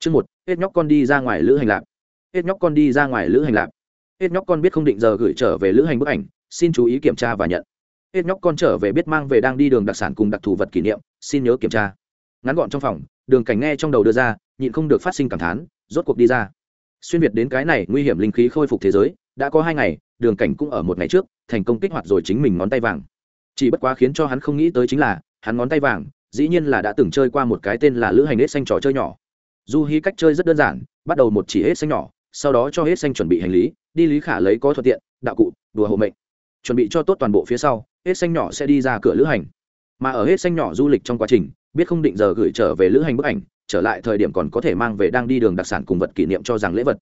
chương một, hết nhóc con đi ra ngoài lữ hành lạp hết nhóc con đi ra ngoài lữ hành lạp hết nhóc con biết không định giờ gửi trở về lữ hành bức ảnh, xin chú ý kiểm tra và nhận. Hết nhóc con trở về biết mang về đang đi đường đặc sản cùng đặc thù vật kỷ niệm, xin nhớ kiểm tra. Ngắn gọn trong phòng, đường cảnh nghe trong đầu đưa ra, nhịn không được phát sinh cảm thán, rốt cuộc đi ra. Xuyên việt đến cái này nguy hiểm linh khí khôi phục thế giới, đã có hai ngày, đường cảnh cũng ở một ngày trước, thành công kích hoạt rồi chính mình ngón tay vàng. Chỉ bất quá khiến cho hắn không nghĩ tới chính là, hắn ngón tay vàng, dĩ nhiên là đã từng chơi qua một cái tên là lữ hành nết xanh trò chơi nhỏ du hí cách chơi rất đơn giản, bắt đầu một chỉ hết xanh nhỏ, sau đó cho hết xanh chuẩn bị hành lý, đi lý khả lấy có thuận tiện, đạo cụ, đùa hộ mệnh. Chuẩn bị cho tốt toàn bộ phía sau, hết xanh nhỏ sẽ đi ra cửa lữ hành. Mà ở hết xanh nhỏ du lịch trong quá trình, biết không định giờ gửi trở về lữ hành bức ảnh, trở lại thời điểm còn có thể mang về đang đi đường đặc sản cùng vật kỷ niệm cho rằng lễ vật.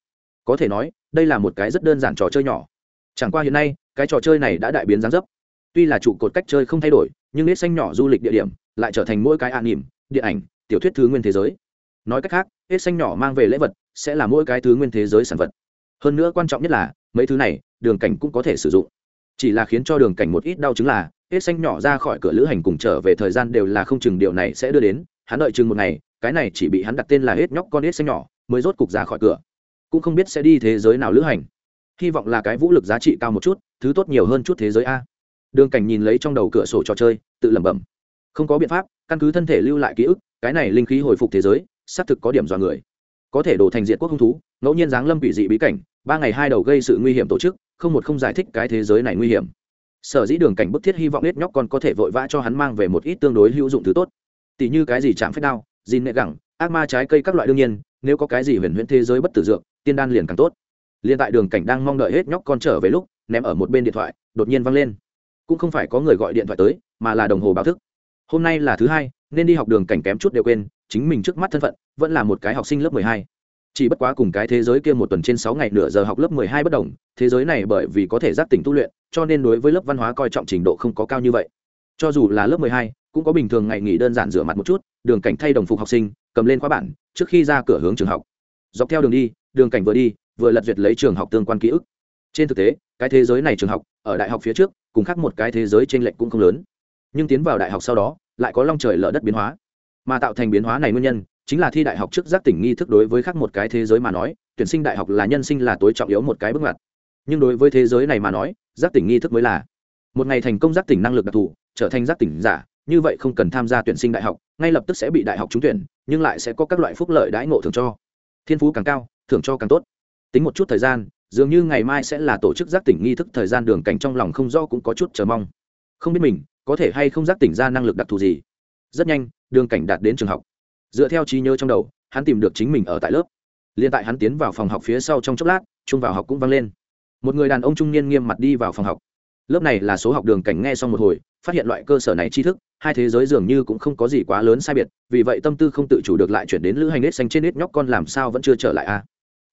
Có thể nói, đây là một cái rất đơn giản trò chơi nhỏ. Chẳng qua hiện nay, cái trò chơi này đã đại biến dáng dấp. Tuy là trụ cột cách chơi không thay đổi, nhưng hết xanh nhỏ du lịch địa điểm lại trở thành mỗi cái an nỉm, điện ảnh, tiểu thuyết thứ nguyên thế giới nói cách khác, hết xanh nhỏ mang về lễ vật sẽ là mỗi cái thứ nguyên thế giới sản vật. Hơn nữa quan trọng nhất là, mấy thứ này, đường cảnh cũng có thể sử dụng. Chỉ là khiến cho đường cảnh một ít đau chứng là, hết xanh nhỏ ra khỏi cửa lữ hành cùng trở về thời gian đều là không chừng điều này sẽ đưa đến, hắn đợi chừng một ngày, cái này chỉ bị hắn đặt tên là hết nhóc con hết xanh nhỏ, mới rốt cục ra khỏi cửa. Cũng không biết sẽ đi thế giới nào lữ hành. Hy vọng là cái vũ lực giá trị cao một chút, thứ tốt nhiều hơn chút thế giới a. Đường cảnh nhìn lấy trong đầu cửa sổ trò chơi, tự lẩm bẩm. Không có biện pháp, căn cứ thân thể lưu lại ký ức, cái này linh khí hồi phục thế giới xác thực có điểm dọa người. Có thể đổ thành diện quốc hung thú, ngẫu nhiên giáng lâm bị dị bí cảnh, ba ngày hai đầu gây sự nguy hiểm tổ chức, không một không giải thích cái thế giới này nguy hiểm. Sở dĩ đường cảnh bức thiết hy vọng hết nhóc còn có thể vội vã cho hắn mang về một ít tương đối hữu dụng thứ tốt. Tỷ như cái gì chạm phép đao gì nệ gẳng, ác ma trái cây các loại đương nhiên, nếu có cái gì huyền huyễn thế giới bất tử dược, tiên đan liền càng tốt. Liền tại đường cảnh đang mong đợi hết nhóc con trở về lúc, ném ở một bên điện thoại, đột nhiên văng lên. Cũng không phải có người gọi điện thoại tới, mà là đồng hồ báo thức. Hôm nay là thứ hai nên đi học đường cảnh kém chút đều quên, chính mình trước mắt thân phận, vẫn là một cái học sinh lớp mười hai. Chỉ bất quá cùng cái thế giới kia một tuần trên sáu ngày nửa giờ học lớp mười hai bất đồng, thế giới này bởi vì có thể giác tỉnh tu luyện, cho nên đối với lớp văn hóa coi trọng trình độ không có cao như vậy. Cho dù là lớp mười hai, cũng có bình thường ngày nghỉ đơn giản rửa mặt một chút, đường cảnh thay đồng phục học sinh, cầm lên khóa bản, trước khi ra cửa hướng trường học. Dọc theo đường đi, đường cảnh vừa đi, vừa lật duyệt lấy trường học tương quan ký ức. Trên thực tế, cái thế giới này trường học, ở đại học phía trước, cùng khác một cái thế giới t r ê n lệch cũng không lớn. Nhưng tiến vào đại học sau đó lại có long trời lở đất biến hóa. Mà tạo thành biến hóa này nguyên nhân chính là thi đại học trước giác tỉnh nghi thức đối với khác một cái thế giới mà nói, tuyển sinh đại học là nhân sinh là tối trọng yếu một cái bước ngoặt. Nhưng đối với thế giới này mà nói, giác tỉnh nghi thức mới là một ngày thành công giác tỉnh năng lực đặc thù, trở thành giác tỉnh giả, như vậy không cần tham gia tuyển sinh đại học, ngay lập tức sẽ bị đại học trúng tuyển, nhưng lại sẽ có các loại phúc lợi đãi ngộ thường cho. Thiên phú càng cao, thưởng cho càng tốt. Tính một chút thời gian, dường như ngày mai sẽ là tổ chức giác tỉnh nghi thức thời gian đường cảnh trong lòng không do cũng có chút chờ mong. Không biết mình có thể hay không giác tỉnh ra năng lực đặc thù gì? Rất nhanh, đường cảnh đạt đến trường học. Dựa theo trí nhớ trong đầu, hắn tìm được chính mình ở tại lớp. Liền tại hắn tiến vào phòng học phía sau trong chốc lát chung vào học cũng vang lên. Một người đàn ông trung niên nghiêm mặt đi vào phòng học. Lớp này là số học đường cảnh nghe xong một hồi, phát hiện loại cơ sở này tri thức, hai thế giới dường như cũng không có gì quá lớn sai biệt, vì vậy tâm tư không tự chủ được lại chuyển đến lữ hành nết xanh trên nết nhóc con làm sao vẫn chưa trở lại a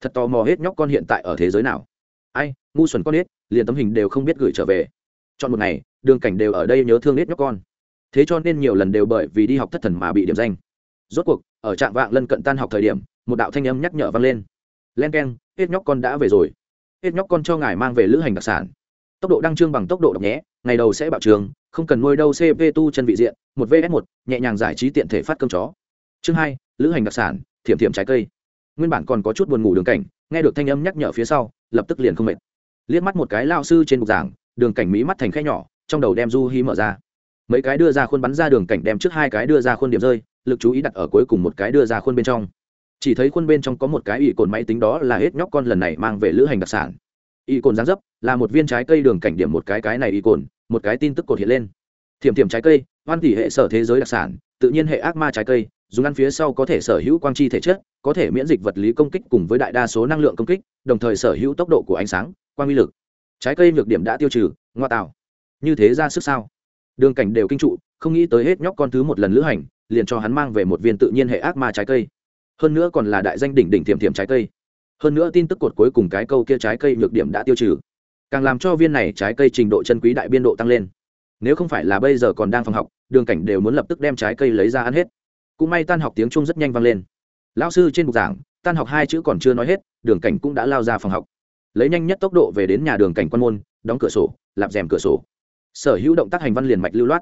thật tò mò hết nhóc con hiện tại ở thế giới nào. Ai, ngu xuẩn con nết, liền tấm hình đều không biết gửi trở về chọn một ngày, đường cảnh đều ở đây nhớ thương nết nhóc con. Thế cho nên nhiều lần đều bởi vì đi học thất thần mà bị điểm danh. Rốt cuộc, ở trạm vạng lân cận tan học thời điểm, một đạo thanh âm nhắc nhở vang lên. Len k e n hết nhóc con đã về rồi. Hết nhóc con cho ngài mang về lữ hành đặc sản. Tốc độ đăng trương bằng tốc độ đọc nhé, ngày đầu sẽ bảo trường, không cần nuôi đâu cp tu chân vị diện, một vs một, nhẹ nhàng giải trí tiện thể phát cơm chó. Chương hai, lữ hành đặc sản, thiểm thiểm trái cây. Nguyên bản còn có chút buồn ngủ đường cảnh, nghe được thanh âm nhắc nhở phía sau, lập tức liền không mệt. Liếc mắt một cái lao sư trên bục giảng đường cảnh mỹ mắt thành khe nhỏ, trong đầu đem du hi mở ra. Mấy cái đưa ra khuôn bắn ra đường cảnh đem trước hai cái đưa ra khuôn điểm rơi, lực chú ý đặt ở cuối cùng một cái đưa ra khuôn bên trong. Chỉ thấy khuôn bên trong có một cái ỷ cồn máy tính đó là hết nhóc con lần này mang về lữ hành đặc sản. Ỷ cồn gián dấp là một viên trái cây đường cảnh điểm một cái cái này ỷ cồn, một cái tin tức cột hiện lên. Thiểm thiểm trái cây, hoan tỷ hệ sở thế giới đặc sản, tự nhiên hệ ác ma trái cây, dùng ăn phía sau có thể sở hữu quang chi thể chất, có thể miễn dịch vật lý công kích cùng với đại đa số năng lượng công kích, đồng thời sở hữu tốc độ của ánh sáng, quang uy lực trái cây nhược điểm đã tiêu trừ, ngoa tạo. Như thế ra sức sao? Đường cảnh đều kinh trụ, không nghĩ tới hết nhóc con thứ một lần lữ hành, liền cho hắn mang về một viên tự nhiên hệ ác ma trái cây. Hơn nữa còn là đại danh đỉnh đỉnh tiềm tiềm trái cây. Hơn nữa tin tức cột cuối cùng cái câu kia trái cây nhược điểm đã tiêu trừ. Càng làm cho viên này trái cây trình độ chân quý đại biên độ tăng lên. Nếu không phải là bây giờ còn đang phòng học, đường cảnh đều muốn lập tức đem trái cây lấy ra ăn hết. Cũng may tan học tiếng trung rất nhanh vang lên. Lão sư trên bục giảng, tan học hai chữ còn chưa nói hết, đường cảnh cũng đã lao ra phòng học lấy nhanh nhất tốc độ về đến nhà đường cảnh quan môn, đóng cửa sổ, lạp rèm cửa sổ. Sở hữu động tác hành văn liền mạch lưu loát.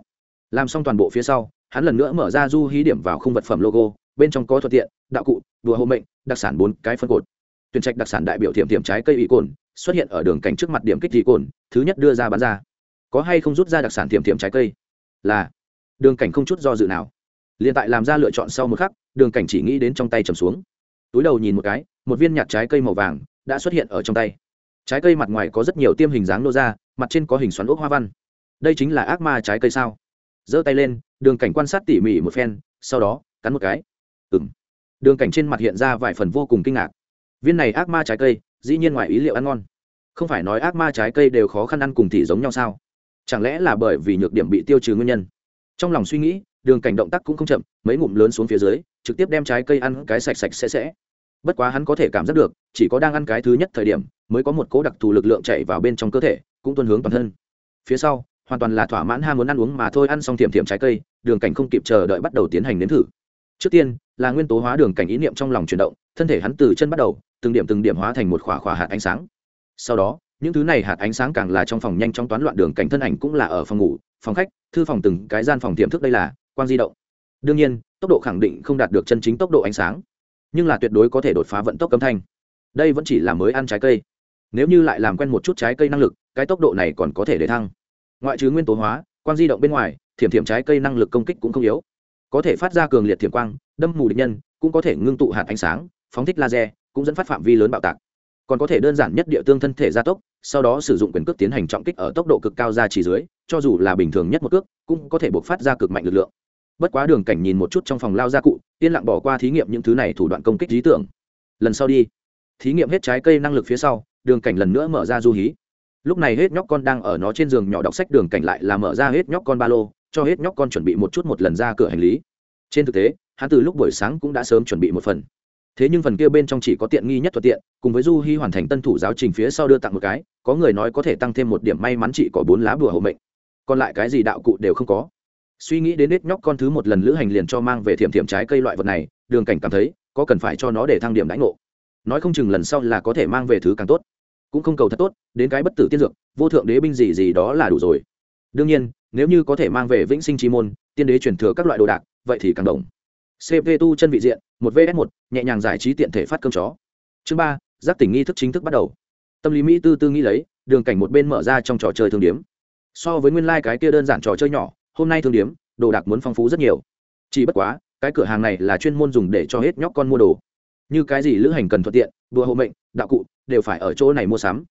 Làm xong toàn bộ phía sau, hắn lần nữa mở ra du hí điểm vào khung vật phẩm logo, bên trong có thuận tiện, đạo cụ, đùa hộ mệnh, đặc sản bốn cái phân cột. Tuyển trạch đặc sản đại biểu thiểm thiểm trái cây ý cồn, xuất hiện ở đường cảnh trước mặt điểm kích thị cồn, thứ nhất đưa ra bán ra. Có hay không rút ra đặc sản thiểm thiểm trái cây? Là. Đường cảnh không chút do dự nào. Liền tại làm ra lựa chọn sau một khắc, đường cảnh chỉ nghĩ đến trong tay trầm xuống. Túi đầu nhìn một cái, một viên nhạt trái cây màu vàng đã xuất hiện ở trong tay trái cây mặt ngoài có rất nhiều tiêm hình dáng nô ra, mặt trên có hình xoắn ốc hoa văn. Đây chính là ác ma trái cây sao? Giơ tay lên, đường cảnh quan sát tỉ mỉ một phen, sau đó, cắn một cái. Ừng đường cảnh trên mặt hiện ra vài phần vô cùng kinh ngạc. Viên này ác ma trái cây, dĩ nhiên ngoài ý liệu ăn ngon. Không phải nói ác ma trái cây đều khó khăn ăn cùng thì giống nhau sao? Chẳng lẽ là bởi vì nhược điểm bị tiêu trừ nguyên nhân? Trong lòng suy nghĩ, đường cảnh động tác cũng không chậm, mấy ngụm lớn xuống phía dưới, trực tiếp đem trái cây ăn cái sạch sạch sẽ sẽ bất quá hắn có thể cảm giác được, chỉ có đang ăn cái thứ nhất thời điểm, mới có một cố đặc thù lực lượng chạy vào bên trong cơ thể, cũng tuân hướng toàn thân. Phía sau, hoàn toàn là thỏa mãn ham muốn ăn uống mà thôi, ăn xong tiệm tiệm trái cây, đường cảnh không kịp chờ đợi bắt đầu tiến hành nếm thử. Trước tiên, là nguyên tố hóa đường cảnh ý niệm trong lòng chuyển động, thân thể hắn từ chân bắt đầu, từng điểm từng điểm hóa thành một khỏa khỏa hạt ánh sáng. Sau đó, những thứ này hạt ánh sáng càng là trong phòng nhanh trong toán loạn đường cảnh thân ảnh cũng là ở phòng ngủ, phòng khách, thư phòng từng cái gian phòng tiềm thức đây là quang di động. Đương nhiên, tốc độ khẳng định không đạt được chân chính tốc độ ánh sáng nhưng là tuyệt đối có thể đột phá vận tốc cấm thanh. Đây vẫn chỉ là mới ăn trái cây. Nếu như lại làm quen một chút trái cây năng lực, cái tốc độ này còn có thể để thăng. Ngoại trừ nguyên tố hóa, quang di động bên ngoài, thiểm thiểm trái cây năng lực công kích cũng không yếu. Có thể phát ra cường liệt thiểm quang, đâm mù địch nhân, cũng có thể ngưng tụ hạt ánh sáng, phóng thích laser, cũng dẫn phát phạm vi lớn bạo tạc. Còn có thể đơn giản nhất địa tương thân thể gia tốc, sau đó sử dụng quyền cước tiến hành trọng kích ở tốc độ cực cao ra chỉ dưới, cho dù là bình thường nhất một cước, cũng có thể buộc phát ra cực mạnh lực lượng bất quá đường cảnh nhìn một chút trong phòng lao gia cụ, yên lặng bỏ qua thí nghiệm những thứ này thủ đoạn công kích lý tưởng. Lần sau đi. Thí nghiệm hết trái cây năng lực phía sau, đường cảnh lần nữa mở ra du hí. Lúc này hết nhóc con đang ở nó trên giường nhỏ đọc sách, đường cảnh lại là mở ra hết nhóc con ba lô, cho hết nhóc con chuẩn bị một chút một lần ra cửa hành lý. Trên thực tế, hắn từ lúc buổi sáng cũng đã sớm chuẩn bị một phần. Thế nhưng phần kia bên trong chỉ có tiện nghi nhất thuận tiện, cùng với du hy hoàn thành tân thủ giáo trình phía sau đưa tặng một cái, có người nói có thể tăng thêm một điểm may mắn chỉ có bốn lá bùa hộ mệnh. Còn lại cái gì đạo cụ đều không có suy nghĩ đến nết nhóc con thứ một lần lữ hành liền cho mang về thiểm thiểm trái cây loại vật này, đường cảnh cảm thấy, có cần phải cho nó để thăng điểm đãi ngộ. Nói không chừng lần sau là có thể mang về thứ càng tốt. Cũng không cầu thật tốt, đến cái bất tử tiên dược, vô thượng đế binh gì gì đó là đủ rồi. Đương nhiên, nếu như có thể mang về vĩnh sinh chi môn, tiên đế truyền thừa các loại đồ đạc, vậy thì càng đồng cp tu chân vị diện, một vs một, nhẹ nhàng giải trí tiện thể phát cơm chó. Chương ba, giác tỉnh nghi thức chính thức bắt đầu. Tâm lý mỹ tư tư nghĩ lấy, đường cảnh một bên mở ra trong trò chơi thương điếm. So với nguyên lai、like、cái kia đơn giản trò chơi nhỏ hôm nay thương điếm, đồ đạc muốn phong phú rất nhiều. Chỉ bất quá, cái cửa hàng này là chuyên môn dùng để cho hết nhóc con mua đồ. Như cái gì lữ hành cần thuận tiện, đùa hộ mệnh, đạo cụ, đều phải ở chỗ này mua sắm.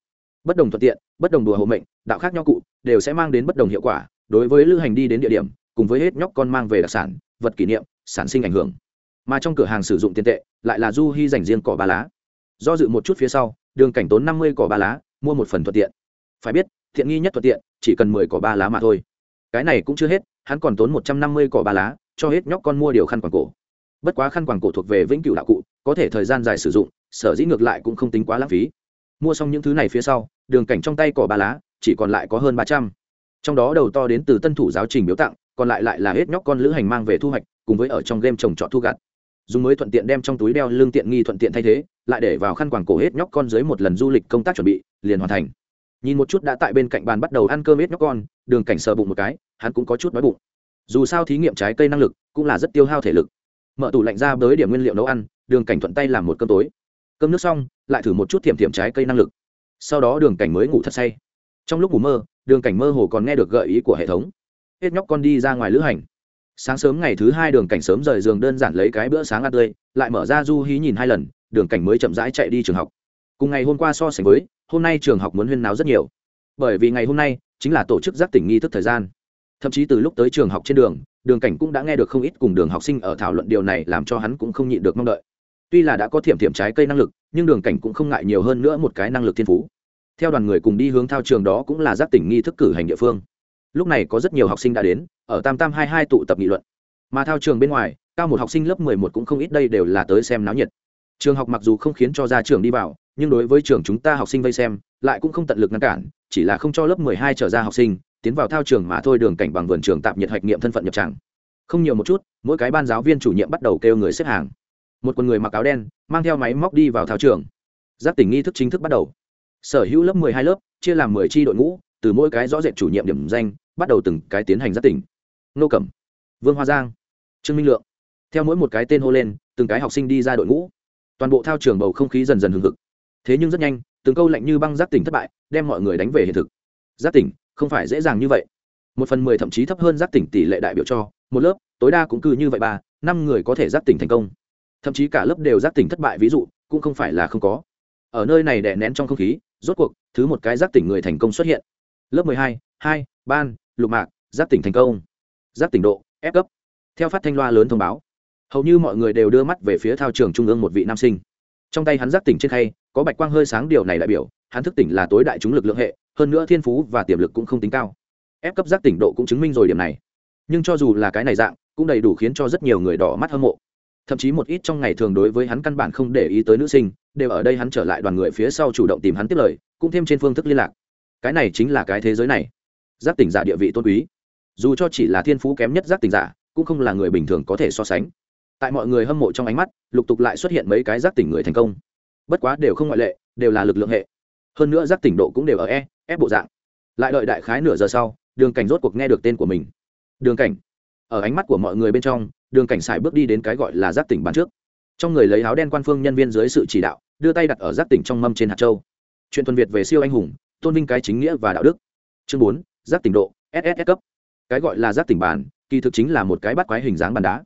Bất đồng thuận tiện, bất đồng đùa hộ mệnh, đạo khác nhóc cụ, đều sẽ mang đến bất đồng hiệu quả. Đối với lữ hành đi đến địa điểm, cùng với hết nhóc con mang về đặc sản, vật kỷ niệm, sản sinh ảnh hưởng. Mà trong cửa hàng sử dụng tiền tệ, lại là du hy dành riêng cỏ ba lá. Do dự một chút phía sau, đường cảnh tốn năm mươi cỏ ba lá, mua một phần thuận tiện. Phải biết thiện nghi nhất thuận tiện, chỉ cần mười cỏ ba lá mà thôi cái này cũng chưa hết, hắn còn tốn một trăm năm mươi cỏ ba lá, cho hết nhóc con mua điều khăn quàng cổ. Bất quá khăn quàng cổ thuộc về vĩnh cửu đạo cụ, có thể thời gian dài sử dụng, sở dĩ ngược lại cũng không tính quá lãng phí. Mua xong những thứ này phía sau, đường cảnh trong tay cỏ ba lá, chỉ còn lại có hơn ba trăm. Trong đó đầu to đến từ tân thủ giáo trình biếu tặng, còn lại lại là hết nhóc con lữ hành mang về thu hoạch, cùng với ở trong game trồng trọt thu gặt. Dùng mới thuận tiện đem trong túi đeo lương tiện nghi thuận tiện thay thế, lại để vào khăn quàng cổ hết nhóc con dưới một lần du lịch công tác chuẩn bị, liền hoàn thành nhìn một chút đã tại bên cạnh bàn bắt đầu ăn cơm ít nhóc con, đường cảnh sờ bụng một cái, hắn cũng có chút đói bụng. Dù sao thí nghiệm trái cây năng lực cũng là rất tiêu hao thể lực. Mở tủ lạnh ra bới điểm nguyên liệu nấu ăn, đường cảnh thuận tay làm một cơm tối. Cơm nước xong, lại thử một chút thiểm thiểm trái cây năng lực. Sau đó đường cảnh mới ngủ thật say. Trong lúc ngủ mơ, đường cảnh mơ hồ còn nghe được gợi ý của hệ thống. Hết nhóc con đi ra ngoài lữ hành. Sáng sớm ngày thứ hai đường cảnh sớm rời giường đơn giản lấy cái bữa sáng ăn tươi, lại mở ra du hí nhìn hai lần, đường cảnh mới chậm rãi chạy đi trường học cùng ngày hôm qua so sánh với, hôm nay trường học muốn huyên náo rất nhiều. Bởi vì ngày hôm nay chính là tổ chức giác tỉnh nghi thức thời gian. Thậm chí từ lúc tới trường học trên đường đường cảnh cũng đã nghe được không ít cùng đường học sinh ở thảo luận điều này làm cho hắn cũng không nhịn được mong đợi. Tuy là đã có thiểm thiểm trái cây năng lực, nhưng đường cảnh cũng không ngại nhiều hơn nữa một cái năng lực thiên phú. Theo đoàn người cùng đi hướng thao trường đó cũng là giác tỉnh nghi thức cử hành địa phương. Lúc này có rất nhiều học sinh đã đến, ở tam tam hai hai tụ tập nghị luận. Mà thao trường bên ngoài, cao một học sinh lớp mười một cũng không ít đây đều là tới xem náo nhiệt trường học mặc dù không khiến cho ra trường đi vào, nhưng đối với trường chúng ta học sinh vây xem, lại cũng không tận lực ngăn cản, chỉ là không cho lớp mười hai trở ra học sinh, tiến vào thao trường mà thôi đường cảnh bằng vườn trường tạm nhiệt hạch nghiệm thân phận nhập tràng. Không nhiều một chút, mỗi cái ban giáo viên chủ nhiệm bắt đầu kêu người xếp hàng. Một con người mặc áo đen, mang theo máy móc đi vào thao trường. Giáp tỉnh nghi thức chính thức bắt đầu. Sở hữu lớp mười hai lớp, chia làm mười tri đội ngũ, từ mỗi cái rõ rệt chủ nhiệm điểm danh, bắt đầu từng cái tiến hành giáp tỉnh. Nô cẩm, vương hoa giang, trương minh lượng. Theo mỗi một cái tên hô lên, từng cái học sinh đi ra đội ngũ toàn bộ thao trường bầu không khí dần dần hừng hực. Thế nhưng rất nhanh, từng câu lạnh như băng giác tỉnh thất bại, đem mọi người đánh về hiện thực. Giác tỉnh, không phải dễ dàng như vậy. Một phần mười thậm chí thấp hơn giác tỉnh tỷ lệ đại biểu cho, một lớp, tối đa cũng cứ như vậy ba, năm người có thể giác tỉnh thành công. Thậm chí cả lớp đều giác tỉnh thất bại, ví dụ, cũng không phải là không có. Ở nơi này đè nén trong không khí, rốt cuộc, thứ một cái giác tỉnh người thành công xuất hiện. Lớp mười hai hai, ban, lục mạc, giác tỉnh thành công. Giác tỉnh độ ép cấp. Theo phát thanh loa lớn thông báo hầu như mọi người đều đưa mắt về phía thao trường trung ương một vị nam sinh. Trong tay hắn giác tỉnh trên khay, có bạch quang hơi sáng điều này đại biểu, hắn thức tỉnh là tối đại chúng lực lượng hệ, hơn nữa thiên phú và tiềm lực cũng không tính cao. Ép cấp giác tỉnh độ cũng chứng minh rồi điểm này. Nhưng cho dù là cái này dạng, cũng đầy đủ khiến cho rất nhiều người đỏ mắt hâm mộ. Thậm chí một ít trong ngày thường đối với hắn căn bản không để ý tới nữ sinh, đều ở đây hắn trở lại đoàn người phía sau chủ động tìm hắn tiếp lời, cũng thêm trên phương thức liên lạc. Cái này chính là cái thế giới này. Giác tỉnh giả địa vị tôn quý. Dù cho chỉ là thiên phú kém nhất giác tỉnh giả, cũng không là người bình thường có thể so sánh tại mọi người hâm mộ trong ánh mắt, lục tục lại xuất hiện mấy cái giác tỉnh người thành công. Bất quá đều không ngoại lệ, đều là lực lượng hệ. Hơn nữa giác tỉnh độ cũng đều ở e ép bộ dạng. Lại đợi đại khái nửa giờ sau, đường cảnh rốt cuộc nghe được tên của mình. Đường cảnh. Ở ánh mắt của mọi người bên trong, đường cảnh xài bước đi đến cái gọi là giác tỉnh bàn trước. Trong người lấy áo đen quan phương nhân viên dưới sự chỉ đạo, đưa tay đặt ở giác tỉnh trong mâm trên hạt châu. Chuyện thuần việt về siêu anh hùng, tôn vinh cái chính nghĩa và đạo đức. Chương bốn, giác tỉnh độ ss cấp. Cái gọi là giác tỉnh bàn, kỳ thực chính là một cái bắt quái hình dáng bàn đá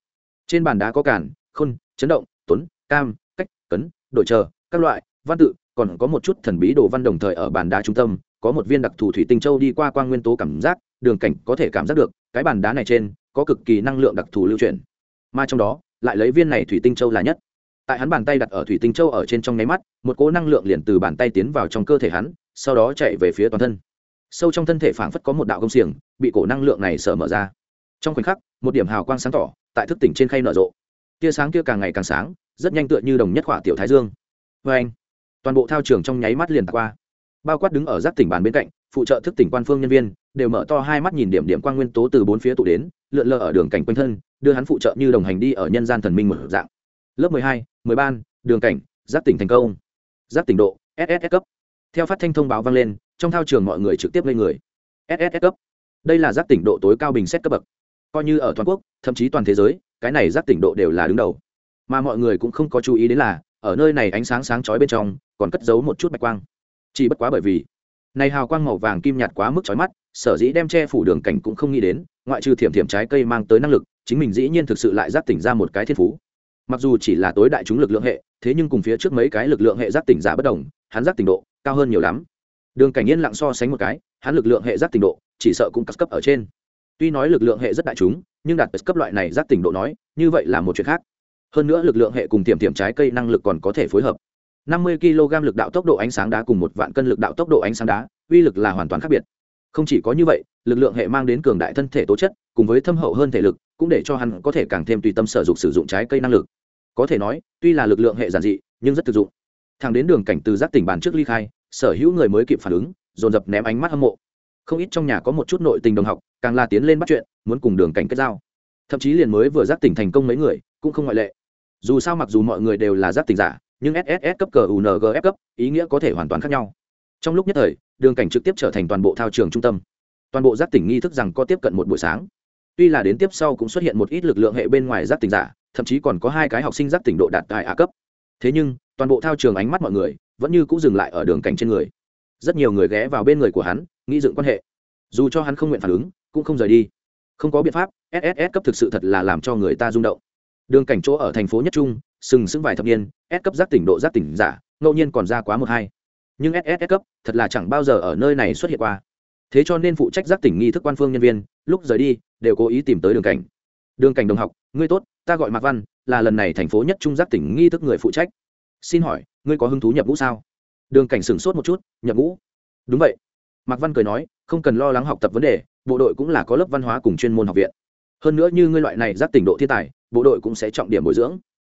trên bàn đá có cản khôn, chấn động, tuấn, cam, cách, cấn đội chờ, các loại, văn tự, còn có một chút thần bí đồ văn đồng thời ở bàn đá trung tâm, có một viên đặc thù thủy tinh châu đi qua quang nguyên tố cảm giác, đường cảnh có thể cảm giác được, cái bàn đá này trên, có cực kỳ năng lượng đặc thù lưu chuyển. Mà trong đó, lại lấy viên này thủy tinh châu là nhất. Tại hắn bàn tay đặt ở thủy tinh châu ở trên trong nháy mắt, một cỗ năng lượng liền từ bàn tay tiến vào trong cơ thể hắn, sau đó chạy về phía toàn thân. Sâu trong thân thể phảng phất có một đạo công xiềng, bị cổ năng lượng này sở mở ra. Trong khoảnh khắc, một điểm hào quang sáng tỏ tại thức tỉnh trên khay nở rộ. Tia sáng kia càng ngày càng sáng, rất nhanh tựa như đồng nhất khỏa tiểu thái dương. Vê anh, toàn bộ thao trường trong nháy mắt liền qua. Bao quát đứng ở giác tỉnh bàn bên cạnh, phụ trợ thức tỉnh quan phương nhân viên, đều mở to hai mắt nhìn điểm điểm quan nguyên tố từ bốn phía tụ đến, lượn lờ ở đường cảnh quanh thân, đưa hắn phụ trợ như đồng hành đi ở nhân gian thần minh một dạng. Lớp mười hai, mười ban, đường cảnh giác tỉnh thành công. Giác tỉnh độ ss cấp. Theo phát thanh thông báo vang lên, trong thao trường mọi người trực tiếp lên người. Ss cấp. Đây là giác tỉnh độ tối cao bình xét cấp bậc coi như ở toàn quốc, thậm chí toàn thế giới, cái này giác tỉnh độ đều là đứng đầu. Mà mọi người cũng không có chú ý đến là, ở nơi này ánh sáng sáng chói bên trong, còn cất giấu một chút bạch quang. Chỉ bất quá bởi vì, này hào quang màu vàng kim nhạt quá mức chói mắt, sở dĩ đem che phủ đường cảnh cũng không nghĩ đến, ngoại trừ thiểm thiểm trái cây mang tới năng lực, chính mình dĩ nhiên thực sự lại giác tỉnh ra một cái thiên phú. Mặc dù chỉ là tối đại chúng lực lượng hệ, thế nhưng cùng phía trước mấy cái lực lượng hệ giác tỉnh giả bất đồng, hắn giác tỉnh độ cao hơn nhiều lắm. Đường cảnh yên lặng so sánh một cái, hắn lực lượng hệ giác tỉnh độ, chỉ sợ cũng cấp cấp ở trên tuy nói lực lượng hệ rất đại chúng, nhưng đạt cấp loại này giác tỉnh độ nói, như vậy là một chuyện khác. Hơn nữa lực lượng hệ cùng tiềm tiềm trái cây năng lực còn có thể phối hợp. 50 kg lực đạo tốc độ ánh sáng đá cùng một vạn cân lực đạo tốc độ ánh sáng đá, uy lực là hoàn toàn khác biệt. Không chỉ có như vậy, lực lượng hệ mang đến cường đại thân thể tố chất, cùng với thâm hậu hơn thể lực, cũng để cho hắn có thể càng thêm tùy tâm sở dụng sử dụng trái cây năng lực. Có thể nói, tuy là lực lượng hệ giản dị, nhưng rất thực dụng. Thẳng đến đường cảnh từ giác tỉnh bàn trước ly khai, sở hữu người mới kịp phản ứng, dồn dập ném ánh mắt hâm mộ không ít trong nhà có một chút nội tình đồng học, càng là tiến lên bắt chuyện, muốn cùng đường cảnh kết giao. Thậm chí liền mới vừa giác tỉnh thành công mấy người, cũng không ngoại lệ. Dù sao mặc dù mọi người đều là giác tỉnh giả, nhưng sss cấp cờ ungf cấp, ý nghĩa có thể hoàn toàn khác nhau. Trong lúc nhất thời, đường cảnh trực tiếp trở thành toàn bộ thao trường trung tâm. Toàn bộ giác tỉnh nghi thức rằng có tiếp cận một buổi sáng. Tuy là đến tiếp sau cũng xuất hiện một ít lực lượng hệ bên ngoài giác tỉnh giả, thậm chí còn có hai cái học sinh giác tỉnh độ đạt tại a cấp. Thế nhưng, toàn bộ thao trường ánh mắt mọi người vẫn như cũng dừng lại ở đường cảnh trên người rất nhiều người ghé vào bên người của hắn, nghĩ dựng quan hệ. Dù cho hắn không nguyện phản ứng, cũng không rời đi. Không có biện pháp sss cấp thực sự thật là làm cho người ta rung động. Đường cảnh chỗ ở thành phố nhất trung, sừng sững vài thập niên, s cấp giác tỉnh độ giác tỉnh giả, ngẫu nhiên còn ra quá một hai. Nhưng ss cấp thật là chẳng bao giờ ở nơi này xuất hiện qua. Thế cho nên phụ trách giác tỉnh nghi thức quan phương nhân viên, lúc rời đi, đều cố ý tìm tới đường cảnh. Đường cảnh đồng học, ngươi tốt, ta gọi mạc văn, là lần này thành phố nhất trung giác tỉnh nghi thức người phụ trách. Xin hỏi, ngươi có hứng thú nhập ngũ sao? Đường cảnh sửng sốt một chút, nhập ngũ. Đúng vậy. Mạc văn cười nói, không cần lo lắng học tập vấn đề, bộ đội cũng là có lớp văn hóa cùng chuyên môn học viện. Hơn nữa như ngươi loại này giác tỉnh độ thiên tài, bộ đội cũng sẽ trọng điểm bồi dưỡng.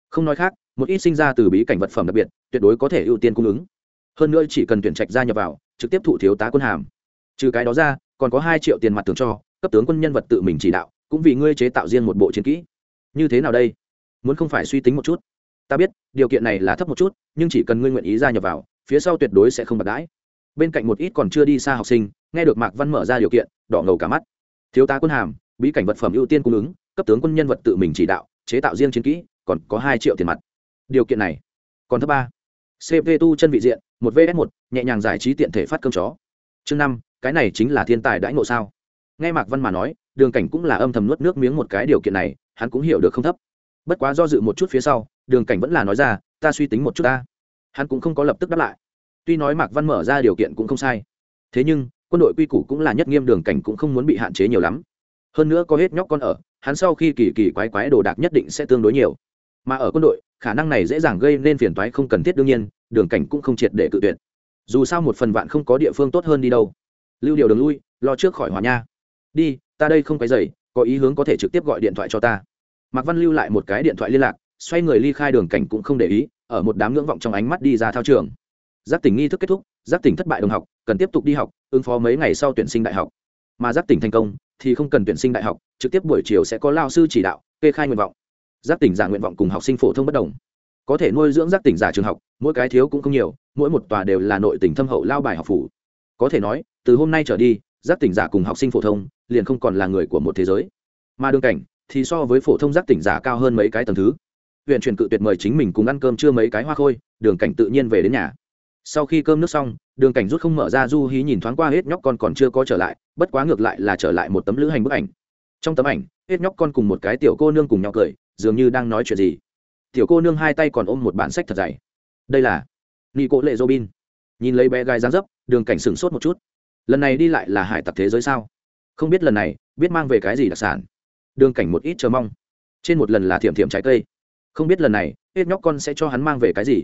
Không nói khác, một ít sinh ra từ bí cảnh vật phẩm đặc biệt, tuyệt đối có thể ưu tiên cung ứng. Hơn nữa chỉ cần tuyển trạch gia nhập vào, trực tiếp thụ thiếu tá quân hàm. Trừ cái đó ra, còn có hai triệu tiền mặt tưởng cho, cấp tướng quân nhân vật tự mình chỉ đạo, cũng vì ngươi chế tạo riêng một bộ chiến kỹ. Như thế nào đây? Muốn không phải suy tính một chút? Ta biết, điều kiện này là thấp một chút, nhưng chỉ cần ngươi nguyện ý gia nhập vào phía sau tuyệt đối sẽ không bạc đãi. Bên cạnh một ít còn chưa đi xa học sinh, nghe được mạc văn mở ra điều kiện, đỏ ngầu cả mắt. Thiếu tá quân hàm, bí cảnh vật phẩm ưu tiên cung ứng, cấp tướng quân nhân vật tự mình chỉ đạo, chế tạo riêng chiến kỹ, còn có hai triệu tiền mặt. Điều kiện này, còn thứ ba. Cp tu chân vị diện, một vs một, nhẹ nhàng giải trí tiện thể phát cơm chó. Chương năm, cái này chính là thiên tài đãi ngộ sao? Nghe mạc văn mà nói, đường cảnh cũng là âm thầm nuốt nước miếng một cái điều kiện này, hắn cũng hiểu được không thấp. Bất quá do dự một chút phía sau, đường cảnh vẫn là nói ra, ta suy tính một chút ta hắn cũng không có lập tức đáp lại. Tuy nói mạc văn mở ra điều kiện cũng không sai. Thế nhưng, quân đội quy củ cũng là nhất nghiêm đường cảnh cũng không muốn bị hạn chế nhiều lắm. Hơn nữa có hết nhóc con ở, hắn sau khi kỳ kỳ quái quái đồ đạc nhất định sẽ tương đối nhiều. Mà ở quân đội, khả năng này dễ dàng gây nên phiền toái không cần thiết đương nhiên, đường cảnh cũng không triệt để cự tuyệt. Dù sao một phần vạn không có địa phương tốt hơn đi đâu. Lưu điều đường lui, lo trước khỏi hòa nha. Đi, ta đây không cái dày có ý hướng có thể trực tiếp gọi điện thoại cho ta. Mạc văn lưu lại một cái điện thoại liên lạc, xoay người ly khai đường cảnh cũng không để ý ở một đám ngưỡng vọng trong ánh mắt đi ra thao trường. Giác tỉnh nghi thức kết thúc, giác tỉnh thất bại đồng học, cần tiếp tục đi học, ứng phó mấy ngày sau tuyển sinh đại học. Mà giác tỉnh thành công, thì không cần tuyển sinh đại học, trực tiếp buổi chiều sẽ có lao sư chỉ đạo, kê khai nguyện vọng. Giác tỉnh giả nguyện vọng cùng học sinh phổ thông bất đồng. Có thể nuôi dưỡng giác tỉnh giả trường học, mỗi cái thiếu cũng không nhiều, mỗi một tòa đều là nội tỉnh thâm hậu lao bài học phủ. Có thể nói, từ hôm nay trở đi, giác tỉnh giả cùng học sinh phổ thông liền không còn là người của một thế giới. Mà đương cảnh, thì so với phổ thông giác tỉnh giả cao hơn mấy cái tầng thứ huyện truyền cự tuyệt mời chính mình cùng ăn cơm chưa mấy cái hoa khôi, đường cảnh tự nhiên về đến nhà. Sau khi cơm nước xong, đường cảnh rút không mở ra du hí nhìn thoáng qua hết nhóc con còn chưa có trở lại, bất quá ngược lại là trở lại một tấm lữ hành bức ảnh. Trong tấm ảnh, hết nhóc con cùng một cái tiểu cô nương cùng nhau cười, dường như đang nói chuyện gì. Tiểu cô nương hai tay còn ôm một bản sách thật dày. Đây là nghi cỗ lệ robin nhìn lấy bé gái dáng dấp, đường cảnh sửng sốt một chút. Lần này đi lại là hải tặc thế giới sao? Không biết lần này, biết mang về cái gì đặc sản? Đường cảnh một ít chờ mong. Trên một lần là thiểm thiểm trái cây không biết lần này hết nhóc con sẽ cho hắn mang về cái gì.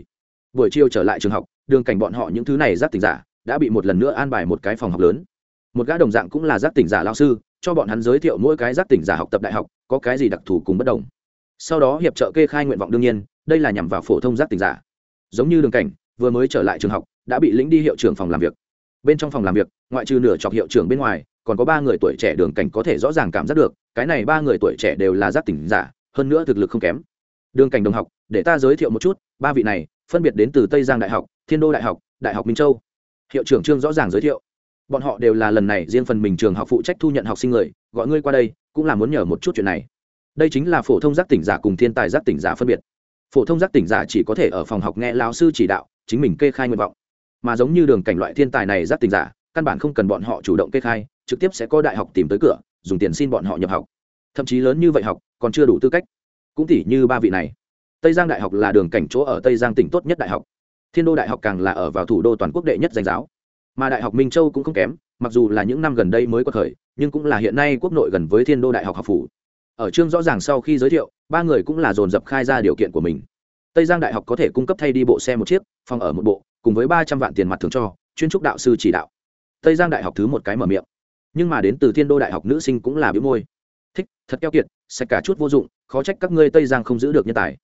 Buổi chiều trở lại trường học, đường cảnh bọn họ những thứ này giác tỉnh giả đã bị một lần nữa an bài một cái phòng học lớn. Một gã đồng dạng cũng là giác tỉnh giả lao sư, cho bọn hắn giới thiệu mỗi cái giác tỉnh giả học tập đại học, có cái gì đặc thù cùng bất đồng. Sau đó hiệp trợ kê khai nguyện vọng đương nhiên, đây là nhằm vào phổ thông giác tỉnh giả. Giống như đường cảnh, vừa mới trở lại trường học, đã bị lĩnh đi hiệu trưởng phòng làm việc. Bên trong phòng làm việc, ngoại trừ nửa chọc hiệu trưởng bên ngoài, còn có ba người tuổi trẻ đường cảnh có thể rõ ràng cảm giác được, cái này ba người tuổi trẻ đều là giác tỉnh giả, hơn nữa thực lực không kém đường cảnh đồng học, để ta giới thiệu một chút, ba vị này, phân biệt đến từ tây giang đại học, thiên đô đại học đại học minh châu. Hiệu trưởng trương rõ ràng giới thiệu. Bọn họ đều là lần này riêng phần mình trường học phụ trách thu nhận học sinh người, gọi ngươi qua đây, cũng là muốn nhờ một chút chuyện này. Đây chính là phổ thông giác tỉnh giả cùng thiên tài giác tỉnh giả phân biệt. Phổ thông giác tỉnh giả chỉ có thể ở phòng học nghe lao sư chỉ đạo, chính mình kê khai nguyện vọng. Mà giống như đường cảnh loại thiên tài này giác tỉnh giả, căn bản không cần bọn họ chủ động kê khai, trực tiếp sẽ có đại học tìm tới cửa, dùng tiền xin bọn họ nhập học. Thậm chí lớn như vậy học, còn chưa đủ tư cách cũng tỉ như ba vị này. Tây giang đại học là đường cảnh chỗ ở tây giang tỉnh tốt nhất đại học. Thiên đô đại học càng là ở vào thủ đô toàn quốc đệ nhất danh giáo. Mà đại học minh châu cũng không kém, mặc dù là những năm gần đây mới có thời, nhưng cũng là hiện nay quốc nội gần với thiên đô đại học học phủ. Ở chương rõ ràng sau khi giới thiệu, ba người cũng là dồn dập khai ra điều kiện của mình. Tây giang đại học có thể cung cấp thay đi bộ xe một chiếc, phòng ở một bộ, cùng với ba trăm vạn tiền mặt thường cho, chuyên trúc đạo sư chỉ đạo. Tây giang đại học thứ một cái mở miệng. Nhưng mà đến từ thiên đô đại học nữ sinh cũng là biếu môi thật keo kiệt, sạch cả chút vô dụng, khó trách các ngươi tây giang không giữ được nhân tài.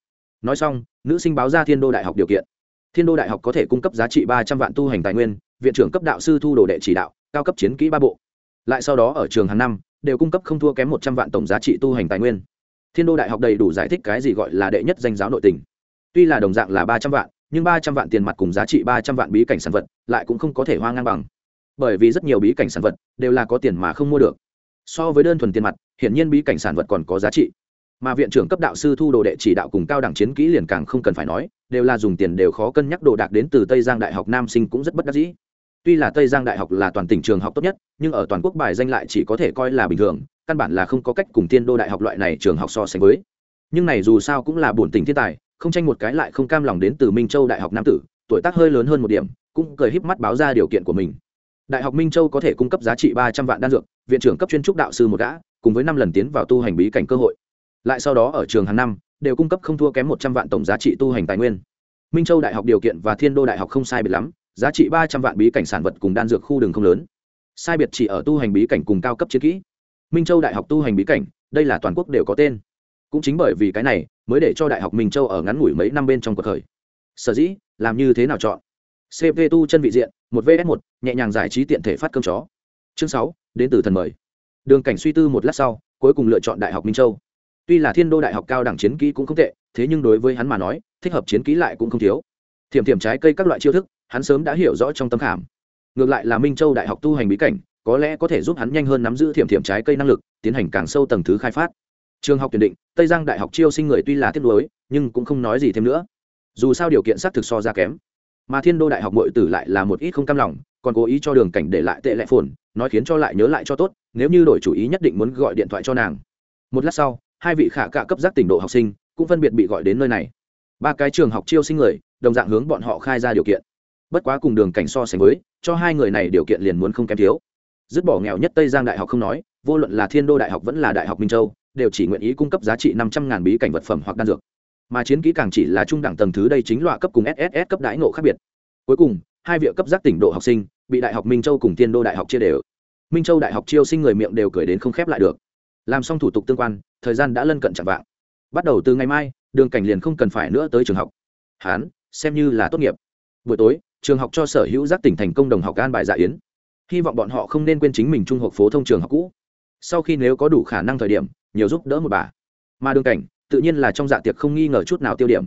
Nói xong, nữ sinh báo ra thiên đô đại học điều kiện. Thiên đô đại học có thể cung cấp giá trị ba trăm vạn tu hành tài nguyên, viện trưởng cấp đạo sư thu đồ đệ chỉ đạo, cao cấp chiến kỹ ba bộ. Lại sau đó ở trường hàng năm, đều cung cấp không thua kém một trăm vạn tổng giá trị tu hành tài nguyên. Thiên đô đại học đầy đủ giải thích cái gì gọi là đệ nhất danh giáo nội tình. Tuy là đồng dạng là ba trăm vạn, nhưng ba trăm vạn tiền mặt cùng giá trị ba trăm vạn bí cảnh sản vật, lại cũng không có thể hoa ngang bằng. Bởi vì rất nhiều bí cảnh sản vật đều là có tiền mà không mua được so với đơn thuần tiền mặt, hiển nhiên bí cảnh sản vật còn có giá trị. Mà viện trưởng cấp đạo sư thu đồ đệ chỉ đạo cùng cao đẳng chiến kỹ liền càng không cần phải nói, đều là dùng tiền đều khó cân nhắc đồ đạc đến từ tây giang đại học nam sinh cũng rất bất đắc dĩ. Tuy là tây giang đại học là toàn tỉnh trường học tốt nhất, nhưng ở toàn quốc bài danh lại chỉ có thể coi là bình thường, căn bản là không có cách cùng Tiên đô đại học loại này trường học so sánh với. Nhưng này dù sao cũng là bổn tỉnh thiên tài, không tranh một cái lại không cam lòng đến từ minh châu đại học nam tử, tuổi tác hơi lớn hơn một điểm, cũng cười híp mắt báo ra điều kiện của mình đại học minh châu có thể cung cấp giá trị ba trăm vạn đan dược, viện trưởng cấp chuyên trúc đạo sư một gã, cùng với năm lần tiến vào tu hành bí cảnh cơ hội. Lại sau đó ở trường hàng năm, đều cung cấp không thua kém một trăm vạn tổng giá trị tu hành tài nguyên. Minh châu đại học điều kiện và thiên đô đại học không sai biệt lắm, giá trị ba trăm vạn bí cảnh sản vật cùng đan dược khu đường không lớn. Sai biệt chỉ ở tu hành bí cảnh cùng cao cấp chiến kỹ. Minh châu đại học tu hành bí cảnh, đây là toàn quốc đều có tên. Cũng chính bởi vì cái này, mới để cho đại học minh châu ở ngắn ngủi mấy năm bên trong cuộc khởi. Sở dĩ, làm như thế nào chọn? Cp tu chân vị diện, một vs một, nhẹ nhàng giải trí tiện thể phát cơm chó. Chương sáu, đến từ thần mời. Đường cảnh suy tư một lát sau, cuối cùng lựa chọn đại học minh châu. Tuy là thiên đô đại học cao đẳng chiến kỹ cũng không tệ, thế nhưng đối với hắn mà nói, thích hợp chiến kỹ lại cũng không thiếu. Thiểm thiểm trái cây các loại chiêu thức, hắn sớm đã hiểu rõ trong tâm khảm. Ngược lại là minh châu đại học tu hành bí cảnh, có lẽ có thể giúp hắn nhanh hơn nắm giữ thiểm thiểm trái cây năng lực, tiến hành càng sâu tầng thứ khai phát. Trường học tuyển định, tây giang đại học chiêu sinh người tuy là tiếp nối nhưng cũng không nói gì thêm nữa. Dù sao điều kiện xác thực so ra kém mà thiên đô đại học mội tử lại là một ít không cam lòng, còn cố ý cho đường cảnh để lại tệ lệ phồn, nói khiến cho lại nhớ lại cho tốt, nếu như đổi chủ ý nhất định muốn gọi điện thoại cho nàng. Một lát sau, hai vị khả cả cấp giác tỉnh độ học sinh cũng phân biệt bị gọi đến nơi này. Ba cái trường học chiêu sinh người, đồng dạng hướng bọn họ khai ra điều kiện. Bất quá cùng đường cảnh so sánh với, cho hai người này điều kiện liền muốn không kém thiếu. Dứt bỏ nghèo nhất tây giang đại học không nói, vô luận là thiên đô đại học vẫn là đại học minh châu, đều chỉ nguyện ý cung cấp giá trị năm trăm ngàn bí cảnh vật phẩm hoặc đan dược mà chiến kỹ càng chỉ là trung đẳng tầng thứ đây chính loại cấp cùng sss cấp đãi ngộ khác biệt. Cuối cùng, hai viện cấp giác tỉnh độ học sinh bị đại học minh châu cùng Tiên đô đại học chia đều. Minh châu đại học chiêu sinh người miệng đều cười đến không khép lại được. Làm xong thủ tục tương quan, thời gian đã lân cận chạm vạng. Bắt đầu từ ngày mai, đường cảnh liền không cần phải nữa tới trường học. Hán, xem như là tốt nghiệp. Buổi tối, trường học cho sở hữu giác tỉnh thành công đồng học an bài dạ yến. Hy vọng bọn họ không nên quên chính mình trung học phổ thông trường học cũ. Sau khi nếu có đủ khả năng thời điểm, nhiều giúp đỡ một bà. Mà đường cảnh tự nhiên là trong dạ tiệc không nghi ngờ chút nào tiêu điểm.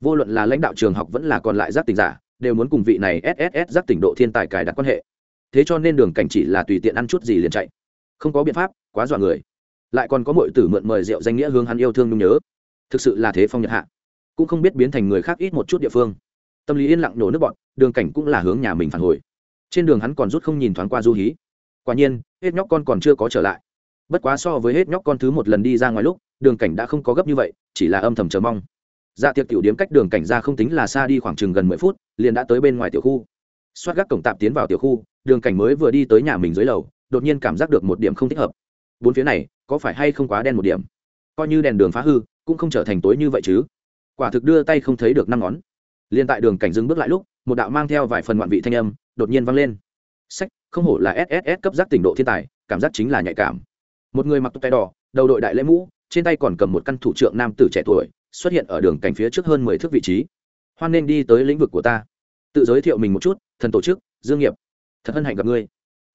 Vô luận là lãnh đạo trường học vẫn là còn lại giác tỉnh giả, đều muốn cùng vị này sss giác tỉnh độ thiên tài cài đặt quan hệ. Thế cho nên đường cảnh chỉ là tùy tiện ăn chút gì liền chạy. Không có biện pháp, quá dọa người. Lại còn có mọi tử mượn mời rượu danh nghĩa hướng hắn yêu thương nhung nhớ. Thực sự là thế phong nhật hạ. Cũng không biết biến thành người khác ít một chút địa phương. Tâm lý yên lặng nổ nước bọn đường cảnh cũng là hướng nhà mình phản hồi. Trên đường hắn còn rút không nhìn thoáng qua du hí. Quả nhiên, hết nhóc con còn chưa có trở lại. Bất quá so với hết nhóc con thứ một lần đi ra ngoài lúc đường cảnh đã không có gấp như vậy, chỉ là âm thầm chờ mong. Dạ tiệc tiểu điếm cách đường cảnh ra không tính là xa đi khoảng chừng gần mười phút, liền đã tới bên ngoài tiểu khu. Xoát gác cổng tạm tiến vào tiểu khu, đường cảnh mới vừa đi tới nhà mình dưới lầu, đột nhiên cảm giác được một điểm không thích hợp. Bốn phía này, có phải hay không quá đen một điểm? Coi như đèn đường phá hư, cũng không trở thành tối như vậy chứ. Quả thực đưa tay không thấy được năm ngón. Liền tại đường cảnh dừng bước lại lúc, một đạo mang theo vài phần ngoạn vị thanh âm, đột nhiên vang lên. Sách, không hổ là sss cấp giác tỉnh độ thiên tài, cảm giác chính là nhạy cảm. Một người mặc tay đỏ, đầu đội đại lễ mũ trên tay còn cầm một căn thủ trượng nam tử trẻ tuổi, xuất hiện ở đường cảnh phía trước hơn mười thước vị trí. Hoan nên đi tới lĩnh vực của ta. Tự giới thiệu mình một chút, thần tổ chức, dương nghiệp. Thật hân hạnh gặp ngươi.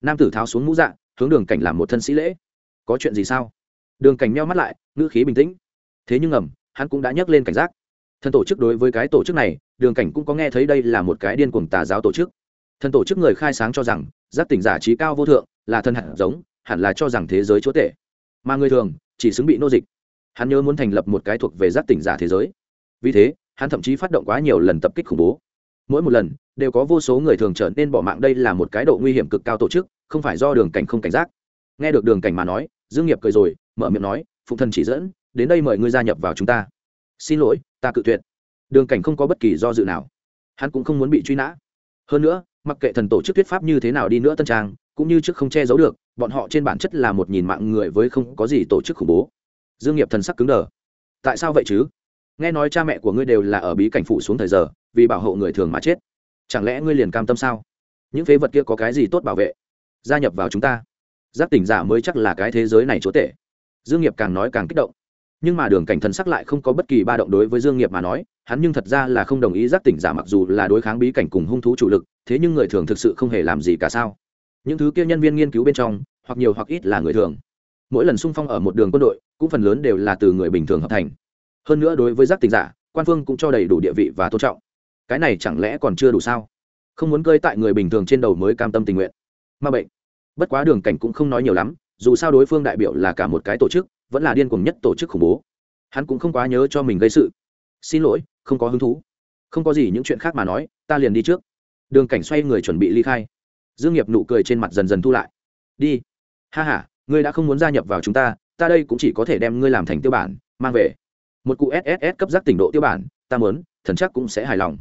Nam tử tháo xuống mũ dạ hướng đường cảnh làm một thân sĩ lễ. Có chuyện gì sao? Đường cảnh meo mắt lại, ngữ khí bình tĩnh. Thế nhưng ngầm, hắn cũng đã nhắc lên cảnh giác. Thần tổ chức đối với cái tổ chức này, đường cảnh cũng có nghe thấy đây là một cái điên cuồng tà giáo tổ chức. Thần tổ chức người khai sáng cho rằng, giác tỉnh giả trí cao vô thượng, là thân hạt giống, hẳn là cho rằng thế giới chúa tể. Mà người thường chỉ xứng bị nô dịch. Hắn nhớ muốn thành lập một cái thuộc về giác tỉnh giả thế giới. Vì thế, hắn thậm chí phát động quá nhiều lần tập kích khủng bố. Mỗi một lần, đều có vô số người thường trở nên bỏ mạng. Đây là một cái độ nguy hiểm cực cao tổ chức, không phải do đường cảnh không cảnh giác. Nghe được đường cảnh mà nói, dương nghiệp cười rồi, mở miệng nói phụ thần chỉ dẫn, đến đây mời ngươi gia nhập vào chúng ta. Xin lỗi, ta cự tuyệt. Đường cảnh không có bất kỳ do dự nào. Hắn cũng không muốn bị truy nã. Hơn nữa, mặc kệ thần tổ chức thuyết pháp như thế nào đi nữa tân trang cũng như trước không che giấu được, bọn họ trên bản chất là một nhìn mạng người với không có gì tổ chức khủng bố. Dương nghiệp thần sắc cứng đờ. Tại sao vậy chứ? Nghe nói cha mẹ của ngươi đều là ở bí cảnh phủ xuống thời giờ, vì bảo hộ người thường mà chết. Chẳng lẽ ngươi liền cam tâm sao? Những phế vật kia có cái gì tốt bảo vệ? Gia nhập vào chúng ta. Giác tỉnh giả mới chắc là cái thế giới này chúa tể. Dương nghiệp càng nói càng kích động. Nhưng mà đường cảnh thần sắc lại không có bất kỳ ba động đối với dương nghiệp mà nói, hắn nhưng thật ra là không đồng ý giác tỉnh giả mặc dù là đối kháng bí cảnh cùng hung thú chủ lực, thế nhưng người thường thực sự không hề làm gì cả sao? Những thứ kia nhân viên nghiên cứu bên trong, hoặc nhiều hoặc ít là người thường. Mỗi lần sung phong ở một đường quân đội, cũng phần lớn đều là từ người bình thường hợp thành. Hơn nữa đối với giác tình giả, quan phương cũng cho đầy đủ địa vị và tôn trọng. Cái này chẳng lẽ còn chưa đủ sao? Không muốn cơi tại người bình thường trên đầu mới cam tâm tình nguyện. Ma bệnh. Bất quá đường cảnh cũng không nói nhiều lắm, dù sao đối phương đại biểu là cả một cái tổ chức, vẫn là điên cuồng nhất tổ chức khủng bố. Hắn cũng không quá nhớ cho mình gây sự. Xin lỗi, không có hứng thú. Không có gì những chuyện khác mà nói, ta liền đi trước. Đường cảnh xoay người chuẩn bị ly khai dương nghiệp nụ cười trên mặt dần dần thu lại. Đi. Ha ha, ngươi đã không muốn gia nhập vào chúng ta ta đây cũng chỉ có thể đem ngươi làm thành tiêu bản, mang về. Một cụ sss cấp giác tỉnh độ tiêu bản, ta muốn, thần chắc cũng sẽ hài lòng.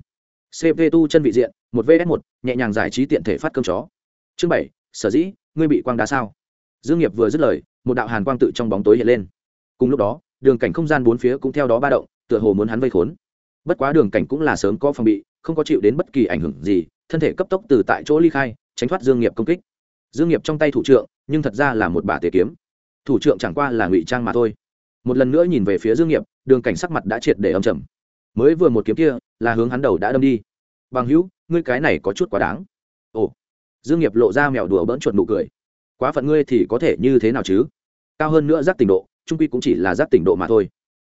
Cp tu chân vị diện, một vs một, nhẹ nhàng giải trí tiện thể phát cơm chó. Chương bảy, sở dĩ, ngươi bị quang đá sao? Dương nghiệp vừa dứt lời, một đạo hàn quang tự trong bóng tối hiện lên. Cùng lúc đó, đường cảnh không gian bốn phía cũng theo đó ba động, tựa hồ muốn hắn vây khốn. Bất quá đường cảnh cũng là sớm có phòng bị, không có chịu đến bất kỳ ảnh hưởng gì, thân thể cấp tốc từ tại chỗ ly khai tránh thoát dương nghiệp công kích. Dương nghiệp trong tay thủ trưởng nhưng thật ra là một bả tề kiếm. Thủ trưởng chẳng qua là ngụy trang mà thôi. Một lần nữa nhìn về phía dương nghiệp, đường cảnh sắc mặt đã triệt để âm trầm. Mới vừa một kiếm kia, là hướng hắn đầu đã đâm đi. Bằng hữu, ngươi cái này có chút quá đáng. Ồ. Dương nghiệp lộ ra mèo đùa bỡn chuột nụ cười. Quá phận ngươi thì có thể như thế nào chứ? Cao hơn nữa giác tỉnh độ, trung quy cũng chỉ là giác tỉnh độ mà thôi.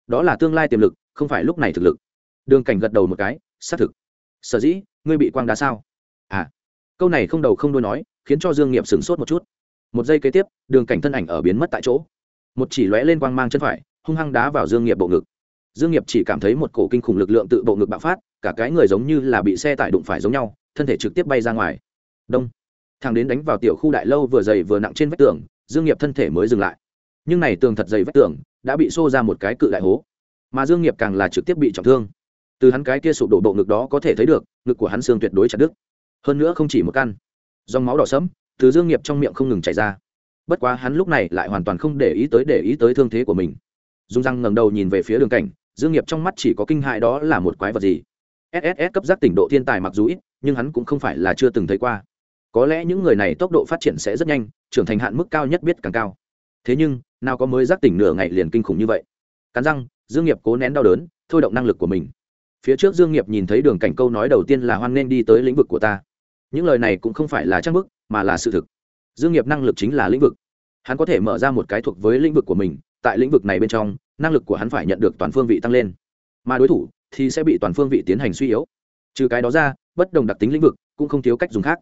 Đó là tương lai tiềm lực, không phải lúc này thực lực. Đường cảnh gật đầu một cái, xác thực. Sở dĩ, ngươi bị quang đá sao? À câu này không đầu không đuôi nói, khiến cho dương nghiệp sửng sốt một chút. Một giây kế tiếp, đường cảnh thân ảnh ở biến mất tại chỗ. Một chỉ lóe lên quang mang chân phải, hung hăng đá vào dương nghiệp bộ ngực. Dương nghiệp chỉ cảm thấy một cổ kinh khủng lực lượng tự bộ ngực bạo phát, cả cái người giống như là bị xe tải đụng phải giống nhau, thân thể trực tiếp bay ra ngoài. Đông. Thằng đến đánh vào tiểu khu đại lâu vừa dày vừa nặng trên vách tường, dương nghiệp thân thể mới dừng lại. Nhưng này tường thật dày vách tường, đã bị xô ra một cái cự đại hố. Mà dương nghiệp càng là trực tiếp bị trọng thương. Từ hắn cái kia sụp đổ bộ ngực đó có thể thấy được, ngực của hắn xương tuyệt đối chặt đứt hơn nữa không chỉ một căn. Dòng máu đỏ sẫm, từ dương nghiệp trong miệng không ngừng chảy ra. Bất quá hắn lúc này lại hoàn toàn không để ý tới để ý tới thương thế của mình. Dung răng ngẩng đầu nhìn về phía đường cảnh, dương nghiệp trong mắt chỉ có kinh hại đó là một quái vật gì? Sss cấp giác tỉnh độ thiên tài mặc dù ít, nhưng hắn cũng không phải là chưa từng thấy qua. Có lẽ những người này tốc độ phát triển sẽ rất nhanh, trưởng thành hạn mức cao nhất biết càng cao. Thế nhưng, nào có mới giác tỉnh nửa ngày liền kinh khủng như vậy? Cắn răng, dương nghiệp cố nén đau đớn, thôi động năng lực của mình. Phía trước dương nghiệp nhìn thấy đường cảnh câu nói đầu tiên là hoan nên đi tới lĩnh vực của ta những lời này cũng không phải là trang bức, mà là sự thực. Dương nghiệp năng lực chính là lĩnh vực. Hắn có thể mở ra một cái thuộc với lĩnh vực của mình, tại lĩnh vực này bên trong, năng lực của hắn phải nhận được toàn phương vị tăng lên. Mà đối thủ thì sẽ bị toàn phương vị tiến hành suy yếu. Trừ cái đó ra, bất đồng đặc tính lĩnh vực cũng không thiếu cách dùng khác.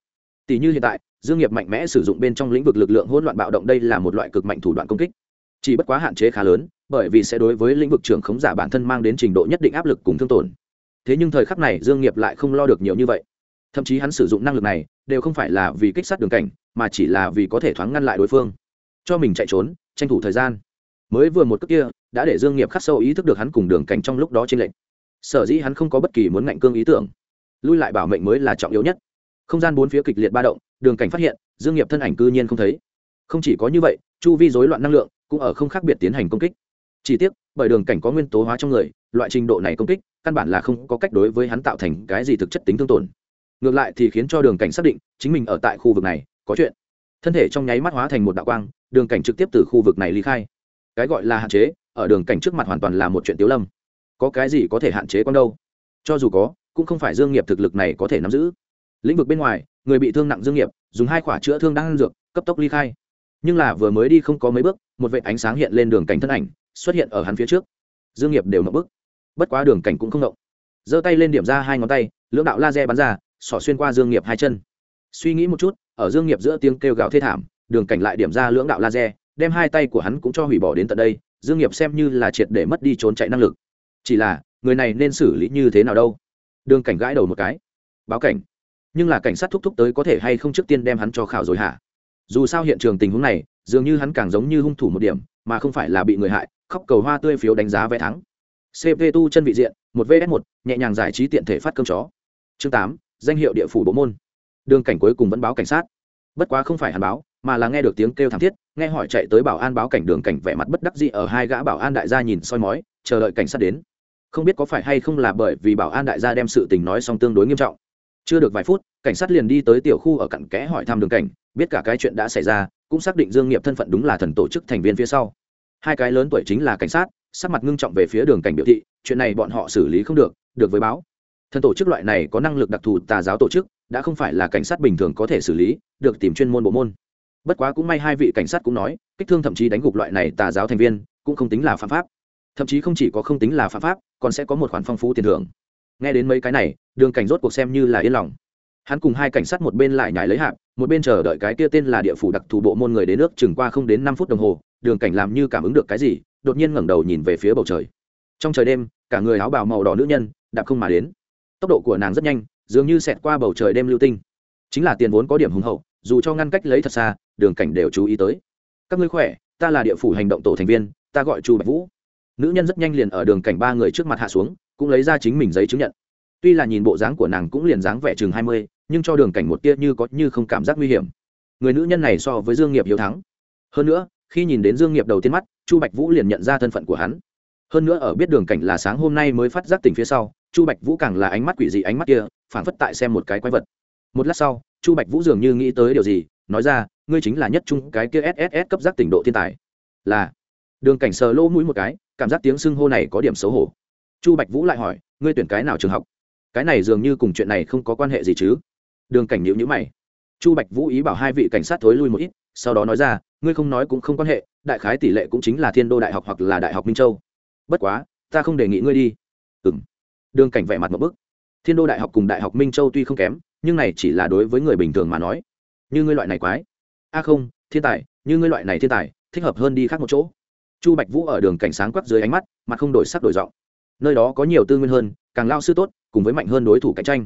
Tỷ như hiện tại, dương nghiệp mạnh mẽ sử dụng bên trong lĩnh vực lực lượng hỗn loạn bạo động đây là một loại cực mạnh thủ đoạn công kích. Chỉ bất quá hạn chế khá lớn, bởi vì sẽ đối với lĩnh vực trưởng khống giả bản thân mang đến trình độ nhất định áp lực cùng thương tổn. Thế nhưng thời khắc này, dương nghiệp lại không lo được nhiều như vậy thậm chí hắn sử dụng năng lực này đều không phải là vì kích sát đường cảnh, mà chỉ là vì có thể thoáng ngăn lại đối phương. Cho mình chạy trốn, tranh thủ thời gian. Mới vừa một cước kia, đã để dương nghiệp khắc sâu ý thức được hắn cùng đường cảnh trong lúc đó trên lệnh sở dĩ hắn không có bất kỳ muốn ngạnh cương ý tưởng. Lui lại bảo mệnh mới là trọng yếu nhất. Không gian bốn phía kịch liệt ba động, đường cảnh phát hiện, dương nghiệp thân ảnh cư nhiên không thấy. Không chỉ có như vậy, chu vi rối loạn năng lượng cũng ở không khác biệt tiến hành công kích. Chỉ tiếc, bởi đường cảnh có nguyên tố hóa trong người, loại trình độ này công kích căn bản là không có cách đối với hắn tạo thành cái gì thực chất tính thương tổn ngược lại thì khiến cho đường cảnh xác định, chính mình ở tại khu vực này, có chuyện. Thân thể trong nháy mắt hóa thành một đạo quang, đường cảnh trực tiếp từ khu vực này ly khai. Cái gọi là hạn chế, ở đường cảnh trước mặt hoàn toàn là một chuyện tiếu lâm. Có cái gì có thể hạn chế con đâu? Cho dù có, cũng không phải dương nghiệp thực lực này có thể nắm giữ. Lĩnh vực bên ngoài, người bị thương nặng dương nghiệp, dùng hai quả chữa thương đang ăn dược, cấp tốc ly khai. Nhưng là vừa mới đi không có mấy bước, một vệt ánh sáng hiện lên đường cảnh thân ảnh, xuất hiện ở hắn phía trước. Dương nghiệp đều nộp bức bất quá đường cảnh cũng không nộp giơ tay lên điểm ra hai ngón tay, lưỡng đạo laser bắn ra xỏ xuyên qua dương nghiệp hai chân. Suy nghĩ một chút, ở dương nghiệp giữa tiếng kêu gào thê thảm, đường cảnh lại điểm ra lưỡng đạo laser, đem hai tay của hắn cũng cho hủy bỏ đến tận đây, dương nghiệp xem như là triệt để mất đi trốn chạy năng lực. Chỉ là, người này nên xử lý như thế nào đâu? Đường cảnh gãi đầu một cái. Báo cảnh. Nhưng là cảnh sát thúc thúc tới có thể hay không trước tiên đem hắn cho khảo rồi hả? Dù sao hiện trường tình huống này, dường như hắn càng giống như hung thủ một điểm, mà không phải là bị người hại, khóc cầu hoa tươi phiếu đánh giá vé thắng. Cp tu chân vị diện, một vs một, nhẹ nhàng giải trí tiện thể phát cơm chó. Chương tám danh hiệu địa phủ bộ môn. Đường cảnh cuối cùng vẫn báo cảnh sát. Bất quá không phải hàn báo, mà là nghe được tiếng kêu thảm thiết, nghe hỏi chạy tới bảo an báo cảnh đường cảnh vẻ mặt bất đắc dĩ ở hai gã bảo an đại gia nhìn soi mói, chờ đợi cảnh sát đến. Không biết có phải hay không là bởi vì bảo an đại gia đem sự tình nói xong tương đối nghiêm trọng. Chưa được vài phút, cảnh sát liền đi tới tiểu khu ở cặn kẽ hỏi thăm đường cảnh, biết cả cái chuyện đã xảy ra, cũng xác định dương nghiệp thân phận đúng là thần tổ chức thành viên phía sau. Hai cái lớn tuổi chính là cảnh sát, sắc mặt ngưng trọng về phía đường cảnh biểu thị, chuyện này bọn họ xử lý không được được với báo thần tổ chức loại này có năng lực đặc thù tà giáo tổ chức, đã không phải là cảnh sát bình thường có thể xử lý, được tìm chuyên môn bộ môn. Bất quá cũng may hai vị cảnh sát cũng nói, kích thương thậm chí đánh gục loại này tà giáo thành viên, cũng không tính là phạm pháp. Thậm chí không chỉ có không tính là phạm pháp, còn sẽ có một khoản phong phú tiền thưởng. Nghe đến mấy cái này, đường cảnh rốt cuộc xem như là yên lòng. Hắn cùng hai cảnh sát một bên lại nhảy lấy hạp, một bên chờ đợi cái kia tên là địa phủ đặc thù bộ môn người đến nước chừng qua không đến năm phút đồng hồ, đường cảnh làm như cảm ứng được cái gì, đột nhiên ngẩng đầu nhìn về phía bầu trời. Trong trời đêm, cả người áo bào màu đỏ nữ nhân, đạp không mà đến tốc độ của nàng rất nhanh, dường như xẹt qua bầu trời đêm lưu tinh. Chính là tiền vốn có điểm hùng hậu, dù cho ngăn cách lấy thật xa, đường cảnh đều chú ý tới. Các ngươi khỏe, ta là địa phủ hành động tổ thành viên, ta gọi chu bạch vũ. Nữ nhân rất nhanh liền ở đường cảnh ba người trước mặt hạ xuống, cũng lấy ra chính mình giấy chứng nhận. Tuy là nhìn bộ dáng của nàng cũng liền dáng vẻ chừng hai mươi, nhưng cho đường cảnh một tia như có như không cảm giác nguy hiểm. Người nữ nhân này so với dương nghiệp hiếu thắng. Hơn nữa, khi nhìn đến dương nghiệp đầu tiên mắt, chu bạch vũ liền nhận ra thân phận của hắn. Hơn nữa ở biết đường cảnh là sáng hôm nay mới phát giác tỉnh phía sau chu bạch vũ càng là ánh mắt quỷ dị ánh mắt kia, phảng phất tại xem một cái quái vật. Một lát sau, chu bạch vũ dường như nghĩ tới điều gì, nói ra, ngươi chính là nhất trung cái kia sss cấp giác tỉnh độ thiên tài. Là. Đường cảnh sờ lỗ mũi một cái, cảm giác tiếng xưng hô này có điểm xấu hổ. Chu bạch vũ lại hỏi, ngươi tuyển cái nào trường học? Cái này dường như cùng chuyện này không có quan hệ gì chứ. Đường cảnh nhịu nhữ mày. Chu bạch vũ ý bảo hai vị cảnh sát thối lui một ít, sau đó nói ra, ngươi không nói cũng không quan hệ, đại khái tỷ lệ cũng chính là thiên đô đại học hoặc là đại học minh châu. Bất quá, ta không đề nghị ngươi đi đường cảnh vẻ mặt một bức. Thiên đô đại học cùng đại học minh châu tuy không kém, nhưng này chỉ là đối với người bình thường mà nói. Như ngươi loại này quái. A à không, thiên tài, như ngươi loại này thiên tài, thích hợp hơn đi khác một chỗ. Chu bạch vũ ở đường cảnh sáng quắc dưới ánh mắt, mặt không đổi sắc đổi giọng. Nơi đó có nhiều tư nguyên hơn, càng lao sư tốt, cùng với mạnh hơn đối thủ cạnh tranh.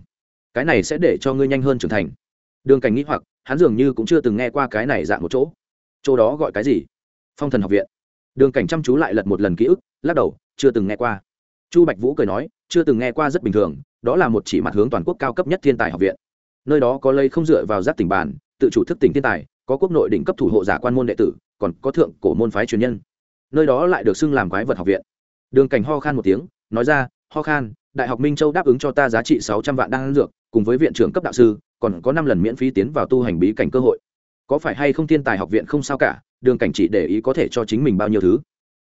Cái này sẽ để cho ngươi nhanh hơn trưởng thành. Đường cảnh nghĩ hoặc, hắn dường như cũng chưa từng nghe qua cái này dạng một chỗ. Chỗ đó gọi cái gì? Phong thần học viện. Đường cảnh chăm chú lại lật một lần ký ức, lắc đầu, chưa từng nghe qua chu bạch vũ cười nói, chưa từng nghe qua rất bình thường, đó là một chỉ mặt hướng toàn quốc cao cấp nhất thiên tài học viện. Nơi đó có lây không dựa vào giác tỉnh bản, tự chủ thức tỉnh thiên tài, có quốc nội đỉnh cấp thủ hộ giả quan môn đệ tử, còn có thượng cổ môn phái truyền nhân. Nơi đó lại được xưng làm quái vật học viện. Đường cảnh ho khan một tiếng, nói ra, ho khan, đại học minh châu đáp ứng cho ta giá trị sáu trăm vạn đan dược, cùng với viện trưởng cấp đạo sư, còn có năm lần miễn phí tiến vào tu hành bí cảnh cơ hội. Có phải hay không thiên tài học viện không sao cả, đường cảnh chỉ để ý có thể cho chính mình bao nhiêu thứ.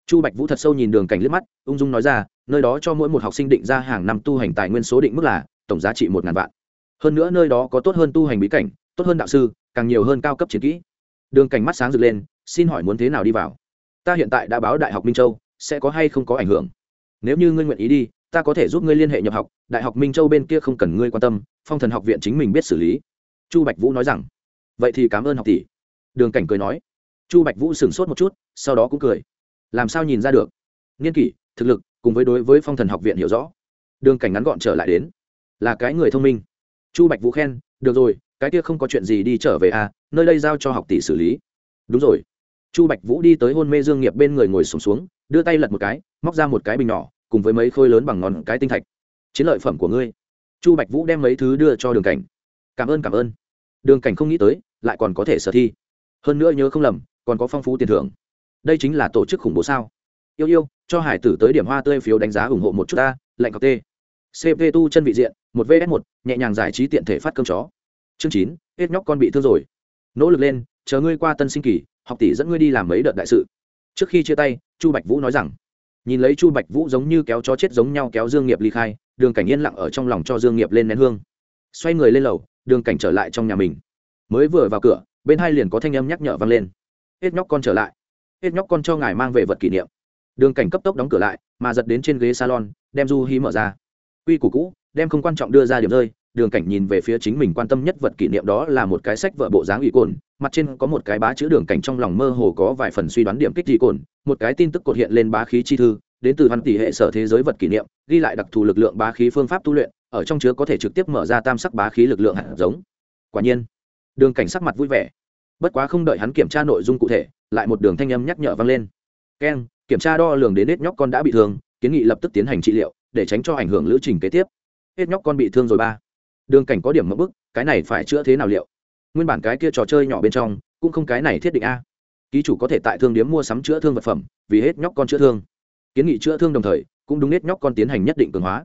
Chu bạch vũ thật sâu nhìn đường cảnh liếc mắt, ung dung nói ra nơi đó cho mỗi một học sinh định ra hàng năm tu hành tài nguyên số định mức là tổng giá trị một ngàn vạn. Hơn nữa nơi đó có tốt hơn tu hành bí cảnh, tốt hơn đạo sư, càng nhiều hơn cao cấp chiến kỹ. Đường cảnh mắt sáng rực lên, xin hỏi muốn thế nào đi vào? Ta hiện tại đã báo đại học minh châu, sẽ có hay không có ảnh hưởng? Nếu như ngươi nguyện ý đi, ta có thể giúp ngươi liên hệ nhập học, đại học minh châu bên kia không cần ngươi quan tâm, phong thần học viện chính mình biết xử lý. Chu bạch vũ nói rằng. Vậy thì cảm ơn học tỷ. Đường cảnh cười nói. Chu bạch vũ sửng sốt một chút, sau đó cũng cười. Làm sao nhìn ra được? Nghiên kỷ, thực lực cùng với đối với phong thần học viện hiểu rõ. Đường cảnh ngắn gọn trở lại đến. Là cái người thông minh. Chu bạch vũ khen được rồi cái kia không có chuyện gì đi trở về à nơi đây giao cho học tỷ xử lý. Đúng rồi. Chu bạch vũ đi tới hôn mê dương nghiệp bên người ngồi sùng xuống, xuống đưa tay lật một cái móc ra một cái bình nhỏ cùng với mấy khối lớn bằng ngón cái tinh thạch. Chiến lợi phẩm của ngươi. Chu bạch vũ đem mấy thứ đưa cho đường cảnh. Cảm ơn cảm ơn. Đường cảnh không nghĩ tới lại còn có thể sở thi. Hơn nữa nhớ không lầm còn có phong phú tiền thưởng. Đây chính là tổ chức khủng bố sao? Yêu yêu cho hải tử tới điểm hoa tươi phiếu đánh giá ủng hộ một chút ta lệnh cọc t cp tu chân vị diện, một vs một, nhẹ nhàng giải trí tiện thể phát cơm chó. Chương chín, hết nhóc con bị thương rồi. Nỗ lực lên, chờ ngươi qua tân sinh kỳ, học tỷ dẫn ngươi đi làm mấy đợt đại sự. Trước khi chia tay, chu bạch vũ nói rằng, nhìn lấy chu bạch vũ giống như kéo chó chết giống nhau kéo dương nghiệp ly khai, đường cảnh yên lặng ở trong lòng cho dương nghiệp lên nén hương. Xoay người lên lầu, đường cảnh trở lại trong nhà mình. Mới vừa vào cửa, bên hai liền có thanh âm nhắc nhở vang lên. Hết nhóc con trở lại. Hết nhóc con cho ngài mang về vật kỷ niệm đường cảnh cấp tốc đóng cửa lại, mà giật đến trên ghế salon, đem du hi mở ra. Quy củ cũ, đem không quan trọng đưa ra điểm rơi, đường cảnh nhìn về phía chính mình quan tâm nhất vật kỷ niệm đó là một cái sách vợ bộ dáng ủy cồn, mặt trên có một cái bá chữ đường cảnh trong lòng mơ hồ có vài phần suy đoán điểm kích dị cồn, một cái tin tức cột hiện lên bá khí chi thư, đến từ văn tỷ hệ sở thế giới vật kỷ niệm, ghi lại đặc thù lực lượng bá khí phương pháp tu luyện, ở trong chứa có thể trực tiếp mở ra tam sắc bá khí lực lượng hạt giống. Quả nhiên, đường cảnh sắc mặt vui vẻ. Bất quá không đợi hắn kiểm tra nội dung cụ thể, lại một đường thanh âm nhắc nhở vang lên. Keng kiểm tra đo lường đến hết nhóc con đã bị thương, kiến nghị lập tức tiến hành trị liệu, để tránh cho ảnh hưởng lữ trình kế tiếp. Hết nhóc con bị thương rồi ba. Đường cảnh có điểm mẫu bức, cái này phải chữa thế nào liệu? Nguyên bản cái kia trò chơi nhỏ bên trong, cũng không cái này thiết định a. Ký chủ có thể tại thương điếm mua sắm chữa thương vật phẩm, vì hết nhóc con chữa thương. Kiến nghị chữa thương đồng thời, cũng đúng hết nhóc con tiến hành nhất định cường hóa.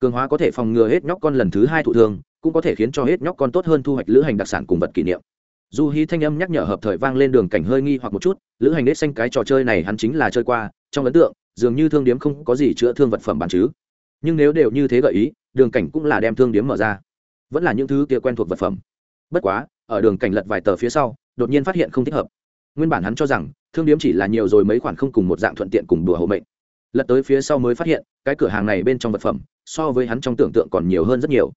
Cường hóa có thể phòng ngừa hết nhóc con lần thứ hai thụ thương, cũng có thể khiến cho hết nhóc con tốt hơn thu hoạch lữ hành đặc sản cùng vật kỷ niệm dù hí thanh âm nhắc nhở hợp thời vang lên đường cảnh hơi nghi hoặc một chút, lữ hành nết xanh cái trò chơi này hắn chính là chơi qua, trong ấn tượng, dường như thương điếm không có gì chữa thương vật phẩm bản chứ. Nhưng nếu đều như thế gợi ý, đường cảnh cũng là đem thương điếm mở ra. Vẫn là những thứ kia quen thuộc vật phẩm. Bất quá, ở đường cảnh lật vài tờ phía sau, đột nhiên phát hiện không thích hợp. Nguyên bản hắn cho rằng, thương điếm chỉ là nhiều rồi mấy khoản không cùng một dạng thuận tiện cùng đùa hộ mệnh. Lật tới phía sau mới phát hiện, cái cửa hàng này bên trong vật phẩm, so với hắn trong tưởng tượng còn nhiều hơn rất nhiều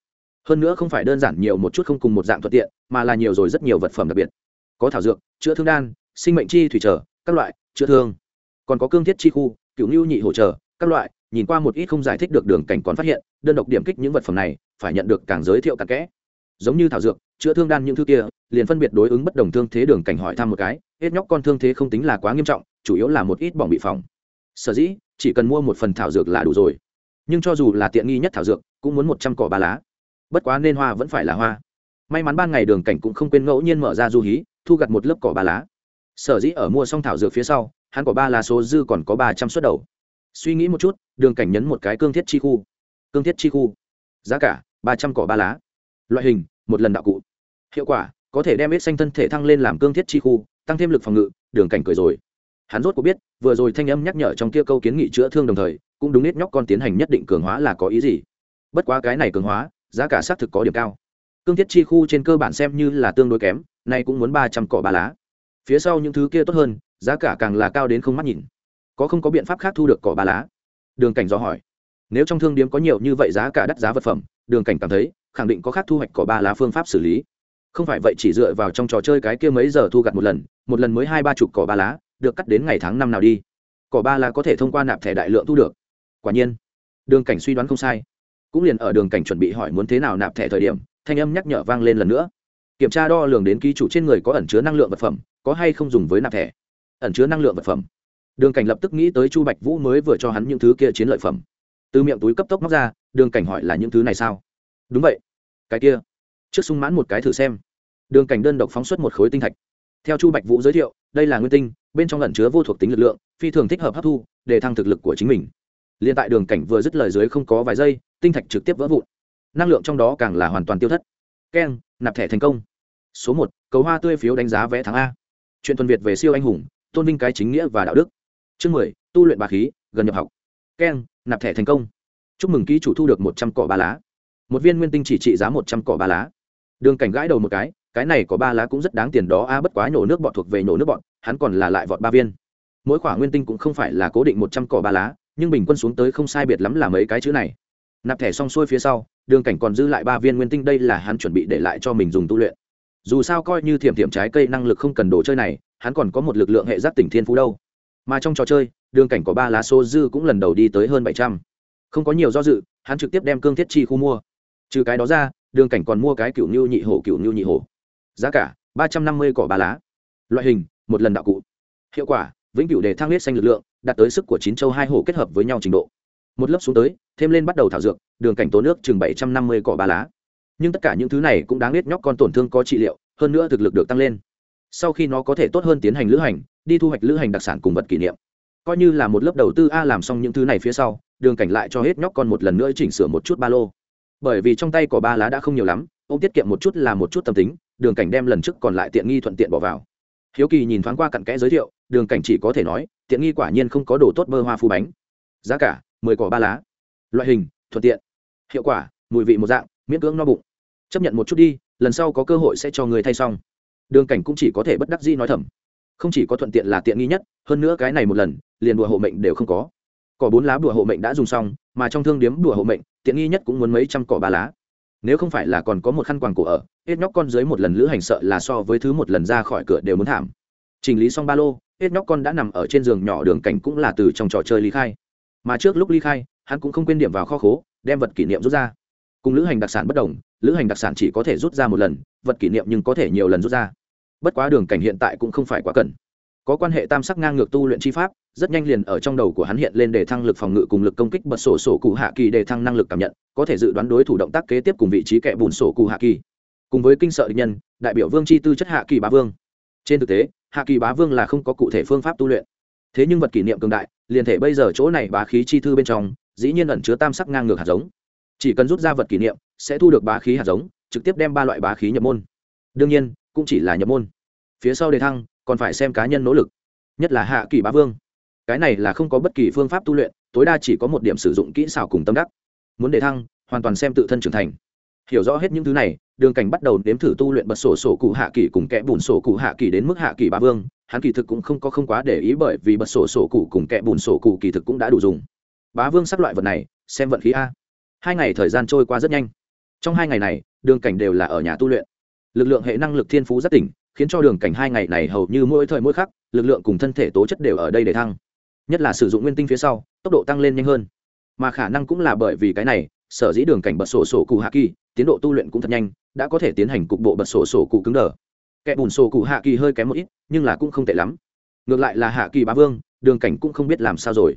hơn nữa không phải đơn giản nhiều một chút không cùng một dạng thuận tiện, mà là nhiều rồi rất nhiều vật phẩm đặc biệt. Có thảo dược, chữa thương đan, sinh mệnh chi thủy trở, các loại, chữa thương. Còn có cương thiết chi khu, cựu ngưu nhị hỗ trợ các loại, nhìn qua một ít không giải thích được đường cảnh còn phát hiện, đơn độc điểm kích những vật phẩm này, phải nhận được càng giới thiệu càng kẽ. Giống như thảo dược, chữa thương đan những thứ kia, liền phân biệt đối ứng bất đồng thương thế đường cảnh hỏi thăm một cái, hết nhóc con thương thế không tính là quá nghiêm trọng, chủ yếu là một ít bỏng bị phòng sở dĩ, chỉ cần mua một phần thảo dược là đủ rồi. Nhưng cho dù là tiện nghi nhất thảo dược, cũng muốn một trăm cỏ ba lá bất quá nên hoa vẫn phải là hoa. May mắn ban ngày đường cảnh cũng không quên ngẫu nhiên mở ra du hí, thu gặt một lớp cỏ ba lá. Sở dĩ ở mua xong thảo dược phía sau, hắn có ba lá số dư còn có ba trăm suất đầu. Suy nghĩ một chút, đường cảnh nhấn một cái cương thiết chi khu. Cương thiết chi khu. Giá cả, ba trăm cỏ ba lá. Loại hình, một lần đạo cụ. Hiệu quả, có thể đem ít xanh thân thể thăng lên làm cương thiết chi khu, tăng thêm lực phòng ngự, đường cảnh cười rồi. Hắn rốt có biết, vừa rồi thanh âm nhắc nhở trong kia câu kiến nghị chữa thương đồng thời, cũng đúng nết nhóc con tiến hành nhất định cường hóa là có ý gì. Bất quá cái này cường hóa giá cả xác thực có điểm cao. Cương thiết chi khu trên cơ bản xem như là tương đối kém, nay cũng muốn ba trăm cỏ ba lá. Phía sau những thứ kia tốt hơn, giá cả càng là cao đến không mắt nhìn. Có không có biện pháp khác thu được cỏ ba lá? Đường cảnh do hỏi. Nếu trong thương điếm có nhiều như vậy giá cả đắt giá vật phẩm, đường cảnh cảm thấy, khẳng định có khác thu hoạch cỏ ba lá phương pháp xử lý. Không phải vậy chỉ dựa vào trong trò chơi cái kia mấy giờ thu gặt một lần một lần mới hai ba chục cỏ ba lá, được cắt đến ngày tháng năm nào đi. Cỏ ba lá có thể thông qua nạp thẻ đại lượng thu được. Quả nhiên, đường cảnh suy đoán không sai cũng liền ở đường cảnh chuẩn bị hỏi muốn thế nào nạp thẻ thời điểm, thanh âm nhắc nhở vang lên lần nữa. Kiểm tra đo lường đến ký chủ trên người có ẩn chứa năng lượng vật phẩm, có hay không dùng với nạp thẻ. Ẩn chứa năng lượng vật phẩm. Đường cảnh lập tức nghĩ tới chu bạch vũ mới vừa cho hắn những thứ kia chiến lợi phẩm. Từ miệng túi cấp tốc móc ra, đường cảnh hỏi là những thứ này sao? Đúng vậy. Cái kia. Trước sung mãn một cái thử xem. Đường cảnh đơn độc phóng xuất một khối tinh thạch. Theo chu bạch vũ giới thiệu, đây là nguyên tinh, bên trong lẩn chứa vô thuộc tính lực lượng, phi thường thích hợp hấp thu, để thăng thực lực của chính mình. Liền tại đường cảnh vừa dứt lời dưới không có vài giây tinh thạch trực tiếp vỡ vụn. Năng lượng trong đó càng là hoàn toàn tiêu thất. Keng, nạp thẻ thành công. Số một, cầu hoa tươi phiếu đánh giá vé tháng a. Chuyện tuần việt về siêu anh hùng, tôn vinh cái chính nghĩa và đạo đức. Chương mười, tu luyện bà khí, gần nhập học. Keng, nạp thẻ thành công. Chúc mừng ký chủ thu được một trăm cỏ ba lá. Một viên nguyên tinh chỉ trị giá một trăm cỏ ba lá. Đường cảnh gãi đầu một cái cái này có ba lá cũng rất đáng tiền đó a, bất quá nhổ nước bọt thuộc về nhổ nước bọt hắn còn là lại vọt ba viên. Mỗi khoả nguyên tinh cũng không phải là cố định một trăm cỏ ba lá, nhưng bình quân xuống tới không sai biệt lắm là mấy cái chữ này nạp thẻ xong xuôi phía sau, đường cảnh còn dư lại ba viên nguyên tinh, đây là hắn chuẩn bị để lại cho mình dùng tu luyện. Dù sao coi như thiểm thiểm trái cây năng lực không cần đồ chơi này, hắn còn có một lực lượng hệ giác tỉnh thiên phú đâu. Mà trong trò chơi, đường cảnh có ba lá số dư cũng lần đầu đi tới hơn bảy trăm. Không có nhiều do dự, hắn trực tiếp đem cương thiết chi khu mua. Trừ cái đó ra, đường cảnh còn mua cái cựu nhu nhị hổ, cựu nhu nhị hổ. Giá cả, ba trăm năm mươi cỏ ba lá. Loại hình, một lần đạo cụ. Hiệu quả, vĩnh cửu để thang huyết xanh lực lượng, đạt tới sức của chín châu hai hổ kết hợp với nhau trình độ một lớp xuống tới, thêm lên bắt đầu thảo dược, đường cảnh tố nước chừng bảy trăm năm mươi cỏ ba lá. Nhưng tất cả những thứ này cũng đáng biết nhóc con tổn thương có trị liệu, hơn nữa thực lực được tăng lên. Sau khi nó có thể tốt hơn tiến hành lữ hành, đi thu hoạch lữ hành đặc sản cùng vật kỷ niệm. Coi như là một lớp đầu tư a làm xong những thứ này phía sau, đường cảnh lại cho hết nhóc con một lần nữa chỉnh sửa một chút ba lô. Bởi vì trong tay có ba lá đã không nhiều lắm, ông tiết kiệm một chút là một chút tâm tính, đường cảnh đem lần trước còn lại tiện nghi thuận tiện bỏ vào. Hiếu kỳ nhìn thoáng qua cặn kẽ giới thiệu, đường cảnh chỉ có thể nói, tiện nghi quả nhiên không có đồ tốt bơ hoa phu bánh. Giá cả mười cỏ ba lá. Loại hình, thuận tiện, hiệu quả, mùi vị một dạng, miễn cưỡng no bụng. Chấp nhận một chút đi, lần sau có cơ hội sẽ cho người thay xong. Đường cảnh cũng chỉ có thể bất đắc dĩ nói thầm. Không chỉ có thuận tiện là tiện nghi nhất, hơn nữa cái này một lần, liền đùa hộ mệnh đều không có. Cỏ bốn lá đùa hộ mệnh đã dùng xong, mà trong thương điếm đùa hộ mệnh, tiện nghi nhất cũng muốn mấy trăm cỏ ba lá. Nếu không phải là còn có một khăn quàng cổ ở, hết nhóc con dưới một lần lữ hành sợ là so với thứ một lần ra khỏi cửa đều muốn thảm. Chỉnh lý xong ba lô, hết nhóc con đã nằm ở trên giường nhỏ, đường cảnh cũng là từ trong trò chơi ly khai mà trước lúc ly khai, hắn cũng không quên điểm vào kho khố, đem vật kỷ niệm rút ra. Cùng lữ hành đặc sản bất đồng, lữ hành đặc sản chỉ có thể rút ra một lần, vật kỷ niệm nhưng có thể nhiều lần rút ra. Bất quá đường cảnh hiện tại cũng không phải quá cần. Có quan hệ tam sắc ngang ngược tu luyện chi pháp, rất nhanh liền ở trong đầu của hắn hiện lên để thăng lực phòng ngự cùng lực công kích bật sổ sổ cụ hạ kỳ để thăng năng lực cảm nhận, có thể dự đoán đối thủ động tác kế tiếp cùng vị trí kẻ bùn sổ cụ hạ kỳ. Cùng với kinh sợ địch nhân, đại biểu vương chi tư chất hạ kỳ bá vương. Trên thực tế, hạ kỳ bá vương là không có cụ thể phương pháp tu luyện. Thế nhưng vật kỷ niệm cường đại liền thể bây giờ chỗ này bá khí chi thư bên trong, dĩ nhiên ẩn chứa tam sắc ngang ngược hạt giống. Chỉ cần rút ra vật kỷ niệm, sẽ thu được bá khí hạt giống, trực tiếp đem ba loại bá khí nhập môn. Đương nhiên, cũng chỉ là nhập môn. Phía sau đề thăng, còn phải xem cá nhân nỗ lực. Nhất là hạ kỳ bá vương. Cái này là không có bất kỳ phương pháp tu luyện, tối đa chỉ có một điểm sử dụng kỹ xảo cùng tâm đắc. Muốn đề thăng, hoàn toàn xem tự thân trưởng thành. Hiểu rõ hết những thứ này, đường cảnh bắt đầu đếm thử tu luyện bật sổ sổ cụ hạ kỳ cùng kẽ bùn sổ cụ hạ kỳ đến mức hạ kỳ bá vương hắn kỳ thực cũng không có không quá để ý bởi vì bật sổ sổ cụ cùng kẹ bùn sổ cụ kỳ thực cũng đã đủ dùng. Bá vương sắc loại vật này, xem vận khí a. Hai ngày thời gian trôi qua rất nhanh. Trong hai ngày này, đường cảnh đều là ở nhà tu luyện. Lực lượng hệ năng lực thiên phú rất tỉnh khiến cho đường cảnh hai ngày này hầu như mỗi thời mỗi khắc, lực lượng cùng thân thể tố chất đều ở đây để thăng. Nhất là sử dụng nguyên tinh phía sau, tốc độ tăng lên nhanh hơn. Mà khả năng cũng là bởi vì cái này, sở dĩ đường cảnh bật sổ sổ cụ hạ kỳ, tiến độ tu luyện cũng thật nhanh, đã có thể tiến hành cục bộ bật sổ sổ cụ cứng đờ kẻ bùn sổ cụ hạ kỳ hơi kém một ít, nhưng là cũng không tệ lắm. Ngược lại là hạ kỳ bá vương, đường cảnh cũng không biết làm sao rồi.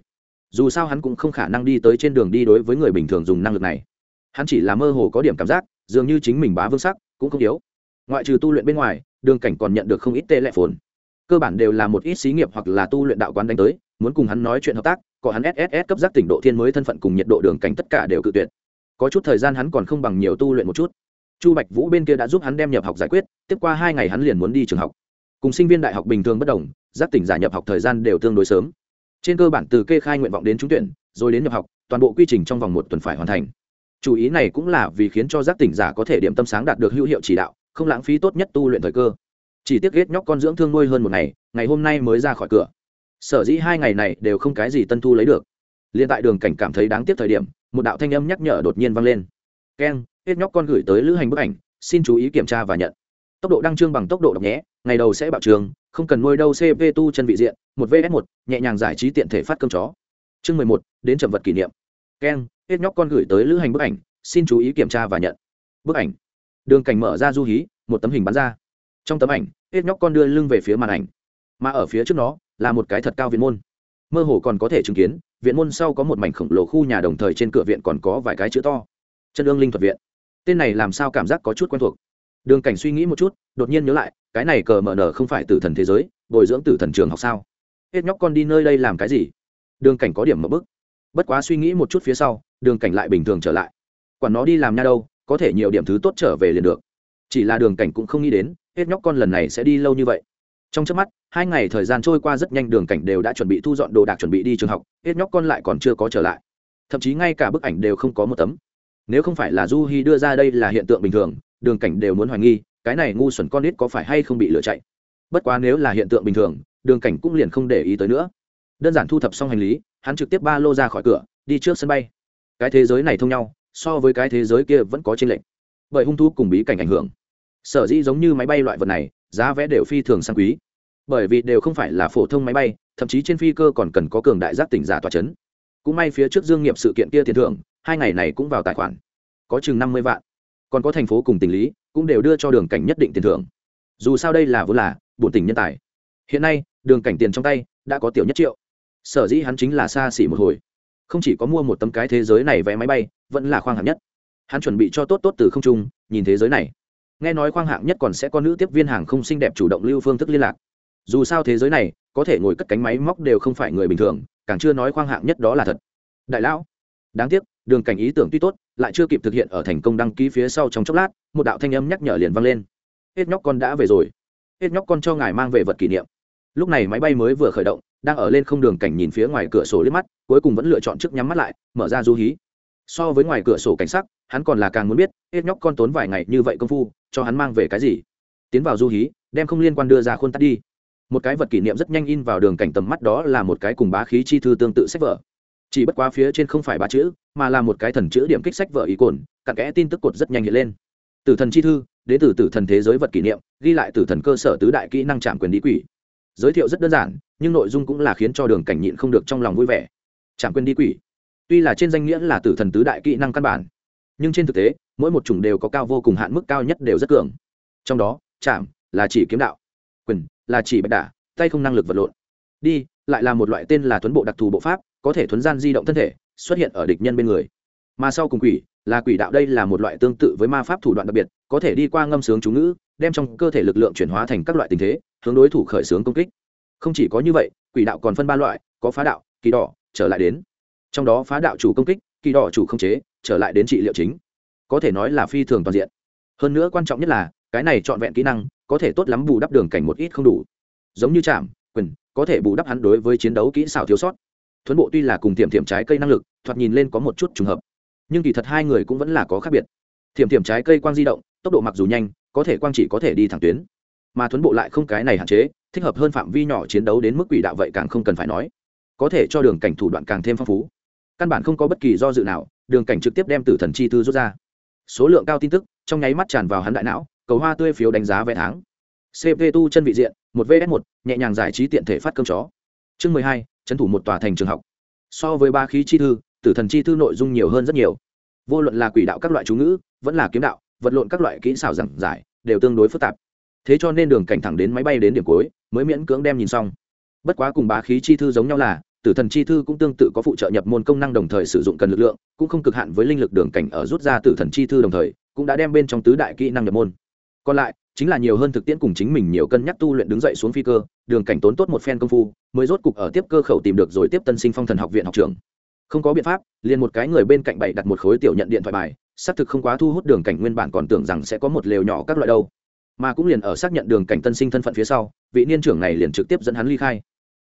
Dù sao hắn cũng không khả năng đi tới trên đường đi đối với người bình thường dùng năng lực này. Hắn chỉ là mơ hồ có điểm cảm giác, dường như chính mình bá vương sắc, cũng không yếu. Ngoại trừ tu luyện bên ngoài, đường cảnh còn nhận được không ít tê lệ phồn cơ bản đều là một ít xí nghiệp hoặc là tu luyện đạo quán đánh tới, muốn cùng hắn nói chuyện hợp tác, có hắn sss cấp giác tỉnh độ thiên mới thân phận cùng nhiệt độ đường cảnh tất cả đều cự tuyệt. Có chút thời gian hắn còn không bằng nhiều tu luyện một chút chu bạch vũ bên kia đã giúp hắn đem nhập học giải quyết, tiếp qua hai ngày hắn liền muốn đi trường học. Cùng sinh viên đại học bình thường bất đồng, giác tỉnh giả nhập học thời gian đều tương đối sớm. Trên cơ bản từ kê khai nguyện vọng đến trúng tuyển, rồi đến nhập học, toàn bộ quy trình trong vòng một tuần phải hoàn thành. Chủ ý này cũng là vì khiến cho giác tỉnh giả có thể điểm tâm sáng đạt được hữu hiệu chỉ đạo, không lãng phí tốt nhất tu luyện thời cơ. Chỉ tiếc ghét nhóc con dưỡng thương nuôi hơn một ngày ngày hôm nay mới ra khỏi cửa. Sở dĩ hai ngày này đều không cái gì tân thu lấy được. Liền tại đường cảnh cảm thấy đáng tiếc thời điểm, một đạo thanh âm nhắc nhở đột nhiên vang lên. Keng hết nhóc con gửi tới lữ hành bức ảnh, xin chú ý kiểm tra và nhận. Tốc độ đăng trương bằng tốc độ đọc nhé, ngày đầu sẽ bảo trường, không cần nuôi đâu cv tu chân vị diện, một vs một, nhẹ nhàng giải trí tiện thể phát cơm chó. Chương mười một, đến trầm vật kỷ niệm. Keng hết nhóc con gửi tới lữ hành bức ảnh, xin chú ý kiểm tra và nhận. Bức ảnh. Đường cảnh mở ra du hí, một tấm hình bắn ra. Trong tấm ảnh, hết nhóc con đưa lưng về phía màn ảnh. Mà ở phía trước nó, là một cái thật cao viện môn. Mơ hồ còn có thể chứng kiến, viện môn sau có một mảnh khổng lồ khu nhà đồng thời trên cửa viện còn có vài cái chữ to. Chân ương linh thuật viện tên này làm sao cảm giác có chút quen thuộc? Đường cảnh suy nghĩ một chút, đột nhiên nhớ lại, cái này cờ mở nở không phải tử thần thế giới, bồi dưỡng tử thần trường học sao? Hết nhóc con đi nơi đây làm cái gì? Đường cảnh có điểm mập bức bất quá suy nghĩ một chút phía sau, đường cảnh lại bình thường trở lại. Quản nó đi làm nha đâu, có thể nhiều điểm thứ tốt trở về liền được. Chỉ là đường cảnh cũng không nghĩ đến, hết nhóc con lần này sẽ đi lâu như vậy. Trong trước mắt, hai ngày thời gian trôi qua rất nhanh đường cảnh đều đã chuẩn bị thu dọn đồ đạc chuẩn bị đi trường học, hết nhóc con lại còn chưa có trở lại. Thậm chí ngay cả bức ảnh đều không có một tấm nếu không phải là du hi đưa ra đây là hiện tượng bình thường, đường cảnh đều muốn hoài nghi, cái này ngu xuẩn con nít có phải hay không bị lựa chạy? Bất quá nếu là hiện tượng bình thường, đường cảnh cũng liền không để ý tới nữa. Đơn giản thu thập xong hành lý, hắn trực tiếp ba lô ra khỏi cửa, đi trước sân bay. Cái thế giới này thông nhau, so với cái thế giới kia vẫn có t r ê n lệch. Bởi hung thu cùng bí cảnh ảnh hưởng. Sở dĩ giống như máy bay loại vật này, giá vé đều phi thường sang quý. Bởi vì đều không phải là phổ thông máy bay, thậm chí trên phi cơ còn cần có cường đại giác tỉnh giả tòa c h ấ n cũng may phía trước dương nghiệp sự kiện kia tiền thưởng hai ngày này cũng vào tài khoản. Có chừng năm mươi vạn. Còn có thành phố cùng tỉnh lý, cũng đều đưa cho đường cảnh nhất định tiền thưởng. Dù sao đây là vốn là bổn tỉnh nhân tài. Hiện nay, đường cảnh tiền trong tay đã có tiểu nhất triệu. Sở dĩ hắn chính là xa xỉ một hồi. Không chỉ có mua một tấm cái thế giới này vé máy bay, vẫn là khoang hạng nhất. Hắn chuẩn bị cho tốt tốt từ không trung, nhìn thế giới này. Nghe nói khoang hạng nhất còn sẽ có nữ tiếp viên hàng không xinh đẹp chủ động lưu phương thức liên lạc. Dù sao thế giới này, có thể ngồi cất cánh máy móc đều không phải người bình thường, càng chưa nói khoang hạng nhất đó là thật. Đại lão, đáng tiếc đường cảnh ý tưởng tuy tốt, lại chưa kịp thực hiện ở thành công đăng ký phía sau trong chốc lát, một đạo thanh âm nhắc nhở liền vang lên. Hết nhóc con đã về rồi. Hết nhóc con cho ngài mang về vật kỷ niệm. Lúc này máy bay mới vừa khởi động, đang ở lên không đường cảnh nhìn phía ngoài cửa sổ liếc mắt, cuối cùng vẫn lựa chọn trước nhắm mắt lại, mở ra du hí. So với ngoài cửa sổ cảnh sắc, hắn còn là càng muốn biết, hết nhóc con tốn vài ngày như vậy công phu, cho hắn mang về cái gì? Tiến vào du hí, đem không liên quan đưa ra khuôn tắt đi. Một cái vật kỷ niệm rất nhanh in vào đường cảnh tầm mắt đó là một cái cùng bá khí chi thư tương tự sách vở. Chỉ bất quá phía trên không phải ba chữ mà là một cái thần chữ điểm kích sách vợ ý cồn, cặn kẽ tin tức cột rất nhanh hiện lên. Tử thần chi thư, đến từ tử thần thế giới vật kỷ niệm, ghi lại tử thần cơ sở tứ đại kỹ năng chạm quyền đi quỷ. Giới thiệu rất đơn giản, nhưng nội dung cũng là khiến cho đường cảnh nhịn không được trong lòng vui vẻ. Chạm quyền đi quỷ. Tuy là trên danh nghĩa là tử thần tứ đại kỹ năng căn bản, nhưng trên thực tế, mỗi một chủng đều có cao vô cùng hạn mức cao nhất đều rất cường. Trong đó chạm là chỉ kiếm đạo, quyền là chỉ bạch đả, tay không năng lực vật lộn. Đi, lại là một loại tên là tuấn bộ đặc thù bộ pháp, có thể thuấn gian di động thân thể xuất hiện ở địch nhân bên người. Mà sau cùng quỷ, là quỷ đạo đây là một loại tương tự với ma pháp thủ đoạn đặc biệt, có thể đi qua ngâm sướng chú ngữ, đem trong cơ thể lực lượng chuyển hóa thành các loại tình thế, hướng đối thủ khởi xướng công kích. Không chỉ có như vậy, quỷ đạo còn phân ba loại, có phá đạo, kỳ đỏ, trở lại đến. Trong đó phá đạo chủ công kích, kỳ đỏ chủ không chế, trở lại đến trị liệu chính. Có thể nói là phi thường toàn diện. Hơn nữa quan trọng nhất là, cái này trọn vẹn kỹ năng, có thể tốt lắm bù đắp đường cảnh một ít không đủ. Giống như chạm quyền, có thể bù đắp hắn đối với chiến đấu kỹ xảo thiếu sót thuấn bộ tuy là cùng tiềm tiềm trái cây năng lực, thoạt nhìn lên có một chút trùng hợp. Nhưng kỳ thật hai người cũng vẫn là có khác biệt. Tiềm tiềm trái cây quang di động, tốc độ mặc dù nhanh, có thể quang chỉ có thể đi thẳng tuyến. Mà thuấn bộ lại không cái này hạn chế, thích hợp hơn phạm vi nhỏ chiến đấu đến mức quỷ đạo vậy càng không cần phải nói. Có thể cho đường cảnh thủ đoạn càng thêm phong phú. Căn bản không có bất kỳ do dự nào, đường cảnh trực tiếp đem tử thần chi tư rút ra. Số lượng cao tin tức, trong nháy mắt tràn vào hắn đại não, cầu hoa tươi phiếu đánh giá vé tháng. Cp tu chân vị diện, một vs một, nhẹ nhàng giải trí tiện thể phát cơm chó. Chương mười hai trấn thủ một tòa thành trường học. So với ba khí chi thư, tử thần chi thư nội dung nhiều hơn rất nhiều. Vô luận là quỷ đạo các loại chú ngữ, vẫn là kiếm đạo, vật lộn các loại kỹ xảo giảng giải, đều tương đối phức tạp. Thế cho nên đường cảnh thẳng đến máy bay đến điểm cuối, mới miễn cưỡng đem nhìn xong. Bất quá cùng bá khí chi thư giống nhau là, tử thần chi thư cũng tương tự có phụ trợ nhập môn công năng đồng thời sử dụng cần lực lượng, cũng không cực hạn với linh lực đường cảnh ở rút ra tử thần chi thư đồng thời, cũng đã đem bên trong tứ đại kỹ năng nhập môn. Còn lại chính là nhiều hơn thực tiễn cùng chính mình nhiều cân nhắc tu luyện đứng dậy xuống phi cơ, đường cảnh tốn tốt một phen công phu, mới rốt cục ở tiếp cơ khẩu tìm được rồi tiếp tân sinh phong thần học viện học trường không có biện pháp, liền một cái người bên cạnh bày đặt một khối tiểu nhận điện thoại bài, xác thực không quá thu hút đường cảnh nguyên bản còn tưởng rằng sẽ có một lều nhỏ các loại đâu. Mà cũng liền ở xác nhận đường cảnh tân sinh thân phận phía sau, vị niên trưởng này liền trực tiếp dẫn hắn ly khai.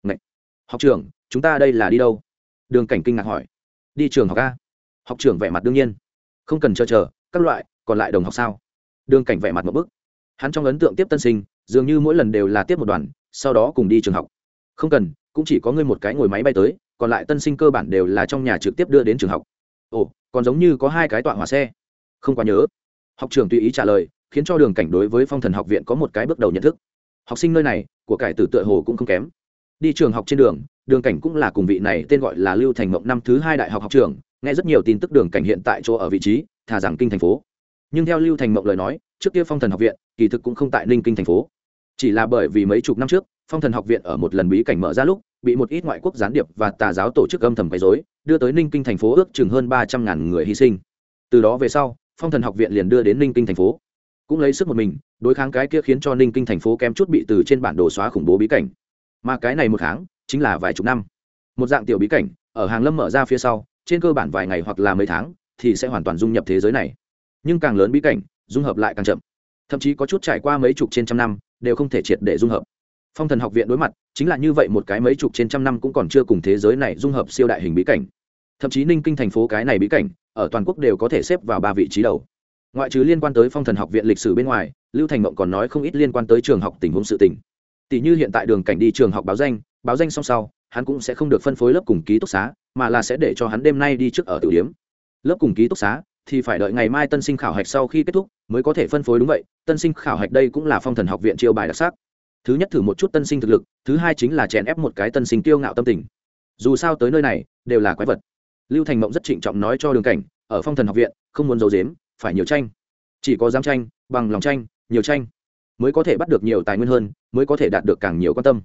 Ngậy! học trưởng, chúng ta đây là đi đâu? Đường cảnh kinh ngạc hỏi. Đi trường học a. Học trưởng vẻ mặt đương nhiên. Không cần chờ chờ, các loại, còn lại đồng học sao? Đường cảnh vẻ mặt một bức hắn trong ấn tượng tiếp tân sinh, dường như mỗi lần đều là tiếp một đoàn, sau đó cùng đi trường học. Không cần, cũng chỉ có ngươi một cái ngồi máy bay tới, còn lại tân sinh cơ bản đều là trong nhà trực tiếp đưa đến trường học. Ồ, còn giống như có hai cái tọa hỏa xe. Không quá nhớ. Học trường tùy ý trả lời, khiến cho đường cảnh đối với phong thần học viện có một cái bước đầu nhận thức. Học sinh nơi này, của cải tử tựa hồ cũng không kém. Đi trường học trên đường đường cảnh cũng là cùng vị này tên gọi là lưu thành mộng năm thứ hai đại học học trường nghe rất nhiều tin tức đường cảnh hiện tại chỗ ở vị trí, thà rằng kinh thành phố nhưng theo lưu thành mộng lời nói, trước kia phong thần học viện, kỳ thực cũng không tại ninh kinh thành phố. Chỉ là bởi vì mấy chục năm trước, phong thần học viện ở một lần bí cảnh mở ra lúc, bị một ít ngoại quốc gián điệp và tà giáo tổ chức âm thầm quấy dối đưa tới ninh kinh thành phố ước chừng hơn ba trăm ngàn người hy sinh. Từ đó về sau, phong thần học viện liền đưa đến ninh kinh thành phố. Cũng lấy sức một mình, đối kháng cái kia khiến cho ninh kinh thành phố kém chút bị từ trên bản đồ xóa khủng bố bí cảnh. Mà cái này một tháng chính là vài chục năm. Một dạng tiểu bí cảnh, ở hàng lâm mở ra phía sau, trên cơ bản vài ngày hoặc là mấy tháng, thì sẽ hoàn toàn dung nhập thế giới này nhưng càng lớn bí cảnh, dung hợp lại càng chậm. Thậm chí có chút trải qua mấy chục trên trăm năm, đều không thể triệt để dung hợp. Phong thần học viện đối mặt, chính là như vậy một cái mấy chục trên trăm năm cũng còn chưa cùng thế giới này dung hợp siêu đại hình bí cảnh. Thậm chí ninh kinh thành phố cái này bí cảnh, ở toàn quốc đều có thể xếp vào ba vị trí đầu. Ngoại trừ liên quan tới phong thần học viện lịch sử bên ngoài, lưu thành mộng còn nói không ít liên quan tới trường học tình huống sự tình. Tỷ như hiện tại đường cảnh đi trường học báo danh báo danh xong sau, hắn cũng sẽ không được phân phối lớp cùng ký túc xá, mà là sẽ để cho hắn đêm nay đi trước ở tử điếm lớp cùng ký túc xá thì phải đợi ngày mai tân sinh khảo hạch sau khi kết thúc mới có thể phân phối, đúng vậy, tân sinh khảo hạch đây cũng là phong thần học viện chiêu bài đặc sắc. Thứ nhất thử một chút tân sinh thực lực, thứ hai chính là chèn ép một cái tân sinh tiêu ngạo tâm tình. Dù sao tới nơi này, đều là quái vật. Lưu thành mộng rất trịnh trọng nói cho đường cảnh, ở phong thần học viện, không muốn giấu dếm phải nhiều tranh. Chỉ có dám tranh, bằng lòng tranh, nhiều tranh, mới có thể bắt được nhiều tài nguyên hơn, mới có thể đạt được càng nhiều quan tâm.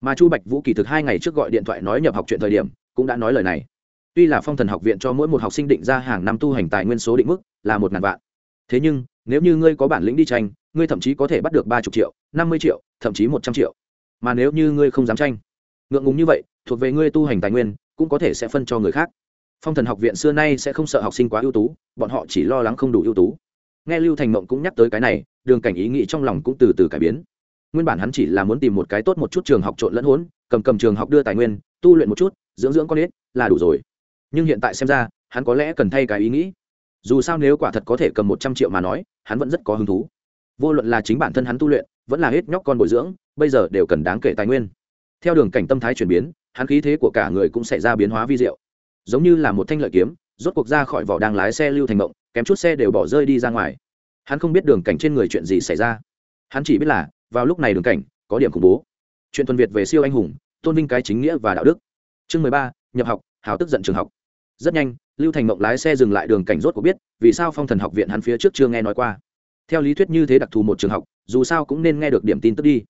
Mà chu bạch vũ kỳ thực hai ngày trước gọi điện thoại nói nhập học chuyện thời điểm, cũng đã nói lời này tuy là phong thần học viện cho mỗi một học sinh định ra hàng năm tu hành tài nguyên số định mức là một ngàn vạn. Thế nhưng, nếu như ngươi có bản lĩnh đi tranh, ngươi thậm chí có thể bắt được ba mươi triệu, năm mươi triệu, thậm chí một trăm triệu. Mà nếu như ngươi không dám tranh, ngượng ngùng như vậy, thuộc về ngươi tu hành tài nguyên, cũng có thể sẽ phân cho người khác. Phong thần học viện xưa nay sẽ không sợ học sinh quá ưu tú, bọn họ chỉ lo lắng không đủ ưu tú. Nghe lưu thành mộng cũng nhắc tới cái này, đường cảnh ý nghĩ trong lòng cũng từ từ cải biến. Nguyên bản hắn chỉ là muốn tìm một cái tốt một chút trường học trộn lẫn hốn cầm cầm trường học đưa tài nguyên, tu luyện một chút, dưỡng dưỡng con ít là đủ rồi nhưng hiện tại xem ra, hắn có lẽ cần thay cái ý nghĩ. Dù sao nếu quả thật có thể cầm một trăm triệu mà nói, hắn vẫn rất có hứng thú. Vô luận là chính bản thân hắn tu luyện, vẫn là hết nhóc con bồi dưỡng, bây giờ đều cần đáng kể tài nguyên. Theo đường cảnh tâm thái chuyển biến, hắn khí thế của cả người cũng xảy ra biến hóa vi diệu. Giống như là một thanh lợi kiếm, rốt cuộc ra khỏi vỏ đang lái xe lưu thành mộng, kém chút xe đều bỏ rơi đi ra ngoài. Hắn không biết đường cảnh trên người chuyện gì xảy ra. Hắn chỉ biết là, vào lúc này đường cảnh, có điểm khủng bố. Chuyện tuần việt về siêu anh hùng, tôn vinh cái chính nghĩa và đạo đức. Chương mười ba, nhập học, hào tức giận trường học rất nhanh, lưu thành mộng lái xe dừng lại đường cảnh rốt của biết, vì sao phong thần học viện hắn phía trước chưa nghe nói qua. Theo lý thuyết như thế đặc thù một trường học, dù sao cũng nên nghe được điểm tin tức đi.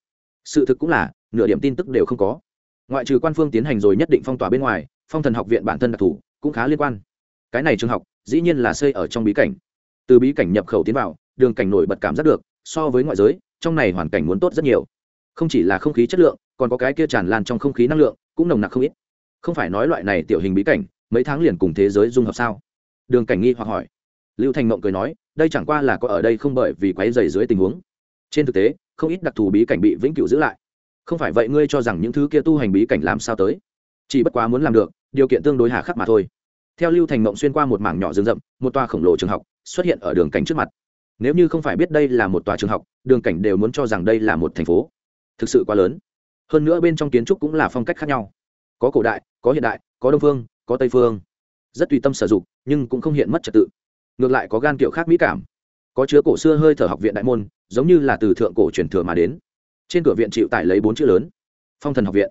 Sự thực cũng là, nửa điểm tin tức đều không có. Ngoại trừ quan phương tiến hành rồi nhất định phong tỏa bên ngoài, phong thần học viện bản thân đặc thù, cũng khá liên quan. Cái này trường học, dĩ nhiên là xây ở trong bí cảnh. Từ bí cảnh nhập khẩu tiến vào, đường cảnh nổi bật cảm giác được, so với ngoại giới, trong này hoàn cảnh muốn tốt rất nhiều. Không chỉ là không khí chất lượng, còn có cái kia tràn lan trong không khí năng lượng, cũng nồng nặc không ít. Không phải nói loại này tiểu hình bí cảnh mấy tháng liền cùng thế giới dung hợp sao? Đường cảnh nghi hoặc hỏi. Lưu thành mộng cười nói, đây chẳng qua là có ở đây không bởi vì quáy dày dưới tình huống. Trên thực tế, không ít đặc thù bí cảnh bị vĩnh cửu giữ lại. Không phải vậy ngươi cho rằng những thứ kia tu hành bí cảnh làm sao tới? Chỉ bất quá muốn làm được, điều kiện tương đối hà khắc mà thôi. Theo lưu thành mộng xuyên qua một mảng nhỏ rừng rậm, một tòa khổng lồ trường học xuất hiện ở đường cảnh trước mặt. Nếu như không phải biết đây là một tòa trường học, đường cảnh đều muốn cho rằng đây là một thành phố. Thực sự quá lớn. Hơn nữa bên trong kiến trúc cũng là phong cách khác nhau. Có cổ đại, có hiện đại, có đông phương có tây phương. Rất tùy tâm sử dụng, nhưng cũng không hiện mất trật tự. Ngược lại có gan kiểu khác mỹ cảm. Có chứa cổ xưa hơi thở học viện đại môn, giống như là từ thượng cổ truyền thừa mà đến. Trên cửa viện chịu tải lấy bốn chữ lớn. Phong thần học viện.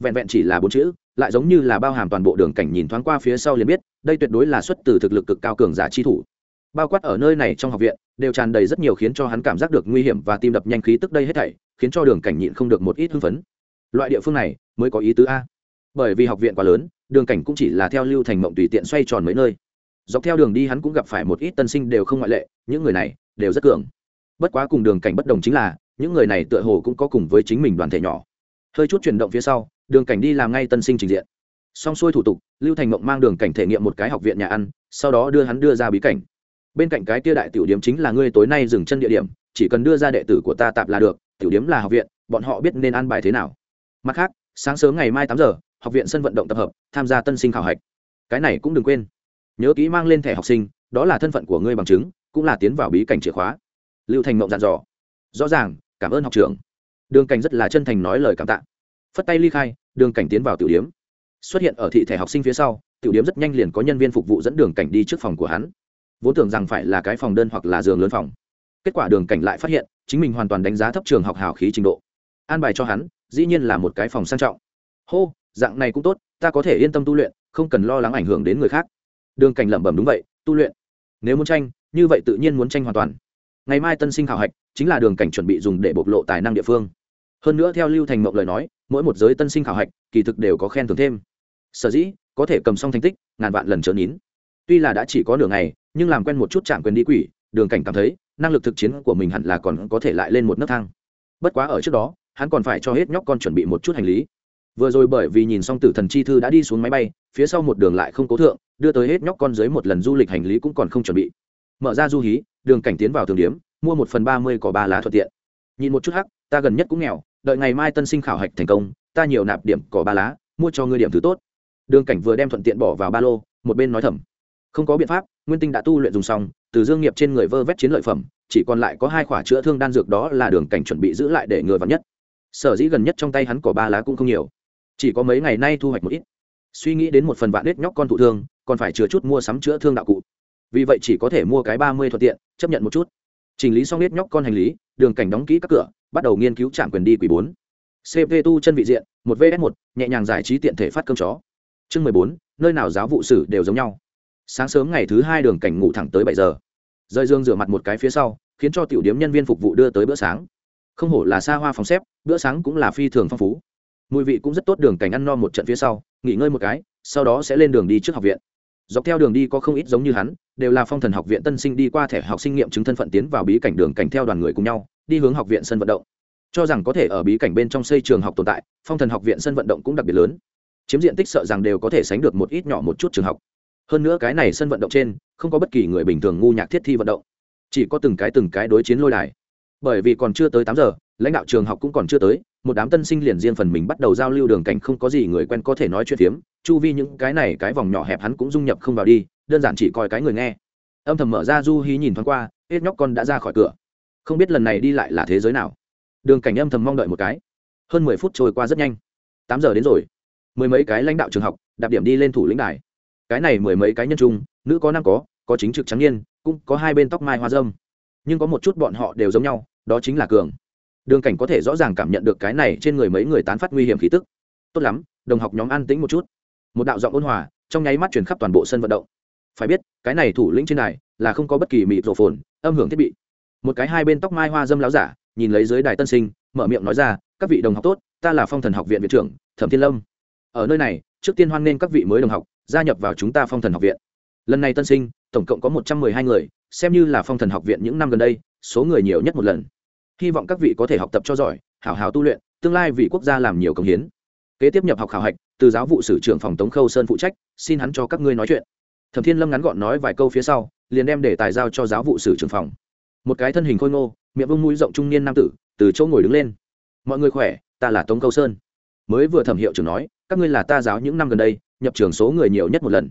Vẹn vẹn chỉ là bốn chữ, lại giống như là bao hàm toàn bộ đường cảnh nhìn thoáng qua phía sau liền biết, đây tuyệt đối là xuất từ thực lực cực cao cường giả chi thủ. Bao quát ở nơi này trong học viện, đều tràn đầy rất nhiều khiến cho hắn cảm giác được nguy hiểm và tim đập nhanh khí tức đây hết thảy, khiến cho đường cảnh nhịn không được một ít hưng phấn. Loại địa phương này mới có ý tứ a. Bởi vì học viện quá lớn đường cảnh cũng chỉ là theo lưu thành mộng tùy tiện xoay tròn mấy nơi. Dọc theo đường đi hắn cũng gặp phải một ít tân sinh đều không ngoại lệ, những người này đều rất cường. Bất quá cùng đường cảnh bất đồng chính là, những người này tựa hồ cũng có cùng với chính mình đoàn thể nhỏ. Hơi chút chuyển động phía sau, đường cảnh đi làm ngay tân sinh trình diện. Xong xuôi thủ tục, lưu thành mộng mang đường cảnh thể nghiệm một cái học viện nhà ăn, sau đó đưa hắn đưa ra bí cảnh. Bên cạnh cái tia đại tiểu điểm chính là ngươi tối nay dừng chân địa điểm, chỉ cần đưa ra đệ tử của ta tạp là được, tiểu điểm là học viện, bọn họ biết nên ăn bài thế nào. Mặt khác, sáng sớm ngày mai tám giờ học viện sân vận động tập hợp, tham gia tân sinh khảo hạch. Cái này cũng đừng quên. Nhớ kỹ mang lên thẻ học sinh, đó là thân phận của ngươi bằng chứng, cũng là tiến vào bí cảnh chìa khóa. Lưu thành mộng dặn dò. Rõ ràng, cảm ơn học trưởng. Đường cảnh rất là chân thành nói lời cảm tạ. Phất tay ly khai, đường cảnh tiến vào tiểu điếm xuất hiện ở thị thẻ học sinh phía sau, tiểu điếm rất nhanh liền có nhân viên phục vụ dẫn đường cảnh đi trước phòng của hắn. Vốn tưởng rằng phải là cái phòng đơn hoặc là giường lớn phòng. Kết quả đường cảnh lại phát hiện, chính mình hoàn toàn đánh giá thấp trường học hào khí trình độ. An bài cho hắn, dĩ nhiên là một cái phòng sang trọng. Hô dạng này cũng tốt, ta có thể yên tâm tu luyện, không cần lo lắng ảnh hưởng đến người khác. Đường cảnh lẩm bẩm đúng vậy, tu luyện. Nếu muốn tranh, như vậy tự nhiên muốn tranh hoàn toàn. Ngày mai tân sinh khảo hạch, chính là đường cảnh chuẩn bị dùng để bộc lộ tài năng địa phương. Hơn nữa theo lưu thành mộng lời nói, mỗi một giới tân sinh khảo hạch, kỳ thực đều có khen thưởng thêm. Sở dĩ, có thể cầm xong thành tích, ngàn vạn lần trở nín. Tuy là đã chỉ có nửa ngày, nhưng làm quen một chút chạm quyền đi quỷ, đường cảnh cảm thấy, năng lực thực chiến của mình hẳn là còn có thể lại lên một nấc thang. Bất quá ở trước đó, hắn còn phải cho hết nhóc con chuẩn bị một chút hành lý vừa rồi bởi vì nhìn xong tử thần chi thư đã đi xuống máy bay, phía sau một đường lại không cố thượng, đưa tới hết nhóc con dưới một lần du lịch hành lý cũng còn không chuẩn bị. Mở ra du hí, đường cảnh tiến vào thường điếm mua một phần ba mươi có ba lá thuận tiện. Nhìn một chút hắc, ta gần nhất cũng nghèo, đợi ngày mai tân sinh khảo hạch thành công, ta nhiều nạp điểm cỏ ba lá, mua cho ngươi điểm thứ tốt. Đường cảnh vừa đem thuận tiện bỏ vào ba lô, một bên nói thầm. Không có biện pháp, nguyên tinh đã tu luyện dùng xong, từ dương nghiệp trên người vơ vét chiến lợi phẩm, chỉ còn lại có hai khoả chữa thương đan dược đó là đường cảnh chuẩn bị giữ lại để ngừa vắn nhất. Sở dĩ gần nhất trong tay hắn có ba lá cũng không nhiều chỉ có mấy ngày nay thu hoạch một ít. Suy nghĩ đến một phần vạn nết nhóc con thụ thương, còn phải chứa chút mua sắm chữa thương đạo cụ. Vì vậy chỉ có thể mua cái ba mươi thuận tiện, chấp nhận một chút. Chỉnh lý xong nết nhóc con hành lý, đường cảnh đóng kỹ các cửa, bắt đầu nghiên cứu trạm quyền đi quỷ bốn. Cp tu chân vị diện, một vs một, nhẹ nhàng giải trí tiện thể phát cơm chó. Chương mười bốn, nơi nào giáo vụ sử đều giống nhau. Sáng sớm ngày thứ hai đường cảnh ngủ thẳng tới bảy giờ. Rơi dương rửa mặt một cái phía sau, khiến cho tiểu điếm nhân viên phục vụ đưa tới bữa sáng. Không hổ là xa hoa phòng xếp, bữa sáng cũng là phi thường phong phú mùi vị cũng rất tốt đường cảnh ăn no một trận phía sau, nghỉ ngơi một cái, sau đó sẽ lên đường đi trước học viện. Dọc theo đường đi có không ít giống như hắn, đều là phong thần học viện tân sinh đi qua thẻ học sinh nghiệm chứng thân phận tiến vào bí cảnh đường cảnh theo đoàn người cùng nhau, đi hướng học viện sân vận động. Cho rằng có thể ở bí cảnh bên trong xây trường học tồn tại, phong thần học viện sân vận động cũng đặc biệt lớn. Chiếm diện tích sợ rằng đều có thể sánh được một ít nhỏ một chút trường học. Hơn nữa cái này sân vận động trên, không có bất kỳ người bình thường ngu nhạc thiết thi vận động. Chỉ có từng cái từng cái đối chiến lôi đài. Bởi vì còn chưa tới tám giờ lãnh đạo trường học cũng còn chưa tới, một đám tân sinh liền riêng phần mình bắt đầu giao lưu đường cảnh không có gì người quen có thể nói chuyện phiếm, chu vi những cái này cái vòng nhỏ hẹp hắn cũng dung nhập không vào đi, đơn giản chỉ coi cái người nghe. Âm thầm mở ra du hí nhìn thoáng qua, hết nhóc con đã ra khỏi cửa. Không biết lần này đi lại là thế giới nào. Đường cảnh âm thầm mong đợi một cái. Hơn mười phút trôi qua rất nhanh. Tám giờ đến rồi. Mười mấy cái lãnh đạo trường học, đạp điểm đi lên thủ lĩnh đài. Cái này mười mấy cái nhân trung, nữ có nam có có chính trực trắng niên, cũng có hai bên tóc mai hoa dâm nhưng có một chút bọn họ đều giống nhau, đó chính là cường đường cảnh có thể rõ ràng cảm nhận được cái này trên người mấy người tán phát nguy hiểm khí tức. Tốt lắm, đồng học nhóm an tĩnh một chút. Một đạo giọng ôn hòa, trong nháy mắt chuyển khắp toàn bộ sân vận động. Phải biết, cái này thủ lĩnh trên này là không có bất kỳ mịt rổ phồn, âm hưởng thiết bị. Một cái hai bên tóc mai hoa dâm láo giả, nhìn lấy dưới đài tân sinh, mở miệng nói ra, các vị đồng học tốt, ta là phong thần học viện viện trưởng, thẩm thiên lâm. Ở nơi này, trước tiên hoan nghênh các vị mới đồng học, gia nhập vào chúng ta phong thần học viện. Lần này tân sinh, tổng cộng có một trăm mười hai người, xem như là phong thần học viện những năm gần đây, số người nhiều nhất một lần hy vọng các vị có thể học tập cho giỏi, hảo hảo tu luyện, tương lai vì quốc gia làm nhiều công hiến. Kế tiếp nhập học khảo hạch, từ giáo vụ sử trưởng phòng tống khâu sơn phụ trách, xin hắn cho các ngươi nói chuyện. Thẩm thiên lâm ngắn gọn nói vài câu phía sau, liền đem để tài giao cho giáo vụ sử trưởng phòng. Một cái thân hình khôi ngô, miệng vông mũi rộng trung niên nam tử, từ chỗ ngồi đứng lên. Mọi người khỏe, ta là tống khâu sơn. Mới vừa thẩm hiệu trưởng nói, các ngươi là ta giáo những năm gần đây, nhập trường số người nhiều nhất một lần.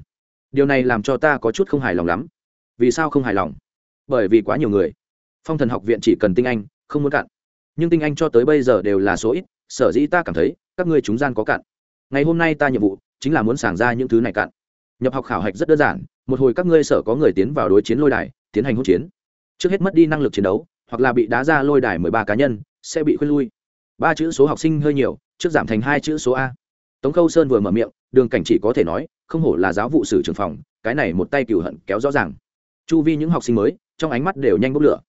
Điều này làm cho ta có chút không hài lòng lắm. Vì sao không hài lòng? Bởi vì quá nhiều người. Phong thần học viện chỉ cần tinh anh không muốn cạn. Nhưng tinh anh cho tới bây giờ đều là số ít, sở dĩ ta cảm thấy, các ngươi chúng gian có cạn. Ngày hôm nay ta nhiệm vụ, chính là muốn sàng ra những thứ này cạn. Nhập học khảo hạch rất đơn giản, một hồi các ngươi sở có người tiến vào đối chiến lôi đài, tiến hành hỗn chiến. Trước hết mất đi năng lực chiến đấu, hoặc là bị đá ra lôi đài mười ba cá nhân, sẽ bị khuyên lui. Ba chữ số học sinh hơi nhiều, trước giảm thành hai chữ số a. Tống khâu sơn vừa mở miệng, đường cảnh chỉ có thể nói, không hổ là giáo vụ sử trường phòng, cái này một tay cửu hận kéo rõ ràng. Chu vi những học sinh mới, trong ánh mắt đều nhanh bốc lửa.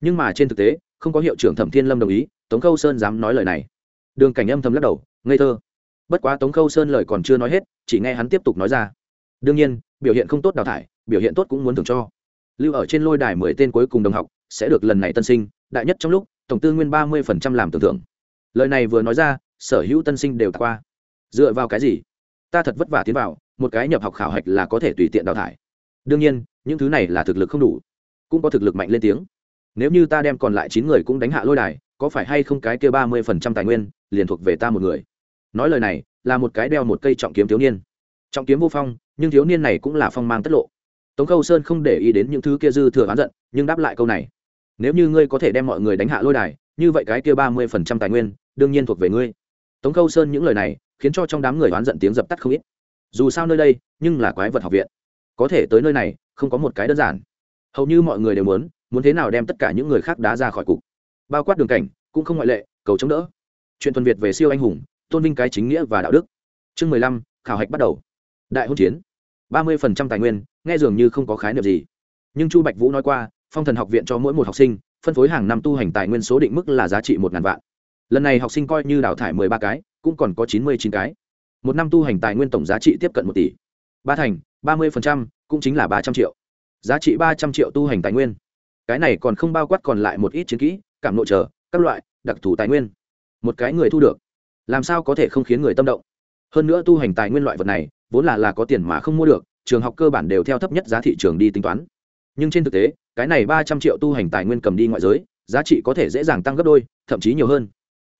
Nhưng mà trên thực tế không có hiệu trưởng thẩm thiên lâm đồng ý, tống khâu sơn dám nói lời này. Đường cảnh âm thầm lắc đầu, ngây thơ. Bất quá tống khâu sơn lời còn chưa nói hết, chỉ nghe hắn tiếp tục nói ra. Đương nhiên, biểu hiện không tốt đào thải, biểu hiện tốt cũng muốn thưởng cho. Lưu ở trên lôi đài mười tên cuối cùng đồng học, sẽ được lần này tân sinh, đại nhất trong lúc, tổng tư nguyên ba mươi phần trăm làm tưởng thưởng lời này vừa nói ra, sở hữu tân sinh đều qua. Dựa vào cái gì? Ta thật vất vả tiến vào, một cái nhập học khảo hạch là có thể tùy tiện đào thải. Đương nhiên, những thứ này là thực lực không đủ. Cũng có thực lực mạnh lên tiếng nếu như ta đem còn lại chín người cũng đánh hạ lôi đài, có phải hay không cái kia ba mươi phần trăm tài nguyên, liền thuộc về ta một người? Nói lời này, là một cái đeo một cây trọng kiếm thiếu niên. Trọng kiếm vô phong, nhưng thiếu niên này cũng là phong mang tất lộ. Tống khâu sơn không để ý đến những thứ kia dư thừa oán giận, nhưng đáp lại câu này. Nếu như ngươi có thể đem mọi người đánh hạ lôi đài, như vậy cái kia ba mươi phần trăm tài nguyên, đương nhiên thuộc về ngươi. Tống khâu sơn những lời này, khiến cho trong đám người oán giận tiếng dập tắt không ít. Dù sao nơi đây, nhưng là quái vật học viện. Có thể tới nơi này, không có một cái đơn giản. Hầu như mọi người đều muốn muốn thế nào đem tất cả những người khác đá ra khỏi cục. Bao quát đường cảnh, cũng không ngoại lệ, cầu chống đỡ. Chuyện tuần việt về siêu anh hùng, tôn vinh cái chính nghĩa và đạo đức. Chương mười lăm, khảo hạch bắt đầu. Đại hôn chiến. Ba mươi phần trăm tài nguyên, nghe dường như không có khái niệm gì. Nhưng chu bạch vũ nói qua, phong thần học viện cho mỗi một học sinh, phân phối hàng năm tu hành tài nguyên số định mức là giá trị một ngàn vạn. Lần này học sinh coi như đào thải mười ba cái, cũng còn có chín mươi chín cái. Một năm tu hành tài nguyên tổng giá trị tiếp cận một tỷ. Ba thành, ba mươi phần trăm, cũng chính là ba trăm triệu. Giá trị ba trăm triệu tu hành tài nguyên cái này còn không bao quát còn lại một ít chiến kỹ, cảm nội trở các loại, đặc thù tài nguyên. Một cái người thu được, làm sao có thể không khiến người tâm động? Hơn nữa tu hành tài nguyên loại vật này, vốn là là có tiền mà không mua được, trường học cơ bản đều theo thấp nhất giá thị trường đi tính toán. Nhưng trên thực tế, cái này ba trăm triệu tu hành tài nguyên cầm đi ngoại giới, giá trị có thể dễ dàng tăng gấp đôi, thậm chí nhiều hơn.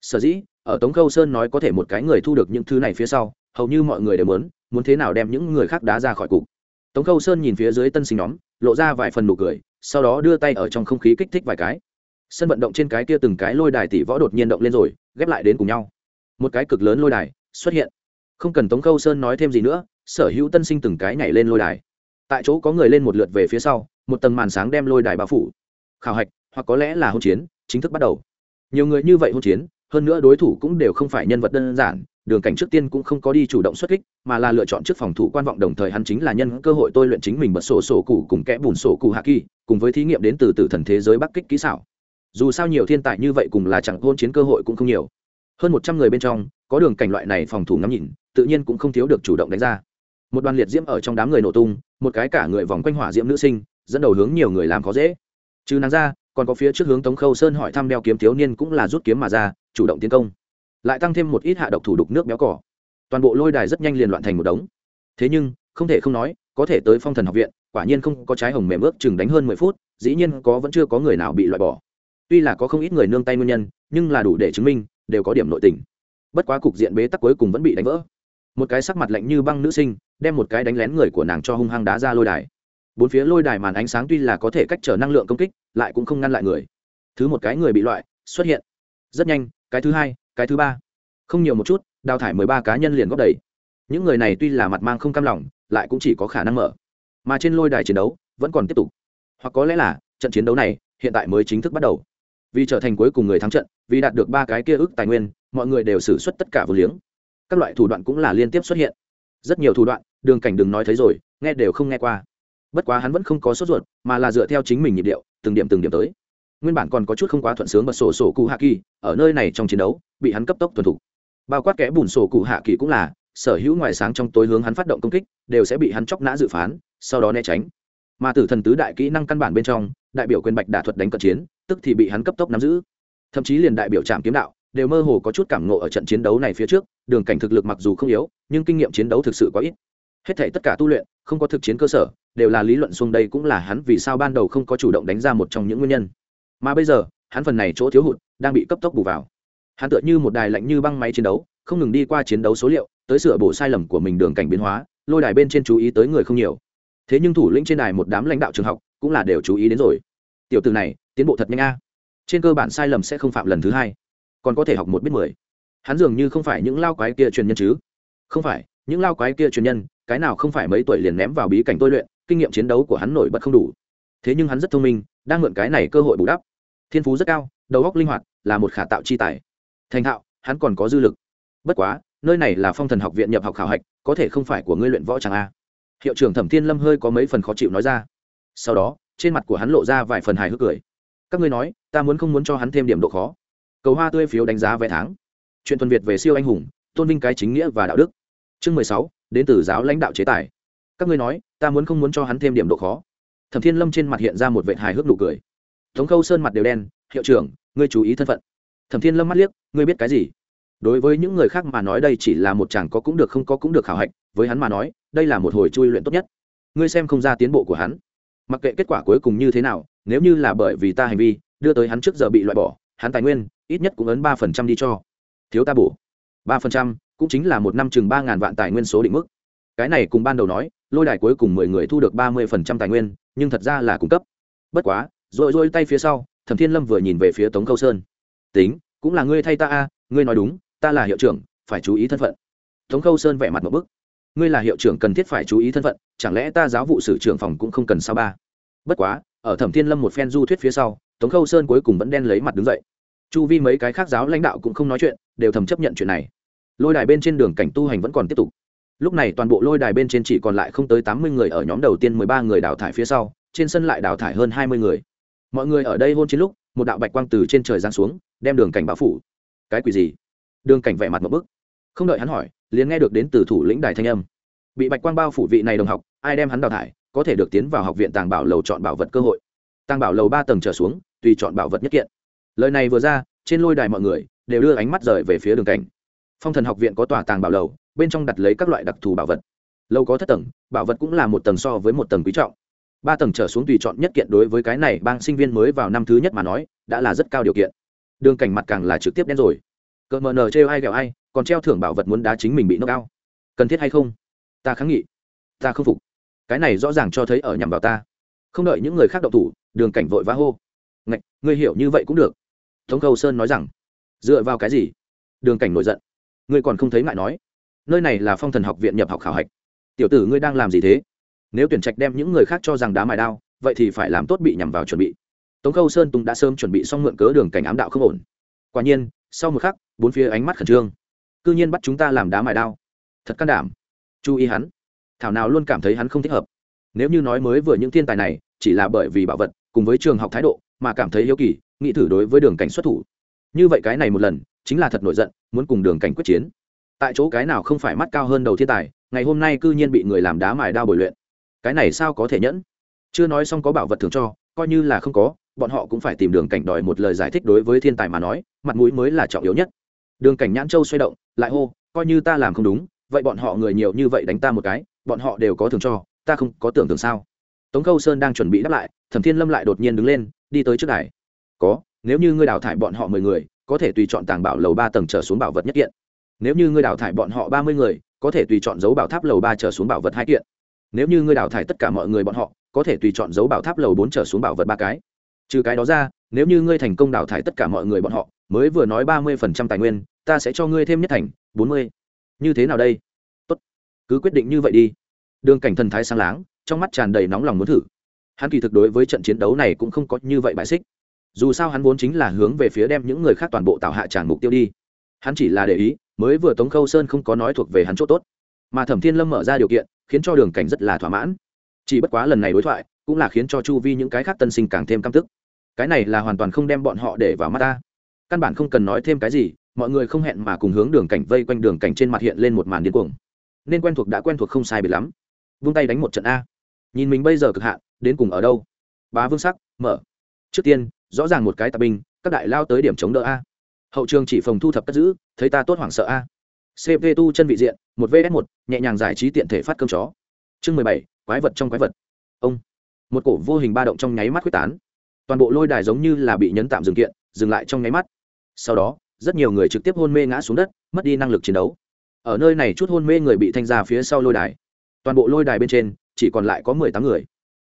Sở dĩ, ở tống khâu sơn nói có thể một cái người thu được những thứ này phía sau, hầu như mọi người đều muốn muốn thế nào đem những người khác đá ra khỏi cục. Tống khâu sơn nhìn phía dưới tân sinh nhóm, lộ ra vài phần nụ cười sau đó đưa tay ở trong không khí kích thích vài cái. Sân vận động trên cái kia từng cái lôi đài tỷ võ đột nhiên động lên rồi, ghép lại đến cùng nhau. Một cái cực lớn lôi đài xuất hiện. Không cần tống khâu sơn nói thêm gì nữa, sở hữu tân sinh từng cái nhảy lên lôi đài. Tại chỗ có người lên một lượt về phía sau, một tầng màn sáng đem lôi đài bao phủ. Khảo hạch, hoặc có lẽ là hôn chiến, chính thức bắt đầu. Nhiều người như vậy hôn chiến, hơn nữa đối thủ cũng đều không phải nhân vật đơn giản đường cảnh trước tiên cũng không có đi chủ động xuất kích, mà là lựa chọn trước phòng thủ quan vọng, đồng thời hắn chính là nhân cơ hội tôi luyện chính mình bật sổ sổ cụ cùng kẽ bùn sổ cụ hạ kỳ, cùng với thí nghiệm đến từ tử thần thế giới bắc kích kỹ xảo. Dù sao nhiều thiên tài như vậy cùng là chẳng hôn chiến cơ hội cũng không nhiều. Hơn một trăm người bên trong, có đường cảnh loại này phòng thủ ngắm nhìn, tự nhiên cũng không thiếu được chủ động đánh ra. Một đoàn liệt diễm ở trong đám người nổ tung, một cái cả người vòng quanh hỏa diễm nữ sinh, dẫn đầu hướng nhiều người làm khó dễ. Chứ nàng ra, còn có phía trước hướng tống khâu sơn hỏi thăm đeo kiếm thiếu niên cũng là rút kiếm mà ra, chủ động tiến công lại tăng thêm một ít hạ độc thủ đục nước béo cỏ. Toàn bộ lôi đài rất nhanh liền loạn thành một đống. Thế nhưng, không thể không nói, có thể tới phong thần học viện, quả nhiên không có trái hồng mềm ướp chừng đánh hơn mười phút, dĩ nhiên có vẫn chưa có người nào bị loại bỏ. Tuy là có không ít người nương tay nguyên nhân, nhưng là đủ để chứng minh, đều có điểm nội tình. Bất quá cục diện bế tắc cuối cùng vẫn bị đánh vỡ. Một cái sắc mặt lạnh như băng nữ sinh, đem một cái đánh lén người của nàng cho hung hăng đá ra lôi đài. Bốn phía lôi đài màn ánh sáng tuy là có thể cách trở năng lượng công kích, lại cũng không ngăn lại người. Thứ một cái người bị loại, xuất hiện. Rất nhanh, cái thứ hai cái thứ ba. Không nhiều một chút, đào thải mười ba cá nhân liền góp đầy. Những người này tuy là mặt mang không cam lòng, lại cũng chỉ có khả năng mở. Mà trên lôi đài chiến đấu, vẫn còn tiếp tục. Hoặc có lẽ là, trận chiến đấu này, hiện tại mới chính thức bắt đầu. Vì trở thành cuối cùng người thắng trận, vì đạt được ba cái kia ước tài nguyên, mọi người đều xử suất tất cả vô liếng. Các loại thủ đoạn cũng là liên tiếp xuất hiện. Rất nhiều thủ đoạn, đường cảnh đừng nói thấy rồi, nghe đều không nghe qua. Bất quá hắn vẫn không có sốt ruột, mà là dựa theo chính mình nhịp điệu, từng điểm từng điểm tới nguyên bản còn có chút không quá thuận sướng bật sổ sổ cụ hạ kỳ, ở nơi này trong chiến đấu, bị hắn cấp tốc tuần thủ bao quát kẽ bùn sổ cụ hạ kỳ cũng là, sở hữu ngoài sáng trong tối hướng hắn phát động công kích, đều sẽ bị hắn chóc nã dự phán, sau đó né tránh. Mà tử thần tứ đại kỹ năng căn bản bên trong, đại biểu quyền bạch đả thuật đánh cận chiến, tức thì bị hắn cấp tốc nắm giữ. Thậm chí liền đại biểu trạm kiếm đạo, đều mơ hồ có chút cảm ngộ ở trận chiến đấu này phía trước, đường cảnh thực lực mặc dù không yếu, nhưng kinh nghiệm chiến đấu thực sự quá ít. Hết thể tất cả tu luyện, không có thực chiến cơ sở, đều là lý luận xuống đây cũng là hắn vì sao ban đầu không có chủ động đánh ra một trong những nguyên nhân mà bây giờ, hắn phần này chỗ thiếu hụt đang bị cấp tốc bù vào. Hắn tựa như một đài lạnh như băng máy chiến đấu, không ngừng đi qua chiến đấu số liệu, tới sửa bổ sai lầm của mình đường cảnh biến hóa, lôi đài bên trên chú ý tới người không nhiều. Thế nhưng thủ lĩnh trên đài một đám lãnh đạo trường học cũng là đều chú ý đến rồi. Tiểu từ này, tiến bộ thật nhanh a. Trên cơ bản sai lầm sẽ không phạm lần thứ hai, còn có thể học một biết mười. Hắn dường như không phải những lao quái kia truyền nhân chứ? Không phải, những lao quái kia truyền nhân, cái nào không phải mấy tuổi liền ném vào bí cảnh tôi luyện, kinh nghiệm chiến đấu của hắn nổi bật không đủ. Thế nhưng hắn rất thông minh, đang mượn cái này cơ hội bù đắp thiên phú rất cao, đầu óc linh hoạt, là một khả tạo chi tài. Thành thạo, hắn còn có dư lực. Bất quá, nơi này là phong thần học viện nhập học khảo hạch, có thể không phải của ngươi luyện võ chẳng a. Hiệu trưởng thẩm thiên lâm hơi có mấy phần khó chịu nói ra. Sau đó, trên mặt của hắn lộ ra vài phần hài hước cười. Các ngươi nói, ta muốn không muốn cho hắn thêm điểm độ khó? Cầu hoa tươi phiếu đánh giá vé tháng. Chuyện tuần việt về siêu anh hùng, tôn vinh cái chính nghĩa và đạo đức. Chương mười sáu, đến từ giáo lãnh đạo chế tài. Các ngươi nói, ta muốn không muốn cho hắn thêm điểm độ khó? Thẩm thiên lâm trên mặt hiện ra một vệ hài hước nụ cười tống khâu sơn mặt đều đen, hiệu trưởng, ngươi chú ý thân phận. Thẩm thiên lâm mắt liếc, ngươi biết cái gì? Đối với những người khác mà nói đây chỉ là một chàng có cũng được không có cũng được khảo hạch, với hắn mà nói, đây là một hồi chui luyện tốt nhất. Ngươi xem không ra tiến bộ của hắn. Mặc kệ kết quả cuối cùng như thế nào, nếu như là bởi vì ta hành vi, đưa tới hắn trước giờ bị loại bỏ, hắn tài nguyên, ít nhất cũng ấn ba phần trăm đi cho. Thiếu ta bổ. ba phần trăm, cũng chính là một năm chừng ba ngàn vạn tài nguyên số định mức. Cái này cùng ban đầu nói, lôi đài cuối cùng mười người thu được ba mươi phần trăm tài nguyên, nhưng thật ra là cung cấp. Bất quá rồi rồi tay phía sau, thẩm thiên lâm vừa nhìn về phía tống khâu sơn. Tính, cũng là ngươi thay ta a, ngươi nói đúng, ta là hiệu trưởng, phải chú ý thân phận. Tống khâu sơn vẻ mặt một bức. Ngươi là hiệu trưởng cần thiết phải chú ý thân phận, chẳng lẽ ta giáo vụ sử trưởng phòng cũng không cần sao ba? Bất quá, ở thẩm thiên lâm một phen du thuyết phía sau, tống khâu sơn cuối cùng vẫn đen lấy mặt đứng dậy. Chu vi mấy cái khác giáo lãnh đạo cũng không nói chuyện, đều thầm chấp nhận chuyện này. Lôi đài bên trên đường cảnh tu hành vẫn còn tiếp tục. Lúc này toàn bộ lôi đài bên trên chỉ còn lại không tới tám mươi người ở nhóm đầu tiên, mười ba người đào thải phía sau, trên sân lại đào thải hơn hai mươi người mọi người ở đây hôn chiến lúc, một đạo bạch quang từ trên trời giáng xuống, đem đường cảnh bao phủ. Cái quỷ gì? Đường cảnh vẻ mặt một bức. Không đợi hắn hỏi, liền nghe được đến từ thủ lĩnh đài thanh âm. Bị bạch quang bao phủ vị này đồng học, ai đem hắn đào thải, có thể được tiến vào học viện tàng bảo lầu chọn bảo vật cơ hội. Tàng bảo lầu ba tầng trở xuống, tùy chọn bảo vật nhất kiện. Lời này vừa ra, trên lôi đài mọi người đều đưa ánh mắt rời về phía đường cảnh. Phong thần học viện có tòa tàng bảo lầu, bên trong đặt lấy các loại đặc thù bảo vật. Lâu có thất tầng, bảo vật cũng là một tầng so với một tầng quý trọng ba tầng trở xuống tùy chọn nhất kiện đối với cái này bang sinh viên mới vào năm thứ nhất mà nói, đã là rất cao điều kiện. Đường cảnh mặt càng là trực tiếp đen rồi. Cờ mờ nờ trêu ai ghẹo ai, còn treo thưởng bảo vật muốn đá chính mình bị nâng cao cần thiết hay không? Ta kháng nghị. Ta không phục. Cái này rõ ràng cho thấy ở nhằm vào ta. Không đợi những người khác động thủ, đường cảnh vội vã hô. Ngạch, ngươi hiểu như vậy cũng được. Tống khâu sơn nói rằng, dựa vào cái gì? Đường cảnh nổi giận. Ngươi còn không thấy ngại nói. Nơi này là phong thần học viện nhập học khảo hạch. Tiểu tử ngươi đang làm gì thế? Nếu tuyển trạch đem những người khác cho rằng đá mài đao, vậy thì phải làm tốt bị nhằm vào chuẩn bị. Tống khâu sơn tùng đã sớm chuẩn bị xong mượn cớ đường cảnh ám đạo không ổn. Quả nhiên, sau một khắc, bốn phía ánh mắt khẩn trương. C ư nhiên bắt chúng ta làm đá mài đao. Thật can đảm. Chú ý hắn. Thảo nào luôn cảm thấy hắn không thích hợp. Nếu như nói mới vừa những thiên tài này, chỉ là bởi vì bảo vật, cùng với trường học thái độ, mà cảm thấy hiếu kỳ, nghĩ thử đối với đường cảnh xuất thủ. Như vậy cái này một lần, chính là thật nổi giận, muốn cùng đường cảnh quyết chiến. Tại chỗ cái nào không phải mắt cao hơn đầu thiên tài, ngày hôm nay cư nhiên bị người làm đá mài đao bồi luyện cái này sao có thể nhẫn? Chưa nói xong có bảo vật thường cho, coi như là không có, bọn họ cũng phải tìm đường cảnh đòi một lời giải thích đối với thiên tài mà nói, mặt mũi mới là trọng yếu nhất. Đường cảnh nhãn châu xoay động, lại hô, coi như ta làm không đúng, vậy bọn họ người nhiều như vậy đánh ta một cái, bọn họ đều có thường cho, ta không có tưởng tượng sao? Tống khâu sơn đang chuẩn bị đáp lại, thẩm thiên lâm lại đột nhiên đứng lên, đi tới trước đài. Có, nếu như ngươi đào thải bọn họ mười người, có thể tùy chọn tàng bảo lầu ba tầng trở xuống bảo vật nhất kiện. Nếu như ngươi đào thải bọn họ ba mươi người, có thể tùy chọn dấu bảo tháp lầu ba trở xuống bảo vật hai kiện nếu như ngươi đào thải tất cả mọi người bọn họ, có thể tùy chọn dấu bảo tháp lầu bốn trở xuống bảo vật ba cái. Trừ cái đó ra, nếu như ngươi thành công đào thải tất cả mọi người bọn họ, mới vừa nói ba mươi phần trăm tài nguyên, ta sẽ cho ngươi thêm nhất thành, bốn mươi. Như thế nào đây? Tốt. Cứ quyết định như vậy đi. Đường cảnh thần thái sáng láng, trong mắt tràn đầy nóng lòng muốn thử. Hắn kỳ thực đối với trận chiến đấu này cũng không có như vậy bại xích. Dù sao hắn vốn chính là hướng về phía đem những người khác toàn bộ tạo hạ tràn mục tiêu đi. Hắn chỉ là để ý, mới vừa tống khâu sơn không có nói thuộc về hắn chỗ tốt. Mà thẩm thiên lâm mở ra điều kiện khiến cho đường cảnh rất là thỏa mãn. Chỉ bất quá lần này đối thoại, cũng là khiến cho chu vi những cái khác tân sinh càng thêm căm tức. Cái này là hoàn toàn không đem bọn họ để vào mắt ta. Căn bản không cần nói thêm cái gì, mọi người không hẹn mà cùng hướng đường cảnh vây quanh đường cảnh trên mặt hiện lên một màn điên cuồng. Nên quen thuộc đã quen thuộc không sai biệt lắm. Vung tay đánh một trận a. Nhìn mình bây giờ cực hạn, đến cùng ở đâu? Bá vương sắc, mở. Trước tiên, rõ ràng một cái tà binh, các đại lao tới điểm chống đỡ a. Hậu trường chỉ phòng thu thập cất giữ, thấy ta tốt hoảng sợ a cp tu chân vị diện, một vs một, nhẹ nhàng giải trí tiện thể phát cơm chó. Chương mười bảy, quái vật trong quái vật. Ông. Một cổ vô hình ba động trong nháy mắt quyết tán. Toàn bộ lôi đài giống như là bị nhấn tạm dừng kiện, dừng lại trong nháy mắt. Sau đó, rất nhiều người trực tiếp hôn mê ngã xuống đất, mất đi năng lực chiến đấu. Ở nơi này chút hôn mê người bị thanh ra phía sau lôi đài. Toàn bộ lôi đài bên trên, chỉ còn lại có mười tám người.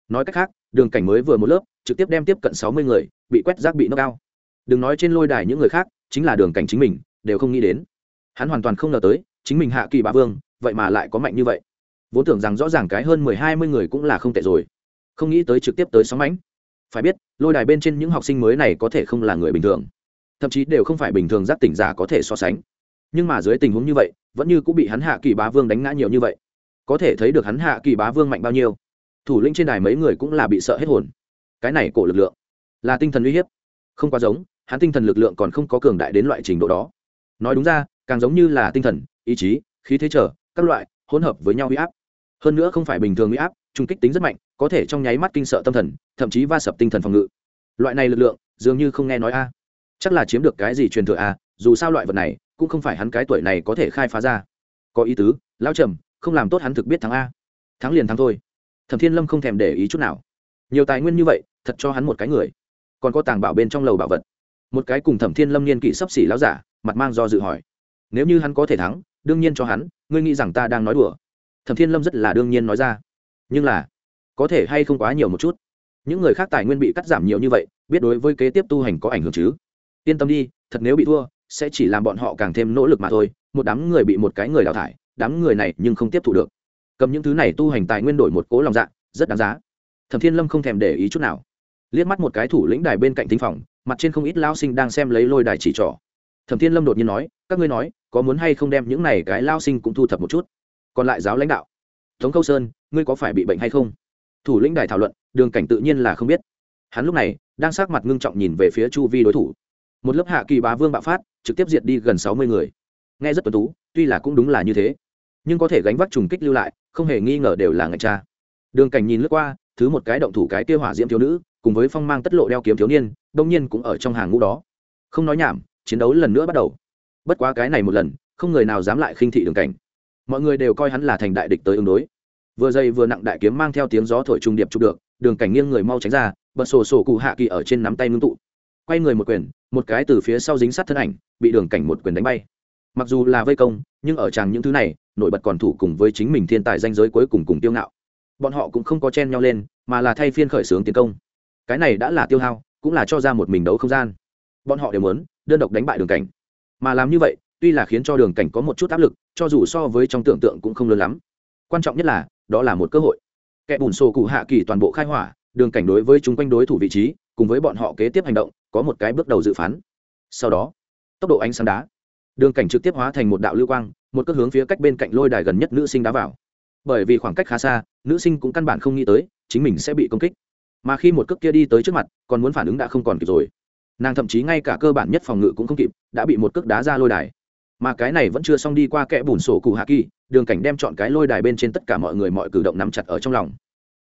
Nói cách khác, đường cảnh mới vừa một lớp, trực tiếp đem tiếp cận sáu mươi người, bị quét rác bị nâng cao đừng nói trên lôi đài những người khác, chính là đường cảnh chính mình, đều không nghĩ đến hắn hoàn toàn không ngờ tới, chính mình hạ kỳ bá vương, vậy mà lại có mạnh như vậy. Vốn tưởng rằng rõ ràng cái hơn mười hai mươi người cũng là không tệ rồi. Không nghĩ tới trực tiếp tới sóng mãnh. Phải biết, lôi đài bên trên những học sinh mới này có thể không là người bình thường. Thậm chí đều không phải bình thường giác tỉnh giả có thể so sánh. Nhưng mà dưới tình huống như vậy, vẫn như cũng bị hắn hạ kỳ bá vương đánh ngã nhiều như vậy. Có thể thấy được hắn hạ kỳ bá vương mạnh bao nhiêu. Thủ lĩnh trên đài mấy người cũng là bị sợ hết hồn. Cái này cổ lực lượng là tinh thần uy hiếp. Không quá giống, hắn tinh thần lực lượng còn không có cường đại đến loại trình độ đó. Nói đúng ra càng giống như là tinh thần, ý chí, khí thế trở, các loại, hỗn hợp với nhau uy áp. Hơn nữa không phải bình thường uy áp trung kích tính rất mạnh, có thể trong nháy mắt kinh sợ tâm thần, thậm chí va sập tinh thần phòng ngự. Loại này lực lượng, dường như không nghe nói a. Chắc là chiếm được cái gì truyền thừa a, dù sao loại vật này, cũng không phải hắn cái tuổi này có thể khai phá ra. Có ý tứ, lão trầm, không làm tốt hắn thực biết thắng a. Thắng liền thắng thôi. Thẩm thiên lâm không thèm để ý chút nào. Nhiều tài nguyên như vậy, thật cho hắn một cái người. Còn có tàng bảo bên trong lầu bảo vật. Một cái cùng thẩm thiên lâm niên kỵ sắp xỉ láo giả, mặt mang do dự hỏi nếu như hắn có thể thắng, đương nhiên cho hắn, ngươi nghĩ rằng ta đang nói đùa. Thẩm thiên lâm rất là đương nhiên nói ra. Nhưng là, có thể hay không quá nhiều một chút? Những người khác tài nguyên bị cắt giảm nhiều như vậy, biết đối với kế tiếp tu hành có ảnh hưởng chứ? Yên tâm đi, thật nếu bị thua, sẽ chỉ làm bọn họ càng thêm nỗ lực mà thôi. Một đám người bị một cái người đào thải, đám người này nhưng không tiếp thu được. Cầm những thứ này tu hành tài nguyên đổi một cố lòng dạ rất đáng giá. Thẩm thiên lâm không thèm để ý chút nào. Liếc mắt một cái thủ lĩnh đài bên cạnh thính phòng, mặt trên không ít lao sinh đang xem lấy lôi đài chỉ trỏ thẩm thiên lâm đột nhiên nói, các ngươi nói, có muốn hay không đem những này cái lao sinh cũng thu thập một chút? Còn lại giáo lãnh đạo, tống câu sơn, ngươi có phải bị bệnh hay không? Thủ lĩnh đài thảo luận, đường cảnh tự nhiên là không biết. Hắn lúc này, đang sắc mặt ngưng trọng nhìn về phía chu vi đối thủ. Một lớp hạ kỳ bá vương bạo phát, trực tiếp diệt đi gần sáu mươi người. Nghe rất tuấn tú, tuy là cũng đúng là như thế, nhưng có thể gánh vác trùng kích lưu lại, không hề nghi ngờ đều là ngạch cha. Đường cảnh nhìn lướt qua, thứ một cái động thủ cái tiêu hỏa diễm thiếu nữ, cùng với phong mang tất lộ đeo kiếm thiếu niên, đông nhiên cũng ở trong hàng ngũ đó. Không nói nhảm chiến đấu lần nữa bắt đầu. Bất quá cái này một lần, không người nào dám lại khinh thị đường cảnh. Mọi người đều coi hắn là thành đại địch tới ứng đối. Vừa dày vừa nặng đại kiếm mang theo tiếng gió thổi trung điệp chụp được, đường cảnh nghiêng người mau tránh ra, bật sổ sổ cụ hạ kỳ ở trên nắm tay ngưng tụ. Quay người một quyền, một cái từ phía sau dính sát thân ảnh, bị đường cảnh một quyền đánh bay. Mặc dù là vây công, nhưng ở tràng những thứ này, nổi bật còn thủ cùng với chính mình thiên tài danh giới cuối cùng cùng tiêu ngạo. Bọn họ cũng không có chen nhau lên, mà là thay phiên khởi xướng tiến công. Cái này đã là tiêu hao, cũng là cho ra một mình đấu không gian. Bọn họ đều muốn đơn độc đánh bại đường cảnh. Mà làm như vậy, tuy là khiến cho đường cảnh có một chút áp lực, cho dù so với trong tưởng tượng cũng không lớn lắm. Quan trọng nhất là, đó là một cơ hội. Kẻ bùn sổ cụ hạ kỳ toàn bộ khai hỏa, đường cảnh đối với chúng quanh đối thủ vị trí, cùng với bọn họ kế tiếp hành động, có một cái bước đầu dự phán. Sau đó, tốc độ ánh sáng đá. Đường cảnh trực tiếp hóa thành một đạo lưu quang, một cước hướng phía cách bên cạnh lôi đài gần nhất nữ sinh đá vào. Bởi vì khoảng cách khá xa, nữ sinh cũng căn bản không nghĩ tới, chính mình sẽ bị công kích. Mà khi một cước kia đi tới trước mặt, còn muốn phản ứng đã không còn kịp rồi nàng thậm chí ngay cả cơ bản nhất phòng ngự cũng không kịp, đã bị một cước đá ra lôi đài. Mà cái này vẫn chưa xong đi qua kẽ bùn sổ cụ hạ kỳ, đường cảnh đem chọn cái lôi đài bên trên tất cả mọi người mọi cử động nắm chặt ở trong lòng.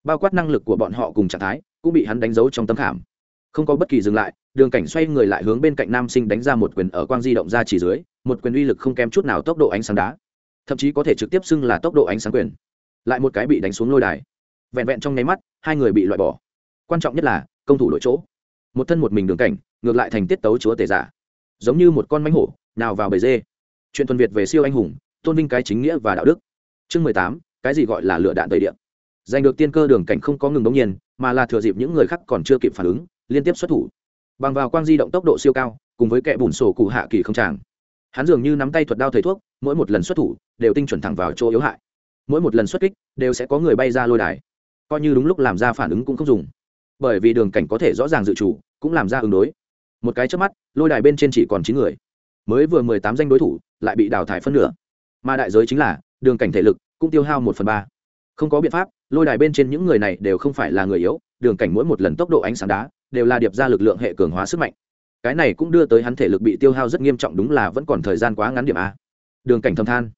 Bao quát năng lực của bọn họ cùng trạng thái, cũng bị hắn đánh dấu trong tâm khảm. Không có bất kỳ dừng lại, đường cảnh xoay người lại hướng bên cạnh nam sinh đánh ra một quyền ở quang di động ra chỉ dưới, một quyền uy lực không kém chút nào tốc độ ánh sáng đá. Thậm chí có thể trực tiếp xưng là tốc độ ánh sáng quyền. Lại một cái bị đánh xuống lôi đài. Vẹn vẹn trong nháy mắt, hai người bị loại bỏ. Quan trọng nhất là, công thủ đội chỗ một thân một mình đường cảnh, ngược lại thành tiết tấu chúa tể giả. Giống như một con mánh hổ, nào vào bầy dê. Chuyện thuần việt về siêu anh hùng, tôn vinh cái chính nghĩa và đạo đức. Chương mười tám, cái gì gọi là lựa đạn tẩy điện giành được tiên cơ đường cảnh không có ngừng đống nhiên, mà là thừa dịp những người khác còn chưa kịp phản ứng, liên tiếp xuất thủ. Bằng vào quang di động tốc độ siêu cao, cùng với kẻ bùn sổ cụ hạ kỳ không tràng. Hắn dường như nắm tay thuật đao thầy thuốc, mỗi một lần xuất thủ, đều tinh chuẩn thẳng vào chỗ yếu hại. Mỗi một lần xuất kích, đều sẽ có người bay ra lôi đài. Coi như đúng lúc làm ra phản ứng cũng không dùng bởi vì đường cảnh có thể rõ ràng dự chủ, cũng làm ra ứng đối. Một cái trước mắt, lôi đài bên trên chỉ còn chín người. Mới vừa mười tám danh đối thủ, lại bị đào thải phân nửa. Mà đại giới chính là, đường cảnh thể lực cũng tiêu hao một phần ba. Không có biện pháp, lôi đài bên trên những người này đều không phải là người yếu, đường cảnh mỗi một lần tốc độ ánh sáng đá, đều là điệp ra lực lượng hệ cường hóa sức mạnh. Cái này cũng đưa tới hắn thể lực bị tiêu hao rất nghiêm trọng đúng là vẫn còn thời gian quá ngắn điểm a. Đường cảnh thâm than.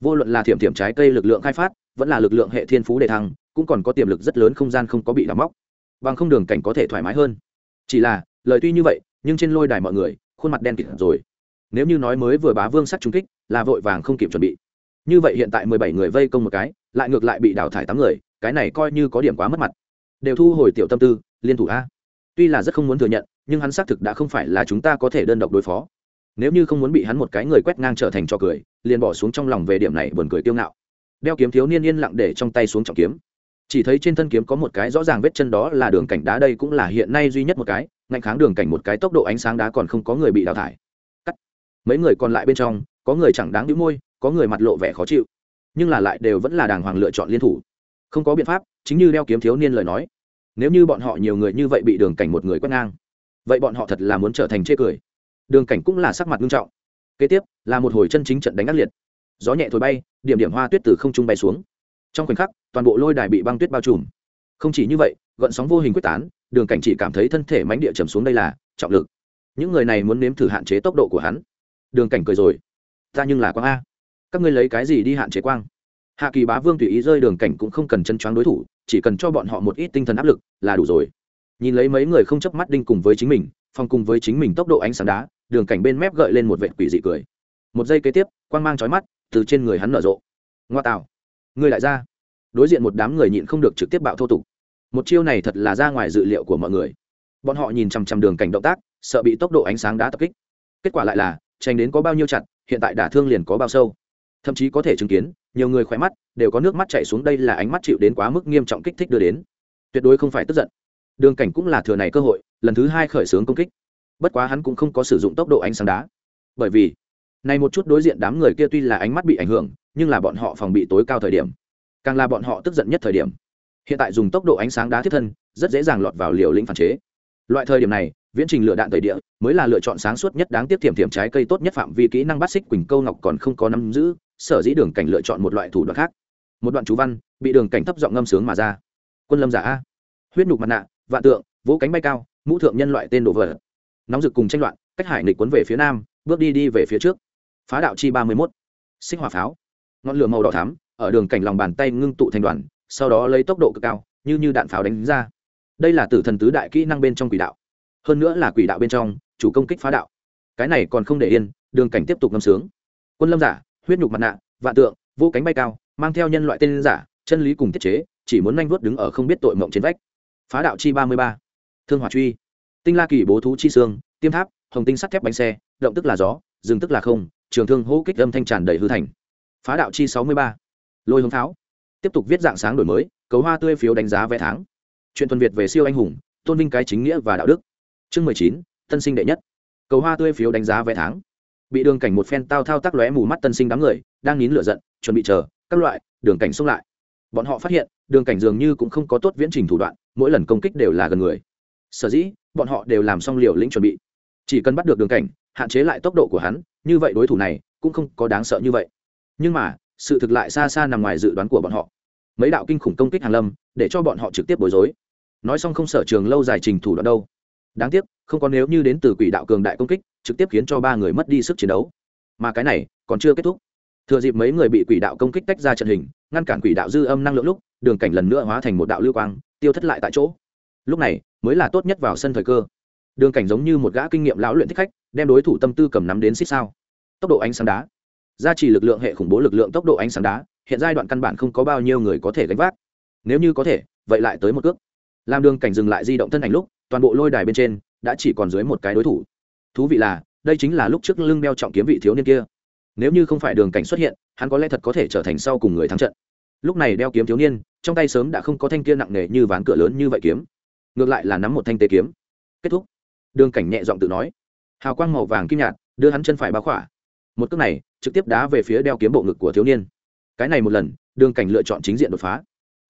Vô luận là thiểm thiểm trái cây lực lượng khai phát, vẫn là lực lượng hệ thiên phú đề thăng, cũng còn có tiềm lực rất lớn không gian không có bị đắm móc bằng không đường cảnh có thể thoải mái hơn. Chỉ là, lời tuy như vậy, nhưng trên lôi đài mọi người, khuôn mặt đen kịt rồi. Nếu như nói mới vừa bá vương sắc trung kích, là vội vàng không kịp chuẩn bị. Như vậy hiện tại mười bảy người vây công một cái, lại ngược lại bị đào thải tám người, cái này coi như có điểm quá mất mặt. Đều thu hồi tiểu tâm tư, liên thủ a. Tuy là rất không muốn thừa nhận, nhưng hắn xác thực đã không phải là chúng ta có thể đơn độc đối phó. Nếu như không muốn bị hắn một cái người quét ngang trở thành trò cười, liền bỏ xuống trong lòng về điểm này buồn cười tiêu ngạo. Đeo kiếm thiếu niên yên lặng để trong tay xuống trọng kiếm chỉ thấy trên thân kiếm có một cái rõ ràng vết chân đó là đường cảnh đá đây cũng là hiện nay duy nhất một cái, ngạnh kháng đường cảnh một cái tốc độ ánh sáng đá còn không có người bị đào thải. Cắt. Mấy người còn lại bên trong, có người chẳng đáng đĩu môi, có người mặt lộ vẻ khó chịu, nhưng là lại đều vẫn là đàng hoàng lựa chọn liên thủ. Không có biện pháp, chính như đeo kiếm thiếu niên lời nói, nếu như bọn họ nhiều người như vậy bị đường cảnh một người quét ngang, vậy bọn họ thật là muốn trở thành chê cười. Đường cảnh cũng là sắc mặt nghiêm trọng. Kế tiếp, là một hồi chân chính trận đánh ác liệt. Gió nhẹ thổi bay, điểm điểm hoa tuyết từ không trung bay xuống trong khoảnh khắc, toàn bộ lôi đài bị băng tuyết bao trùm. Không chỉ như vậy, gợn sóng vô hình quyết tán, đường cảnh chỉ cảm thấy thân thể mánh địa trầm xuống đây là trọng lực. Những người này muốn nếm thử hạn chế tốc độ của hắn. Đường cảnh cười rồi. Ta nhưng là quang a. Các ngươi lấy cái gì đi hạn chế quang? Hạ kỳ bá vương tùy ý rơi đường cảnh cũng không cần chân choáng đối thủ, chỉ cần cho bọn họ một ít tinh thần áp lực là đủ rồi. Nhìn lấy mấy người không chấp mắt đinh cùng với chính mình phong cùng với chính mình tốc độ ánh sáng đá, đường cảnh bên mép gợi lên một vệt quỷ dị cười. Một giây kế tiếp, quang mang trói mắt từ trên người hắn nở rộ. Ngoa tạo người lại ra. Đối diện một đám người nhịn không được trực tiếp bạo thô tục. Một chiêu này thật là ra ngoài dự liệu của mọi người. Bọn họ nhìn chằm chằm đường cảnh động tác, sợ bị tốc độ ánh sáng đã tập kích. Kết quả lại là, tranh đến có bao nhiêu chặt, hiện tại đả thương liền có bao sâu. Thậm chí có thể chứng kiến, nhiều người khỏe mắt đều có nước mắt chạy xuống, đây là ánh mắt chịu đến quá mức nghiêm trọng kích thích đưa đến. Tuyệt đối không phải tức giận. Đường cảnh cũng là thừa này cơ hội, lần thứ hai khởi xướng công kích. Bất quá hắn cũng không có sử dụng tốc độ ánh sáng đá. Bởi vì này một chút đối diện đám người kia tuy là ánh mắt bị ảnh hưởng, nhưng là bọn họ phòng bị tối cao thời điểm. Càng là bọn họ tức giận nhất thời điểm. Hiện tại dùng tốc độ ánh sáng đá thiết thân, rất dễ dàng lọt vào liều lĩnh phản chế. Loại thời điểm này, viễn trình lựa đạn tẩy địa mới là lựa chọn sáng suốt nhất đáng tiếc thiểm thiểm trái cây tốt nhất phạm vi kỹ năng bắt xích quỳnh câu ngọc còn không có nắm giữ, sở dĩ đường cảnh lựa chọn một loại thủ đoạn khác. Một đoạn chú văn, bị đường cảnh thấp giọng ngâm sướng mà ra. Quân lâm giả a. Huyết nhục mặt nạ, vạn tượng, vỗ cánh bay cao, mũ thượng nhân loại tên đồ vật. Nóng rực cùng tranh loạn, cách hải nịch cuốn về phía nam, bước đi đi về phía trước phá đạo chi ba mươi mốt. Sinh hỏa pháo. Ngọn lửa màu đỏ thắm, ở đường cảnh lòng bàn tay ngưng tụ thành đoàn, sau đó lấy tốc độ cực cao, như như đạn pháo đánh ra. Đây là tử thần tứ đại kỹ năng bên trong quỷ đạo. Hơn nữa là quỷ đạo bên trong, chủ công kích phá đạo. Cái này còn không để yên, đường cảnh tiếp tục ngâm sướng. Quân lâm giả, huyết nhục mặt nạ, vạn tượng vô cánh bay cao, mang theo nhân loại tên giả, chân lý cùng thiết chế, chỉ muốn nhanh vuốt đứng ở không biết tội mộng trên vách. Phá đạo chi ba mươi ba. Thương hỏa truy. Tinh la kỳ bố thú chi xương, tiêm tháp, hồng tinh sắt thép bánh xe, động tức là gió dừng tức là không trường thương hô kích âm thanh tràn đầy hư thành. Phá đạo chi sáu mươi ba. Lôi hướng pháo. Tiếp tục viết dạng sáng đổi mới cấu hoa tươi phiếu đánh giá vé tháng. Chuyện tuần việt về siêu anh hùng, tôn vinh cái chính nghĩa và đạo đức. Chương mười chín, tân sinh đệ nhất. Cầu hoa tươi phiếu đánh giá vé tháng. Bị đường cảnh một phen tao thao tác lóe mù mắt tân sinh đám người, đang nín lửa giận, chuẩn bị chờ, các loại, đường cảnh xông lại. Bọn họ phát hiện, đường cảnh dường như cũng không có tốt viễn trình thủ đoạn, mỗi lần công kích đều là gần người. Sở dĩ, bọn họ đều làm xong liều lĩnh chuẩn bị. Chỉ cần bắt được đường cảnh, hạn chế lại tốc độ của hắn như vậy đối thủ này cũng không có đáng sợ như vậy. Nhưng mà, sự thực lại xa xa nằm ngoài dự đoán của bọn họ. Mấy đạo kinh khủng công kích hàn lâm, để cho bọn họ trực tiếp bối rối. Nói xong không sở trường lâu dài trình thủ đoạn đâu. Đáng tiếc, không có nếu như đến từ quỷ đạo cường đại công kích, trực tiếp khiến cho ba người mất đi sức chiến đấu. Mà cái này còn chưa kết thúc. Thừa dịp mấy người bị quỷ đạo công kích tách ra trận hình, ngăn cản quỷ đạo dư âm năng lượng lúc, đường cảnh lần nữa hóa thành một đạo lưu quang, tiêu thất lại tại chỗ. Lúc này, mới là tốt nhất vào sân thời cơ. Đường cảnh giống như một gã kinh nghiệm lão luyện thích khách đem đối thủ tâm tư cầm nắm đến xích sao. Tốc độ ánh sáng đá. Gia trì lực lượng hệ khủng bố lực lượng tốc độ ánh sáng đá, hiện giai đoạn căn bản không có bao nhiêu người có thể gánh vác. Nếu như có thể, vậy lại tới một cước. Làm đường cảnh dừng lại di động thân ảnh lúc, toàn bộ lôi đài bên trên đã chỉ còn dưới một cái đối thủ. Thú vị là, đây chính là lúc trước lưng đeo trọng kiếm vị thiếu niên kia. Nếu như không phải đường cảnh xuất hiện, hắn có lẽ thật có thể trở thành sau cùng người thắng trận. Lúc này đeo kiếm thiếu niên, trong tay sớm đã không có thanh kia nặng nề như ván cửa lớn như vậy kiếm. Ngược lại là nắm một thanh tế kiếm. Kết thúc. Đường cảnh nhẹ giọng tự nói hào quang màu vàng kim nhạt, đưa hắn chân phải báo khỏa. Một cước này, trực tiếp đá về phía đeo kiếm bộ ngực của thiếu niên. Cái này một lần, đường cảnh lựa chọn chính diện đột phá.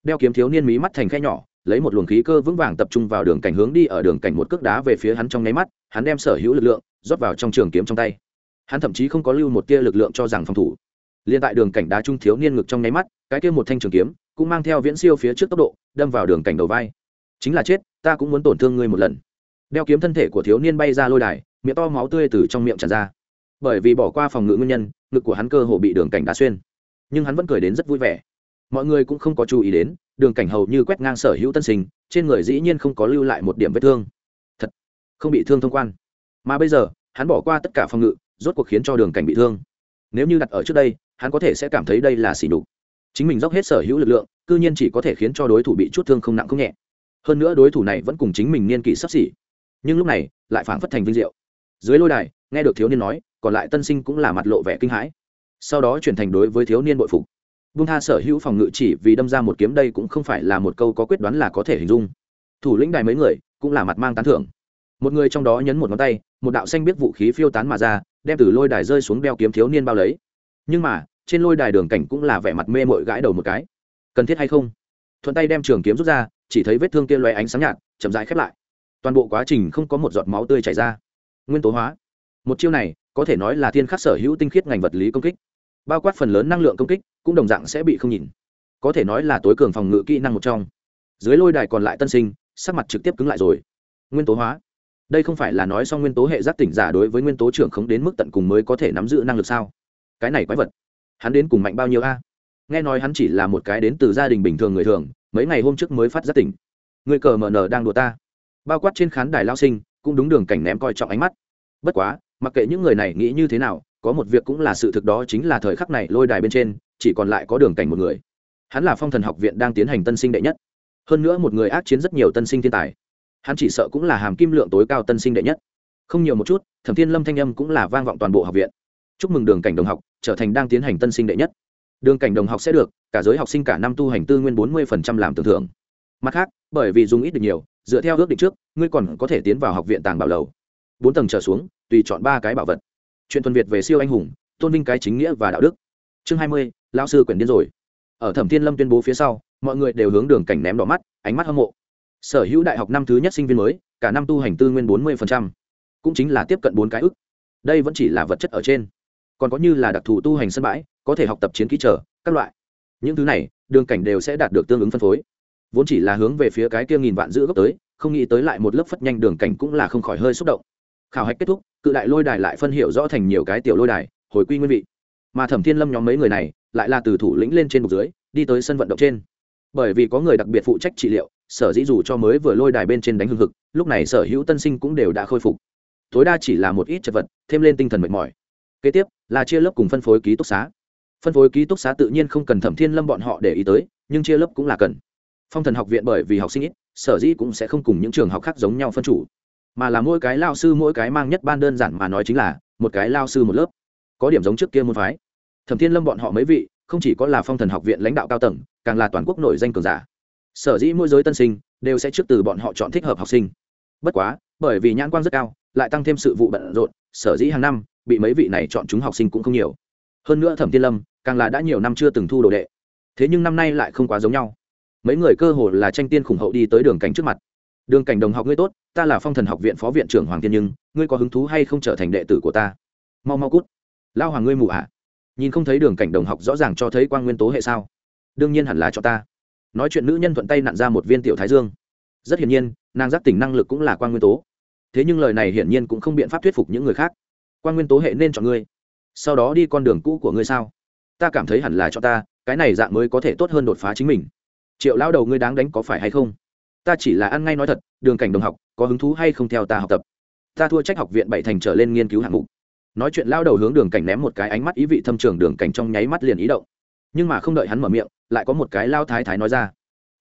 Đeo kiếm thiếu niên mí mắt thành khe nhỏ, lấy một luồng khí cơ vững vàng tập trung vào đường cảnh hướng đi ở đường cảnh một cước đá về phía hắn trong nháy mắt, hắn đem sở hữu lực lượng, rót vào trong trường kiếm trong tay. Hắn thậm chí không có lưu một tia lực lượng cho rằng phòng thủ. Liên tại đường cảnh đá trung thiếu niên ngực trong nháy mắt, cái kia một thanh trường kiếm, cũng mang theo viễn siêu phía trước tốc độ, đâm vào đường cảnh đầu vai. Chính là chết, ta cũng muốn tổn thương ngươi một lần. Đeo kiếm thân thể của thiếu niên bay ra lôi đài miệng to máu tươi từ trong miệng tràn ra. Bởi vì bỏ qua phòng ngự nguyên nhân, ngực của hắn cơ hồ bị đường cảnh đá xuyên. Nhưng hắn vẫn cười đến rất vui vẻ. Mọi người cũng không có chú ý đến, đường cảnh hầu như quét ngang sở hữu tân sinh, trên người dĩ nhiên không có lưu lại một điểm vết thương. Thật, không bị thương thông quan. Mà bây giờ, hắn bỏ qua tất cả phòng ngự, rốt cuộc khiến cho đường cảnh bị thương. Nếu như đặt ở trước đây, hắn có thể sẽ cảm thấy đây là xỉ đục chính mình dốc hết sở hữu lực lượng, cư nhiên chỉ có thể khiến cho đối thủ bị chút thương không nặng không nhẹ. Hơn nữa đối thủ này vẫn cùng chính mình niên kỷ sắp xỉ. Nhưng lúc này, lại phảng phất thành vinh diệu dưới lôi đài, nghe được thiếu niên nói, còn lại tân sinh cũng là mặt lộ vẻ kinh hãi. Sau đó chuyển thành đối với thiếu niên bội phục. Bung tha sở hữu phòng ngự chỉ vì đâm ra một kiếm đây cũng không phải là một câu có quyết đoán là có thể hình dung. Thủ lĩnh đài mấy người cũng là mặt mang tán thưởng. Một người trong đó nhấn một ngón tay, một đạo xanh biết vũ khí phiêu tán mà ra, đem từ lôi đài rơi xuống đeo kiếm thiếu niên bao lấy. Nhưng mà, trên lôi đài đường cảnh cũng là vẻ mặt mê mội gãi đầu một cái. Cần thiết hay không? Thuận tay đem trường kiếm rút ra, chỉ thấy vết thương kia loe ánh sáng nhạt, chậm rãi khép lại. Toàn bộ quá trình không có một giọt máu tươi chảy ra nguyên tố hóa. Một chiêu này, có thể nói là thiên khắc sở hữu tinh khiết ngành vật lý công kích. Bao quát phần lớn năng lượng công kích, cũng đồng dạng sẽ bị không nhìn. Có thể nói là tối cường phòng ngự kỹ năng một trong. Dưới lôi đài còn lại tân sinh, sắc mặt trực tiếp cứng lại rồi. Nguyên tố hóa. Đây không phải là nói xong nguyên tố hệ giác tỉnh giả đối với nguyên tố trưởng khống đến mức tận cùng mới có thể nắm giữ năng lực sao? Cái này quái vật, hắn đến cùng mạnh bao nhiêu a? Nghe nói hắn chỉ là một cái đến từ gia đình bình thường người thường, mấy ngày hôm trước mới phát giác tỉnh. Người cờ mờ nờ đang đùa ta. Bao quát trên khán đài lao sinh cũng đúng đường cảnh ném coi trọng ánh mắt. Bất quá, mặc kệ những người này nghĩ như thế nào, có một việc cũng là sự thực đó chính là thời khắc này lôi đài bên trên, chỉ còn lại có đường cảnh một người. Hắn là phong thần học viện đang tiến hành tân sinh đệ nhất. Hơn nữa một người ác chiến rất nhiều tân sinh thiên tài. Hắn chỉ sợ cũng là hàm kim lượng tối cao tân sinh đệ nhất. Không nhiều một chút, thẩm thiên lâm thanh âm cũng là vang vọng toàn bộ học viện. Chúc mừng đường cảnh đồng học, trở thành đang tiến hành tân sinh đệ nhất. Đường cảnh đồng học sẽ được, cả giới học sinh cả năm tu hành tư nguyên bốn mươi làm tưởng thưởng. Mặt khác, bởi vì dùng ít được nhiều dựa theo ước định trước, ngươi còn có thể tiến vào học viện tàng bảo lầu. Bốn tầng trở xuống, tùy chọn ba cái bảo vật. Chuyện thuần việt về siêu anh hùng, tôn vinh cái chính nghĩa và đạo đức. Chương hai mươi lao sư quyển điên rồi. Ở thẩm thiên lâm tuyên bố phía sau, mọi người đều hướng đường cảnh ném đỏ mắt, ánh mắt hâm mộ. Sở hữu đại học năm thứ nhất sinh viên mới, cả năm tu hành tư nguyên bốn mươi cũng chính là tiếp cận bốn cái ức đây vẫn chỉ là vật chất ở trên. Còn có như là đặc thù tu hành sân bãi, có thể học tập chiến kỹ trở, các loại. Những thứ này, đường cảnh đều sẽ đạt được tương ứng phân phối vốn chỉ là hướng về phía cái kia nghìn vạn giữ gốc tới, không nghĩ tới lại một lớp phất nhanh đường cảnh cũng là không khỏi hơi xúc động. Khảo hạch kết thúc, cự đại lôi đài lại phân hiệu rõ thành nhiều cái tiểu lôi đài, hồi quy nguyên vị. Mà thẩm thiên lâm nhóm mấy người này, lại là từ thủ lĩnh lên trên bục dưới, đi tới sân vận động trên. Bởi vì có người đặc biệt phụ trách trị liệu, sở dĩ dù cho mới vừa lôi đài bên trên đánh hương thực lúc này sở hữu tân sinh cũng đều đã khôi phục. Tối đa chỉ là một ít chật vật, thêm lên tinh thần mệt mỏi. Kế tiếp, là chia lớp cùng phân phối ký túc xá. Phân phối ký túc xá tự nhiên không cần thẩm thiên lâm bọn họ để ý tới, nhưng chia lớp cũng là cần phong thần học viện bởi vì học sinh ít, sở dĩ cũng sẽ không cùng những trường học khác giống nhau phân chủ. Mà là mỗi cái lao sư mỗi cái mang nhất ban đơn giản mà nói chính là một cái lao sư một lớp. Có điểm giống trước kia môn phái. Thẩm thiên lâm bọn họ mấy vị, không chỉ có là phong thần học viện lãnh đạo cao tầng, càng là toàn quốc nổi danh cường giả. Sở dĩ mỗi giới tân sinh đều sẽ trước từ bọn họ chọn thích hợp học sinh. Bất quá, bởi vì nhãn quan rất cao, lại tăng thêm sự vụ bận rộn, sở dĩ hàng năm bị mấy vị này chọn chúng học sinh cũng không nhiều. Hơn nữa thẩm Thiên lâm càng là đã nhiều năm chưa từng thu đồ đệ. Thế nhưng năm nay lại không quá giống nhau mấy người cơ hồ là tranh tiên khủng hậu đi tới đường cảnh trước mặt. Đường cảnh đồng học ngươi tốt, ta là phong thần học viện phó viện trưởng hoàng tiên nhưng, ngươi có hứng thú hay không trở thành đệ tử của ta? Mau mau cút. Lao hoàng ngươi mù ạ. À? nhìn không thấy đường cảnh đồng học rõ ràng cho thấy quan nguyên tố hệ sao? Đương nhiên hẳn là cho ta. Nói chuyện nữ nhân thuận tay nặn ra một viên tiểu thái dương. Rất hiển nhiên, nàng giác tỉnh năng lực cũng là quan nguyên tố. Thế nhưng lời này hiển nhiên cũng không biện pháp thuyết phục những người khác. Quan nguyên tố hệ nên chọn ngươi. Sau đó đi con đường cũ của ngươi sao? Ta cảm thấy hẳn là cho ta, cái này dạng mới có thể tốt hơn đột phá chính mình triệu lao đầu ngươi đáng đánh có phải hay không? Ta chỉ là ăn ngay nói thật, đường cảnh đồng học, có hứng thú hay không theo ta học tập? Ta thua trách học viện bảy thành trở lên nghiên cứu hạng mục. Nói chuyện lao đầu hướng đường cảnh ném một cái ánh mắt ý vị thâm trường, đường cảnh trong nháy mắt liền ý động. Nhưng mà không đợi hắn mở miệng, lại có một cái lao thái thái nói ra.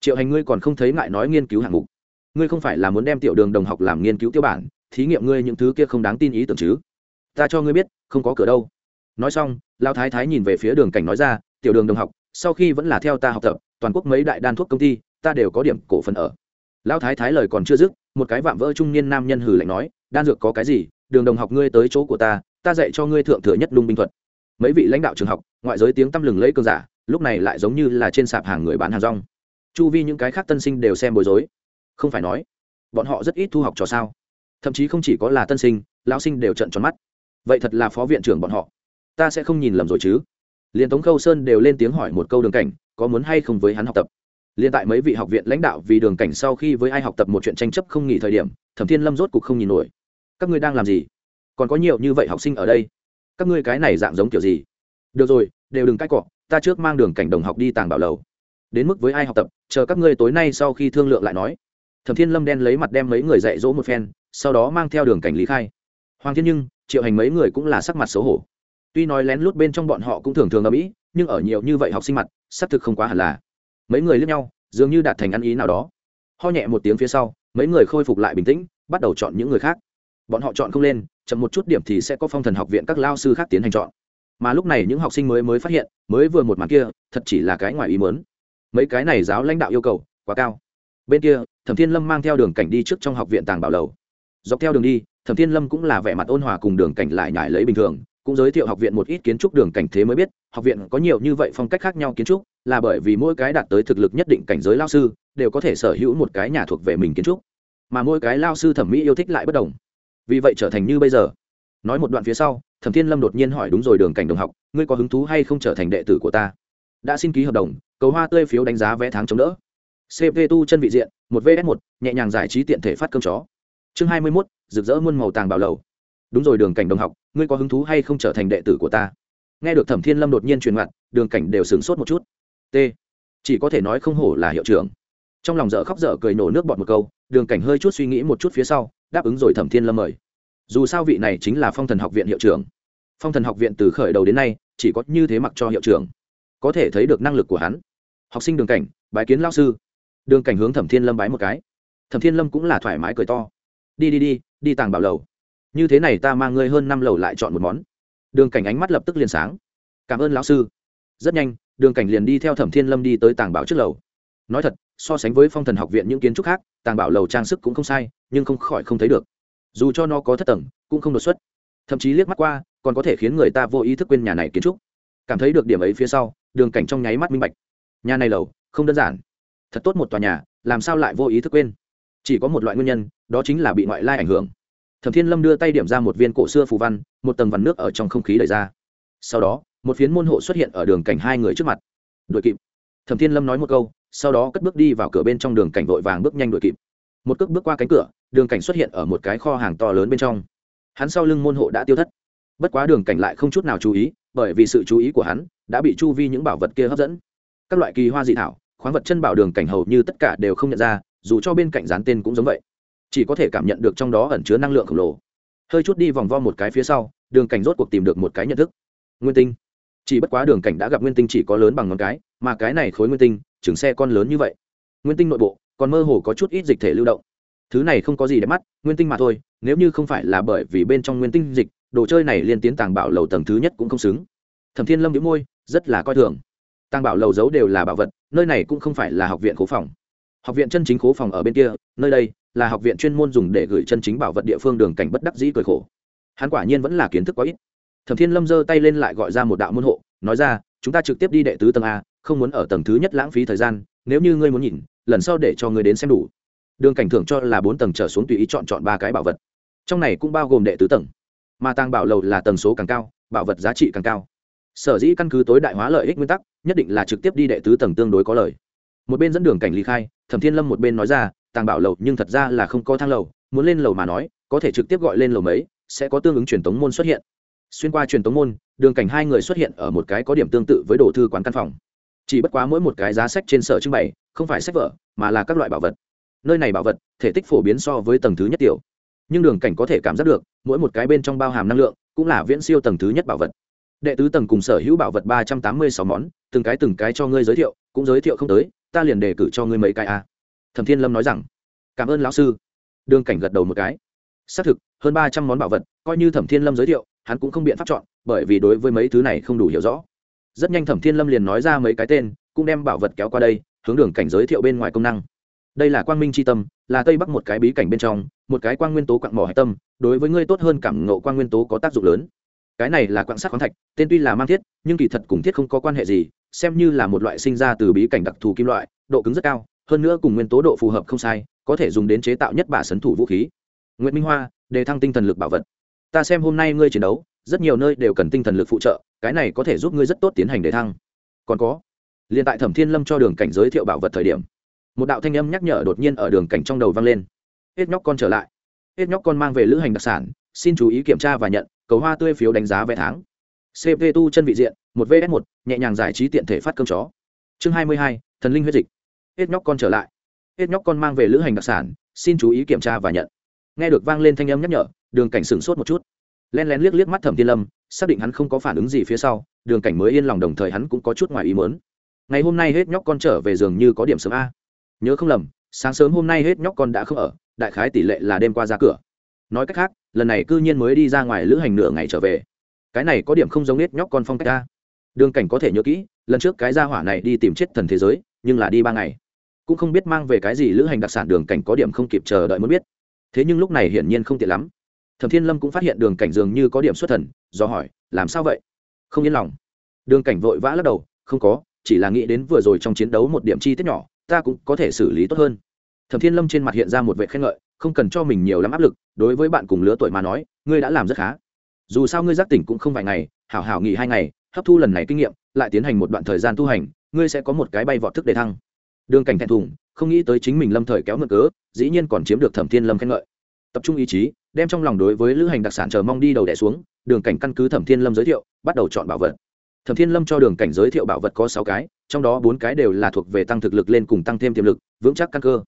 Triệu hành ngươi còn không thấy ngại nói nghiên cứu hạng mục. Ngươi không phải là muốn đem tiểu đường đồng học làm nghiên cứu tiêu bản, thí nghiệm ngươi những thứ kia không đáng tin ý tưởng chứ? Ta cho ngươi biết, không có cửa đâu. Nói xong, lao thái thái nhìn về phía đường cảnh nói ra, tiểu đường đồng học, sau khi vẫn là theo ta học tập toàn quốc mấy đại đan thuốc công ty, ta đều có điểm cổ phần ở. Lão thái thái lời còn chưa dứt, một cái vạm vỡ trung niên nam nhân hử lạnh nói, đan dược có cái gì? Đường đồng học ngươi tới chỗ của ta ta dạy cho ngươi thượng thừa nhất lung binh thuật. Mấy vị lãnh đạo trường học, ngoại giới tiếng tăm lừng lấy cơn giả, lúc này lại giống như là trên sạp hàng người bán hàng rong. Chu vi những cái khác tân sinh đều xem bối rối. Không phải nói, bọn họ rất ít thu học trò sao. Thậm chí không chỉ có là tân sinh, lão sinh đều trận tròn mắt. Vậy thật là phó viện trưởng bọn họ. Ta sẽ không nhìn lầm rồi chứ. Liền tống khâu sơn đều lên tiếng hỏi một câu đường cảnh có muốn hay không với hắn học tập. Liên tại mấy vị học viện lãnh đạo vì đường cảnh sau khi với ai học tập một chuyện tranh chấp không nghỉ thời điểm, thẩm thiên lâm rốt cục không nhìn nổi. Các ngươi đang làm gì? Còn có nhiều như vậy học sinh ở đây. Các ngươi cái này dạng giống kiểu gì? Được rồi, đều đừng cãi cọ, ta trước mang đường cảnh đồng học đi tàng bảo lầu. Đến mức với ai học tập, chờ các ngươi tối nay sau khi thương lượng lại nói. Thẩm thiên lâm đen lấy mặt đem mấy người dạy dỗ một phen, sau đó mang theo đường cảnh lý khai. Hoàng thiên nhưng, triệu hành mấy người cũng là sắc mặt xấu hổ. Tuy nói lén lút bên trong bọn họ cũng thường thường ở mỹ nhưng ở nhiều như vậy học sinh mặt xác thực không quá hẳn là. Mấy người lướt nhau, dường như đạt thành ăn ý nào đó. Ho nhẹ một tiếng phía sau, mấy người khôi phục lại bình tĩnh, bắt đầu chọn những người khác. Bọn họ chọn không lên, chậm một chút điểm thì sẽ có phong thần học viện các lao sư khác tiến hành chọn. Mà lúc này những học sinh mới mới phát hiện, mới vừa một màn kia, thật chỉ là cái ngoài ý mớn mấy cái này giáo lãnh đạo yêu cầu, quá cao. Bên kia, thẩm thiên lâm mang theo đường cảnh đi trước trong học viện tàng bảo lầu. Dọc theo đường đi, thẩm thiên lâm cũng là vẻ mặt ôn hòa cùng đường cảnh lại nhải lấy bình thường cũng giới thiệu học viện một ít kiến trúc đường cảnh thế mới biết, học viện có nhiều như vậy phong cách khác nhau kiến trúc, là bởi vì mỗi cái đạt tới thực lực nhất định cảnh giới lao sư đều có thể sở hữu một cái nhà thuộc về mình kiến trúc, mà mỗi cái lao sư thẩm mỹ yêu thích lại bất đồng. Vì vậy trở thành như bây giờ. Nói một đoạn phía sau, thẩm thiên lâm đột nhiên hỏi đúng rồi đường cảnh đồng học, ngươi có hứng thú hay không trở thành đệ tử của ta? Đã xin ký hợp đồng, cầu hoa tươi phiếu đánh giá vé tháng chống đỡ. Cp tu chân vị diện, một vs một, nhẹ nhàng giải trí tiện thể phát cơm chó. Chương hai mươi mốt, rực rỡ muôn màu tàng bảo lầu đúng rồi, đường cảnh đồng học, ngươi có hứng thú hay không trở thành đệ tử của ta? Nghe được thẩm thiên lâm đột nhiên truyền mặt, đường cảnh đều sửng sốt một chút. T. Chỉ có thể nói không hổ là hiệu trưởng. Trong lòng dở khóc dở cười nổ nước bọt một câu, đường cảnh hơi chút suy nghĩ một chút phía sau, đáp ứng rồi thẩm thiên lâm mời. Dù sao vị này chính là phong thần học viện hiệu trưởng. Phong thần học viện từ khởi đầu đến nay, chỉ có như thế mặc cho hiệu trưởng. Có thể thấy được năng lực của hắn. Học sinh đường cảnh, bái kiến lao sư. Đường cảnh hướng thẩm thiên lâm bái một cái. Thẩm thiên lâm cũng là thoải mái cười to. Đi đi đi đi tàng bảo lầu như thế này ta mang ngươi hơn năm lầu lại chọn một món. Đường cảnh ánh mắt lập tức liền sáng. Cảm ơn lão sư. Rất nhanh, đường cảnh liền đi theo thẩm thiên lâm đi tới tàng bảo trước lầu. Nói thật, so sánh với phong thần học viện những kiến trúc khác, tàng bảo lầu trang sức cũng không sai, nhưng không khỏi không thấy được. Dù cho nó có thất tầng, cũng không đột xuất. Thậm chí liếc mắt qua, còn có thể khiến người ta vô ý thức quên nhà này kiến trúc. Cảm thấy được điểm ấy phía sau, đường cảnh trong nháy mắt minh bạch. Nhà này lầu, không đơn giản. Thật tốt một tòa nhà, làm sao lại vô ý thức quên? Chỉ có một loại nguyên nhân, đó chính là bị ngoại lai ảnh hưởng thẩm thiên lâm đưa tay điểm ra một viên cổ xưa phù văn, một tầng vằn nước ở trong không khí đẩy ra. Sau đó, một phiến môn hộ xuất hiện ở đường cảnh hai người trước mặt. Đuổi kịp. Thẩm thiên lâm nói một câu, sau đó cất bước đi vào cửa bên trong đường cảnh vội vàng bước nhanh đuổi kịp. Một cước bước qua cánh cửa, đường cảnh xuất hiện ở một cái kho hàng to lớn bên trong. Hắn sau lưng môn hộ đã tiêu thất. Bất quá đường cảnh lại không chút nào chú ý, bởi vì sự chú ý của hắn đã bị chu vi những bảo vật kia hấp dẫn. Các loại kỳ hoa dị thảo, khoáng vật chân bảo đường cảnh hầu như tất cả đều không nhận ra, dù cho bên cạnh dán tên cũng giống vậy chỉ có thể cảm nhận được trong đó ẩn chứa năng lượng khổng lồ. Hơi chút đi vòng vo một cái phía sau, đường cảnh rốt cuộc tìm được một cái nhận thức. Nguyên tinh. Chỉ bất quá đường cảnh đã gặp nguyên tinh chỉ có lớn bằng ngón cái, mà cái này khối nguyên tinh chừng xe con lớn như vậy. Nguyên tinh nội bộ còn mơ hồ có chút ít dịch thể lưu động. Thứ này không có gì để mắt, nguyên tinh mà thôi, nếu như không phải là bởi vì bên trong nguyên tinh dịch, đồ chơi này liên tiến tàng bảo lầu tầng thứ nhất cũng không xứng. Thẩm thiên lâm đĩu môi, rất là coi thường. Tàng bảo lầu giấu đều là bảo vật, nơi này cũng không phải là học viện cố phòng học viện chân chính khố phòng ở bên kia, nơi đây là học viện chuyên môn dùng để gửi chân chính bảo vật địa phương đường cảnh bất đắc dĩ cười khổ. Hắn quả nhiên vẫn là kiến thức quá ít. Thẩm thiên lâm giơ tay lên lại gọi ra một đạo môn hộ, nói ra, chúng ta trực tiếp đi đệ tứ tầng a, không muốn ở tầng thứ nhất lãng phí thời gian, nếu như ngươi muốn nhìn, lần sau để cho ngươi đến xem đủ. Đường cảnh thưởng cho là bốn tầng trở xuống tùy ý chọn chọn ba cái bảo vật. Trong này cũng bao gồm đệ tứ tầng. Mà tàng bảo lầu là tầng số càng cao, bảo vật giá trị càng cao. Sở dĩ căn cứ tối đại hóa lợi ích nguyên tắc, nhất định là trực tiếp đi đệ tứ tầng tương đối có lời một bên dẫn đường cảnh ly khai, thẩm thiên lâm một bên nói ra, tàng bảo lầu, nhưng thật ra là không có thang lầu, muốn lên lầu mà nói, có thể trực tiếp gọi lên lầu mấy, sẽ có tương ứng truyền tống môn xuất hiện. Xuyên qua truyền tống môn, đường cảnh hai người xuất hiện ở một cái có điểm tương tự với đồ thư quán căn phòng. Chỉ bất quá mỗi một cái giá sách trên sở trưng bày, không phải sách vở, mà là các loại bảo vật. Nơi này bảo vật, thể tích phổ biến so với tầng thứ nhất tiểu. Nhưng đường cảnh có thể cảm giác được, mỗi một cái bên trong bao hàm năng lượng, cũng là viễn siêu tầng thứ nhất bảo vật. Đệ tứ tầng cùng sở hữu bảo vật ba trăm tám mươi sáu món, từng cái từng cái cho ngươi giới thiệu, cũng giới thiệu không tới ta liền đề cử cho ngươi mấy cái a. Thẩm thiên lâm nói rằng, cảm ơn lão sư. Đường cảnh gật đầu một cái. Xác thực, hơn ba trăm món bảo vật, coi như thẩm thiên lâm giới thiệu, hắn cũng không biện pháp chọn, bởi vì đối với mấy thứ này không đủ hiểu rõ. Rất nhanh thẩm thiên lâm liền nói ra mấy cái tên, cũng đem bảo vật kéo qua đây, hướng đường cảnh giới thiệu bên ngoài công năng. Đây là quang minh c tâm, là tây bắc một cái bí cảnh bên trong, một cái quang nguyên tố quặng mỏ hạch tâm, đối với ngươi tốt hơn cảm ngộ quang nguyên tố có tác dụng lớn. Cái này là quạng sắt khoáng thạch, tên tuy là mang thiết, nhưng kỳ thật cùng thiết không có quan hệ gì xem như là một loại sinh ra từ bí cảnh đặc thù kim loại, độ cứng rất cao, hơn nữa cùng nguyên tố độ phù hợp không sai, có thể dùng đến chế tạo nhất bả sấn thủ vũ khí. Nguyễn minh hoa, đề thăng tinh thần lực bảo vật. Ta xem hôm nay ngươi chiến đấu, rất nhiều nơi đều cần tinh thần lực phụ trợ, cái này có thể giúp ngươi rất tốt tiến hành đề thăng. Còn có, liền tại thẩm thiên lâm cho đường cảnh giới thiệu bảo vật thời điểm, một đạo thanh âm nhắc nhở đột nhiên ở đường cảnh trong đầu vang lên. Hết nhóc con trở lại. Hết nhóc con mang về lữ hành đặc sản, xin chú ý kiểm tra và nhận, cầu hoa tươi phiếu đánh giá vé tháng. Cp tu chân vị diện một vs một, nhẹ nhàng giải trí tiện thể phát cơm chó. Chương hai mươi hai, thần linh huyết dịch. Hết nhóc con trở lại. Hết nhóc con mang về lữ hành đặc sản, xin chú ý kiểm tra và nhận. Nghe được vang lên thanh âm nhắc nhở, đường cảnh sửng sốt một chút. Len lén liếc liếc mắt thẩm thiên lâm, xác định hắn không có phản ứng gì phía sau, đường cảnh mới yên lòng đồng thời hắn cũng có chút ngoài ý mớn ngày hôm nay hết nhóc con trở về giường như có điểm sớm a. Nhớ không lầm, sáng sớm hôm nay hết nhóc con đã không ở, đại khái tỷ lệ là đêm qua ra cửa. Nói cách khác, lần này cư nhiên mới đi ra ngoài lữ hành nửa ngày trở về. Cái này có điểm không giống hết nhóc con phong cách a đường cảnh có thể nhớ kỹ, lần trước cái gia hỏa này đi tìm chết thần thế giới, nhưng là đi ba ngày. Cũng không biết mang về cái gì lữ hành đặc sản đường cảnh có điểm không kịp chờ đợi muốn biết. Thế nhưng lúc này hiển nhiên không tiện lắm. Thẩm thiên lâm cũng phát hiện đường cảnh dường như có điểm xuất thần, do hỏi, làm sao vậy? Không yên lòng. Đường cảnh vội vã lắc đầu, không có, chỉ là nghĩ đến vừa rồi trong chiến đấu một điểm chi tiết nhỏ, ta cũng có thể xử lý tốt hơn. Thẩm thiên lâm trên mặt hiện ra một vệ khen ngợi, không cần cho mình nhiều lắm áp lực, đối với bạn cùng lứa tuổi mà nói, ngươi đã làm rất khá. Dù sao ngươi giác tỉnh cũng không vài ngày, hảo hảo nghỉ hai ngày hấp thu lần này kinh nghiệm, lại tiến hành một đoạn thời gian tu hành, ngươi sẽ có một cái bay vọt thức để thăng. Đường cảnh thẹn thùng, không nghĩ tới chính mình lâm thời kéo ngựa cớ, dĩ nhiên còn chiếm được thẩm thiên lâm khen ngợi. Tập trung ý chí, đem trong lòng đối với lữ hành đặc sản chờ mong đi đầu đẻ xuống, đường cảnh căn cứ thẩm thiên lâm giới thiệu, bắt đầu chọn bảo vật. Thẩm thiên lâm cho đường cảnh giới thiệu bảo vật có sáu cái, trong đó bốn cái đều là thuộc về tăng thực lực lên cùng tăng thêm tiềm lực, vững chắc căn cơ.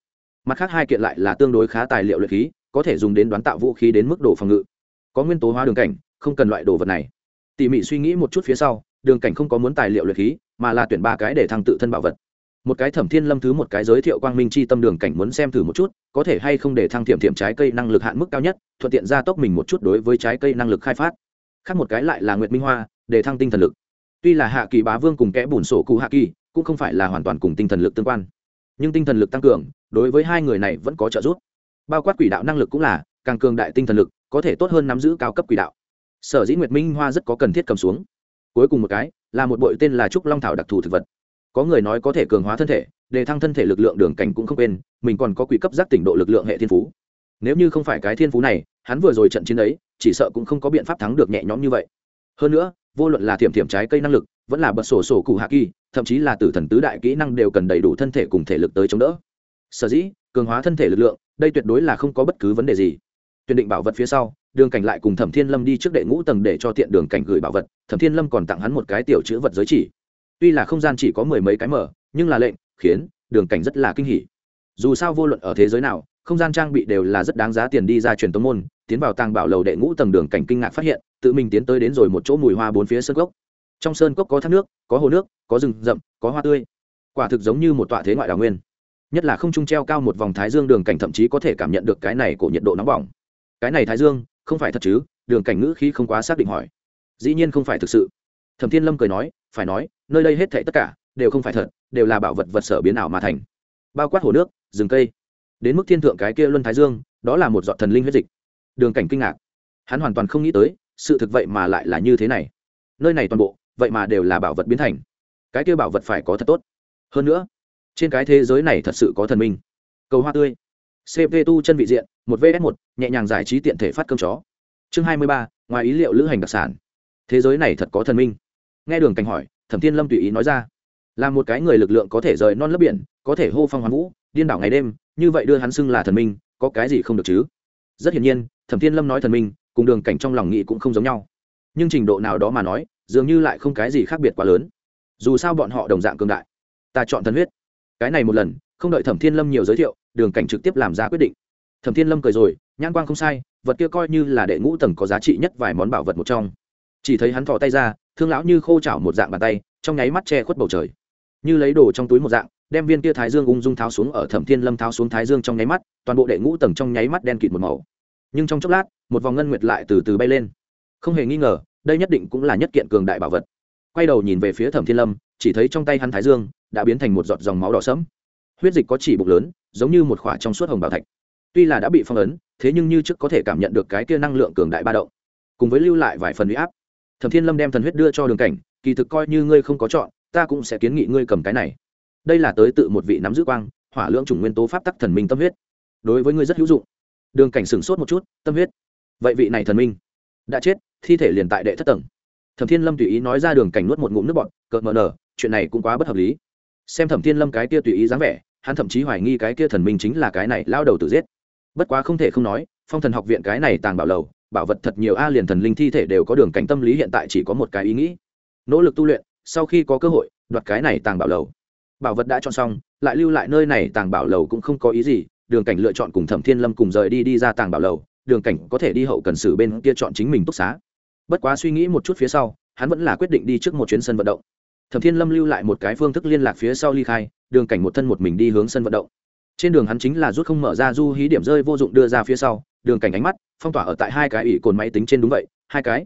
Mặt khác hai kiện lại là tương đối khá tài liệu luyện khí, có thể dùng đến đoán tạo vũ khí đến mức độ phòng ngự. Có nguyên tố hóa đường cảnh, không cần loại đồ vật này tỉ mỉ suy nghĩ một chút phía sau, đường cảnh không có muốn tài liệu luyện khí, mà là tuyển ba cái để thăng tự thân bảo vật. Một cái thẩm thiên lâm thứ một cái giới thiệu quang minh chi tâm đường cảnh muốn xem thử một chút, có thể hay không để thăng thiểm thiểm trái cây năng lực hạn mức cao nhất, thuận tiện gia tốc mình một chút đối với trái cây năng lực khai phát. Khác một cái lại là nguyệt minh hoa, để thăng tinh thần lực. Tuy là hạ kỳ bá vương cùng kẽ bùn sổ cụ hạ kỳ, cũng không phải là hoàn toàn cùng tinh thần lực tương quan. Nhưng tinh thần lực tăng cường, đối với hai người này vẫn có trợ giúp. Bao quát quỷ đạo năng lực cũng là, càng cường đại tinh thần lực, có thể tốt hơn nắm giữ cao cấp quỷ đạo sở dĩ nguyệt minh hoa rất có cần thiết cầm xuống. Cuối cùng một cái, là một bội tên là trúc long thảo đặc thù thực vật. Có người nói có thể cường hóa thân thể để thăng thân thể lực lượng đường cảnh cũng không quên, mình còn có quỹ cấp giác tỉnh độ lực lượng hệ thiên phú. Nếu như không phải cái thiên phú này, hắn vừa rồi trận chiến ấy, chỉ sợ cũng không có biện pháp thắng được nhẹ nhõm như vậy. Hơn nữa, vô luận là thiểm thiểm trái cây năng lực, vẫn là bật sổ sổ cụ hạ kỳ, thậm chí là tử thần tứ đại kỹ năng đều cần đầy đủ thân thể cùng thể lực tới chống đỡ. Sở dĩ, cường hóa thân thể lực lượng, đây tuyệt đối là không có bất cứ vấn đề gì. Tuyển định bảo vật phía sau đường cảnh lại cùng thẩm thiên lâm đi trước đệ ngũ tầng để cho tiện đường cảnh gửi bảo vật, thẩm thiên lâm còn tặng hắn một cái tiểu chữ vật giới chỉ. Tuy là không gian chỉ có mười mấy cái mở, nhưng là lệnh, khiến, đường cảnh rất là kinh hỉ. Dù sao vô luận ở thế giới nào, không gian trang bị đều là rất đáng giá tiền đi ra truyền tống môn, tiến vào tàng bảo lầu đệ ngũ tầng đường cảnh kinh ngạc phát hiện, tự mình tiến tới đến rồi một chỗ mùi hoa bốn phía sơn cốc. Trong sơn cốc có thác nước, có hồ nước, có rừng rậm, có hoa tươi. Quả thực giống như một tọa thế ngoại đào nguyên. Nhất là không trung treo cao một vòng thái dương, đường cảnh thậm chí có thể cảm nhận được cái này của nhiệt độ nóng bỏng. Cái này thái dương không phải thật chứ? Đường cảnh ngữ khí không quá xác định hỏi. Dĩ nhiên không phải thực sự. Thẩm thiên lâm cười nói, phải nói, nơi đây hết thệ tất cả đều không phải thật, đều là bảo vật vật sở biến ảo mà thành. Bao quát hồ nước, rừng cây. Đến mức thiên thượng cái kia luân thái dương, đó là một dọn thần linh huyết dịch. Đường cảnh kinh ngạc. Hắn hoàn toàn không nghĩ tới, sự thực vậy mà lại là như thế này. Nơi này toàn bộ, vậy mà đều là bảo vật biến thành. Cái kia bảo vật phải có thật tốt. Hơn nữa, trên cái thế giới này thật sự có thần minh. Cầu hoa tươi cp tu chân vị diện, một vs một, nhẹ nhàng giải trí tiện thể phát cơm chó. Chương hai mươi ba, ngoài ý liệu lữ hành đặc sản. Thế giới này thật có thần minh. Nghe đường cảnh hỏi, thẩm thiên lâm tùy ý nói ra. Là một cái người lực lượng có thể rời non lấp biển, có thể hô phong hoán vũ, điên đảo ngày đêm, như vậy đưa hắn xưng là thần minh, có cái gì không được chứ? Rất hiển nhiên, thẩm thiên lâm nói thần minh, cùng đường cảnh trong lòng nghĩ cũng không giống nhau. Nhưng trình độ nào đó mà nói, dường như lại không cái gì khác biệt quá lớn. Dù sao bọn họ đồng dạng cường đại. Ta chọn thần huyết. Cái này một lần, không đợi thẩm thiên lâm nhiều giới thiệu đường cảnh trực tiếp làm ra quyết định. Thẩm thiên lâm cười rồi, nhãn quang không sai, vật kia coi như là đệ ngũ tầng có giá trị nhất vài món bảo vật một trong. Chỉ thấy hắn thò tay ra, thương lão như khô chảo một dạng bàn tay, trong nháy mắt che khuất bầu trời. Như lấy đồ trong túi một dạng, đem viên kia thái dương ung dung tháo xuống ở thẩm thiên lâm tháo xuống thái dương trong nháy mắt, toàn bộ đệ ngũ tầng trong nháy mắt đen kịt một màu. Nhưng trong chốc lát, một vòng ngân nguyệt lại từ từ bay lên. Không hề nghi ngờ, đây nhất định cũng là nhất kiện cường đại bảo vật. Quay đầu nhìn về phía thẩm thiên lâm, chỉ thấy trong tay hắn thái dương đã biến thành một giọt dòng máu đỏ sẫm huyết dịch có chỉ bụng lớn, giống như một khỏa trong suốt hồng bảo thạch. Tuy là đã bị phong ấn, thế nhưng như trước có thể cảm nhận được cái kia năng lượng cường đại ba động, cùng với lưu lại vài phần huy áp. Thẩm thiên lâm đem thần huyết đưa cho đường cảnh, kỳ thực coi như ngươi không có chọn, ta cũng sẽ kiến nghị ngươi cầm cái này. Đây là tới tự một vị nắm giữ quang, hỏa lượng chủng nguyên tố pháp tắc thần minh tâm huyết. Đối với ngươi rất hữu dụng. Đường cảnh sửng sốt một chút, tâm huyết. Vậy vị này thần minh, đã chết, thi thể liền tại đệ thất tầng. Thẩm thiên lâm tùy ý nói ra đường cảnh nuốt một ngụm nước bọt, cợt mờ nở, chuyện này cũng quá bất hợp lý. Xem thẩm thiên lâm cái kia tùy ý dáng vẻ hắn thậm chí hoài nghi cái kia thần minh chính là cái này lao đầu tự giết. Bất quá không thể không nói, phong thần học viện cái này tàng bảo lầu, bảo vật thật nhiều a, liền thần linh thi thể đều có đường cảnh tâm lý hiện tại chỉ có một cái ý nghĩ. Nỗ lực tu luyện, sau khi có cơ hội, đoạt cái này tàng bảo lầu. Bảo vật đã chọn xong, lại lưu lại nơi này tàng bảo lầu cũng không có ý gì, đường cảnh lựa chọn cùng thẩm thiên lâm cùng rời đi đi ra tàng bảo lầu, đường cảnh có thể đi hậu cần sử bên kia chọn chính mình túc xá. Bất quá suy nghĩ một chút phía sau, hắn vẫn là quyết định đi trước một chuyến sân vận động. Thẩm thiên lâm lưu lại một cái phương thức liên lạc phía sau ly khai đường cảnh một thân một mình đi hướng sân vận động. Trên đường hắn chính là rút không mở ra du hí điểm rơi vô dụng đưa ra phía sau, đường cảnh ánh mắt, phong tỏa ở tại hai cái ủy cồn máy tính trên đúng vậy, hai cái.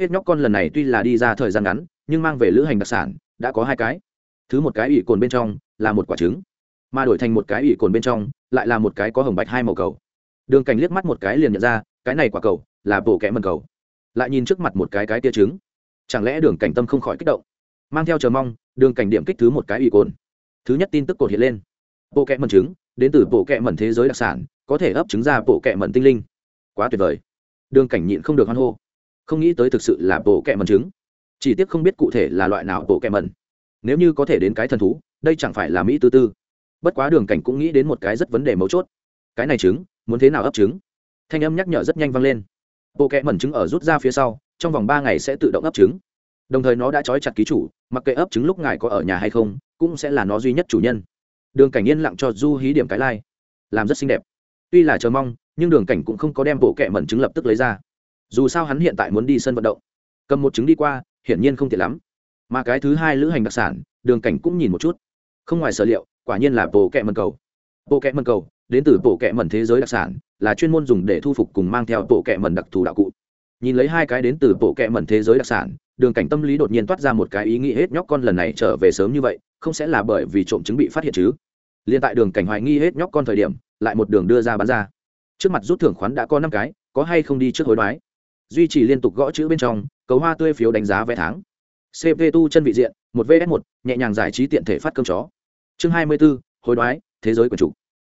Hết nhóc con lần này tuy là đi ra thời gian ngắn, nhưng mang về lữ hành đặc sản, đã có hai cái. Thứ một cái ủy cồn bên trong, là một quả trứng. Mà đổi thành một cái ủy cồn bên trong, lại là một cái có hồng bạch hai màu cầu. Đường cảnh liếc mắt một cái liền nhận ra, cái này quả cầu, là bộ kẽ mần cầu. Lại nhìn trước mặt một cái cái tia trứng. Chẳng lẽ đường cảnh tâm không khỏi kích động? Mang theo chờ mong, đường cảnh điểm kích thứ một cái ủy cồn thứ nhất tin tức cột hiện lên. Bộ kẹ mẩn trứng, đến từ bộ kẹ mẩn thế giới đặc sản, có thể ấp trứng ra bộ kẹ mẩn tinh linh. Quá tuyệt vời. Đường cảnh nhịn không được hoan hô. Không nghĩ tới thực sự là bộ kẹ mẩn trứng. Chỉ tiếc không biết cụ thể là loại nào bộ kẹ mẩn. Nếu như có thể đến cái thần thú, đây chẳng phải là mỹ tư tư. Bất quá đường cảnh cũng nghĩ đến một cái rất vấn đề mấu chốt. Cái này trứng, muốn thế nào ấp trứng? Thanh âm nhắc nhở rất nhanh vang lên. Bộ kẹ mẩn trứng ở rút ra phía sau, trong vòng ba ngày sẽ tự động ấp trứng. Đồng thời nó đã trói chặt ký chủ, mặc kệ ấp trứng lúc ngài có ở nhà hay không cũng sẽ là nó duy nhất chủ nhân. Đường cảnh yên lặng cho du hí điểm cái lai、like. làm rất xinh đẹp. Tuy là chờ mong, nhưng đường cảnh cũng không có đem bộ kẹ mẩn trứng lập tức lấy ra. Dù sao hắn hiện tại muốn đi sân vận động, cầm một trứng đi qua, hiển nhiên không tiện lắm. Mà cái thứ hai lữ hành đặc sản, đường cảnh cũng nhìn một chút. Không ngoài sở liệu, quả nhiên là bộ kẹ mẩn cầu. Bộ kẹ mẩn cầu, đến từ bộ kẹ mẩn thế giới đặc sản, là chuyên môn dùng để thu phục cùng mang theo bộ kẹ mẩn đặc thù đạo cụ. Nhìn lấy hai cái đến từ bộ kẹ mẩn thế giới đặc sản đường cảnh tâm lý đột nhiên toát ra một cái ý nghĩ hết nhóc con lần này trở về sớm như vậy, không sẽ là bởi vì trộm chứng bị phát hiện chứ. Liền tại đường cảnh hoài nghi hết nhóc con thời điểm, lại một đường đưa ra bán ra. Trước mặt rút thưởng khoán đã có năm cái, có hay không đi trước hối đoái. Duy trì liên tục gõ chữ bên trong, cầu hoa tươi phiếu đánh giá vé tháng. Cp tu chân vị diện, một vs một, nhẹ nhàng giải trí tiện thể phát cơm chó. Chương hai mươi b ố hối đoái, thế giới quần chủ.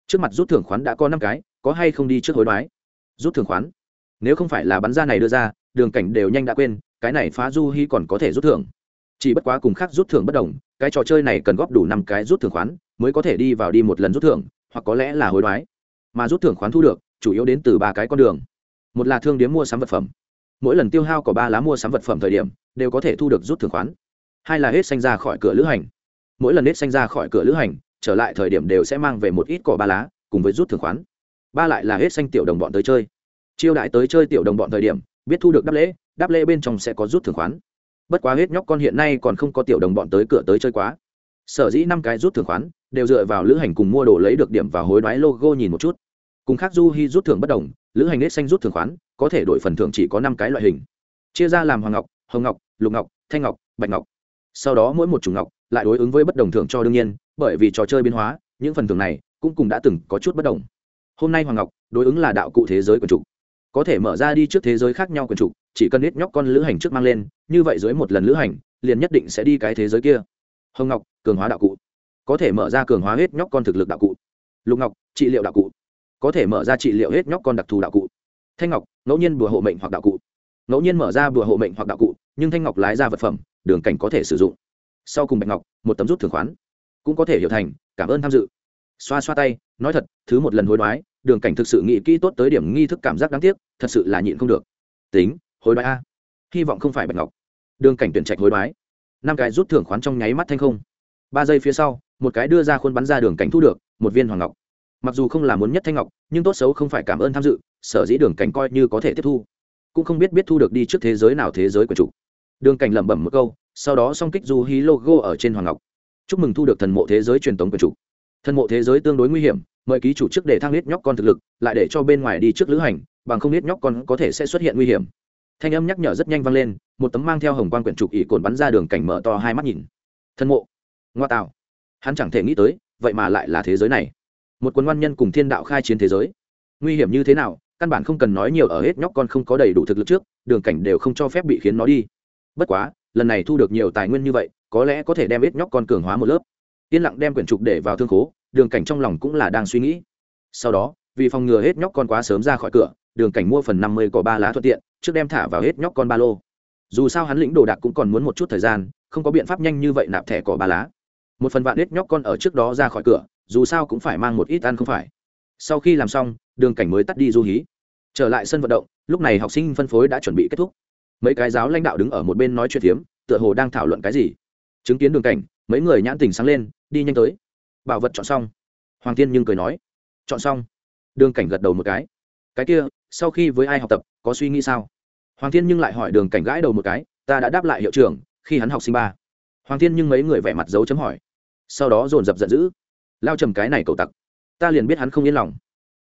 Trước mặt rút thưởng khoán đã có năm cái, có hay không đi trước hối đoái. Rút thưởng khoán. Nếu không phải là bắn ra này đưa ra, đường cảnh đều nhanh đã quên cái này phá du hy còn có thể rút thưởng. Chỉ bất quá cùng khác rút thưởng bất đồng, cái trò chơi này cần góp đủ năm cái rút thưởng khoán, mới có thể đi vào đi một lần rút thưởng, hoặc có lẽ là hối đoái. Mà rút thưởng khoán thu được, chủ yếu đến từ ba cái con đường. Một là thương điếm mua sắm vật phẩm. Mỗi lần tiêu hao có ba lá mua sắm vật phẩm thời điểm, đều có thể thu được rút thưởng khoán. Hai là hết xanh ra khỏi cửa lữ hành. Mỗi lần hết xanh ra khỏi cửa lữ hành, trở lại thời điểm đều sẽ mang về một ít cỏ ba lá, cùng với rút thưởng khoán. Ba lại là hết xanh tiểu đồng bọn tới chơi. Chiêu đại tới chơi tiểu đồng bọn thời điểm, biết thu được đáp lễ đáp lễ bên trong sẽ có rút thưởng khoán. Bất quá hết nhóc con hiện nay còn không có tiểu đồng bọn tới cửa tới chơi quá. Sở dĩ năm cái rút thưởng khoán đều dựa vào lữ hành cùng mua đồ lấy được điểm và hối đoái logo nhìn một chút. Cùng khác du hy rút thưởng bất đồng, lữ hành nết xanh rút thưởng khoán, có thể đổi phần thưởng chỉ có năm cái loại hình. Chia ra làm hoàng ngọc, hồng ngọc, lục ngọc, thanh ngọc, bạch ngọc. Sau đó mỗi một chủng ngọc lại đối ứng với bất đồng thưởng cho đương nhiên, bởi vì trò chơi biến hóa, những phần thưởng này cũng cùng đã từng có chút bất đồng. Hôm nay hoàng ngọc đối ứng là đạo cụ thế giới của chủ có thể mở ra đi trước thế giới khác nhau quần trục, chỉ cần ít nhóc con lữ hành trước mang lên, như vậy dưới một lần lữ hành, liền nhất định sẽ đi cái thế giới kia. Hồng ngọc, cường hóa đạo cụ. Có thể mở ra cường hóa hết nhóc con thực lực đạo cụ. Lục ngọc, trị liệu đạo cụ. Có thể mở ra trị liệu hết nhóc con đặc thù đạo cụ. Thanh ngọc, ngẫu nhiên bùa hộ mệnh hoặc đạo cụ. Ngẫu nhiên mở ra bùa hộ mệnh hoặc đạo cụ, nhưng thanh ngọc lái ra vật phẩm, đường cảnh có thể sử dụng. Sau cùng bạch ngọc, một tấm rút thường khoán. Cũng có thể hiểu thành, cảm ơn tham dự. Xoa xoa tay, nói thật, thứ một lần hối đoái đường cảnh thực sự nghĩ kỹ tốt tới điểm nghi thức cảm giác đáng tiếc, thật sự là nhịn không được. Tính, hối đoái a. Hy vọng không phải bạch ngọc. Đường cảnh tuyển trạch hối đoái. Năm cái rút thưởng khoán trong nháy mắt thanh không. Ba giây phía sau, một cái đưa ra khuôn bắn ra đường cảnh thu được, một viên hoàng ngọc. Mặc dù không là muốn nhất thanh ngọc, nhưng tốt xấu không phải cảm ơn tham dự, sở dĩ đường cảnh coi như có thể tiếp thu. Cũng không biết biết thu được đi trước thế giới nào thế giới của chủ. Đường cảnh lẩm bẩm một câu, sau đó song kích du hí logo ở trên hoàng ngọc. Chúc mừng thu được thần mộ thế giới truyền thống của chủ thần mộ thế giới tương đối nguy hiểm, mời ký chủ trước để thang nết nhóc con thực lực, lại để cho bên ngoài đi trước lữ hành, bằng không nết nhóc con có thể sẽ xuất hiện nguy hiểm. Thanh âm nhắc nhở rất nhanh vang lên, một tấm mang theo hồng quan quyển trục ỉ cồn bắn ra đường cảnh mở to hai mắt nhìn. Thân mộ. Ngoa tạo. Hắn chẳng thể nghĩ tới, vậy mà lại là thế giới này. Một quân văn nhân cùng thiên đạo khai chiến thế giới. Nguy hiểm như thế nào, căn bản không cần nói nhiều ở hết nhóc con không có đầy đủ thực lực trước, đường cảnh đều không cho phép bị khiến nó đi. Bất quá, lần này thu được nhiều tài nguyên như vậy, có lẽ có thể đem hết nhóc con cường hóa một lớp yên lặng đem quyển trục để vào thương khố, đường cảnh trong lòng cũng là đang suy nghĩ. Sau đó, vì phòng ngừa hết nhóc con quá sớm ra khỏi cửa, đường cảnh mua phần năm mươi có ba lá thuận tiện, trước đem thả vào hết nhóc con ba lô. Dù sao hắn lĩnh đồ đạc cũng còn muốn một chút thời gian, không có biện pháp nhanh như vậy nạp thẻ cỏ ba lá. Một phần vạn hết nhóc con ở trước đó ra khỏi cửa, dù sao cũng phải mang một ít ăn không phải. Sau khi làm xong, đường cảnh mới tắt đi du hí. Trở lại sân vận động, lúc này học sinh phân phối đã chuẩn bị kết thúc. Mấy cái giáo lãnh đạo đứng ở một bên nói chuyện phiếm, tựa hồ đang thảo luận cái gì. Chứng kiến đường cảnh mấy người nhãn tình sáng lên, đi nhanh tới. Bảo vật chọn xong. Hoàng tiên nhưng cười nói, chọn xong. Đường cảnh gật đầu một cái. Cái kia, sau khi với ai học tập, có suy nghĩ sao? Hoàng thiên nhưng lại hỏi đường cảnh gãi đầu một cái, ta đã đáp lại hiệu trưởng, khi hắn học sinh ba. Hoàng thiên nhưng mấy người vẻ mặt dấu chấm hỏi. Sau đó dồn dập giận dữ. Lao trầm cái này cậu tặc, ta liền biết hắn không yên lòng.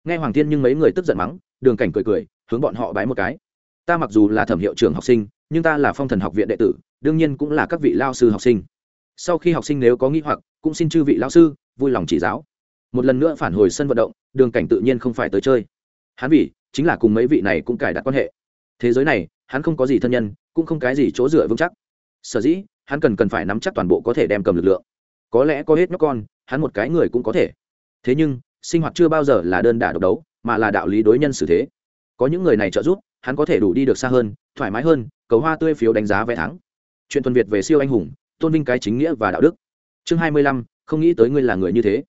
Nghe hoàng thiên nhưng mấy người tức giận mắng, đường cảnh cười cười, hướng bọn họ bái một cái. Ta mặc dù là thẩm hiệu trưởng học sinh, nhưng ta là phong thần học viện đệ tử, đương nhiên cũng là các vị lao sư học sinh sau khi học sinh nếu có nghĩ hoặc, cũng xin chư vị lão sư vui lòng chỉ giáo. Một lần nữa phản hồi sân vận động, đường cảnh tự nhiên không phải tới chơi. Hắn vì, chính là cùng mấy vị này cũng cài đặt quan hệ. Thế giới này, hắn không có gì thân nhân, cũng không cái gì chỗ dựa vững chắc. Sở dĩ, hắn cần cần phải nắm chắc toàn bộ có thể đem cầm lực lượng. Có lẽ có hết nhóc con, hắn một cái người cũng có thể. Thế nhưng, sinh hoạt chưa bao giờ là đơn đả độc đấu, mà là đạo lý đối nhân xử thế. Có những người này trợ giúp, hắn có thể đủ đi được xa hơn, thoải mái hơn, cầu hoa tươi phiếu đánh giá vé thắng. Chuyện tuần việt về siêu anh hùng tôn vinh cái chính nghĩa và đạo đức. Chương hai mươi lăm, không nghĩ tới ngươi là người như thế.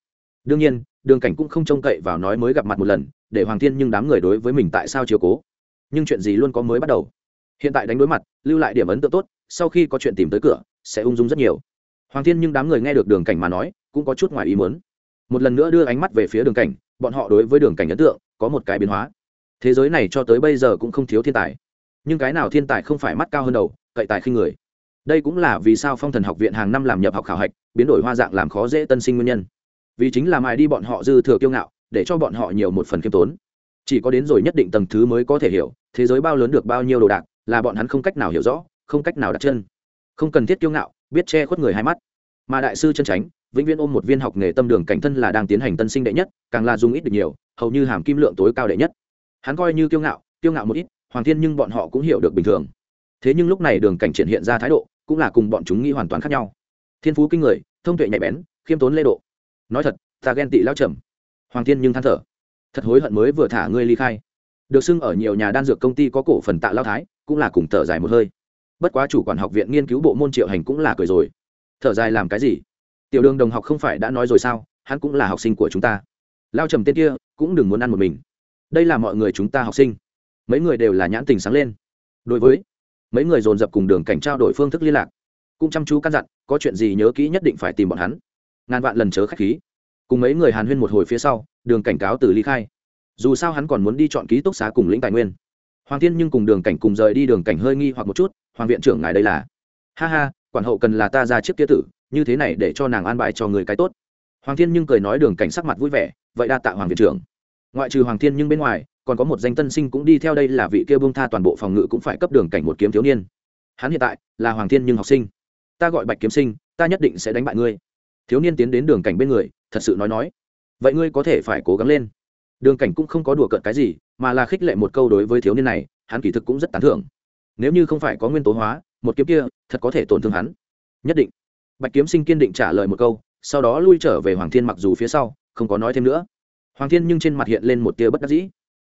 Đương nhiên, đường cảnh cũng không trông cậy vào nói mới gặp mặt một lần, để hoàng thiên nhưng đám người đối với mình tại sao chiều cố. Nhưng chuyện gì luôn có mới bắt đầu? Hiện tại đánh đối mặt, lưu lại điểm ấn tượng tốt, sau khi có chuyện tìm tới cửa, sẽ ung dung rất nhiều. Hoàng thiên nhưng đám người nghe được đường cảnh mà nói, cũng có chút ngoài ý muốn. Một lần nữa đưa ánh mắt về phía đường cảnh, bọn họ đối với đường cảnh ấn tượng, có một cái biến hóa. Thế giới này cho tới bây giờ cũng không thiếu thiên tài. Nhưng cái nào thiên tài không phải mắt cao hơn đầu, cậy tài khinh người? Đây cũng là vì sao phong thần học viện hàng năm làm nhập học khảo hạch, biến đổi hoa dạng làm khó dễ tân sinh nguyên nhân. Vì chính là mài đi bọn họ dư thừa kiêu ngạo, để cho bọn họ nhiều một phần khiêm tốn. Chỉ có đến rồi nhất định tầng thứ mới có thể hiểu, thế giới bao lớn được bao nhiêu đồ đạc, là bọn hắn không cách nào hiểu rõ, không cách nào đặt chân. Không cần thiết kiêu ngạo, biết che khuất người hai mắt. Mà đại sư chân tránh vĩnh viễn ôm một viên học nghề tâm đường cảnh thân là đang tiến hành tân sinh đệ nhất, càng là dùng ít được nhiều, hầu như hàm kim lượng tối cao đệ nhất. Hắn coi như kiêu ngạo kiêu ngạo một ít, hoàng thiên nhưng bọn họ cũng hiểu được bình thường thế nhưng lúc này đường cảnh triển hiện ra thái độ, cũng là cùng bọn chúng nghĩ hoàn toàn khác nhau. Thiên phú kinh người, thông tuệ nhạy bén, khiêm tốn lê độ. Nói thật, ta ghen tị lao trầm. Hoàng thiên nhưng than thở. Thật hối hận mới vừa thả ngươi ly khai. Được xưng ở nhiều nhà đan dược công ty có cổ phần tạ lao thái, cũng là cùng thở dài một hơi. Bất quá chủ quản học viện nghiên cứu bộ môn triệu hành cũng là cười rồi. Thở dài làm cái gì? Tiểu đường đồng học không phải đã nói rồi sao? Hắn cũng là học sinh của chúng ta. Lao trầm tên kia, cũng đừng muốn ăn một mình. Đây là mọi người chúng ta học sinh. Mấy người đều là nhãn tình sáng lên. Đối với mấy người dồn dập cùng đường cảnh trao đổi phương thức liên lạc. Cũng chăm chú căn dặn, có chuyện gì nhớ kỹ nhất định phải tìm bọn hắn. Ngàn vạn lần chớ k h á c h khí. Cùng mấy người hàn huyên một hồi phía sau, đường cảnh cáo từ ly khai. Dù sao hắn còn muốn đi chọn ký túc xá cùng lĩnh tài nguyên. Hoàng thiên nhưng cùng đường cảnh cùng rời đi, đường cảnh hơi nghi hoặc một chút, hoàng viện trưởng ngài đây là? Ha ha, quản hậu cần là ta ra chiếc kia tử, như thế này để cho nàng an bài cho người cái tốt. Hoàng thiên nhưng cười nói đường cảnh sắc mặt vui vẻ, vậy đa tạ hoàng viện trưởng. Ngoại trừ hoàng thiên nhưng bên ngoài còn có một danh tân sinh cũng đi theo đây là vị kia bông tha toàn bộ phòng ngự cũng phải cấp đường cảnh một kiếm thiếu niên. Hắn hiện tại là hoàng thiên nhưng học sinh. Ta gọi bạch kiếm sinh, ta nhất định sẽ đánh bại ngươi. Thiếu niên tiến đến đường cảnh bên người, thật sự nói nói. Vậy ngươi có thể phải cố gắng lên. Đường cảnh cũng không có đùa cợt cái gì, mà là khích lệ một câu đối với thiếu niên này, hắn kỳ thực cũng rất tán thưởng. Nếu như không phải có nguyên tố hóa, một kiếm kia thật có thể tổn thương hắn. Nhất định. Bạch kiếm sinh kiên định trả lời một câu, sau đó lui trở về hoàng thiên mặc dù phía sau, không có nói thêm nữa. Hoàng thiên nhưng trên mặt hiện lên một tia bất đắc dĩ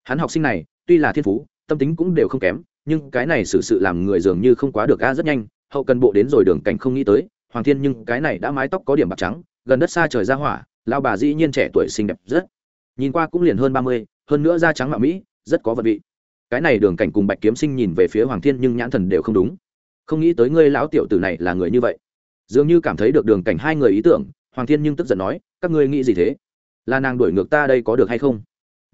hắn học sinh này tuy là thiên phú tâm tính cũng đều không kém nhưng cái này xử sự, sự làm người dường như không quá được a rất nhanh hậu cần bộ đến rồi đường cảnh không nghĩ tới hoàng thiên nhưng cái này đã mái tóc có điểm bạc trắng gần đất xa trời ra hỏa lao bà dĩ nhiên trẻ tuổi xinh đẹp rất. Nhìn qua cũng liền hơn ba mươi hơn nữa da trắng mạo mỹ rất có vật vị. Cái này đường cảnh cùng bạch kiếm sinh nhìn về phía hoàng thiên nhưng nhãn thần đều không đúng. Không nghĩ tới ngươi lão tiểu tử này là người như vậy. Dường như cảm thấy được đường cảnh hai người ý tưởng hoàng thiên nhưng tức giận nói các ngươi nghĩ gì thế? Là nàng đuổi ngược ta đây có được hay không?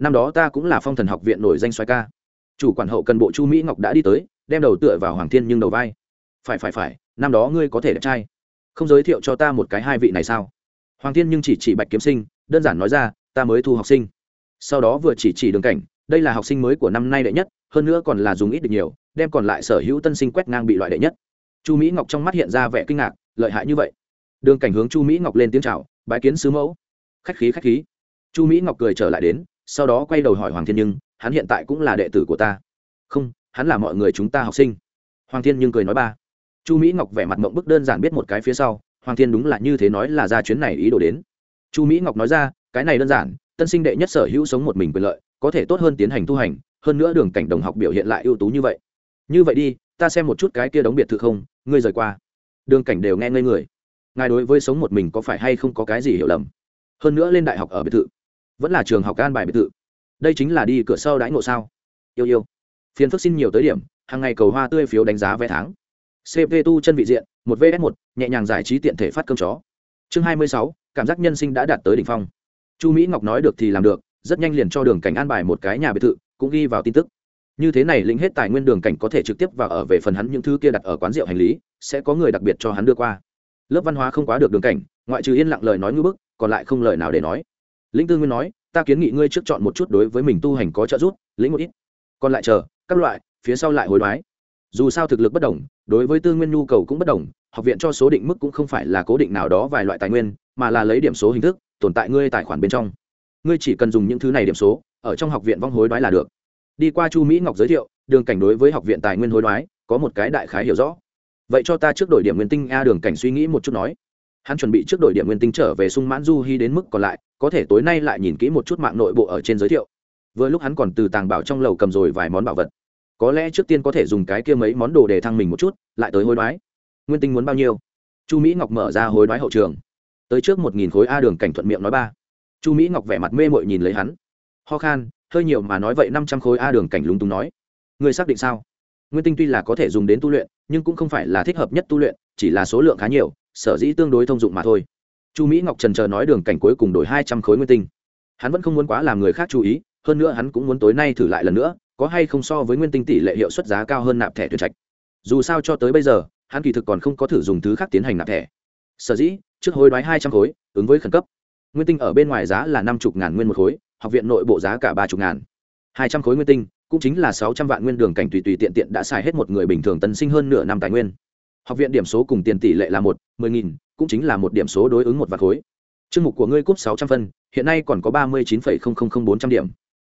Năm đó ta cũng là phong thần học viện nổi danh xoay ca. Chủ quản hậu cần bộ chu mỹ ngọc đã đi tới, đem đầu tựa vào hoàng thiên nhưng đầu vai. Phải phải phải, năm đó ngươi có thể đẹp trai. Không giới thiệu cho ta một cái hai vị này sao? Hoàng thiên nhưng chỉ chỉ bạch kiếm sinh, đơn giản nói ra, ta mới thu học sinh. Sau đó vừa chỉ chỉ đường cảnh, đây là học sinh mới của năm nay đệ nhất, hơn nữa còn là dùng ít được nhiều, đem còn lại sở hữu tân sinh quét ngang bị loại đệ nhất. Chu mỹ ngọc trong mắt hiện ra vẻ kinh ngạc, lợi hại như vậy. Đường cảnh hướng chu mỹ ngọc lên tiếng c h à o bãi kiến sứ mẫu. Khách khí khách khí. Chu mỹ ngọc cười trở lại đến sau đó quay đầu hỏi hoàng thiên nhưng, hắn hiện tại cũng là đệ tử của ta. Không, hắn là mọi người chúng ta học sinh. Hoàng thiên nhưng cười nói ba. Chu mỹ ngọc vẻ mặt mộng bức đơn giản biết một cái phía sau, hoàng thiên đúng là như thế nói là ra chuyến này ý đồ đến. Chu mỹ ngọc nói ra, cái này đơn giản, tân sinh đệ nhất sở hữu sống một mình quyền lợi, có thể tốt hơn tiến hành tu hành, hơn nữa đường cảnh đồng học biểu hiện lại ưu tú như vậy. Như vậy đi, ta xem một chút cái kia đóng biệt thự không, ngươi rời qua. Đường cảnh đều nghe ngây người. Ngài đối với sống một mình có phải hay không có cái gì hiểu lầm? Hơn nữa lên đại học ở biệt thự vẫn là trường học an bài biệt thự. Đây chính là đi cửa sau đãi ngộ sao? Yêu yêu. Phiền phức xin nhiều tới điểm, hàng ngày cầu hoa tươi phiếu đánh giá vé tháng. Cp tu chân vị diện, một vs một, nhẹ nhàng giải trí tiện thể phát cơm chó. Chương hai mươi sáu, cảm giác nhân sinh đã đạt tới đỉnh phong. Chu mỹ ngọc nói được thì làm được, rất nhanh liền cho đường cảnh an bài một cái nhà biệt thự, cũng ghi vào tin tức. Như thế này lĩnh hết tài nguyên đường cảnh có thể trực tiếp vào ở về phần hắn những thứ kia đặt ở quán rượu hành lý, sẽ có người đặc biệt cho hắn đưa qua. Lớp văn hóa không quá được đường cảnh, ngoại trừ yên lặng lời nói ngữ bức, còn lại không lời nào để nói lĩnh tư nguyên nói, ta kiến nghị ngươi trước chọn một chút đối với mình tu hành có trợ giúp, lĩnh một ít. Còn lại chờ, các loại, phía sau lại hối đoái. Dù sao thực lực bất đồng, đối với tư nguyên nhu cầu cũng bất đồng, học viện cho số định mức cũng không phải là cố định nào đó vài loại tài nguyên, mà là lấy điểm số hình thức, tồn tại ngươi tài khoản bên trong. Ngươi chỉ cần dùng những thứ này điểm số, ở trong học viện vong hối đoái là được. Đi qua chu mỹ ngọc giới thiệu, đường cảnh đối với học viện tài nguyên hối đoái, có một cái đại khái hiểu rõ. Vậy cho ta trước đổi điểm nguyên tinh a đường cảnh suy nghĩ một chút nói hắn chuẩn bị trước đổi điểm nguyên tinh trở về sung mãn du hy đến mức còn lại, có thể tối nay lại nhìn kỹ một chút mạng nội bộ ở trên giới thiệu. Vừa lúc hắn còn từ tàng bảo trong lầu cầm rồi vài món bảo vật. Có lẽ trước tiên có thể dùng cái kia mấy món đồ để thăng mình một chút, lại tới hối đoái. Nguyên tinh muốn bao nhiêu? Chu mỹ ngọc mở ra hối đoái hậu trường. Tới trước một nghìn khối a đường cảnh thuận miệng nói ba. Chu mỹ ngọc vẻ mặt mê mội nhìn lấy hắn. Ho khan, hơi nhiều mà nói vậy năm trăm khối a đường cảnh lúng túng nói. Người xác định sao? Nguyên tinh tuy là có thể dùng đến tu luyện nhưng cũng không phải là thích hợp nhất tu luyện, chỉ là số lượng khá nhiều, sở dĩ tương đối thông dụng mà thôi. Chu mỹ ngọc trần chờ nói đường cảnh cuối cùng đổi hai trăm khối nguyên tinh. Hắn vẫn không muốn quá làm người khác chú ý, hơn nữa hắn cũng muốn tối nay thử lại lần nữa, có hay không so với nguyên tinh tỷ lệ hiệu suất giá cao hơn nạp thẻ tuyển trạch. Dù sao cho tới bây giờ, hắn kỳ thực còn không có thử dùng thứ khác tiến hành nạp thẻ. Sở dĩ, trước hối đoái hai trăm khối, ứng với khẩn cấp. Nguyên tinh ở bên ngoài giá là năm chục ngàn nguyên một khối, học viện nội bộ giá cả ba chục ngàn. Hai trăm khối nguyên tinh cũng chính là sáu trăm vạn nguyên đường cảnh tùy tùy tiện tiện đã xài hết một người bình thường tân sinh hơn nửa năm tài nguyên. Học viện điểm số cùng tiền tỷ lệ là một, mười nghìn, cũng chính là một điểm số đối ứng một vạn khối. Chương mục của ngươi cúp sáu trăm phân, hiện nay còn có ba mươi chín phẩy không không không bốn trăm điểm.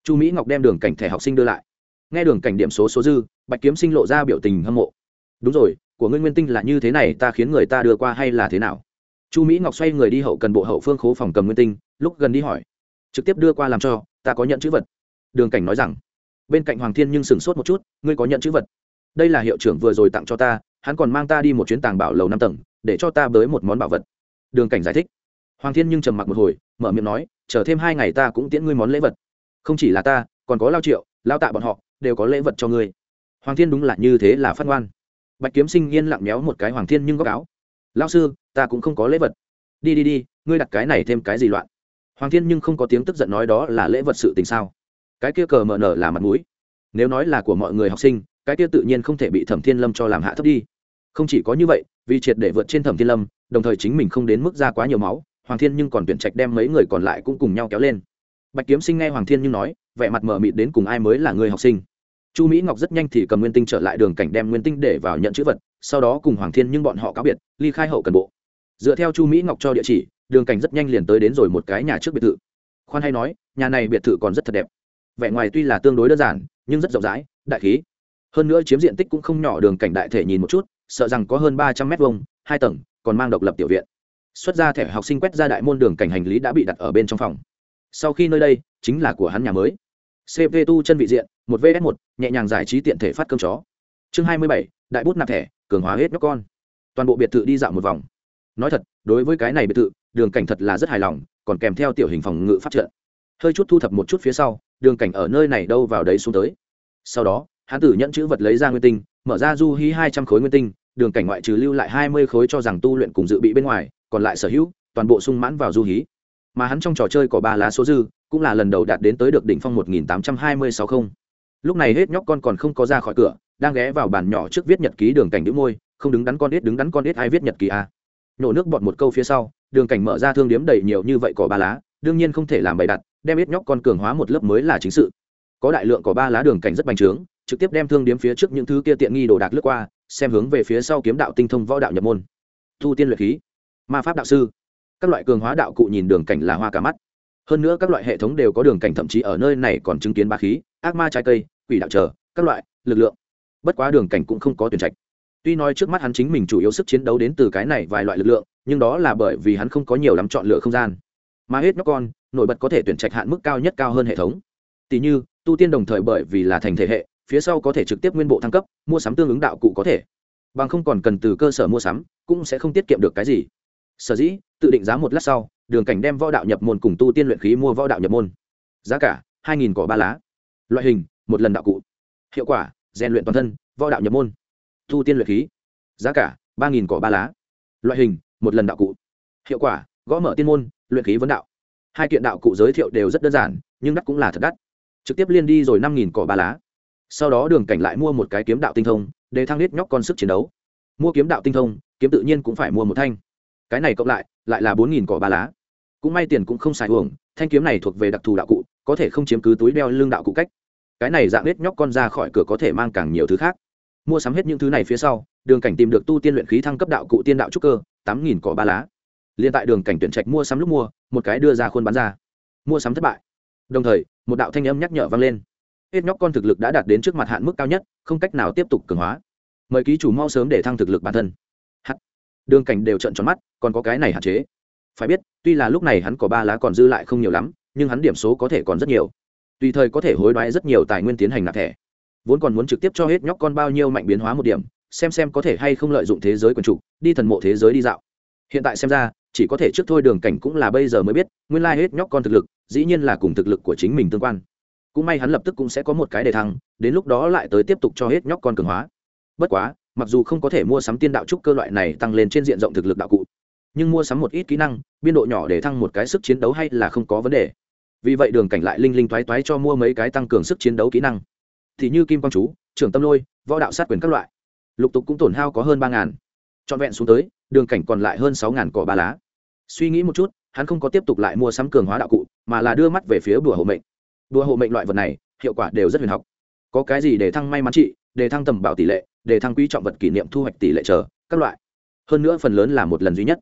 Chu mỹ ngọc đem đường cảnh thẻ học sinh đưa lại. Nghe đường cảnh điểm số số dư, bạch kiếm sinh lộ ra biểu tình hâm mộ. Đúng rồi, của ngươi nguyên tinh là như thế này, ta khiến người ta đưa qua hay là thế nào? Chu mỹ ngọc xoay người đi hậu cần bộ hậu phương khố phòng cầm nguyên tinh, lúc gần đi hỏi. Trực tiếp đưa qua làm cho, ta có nhận chữ vật. Đường cảnh nói rằng bên cạnh hoàng thiên nhưng sửng sốt một chút, ngươi có nhận chữ vật? Đây là hiệu trưởng vừa rồi tặng cho ta, hắn còn mang ta đi một chuyến tàng bảo lầu năm tầng, để cho ta bới một món bảo vật. Đường cảnh giải thích. Hoàng thiên nhưng trầm mặc một hồi, mở miệng nói, chờ thêm hai ngày ta cũng tiễn ngươi món lễ vật. Không chỉ là ta, còn có lao triệu, lao tạ bọn họ, đều có lễ vật cho ngươi. Hoàng thiên đúng là như thế là phát ngoan. Bạch kiếm sinh yên lặng méo một cái hoàng thiên nhưng góc áo. Lao sư, ta cũng không có lễ vật. Đi đi đi, ngươi đặt cái này thêm cái gì loạn? Hoàng thiên nhưng không có tiếng tức giận nói đó là lễ vật sự tình sao? Cái kia cờ mờ nở là mặt mũi. Nếu nói là của mọi người học sinh, cái kia tự nhiên không thể bị thẩm thiên lâm cho làm hạ thấp đi. Không chỉ có như vậy, vì triệt để vượt trên thẩm thiên lâm, đồng thời chính mình không đến mức ra quá nhiều máu, hoàng thiên nhưng còn tuyển trạch đem mấy người còn lại cũng cùng nhau kéo lên. Bạch kiếm sinh nghe hoàng thiên nhưng nói, vẻ mặt mờ mịt đến cùng ai mới là người học sinh. Chu mỹ ngọc rất nhanh thì cầm nguyên tinh trở lại đường cảnh đem nguyên tinh để vào nhận chữ vật, sau đó cùng hoàng thiên nhưng bọn họ cáo biệt, ly khai hậu cần bộ. Dựa theo chu mỹ ngọc cho địa chỉ, đường cảnh rất nhanh liền tới đến rồi một cái nhà trước biệt thự. Khoan hay nói, nhà này biệt thự còn rất thật đẹp vẻ ngoài tuy là tương đối đơn giản, nhưng rất rộng rãi, đại khí. Hơn nữa chiếm diện tích cũng không nhỏ, đường cảnh đại thể nhìn một chút, sợ rằng có hơn ba trăm mét vuông, hai tầng, còn mang độc lập tiểu viện. Xuất ra thẻ học sinh quét ra đại môn đường cảnh hành lý đã bị đặt ở bên trong phòng. Sau khi nơi đây, chính là của hắn nhà mới. Cp tu chân vị diện, một vs một, nhẹ nhàng giải trí tiện thể phát cơm chó. Chương hai mươi bảy, đại bút nạp thẻ, cường hóa hết nhóc con. Toàn bộ biệt thự đi dạo một vòng. Nói thật, đối với cái này biệt thự, đường cảnh thật là rất hài lòng, còn kèm theo tiểu hình phòng ngự phát trợ hơi chút thu thập một chút phía sau, đường cảnh ở nơi này đâu vào đấy xuống tới. Sau đó hán tử nhận chữ vật lấy ra nguyên tinh, mở ra du hí hai trăm khối nguyên tinh, đường cảnh ngoại trừ lưu lại hai mươi khối cho rằng tu luyện cùng dự bị bên ngoài, còn lại sở hữu, toàn bộ sung mãn vào du hí. Mà hắn trong trò chơi có ba lá số dư, cũng là lần đầu đạt đến tới được đỉnh phong một nghìn tám trăm hai mươi sáu không. Lúc này hết nhóc con còn không có ra khỏi cửa, đang ghé vào bàn nhỏ trước viết nhật ký đường cảnh đĩu môi, không đứng đắn con ít đứng đắn con ít ai viết nhật ký à. nhổ nước bọt một câu phía sau, đường cảnh mở ra thương điếm đầy nhiều như vậy cỏ ba lá, đương nhiên không thể làm bày đặt đem ít nhóc con cường hóa một lớp mới là chính sự. Có đại lượng có ba lá đường cảnh rất bành trướng, trực tiếp đem thương điếm phía trước những thứ kia tiện nghi đồ đạc lướt qua, xem hướng về phía sau kiếm đạo tinh thông võ đạo nhập môn. Thu tiên luyện khí, ma pháp đạo sư. Các loại cường hóa đạo cụ nhìn đường cảnh là hoa cả mắt. Hơn nữa các loại hệ thống đều có đường cảnh thậm chí ở nơi này còn chứng kiến ba khí, ác ma trái cây, quỷ đạo trở, các loại, lực lượng. Bất quá đường cảnh cũng không có tuyển trạch. Tuy nói trước mắt hắn chính mình chủ yếu sức chiến đấu đến từ cái này vài loại lực lượng, nhưng đó là bởi vì hắn không có nhiều lắm chọn lựa không gian. Mà hết nhóc con nổi bật có thể tuyển trạch hạn mức cao nhất cao hơn hệ thống. Tỷ như, tu tiên đồng thời bởi vì là thành thể hệ, phía sau có thể trực tiếp nguyên bộ thăng cấp, mua sắm tương ứng đạo cụ có thể. Bằng không còn cần từ cơ sở mua sắm, cũng sẽ không tiết kiệm được cái gì. Sở dĩ, tự định giá một lát sau, đường cảnh đem võ đạo nhập môn cùng tu tiên luyện khí mua võ đạo nhập môn. Giá cả, hai nghìn cỏ ba lá. Loại hình, một lần đạo cụ. Hiệu quả, rèn luyện toàn thân, võ đạo nhập môn. Tu tiên luyện khí. Giá cả, ba nghìn cỏ ba lá. Loại hình, một lần đạo cụ. Hiệu quả, gõ mở tiên môn, luyện khí vấn đạo hai kiện đạo cụ giới thiệu đều rất đơn giản, nhưng đắt cũng là thật đắt. Trực tiếp liên đi rồi năm nghìn cỏ ba lá. Sau đó đường cảnh lại mua một cái kiếm đạo tinh thông, để thăng nết nhóc con sức chiến đấu. Mua kiếm đạo tinh thông, kiếm tự nhiên cũng phải mua một thanh. Cái này cộng lại lại là bốn nghìn cỏ ba lá. Cũng may tiền cũng không xài uổng, thanh kiếm này thuộc về đặc thù đạo cụ, có thể không chiếm cứ túi đeo lưng đạo cụ cách. Cái này dạng nết nhóc con ra khỏi cửa có thể mang càng nhiều thứ khác. Mua sắm hết những thứ này phía sau, đường cảnh tìm được tu tiên luyện khí thăng cấp đạo cụ tiên đạo trúc cơ, tám nghìn cỏ ba lá liên tại đường cảnh tuyển trạch mua sắm lúc mua, một cái đưa ra khuôn bán ra. Mua sắm thất bại. Đồng thời, một đạo thanh âm nhắc nhở vang lên. Hết nhóc con thực lực đã đạt đến trước mặt hạn mức cao nhất, không cách nào tiếp tục cường hóa. Mời ký chủ mau sớm để thăng thực lực bản thân. Hắt đường cảnh đều trận tròn mắt, còn có cái này hạn chế. Phải biết, tuy là lúc này hắn có ba lá còn dư lại không nhiều lắm, nhưng hắn điểm số có thể còn rất nhiều. Tùy thời có thể hối đoái rất nhiều tài nguyên tiến hành nạp thẻ. Vốn còn muốn trực tiếp cho hết nhóc con bao nhiêu mạnh biến hóa một điểm, xem xem có thể hay không lợi dụng thế giới quần trục đi thần mộ thế giới đi dạo. Hiện tại xem ra chỉ có thể trước thôi đường cảnh cũng là bây giờ mới biết, nguyên lai hết nhóc con thực lực, dĩ nhiên là cùng thực lực của chính mình tương quan. Cũng may hắn lập tức cũng sẽ có một cái đề thăng, đến lúc đó lại tới tiếp tục cho hết nhóc con cường hóa. Bất quá, mặc dù không có thể mua sắm tiên đạo trúc cơ loại này tăng lên trên diện rộng thực lực đạo cụ, nhưng mua sắm một ít kỹ năng, biên độ nhỏ để thăng một cái sức chiến đấu hay là không có vấn đề. Vì vậy đường cảnh lại linh linh toái toái cho mua mấy cái tăng cường sức chiến đấu kỹ năng. Thì như kim quang chú, trưởng tâm lôi, võ đạo sát quyền các loại. Lục tục cũng tổn hao có hơn ba ngàn. Trọn vẹn xuống tới, đường cảnh còn lại hơn sáu ngàn cỏ ba lá suy nghĩ một chút, hắn không có tiếp tục lại mua sắm cường hóa đạo cụ, mà là đưa mắt về phía bùa hộ mệnh. Đùa hộ mệnh loại vật này, hiệu quả đều rất huyền học. Có cái gì để thăng may mắn trị, để thăng tầm bảo tỷ lệ, để thăng quý trọng vật kỷ niệm thu hoạch tỷ lệ chờ, các loại. Hơn nữa phần lớn là một lần duy nhất.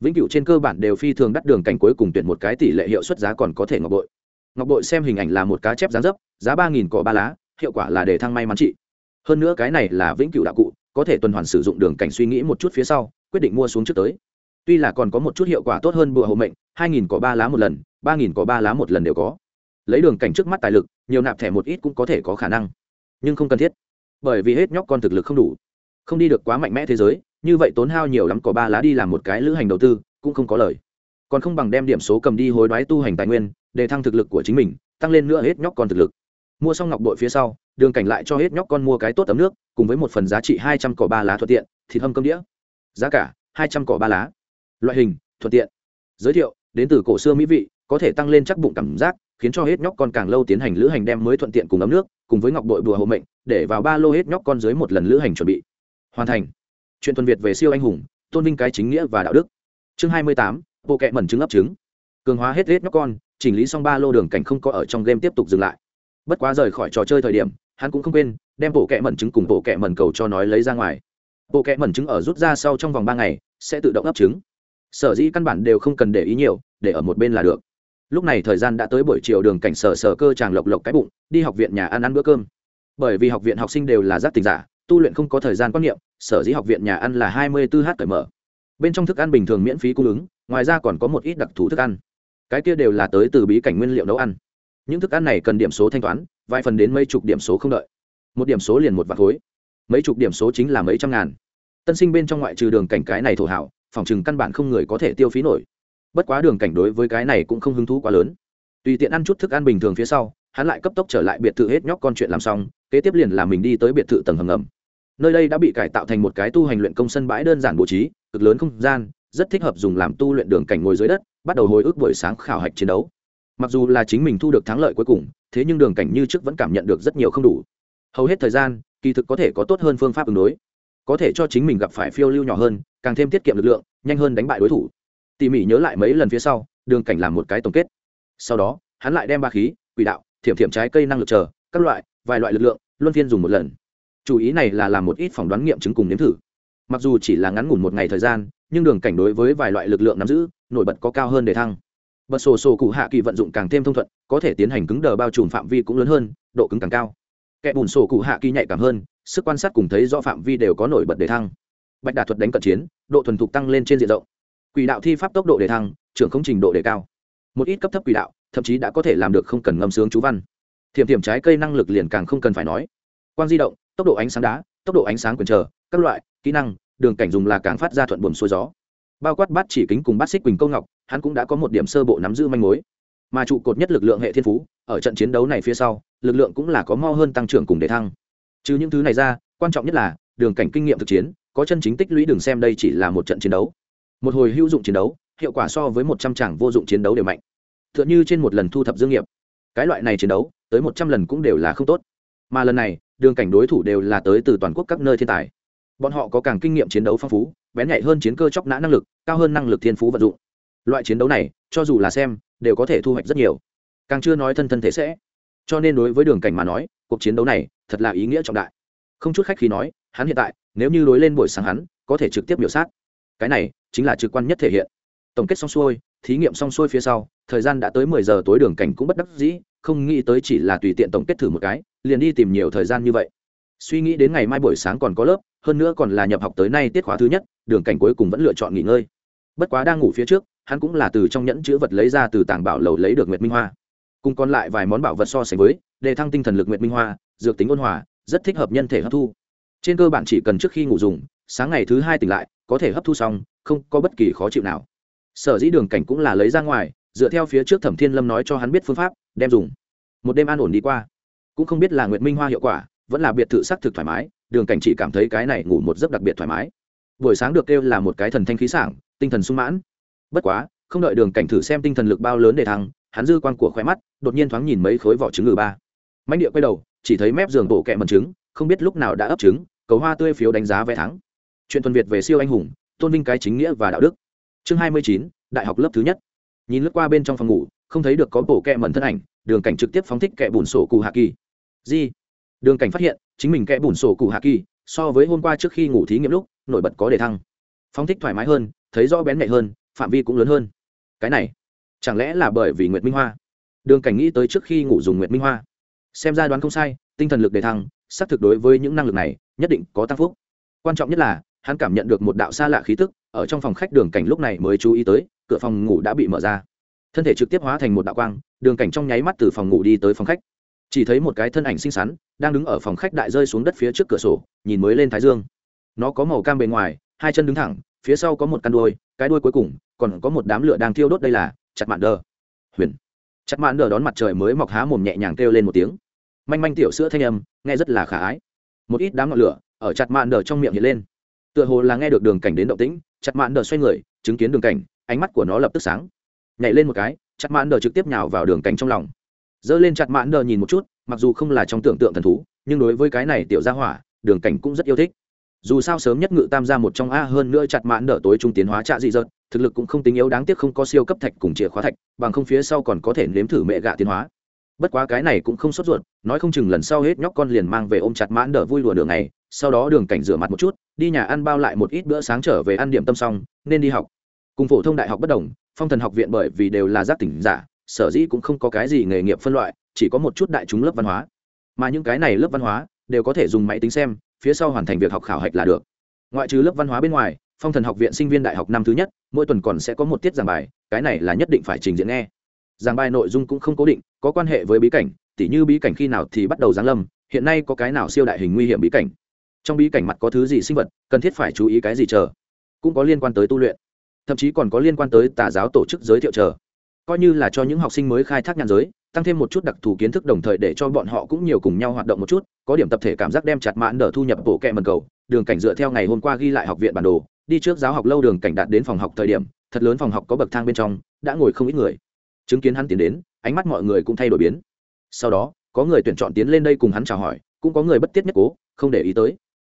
Vĩnh cửu trên cơ bản đều phi thường đắt đường cảnh cuối cùng tuyển một cái tỷ lệ hiệu suất giá còn có thể ngọc bội. Ngọc bội xem hình ảnh là một cá chép giá dấp, giá ba nghìn cỏ ba lá, hiệu quả là để thăng may mắn trị. Hơn nữa cái này là vĩnh cửu đạo cụ, có thể tuần hoàn sử dụng đường cảnh suy nghĩ một chút phía sau, quyết định mua xuống trước tới tuy là còn có một chút hiệu quả tốt hơn bùa hộ mệnh, hai nghìn cỏ ba lá một lần, ba nghìn cỏ ba lá một lần đều có. Lấy đường cảnh trước mắt tài lực, nhiều nạp thẻ một ít cũng có thể có khả năng. Nhưng không cần thiết, bởi vì hết nhóc con thực lực không đủ. Không đi được quá mạnh mẽ thế giới, như vậy tốn hao nhiều lắm có ba lá đi làm một cái lữ hành đầu tư, cũng không có lời. Còn không bằng đem điểm số cầm đi hối đoái tu hành tài nguyên, để thăng thực lực của chính mình, tăng lên nữa hết nhóc con thực lực. Mua xong ngọc bội phía sau, đường cảnh lại cho hết nhóc con mua cái tốt ấm nước, cùng với một phần giá trị hai trăm cỏ ba lá thuận tiện, thịt hâm cơm đĩa. Giá cả, hai trăm cỏ ba lá loại hình, thuận tiện. Giới thiệu, đến từ cổ xưa mỹ vị, có thể tăng lên chắc bụng cảm giác, khiến cho hết nhóc con càng lâu tiến hành lữ hành đem mới thuận tiện cùng ấm nước, cùng với ngọc đội bùa hộ mệnh, để vào ba lô hết nhóc con dưới một lần lữ hành chuẩn bị. Hoàn thành. Chuyện tuần việt về siêu anh hùng, tôn vinh cái chính nghĩa và đạo đức. Chương hai mươi tám, bộ kệ mẩn trứng ấp trứng. Cường hóa hết hết nhóc con, chỉnh lý xong ba lô đường cảnh không có ở trong game tiếp tục dừng lại. Bất quá rời khỏi trò chơi thời điểm, hắn cũng không quên, đem bộ kệ mẩn trứng cùng bộ kệ mẩn cầu cho nói lấy ra ngoài. Bộ kệ mẩn trứng ở rút ra sau trong vòng ba ngày, sẽ tự động ấp trứng sở dĩ căn bản đều không cần để ý nhiều, để ở một bên là được. Lúc này thời gian đã tới buổi chiều đường cảnh sở sở cơ chàng lộc lộc cái bụng, đi học viện nhà ăn ăn bữa cơm. Bởi vì học viện học sinh đều là giác tình giả, tu luyện không có thời gian quan niệm, sở dĩ học viện nhà ăn là hai mươi 24 h cởi mở. Bên trong thức ăn bình thường miễn phí cung ứng, ngoài ra còn có một ít đặc thù thức ăn. Cái kia đều là tới từ bí cảnh nguyên liệu nấu ăn. Những thức ăn này cần điểm số thanh toán, vài phần đến mấy chục điểm số không đợi. Một điểm số liền một vạt khối. Mấy chục điểm số chính là mấy trăm ngàn. Tân sinh bên trong ngoại trừ đường cảnh cái này thổ hảo phòng chừng căn bản không người có thể tiêu phí nổi. Bất quá đường cảnh đối với cái này cũng không hứng thú quá lớn. Tùy tiện ăn chút thức ăn bình thường phía sau, hắn lại cấp tốc trở lại biệt thự hết nhóc con chuyện làm xong, kế tiếp liền là mình đi tới biệt thự tầng hầm ngầm. Nơi đây đã bị cải tạo thành một cái tu hành luyện công sân bãi đơn giản bố trí, cực lớn không gian, rất thích hợp dùng làm tu luyện đường cảnh ngồi dưới đất, bắt đầu hồi ức buổi sáng khảo hạch chiến đấu. Mặc dù là chính mình thu được thắng lợi cuối cùng, thế nhưng đường cảnh như trước vẫn cảm nhận được rất nhiều không đủ. Hầu hết thời gian, kỳ thực có thể có tốt hơn phương pháp ứng đối có thể cho chính mình gặp phải phiêu lưu nhỏ hơn, càng thêm tiết kiệm lực lượng, nhanh hơn đánh bại đối thủ. Tỉ mỉ nhớ lại mấy lần phía sau, đường cảnh làm một cái tổng kết. Sau đó, hắn lại đem ba khí, quỷ đạo, thiểm thiểm trái cây năng lực chờ, các loại, vài loại lực lượng, luân phiên dùng một lần. Chủ ý này là làm một ít phỏng đoán nghiệm chứng cùng nếm thử. Mặc dù chỉ là ngắn ngủn một ngày thời gian, nhưng đường cảnh đối với vài loại lực lượng nắm giữ, nổi bật có cao hơn để thăng. Bật sổ sổ cụ hạ kỳ vận dụng càng thêm thông thuận, có thể tiến hành cứng đờ bao trùm phạm vi cũng lớn hơn, độ cứng càng cao. Kẻ bùn sổ cụ hạ kỳ nhạy cảm hơn sức quan sát cùng thấy do phạm vi đều có nổi bật đề thăng. Bạch đà thuật đánh cận chiến, độ thuần thục tăng lên trên diện rộng. Quỷ đạo thi pháp tốc độ đề thăng, trưởng không trình độ đề cao. Một ít cấp thấp quỷ đạo, thậm chí đã có thể làm được không cần ngâm sướng chú văn. Thiểm thiểm trái cây năng lực liền càng không cần phải nói. Quang di động, tốc độ ánh sáng đá, tốc độ ánh sáng quyền chờ, các loại, kỹ năng, đường cảnh dùng là càng phát ra thuận buồm xuôi gió. Bao quát bát chỉ kính cùng bát xích quỳnh câu ngọc, hắn cũng đã có một điểm sơ bộ nắm giữ manh mối. Mà trụ cột nhất lực lượng hệ thiên phú, ở trận chiến đấu này phía sau, lực lượng cũng là có mo hơn tăng trưởng cùng đề thăng chứ những thứ này ra, quan trọng nhất là, đường cảnh kinh nghiệm thực chiến, có chân chính tích lũy đừng xem đây chỉ là một trận chiến đấu. Một hồi hữu dụng chiến đấu, hiệu quả so với một trăm tràng vô dụng chiến đấu đều mạnh. T h ư ợ n trên một lần thu thập dương nghiệp cái loại này chiến đấu, tới một trăm lần cũng đều là không tốt. Mà lần này, đường cảnh đối thủ đều là tới từ toàn quốc các nơi thiên tài. Bọn họ có càng kinh nghiệm chiến đấu phong phú, bén nhạy hơn chiến cơ chóc nã năng lực, cao hơn năng lực thiên phú vận dụng. Loại chiến đấu này, cho dù là xem, đều có thể thu hoạch rất nhiều. Càng chưa nói thân thân thể sẽ. Cho nên đối với đường cảnh mà nói, cuộc chiến đấu này thật là ý nghĩa trọng đại. Không chút khách khi nói, hắn hiện tại, nếu như đối lên buổi sáng hắn, có thể trực tiếp biểu sát. Cái này, chính là trực quan nhất thể hiện. Tổng kết xong xuôi, thí nghiệm xong xuôi phía sau, thời gian đã tới mười giờ tối đường cảnh cũng bất đắc dĩ, không nghĩ tới chỉ là tùy tiện tổng kết thử một cái, liền đi tìm nhiều thời gian như vậy. Suy nghĩ đến ngày mai buổi sáng còn có lớp, hơn nữa còn là nhập học tới nay tiết khóa thứ nhất, đường cảnh cuối cùng vẫn lựa chọn nghỉ ngơi. Bất quá đang ngủ phía trước, hắn cũng là từ trong nhẫn chữ vật lấy ra từ tảng bảo lầu lấy được nguyệt minh hoa. Cùng còn lại vài món bảo vật so sánh với đề thăng tinh thần lực nguyệt minh hoa dược tính ôn hòa, rất thích hợp nhân thể hấp thu. Trên cơ bản chỉ cần trước khi ngủ dùng, sáng ngày thứ hai tỉnh lại, có thể hấp thu xong, không có bất kỳ khó chịu nào. Sở dĩ đường cảnh cũng là lấy ra ngoài, dựa theo phía trước thẩm thiên lâm nói cho hắn biết phương pháp, đem dùng. Một đêm an ổn đi qua. Cũng không biết là nguyệt minh hoa hiệu quả, vẫn là biệt thự sắc thực thoải mái, đường cảnh chỉ cảm thấy cái này ngủ một giấc đặc biệt thoải mái. Buổi sáng được kêu là một cái thần thanh khí sảng, tinh thần sung mãn. Bất quá, không đợi đường cảnh thử xem tinh thần lực bao lớn để thăng, hắn dư quan của khoe mắt, đột nhiên thoáng nhìn mấy khối vỏ trứng ngừ ba. Mạnh địa quay đầu chỉ thấy mép giường bộ kẹ mần trứng, không biết lúc nào đã ấp trứng, cầu hoa tươi phiếu đánh giá vé thắng. Chuyện thuần việt về siêu anh hùng, tôn vinh cái chính nghĩa và đạo đức. Chương hai mươi chín, đại học lớp thứ nhất. Nhìn lướt qua bên trong phòng ngủ, không thấy được có bộ kẹ mần thân ảnh, đường cảnh trực tiếp phóng thích kẹ bùn sổ cụ hạ kỳ. Di đường cảnh phát hiện, chính mình kẹ bùn sổ cụ hạ kỳ, so với hôm qua trước khi ngủ thí nghiệm lúc, nổi bật có đề thăng. Phóng thích thoải mái hơn, thấy rõ bén nhạy hơn, phạm vi cũng lớn hơn. Cái này, chẳng lẽ là bởi vì nguyệt minh hoa? Đường cảnh nghĩ tới trước khi ngủ dùng nguyệt minh hoa xem ra đoán không sai, tinh thần lực đề thăng, xác thực đối với những năng lực này, nhất định có tăng phúc. Quan trọng nhất là, hắn cảm nhận được một đạo xa lạ khí tức, ở trong phòng khách đường cảnh lúc này mới chú ý tới, cửa phòng ngủ đã bị mở ra. Thân thể trực tiếp hóa thành một đạo quang, đường cảnh trong nháy mắt từ phòng ngủ đi tới phòng khách. Chỉ thấy một cái thân ảnh xinh xắn, đang đứng ở phòng khách đại rơi xuống đất phía trước cửa sổ, nhìn mới lên thái dương. Nó có màu cam bề ngoài, hai chân đứng thẳng, phía sau có một căn đuôi, cái đuôi cuối cùng, còn có một đám lửa đang thiêu đốt đây là chặt mạn đờ huyền chặt mạn đờ đón mặt trời mới mọc há mồm nhẹ nhàng kêu lên một tiếng. Manh manh tiểu sữa thanh âm, nghe rất là khả ái. Một ít đám ngọn lửa ở chặt mạn đờ trong miệng hiện lên. Tựa hồ là nghe được đường cảnh đến động tĩnh, chặt mạn đờ xoay người, chứng kiến đường cảnh, ánh mắt của nó lập tức sáng. Nhảy lên một cái, chặt mạn đờ trực tiếp nhào vào đường cảnh trong lòng. Dơ lên chặt mạn đờ nhìn một chút, mặc dù không là trong tưởng tượng thần thú, nhưng đối với cái này tiểu gia hỏa, đường cảnh cũng rất yêu thích dù sao sớm nhất ngự tam gia một trong a hơn nữa chặt mãn đỡ tối trung tiến hóa trạ dị dợt thực lực cũng không tính yếu đáng tiếc không có siêu cấp thạch cùng chìa khóa thạch, bằng không phía sau còn có thể nếm thử mẹ gạ tiến hóa. Bất quá cái này cũng không sốt ruột, nói không chừng lần sau hết nhóc con liền mang về ôm chặt mãn đỡ vui lùa đường này, sau đó đường cảnh rửa mặt một chút, đi nhà ăn bao lại một ít bữa sáng trở về ăn điểm tâm xong, nên đi học. Cùng phổ thông đại học bất đồng, phong thần học viện bởi vì đều là giác tỉnh giả, sở dĩ cũng không có cái gì nghề nghiệp phân loại, chỉ có một chút đại chúng lớp văn hóa. Mà những cái này lớp văn hóa, đều có thể dùng máy tính xem phía sau hoàn thành việc học khảo hạch là được. Ngoại trừ lớp văn hóa bên ngoài, phong thần học viện sinh viên đại học năm thứ nhất, mỗi tuần còn sẽ có một tiết giảng bài, cái này là nhất định phải trình diễn nghe. Giảng bài nội dung cũng không cố định, có quan hệ với bí cảnh, tỉ như bí cảnh khi nào thì bắt đầu giáng lâm, hiện nay có cái nào siêu đại hình nguy hiểm bí cảnh. Trong bí cảnh mặt có thứ gì sinh vật, cần thiết phải chú ý cái gì chờ. Cũng có liên quan tới tu luyện, thậm chí còn có liên quan tới tà giáo tổ chức giới thiệu chờ. Coi như là cho những học sinh mới khai thác nhàn giới tăng thêm một chút đặc thù kiến thức đồng thời để cho bọn họ cũng nhiều cùng nhau hoạt động một chút, có điểm tập thể cảm giác đem chặt mãn đỡ thu nhập bộ kẹ mần cầu, đường cảnh dựa theo ngày hôm qua ghi lại học viện bản đồ, đi trước giáo học lâu đường cảnh đạt đến phòng học thời điểm, thật lớn phòng học có bậc thang bên trong, đã ngồi không ít người. Chứng kiến hắn tiến đến, ánh mắt mọi người cũng thay đổi biến. Sau đó, có người tuyển chọn tiến lên đây cùng hắn chào hỏi, cũng có người bất tiết nhất cố, không để ý tới.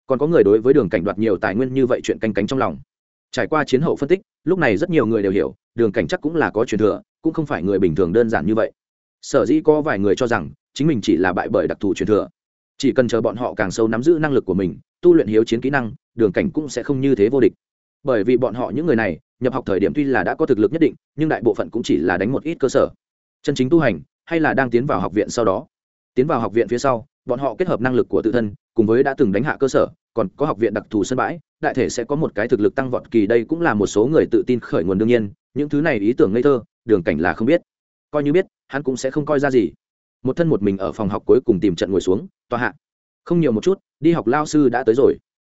Còn có người đối với đường cảnh đoạt nhiều tài nguyên như vậy chuyện canh cánh trong lòng. Trải qua chiến hậu phân tích, lúc này rất nhiều người đều hiểu, đường cảnh chắc cũng là có truyền thừa, cũng không phải người bình thường đơn giản như vậy sở dĩ có vài người cho rằng chính mình chỉ là bại bởi đặc thù truyền thừa. Chỉ cần chờ bọn họ càng sâu nắm giữ năng lực của mình, tu luyện hiếu chiến kỹ năng, đường cảnh cũng sẽ không như thế vô địch. Bởi vì bọn họ những người này, nhập học thời điểm tuy là đã có thực lực nhất định, nhưng đại bộ phận cũng chỉ là đánh một ít cơ sở. Chân chính tu hành, hay là đang tiến vào học viện sau đó. Tiến vào học viện phía sau, bọn họ kết hợp năng lực của tự thân, cùng với đã từng đánh hạ cơ sở, còn có học viện đặc thù sân bãi, đại thể sẽ có một cái thực lực tăng vọt kỳ đây cũng là một số người tự tin khởi nguồn đương nhiên, những thứ này ý tưởng ngây thơ, đường cảnh là không biết. Coi như biết hắn cũng sẽ không coi ra gì. Một thân một mình ở phòng học cuối cùng tìm trận ngồi xuống, tòa hạ. Không nhiều một chút, đi học lao sư đã tới rồi.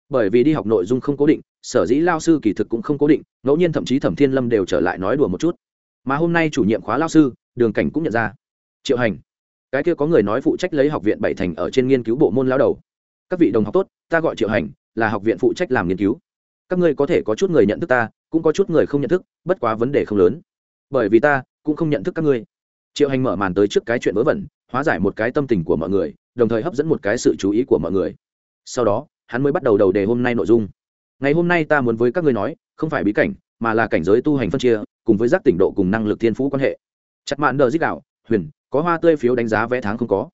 Bởi vì đi học nội dung không cố định, sở dĩ lao sư kỳ thực cũng không cố định, ngẫu nhiên thậm chí thẩm thiên lâm đều trở lại nói đùa một chút. Mà hôm nay chủ nhiệm khóa lao sư, đường cảnh cũng nhận ra. Triệu hành, cái kia có người nói phụ trách lấy học viện bảy thành ở trên nghiên cứu bộ môn lao đầu. Các vị đồng học tốt, ta gọi triệu hành, là học viện phụ trách làm nghiên cứu. Các ngươi có thể có chút người nhận thức ta, cũng có chút người không nhận thức, bất quá vấn đề không lớn. Bởi vì ta cũng không nhận thức các ngươi triệu hành mở màn tới trước cái chuyện vớ vẩn, hóa giải một cái tâm tình của mọi người, đồng thời hấp dẫn một cái sự chú ý của mọi người. Sau đó, hắn mới bắt đầu đầu đề hôm nay nội dung. Ngày hôm nay ta muốn với các ngươi nói, không phải bí cảnh, mà là cảnh giới tu hành phân chia, cùng với giác tỉnh độ cùng năng lực thiên phú quan hệ. Chặt mạn đờ dích đạo, huyền, có hoa tươi phiếu đánh giá vé tháng không có.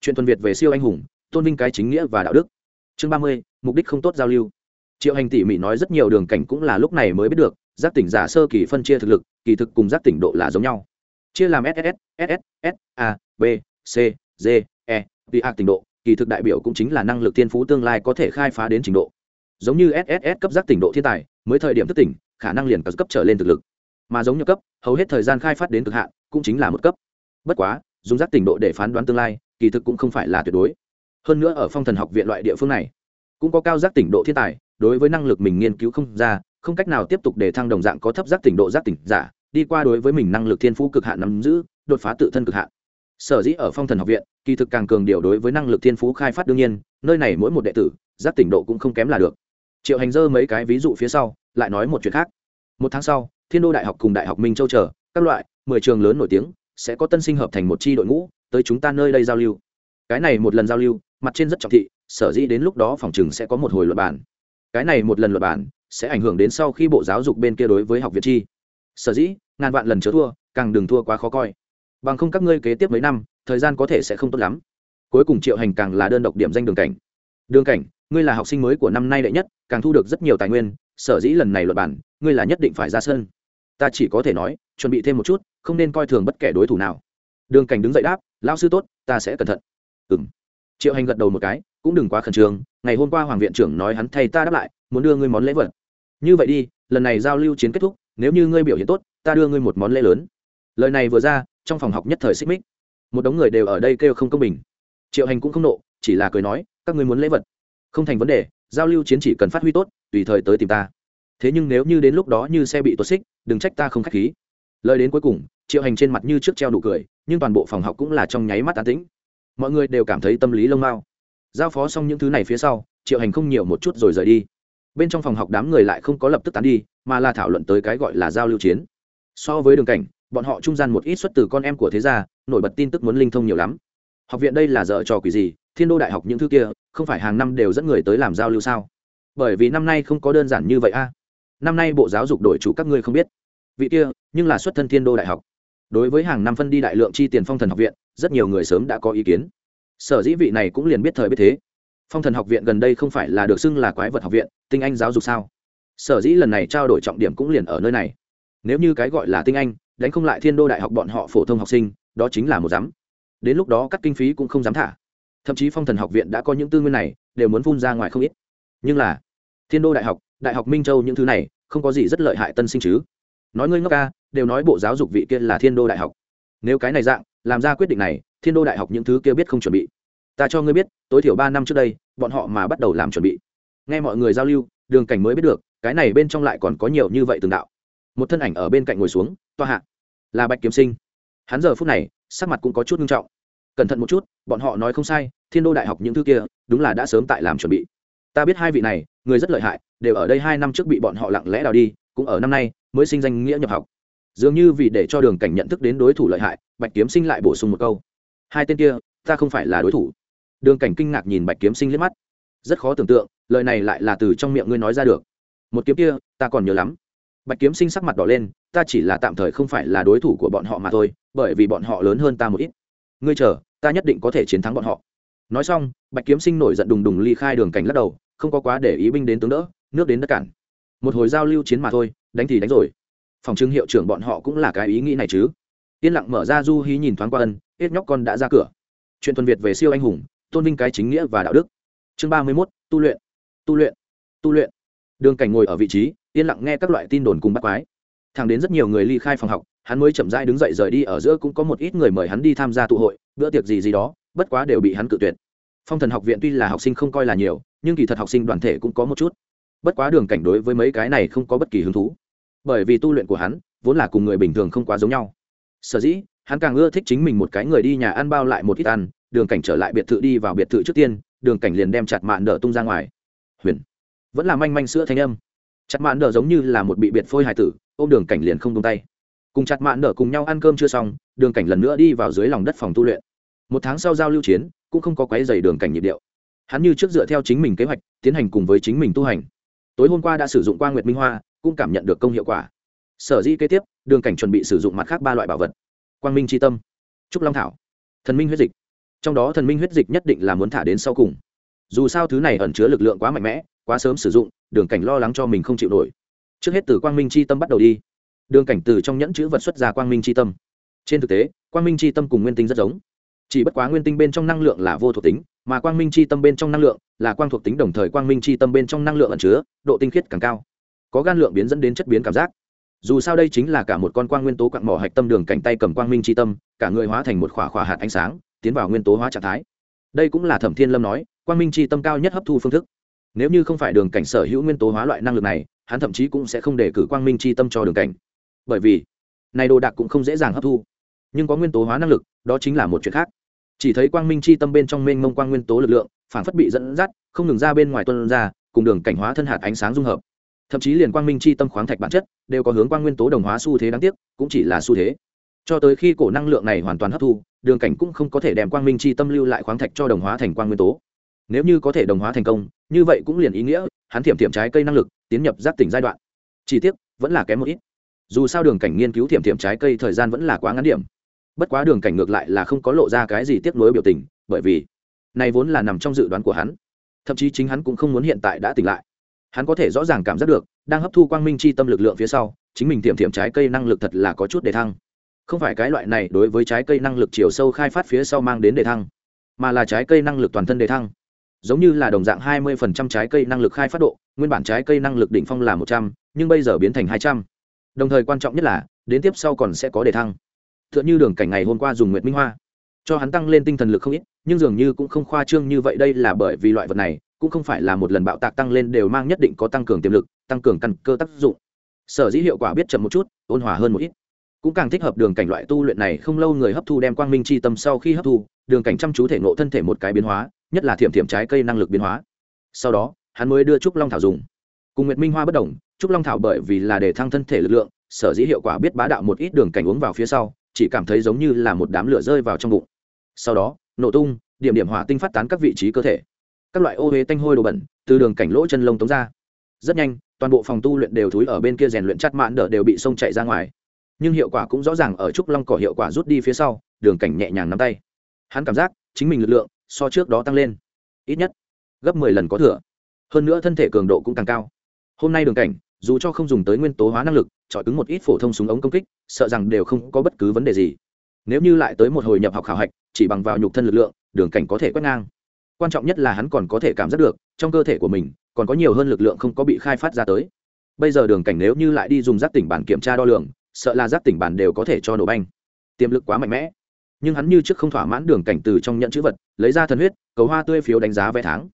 Chuyện tuần việt về siêu anh hùng, tôn vinh cái chính nghĩa và đạo đức. Chương ba mươi, mục đích không tốt giao lưu. Triệu hành tỉ mỉ nói rất nhiều đường cảnh cũng là lúc này mới biết được, giác tỉnh giả sơ kỳ phân chia thực lực, kỳ thực cùng giác tỉnh độ là giống nhau chia làm ss ss s a, b, c, d e p a tỉnh độ, kỳ thực đại biểu cũng chính là năng lực thiên phú tương lai có thể khai phá đến trình độ. Giống như sss cấp giác tỉnh độ thiên tài, mới thời điểm thức tỉnh, khả năng liền cấp trở lên thực lực. Mà giống như cấp, hầu hết thời gian khai phát đến cực hạn, cũng chính là một cấp. Bất quá, dùng giác tỉnh độ để phán đoán tương lai, kỳ thực cũng không phải là tuyệt đối. Hơn nữa ở phong thần học viện loại địa phương này, cũng có cao giác tỉnh độ thiên tài, đối với năng lực mình nghiên cứu không ra, không cách nào tiếp tục để thăng đồng dạng có thấp giác tỉnh độ giác tỉnh giả đi qua đối với mình năng lực thiên phú cực hạn nắm giữ, đột phá tự thân cực hạn. Sở dĩ ở phong thần học viện, kỳ thực càng cường điều đối với năng lực thiên phú khai phát đương nhiên, nơi này mỗi một đệ tử, giác tỉnh độ cũng không kém là được. Triệu hành dơ mấy cái ví dụ phía sau, lại nói một chuyện khác. Một tháng sau, thiên đô đại học cùng đại học minh châu chờ, các loại, mười trường lớn nổi tiếng, sẽ có tân sinh hợp thành một chi đội ngũ, tới chúng ta nơi đây giao lưu. Cái này một lần giao lưu, mặt trên rất trọng thị, sở dĩ đến lúc đó phòng chừng sẽ có một hồi luật bản cái này một lần luật bản sẽ ảnh hưởng đến sau khi bộ giáo dục bên kia đối với học viện chi sở dĩ, ngàn vạn lần chớ thua, càng đừng thua quá khó coi. Bằng không các ngươi kế tiếp mấy năm, thời gian có thể sẽ không tốt lắm. Cuối cùng triệu hành càng là đơn độc điểm danh đường cảnh. Đường cảnh, ngươi là học sinh mới của năm nay đệ nhất, càng thu được rất nhiều tài nguyên, sở dĩ lần này luật bản, ngươi là nhất định phải ra sân. Ta chỉ có thể nói, chuẩn bị thêm một chút, không nên coi thường bất kể đối thủ nào. Đường cảnh đứng dậy đáp lao sư tốt, ta sẽ cẩn thận. Ừ m triệu hành gật đầu một cái, cũng đừng quá khẩn trương, ngày hôm qua hoàng viện trưởng nói hắn thay ta đáp lại, muốn đưa ngươi món lễ vật. Như vậy đi, lần này giao lưu chiến kết thúc nếu như ngươi biểu hiện tốt, ta đưa ngươi một món lễ lớn. Lời này vừa ra, trong phòng học nhất thời xích mích. Một đống người đều ở đây kêu không công bình. Triệu hành cũng không nộ, chỉ là cười nói, các ngươi muốn lễ vật. Không thành vấn đề, giao lưu chiến chỉ cần phát huy tốt, tùy thời tới tìm ta. Thế nhưng nếu như đến lúc đó như xe bị tuột xích, đừng trách ta không k h á c h khí. Lời đến cuối cùng, triệu hành trên mặt như trước treo đủ cười, nhưng toàn bộ phòng học cũng là trong nháy mắt tán tĩnh. Mọi người đều cảm thấy tâm lý lông mao giao phó xong những thứ này phía sau, triệu hành không nhiều một chút rồi rời đi bên trong phòng học đám người lại không có lập tức tán đi, mà là thảo luận tới cái gọi là giao lưu chiến. So với đường cảnh, bọn họ trung gian một ít xuất từ con em của thế gia, nổi bật tin tức muốn linh thông nhiều lắm. Học viện đây là dở trò quỷ gì, thiên đô đại học những thứ kia, không phải hàng năm đều dẫn người tới làm giao lưu sao? Bởi vì năm nay không có đơn giản như vậy a. Năm nay bộ giáo dục đổi chủ các ngươi không biết. Vị kia, nhưng là xuất thân thiên đô đại học. Đối với hàng năm phân đi đại lượng chi tiền phong thần học viện, rất nhiều người sớm đã có ý kiến. Sở dĩ vị này cũng liền biết thời biết thế phong thần học viện gần đây không phải là được xưng là quái vật học viện, tinh anh giáo dục sao? Sở dĩ lần này trao đổi trọng điểm cũng liền ở nơi này. Nếu như cái gọi là tinh anh, đánh không lại thiên đô đại học bọn họ phổ thông học sinh, đó chính là một dám. đến lúc đó các kinh phí cũng không dám thả. Thậm chí phong thần học viện đã có những tư nguyên này, đều muốn phun ra ngoài không ít. Nhưng là, thiên đô đại học đại học minh châu những thứ này, không có gì rất lợi hại tân sinh chứ. Nói ngươi ngốc ca, đều nói bộ giáo dục vị kia là thiên đô đại học. Nếu cái này dạng, làm ra quyết định này, thiên đô đại học những thứ kia biết không chuẩn bị ta cho ngươi biết, tối thiểu ba năm trước đây, bọn họ mà bắt đầu làm chuẩn bị. Nghe mọi người giao lưu, đường cảnh mới biết được, cái này bên trong lại còn có nhiều như vậy từng đạo. Một thân ảnh ở bên cạnh ngồi xuống, toa hạ. Là bạch kiếm sinh. Hắn giờ phút này, sắc mặt cũng có chút nghiêm trọng. Cẩn thận một chút, bọn họ nói không sai, thiên đô đại học những thứ kia, đúng là đã sớm tại làm chuẩn bị. Ta biết hai vị này, người rất lợi hại, đều ở đây hai năm trước bị bọn họ lặng lẽ đào đi, cũng ở năm nay, mới sinh danh nghĩa nhập học. Dường như vì để cho đường cảnh nhận thức đến đối thủ lợi hại, bạch kiếm sinh lại bổ sung một câu. Hai tên kia, ta không phải là đối thủ đường cảnh kinh ngạc nhìn bạch kiếm sinh liếc mắt. Rất khó tưởng tượng, lời này lại là từ trong miệng ngươi nói ra được. Một kiếm kia, ta còn nhớ lắm. Bạch kiếm sinh sắc mặt đỏ lên, ta chỉ là tạm thời không phải là đối thủ của bọn họ mà thôi, bởi vì bọn họ lớn hơn ta một ít. Ngươi chờ, ta nhất định có thể chiến thắng bọn họ. Nói xong, bạch kiếm sinh nổi giận đùng đùng ly khai đường cảnh lắc đầu, không có quá để ý binh đến tướng đỡ, nước đến đất cản. Một hồi giao lưu chiến mà thôi, đánh thì đánh rồi. Phòng trưng hiệu trưởng bọn họ cũng là cái ý nghĩ này chứ. Yên lặng mở ra du hí nhìn thoáng qua ân, hết nhóc con đã ra cửa. Chuyện tuần việt về siêu anh hùng tôn vinh cái chính nghĩa và đạo đức. Chương ba mươi mốt, tu luyện. Tu luyện. Tu luyện. Đường cảnh ngồi ở vị trí, yên lặng nghe các loại tin đồn cùng bắt quái. Thằng đến rất nhiều người ly khai phòng học, hắn mới chậm rãi đứng dậy rời đi, ở giữa cũng có một ít người mời hắn đi tham gia tụ hội, bữa tiệc gì gì đó, bất quá đều bị hắn cự tuyệt. Phong thần học viện tuy là học sinh không coi là nhiều, nhưng kỳ thật học sinh đoàn thể cũng có một chút. Bất quá đường cảnh đối với mấy cái này không có bất kỳ hứng thú. Bởi vì tu luyện của hắn, vốn là cùng người bình thường không quá giống nhau. Sở dĩ, hắn càng ưa thích chính mình một cái người đi nhà ăn bao lại một ít ăn đường cảnh trở lại biệt thự đi vào biệt thự trước tiên, đường cảnh liền đem chặt mạn đờ tung ra ngoài. Huyền, vẫn là manh manh sữa thanh âm. Chặt mạn đờ giống như là một bị biệt phôi hài tử, ôm đường cảnh liền không tung tay. Cùng chặt mạn đờ cùng nhau ăn cơm chưa xong, đường cảnh lần nữa đi vào dưới lòng đất phòng tu luyện. Một tháng sau giao lưu chiến, cũng không có quái dày đường cảnh nhịp điệu. Hắn như trước dựa theo chính mình kế hoạch, tiến hành cùng với chính mình tu hành. Tối hôm qua đã sử dụng qua nguyệt minh hoa, cũng cảm nhận được công hiệu quả. Sở dĩ kế tiếp, đường cảnh chuẩn bị sử dụng mặt khác ba loại bảo vật. Quang minh tri tâm, trúc long thảo, thần minh huyết dịch trong đó thần minh huyết dịch nhất định là muốn thả đến sau cùng. Dù sao thứ này ẩn chứa lực lượng quá mạnh mẽ, quá sớm sử dụng, đường cảnh lo lắng cho mình không chịu nổi. Trước hết từ quang minh c h i tâm bắt đầu đi. Đường cảnh từ trong nhẫn chữ vật xuất ra quang minh c h i tâm. Trên thực tế, quang minh c h i tâm cùng nguyên tinh rất giống. Chỉ bất quá nguyên tinh bên trong năng lượng là vô thuộc tính, mà quang minh c h i tâm bên trong năng lượng là quang thuộc tính, đồng thời quang minh c h i tâm bên trong năng lượng ẩn chứa độ tinh khiết càng cao. Có gan lượng biến dẫn đến chất biến cảm giác. Dù sao đây chính là cả một con quang nguyên tố quặng mỏ hạch tâm đường cảnh tay cầm quang minh c tâm, cả người hóa thành một khỏa khỏa hạt ánh sáng tiến vào nguyên tố hóa trạng thái. Đây cũng là thẩm thiên lâm nói, quang minh c tâm cao nhất hấp thu phương thức. Nếu như không phải đường cảnh sở hữu nguyên tố hóa loại năng lực này, hắn thậm chí cũng sẽ không để cử quang minh c h i tâm cho đường cảnh. Bởi vì, này đồ đạc cũng không dễ dàng hấp thu. Nhưng có nguyên tố hóa năng lực, đó chính là một chuyện khác. Chỉ thấy quang minh c h i tâm bên trong mênh mông quang nguyên tố lực lượng phản phất bị dẫn dắt, không ngừng ra bên ngoài tuân ra, cùng đường cảnh hóa thân hạt ánh sáng dung hợp. Thậm chí liền quang minh c h i tâm khoáng thạch bản chất, đều có hướng quang nguyên tố đồng hóa xu thế đáng tiếc, cũng chỉ là xu thế. Cho tới khi cổ năng lượng này hoàn toàn hấp thu đường cảnh cũng không có thể đem quang minh chi tâm lưu lại khoáng thạch cho đồng hóa thành quang nguyên tố. Nếu như có thể đồng hóa thành công, như vậy cũng liền ý nghĩa, hắn thiểm thiểm trái cây năng lực, tiến nhập giáp tỉnh giai đoạn. Chi tiết vẫn là kém một ít. Dù sao đường cảnh nghiên cứu thiểm thiểm trái cây thời gian vẫn là quá ngắn điểm. Bất quá đường cảnh ngược lại là không có lộ ra cái gì tiếc nuối biểu tình, bởi vì này vốn là nằm trong dự đoán của hắn. Thậm chí chính hắn cũng không muốn hiện tại đã tỉnh lại. Hắn có thể rõ ràng cảm giác được, đang hấp thu quang minh chi tâm lực lượng phía sau, chính mình tiệm tiệm trái cây năng lực thật là có chút đề thăng không phải cái loại này đối với trái cây năng lực chiều sâu khai phát phía sau mang đến đề thăng mà là trái cây năng lực toàn thân đề thăng giống như là đồng dạng 20% trái cây năng lực khai phát độ, nguyên bản trái cây năng lực đỉnh phong là 100, nhưng bây giờ biến thành 200. Đồng thời quan trọng nhất là, đến tiếp sau còn sẽ có đề thăng. Tựa như đường cảnh ngày hôm qua dùng Nguyệt Minh Hoa. cho hắn tăng lên tinh thần lực không ít nhưng dường như cũng không khoa trương như vậy đây là bởi vì loại vật này cũng không phải là một lần bạo tạc tăng lên đều mang nhất định có tăng cường tiềm lực tăng cường căn cơ tác dụng sở dĩ hiệu quả biết chậm một chút ôn hòa hơn một ít cũng càng thích hợp đường cảnh loại tu luyện này, không lâu người hấp thu đem quang minh c h i tâm sau khi hấp thu, đường cảnh chăm chú thể nộ thân thể một cái biến hóa, nhất là thiểm thiểm trái cây năng lực biến hóa. Sau đó, hắn mới đưa trúc long thảo dùng. Cùng nguyệt minh hoa bất đồng, trúc long thảo bởi vì là để thăng thân thể lực lượng, sở dĩ hiệu quả biết bá đạo một ít đường cảnh uống vào phía sau, chỉ cảm thấy giống như là một đám lửa rơi vào trong bụng. Sau đó, nổ tung, điểm điểm hỏa tinh phát tán các vị trí cơ thể. Các loại ô huế tanh hôi đồ bẩn, từ đường cảnh lỗ chân lông tống ra. Rất nhanh, toàn bộ phòng tu luyện đều thúi ở bên kia rèn luyện chắt mãn đỡ đều bị sông chạy ra ngoài nhưng hiệu quả cũng rõ ràng ở trúc long cỏ hiệu quả rút đi phía sau, đường cảnh nhẹ nhàng nắm tay. Hắn cảm giác chính mình lực lượng so trước đó tăng lên, ít nhất gấp mười lần có thừa. Hơn nữa thân thể cường độ cũng càng cao. Hôm nay đường cảnh, dù cho không dùng tới nguyên tố hóa năng lực, chọi cứng một ít phổ thông súng ống công kích, sợ rằng đều không có bất cứ vấn đề gì. Nếu như lại tới một hồi nhập học khảo hạch, chỉ bằng vào nhục thân lực lượng, đường cảnh có thể quét ngang. Quan trọng nhất là hắn còn có thể cảm giác được, trong cơ thể của mình, còn có nhiều hơn lực lượng không có bị khai phát ra tới. Bây giờ đường cảnh nếu như lại đi dùng giác tỉnh bản kiểm tra đo lường sợ là giác tỉnh bản đều có thể cho nổ banh. Tiềm lực quá mạnh mẽ. Nhưng hắn như trước không thỏa mãn đường cảnh từ trong nhận chữ vật, lấy ra thần huyết, cầu hoa tươi phiếu đánh giá vé tháng.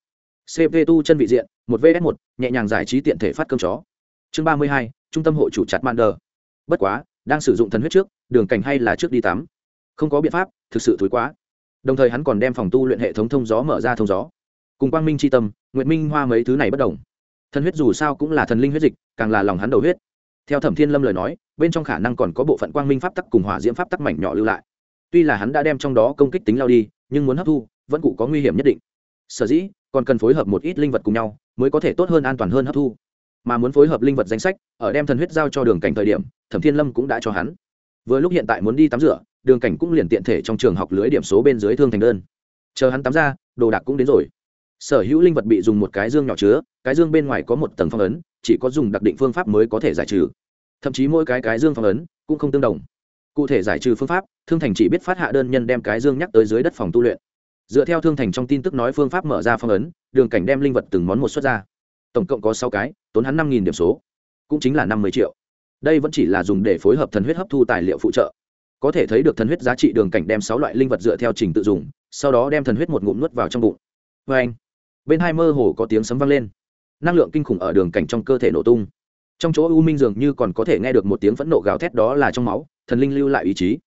Cp tu chân vị diện, một vs một, nhẹ nhàng giải trí tiện thể phát cơm chó. Chương ba mươi hai, trung tâm hội chủ chặt man đờ bất quá, đang sử dụng thần huyết trước, đường cảnh hay là trước đi tắm. Không có biện pháp, thực sự thối quá. Đồng thời hắn còn đem phòng tu luyện hệ thống thông gió mở ra thông gió. Cùng quang minh c tâm nguyện minh hoa mấy thứ này bất đồng. Thần huyết dù sao cũng là thần linh huyết dịch, càng là lòng hắn đầu huyết theo thẩm thiên lâm lời nói, bên trong khả năng còn có bộ phận quang minh pháp tắc cùng hỏa diễm pháp tắc mảnh nhỏ lưu lại. Tuy là hắn đã đem trong đó công kích tính lao đi, nhưng muốn hấp thu, vẫn cụ có nguy hiểm nhất định. Sở dĩ, còn cần phối hợp một ít linh vật cùng nhau, mới có thể tốt hơn an toàn hơn hấp thu. Mà muốn phối hợp linh vật danh sách, ở đem thần huyết giao cho đường cảnh thời điểm, thẩm thiên lâm cũng đã cho hắn. Vừa lúc hiện tại muốn đi tắm rửa, đường cảnh cũng liền tiện thể trong trường học lưới điểm số bên dưới thương thành đơn. Chờ hắn tắm ra, đồ đạc cũng đến rồi. Sở hữu linh vật bị dùng một cái dương nhỏ chứa, cái dương bên ngoài có một tầng phong ấn chỉ có dùng đặc định phương pháp mới có thể giải trừ. Thậm chí mỗi cái cái dương phong ấn cũng không tương đồng. Cụ thể giải trừ phương pháp, thương thành chỉ biết phát hạ đơn nhân đem cái dương nhắc tới dưới đất phòng tu luyện. Dựa theo thương thành trong tin tức nói phương pháp mở ra phong ấn, đường cảnh đem linh vật từng món một xuất ra. Tổng cộng có sáu cái, tốn hắn năm nghìn điểm số, cũng chính là năm mươi triệu. Đây vẫn chỉ là dùng để phối hợp thần huyết hấp thu tài liệu phụ trợ. Có thể thấy được thần huyết giá trị đường cảnh đem sáu loại linh vật dựa theo trình tự dùng, sau đó đem thần huyết một ngụm nuốt vào trong bụng. Vê anh bên hai mơ hồ có tiếng sấm vang lên năng lượng kinh khủng ở đường cảnh trong cơ thể nổ tung. Trong chỗ u minh dường như còn có thể nghe được một tiếng phẫn nộ gào thét đó là trong máu, thần linh lưu lại ý chí.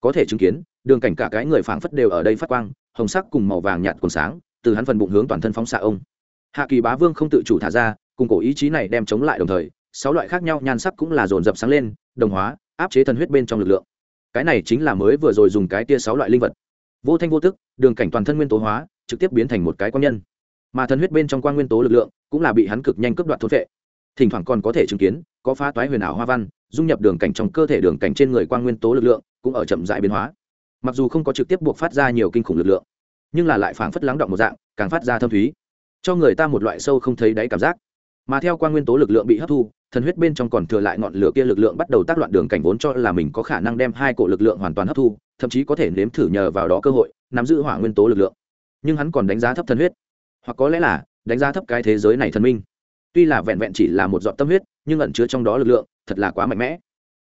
Có thể chứng kiến, đường cảnh cả cái người phảng phất đều ở đây phát quang, hồng sắc cùng màu vàng nhạt còn sáng, từ hắn phần bụng hướng toàn thân phóng xạ ông. Hạ kỳ bá vương không tự chủ thả ra, cùng cổ ý chí này đem chống lại đồng thời, sáu loại khác nhau nhan sắc cũng là dồn dập sáng lên, đồng hóa, áp chế thần huyết bên trong lực lượng. Cái này chính là mới vừa rồi dùng cái tia sáu loại linh vật. Vô thanh vô tức, đường cảnh toàn thân nguyên tố hóa, trực tiếp biến thành một cái quan nhân mà thần huyết bên trong quan nguyên tố lực lượng cũng là bị hắn cực nhanh cướp đoạt thốt vệ thỉnh thoảng còn có thể chứng kiến, có phá toái huyền ảo hoa văn, dung nhập đường cảnh trong cơ thể đường cảnh trên người quan nguyên tố lực lượng cũng ở chậm dại biến hóa. Mặc dù không có trực tiếp buộc phát ra nhiều kinh khủng lực lượng, nhưng là lại phảng phất lắng động một dạng, càng phát ra thâm thúy, cho người ta một loại sâu không thấy đáy cảm giác. Mà theo quan nguyên tố lực lượng bị hấp thu, thần huyết bên trong còn thừa lại ngọn lửa kia lực lượng bắt đầu tác loạn đường cảnh vốn cho là mình có khả năng đem hai cổ lực lượng hoàn toàn hấp thu, thậm chí có thể nếm thử nhờ vào đó cơ hội, nắm giữ hỏa nguyên tố lực lượng. Nhưng hắn còn đánh giá thấp thần huyết hoặc có lẽ là đánh giá thấp cái thế giới này thần minh. Tuy là vẹn vẹn chỉ là một giọt tâm huyết, nhưng ẩn chứa trong đó lực lượng, thật là quá mạnh mẽ.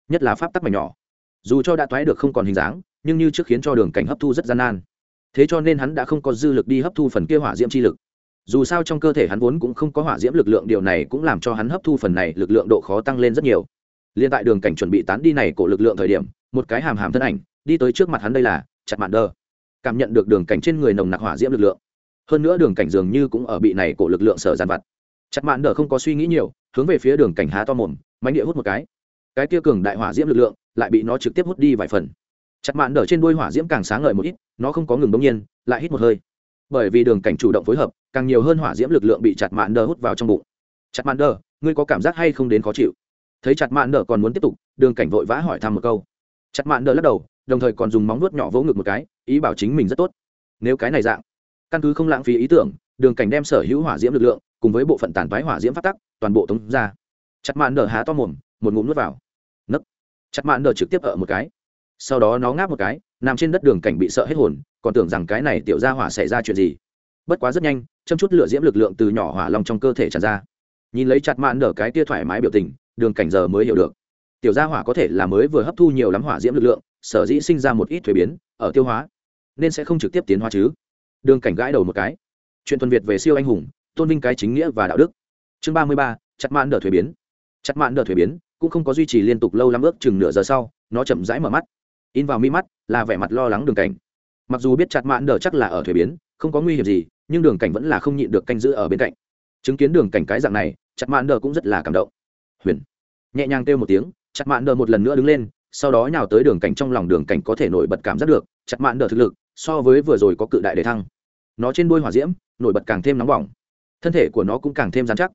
Nhất là pháp tắc mảnh nhỏ. Dù cho đã toái được không còn hình dáng, nhưng như trước khiến cho đường cảnh hấp thu rất gian nan. Thế cho nên hắn đã không có dư lực đi hấp thu phần kia hỏa diễm chi lực. Dù sao trong cơ thể hắn vốn cũng không có hỏa diễm lực lượng, điều này cũng làm cho hắn hấp thu phần này lực lượng độ khó tăng lên rất nhiều. Liên tại đường cảnh chuẩn bị tán đi này cổ lực lượng thời điểm, một cái hàm hàm thân ảnh đi tới trước mặt hắn đây là chặt mạn đơ. Cảm nhận được đường cảnh trên người nồng nặc hỏa diễm lực lượng hơn nữa đường cảnh dường như cũng ở bị này cổ lực lượng sở giàn vặt. Chặt mạn đờ không có suy nghĩ nhiều, hướng về phía đường cảnh há to mồm mánh địa hút một cái. Cái kia cường đại hỏa diễm lực lượng lại bị nó trực tiếp hút đi vài phần. Chặt mạn đờ trên đuôi hỏa diễm càng sáng ngời một ít, nó không có ngừng bỗng nhiên, lại hít một hơi. Bởi vì đường cảnh chủ động phối hợp, càng nhiều hơn hỏa diễm lực lượng bị chặt mạn đờ hút vào trong bụng. Chặt mạn đờ, ngươi có cảm giác hay không đến khó chịu? Thấy chặt mạn đờ còn muốn tiếp tục, đường cảnh vội vã hỏi thăm một câu. Chặt mạn đờ lắc đầu, đồng thời còn dùng móng nuốt nhỏ vỗ ngực một cái, ý bảo chính mình rất tốt. Nếu cái này dạng căn cứ không lãng phí ý tưởng, đường cảnh đem sở hữu hỏa diễm lực lượng, cùng với bộ phận tàn toái hỏa diễm phát tắc, toàn bộ tống ra. Chặt mạn nở há to mồm, một ngụm nuốt vào. Nấc. Chặt mạn nở trực tiếp ở một cái. Sau đó nó ngáp một cái, nằm trên đất đường cảnh bị sợ hết hồn, còn tưởng rằng cái này tiểu ra hỏa xảy ra chuyện gì. Bất quá rất nhanh, châm chút lửa diễm lực lượng từ nhỏ hỏa long trong cơ thể tràn ra. Nhìn lấy chặt mạn nở cái tia thoải mái biểu tình, đường cảnh giờ mới hiểu được. Tiểu gia hỏa có thể là mới vừa hấp thu nhiều lắm hỏa diễm lực lượng, sở dĩ sinh ra một ít thuế biến, ở tiêu hóa. Nên sẽ không trực tiếp tiến hóa chứ đường cảnh gãi đầu một cái. Chuyện thuần việt về siêu anh hùng, tôn vinh cái chính nghĩa và đạo đức. Chương ba mươi ba, chặt mãn đờ thuế biến. Chặt mãn đờ thuế biến cũng không có duy trì liên tục lâu lắm ước chừng nửa giờ sau, nó chậm rãi mở mắt. In vào mi mắt là vẻ mặt lo lắng đường cảnh. Mặc dù biết chặt mãn đờ chắc là ở thuế biến, không có nguy hiểm gì, nhưng đường cảnh vẫn là không nhịn được canh giữ ở bên cạnh. Chứng kiến đường cảnh cái dạng này, chặt mãn đờ cũng rất là cảm động. Huyền. Nhẹ nhàng kêu một tiếng, chặt mãn đờ một lần nữa đứng lên, sau đó nhào tới đường cảnh trong lòng đường cảnh có thể nổi bật cảm giác được, chặt mãn đờ thực lực so với vừa rồi có cự đại đề thăng. Nó trên đôi hỏa diễm, nổi bật càng thêm nóng bỏng. Thân thể của nó cũng càng thêm dán chắc.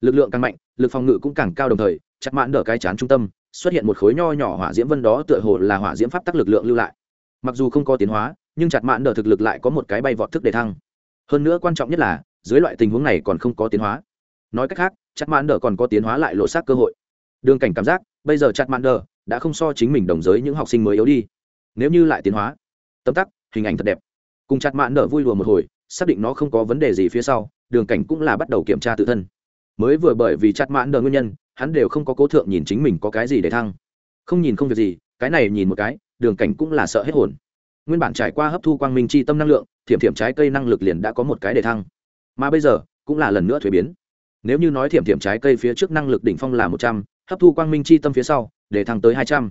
Lực lượng càng mạnh, lực phòng ngự cũng càng cao đồng thời, chặt mãn đỡ cái chán trung tâm, xuất hiện một khối nho nhỏ hỏa diễm vân đó tựa hồ là hỏa diễm pháp tắc lực lượng lưu lại. Mặc dù không có tiến hóa, nhưng chặt mãn đỡ thực lực lại có một cái bay vọt thức đề thăng. Hơn nữa quan trọng nhất là, dưới loại tình huống này còn không có tiến hóa. Nói cách khác, chặt mãn đỡ còn có tiến hóa lại lộ xác cơ hội. Đường cảnh cảm giác, bây giờ chặt mãn đỡ đã không so chính mình đồng giới những học sinh mới yếu đi. Nếu như lại tiến hóa, tấm tắc hình ảnh thật đẹp. Cùng chặt mãn nở vui lùa một hồi, xác định nó không có vấn đề gì phía sau, đường cảnh cũng là bắt đầu kiểm tra tự thân. Mới vừa bởi vì chặt mãn nở nguyên nhân, hắn đều không có cố thượng nhìn chính mình có cái gì để thăng. Không nhìn không việc gì, cái này nhìn một cái, đường cảnh cũng là sợ hết hồn. Nguyên bản trải qua hấp thu quang minh c h i tâm năng lượng, thiểm thiểm trái cây năng lực liền đã có một cái để thăng. Mà bây giờ, cũng là lần nữa thuế biến. Nếu như nói thiểm thiểm trái cây phía trước năng lực đỉnh phong là một trăm, hấp thu quang minh c h i tâm phía sau, để thăng tới hai trăm.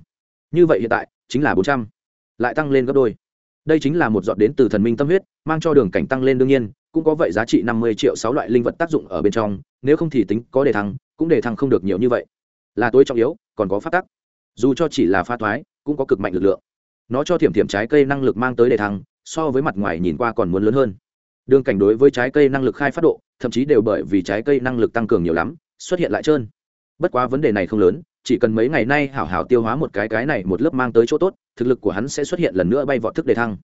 Như vậy hiện tại, chính là bốn trăm. Lại tăng lên gấp đôi đây chính là một giọt đến từ thần minh tâm huyết, mang cho đường cảnh tăng lên đương nhiên, cũng có vậy giá trị năm mươi triệu sáu loại linh vật tác dụng ở bên trong, nếu không thì tính có đề thăng, cũng đề thăng không được nhiều như vậy. Là tối trọng yếu, còn có phát tắc. Dù cho chỉ là pha thoái, cũng có cực mạnh lực lượng. Nó cho thiểm thiểm trái cây năng lực mang tới đề thăng, so với mặt ngoài nhìn qua còn muốn lớn hơn. Đường cảnh đối với trái cây năng lực khai phát độ, thậm chí đều bởi vì trái cây năng lực tăng cường nhiều lắm, xuất hiện lại trơn. Bất quá vấn đề này không lớn chỉ cần mấy ngày nay hảo hảo tiêu hóa một cái cái này một lớp mang tới chỗ tốt, thực lực của hắn sẽ xuất hiện lần nữa bay vọt thức đề thăng.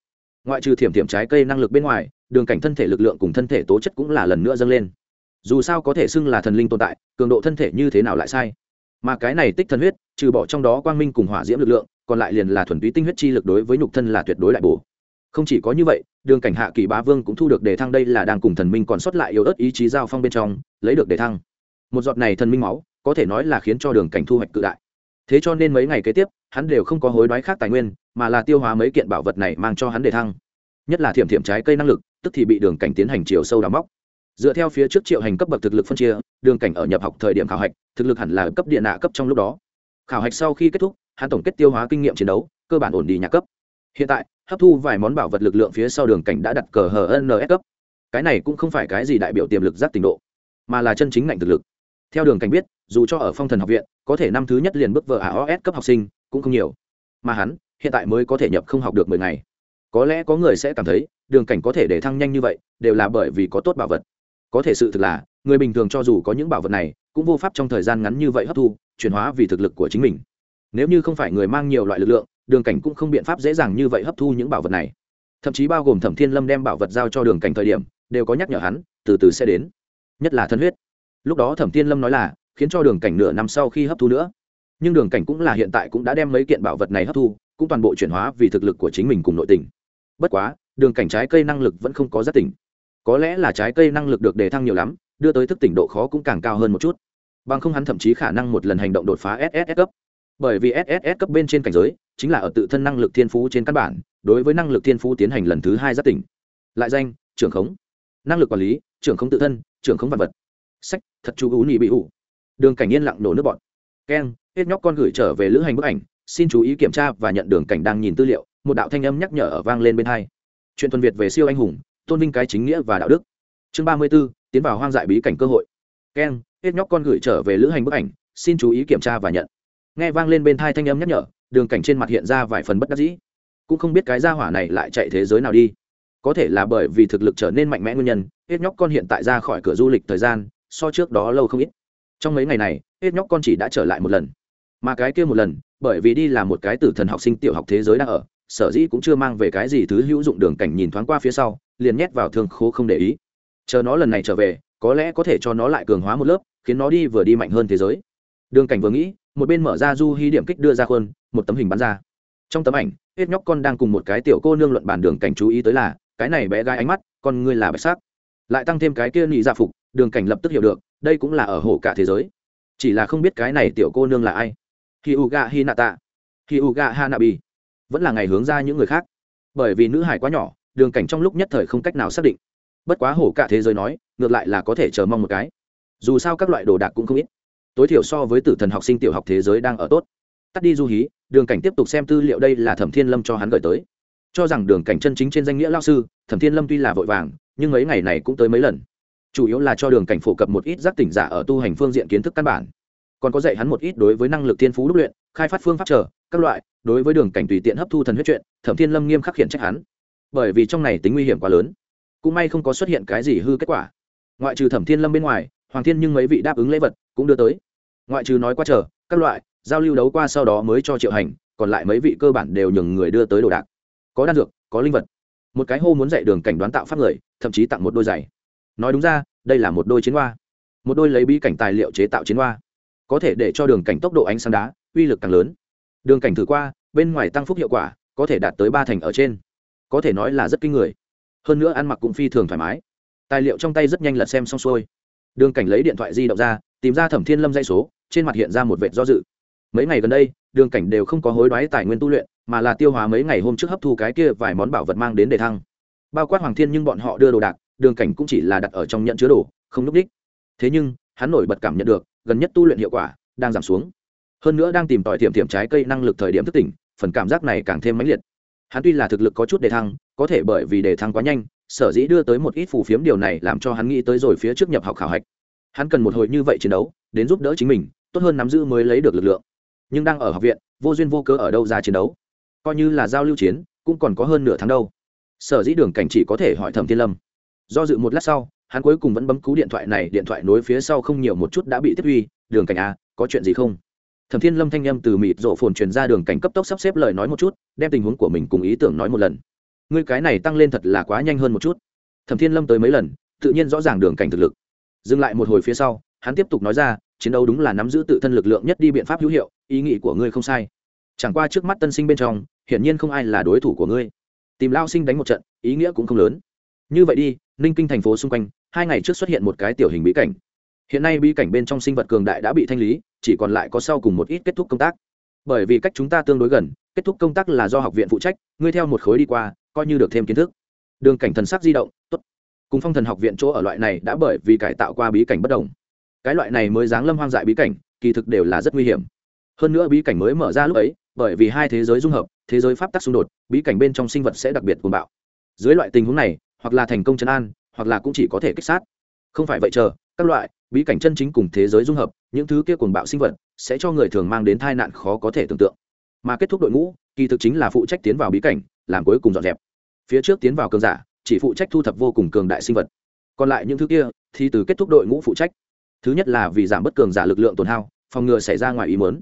Ngoại trừ thiểm thiểm trái cây năng lực bên ngoài, đường cảnh thân thể lực lượng cùng thân thể tố chất cũng là lần nữa dâng lên. Dù sao có thể xưng là thần linh tồn tại, cường độ thân thể như thế nào lại sai? Mà cái này tích thần huyết, trừ bỏ trong đó quang minh cùng hỏa diễm lực lượng, còn lại liền là thuần túy tinh huyết chi lực đối với nhục thân là tuyệt đối đại bổ. Không chỉ có như vậy, đường cảnh hạ kỳ bá vương cũng thu được đề thăng đây là đang cùng thần minh còn sót lại yếu ớt ý chí giao phong bên trong, lấy được đề thăng. Một giọt này thần minh máu có thể nói là khiến cho đường cảnh thu hoạch cự đại. Thế cho nên mấy ngày kế tiếp, hắn đều không có hối đoái khác tài nguyên, mà là tiêu hóa mấy kiện bảo vật này mang cho hắn để thăng. Nhất là thiểm thiểm trái cây năng lực, tức thì bị đường cảnh tiến hành chiều sâu đào móc. Dựa theo phía trước triệu hành cấp bậc thực lực phân chia, đường cảnh ở nhập học thời điểm khảo hạch, thực lực hẳn là cấp địa nạ cấp trong lúc đó. Khảo hạch sau khi kết thúc, hắn tổng kết tiêu hóa kinh nghiệm chiến đấu, cơ bản ổn đi nhà cấp. Hiện tại, hấp thu vài món bảo vật lực lượng phía sau đường cảnh đã đặt cờ hờ ns cấp. Cái này cũng không phải cái gì đại biểu tiềm lực giác tình độ, mà là chân chính ngạnh thực lực theo đường cảnh biết, dù cho ở phong thần học viện, có thể năm thứ nhất liền bước vợ aos cấp học sinh, cũng không nhiều. Mà hắn, hiện tại mới có thể nhập không học được mười ngày. Có lẽ có người sẽ cảm thấy, đường cảnh có thể để thăng nhanh như vậy, đều là bởi vì có tốt bảo vật. Có thể sự thực là, người bình thường cho dù có những bảo vật này, cũng vô pháp trong thời gian ngắn như vậy hấp thu, chuyển hóa vì thực lực của chính mình. Nếu như không phải người mang nhiều loại lực lượng, đường cảnh cũng không biện pháp dễ dàng như vậy hấp thu những bảo vật này. Thậm chí bao gồm thẩm thiên lâm đem bảo vật giao cho đường cảnh thời điểm, đều có nhắc nhở hắn, từ từ sẽ đến. Nhất là thân huyết lúc đó thẩm tiên lâm nói là, khiến cho đường cảnh nửa năm sau khi hấp thu nữa. Nhưng đường cảnh cũng là hiện tại cũng đã đem mấy kiện bảo vật này hấp thu, cũng toàn bộ chuyển hóa vì thực lực của chính mình cùng nội tình. Bất quá, đường cảnh trái cây năng lực vẫn không có giác tỉnh. Có lẽ là trái cây năng lực được đề thăng nhiều lắm, đưa tới thức tỉnh độ khó cũng càng cao hơn một chút. Bằng không hắn thậm chí khả năng một lần hành động đột phá sss cấp. Bởi vì sss cấp bên trên cảnh giới, chính là ở tự thân năng lực thiên phú trên căn bản, đối với năng lực thiên phú tiến hành lần thứ hai giác tỉnh. Lại danh, trưởng khống. Năng lực quản lý, trưởng khống tự thân, trưởng khống vật vật sách, thật chú ú nhị bị ủ. Đường cảnh yên lặng nổ nước bọn keng hết nhóc con gửi trở về lữ hành bức ảnh, xin chú ý kiểm tra và nhận đường cảnh đang nhìn tư liệu, một đạo thanh âm nhắc nhở ở vang lên bên hai. Chuyện tuần việt về siêu anh hùng, tôn vinh cái chính nghĩa và đạo đức. Chương ba mươi b ố tiến vào hoang dại bí cảnh cơ hội. Keng hết nhóc con gửi trở về lữ hành bức ảnh, xin chú ý kiểm tra và nhận. Nghe vang lên bên thai thanh âm nhắc nhở, đường cảnh trên mặt hiện ra vài phần bất đắc dĩ. Cũng không biết cái gia hỏa này lại chạy thế giới nào đi. Có thể là bởi vì thực lực trở nên mạnh mẽ nguyên nhân, hết nhóc con hiện tại ra khỏi cửa du lịch thời gian so trước đó lâu không ít. Trong mấy ngày này, hết nhóc con chỉ đã trở lại một lần. Mà cái kia một lần, bởi vì đi là một cái tử thần học sinh tiểu học thế giới đang ở, sở dĩ cũng chưa mang về cái gì thứ hữu dụng đường cảnh nhìn thoáng qua phía sau, liền nhét vào thương khố không để ý. Chờ nó lần này trở về, có lẽ có thể cho nó lại cường hóa một lớp, khiến nó đi vừa đi mạnh hơn thế giới. Đường cảnh vừa nghĩ, một bên mở ra du hy điểm kích đưa ra khuôn, một tấm hình bắn ra. Trong tấm ảnh, hết nhóc con đang cùng một cái tiểu cô nương luận bàn đường cảnh chú ý tới là, cái này bé gái ánh mắt, con ngươi là bạch sắc. Lại tăng thêm cái kia nhị dạ phục đường cảnh lập tức hiểu được, đây cũng là ở hổ cả thế giới. Chỉ là không biết cái này tiểu cô nương là ai. Hi u ga hi nạ tạ hi u ga ha nạ bi vẫn là ngày hướng ra những người khác. Bởi vì nữ hải quá nhỏ, đường cảnh trong lúc nhất thời không cách nào xác định. Bất quá hổ cả thế giới nói, ngược lại là có thể chờ mong một cái. Dù sao các loại đồ đạc cũng không ít. Tối thiểu so với tử thần học sinh tiểu học thế giới đang ở tốt. Tắt đi du hí, đường cảnh tiếp tục xem tư liệu đây là thẩm thiên lâm cho hắn gửi tới. Cho rằng đường cảnh chân chính trên danh nghĩa lao sư, thẩm thiên lâm tuy là vội vàng, nhưng mấy ngày này cũng tới mấy lần chủ yếu là cho đường cảnh phổ cập một ít giác tỉnh giả ở tu hành phương diện kiến thức căn bản. Còn có dạy hắn một ít đối với năng lực thiên phú đúc luyện, khai phát phương pháp trở các loại, đối với đường cảnh tùy tiện hấp thu thần huyết chuyện, thẩm thiên lâm nghiêm khắc hiện trách hắn. Bởi vì trong này tính nguy hiểm quá lớn. Cũng may không có xuất hiện cái gì hư kết quả. Ngoại trừ thẩm thiên lâm bên ngoài, hoàng thiên nhưng mấy vị đáp ứng lễ vật cũng đưa tới. Ngoại trừ nói qua chờ, các loại, giao lưu đấu qua sau đó mới cho triệu hành, còn lại mấy vị cơ bản đều nhường người đưa tới đồ đạc. Có đan dược, có linh vật. Một cái hô muốn dạy đường cảnh đoán tạo pháp người, thậm chí tặng một đôi giày nói đúng ra, đây là một đôi chiến hoa. Một đôi lấy bí cảnh tài liệu chế tạo chiến hoa. Có thể để cho đường cảnh tốc độ ánh sáng đá, uy lực càng lớn. Đường cảnh thử qua, bên ngoài tăng phúc hiệu quả, có thể đạt tới ba thành ở trên. Có thể nói là rất kinh người. Hơn nữa ăn mặc cũng phi thường thoải mái. Tài liệu trong tay rất nhanh lật xem xong xuôi. Đường cảnh lấy điện thoại di động ra, tìm ra thẩm thiên lâm dây số, trên mặt hiện ra một vệt do dự. Mấy ngày gần đây, đường cảnh đều không có hối đoái tài nguyên tu luyện, mà là tiêu hóa mấy ngày hôm trước hấp thu cái kia vài món bảo vật mang đến đề thăng. Bao quát hoàng thiên nhưng bọn họ đưa đồ đạc đường cảnh cũng chỉ là đặt ở trong nhận chứa đồ, không núp đích. Thế nhưng, hắn nổi bật cảm nhận được, gần nhất tu luyện hiệu quả đang giảm xuống. Hơn nữa đang tìm tòi tiềm tiềm trái cây năng lực thời điểm thức tỉnh, phần cảm giác này càng thêm mãnh liệt. Hắn tuy là thực lực có chút đề thăng, có thể bởi vì đề thăng quá nhanh, sở dĩ đưa tới một ít phù phiếm điều này làm cho hắn nghĩ tới rồi phía trước nhập học khảo hạch. Hắn cần một hồi như vậy chiến đấu, đến giúp đỡ chính mình, tốt hơn nắm giữ mới lấy được lực lượng. Nhưng đang ở học viện, vô duyên vô cớ ở đâu ra chiến đấu? Coi như là giao lưu chiến, cũng còn có hơn nửa tháng đâu. Sở dĩ đường cảnh chỉ có thể hỏi thẩm thiên lâm do dự một lát sau, hắn cuối cùng vẫn bấm cú điện thoại này, điện thoại nối phía sau không nhiều một chút đã bị tiếp uy. Đường cảnh a có chuyện gì không? Thẩm thiên lâm thanh â m từ mịt rộ phồn truyền ra đường cảnh cấp tốc sắp xếp lời nói một chút, đem tình huống của mình cùng ý tưởng nói một lần. Ngươi cái này tăng lên thật là quá nhanh hơn một chút. Thẩm thiên lâm tới mấy lần, tự nhiên rõ ràng đường cảnh thực lực. Dừng lại một hồi phía sau, hắn tiếp tục nói ra, chiến đấu đúng là nắm giữ tự thân lực lượng nhất đi biện pháp hữu hiệu, ý nghĩ của ngươi không sai. Chẳng qua trước mắt tân sinh bên trong, hiển nhiên không ai là đối thủ của ngươi. Tìm lao sinh đánh một trận, ý nghĩa cũng không lớn. Như vậy đi ninh kinh thành phố xung quanh, hai ngày trước xuất hiện một cái tiểu hình bí cảnh. Hiện nay bí cảnh bên trong sinh vật cường đại đã bị thanh lý, chỉ còn lại có sau cùng một ít kết thúc công tác. Bởi vì cách chúng ta tương đối gần, kết thúc công tác là do học viện phụ trách, ngươi theo một khối đi qua, coi như được thêm kiến thức. Đường cảnh thần sắc di động, tốt. Cùng phong thần học viện chỗ ở loại này đã bởi vì cải tạo qua bí cảnh bất đồng. Cái loại này mới giáng lâm hoang dại bí cảnh, kỳ thực đều là rất nguy hiểm. Hơn nữa bí cảnh mới mở ra lúc ấy, bởi vì hai thế giới dung hợp, thế giới pháp tắc xung đột, bí cảnh bên trong sinh vật sẽ đặc biệt cuồng bạo. Dưới loại tình huống này hoặc là thành công chấn an, hoặc là cũng chỉ có thể kích sát. Không phải vậy chờ, các loại, bí cảnh chân chính cùng thế giới dung hợp, những thứ kia cuồng bạo sinh vật, sẽ cho người thường mang đến tai nạn khó có thể tưởng tượng. Mà kết thúc đội ngũ, kỳ thực chính là phụ trách tiến vào bí cảnh, làm cuối cùng dọn dẹp. Phía trước tiến vào cường giả, chỉ phụ trách thu thập vô cùng cường đại sinh vật. Còn lại những thứ kia, thì từ kết thúc đội ngũ phụ trách. Thứ nhất là vì giảm bất cường giả lực lượng tổn hao, phòng ngừa xảy ra ngoài ý mớn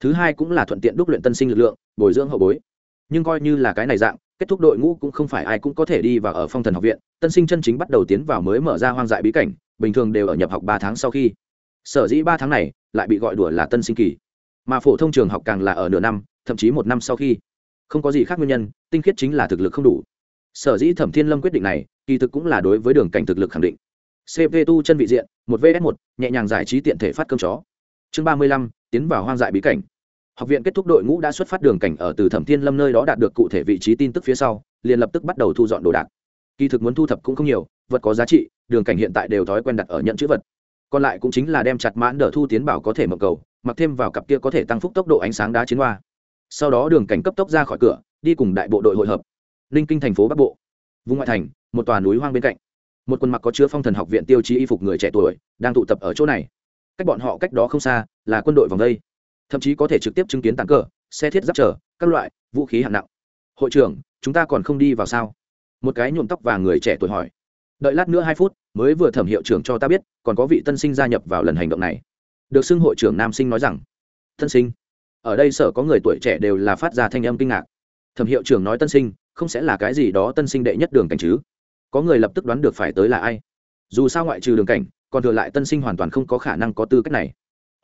thứ hai cũng là thuận tiện đúc luyện tân sinh lực lượng, bồi dưỡng hậu bối. Nhưng coi như là cái này dạng kết thúc đội ngũ cũng không phải ai cũng có thể đi vào ở phong thần học viện, tân sinh chân chính bắt đầu tiến vào mới mở ra hoang dại bí cảnh, bình thường đều ở nhập học ba tháng sau khi. Sở dĩ ba tháng này lại bị gọi đùa là tân sinh kỳ. Mà phổ thông trường học càng là ở nửa năm, thậm chí một năm sau khi. Không có gì khác nguyên nhân, tinh khiết chính là thực lực không đủ. Sở dĩ thẩm thiên lâm quyết định này, kỳ thực cũng là đối với đường cảnh thực lực khẳng định. Cp tu chân vị diện, một vs một, nhẹ nhàng giải trí tiện thể phát cơm chó. Chương ba mươi lăm, tiến vào hoang dại bí cảnh học viện kết thúc đội ngũ đã xuất phát đường cảnh ở từ thẩm thiên lâm nơi đó đạt được cụ thể vị trí tin tức phía sau, liền lập tức bắt đầu thu dọn đồ đạc. Kỳ thực muốn thu thập cũng không nhiều, vật có giá trị, đường cảnh hiện tại đều thói quen đặt ở nhận chữ vật. Còn lại cũng chính là đem chặt mãn đỡ thu tiến bảo có thể mở cầu, mặc thêm vào cặp kia có thể tăng phúc tốc độ ánh sáng đá chiến hoa. Sau đó đường cảnh cấp tốc ra khỏi cửa, đi cùng đại bộ đội hội hợp. Ninh kinh thành phố bắc bộ, vùng ngoại thành, một tòa núi hoang bên cạnh. Một quân mặc có chứa phong thần học viện tiêu chí y phục người trẻ tuổi, đang tụ tập ở chỗ này. Cách bọn họ cách đó không xa là quân đội vòng đây thậm chí có thể trực tiếp chứng kiến tàn cờ xe thiết giáp trở, các loại vũ khí hạng nặng. Hội trưởng, chúng ta còn không đi vào sao? Một cái nhuộm tóc và người trẻ tuổi hỏi. Đợi lát nữa hai phút, mới vừa thẩm hiệu trưởng cho ta biết, còn có vị tân sinh gia nhập vào lần hành động này. Được xưng hội trưởng nam sinh nói rằng. Tân sinh? Ở đây sở có người tuổi trẻ đều là phát ra thanh âm kinh ngạc. Thẩm hiệu trưởng nói tân sinh, không sẽ là cái gì đó tân sinh đệ nhất đường cảnh chứ. Có người lập tức đoán được phải tới là ai. Dù sao ngoại trừ đường cảnh, còn thừa lại tân sinh hoàn toàn không có khả năng có tư cách này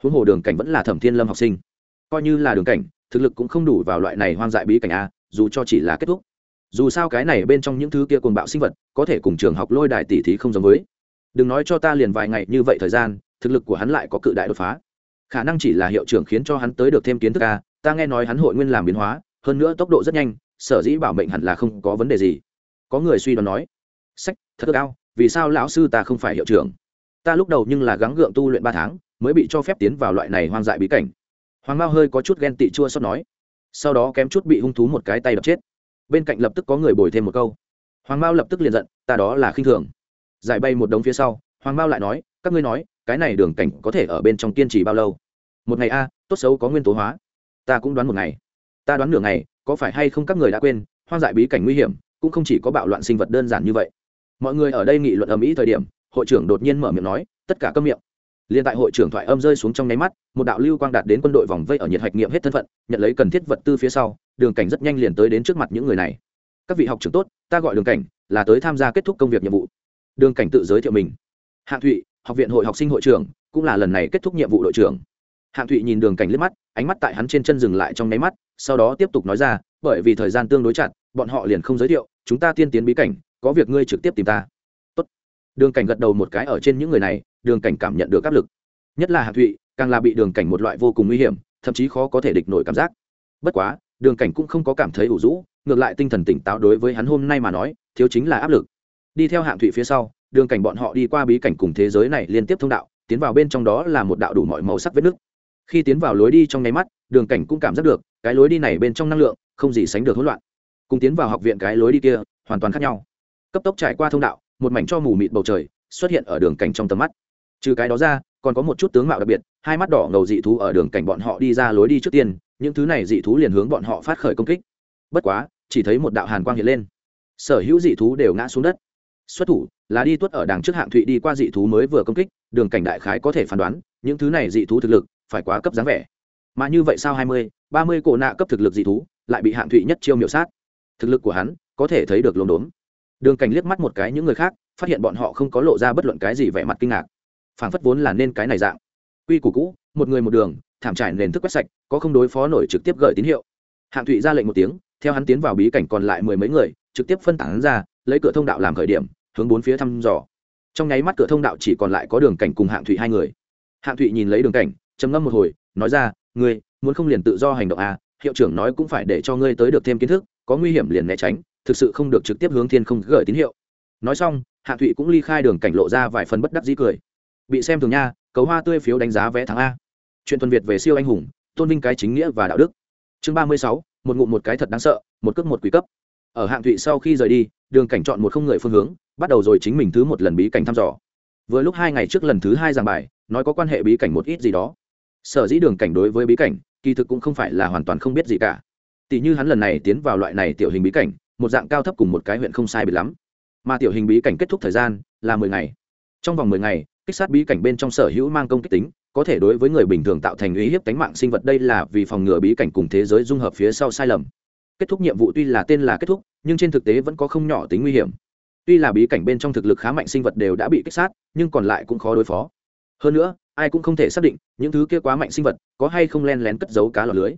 huống hồ đường cảnh vẫn là thẩm thiên lâm học sinh. Coi như là đường cảnh, thực lực cũng không đủ vào loại này hoang dại bí cảnh a, dù cho chỉ là kết thúc. Dù sao cái này bên trong những thứ kia cuồng bạo sinh vật, có thể cùng trường học lôi đài tỷ thí không giống với. Đừng nói cho ta liền vài ngày như vậy thời gian, thực lực của hắn lại có cự đại đột phá. Khả năng chỉ là hiệu trưởng khiến cho hắn tới được thêm kiến thức a, ta nghe nói hắn hội nguyên làm biến hóa, hơn nữa tốc độ rất nhanh, sở dĩ bảo mệnh hẳn là không có vấn đề gì. Có người suy đoán nói, sách, thật cao, vì sao lão sư ta không phải hiệu trưởng? Ta lúc đầu nhưng là gắng gượng tu luyện ba tháng mới bị cho phép tiến vào loại này hoang dại bí cảnh. Hoàng mao hơi có chút ghen tị chua xót nói, sau đó kém chút bị hung thú một cái tay đập chết. Bên cạnh lập tức có người bồi thêm một câu. Hoàng mao lập tức liền giận, ta đó là khinh thường. Giải bay một đống phía sau, hoàng mao lại nói, các ngươi nói, cái này đường cảnh có thể ở bên trong kiên trì bao lâu? Một ngày a, tốt xấu có nguyên tố hóa. Ta cũng đoán một ngày. Ta đoán nửa ngày, có phải hay không các người đã quên, hoang dại bí cảnh nguy hiểm, cũng không chỉ có bạo loạn sinh vật đơn giản như vậy. Mọi người ở đây nghị luận ầm ĩ thời điểm, hội trưởng đột nhiên mở miệng nói, tất cả câm miệng liên tại hội trưởng thoại âm rơi xuống trong nháy mắt, một đạo lưu quang đạt đến quân đội vòng vây ở nhiệt hạch nghiệm hết thân phận, nhận lấy cần thiết vật tư phía sau, đường cảnh rất nhanh liền tới đến trước mặt những người này. Các vị học trưởng tốt, ta gọi đường cảnh, là tới tham gia kết thúc công việc nhiệm vụ. Đường cảnh tự giới thiệu mình. Hạng thụy, học viện hội học sinh hội trưởng, cũng là lần này kết thúc nhiệm vụ đội trưởng. Hạng thụy nhìn đường cảnh liếc mắt, ánh mắt tại hắn trên chân dừng lại trong nháy mắt, sau đó tiếp tục nói ra, bởi vì thời gian tương đối chặt, bọn họ liền không giới thiệu, chúng ta tiên tiến bí cảnh, có việc ngươi trực tiếp tìm ta. Tốt. đường cảnh gật đầu một cái ở trên những người này đường cảnh cảm nhận được áp lực. Nhất là hạng thụy, càng là bị đường cảnh một loại vô cùng nguy hiểm, thậm chí khó có thể địch nổi cảm giác. Bất quá, đường cảnh cũng không có cảm thấy ủ rũ, ngược lại tinh thần tỉnh táo đối với hắn hôm nay mà nói, thiếu chính là áp lực. Đi theo hạng thụy phía sau, đường cảnh bọn họ đi qua bí cảnh cùng thế giới này liên tiếp thông đạo, tiến vào bên trong đó là một đạo đủ mọi màu sắc vết nước khi tiến vào lối đi trong nháy mắt, đường cảnh cũng cảm giác được, cái lối đi này bên trong năng lượng, không gì sánh được hỗn loạn. Cùng tiến vào học viện cái lối đi kia, hoàn toàn khác nhau. Cấp tốc trải qua thông đạo, một mảnh cho mù mịt bầu trời, xuất hiện ở đường cảnh trong tầm mắt trừ cái đó ra, còn có một chút tướng mạo đặc biệt, hai mắt đỏ ngầu dị thú ở đường cảnh bọn họ đi ra lối đi trước tiên, những thứ này dị thú liền hướng bọn họ phát khởi công kích. Bất quá, chỉ thấy một đạo hàn quang hiện lên. Sở hữu dị thú đều ngã xuống đất. Xuất thủ, là đi tuất ở đằng trước hạng thụy đi qua dị thú mới vừa công kích, đường cảnh đại khái có thể phán đoán, những thứ này dị thú thực lực, phải quá cấp dáng vẻ. Mà như vậy sao hai mươi, ba mươi cổ nạ cấp thực lực dị thú, lại bị hạng thụy nhất chiêu miểu sát. Thực lực của hắn, có thể thấy được lồn đốn. Đường cảnh liếc mắt một cái những người khác, phát hiện bọn họ không có lộ ra bất luận cái gì vẻ mặt kinh ngạc phản phất vốn là nên cái này dạng. Quy củ cũ, một người một đường, thảm trải nền thức quét sạch, có không đối phó nổi trực tiếp gợi tín hiệu. Hạng thụy ra lệnh một tiếng, theo hắn tiến vào bí cảnh còn lại mười mấy người, trực tiếp phân tán ra, lấy cửa thông đạo làm khởi điểm, hướng bốn phía thăm dò. Trong nháy mắt cửa thông đạo chỉ còn lại có đường cảnh cùng hạng thụy hai người. Hạng thụy nhìn lấy đường cảnh, trầm ngâm một hồi, nói ra, ngươi, muốn không liền tự do hành động à hiệu trưởng nói cũng phải để cho ngươi tới được thêm kiến thức, có nguy hiểm liền né tránh, thực sự không được trực tiếp hướng thiên không gửi tín hiệu. Nói xong, hạng thụy cũng ly khai đường cảnh lộ ra vài phần bất đắc dĩ cười bị xem thường nha, cầu hoa tươi phiếu đánh giá vé tháng a. Chuyện tuần việt về siêu anh hùng, tôn vinh cái chính nghĩa và đạo đức. Chương ba mươi sáu, một ngụm một cái thật đáng sợ, một cước một quý cấp. Ở hạng thụy sau khi rời đi, đường cảnh chọn một không người phương hướng, bắt đầu rồi chính mình thứ một lần bí cảnh thăm dò. Vừa lúc hai ngày trước lần thứ hai giảng bài, nói có quan hệ bí cảnh một ít gì đó. Sở dĩ đường cảnh đối với bí cảnh, kỳ thực cũng không phải là hoàn toàn không biết gì cả. Tỷ như hắn lần này tiến vào loại này tiểu hình bí cảnh, một dạng cao thấp cùng một cái huyện không sai biệt lắm. Mà tiểu hình bí cảnh kết thúc thời gian là mười ngày. Trong vòng mười ngày kích sát bí cảnh bên trong sở hữu mang công kích tính, có thể đối với người bình thường tạo thành uy hiếp tánh mạng sinh vật đây là vì phòng ngừa bí cảnh cùng thế giới dung hợp phía sau sai lầm. Kết thúc nhiệm vụ tuy là tên là kết thúc, nhưng trên thực tế vẫn có không nhỏ tính nguy hiểm. Tuy là bí cảnh bên trong thực lực khá mạnh sinh vật đều đã bị kích sát, nhưng còn lại cũng khó đối phó. Hơn nữa, ai cũng không thể xác định, những thứ kia quá mạnh sinh vật có hay không len lén cất giấu cá lọt lưới.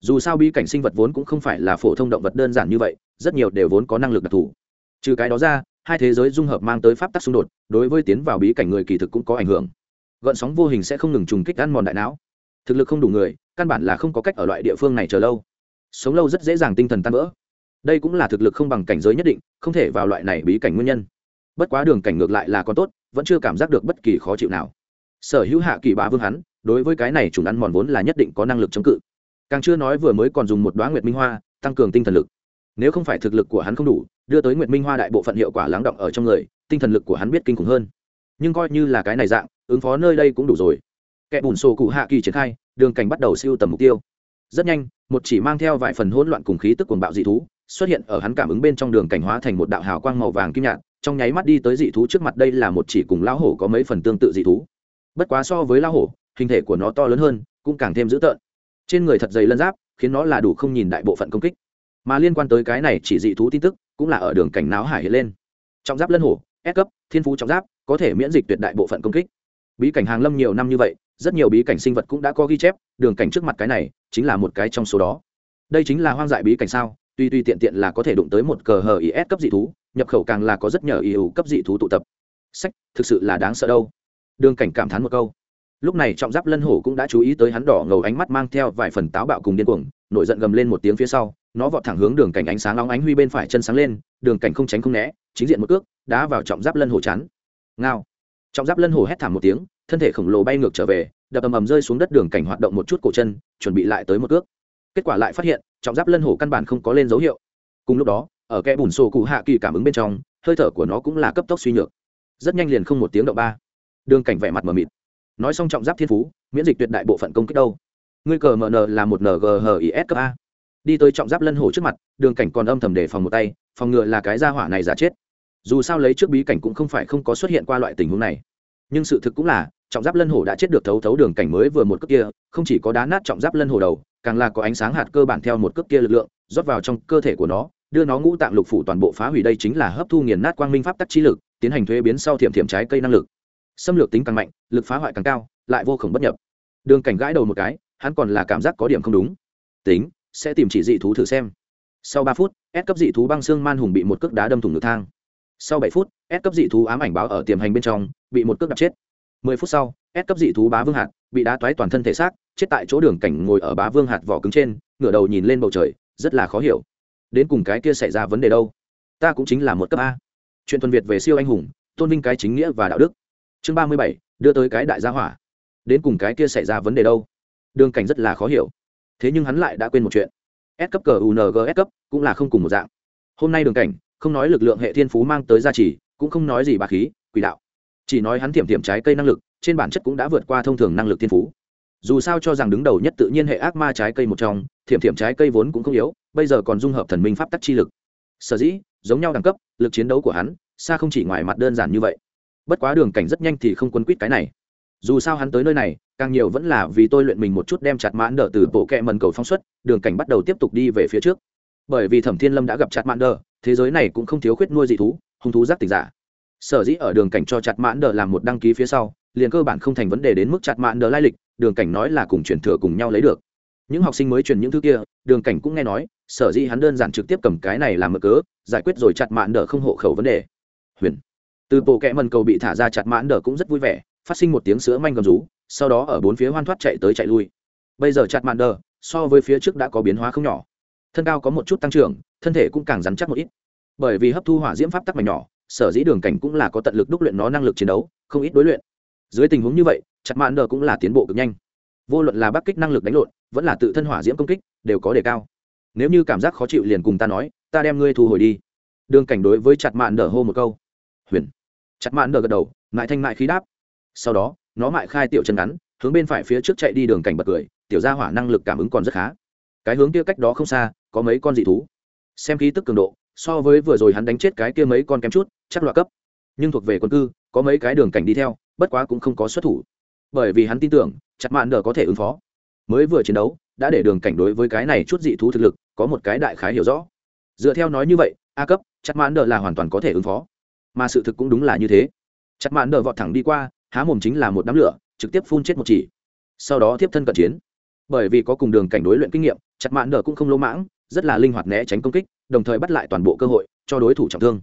Dù sao bí cảnh sinh vật vốn cũng không phải là phổ thông động vật đơn giản như vậy, rất nhiều đều vốn có năng lực đặc thù. Trừ cái đó ra hai thế giới dung hợp mang tới pháp tắc xung đột, đối với tiến vào bí cảnh người kỳ thực cũng có ảnh hưởng. Gợn sóng vô hình sẽ không ngừng trùng kích ăn mòn đại não. Thực lực không đủ người, căn bản là không có cách ở loại địa phương này chờ lâu. Sống lâu rất dễ dàng tinh thần tan vỡ. Đây cũng là thực lực không bằng cảnh giới nhất định, không thể vào loại này bí cảnh nguyên nhân. Bất quá đường cảnh ngược lại là còn tốt, vẫn chưa cảm giác được bất kỳ khó chịu nào. Sở hữu hạ kỳ bá vương hắn, đối với cái này chủng ăn mòn vốn là nhất định có năng lực chống cự. Càng chưa nói vừa mới còn dùng một đoá nguyệt minh hoa, tăng cường tinh thần lực nếu không phải thực lực của hắn không đủ, đưa tới nguyệt minh hoa đại bộ phận hiệu quả lắng động ở trong người, tinh thần lực của hắn biết kinh khủng hơn. Nhưng coi như là cái này dạng, ứng phó nơi đây cũng đủ rồi. Kẻ bùn sổ cụ hạ kỳ triển khai, đường cảnh bắt đầu siêu tầm mục tiêu. Rất nhanh, một chỉ mang theo vài phần hỗn loạn cùng khí tức cuồng bạo dị thú, xuất hiện ở hắn cảm ứng bên trong đường cảnh hóa thành một đạo hào quang màu vàng kim nhạt, trong nháy mắt đi tới dị thú trước mặt đây là một chỉ cùng lão hổ có mấy phần tương tự dị thú. Bất quá so với lão hổ, hình thể của nó to lớn hơn, cũng càng thêm dữ tợn. Trên người thật dày lân giáp, khiến nó là đủ không nhìn đại bộ phận công kích mà liên quan tới cái này chỉ dị thú tin tức, cũng là ở đường cảnh náo hải hiện lên. Trọng giáp lân hổ, S cấp, thiên phú trọng giáp, có thể miễn dịch tuyệt đại bộ phận công kích. Bí cảnh hàng lâm nhiều năm như vậy, rất nhiều bí cảnh sinh vật cũng đã có ghi chép, đường cảnh trước mặt cái này, chính là một cái trong số đó. Đây chính là hoang dại bí cảnh sao, tuy tuy tiện tiện là có thể đụng tới một cờ hờ is cấp dị thú, nhập khẩu càng là có rất nhờ eu cấp dị thú tụ tập. Sách, thực sự là đáng sợ đâu. Đường cảnh cảm thán một câu. Lúc này trọng giáp lân hổ cũng đã chú ý tới hắn đỏ ngầu ánh mắt mang theo vài phần táo bạo cùng điên cuồng, nổi giận gầm lên một tiếng phía sau nó vọt thẳng hướng đường cảnh ánh sáng long ánh huy bên phải chân sáng lên, đường cảnh không tránh không né, chính diện một cước, đá vào trọng giáp lân hổ chắn. Ngao. Trọng giáp lân hổ hét thảm một tiếng, thân thể khổng lồ bay ngược trở về, đập ầm ầm rơi xuống đất đường cảnh hoạt động một chút cổ chân, chuẩn bị lại tới một cước. Kết quả lại phát hiện, trọng giáp lân hổ căn bản không có lên dấu hiệu. Cùng lúc đó, ở kẽ bùn sổ cụ hạ kỳ cảm ứng bên trong, hơi thở của nó cũng là cấp tốc suy nhược. Rất nhanh liền không một tiếng động ba. Đường cảnh vẻ mặt mờ mịt. Nói xong trọng giáp thiên phú, miễn dịch tuyệt đại bộ phận công kích đâu. Ngươi cờ mn là một ngis cấp a đi tới trọng giáp lân hổ trước mặt, đường cảnh còn âm thầm để phòng một tay, phòng ngừa là cái gia hỏa này giả chết. Dù sao lấy trước bí cảnh cũng không phải không có xuất hiện qua loại tình huống này. Nhưng sự thực cũng là, trọng giáp lân hổ đã chết được thấu thấu đường cảnh mới vừa một cước kia, không chỉ có đá nát trọng giáp lân hổ đầu, càng là có ánh sáng hạt cơ bản theo một cước kia lực lượng, rót vào trong cơ thể của nó, đưa nó ngũ tạng lục phủ toàn bộ phá hủy đây chính là hấp thu nghiền nát quang minh pháp tắc chi lực, tiến hành thuế biến sau thiểm thiểm trái cây năng lực. Xâm lược tính càng mạnh, lực phá hoại càng cao, lại vô khổng bất nhập. Đường cảnh gãi đầu một cái, hắn còn là cảm giác có điểm không đúng. Tính sẽ tìm chỉ dị thú thử xem. Sau ba phút, S cấp dị thú băng xương man hùng bị một cước đá đâm thủng ngực thang. Sau bảy phút, S cấp dị thú ám ảnh báo ở tiềm hành bên trong, bị một cước đập chết. Mười phút sau, S cấp dị thú bá vương hạt bị đá toái toàn thân thể xác, chết tại chỗ đường cảnh ngồi ở bá vương hạt vỏ cứng trên, ngửa đầu nhìn lên bầu trời, rất là khó hiểu. Đến cùng cái kia xảy ra vấn đề đâu? Ta cũng chính là một cấp a. Chuyện tuần việt về siêu anh hùng, tôn vinh cái chính nghĩa và đạo đức. Chương ba mươi bảy, đưa tới cái đại gia hỏa. Đến cùng cái kia xảy ra vấn đề đâu? Đường cảnh rất là khó hiểu thế nhưng hắn lại đã quên một chuyện. S cấp cờ ung s cấp cũng là không cùng một dạng. Hôm nay đường cảnh, không nói lực lượng hệ thiên phú mang tới gia trì, cũng không nói gì bà khí, quỷ đạo. Chỉ nói hắn thiểm thiểm trái cây năng lực, trên bản chất cũng đã vượt qua thông thường năng lực thiên phú. Dù sao cho rằng đứng đầu nhất tự nhiên hệ ác ma trái cây một trong, thiểm thiểm trái cây vốn cũng không yếu, bây giờ còn dung hợp thần minh pháp tắc chi lực. Sở dĩ, giống nhau đẳng cấp, lực chiến đấu của hắn, xa không chỉ ngoài mặt đơn giản như vậy. Bất quá đường cảnh rất nhanh thì không quân quýt cái này dù sao hắn tới nơi này, càng nhiều vẫn là vì tôi luyện mình một chút đem chặt mãn đỡ từ bộ kẹ mần cầu phóng xuất, đường cảnh bắt đầu tiếp tục đi về phía trước. Bởi vì thẩm thiên lâm đã gặp chặt mãn đỡ thế giới này cũng không thiếu khuyết nuôi dị thú, hung thú giác tình giả. Sở dĩ ở đường cảnh cho chặt mãn đỡ làm một đăng ký phía sau, liền cơ bản không thành vấn đề đến mức chặt mãn đỡ lai lịch, đường cảnh nói là cùng truyền thừa cùng nhau lấy được. Những học sinh mới truyền những thứ kia, đường cảnh cũng nghe nói, sở dĩ hắn đơn giản trực tiếp cầm cái này làm mở cớ, giải quyết rồi chặt mãn đỡ không hộ khẩu vấn đề. Huyền. Từ bộ kẽ mần cầu bị thả ra chặt mãn đỡ cũng rất vui vẻ phát sinh một tiếng sữa manh gầm rú, sau đó ở bốn phía hoan thoát chạy tới chạy lui. Bây giờ chặt mạn đờ, so với phía trước đã có biến hóa không nhỏ. Thân cao có một chút tăng trưởng, thân thể cũng càng rắn chắc một ít. Bởi vì hấp thu hỏa diễm pháp tắc mảnh nhỏ, sở dĩ đường cảnh cũng là có tận lực đúc luyện nó năng lực chiến đấu, không ít đối luyện. Dưới tình huống như vậy, chặt mạn đờ cũng là tiến bộ cực nhanh. Vô luận là bắc kích năng lực đánh lộn, vẫn là tự thân hỏa diễm công kích, đều có đề cao. Nếu như cảm giác khó chịu liền cùng ta nói, ta đem ngươi thu hồi đi. Đường cảnh đối với chặt mạn đờ hô một câu. Huyền. Chặt mạn đờ gật đầu, ngại thanh ngại khí đáp sau đó, nó mại khai tiểu chân ngắn, hướng bên phải phía trước chạy đi đường cảnh bật cười, tiểu gia hỏa năng lực cảm ứng còn rất khá. Cái hướng kia cách đó không xa, có mấy con dị thú. Xem khí tức cường độ, so với vừa rồi hắn đánh chết cái kia mấy con kém chút, chắc loại cấp. Nhưng thuộc về quân cư, có mấy cái đường cảnh đi theo, bất quá cũng không có xuất thủ. Bởi vì hắn tin tưởng, chặt mạn đờ có thể ứng phó. Mới vừa chiến đấu, đã để đường cảnh đối với cái này chút dị thú thực lực, có một cái đại khái hiểu rõ. Dựa theo nói như vậy, a cấp, chặt mạn đờ là hoàn toàn có thể ứng phó. Mà sự thực cũng đúng là như thế. Chặt mạn đờ vọt thẳng đi qua há mồm chính là một đám lửa, trực tiếp phun chết một chỉ. Sau đó tiếp thân cận chiến. Bởi vì có cùng đường cảnh đối luyện kinh nghiệm, chặt mạn đờ cũng không lỗ mãng, rất là linh hoạt né tránh công kích, đồng thời bắt lại toàn bộ cơ hội cho đối thủ trọng thương.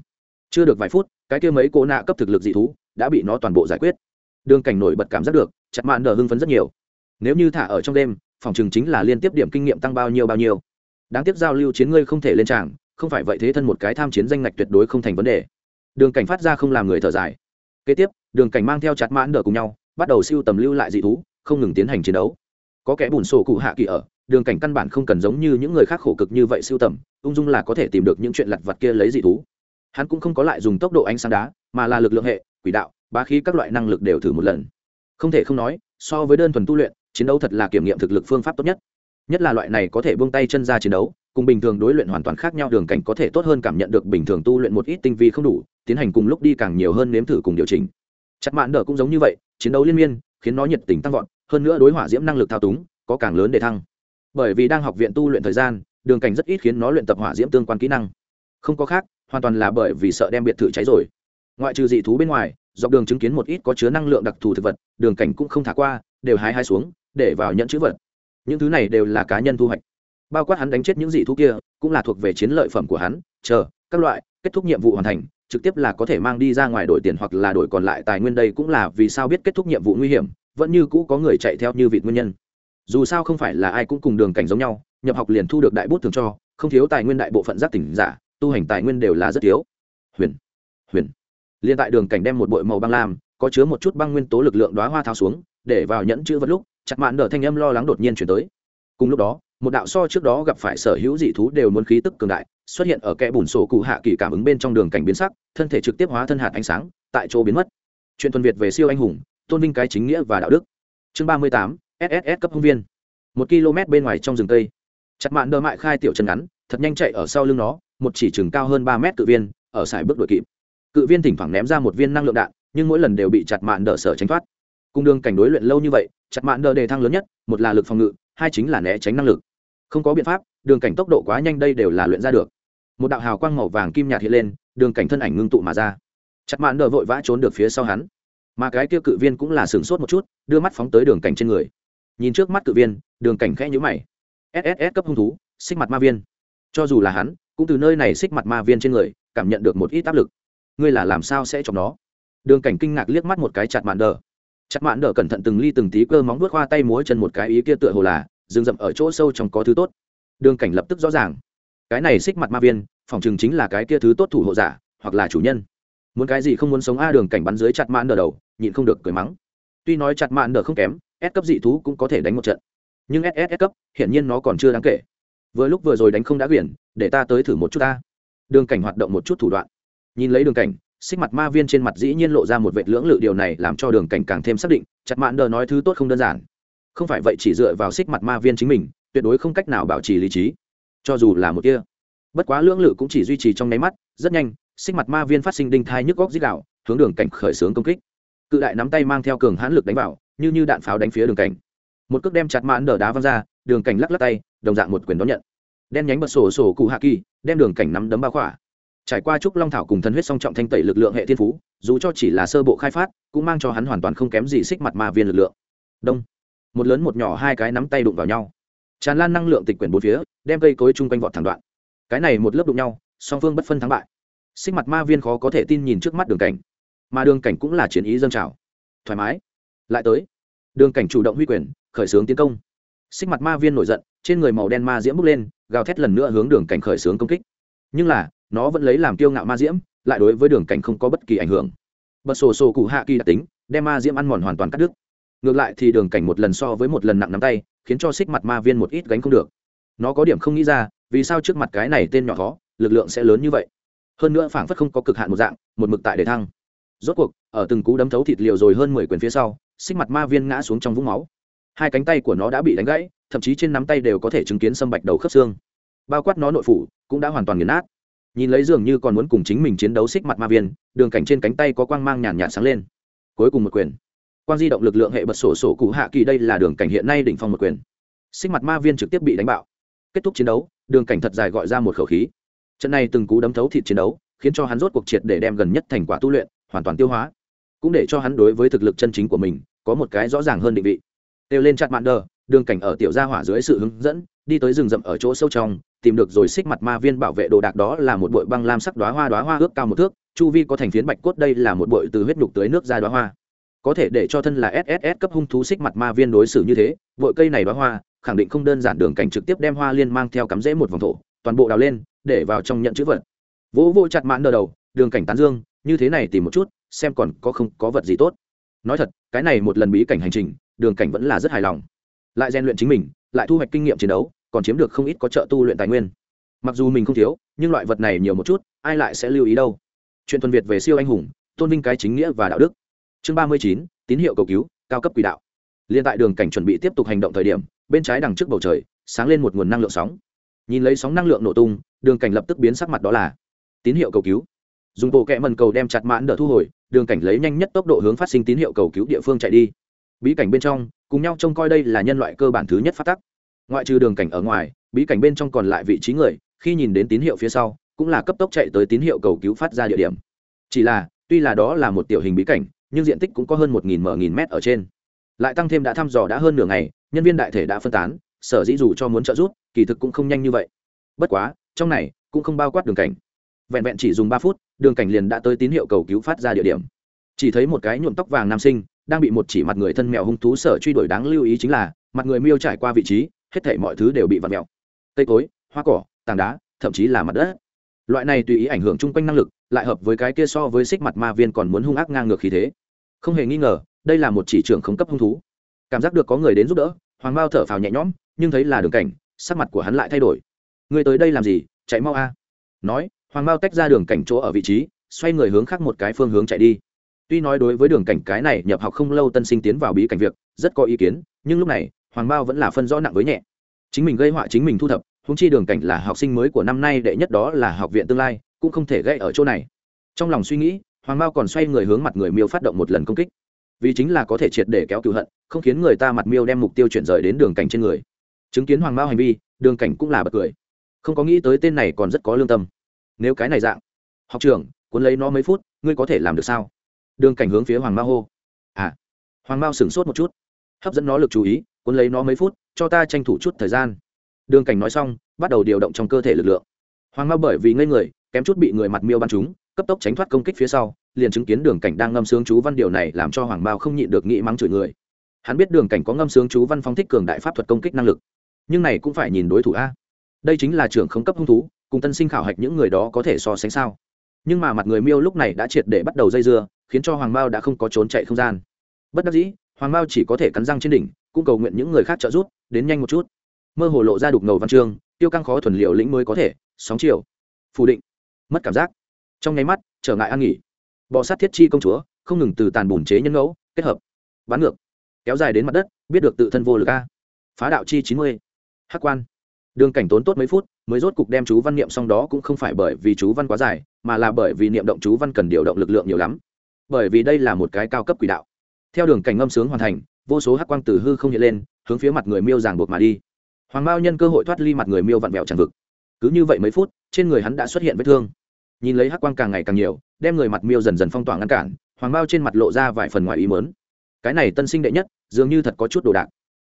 Chưa được vài phút, cái kia mấy cô nạ cấp thực lực dị thú đã bị nó toàn bộ giải quyết. Đường cảnh nổi bật cảm giác được, chặt mạn đờ hưng phấn rất nhiều. Nếu như thả ở trong đêm, phòng trường chính là liên tiếp điểm kinh nghiệm tăng bao nhiêu bao nhiêu. Đáng tiếc giao lưu chiến ngươi không thể lên tràng, không phải vậy thế thân một cái tham chiến danh ngạch tuyệt đối không thành vấn đề. Đường cảnh phát ra không làm người thở dài. Kế tiếp đường cảnh mang theo chặt mãn đờ cùng nhau, bắt đầu siêu tầm lưu lại dị thú, không ngừng tiến hành chiến đấu. Có kẻ bùn sổ cụ hạ kỳ ở, đường cảnh căn bản không cần giống như những người khác khổ cực như vậy siêu tầm, ung dung là có thể tìm được những chuyện lặt vặt kia lấy dị thú. Hắn cũng không có lại dùng tốc độ ánh sáng đá, mà là lực lượng hệ, quỷ đạo, bá khí các loại năng lực đều thử một lần. Không thể không nói, so với đơn thuần tu luyện, chiến đấu thật là kiểm nghiệm thực lực phương pháp tốt nhất. Nhất là loại này có thể buông tay chân ra chiến đấu, cùng bình thường đối luyện hoàn toàn khác nhau, đường cảnh có thể tốt hơn cảm nhận được bình thường tu luyện một ít tinh vi không đủ, tiến hành cùng lúc đi càng nhiều hơn nếm thử cùng điều chỉnh chặt mạn đỡ cũng giống như vậy, chiến đấu liên miên, khiến nó nhiệt tình tăng vọt, hơn nữa đối hỏa diễm năng lực thao túng, có càng lớn để thăng. Bởi vì đang học viện tu luyện thời gian, đường cảnh rất ít khiến nó luyện tập hỏa diễm tương quan kỹ năng. Không có khác, hoàn toàn là bởi vì sợ đem biệt thự cháy rồi. Ngoại trừ dị thú bên ngoài, dọc đường chứng kiến một ít có chứa năng lượng đặc thù thực vật, đường cảnh cũng không thả qua, đều hái hai xuống, để vào nhận chữ vật. Những thứ này đều là cá nhân thu hoạch. Bao quát hắn đánh chết những dị thú kia, cũng là thuộc về chiến lợi phẩm của hắn. Chờ, các loại, kết thúc nhiệm vụ hoàn thành trực tiếp là có thể mang đi ra ngoài đổi tiền hoặc là đổi còn lại tài nguyên đây cũng là vì sao biết kết thúc nhiệm vụ nguy hiểm, vẫn như cũ có người chạy theo như vị nguyên nhân. Dù sao không phải là ai cũng cùng đường cảnh giống nhau, nhập học liền thu được đại bút thường cho, không thiếu tài nguyên đại bộ phận giác tỉnh giả, tu hành tài nguyên đều là rất thiếu. Huyền huyền. Liên tại đường cảnh đem một bội màu băng lam, có chứa một chút băng nguyên tố lực lượng đoá hoa tháo xuống, để vào nhẫn chữ vật lúc, chặt mạn đờ thanh âm lo lắng đột nhiên chuyển tới. Cùng lúc đó, một đạo so trước đó gặp phải sở hữu dị thú đều muốn khí tức cường đại xuất hiện ở kẽ bùn sổ cụ hạ kỳ cảm ứng bên trong đường cảnh biến sắc, thân thể trực tiếp hóa thân hạt ánh sáng, tại chỗ biến mất. Chuyện tuần việt về siêu anh hùng, tôn vinh cái chính nghĩa và đạo đức. Chương ba mươi tám sss cấp hung viên. Một km bên ngoài trong rừng tây. Chặt mạn đỡ mại khai tiểu chân ngắn, thật nhanh chạy ở sau lưng nó, một chỉ chừng cao hơn ba mét cự viên, ở sải bước đuổi kịp. Cự viên thỉnh thoảng ném ra một viên năng lượng đạn, nhưng mỗi lần đều bị chặt mạn đỡ sở tránh thoát. Cung đường cảnh đối luyện lâu như vậy, chặt mạn đỡ đề thăng lớn nhất, một là lực phòng ngự, hai chính là né tránh năng lực không có biện pháp, đường cảnh tốc độ quá nhanh đây đều là luyện ra được. Một đạo hào quang màu vàng kim nhạt hiện lên, đường cảnh thân ảnh ngưng tụ mà ra. Chặt mạn đờ vội vã trốn được phía sau hắn. Mà cái kia cự viên cũng là sửng sốt một chút, đưa mắt phóng tới đường cảnh trên người. Nhìn trước mắt cự viên, đường cảnh khẽ nhữ mày. Sss cấp hung thú, xích mặt ma viên. Cho dù là hắn, cũng từ nơi này xích mặt ma viên trên người, cảm nhận được một ít áp lực. Ngươi là làm sao sẽ chọc nó? Đường cảnh kinh ngạc liếc mắt một cái chặt mạn đờ chặt mạn đờ cẩn thận từng ly từng tí cơ móng vuốt khoa tay múa chân một cái ý kia tựa hồ là rừng rậm ở chỗ sâu trong có thứ tốt. Đường cảnh lập tức rõ ràng. Cái này xích mặt ma viên, phòng chừng chính là cái kia thứ tốt thủ hộ giả, hoặc là chủ nhân. Muốn cái gì không muốn sống, a, đường cảnh bắn dưới chặt mạn đờ đầu, nhịn không được cười mắng. Tuy nói chặt mạn đờ không kém, S cấp dị thú cũng có thể đánh một trận. Nhưng ss cấp, hiển nhiên nó còn chưa đáng kể. Vừa lúc vừa rồi đánh không đã quyển, để ta tới thử một chút ta. Đường cảnh hoạt động một chút thủ đoạn. Nhìn lấy đường cảnh, xích mặt ma viên trên mặt dĩ nhiên lộ ra một vệ lưỡng lự, điều này làm cho đường cảnh càng thêm xác định, chặt mạn đờ nói thứ tốt không đơn giản không phải vậy chỉ dựa vào xích mặt ma viên chính mình, tuyệt đối không cách nào bảo trì lý trí. Cho dù là một kia bất quá lưỡng lự cũng chỉ duy trì trong nháy mắt, rất nhanh, xích mặt ma viên phát sinh đinh thai nhức góc dít đạo hướng đường cảnh khởi xướng công kích. Cự đại nắm tay mang theo cường hãn lực đánh vào, như như đạn pháo đánh phía đường cảnh. Một cước đem chặt mãn đờ đá văng ra, đường cảnh lắc lắc tay, đồng dạng một quyền đón nhận. Đen nhánh bật sổ sổ cụ hạ kỳ, đem đường cảnh nắm đấm ba khỏa. Trải qua trúc long thảo cùng thân huyết song trọng thanh tẩy lực lượng hệ thiên phú, dù cho chỉ là sơ bộ khai phát, cũng mang cho hắn hoàn toàn không kém gì xích mặt ma viên lực lượng. Đông một lớn một nhỏ hai cái nắm tay đụng vào nhau. Tràn lan năng lượng tịch quyển bốn phía, đem cây cối chung quanh vọt thẳng đoạn. Cái này một lớp đụng nhau, song phương bất phân thắng bại. Xích mặt ma viên khó có thể tin nhìn trước mắt đường cảnh. Mà đường cảnh cũng là chiến ý dân trào. Thoải mái. Lại tới. Đường cảnh chủ động huy quyền, khởi xướng tiến công. Xích mặt ma viên nổi giận, trên người màu đen ma diễm bốc lên, gào thét lần nữa hướng đường cảnh khởi xướng công kích. Nhưng là, nó vẫn lấy làm kiêu ngạo ma diễm, lại đối với đường cảnh không có bất kỳ ảnh hưởng. Bật sổ sổ cụ hạ kỳ đặc tính, đem ma diễm ăn mòn hoàn toàn cắt đứt ngược lại thì đường cảnh một lần so với một lần nặng nắm tay, khiến cho xích mặt ma viên một ít gánh không được. Nó có điểm không nghĩ ra, vì sao trước mặt cái này tên nhỏ khó lực lượng sẽ lớn như vậy? Hơn nữa phảng phất không có cực hạn một dạng, một mực tại để thăng. Rốt cuộc, ở từng cú đấm thấu thịt liều rồi hơn mười quyền phía sau, xích mặt ma viên ngã xuống trong vũng máu. Hai cánh tay của nó đã bị đánh gãy, thậm chí trên nắm tay đều có thể chứng kiến sâm bạch đầu khớp xương. Bao quát nó nội phủ, cũng đã hoàn toàn nghiền nát. Nhìn lấy dường như còn muốn cùng chính mình chiến đấu xích mặt ma viên, đường cảnh trên cánh tay có quang mang nhàn nhạt sáng lên. Cuối cùng một quyền quan di động lực lượng hệ bật sổ sổ cụ hạ kỳ đây là đường cảnh hiện nay đỉnh phong một quyền. Xích mặt ma viên trực tiếp bị đánh bạo. Kết thúc chiến đấu, đường cảnh thật dài gọi ra một khẩu khí. Trận này từng cú đấm thấu thịt chiến đấu, khiến cho hắn rốt cuộc triệt để đem gần nhất thành quả tu luyện, hoàn toàn tiêu hóa. Cũng để cho hắn đối với thực lực chân chính của mình, có một cái rõ ràng hơn định vị. Đều lên chặt mạn đờ, đường cảnh ở tiểu gia hỏa dưới sự hướng dẫn, đi tới rừng rậm ở chỗ sâu trong, tìm được rồi xích mặt ma viên bảo vệ đồ đạc đó là một bụi băng lam sắc đoá hoa đoá hoa ước cao một thước, chu vi có thành phiến bạch cốt đây là một bụi từ huyết nhục tới nước ra đoá hoa có thể để cho thân là sss cấp hung thú xích mặt ma viên đối xử như thế, Vội cây này bá hoa, khẳng định không đơn giản đường cảnh trực tiếp đem hoa liên mang theo cắm rễ một vòng thổ, toàn bộ đào lên, để vào trong nhận chữ vật. Vỗ vỗ chặt mãn đờ đầu, đường cảnh tán dương, như thế này tìm một chút, xem còn có không có vật gì tốt. Nói thật, cái này một lần bí cảnh hành trình, đường cảnh vẫn là rất hài lòng. Lại rèn luyện chính mình, lại thu hoạch kinh nghiệm chiến đấu, còn chiếm được không ít có trợ tu luyện tài nguyên. Mặc dù mình không thiếu, nhưng loại vật này nhiều một chút, ai lại sẽ lưu ý đâu. Chuyện tuần việt về siêu anh hùng, tôn vinh cái chính nghĩa và đạo đức chương ba mươi chín, tín hiệu cầu cứu, cao cấp quỹ đạo. Liên tại đường cảnh chuẩn bị tiếp tục hành động thời điểm, bên trái đằng trước bầu trời, sáng lên một nguồn năng lượng sóng. Nhìn lấy sóng năng lượng nổ tung, đường cảnh lập tức biến sắc mặt đó là, tín hiệu cầu cứu. Dùng bộ kẹ mần cầu đem chặt mãn đỡ thu hồi, đường cảnh lấy nhanh nhất tốc độ hướng phát sinh tín hiệu cầu cứu địa phương chạy đi. Bí cảnh bên trong, cùng nhau trông coi đây là nhân loại cơ bản thứ nhất phát tắc. Ngoại trừ đường cảnh ở ngoài, bí cảnh bên trong còn lại vị trí người, khi nhìn đến tín hiệu phía sau, cũng là cấp tốc chạy tới tín hiệu cầu cứu phát ra địa điểm. Chỉ là, tuy là đó là một tiểu hình bí cảnh nhưng diện tích cũng có hơn một nghìn mở nghìn mét ở trên. Lại tăng thêm đã thăm dò đã hơn nửa ngày, nhân viên đại thể đã phân tán, sở dĩ dù cho muốn trợ giúp, kỳ thực cũng không nhanh như vậy. Bất quá, trong này cũng không bao quát đường cảnh. Vẹn vẹn chỉ dùng ba phút, đường cảnh liền đã tới tín hiệu cầu cứu phát ra địa điểm. Chỉ thấy một cái nhuộm tóc vàng nam sinh, đang bị một chỉ mặt người thân mèo hung thú sở truy đuổi đáng lưu ý chính là, mặt người miêu trải qua vị trí, hết thảy mọi thứ đều bị vặn mèo. Cây cối, hoa cỏ, tảng đá, thậm chí là mặt đất. Loại này tùy ý ảnh hưởng chung quanh năng lực, lại hợp với cái kia so với xích mặt ma viên còn muốn hung ác ngang ngược khí thế không hề nghi ngờ, đây là một chỉ trưởng không cấp hung thú. Cảm giác được có người đến giúp đỡ, hoàng bao thở phào nhẹ nhõm, nhưng thấy là đường cảnh, sắc mặt của hắn lại thay đổi. Người tới đây làm gì? Chạy mau a. Nói, hoàng bao tách ra đường cảnh chỗ ở vị trí, xoay người hướng khác một cái phương hướng chạy đi. Tuy nói đối với đường cảnh cái này nhập học không lâu tân sinh tiến vào bí cảnh việc, rất có ý kiến, nhưng lúc này, hoàng bao vẫn là phân rõ nặng với nhẹ. Chính mình gây họa chính mình thu thập húng chi đường cảnh là học sinh mới của năm nay đệ nhất đó là học viện tương lai, cũng không thể gây ở chỗ này. Trong lòng suy nghĩ hoàng Mao còn xoay người hướng mặt người miêu phát động một lần công kích. Vì chính là có thể triệt để kéo cựu hận, không khiến người ta mặt miêu đem mục tiêu chuyển rời đến đường cảnh trên người. Chứng kiến hoàng Mao hành vi, đường cảnh cũng là bật cười. Không có nghĩ tới tên này còn rất có lương tâm. Nếu cái này dạng, học trưởng, cuốn lấy nó mấy phút, ngươi có thể làm được sao? Đường cảnh hướng phía hoàng mao hô. À hoàng mao sửng sốt một chút. Hấp dẫn nó lực chú ý, cuốn lấy nó mấy phút, cho ta tranh thủ chút thời gian. Đường cảnh nói xong, bắt đầu điều động trong cơ thể lực lượng. Hoàng mao bởi vì ngây người, kém chút bị người mặt miêu bắn trúng cấp tốc tránh thoát công kích phía sau, liền chứng kiến đường cảnh đang ngâm sướng chú văn điều này làm cho hoàng mao không nhịn được nghĩ mắng chửi người. Hắn biết đường cảnh có ngâm sướng chú văn phong thích cường đại pháp thuật công kích năng lực, nhưng này cũng phải nhìn đối thủ a. Đây chính là trưởng không cấp hung thú, cùng tân sinh khảo hạch những người đó có thể so sánh sao. Nhưng mà mặt người miêu lúc này đã triệt để bắt đầu dây dưa, khiến cho hoàng mao đã không có trốn chạy không gian. Bất đắc dĩ, hoàng mao chỉ có thể cắn răng trên đỉnh, cũng cầu nguyện những người khác trợ giúp, đến nhanh một chút. Mơ hồ lộ ra đục ngầu văn chương, tiêu căng khó thuần liệu lĩnh mới có thể, sóng chiều, phủ định, mất cảm giác trong nháy mắt, trở ngại an nghỉ. Bọ sát thiết chi công chúa, không ngừng từ tàn bùn chế nhân ngẫu, kết hợp. Bán ngược. Kéo dài đến mặt đất, biết được tự thân vô lực a. Phá đạo chi chín mươi. Hắc quan. Đường cảnh tốn tốt mấy phút, mới rốt cục đem chú văn niệm xong đó cũng không phải bởi vì chú văn quá dài, mà là bởi vì niệm động chú văn cần điều động lực lượng nhiều lắm. Bởi vì đây là một cái cao cấp quỷ đạo. Theo đường cảnh ngâm sướng hoàn thành, vô số hắc quang từ hư không hiện lên, hướng phía mặt người miêu ràng buộc mà đi. Hoàng bao nhân cơ hội thoát ly mặt người miêu vặn vẹo tràn vực. Cứ như vậy mấy phút, trên người hắn đã xuất hiện vết thương nhìn lấy hắc quang càng ngày càng nhiều, đem người mặt miêu dần dần phong tỏa ngăn cản, hoàng bao trên mặt lộ ra vài phần ngoài ý mớn cái này tân sinh đệ nhất, dường như thật có chút đồ đạc.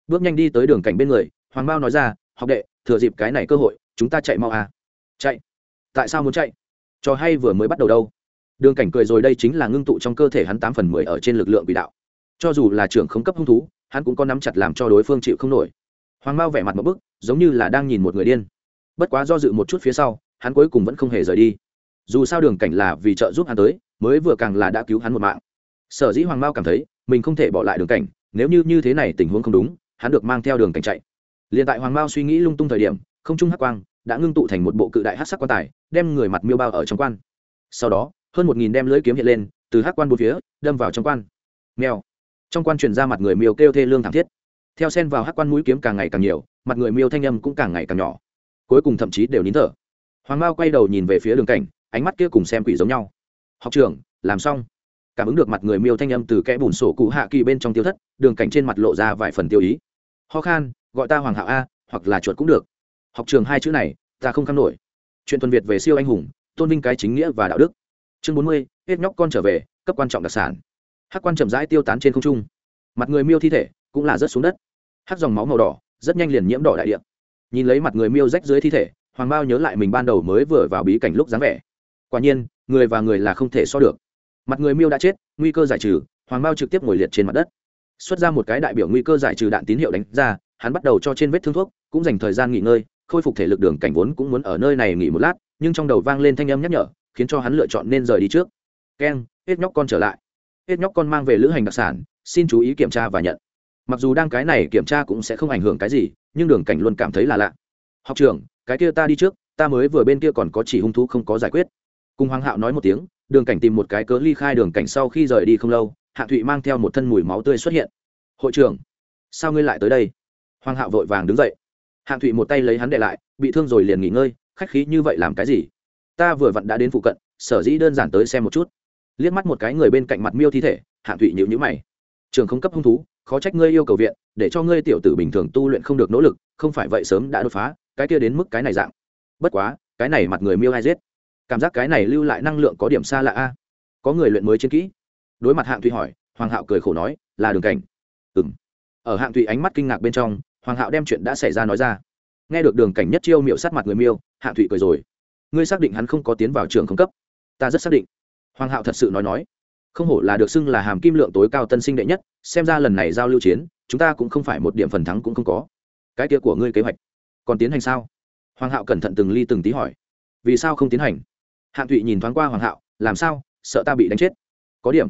Bước nhanh đi tới đường cảnh bên người, hoàng bao nói ra, học đệ, thừa dịp cái này cơ hội, chúng ta chạy mau à. Chạy? Tại sao muốn chạy? Trò hay vừa mới bắt đầu đâu? Đường cảnh cười rồi, đây chính là ngưng tụ trong cơ thể hắn tám phần mười ở trên lực lượng bị đạo. Cho dù là trưởng không cấp hung thú, hắn cũng có nắm chặt làm cho đối phương chịu không nổi. Hoàng mao vẻ mặt một bức, giống như là đang nhìn một người điên. Bất quá do dự một chút phía sau, hắn cuối cùng vẫn không hề rời đi dù sao đường cảnh là vì trợ giúp hắn tới, mới vừa càng là đã cứu hắn một mạng. Sở dĩ hoàng mao cảm thấy mình không thể bỏ lại đường cảnh, nếu như như thế này tình huống không đúng, hắn được mang theo đường cảnh chạy. Liền tại hoàng mao suy nghĩ lung tung thời điểm, không trung hắc quang đã ngưng tụ thành một bộ cự đại hắc sắc quan tài, đem người mặt miêu bao ở trong quan. Sau đó, hơn một nghìn đem lưỡi kiếm hiện lên, từ hắc quan bốn phía, đâm vào trong quan. Mèo. Trong quan truyền ra mặt người miêu kêu thê lương thảm thiết. Theo sen vào hắc quan mũi kiếm càng ngày càng nhiều, mặt người miêu thanh âm cũng càng ngày càng nhỏ. Cuối cùng thậm chí đều nín thở. Hoàng mao quay đầu nhìn về phía đường cảnh ánh mắt kia cùng xem quỷ giống nhau. Học trưởng, làm xong. Cảm ứng được mặt người miêu thanh âm từ kẽ bùn sổ cụ hạ kỳ bên trong tiêu thất, đường cảnh trên mặt lộ ra vài phần tiêu ý. Ho khan, gọi ta hoàng hạo a, hoặc là chuột cũng được. Học trường hai chữ này, ta không kham nổi. Chuyện tuần việt về siêu anh hùng, tôn vinh cái chính nghĩa và đạo đức. Chương bốn mươi, hết nhóc con trở về, cấp quan trọng đặc sản. Hát quan chậm rãi tiêu tán trên không trung. Mặt người miêu thi thể cũng là rớt xuống đất. Hát dòng máu màu đỏ, rất nhanh liền nhiễm đỏ đại địa. Nhìn lấy mặt người miêu rách dưới thi thể, hoàng bao nhớ lại mình ban đầu mới vừa vào bí cảnh lúc dáng vẻ quả nhiên, người và người là không thể so được. Mặt người miêu đã chết, nguy cơ giải trừ, hoàng bao trực tiếp ngồi liệt trên mặt đất. Xuất ra một cái đại biểu nguy cơ giải trừ đạn tín hiệu đánh ra, hắn bắt đầu cho trên vết thương thuốc, cũng dành thời gian nghỉ ngơi, khôi phục thể lực đường cảnh vốn cũng muốn ở nơi này nghỉ một lát, nhưng trong đầu vang lên thanh âm nhắc nhở, khiến cho hắn lựa chọn nên rời đi trước. Keng, hết nhóc con trở lại. Hết nhóc con mang về lữ hành đặc sản, xin chú ý kiểm tra và nhận. Mặc dù đang cái này kiểm tra cũng sẽ không ảnh hưởng cái gì, nhưng đường cảnh luôn cảm thấy là lạ. Học trưởng, cái kia ta đi trước, ta mới vừa bên kia còn có chỉ hung thú không có giải quyết cùng hoàng hạo nói một tiếng, đường cảnh tìm một cái cớ ly khai đường cảnh sau khi rời đi không lâu, hạ thụy mang theo một thân mùi máu tươi xuất hiện. Hội trưởng, sao ngươi lại tới đây? Hoàng hạo vội vàng đứng dậy. Hạ thụy một tay lấy hắn đệ lại, bị thương rồi liền nghỉ ngơi, khách khí như vậy làm cái gì? Ta vừa vặn đã đến phụ cận, sở dĩ đơn giản tới xem một chút. Liếc mắt một cái người bên cạnh mặt miêu thi thể, hạ thụy nhịu nhữ mày. Trường không cấp hung thú, khó trách ngươi yêu cầu viện, để cho ngươi tiểu tử bình thường tu luyện không được nỗ lực, không phải vậy sớm đã đột phá, cái kia đến mức cái này dạng. Bất quá, cái này mặt người miêu hay giết? Cảm giác cái này lưu lại năng lượng có điểm xa lạ a. Có người luyện mới chiến kỹ. Đối mặt hạng thụy hỏi, hoàng hạo cười khổ nói, là đường cảnh. Ừ m ở hạng thụy ánh mắt kinh ngạc bên trong, hoàng hạo đem chuyện đã xảy ra nói ra. Nghe được đường cảnh nhất chiêu miệu sát mặt người miêu, hạng thụy cười rồi. Ngươi xác định hắn không có tiến vào trường không cấp? Ta rất xác định. Hoàng hạo thật sự nói nói. Không hổ là được xưng là hàm kim lượng tối cao tân sinh đệ nhất, xem ra lần này giao lưu chiến, chúng ta cũng không phải một điểm phần thắng cũng không có. Cái kia của ngươi kế hoạch còn tiến hành sao? Hoàng hạo cẩn thận từng ly từng tí hỏi. Vì sao không tiến hành? Hạng thụy nhìn thoáng qua hoàng hạo, làm sao? Sợ ta bị đánh chết? Có điểm.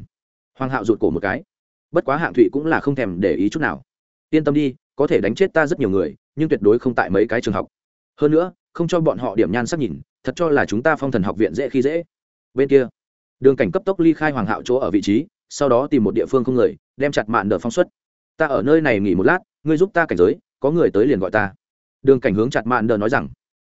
Hoàng hạo rụt cổ một cái. Bất quá hạng thụy cũng là không thèm để ý chút nào. Yên tâm đi, có thể đánh chết ta rất nhiều người, nhưng tuyệt đối không tại mấy cái trường học. Hơn nữa, không cho bọn họ điểm nhan sắc nhìn, thật cho là chúng ta phong thần học viện dễ khi dễ. Bên kia, đường cảnh cấp tốc ly khai hoàng hạo chỗ ở vị trí, sau đó tìm một địa phương không người, đem chặt mạn nợ phóng xuất. Ta ở nơi này nghỉ một lát, ngươi giúp ta cảnh giới, có người tới liền gọi ta. Đường cảnh hướng chặt mạn nợ nói rằng.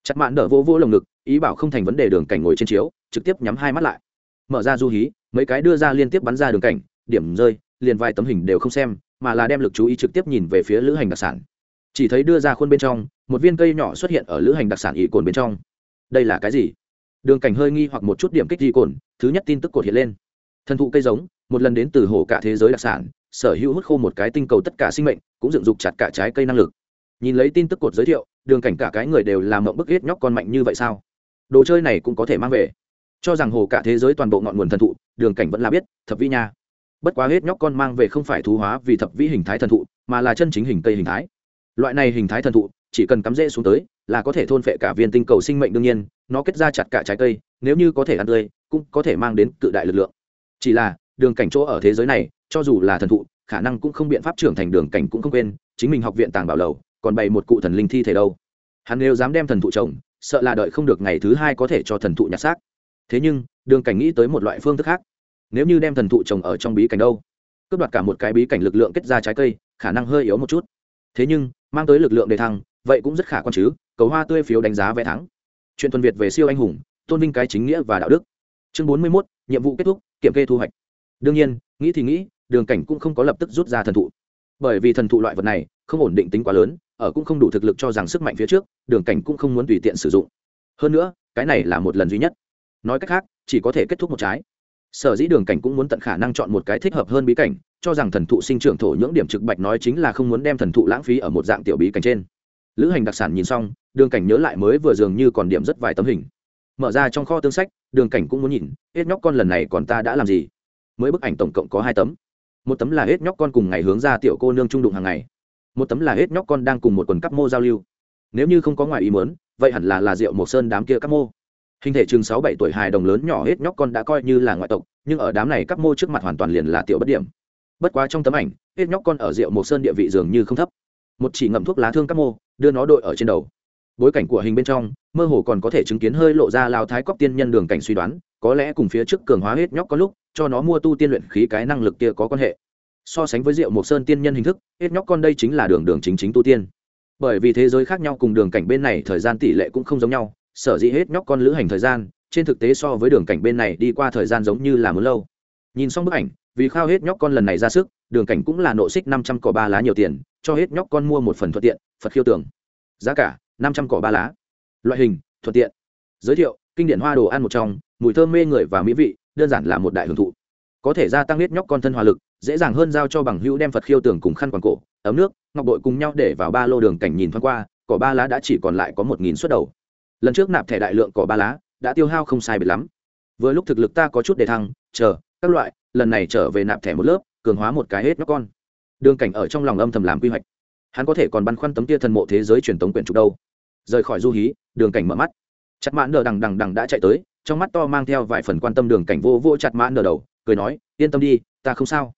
Chặt mạn nợ vô vô lồng ngực ý bảo không thành vấn đề đường cảnh ngồi trên chiếu, trực tiếp nhắm hai mắt lại. Mở ra du hí, mấy cái đưa ra liên tiếp bắn ra đường cảnh, điểm rơi, liền vài tấm hình đều không xem, mà là đem lực chú ý trực tiếp nhìn về phía lữ hành đặc sản. Chỉ thấy đưa ra khuôn bên trong, một viên cây nhỏ xuất hiện ở lữ hành đặc sản ỷ cồn bên trong. Đây là cái gì? Đường cảnh hơi nghi hoặc một chút điểm kích ỷ cồn, thứ nhất tin tức cột hiện lên. Thần thụ cây giống, một lần đến từ hồ cả thế giới đặc sản, sở hữu hút khô một cái tinh cầu tất cả sinh mệnh, cũng dựng dục chặt cả trái cây năng lực. Nhìn lấy tin tức cột giới thiệu, đường cảnh cả cái người đều làm mộng bức ghét nhóc con mạnh như vậy sao? Đồ chơi này cũng có thể mang về. Cho rằng hồ cả thế giới toàn bộ ngọn nguồn thần thụ, đường cảnh vẫn là biết, thập vi nha. Bất quá hết nhóc con mang về không phải thú hóa vì thập vĩ hình thái thần thụ, mà là chân chính hình cây hình thái. Loại này hình thái thần thụ, chỉ cần cắm rễ xuống tới, là có thể thôn phệ cả viên tinh cầu sinh mệnh đương nhiên, nó kết ra chặt cả trái cây, nếu như có thể ăn tươi, cũng có thể mang đến cự đại lực lượng. Chỉ là, đường cảnh chỗ ở thế giới này, cho dù là thần thụ, khả năng cũng không biện pháp trưởng thành đường cảnh cũng không quên, chính mình học viện tàng bảo lầu, còn bày một cụ thần linh thi thể đâu. Hắn nếu dám đem thần thụ trồng sợ là đợi không được ngày thứ hai có thể cho thần thụ nhặt xác. Thế nhưng, đường cảnh nghĩ tới một loại phương thức khác. Nếu như đem thần thụ trồng ở trong bí cảnh đâu, cướp đoạt cả một cái bí cảnh lực lượng kết ra trái cây, khả năng hơi yếu một chút. Thế nhưng, mang tới lực lượng đề thăng, vậy cũng rất khả quan chứ, cầu hoa tươi phiếu đánh giá vẽ thắng. Chuyện tuần việt về siêu anh hùng, tôn vinh cái chính nghĩa và đạo đức. Chương bốn mươi mốt, nhiệm vụ kết thúc, kiểm kê thu hoạch. Đương nhiên, nghĩ thì nghĩ, đường cảnh cũng không có lập tức rút ra thần thụ. Bởi vì thần thụ loại vật này, không ổn định tính quá lớn ở cũng không đủ thực lực cho rằng sức mạnh phía trước, đường cảnh cũng không muốn tùy tiện sử dụng. Hơn nữa, cái này là một lần duy nhất. Nói cách khác, chỉ có thể kết thúc một trái. Sở dĩ đường cảnh cũng muốn tận khả năng chọn một cái thích hợp hơn bí cảnh, cho rằng thần thụ sinh trưởng thổ nhưỡng điểm trực bạch nói chính là không muốn đem thần thụ lãng phí ở một dạng tiểu bí cảnh trên. Lữ hành đặc sản nhìn xong, đường cảnh nhớ lại mới vừa dường như còn điểm rất vài tấm hình. Mở ra trong kho tương sách, đường cảnh cũng muốn nhìn, hết nhóc con lần này còn ta đã làm gì? Mới bức ảnh tổng cộng có hai tấm. Một tấm là hết nhóc con cùng ngày hướng ra tiểu cô nương trung đụng hàng ngày một tấm là hết nhóc con đang cùng một quần cắp mô giao lưu. Nếu như không có ngoài ý muốn, vậy hẳn là là rượu mộc sơn đám kia cắp mô. Hình thể chừng sáu bảy tuổi hài đồng lớn nhỏ hết nhóc con đã coi như là ngoại tộc, nhưng ở đám này cắp mô trước mặt hoàn toàn liền là tiểu bất điểm. Bất quá trong tấm ảnh, hết nhóc con ở rượu mộc sơn địa vị dường như không thấp. Một chỉ ngậm thuốc lá thương cắp mô, đưa nó đội ở trên đầu. Bối cảnh của hình bên trong, mơ hồ còn có thể chứng kiến hơi lộ ra lao thái cóc tiên nhân đường cảnh suy đoán, có lẽ cùng phía trước cường hóa hết nhóc có lúc, cho nó mua tu tiên luyện khí cái năng lực kia có quan hệ so sánh với rượu mộc sơn tiên nhân hình thức, hết nhóc con đây chính là đường đường chính chính tu tiên. Bởi vì thế giới khác nhau cùng đường cảnh bên này thời gian tỷ lệ cũng không giống nhau, sở dĩ hết nhóc con lữ hành thời gian, trên thực tế so với đường cảnh bên này đi qua thời gian giống như là muốn lâu. Nhìn xong bức ảnh, vì khao hết nhóc con lần này ra sức, đường cảnh cũng là nộ xích năm trăm cỏ ba lá nhiều tiền, cho hết nhóc con mua một phần thuận tiện, phật khiêu tưởng. Giá cả, năm trăm cỏ ba lá. Loại hình, thuận tiện. Giới thiệu, kinh điển hoa đồ ăn một trong, mùi thơm mê người và mỹ vị, đơn giản là một đại hưởng thụ. Có thể gia tăng hết nhóc con thân hòa lực dễ dàng hơn giao cho bằng hữu đem phật khiêu tưởng cùng khăn quàng cổ, ấm nước, ngọc bội cùng nhau để vào ba lô đường cảnh nhìn thoáng qua, cỏ ba lá đã chỉ còn lại có một nghìn suất đầu. Lần trước nạp thẻ đại lượng cỏ ba lá, đã tiêu hao không sai biệt lắm. Vừa lúc thực lực ta có chút để thăng, chờ, các loại, lần này trở về nạp thẻ một lớp, cường hóa một cái hết nó con. Đường cảnh ở trong lòng âm thầm làm quy hoạch. Hắn có thể còn băn khoăn tấm tia thần mộ thế giới truyền tống quyển trục đâu. Rời khỏi du hí, đường cảnh mở mắt. Chặt mãn nở đằng đằng đằng đã chạy tới, trong mắt to mang theo vài phần quan tâm đường cảnh vô vô chặt mãn nở đầu, cười nói, yên tâm đi, ta không sao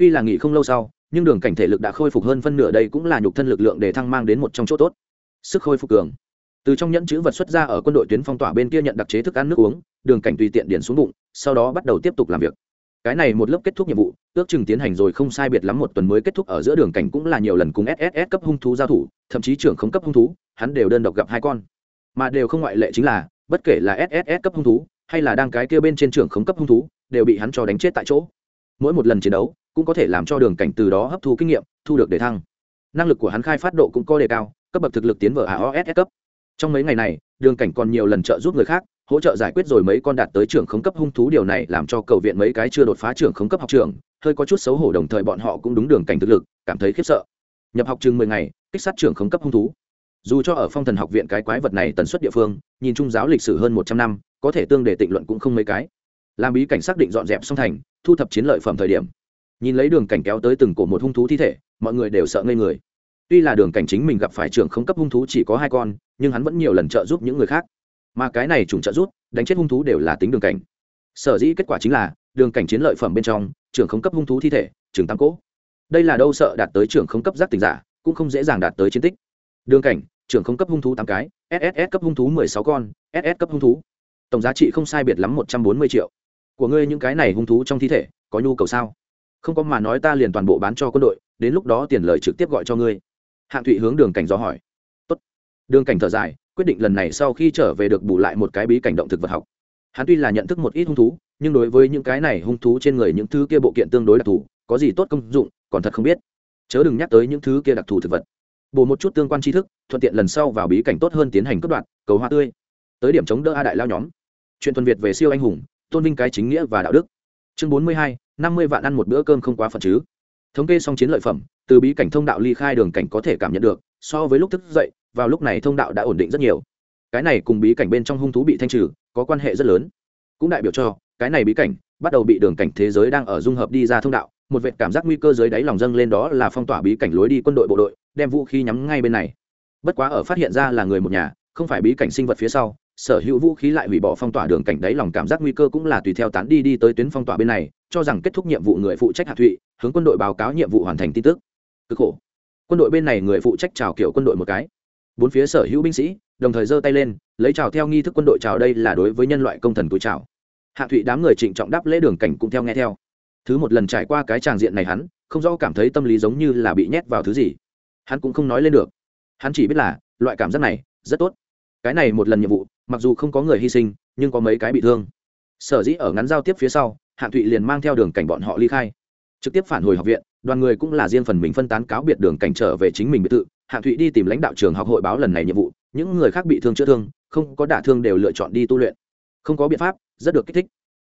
tuy là nghỉ không lâu sau, nhưng đường cảnh thể lực đã khôi phục hơn phân nửa đây cũng là nhục thân lực lượng để thăng mang đến một trong chỗ tốt. Sức khôi phục cường. Từ trong nhẫn chữ vật xuất ra ở quân đội tuyến phong tỏa bên kia nhận đặc chế thức ăn nước uống, đường cảnh tùy tiện điển xuống bụng, sau đó bắt đầu tiếp tục làm việc. Cái này một lớp kết thúc nhiệm vụ, ước chừng tiến hành rồi không sai biệt lắm một tuần mới kết thúc ở giữa đường cảnh cũng là nhiều lần cùng sss cấp hung thú giao thủ, thậm chí trưởng không cấp hung thú, hắn đều đơn độc gặp hai con. Mà đều không ngoại lệ chính là, bất kể là sss cấp hung thú, hay là đang cái kia bên trên trưởng không cấp hung thú, đều bị hắn cho đánh chết tại chỗ mỗi một lần chiến đấu cũng có thể làm cho đường cảnh từ đó hấp thu kinh nghiệm, thu được đề thăng. Năng lực của hắn khai phát độ cũng có đề cao, cấp bậc thực lực tiến vào aos cấp. Trong mấy ngày này, đường cảnh còn nhiều lần trợ giúp người khác, hỗ trợ giải quyết rồi mấy con đạt tới trưởng khống cấp hung thú điều này làm cho cầu viện mấy cái chưa đột phá trưởng khống cấp học trường, hơi có chút xấu hổ đồng thời bọn họ cũng đúng đường cảnh thực lực, cảm thấy khiếp sợ. Nhập học chừng mười ngày, kích sát trưởng khống cấp hung thú. Dù cho ở phong thần học viện cái quái vật này tần suất địa phương, nhìn trung giáo lịch sử hơn một trăm năm, có thể tương để tịnh luận cũng không mấy cái làm bí cảnh xác định dọn dẹp song thành, thu thập chiến lợi phẩm thời điểm. Nhìn lấy đường cảnh kéo tới từng cổ một hung thú thi thể, mọi người đều sợ ngây người. Tuy là đường cảnh chính mình gặp phải trưởng không cấp hung thú chỉ có hai con, nhưng hắn vẫn nhiều lần trợ giúp những người khác. Mà cái này trùng trợ giúp, đánh chết hung thú đều là tính đường cảnh. Sở dĩ kết quả chính là, đường cảnh chiến lợi phẩm bên trong, trưởng không cấp hung thú thi thể trường tam cỗ. Đây là đâu sợ đạt tới trưởng không cấp giác tình giả, cũng không dễ dàng đạt tới chiến tích. Đường cảnh, trưởng không cấp hung thú tám cái sss cấp hung thú mười sáu con ss cấp hung thú. Tổng giá trị không sai biệt lắm một trăm bốn mươi triệu của ngươi những cái này hung thú trong thi thể, có nhu cầu sao? Không có mà nói ta liền toàn bộ bán cho quân đội, đến lúc đó tiền lời trực tiếp gọi cho ngươi. Hạng thụy hướng đường cảnh do hỏi. Tốt. đường cảnh thở dài, quyết định lần này sau khi trở về được bù lại một cái bí cảnh động thực vật học. Hắn tuy là nhận thức một ít hung thú, nhưng đối với những cái này hung thú trên người những thứ kia bộ kiện tương đối đặc thù, có gì tốt công dụng, còn thật không biết. Chớ đừng nhắc tới những thứ kia đặc thù thực vật. Bổ một chút tương quan tri thức, thuận tiện lần sau vào bí cảnh tốt hơn tiến hành cất đoạn cầu hoa tươi. Tới điểm chống đỡ a đại lao nhóm. Chuyện tuần việt về siêu anh hùng tôn vinh cái chính nghĩa và đạo đức. Chương bốn mươi hai, năm mươi vạn ăn một bữa cơm không quá phần chứ. Thống kê xong chiến lợi phẩm, từ bí cảnh thông đạo ly khai đường cảnh có thể cảm nhận được, so với lúc thức dậy, vào lúc này thông đạo đã ổn định rất nhiều. Cái này cùng bí cảnh bên trong hung thú bị thanh trừ, có quan hệ rất lớn. Cũng đại biểu cho, cái này bí cảnh, bắt đầu bị đường cảnh thế giới đang ở dung hợp đi ra thông đạo, một vệt cảm giác nguy cơ dưới đáy lòng dâng lên đó là phong tỏa bí cảnh lối đi quân đội bộ đội, đem vũ khí nhắm ngay bên này. Bất quá ở phát hiện ra là người một nhà, không phải bí cảnh sinh vật phía sau sở hữu vũ khí lại hủy bỏ phong tỏa đường cảnh đáy lòng cảm giác nguy cơ cũng là tùy theo tán đi đi tới tuyến phong tỏa bên này, cho rằng kết thúc nhiệm vụ người phụ trách hạ thụy, hướng quân đội báo cáo nhiệm vụ hoàn thành tin tức. Cực khổ. Quân đội bên này người phụ trách chào kiểu quân đội một cái. Bốn phía sở hữu binh sĩ, đồng thời giơ tay lên, lấy chào theo nghi thức quân đội chào đây là đối với nhân loại công thần túi chào. Hạ thụy đám người trịnh trọng đáp lễ đường cảnh cũng theo nghe theo. Thứ một lần trải qua cái tràng diện này hắn, không rõ cảm thấy tâm lý giống như là bị nhét vào thứ gì. Hắn cũng không nói lên được. Hắn chỉ biết là, loại cảm giác này rất tốt. Cái này một lần nhiệm vụ mặc dù không có người hy sinh, nhưng có mấy cái bị thương. Sở dĩ ở ngắn giao tiếp phía sau, Hạng thụy liền mang theo đường cảnh bọn họ ly khai. Trực tiếp phản hồi học viện, đoàn người cũng là riêng phần mình phân tán cáo biệt đường cảnh trở về chính mình biệt thự. Hạng thụy đi tìm lãnh đạo trường học hội báo lần này nhiệm vụ, những người khác bị thương chữa thương, không có đả thương đều lựa chọn đi tu luyện. Không có biện pháp, rất được kích thích.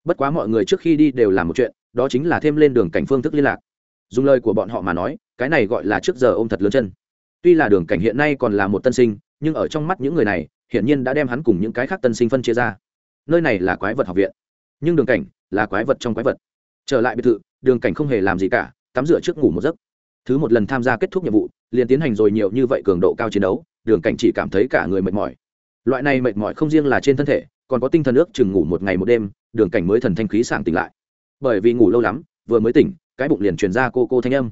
Bất quá mọi người trước khi đi đều làm một chuyện, đó chính là thêm lên đường cảnh phương thức liên lạc. Dùng lời của bọn họ mà nói, cái này gọi là trước giờ ôm thật lớn chân. Tuy là đường cảnh hiện nay còn là một tân sinh, nhưng ở trong mắt những người này hiển nhiên đã đem hắn cùng những cái khác tân sinh phân chia ra. Nơi này là quái vật học viện, nhưng đường cảnh là quái vật trong quái vật. Trở lại biệt thự, đường cảnh không hề làm gì cả, tắm rửa trước ngủ một giấc. Thứ một lần tham gia kết thúc nhiệm vụ, liền tiến hành rồi nhiều như vậy cường độ cao chiến đấu, đường cảnh chỉ cảm thấy cả người mệt mỏi. Loại này mệt mỏi không riêng là trên thân thể, còn có tinh thần ước chừng ngủ một ngày một đêm, đường cảnh mới thần thanh khí sảng tỉnh lại. Bởi vì ngủ lâu lắm, vừa mới tỉnh, cái bụng liền truyền ra cô cô thanh âm.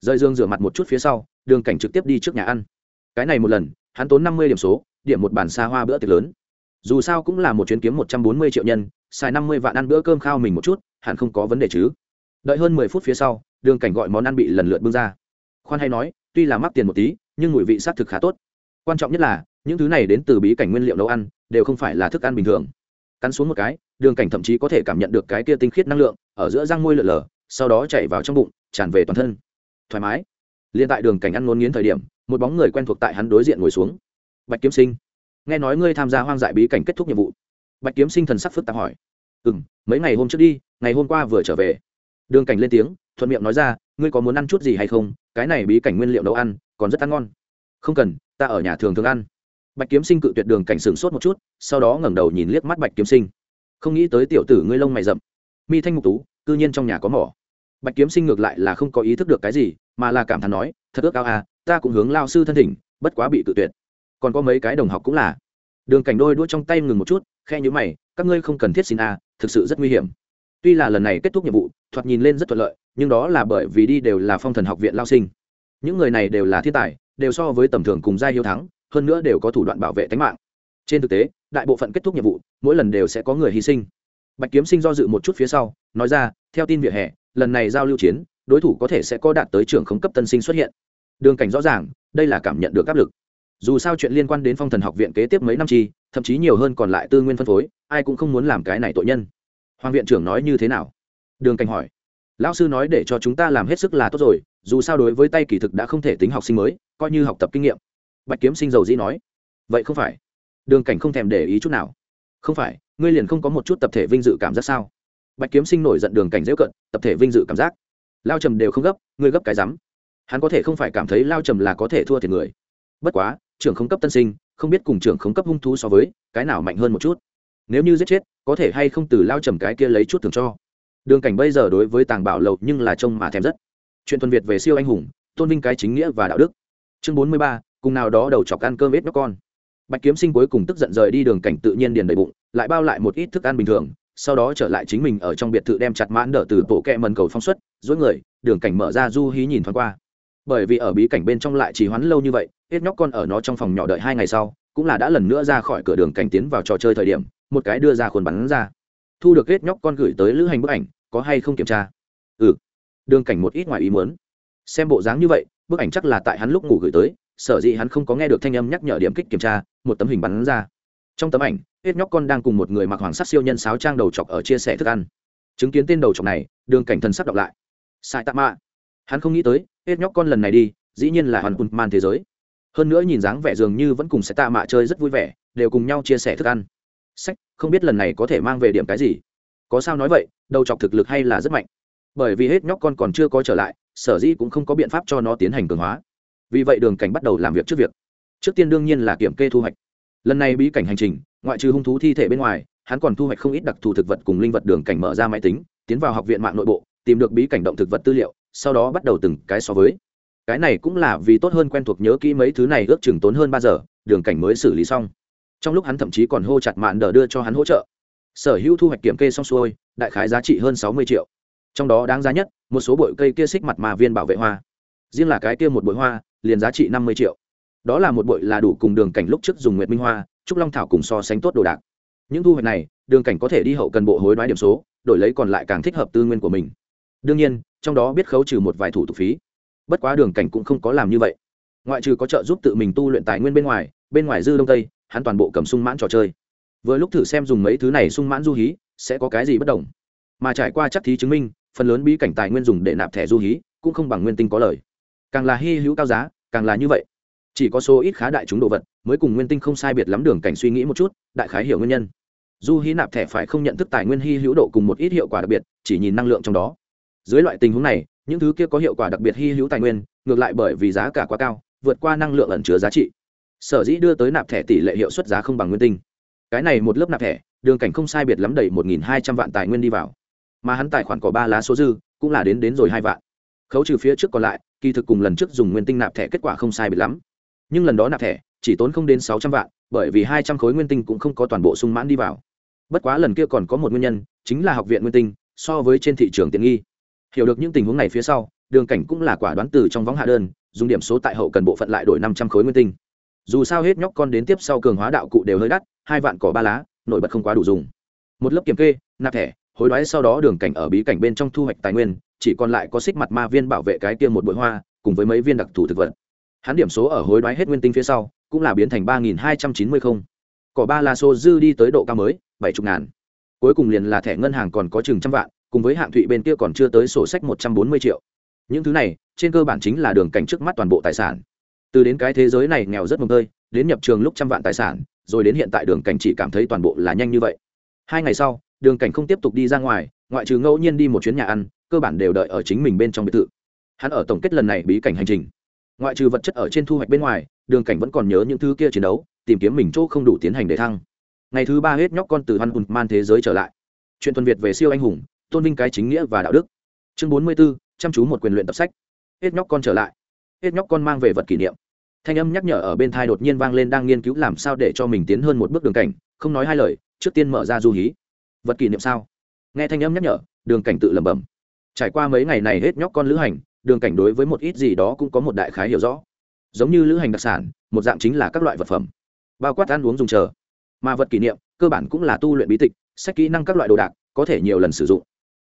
Rơi dương rửa mặt một chút phía sau, đường cảnh trực tiếp đi trước nhà ăn. Cái này một lần, hắn tốn năm mươi điểm số điểm một bàn xa hoa bữa tiệc lớn. Dù sao cũng là một chuyến kiếm một trăm bốn mươi triệu nhân, xài năm mươi vạn ăn bữa cơm khao mình một chút, hẳn không có vấn đề chứ. Đợi hơn mười phút phía sau, đường cảnh gọi món ăn bị lần lượt bưng ra. Khoan hay nói, tuy là mắc tiền một tí, nhưng mùi vị xác thực khá tốt. Quan trọng nhất là, những thứ này đến từ bí cảnh nguyên liệu nấu ăn, đều không phải là thức ăn bình thường. Cắn xuống một cái, đường cảnh thậm chí có thể cảm nhận được cái kia tinh khiết năng lượng, ở giữa răng môi lợn lờ, sau đó chạy vào trong bụng, tràn về toàn thân. Thoải mái. Liên tại đường cảnh ăn ngôn nghiến thời điểm, một bóng người quen thuộc tại hắn đối diện ngồi xuống bạch kiếm sinh, nghe nói ngươi tham gia hoang dại bí cảnh kết thúc nhiệm vụ. Bạch kiếm sinh thần sắc phức tạp hỏi. Ừ m mấy ngày hôm trước đi, ngày hôm qua vừa trở về. Đường cảnh lên tiếng, thuận miệng nói ra, ngươi có muốn ăn chút gì hay không? Cái này bí cảnh nguyên liệu nấu ăn, còn rất ăn ngon. Không cần, ta ở nhà thường thường ăn. Bạch kiếm sinh cự tuyệt đường cảnh sửng sốt một chút, sau đó ngẩng đầu nhìn liếc mắt bạch kiếm sinh. Không nghĩ tới tiểu tử ngươi lông mày rậm. Mi thanh mục tú, cư nhiên trong nhà có mỏ. Bạch kiếm sinh ngược lại là không có ý thức được cái gì, mà là cảm thán nói, thật ước ao à ta cũng hướng lao sư thân thỉnh, bất quá bị cự tuyệt còn có mấy cái đồng học cũng là. Đường cảnh đôi đũa trong tay ngừng một chút khe nhữ mày, các ngươi không cần thiết xin a, thực sự rất nguy hiểm. Tuy là lần này kết thúc nhiệm vụ, thoạt nhìn lên rất thuận lợi, nhưng đó là bởi vì đi đều là phong thần học viện lao sinh. Những người này đều là thiên tài, đều so với tầm thường cùng gia hiếu thắng, hơn nữa đều có thủ đoạn bảo vệ tính mạng. Trên thực tế, đại bộ phận kết thúc nhiệm vụ, mỗi lần đều sẽ có người hy sinh. Bạch kiếm sinh do dự một chút phía sau, nói ra, theo tin vỉa hè, lần này giao lưu chiến, đối thủ có thể sẽ có đạt tới trưởng không cấp tân sinh xuất hiện. Đường cảnh rõ ràng, đây là cảm nhận được áp lực dù sao chuyện liên quan đến phong thần học viện kế tiếp mấy năm chi, thậm chí nhiều hơn còn lại tư nguyên phân phối, ai cũng không muốn làm cái này tội nhân. Hoàng viện trưởng nói như thế nào? Đường cảnh hỏi. Lão sư nói để cho chúng ta làm hết sức là tốt rồi, dù sao đối với tay kỳ thực đã không thể tính học sinh mới, coi như học tập kinh nghiệm. Bạch kiếm sinh dầu dĩ nói. Vậy không phải. Đường cảnh không thèm để ý chút nào. Không phải, ngươi liền không có một chút tập thể vinh dự cảm giác sao? Bạch kiếm sinh nổi giận đường cảnh dễu cận, tập thể vinh dự cảm giác. Lao trầm đều không gấp, ngươi gấp cái rắm. Hắn có thể không phải cảm thấy lao trầm là có thể thua thiệt người. Bất quá trưởng không cấp tân sinh, không biết cùng trưởng không cấp hung thú so với, cái nào mạnh hơn một chút. Nếu như giết chết, có thể hay không từ lao trầm cái kia lấy chút thường cho. Đường cảnh bây giờ đối với tàng bảo lầu nhưng là trông mà thèm rất. Chuyện thuần việt về siêu anh hùng, tôn vinh cái chính nghĩa và đạo đức. Chương bốn mươi ba, cùng nào đó đầu chọc ăn cơm ít nhóc con. Bạch kiếm sinh cuối cùng tức giận rời đi đường cảnh tự nhiên điền đầy bụng, lại bao lại một ít thức ăn bình thường, sau đó trở lại chính mình ở trong biệt thự đem chặt mãn đỡ từ bộ kẹ mần cầu phong suất dối người, đường cảnh mở ra du hí nhìn thoáng qua bởi vì ở bí cảnh bên trong lại chỉ hoán lâu như vậy, hết nhóc con ở nó trong phòng nhỏ đợi hai ngày sau, cũng là đã lần nữa ra khỏi cửa đường cảnh tiến vào trò chơi thời điểm, một cái đưa ra khuôn bắn ra. Thu được hết nhóc con gửi tới lữ hành bức ảnh, có hay không kiểm tra? Ừ. Đường cảnh một ít ngoài ý muốn. Xem bộ dáng như vậy, bức ảnh chắc là tại hắn lúc ngủ gửi tới, sở dĩ hắn không có nghe được thanh âm nhắc nhở điểm kích kiểm tra, một tấm hình bắn ra. Trong tấm ảnh, hết nhóc con đang cùng một người mặc hoàng sắt siêu nhân sáo trang đầu chọc ở chia sẻ thức ăn. Chứng kiến tên đầu chọc này, đường cảnh thần sắp đọc lại. Sai tạm mạ. Hắn không nghĩ tới hết nhóc con lần này đi, dĩ nhiên là hoàn man thế giới. Hơn nữa nhìn dáng vẻ dường như vẫn cùng sẽ tạ mạ chơi rất vui vẻ, đều cùng nhau chia sẻ thức ăn. Sách, không biết lần này có thể mang về điểm cái gì. Có sao nói vậy, đầu chọc thực lực hay là rất mạnh. Bởi vì hết nhóc con còn chưa có trở lại, sở dĩ cũng không có biện pháp cho nó tiến hành cường hóa. Vì vậy đường cảnh bắt đầu làm việc trước việc. Trước tiên đương nhiên là kiểm kê thu hoạch. Lần này bí cảnh hành trình, ngoại trừ hung thú thi thể bên ngoài, hắn còn thu hoạch không ít đặc thù thực vật cùng linh vật đường cảnh mở ra máy tính, tiến vào học viện mạng nội bộ, tìm được bí cảnh động thực vật tư liệu sau đó bắt đầu từng cái so với. Cái này cũng là vì tốt hơn quen thuộc nhớ kỹ mấy thứ này ước chừng tốn hơn ba giờ, đường cảnh mới xử lý xong. Trong lúc hắn thậm chí còn hô chặt mạn đờ đưa cho hắn hỗ trợ. Sở hữu thu hoạch kiểm kê xong xuôi, đại khái giá trị hơn sáu mươi triệu. Trong đó đáng giá nhất, một số bội cây kia xích mặt mà viên bảo vệ hoa. Riêng là cái kia một bội hoa, liền giá trị năm mươi triệu. Đó là một bội là đủ cùng đường cảnh lúc trước dùng nguyệt minh hoa, trúc long thảo cùng so sánh tốt đồ đạc. Những thu hoạch này, đường cảnh có thể đi hậu cần bộ hối đoái điểm số, đổi lấy còn lại càng thích hợp tư nguyên của mình đương nhiên, trong đó biết khấu trừ một vài thủ tục phí. Bất quá đường cảnh cũng không có làm như vậy. Ngoại trừ có trợ giúp tự mình tu luyện tài nguyên bên ngoài bên ngoài dư đông tây, hắn toàn bộ cầm sung mãn trò chơi. Vừa lúc thử xem dùng mấy thứ này sung mãn du hí, sẽ có cái gì bất đồng. Mà trải qua chắc thí chứng minh, phần lớn bí cảnh tài nguyên dùng để nạp thẻ du hí, cũng không bằng nguyên tinh có lời. Càng là hy hữu cao giá, càng là như vậy. Chỉ có số ít khá đại chúng đồ vật, mới cùng nguyên tinh không sai biệt lắm đường cảnh suy nghĩ một chút, đại khái hiểu nguyên nhân. Du hí nạp thẻ phải không nhận thức tài nguyên hy hữu độ cùng một ít hiệu quả đặc biệt, chỉ nhìn năng lượng trong đó dưới loại tình huống này, những thứ kia có hiệu quả đặc biệt hy hữu tài nguyên, ngược lại bởi vì giá cả quá cao, vượt qua năng lượng ẩn chứa giá trị. Sở dĩ đưa tới nạp thẻ tỷ lệ hiệu suất giá không bằng nguyên tinh. Cái này một lớp nạp thẻ, đường cảnh không sai biệt lắm đầy một nghìn hai trăm vạn tài nguyên đi vào. Mà hắn tài khoản có ba lá số dư, cũng là đến đến rồi hai vạn. Khấu trừ phía trước còn lại, kỳ thực cùng lần trước dùng nguyên tinh nạp thẻ kết quả không sai biệt lắm. Nhưng lần đó nạp thẻ, chỉ tốn không đến sáu trăm vạn, bởi vì hai trăm khối nguyên tinh cũng không có toàn bộ sung mãn đi vào. Bất quá lần kia còn có một nguyên nhân, chính là học viện nguyên tinh, so với trên thị trường tiện nghi hiểu được những tình huống này phía sau, đường cảnh cũng là quả đoán từ trong vóng hạ đơn, dùng điểm số tại hậu cần bộ phận lại đổi năm trăm khối nguyên tinh. Dù sao hết nhóc con đến tiếp sau cường hóa đạo cụ đều hơi đắt, hai vạn cỏ ba lá nổi bật không quá đủ dùng. Một lớp kiểm kê, nạp thẻ, hối đoái sau đó đường cảnh ở bí cảnh bên trong thu hoạch tài nguyên, chỉ còn lại có xích mặt ma viên bảo vệ cái tiêm một bụi hoa, cùng với mấy viên đặc thù thực vật. Hắn điểm số ở hối đoái hết nguyên tinh phía sau, cũng là biến thành ba nghìn hai trăm chín mươi không. Cỏ ba la số dư đi tới độ cao mới, bảy chục ngàn. Cuối cùng liền là thẻ ngân hàng còn có chừng trăm vạn cùng với hạng thụy bên kia còn chưa tới sổ sách một trăm bốn mươi triệu. Những thứ này, trên cơ bản chính là đường cảnh trước mắt toàn bộ tài sản. Từ đến cái thế giới này nghèo rất mồm tơi, đến nhập trường lúc trăm vạn tài sản, rồi đến hiện tại đường cảnh chỉ cảm thấy toàn bộ là nhanh như vậy. Hai ngày sau, đường cảnh không tiếp tục đi ra ngoài, ngoại trừ ngẫu nhiên đi một chuyến nhà ăn, cơ bản đều đợi ở chính mình bên trong biệt thự. Hắn ở tổng kết lần này bí cảnh hành trình. Ngoại trừ vật chất ở trên thu hoạch bên ngoài, đường cảnh vẫn còn nhớ những thứ kia chiến đấu, tìm kiếm mình chỗ không đủ tiến hành để thăng. Ngày thứ ba hết nhóc con từ hoan hùn man thế giới trở lại. Chuyện tuần việt về siêu anh hùng tôn vinh cái chính nghĩa và đạo đức. Chương bốn mươi b ố chăm chú một quyền luyện tập sách. Hết nhóc con trở lại. Hết nhóc con mang về vật kỷ niệm. Thanh âm nhắc nhở ở bên thai đột nhiên vang lên đang nghiên cứu làm sao để cho mình tiến hơn một bước đường cảnh, không nói hai lời, trước tiên mở ra du hí. Vật kỷ niệm sao? Nghe thanh âm nhắc nhở, đường cảnh tự lẩm bẩm. Trải qua mấy ngày này hết nhóc con lữ hành, đường cảnh đối với một ít gì đó cũng có một đại khái hiểu rõ. Giống như lữ hành đặc sản, một dạng chính là các loại vật phẩm. Bao quát ăn uống dùng chờ. Mà vật kỷ niệm, cơ bản cũng là tu luyện bí tịch, sách kỹ năng các loại đồ đạc, có thể nhiều lần sử dụng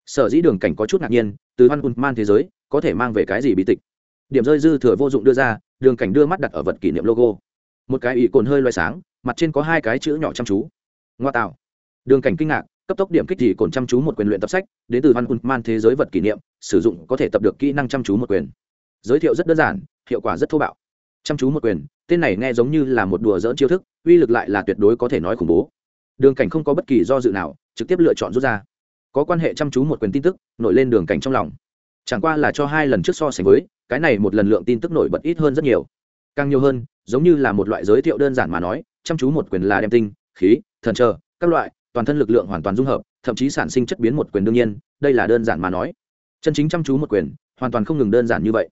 sở dĩ đường cảnh có chút ngạc nhiên, từ văn man thế giới, có thể mang về cái gì bí tịch? Điểm rơi dư thừa vô dụng đưa ra, đường cảnh đưa mắt đặt ở vật kỷ niệm logo. Một cái ỷ cồn hơi loay sáng, mặt trên có hai cái chữ nhỏ chăm chú. Ngoa tạo. Đường cảnh kinh ngạc, cấp tốc điểm kích thì cồn chăm chú một quyền luyện tập sách, đến từ văn man thế giới vật kỷ niệm, sử dụng có thể tập được kỹ năng chăm chú một quyền. Giới thiệu rất đơn giản, hiệu quả rất thô bạo. Chăm chú một quyền, tên này nghe giống như là một đùa dỡn chiêu thức, uy lực lại là tuyệt đối có thể nói khủng bố. Đường cảnh không có bất kỳ do dự nào, trực tiếp lựa chọn rút ra có quan hệ chăm chú một quyền tin tức, nổi lên đường cảnh trong lòng. Chẳng qua là cho hai lần trước so sánh với, cái này một lần lượng tin tức nổi bật ít hơn rất nhiều. Càng nhiều hơn, giống như là một loại giới thiệu đơn giản mà nói, chăm chú một quyền là đem tinh, khí, thần chờ, các loại, toàn thân lực lượng hoàn toàn dung hợp, thậm chí sản sinh chất biến một quyền đương nhiên, đây là đơn giản mà nói. Chân chính chăm chú một quyền, hoàn toàn không ngừng đơn giản như vậy.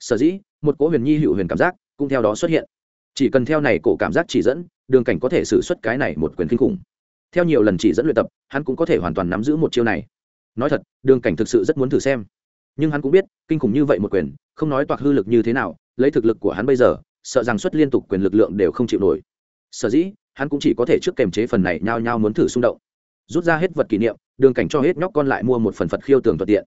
Sở dĩ, một cỗ huyền nhi hữu huyền cảm giác cũng theo đó xuất hiện. Chỉ cần theo này cổ cảm giác chỉ dẫn, đường cảnh có thể xử suất cái này một quyền kinh khủng theo nhiều lần chỉ dẫn luyện tập, hắn cũng có thể hoàn toàn nắm giữ một chiêu này. Nói thật, đường cảnh thực sự rất muốn thử xem. Nhưng hắn cũng biết, kinh khủng như vậy một quyền, không nói toạc hư lực như thế nào, lấy thực lực của hắn bây giờ, sợ rằng xuất liên tục quyền lực lượng đều không chịu nổi. Sở dĩ, hắn cũng chỉ có thể trước kềm chế phần này nhao nhao muốn thử xung động. Rút ra hết vật kỷ niệm, đường cảnh cho hết nhóc con lại mua một phần phật khiêu tường thuận tiện.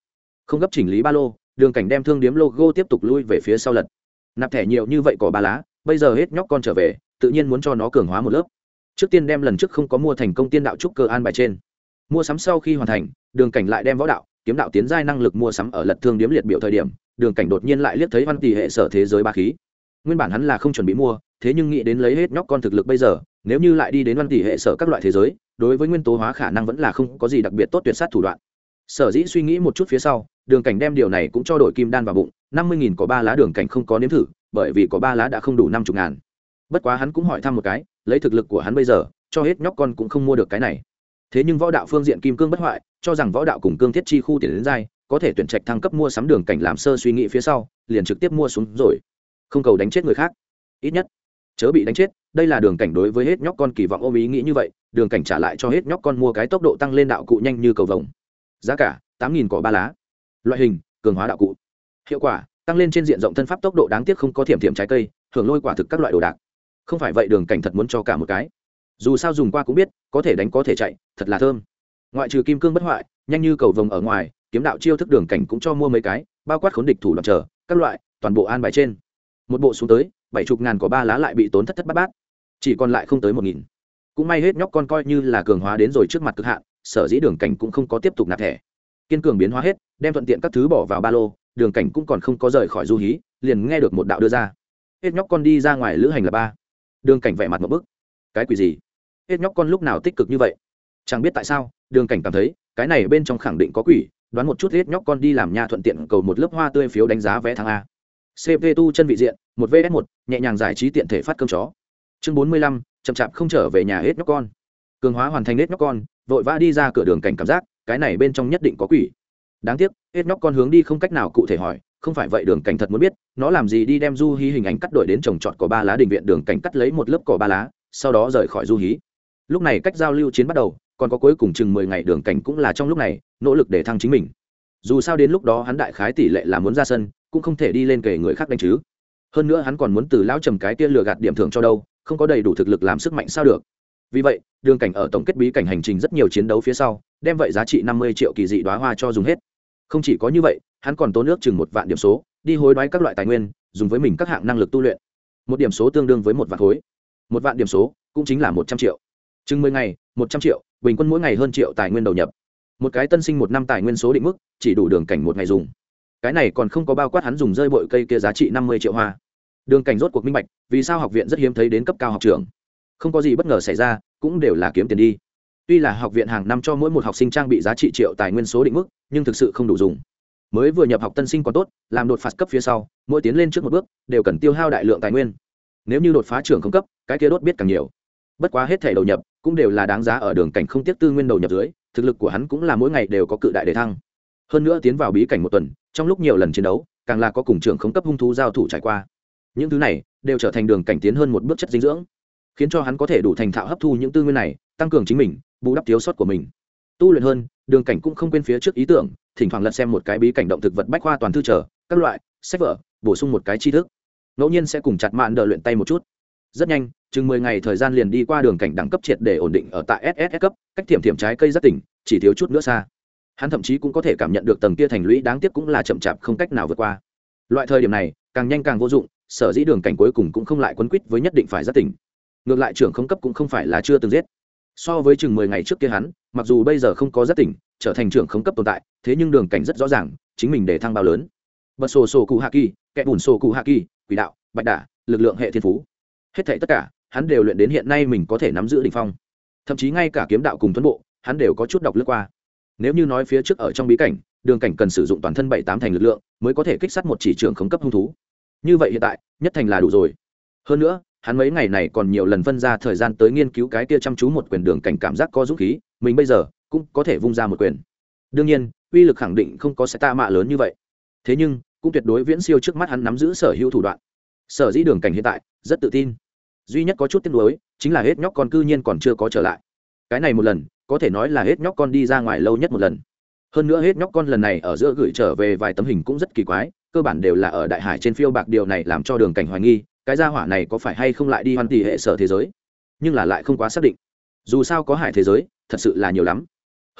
Không gấp chỉnh lý ba lô, đường cảnh đem thương điếm logo tiếp tục lui về phía sau lật. Nạp thẻ nhiều như vậy có ba lá, bây giờ hết nhóc con trở về, tự nhiên muốn cho nó cường hóa một lớp trước tiên đem lần trước không có mua thành công tiên đạo trúc cơ an bài trên. Mua sắm sau khi hoàn thành, đường cảnh lại đem võ đạo, kiếm đạo tiến giai năng lực mua sắm ở lật thương điếm liệt biểu thời điểm, đường cảnh đột nhiên lại liếc thấy văn tỷ hệ sở thế giới ba khí. Nguyên bản hắn là không chuẩn bị mua, thế nhưng nghĩ đến lấy hết nhóc con thực lực bây giờ, nếu như lại đi đến văn tỷ hệ sở các loại thế giới, đối với nguyên tố hóa khả năng vẫn là không có gì đặc biệt tốt tuyệt sát thủ đoạn. Sở dĩ suy nghĩ một chút phía sau, đường cảnh đem điều này cũng cho đổi kim đan vào bụng, năm mươi nghìn có ba lá đường cảnh không có nếm thử, bởi vì có ba lá đã không đủ năm chục ngàn. Bất quá hắn cũng hỏi thăm một cái lấy thực lực của hắn bây giờ, cho hết nhóc con cũng không mua được cái này. Thế nhưng võ đạo phương diện kim cương bất hoại, cho rằng võ đạo cùng cương thiết chi khu tiền đến giai có thể tuyển trạch thăng cấp mua sắm đường cảnh làm sơ suy nghĩ phía sau, liền trực tiếp mua xuống rồi. Không cầu đánh chết người khác. Ít nhất, chớ bị đánh chết, đây là đường cảnh đối với hết nhóc con kỳ vọng ôm ý nghĩ như vậy, đường cảnh trả lại cho hết nhóc con mua cái tốc độ tăng lên đạo cụ nhanh như cầu vồng. Giá cả, tám nghìn cỏ ba lá. Loại hình, cường hóa đạo cụ. Hiệu quả, tăng lên trên diện rộng thân pháp tốc độ đáng tiếc không có thiểm thiểm trái cây hưởng lôi quả thực các loại đồ đạc không phải vậy đường cảnh thật muốn cho cả một cái. Dù sao dùng qua cũng biết, có thể đánh có thể chạy, thật là thơm. Ngoại trừ kim cương bất hoại, nhanh như cầu vồng ở ngoài, kiếm đạo chiêu thức đường cảnh cũng cho mua mấy cái, bao quát khốn địch thủ đoạn chờ các loại, toàn bộ an bài trên. Một bộ xuống tới, bảy chục ngàn có ba lá lại bị tốn thất thất bát bát. Chỉ còn lại không tới một nghìn. Cũng may hết nhóc con coi như là cường hóa đến rồi trước mặt cực hạn, sở dĩ đường cảnh cũng không có tiếp tục nạp thẻ. Kiên cường biến hóa hết, đem thuận tiện các thứ bỏ vào ba lô, đường cảnh cũng còn không có rời khỏi du hí, liền nghe được một đạo đưa ra. Hết nhóc con đi ra ngoài lữ hành là ba đường cảnh vẻ mặt một bức. Cái quỷ gì? Hết nhóc con lúc nào tích cực như vậy? Chẳng biết tại sao, đường cảnh cảm thấy, cái này bên trong khẳng định có quỷ, đoán một chút hết nhóc con đi làm nha thuận tiện cầu một lớp hoa tươi phiếu đánh giá vé thắng a. Cp tu chân vị diện, một vs một, nhẹ nhàng giải trí tiện thể phát cơm chó. Chương bốn mươi lăm, chậm chạp không trở về nhà hết nhóc con. Cường hóa hoàn thành hết nhóc con, vội vã đi ra cửa đường cảnh cảm giác, cái này bên trong nhất định có quỷ. Đáng tiếc, hết nhóc con hướng đi không cách nào cụ thể hỏi không phải vậy đường cảnh thật muốn biết, nó làm gì đi đem du hí hình ảnh cắt đổi đến trồng trọt cỏ ba lá đình viện, đường cảnh cắt lấy một lớp cỏ ba lá, sau đó rời khỏi du hí. Lúc này cách giao lưu chiến bắt đầu, còn có cuối cùng chừng mười ngày đường cảnh cũng là trong lúc này, nỗ lực để thăng chính mình. Dù sao đến lúc đó hắn đại khái tỷ lệ là muốn ra sân, cũng không thể đi lên kể người khác đánh chứ. Hơn nữa hắn còn muốn từ lão trầm cái tia lừa gạt điểm thưởng cho đâu, không có đầy đủ thực lực làm sức mạnh sao được. Vì vậy, đường cảnh ở tổng kết bí cảnh hành trình rất nhiều chiến đấu phía sau, đem vậy giá trị năm mươi triệu kỳ dị đoá hoa cho dùng hết. Không chỉ có như vậy hắn còn tốn nước chừng một vạn điểm số, đi hối đoái các loại tài nguyên, dùng với mình các hạng năng lực tu luyện. Một điểm số tương đương với một vạn khối. Một vạn điểm số cũng chính là một trăm triệu. Chừng mười ngày, một trăm triệu, bình quân mỗi ngày hơn triệu tài nguyên đầu nhập. Một cái tân sinh một năm tài nguyên số định mức, chỉ đủ đường cảnh một ngày dùng. Cái này còn không có bao quát hắn dùng rơi bội cây kia giá trị năm mươi triệu hoa. Đường cảnh rốt cuộc minh bạch, vì sao học viện rất hiếm thấy đến cấp cao học trường không có gì bất ngờ xảy ra, cũng đều là kiếm tiền đi. Tuy là học viện hàng năm cho mỗi một học sinh trang bị giá trị triệu tài nguyên số định mức, nhưng thực sự không đủ dùng mới vừa nhập học tân sinh còn tốt, làm đột phạt cấp phía sau, mỗi tiến lên trước một bước, đều cần tiêu hao đại lượng tài nguyên. Nếu như đột phá trường không cấp, cái kia đốt biết càng nhiều. Bất quá hết thể đầu nhập, cũng đều là đáng giá ở đường cảnh không tiếc tư nguyên đầu nhập dưới, thực lực của hắn cũng là mỗi ngày đều có cự đại đề thăng. Hơn nữa tiến vào bí cảnh một tuần, trong lúc nhiều lần chiến đấu, càng là có cùng trường không cấp hung thú giao thủ trải qua. Những thứ này, đều trở thành đường cảnh tiến hơn một bước chất dinh dưỡng, khiến cho hắn có thể đủ thành thạo hấp thu những tư nguyên này, tăng cường chính mình, bù đắp thiếu sót của mình. Tu luyện hơn, đường cảnh cũng không quên phía trước ý tưởng thỉnh thoảng lật xem một cái bí cảnh động thực vật bách khoa toàn thư trở, các loại, sách vở, bổ sung một cái tri thức. Ngẫu nhiên sẽ cùng chặt mạn đợi luyện tay một chút. Rất nhanh, chừng mười ngày thời gian liền đi qua đường cảnh đẳng cấp triệt để ổn định ở tại ss cấp, cách thiểm thiểm trái cây rất tỉnh, chỉ thiếu chút nữa xa. Hắn thậm chí cũng có thể cảm nhận được tầng kia thành lũy đáng tiếc cũng là chậm chạp không cách nào vượt qua. Loại thời điểm này, càng nhanh càng vô dụng, sở dĩ đường cảnh cuối cùng cũng không lại quấn quýt với nhất định phải rất tỉnh. Ngược lại trưởng không cấp cũng không phải là chưa từng giết. So với chừng mười ngày trước kia hắn, mặc dù bây giờ không có rất tỉnh trở thành trưởng khống cấp tồn tại, thế nhưng đường cảnh rất rõ ràng, chính mình để thăng bao lớn. Bật sổ sổ cụ hạ kỳ, kẻ bùn sổ cụ hạ kỳ, quỷ đạo, bạch đả, lực lượng hệ thiên phú. Hết thảy tất cả, hắn đều luyện đến hiện nay mình có thể nắm giữ đỉnh phong. Thậm chí ngay cả kiếm đạo cùng tuấn bộ, hắn đều có chút đọc lướt qua. Nếu như nói phía trước ở trong bí cảnh, đường cảnh cần sử dụng toàn thân bảy tám thành lực lượng, mới có thể kích sát một chỉ trường khống cấp hung thú. Như vậy hiện tại, nhất thành là đủ rồi. Hơn nữa, hắn mấy ngày này còn nhiều lần phân ra thời gian tới nghiên cứu cái kia chăm chú một quyền đường cảnh cảm giác có dũng khí, mình bây giờ cũng có thể vung ra một quyền. Đương nhiên, uy lực khẳng định không có sẽ tạ mạ lớn như vậy. Thế nhưng, cũng tuyệt đối viễn siêu trước mắt hắn nắm giữ sở hữu thủ đoạn. Sở dĩ đường cảnh hiện tại, rất tự tin. Duy nhất có chút tiếc nuối, chính là hết nhóc con cư nhiên còn chưa có trở lại. Cái này một lần, có thể nói là hết nhóc con đi ra ngoài lâu nhất một lần. Hơn nữa hết nhóc con lần này ở giữa gửi trở về vài tấm hình cũng rất kỳ quái, cơ bản đều là ở đại hải trên phiêu bạc điều này làm cho đường cảnh hoài nghi, cái gia hỏa này có phải hay không lại đi hoàn tỷ hệ sở thế giới. Nhưng là lại không quá xác định. Dù sao có hải thế giới, thật sự là nhiều lắm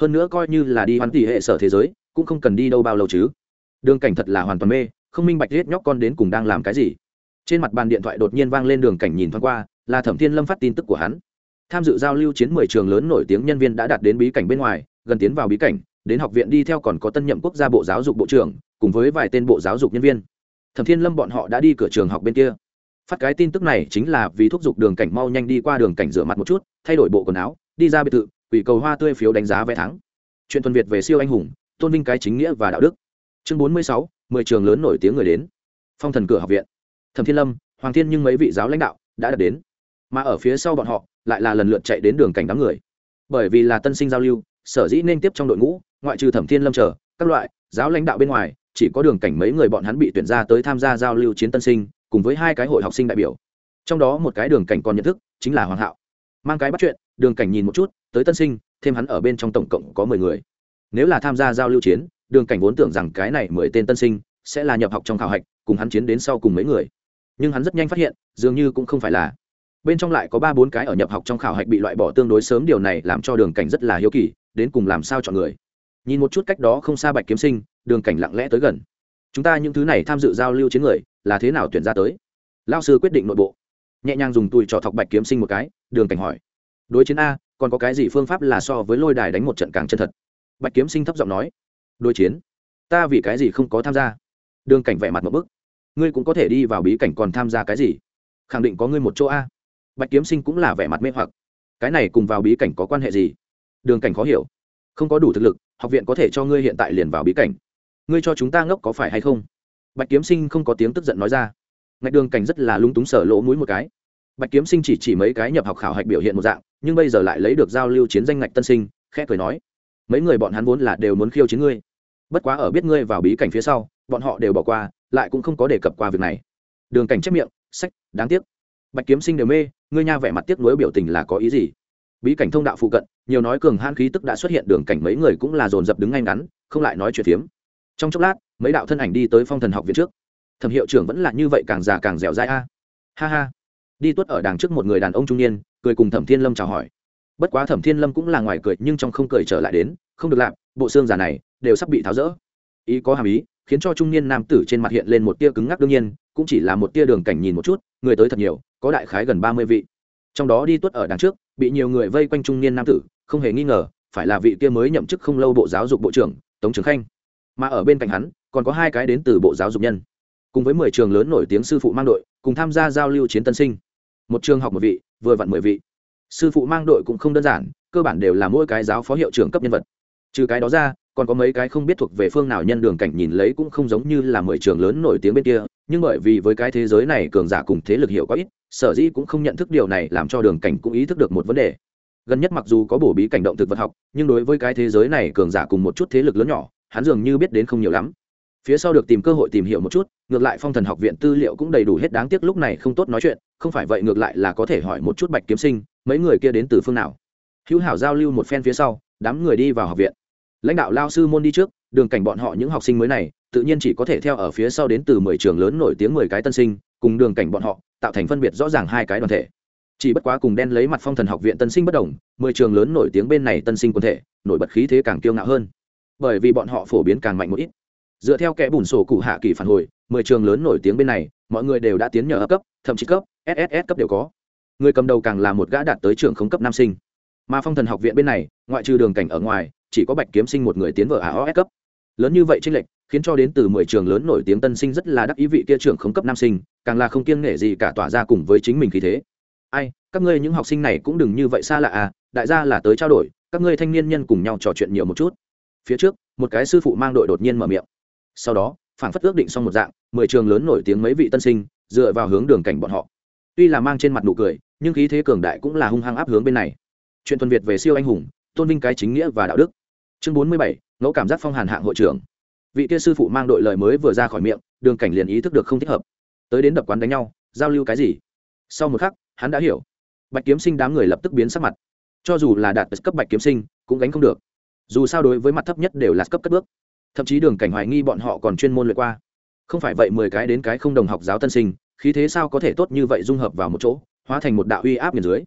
hơn nữa coi như là đi hoan tỷ hệ sở thế giới, cũng không cần đi đâu bao lâu chứ. Đường cảnh thật là hoàn toàn mê, không minh bạch riết nhóc con đến cùng đang làm cái gì. Trên mặt bàn điện thoại đột nhiên vang lên đường cảnh nhìn thoáng qua, là thẩm thiên lâm phát tin tức của hắn. Tham dự giao lưu chiến mười trường lớn nổi tiếng nhân viên đã đạt đến bí cảnh bên ngoài, gần tiến vào bí cảnh, đến học viện đi theo còn có tân nhậm quốc gia bộ giáo dục bộ trưởng, cùng với vài tên bộ giáo dục nhân viên. Thẩm thiên lâm bọn họ đã đi cửa trường học bên kia. Phát cái tin tức này chính là vì thúc giục đường cảnh mau nhanh đi qua đường cảnh rửa mặt một chút, thay đổi bộ quần áo, đi ra biệt thự quỷ cầu hoa tươi phiếu đánh giá vé thắng. Chuyện tuần việt về siêu anh hùng, tôn vinh cái chính nghĩa và đạo đức. Chương bốn mươi sáu, mười trường lớn nổi tiếng người đến. Phong thần cửa học viện. Thẩm thiên lâm, hoàng thiên nhưng mấy vị giáo lãnh đạo đã đạt đến. Mà ở phía sau bọn họ, lại là lần lượt chạy đến đường cảnh đám người. Bởi vì là tân sinh giao lưu, sở dĩ nên tiếp trong đội ngũ, ngoại trừ thẩm thiên lâm chờ, các loại giáo lãnh đạo bên ngoài, chỉ có đường cảnh mấy người bọn hắn bị tuyển ra tới tham gia giao lưu chiến tân sinh, cùng với hai cái hội học sinh đại biểu. Trong đó một cái đường cảnh còn nhận thức, chính là hoàng hạo. Mang cái bắt chuyện đường cảnh nhìn một chút, tới tân sinh, thêm hắn ở bên trong tổng cộng có mười người. Nếu là tham gia giao lưu chiến, đường cảnh vốn tưởng rằng cái này mười tên tân sinh sẽ là nhập học trong khảo hạch, cùng hắn chiến đến sau cùng mấy người. Nhưng hắn rất nhanh phát hiện, dường như cũng không phải là. Bên trong lại có ba bốn cái ở nhập học trong khảo hạch bị loại bỏ tương đối sớm, điều này làm cho đường cảnh rất là hiếu kỳ, đến cùng làm sao chọn người. Nhìn một chút cách đó không xa bạch kiếm sinh, đường cảnh lặng lẽ tới gần. Chúng ta những thứ này tham dự giao lưu chiến người, là thế nào tuyển ra tới? Lao sư quyết định nội bộ. Nhẹ nhàng dùng tùi trò thọc bạch kiếm sinh một cái, đường cảnh hỏi đối chiến a, còn có cái gì phương pháp là so với lôi đài đánh một trận càng chân thật? Bạch kiếm sinh thấp giọng nói. Đối chiến? Ta vì cái gì không có tham gia? Đường cảnh vẻ mặt một bức. Ngươi cũng có thể đi vào bí cảnh còn tham gia cái gì? Khẳng định có ngươi một chỗ a. Bạch kiếm sinh cũng là vẻ mặt mê hoặc. Cái này cùng vào bí cảnh có quan hệ gì? Đường cảnh khó hiểu. Không có đủ thực lực, học viện có thể cho ngươi hiện tại liền vào bí cảnh. Ngươi cho chúng ta ngốc có phải hay không? Bạch kiếm sinh không có tiếng tức giận nói ra. Ngạch đường cảnh rất là lung túng sở lỗ mũi một cái bạch kiếm sinh chỉ chỉ mấy cái nhập học khảo hạch biểu hiện một dạng, nhưng bây giờ lại lấy được giao lưu chiến danh ngạch tân sinh, khẽ cười nói, mấy người bọn hắn vốn là đều muốn khiêu chiến ngươi. Bất quá ở biết ngươi vào bí cảnh phía sau, bọn họ đều bỏ qua, lại cũng không có đề cập qua việc này. Đường cảnh chép miệng, sách, đáng tiếc. Bạch kiếm sinh đều mê, ngươi nha vẻ mặt tiếc nuối biểu tình là có ý gì? Bí cảnh thông đạo phụ cận, nhiều nói cường han khí tức đã xuất hiện, đường cảnh mấy người cũng là dồn dập đứng ngay ngắn, không lại nói chuyện phiếm. Trong chốc lát, mấy đạo thân ảnh đi tới phong thần học viện trước. Thẩm hiệu trưởng vẫn là như vậy càng già càng dẻo dai a. Ha ha đi tuất ở đằng trước một người đàn ông trung niên, cười cùng thẩm thiên lâm chào hỏi. Bất quá thẩm thiên lâm cũng là ngoài cười, nhưng trong không cười trở lại đến, không được làm, bộ xương già này đều sắp bị tháo rỡ. Ý có hàm ý, khiến cho trung niên nam tử trên mặt hiện lên một tia cứng ngắc đương nhiên, cũng chỉ là một tia đường cảnh nhìn một chút, người tới thật nhiều, có đại khái gần ba mươi vị. Trong đó đi tuất ở đằng trước, bị nhiều người vây quanh trung niên nam tử, không hề nghi ngờ, phải là vị kia mới nhậm chức không lâu bộ giáo dục bộ trưởng, tống trường khanh. Mà ở bên cạnh hắn, còn có hai cái đến từ bộ giáo dục nhân. Cùng với mười trường lớn nổi tiếng sư phụ mang đội, cùng tham gia giao lưu chiến tân sinh một trường học một vị, vừa vặn mười vị. Sư phụ mang đội cũng không đơn giản, cơ bản đều là mỗi cái giáo phó hiệu trưởng cấp nhân vật. Trừ cái đó ra, còn có mấy cái không biết thuộc về phương nào nhân đường cảnh nhìn lấy cũng không giống như là mười trường lớn nổi tiếng bên kia, nhưng bởi vì với cái thế giới này cường giả cùng thế lực hiểu có ít, sở dĩ cũng không nhận thức điều này làm cho đường cảnh cũng ý thức được một vấn đề. Gần nhất mặc dù có bổ bí cảnh động thực vật học, nhưng đối với cái thế giới này cường giả cùng một chút thế lực lớn nhỏ, hắn dường như biết đến không nhiều lắm phía sau được tìm cơ hội tìm hiểu một chút, ngược lại phong thần học viện tư liệu cũng đầy đủ hết đáng tiếc lúc này không tốt nói chuyện, không phải vậy ngược lại là có thể hỏi một chút bạch kiếm sinh, mấy người kia đến từ phương nào. Hữu hảo giao lưu một phen phía sau, đám người đi vào học viện. Lãnh đạo lao sư môn đi trước, đường cảnh bọn họ những học sinh mới này, tự nhiên chỉ có thể theo ở phía sau đến từ mười trường lớn nổi tiếng mười cái tân sinh, cùng đường cảnh bọn họ, tạo thành phân biệt rõ ràng hai cái đoàn thể. Chỉ bất quá cùng đen lấy mặt phong thần học viện tân sinh bất đồng, mười trường lớn nổi tiếng bên này tân sinh quân thể, nổi bật khí thế càng kiêu ngạo hơn. Bởi vì bọn họ phổ biến càng mạnh một ít dựa theo kẻ bùn sổ cụ hạ kỳ phản hồi, mười trường lớn nổi tiếng bên này, mọi người đều đã tiến nhờ cấp, thậm chí cấp sss cấp đều có. Người cầm đầu càng là một gã đạt tới trường không cấp nam sinh. Mà phong thần học viện bên này, ngoại trừ đường cảnh ở ngoài, chỉ có bạch kiếm sinh một người tiến vở aos cấp. Lớn như vậy tranh lệch, khiến cho đến từ mười trường lớn nổi tiếng tân sinh rất là đắc ý vị kia trưởng không cấp nam sinh, càng là không kiêng nể gì cả tỏa ra cùng với chính mình khí thế. Ai, các ngươi những học sinh này cũng đừng như vậy xa lạ à đại gia là tới trao đổi, các ngươi thanh niên nhân cùng nhau trò chuyện nhiều một chút. Phía trước, một cái sư phụ mang đội đột nhiên mở miệng sau đó phản phất ước định xong một dạng, mười trường lớn nổi tiếng mấy vị tân sinh, dựa vào hướng đường cảnh bọn họ. Tuy là mang trên mặt nụ cười, nhưng khí thế cường đại cũng là hung hăng áp hướng bên này. Chuyện tuần việt về siêu anh hùng, tôn vinh cái chính nghĩa và đạo đức. Chương bốn mươi bảy, ngẫu cảm giác phong hàn hạng hội trưởng. Vị kia sư phụ mang đội lời mới vừa ra khỏi miệng, đường cảnh liền ý thức được không thích hợp. Tới đến đập quán đánh nhau, giao lưu cái gì? Sau một khắc, hắn đã hiểu. Bạch kiếm sinh đám người lập tức biến sắc mặt. Cho dù là đạt cấp bạch kiếm sinh, cũng gánh không được. Dù sao đối với mặt thấp nhất đều là cấp cất bước thậm chí đường cảnh hoài nghi bọn họ còn chuyên môn lượt qua. Không phải vậy, mười cái đến cái không đồng học giáo tân sinh, khí thế sao có thể tốt như vậy dung hợp vào một chỗ, hóa thành một đạo uy áp miền dưới.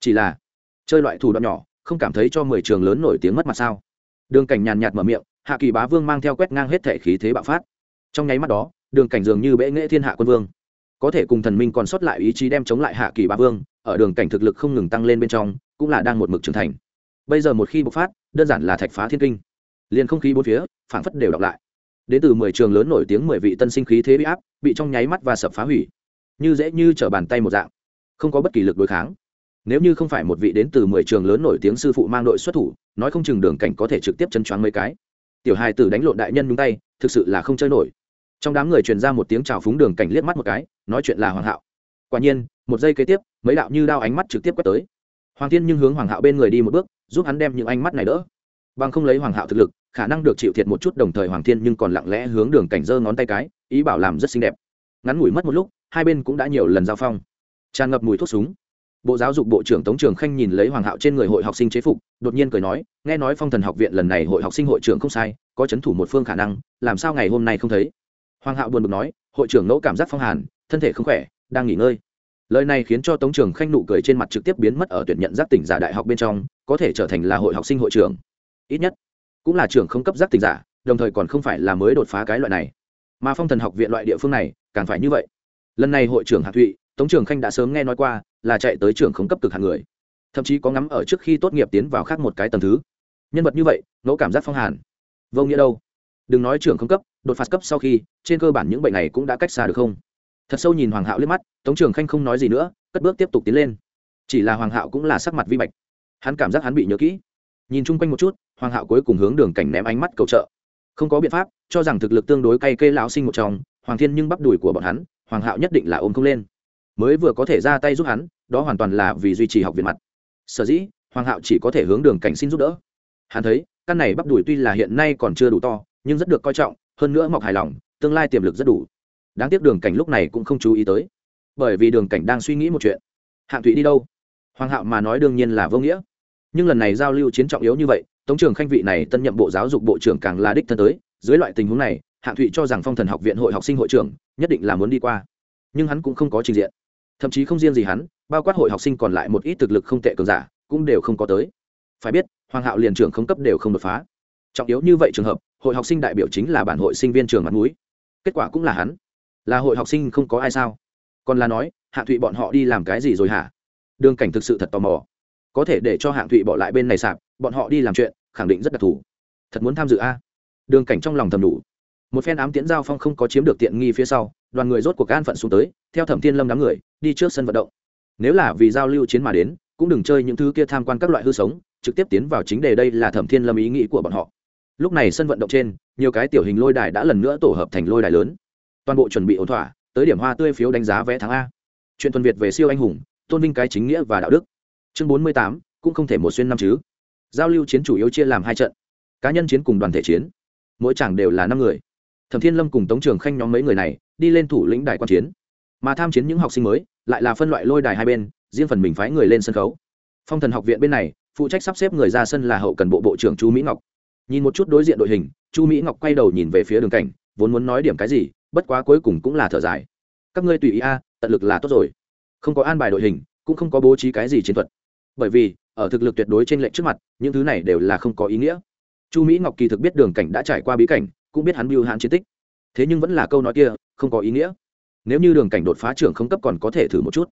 Chỉ là, chơi loại thủ đoạn nhỏ, không cảm thấy cho mười trường lớn nổi tiếng mất mặt sao? Đường cảnh nhàn nhạt mở miệng, hạ kỳ bá vương mang theo quét ngang hết thể khí thế bạo phát. Trong nháy mắt đó, đường cảnh dường như bệ nghệ thiên hạ quân vương. Có thể cùng thần minh còn sót lại ý chí đem chống lại hạ kỳ bá vương, ở đường cảnh thực lực không ngừng tăng lên bên trong, cũng là đang một mực trưởng thành. Bây giờ một khi bộc phát, đơn giản là thạch phá thiên kinh liền không khí bốn phía, phảng phất đều đọc lại. Đến từ mười trường lớn nổi tiếng mười vị tân sinh khí thế bị áp, bị trong nháy mắt và sập phá hủy. Như dễ như t r ở bàn tay một dạng. Không có bất kỳ lực đối kháng. Nếu như không phải một vị đến từ mười trường lớn nổi tiếng sư phụ mang đội xuất thủ, nói không chừng đường cảnh có thể trực tiếp chân choáng mấy cái. Tiểu hai tử đánh lộn đại nhân nhúng tay, thực sự là không chơi nổi. Trong đám người truyền ra một tiếng chào phúng đường cảnh liếc mắt một cái, nói chuyện là hoàng hạo. Quả nhiên, một giây kế tiếp, mấy đạo như đao ánh mắt trực tiếp quét tới. Hoàng thiên nhưng hướng hoàng hạo bên người đi một bước, giúp hắn đem những ánh mắt này đỡ bằng không lấy hoàng hạo thực lực, khả năng được chịu thiệt một chút đồng thời hoàng thiên nhưng còn lặng lẽ hướng đường cảnh giơ ngón tay cái, ý bảo làm rất xinh đẹp. Ngắn ngủi mất một lúc, hai bên cũng đã nhiều lần giao phong. Tràn ngập mùi thuốc súng. Bộ giáo dục bộ trưởng tống trường khanh nhìn lấy hoàng hạo trên người hội học sinh chế phục, đột nhiên cười nói, nghe nói phong thần học viện lần này hội học sinh hội trưởng không sai, có c h ấ n thủ một phương khả năng, làm sao ngày hôm nay không thấy? Hoàng hạo buồn bực nói, hội trưởng nỗ cảm giác phong hàn, thân thể không khỏe, đang nghỉ ngơi. Lời này khiến cho tống trường khanh nụ cười trên mặt trực tiếp biến mất ở tuyển nhận giác tỉnh giả đại học bên trong, có thể trở thành là hội học sinh hội trưởng ít nhất, cũng là trưởng không cấp giác tỉnh giả, đồng thời còn không phải là mới đột phá cái loại này. Mà phong thần học viện loại địa phương này, càng phải như vậy. Lần này hội trưởng hạ thụy, tống trường khanh đã sớm nghe nói qua, là chạy tới trường không cấp cực hạng người. Thậm chí có ngắm ở trước khi tốt nghiệp tiến vào khác một cái tầng thứ. Nhân vật như vậy, ngẫu cảm giác phong hàn. Vô nghĩa đâu. Đừng nói trưởng không cấp, đột phạt cấp sau khi, trên cơ bản những bệnh này cũng đã cách xa được không? Thật sâu nhìn hoàng hạo liếc mắt, tống trường khanh không nói gì nữa, cất bước tiếp tục tiến lên. Chỉ là hoàng hạo cũng là sắc mặt vi bạch. Hắn cảm giác hắn bị nhớ kỹ nhìn chung quanh một chút, hoàng hạo cuối cùng hướng đường cảnh ném ánh mắt cầu trợ. Không có biện pháp, cho rằng thực lực tương đối cay kê lão sinh một chồng hoàng thiên nhưng bắp đùi của bọn hắn, hoàng hạo nhất định là ôm không lên. Mới vừa có thể ra tay giúp hắn, đó hoàn toàn là vì duy trì học viện mặt. Sở dĩ, hoàng hạo chỉ có thể hướng đường cảnh xin giúp đỡ. Hắn thấy, căn này bắp đùi tuy là hiện nay còn chưa đủ to, nhưng rất được coi trọng, hơn nữa mọc hài lòng, tương lai tiềm lực rất đủ. Đáng tiếc đường cảnh lúc này cũng không chú ý tới. Bởi vì đường cảnh đang suy nghĩ một chuyện. Hạng thụy đi đâu? Hoàng hạo mà nói đương nhiên là vô nghĩa nhưng lần này giao lưu chiến trọng yếu như vậy, tống trường khanh vị này tân nhậm bộ giáo dục bộ trưởng càng là đích thân tới, dưới loại tình huống này hạng thụy cho rằng phong thần học viện hội học sinh hội trưởng nhất định là muốn đi qua. Nhưng hắn cũng không có trình diện. Thậm chí không riêng gì hắn, bao quát hội học sinh còn lại một ít thực lực không tệ cường giả, cũng đều không có tới. Phải biết, hoàng hạo liền trưởng không cấp đều không đột phá. Trọng yếu như vậy trường hợp, hội học sinh đại biểu chính là bản hội sinh viên trường mặt mũi. Kết quả cũng là hắn. Là hội học sinh không có ai sao? Còn là nói, hạ thụy bọn họ đi làm cái gì rồi hả? Đường cảnh thực sự thật tò mò có thể để cho hạng thụy bỏ lại bên này sạp, bọn họ đi làm chuyện, khẳng định rất đặc thù. Thật muốn tham dự a? Đường cảnh trong lòng thầm đủ. Một phen ám tiễn giao phong không có chiếm được tiện nghi phía sau, đoàn người rốt cuộc an phận xuống tới, theo thẩm thiên lâm đám người, đi trước sân vận động. Nếu là vì giao lưu chiến mà đến, cũng đừng chơi những thứ kia tham quan các loại hư sống, trực tiếp tiến vào chính đề đây là thẩm thiên lâm ý nghĩ của bọn họ. Lúc này sân vận động trên, nhiều cái tiểu hình lôi đài đã lần nữa tổ hợp thành lôi đài lớn. Toàn bộ chuẩn bị ổn thỏa, tới điểm hoa tươi phiếu đánh giá vé tháng a. Chuyện tuần việt về siêu anh hùng, tôn vinh cái chính nghĩa và đạo đức chương bốn mươi tám, cũng không thể một xuyên năm chứ. Giao lưu chiến chủ yếu chia làm hai trận. Cá nhân chiến cùng đoàn thể chiến. Mỗi chẳng đều là năm người. Thẩm thiên lâm cùng tống trường khanh nhóm mấy người này, đi lên thủ lĩnh đài quan chiến. Mà tham chiến những học sinh mới, lại là phân loại lôi đài hai bên, riêng phần mình phái người lên sân khấu. Phong thần học viện bên này, phụ trách sắp xếp người ra sân là hậu cần bộ bộ trưởng chu mỹ ngọc. Nhìn một chút đối diện đội hình, chu mỹ ngọc quay đầu nhìn về phía đường cảnh, vốn muốn nói điểm cái gì, bất quá cuối cùng cũng là thở dài. Các ngươi tùy ý a, tận lực là tốt rồi. Không có an bài đội hình, cũng không có bố trí cái gì chiến thuật bởi vì, ở thực lực tuyệt đối trên lệnh trước mặt, những thứ này đều là không có ý nghĩa. Chu mỹ ngọc kỳ thực biết đường cảnh đã trải qua bí cảnh, cũng biết hắn mưu hãn chiến tích. Thế nhưng vẫn là câu nói kia, không có ý nghĩa. Nếu như đường cảnh đột phá trưởng không cấp còn có thể thử một chút.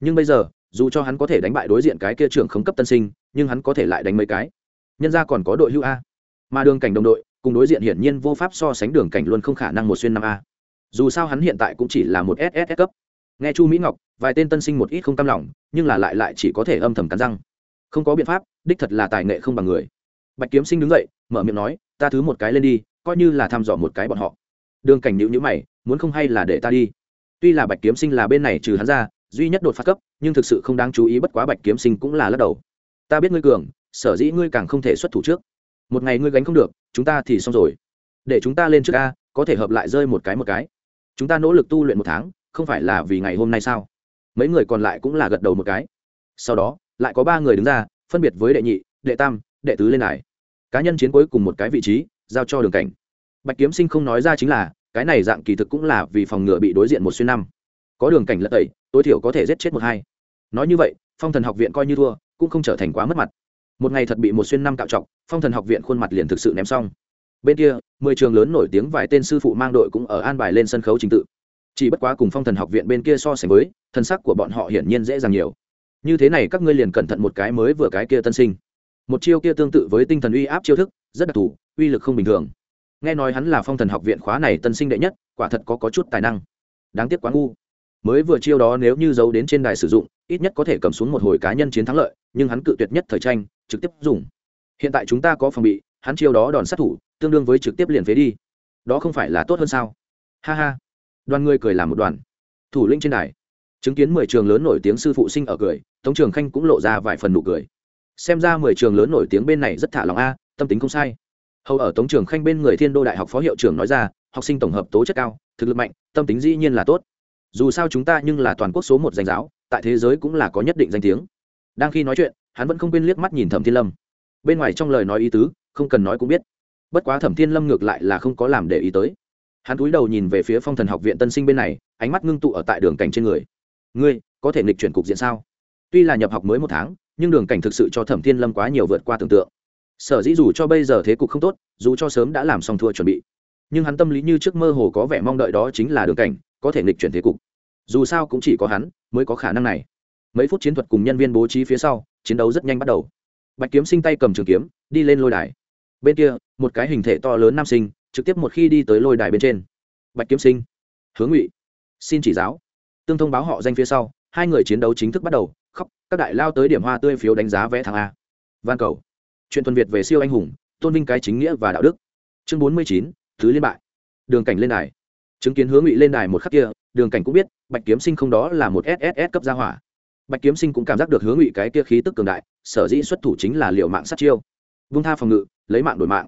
Nhưng bây giờ, dù cho hắn có thể đánh bại đối diện cái kia trưởng không cấp tân sinh, nhưng hắn có thể lại đánh mấy cái. Nhân ra còn có đội hưu a. Mà đường cảnh đồng đội, cùng đối diện hiển nhiên vô pháp so sánh đường cảnh luôn không khả năng một xuyên năm a. Dù sao hắn hiện tại cũng chỉ là một ss cấp nghe chu mỹ ngọc, vài tên tân sinh một ít không cam lòng, nhưng là lại lại chỉ có thể âm thầm cắn răng. Không có biện pháp, đích thật là tài nghệ không bằng người. Bạch kiếm sinh đứng dậy, mở miệng nói, ta thứ một cái lên đi, coi như là thăm dò một cái bọn họ. Đường cảnh nhữ nhữ mày, muốn không hay là để ta đi? Tuy là bạch kiếm sinh là bên này trừ hắn ra, duy nhất đột phá cấp, nhưng thực sự không đáng chú ý bất quá bạch kiếm sinh cũng là lắc đầu. Ta biết ngươi cường, sở dĩ ngươi càng không thể xuất thủ trước. Một ngày ngươi gánh không được, chúng ta thì xong rồi. Để chúng ta lên trước a, có thể hợp lại rơi một cái một cái. Chúng ta nỗ lực tu luyện một tháng không phải là vì ngày hôm nay sao? Mấy người còn lại cũng là gật đầu một cái. Sau đó, lại có ba người đứng ra, phân biệt với đệ nhị, đệ tam, đệ tứ lên đài. Cá nhân chiến cuối cùng một cái vị trí, giao cho đường cảnh. Bạch kiếm sinh không nói ra chính là, cái này dạng kỳ thực cũng là vì phòng ngừa bị đối diện một xuyên năm. Có đường cảnh lật tẩy, tối thiểu có thể giết chết một hai. Nói như vậy, phong thần học viện coi như thua, cũng không trở thành quá mất mặt. Một ngày thật bị một xuyên năm cạo trọng phong thần học viện khuôn mặt liền thực sự ném xong. Bên kia, mười trường lớn nổi tiếng vài tên sư phụ mang đội cũng ở an bài lên sân khấu trình tự chỉ bất quá cùng phong thần học viện bên kia so sánh với thân sắc của bọn họ hiển nhiên dễ dàng nhiều. Như thế này các ngươi liền cẩn thận một cái mới vừa cái kia tân sinh. Một chiêu kia tương tự với tinh thần uy áp chiêu thức rất đặc thù uy lực không bình thường. Nghe nói hắn là phong thần học viện khóa này tân sinh đệ nhất quả thật có, có chút tài năng. Đáng tiếc quá ngu. Mới vừa chiêu đó nếu như giấu đến trên đài sử dụng ít nhất có thể cầm xuống một hồi cá nhân chiến thắng lợi nhưng hắn cự tuyệt nhất thời tranh trực tiếp dùng. Hiện tại chúng ta có phòng bị hắn chiêu đó đòn sát thủ tương đương với trực tiếp liền phế đi. Đó không phải là tốt hơn sao? Ha ha đoàn người cười làm một đoàn. Thủ lĩnh trên đài. Chứng kiến mười trường lớn nổi tiếng sư phụ sinh ở cười, tống trường khanh cũng lộ ra vài phần nụ cười. Xem ra mười trường lớn nổi tiếng bên này rất thả lòng a, tâm tính không sai. Hầu ở tống trường khanh bên người thiên đô đại học phó hiệu trưởng nói ra, học sinh tổng hợp tố chất cao, thực lực mạnh, tâm tính dĩ nhiên là tốt. Dù sao chúng ta nhưng là toàn quốc số một danh giáo, tại thế giới cũng là có nhất định danh tiếng. Đang khi nói chuyện, hắn vẫn không quên liếc mắt nhìn thẩm thiên lâm. Bên ngoài trong lời nói ý tứ, không cần nói cũng biết. Bất quá thẩm thiên lâm ngược lại là không có làm để ý tới hắn cúi đầu nhìn về phía phong thần học viện tân sinh bên này, ánh mắt ngưng tụ ở tại đường cảnh trên người. Ngươi, có thể nghịch chuyển cục diện sao? Tuy là nhập học mới một tháng, nhưng đường cảnh thực sự cho thẩm thiên lâm quá nhiều vượt qua tưởng tượng. Sở dĩ dù cho bây giờ thế cục không tốt, dù cho sớm đã làm xong thua chuẩn bị, nhưng hắn tâm lý như trước mơ hồ có vẻ mong đợi đó chính là đường cảnh, có thể nghịch chuyển thế cục. Dù sao cũng chỉ có hắn mới có khả năng này. Mấy phút chiến thuật cùng nhân viên bố trí phía sau, chiến đấu rất nhanh bắt đầu. Bạch kiếm sinh tay cầm trường kiếm, đi lên lôi đài. Bên kia, một cái hình thể to lớn nam sinh trực tiếp một khi đi tới lôi đài bên trên. Bạch kiếm sinh, hướng ngụy, xin chỉ giáo. Tương thông báo họ danh phía sau, hai người chiến đấu chính thức bắt đầu, khóc, các đại lao tới điểm hoa tươi phiếu đánh giá vẽ thằng a. Van cầu, chuyện tuần việt về siêu anh hùng, tôn vinh cái chính nghĩa và đạo đức. Chương bốn mươi chín, thứ liên bại. Đường cảnh lên đài. Chứng kiến hướng ngụy lên đài một khắc kia, đường cảnh cũng biết, bạch kiếm sinh không đó là một sss cấp gia hỏa. Bạch kiếm sinh cũng cảm giác được hướng ngụy cái kia khí tức cường đại, sở dĩ xuất thủ chính là liệu mạng sát chiêu. Vung tha phòng ngự, lấy mạng đổi mạng.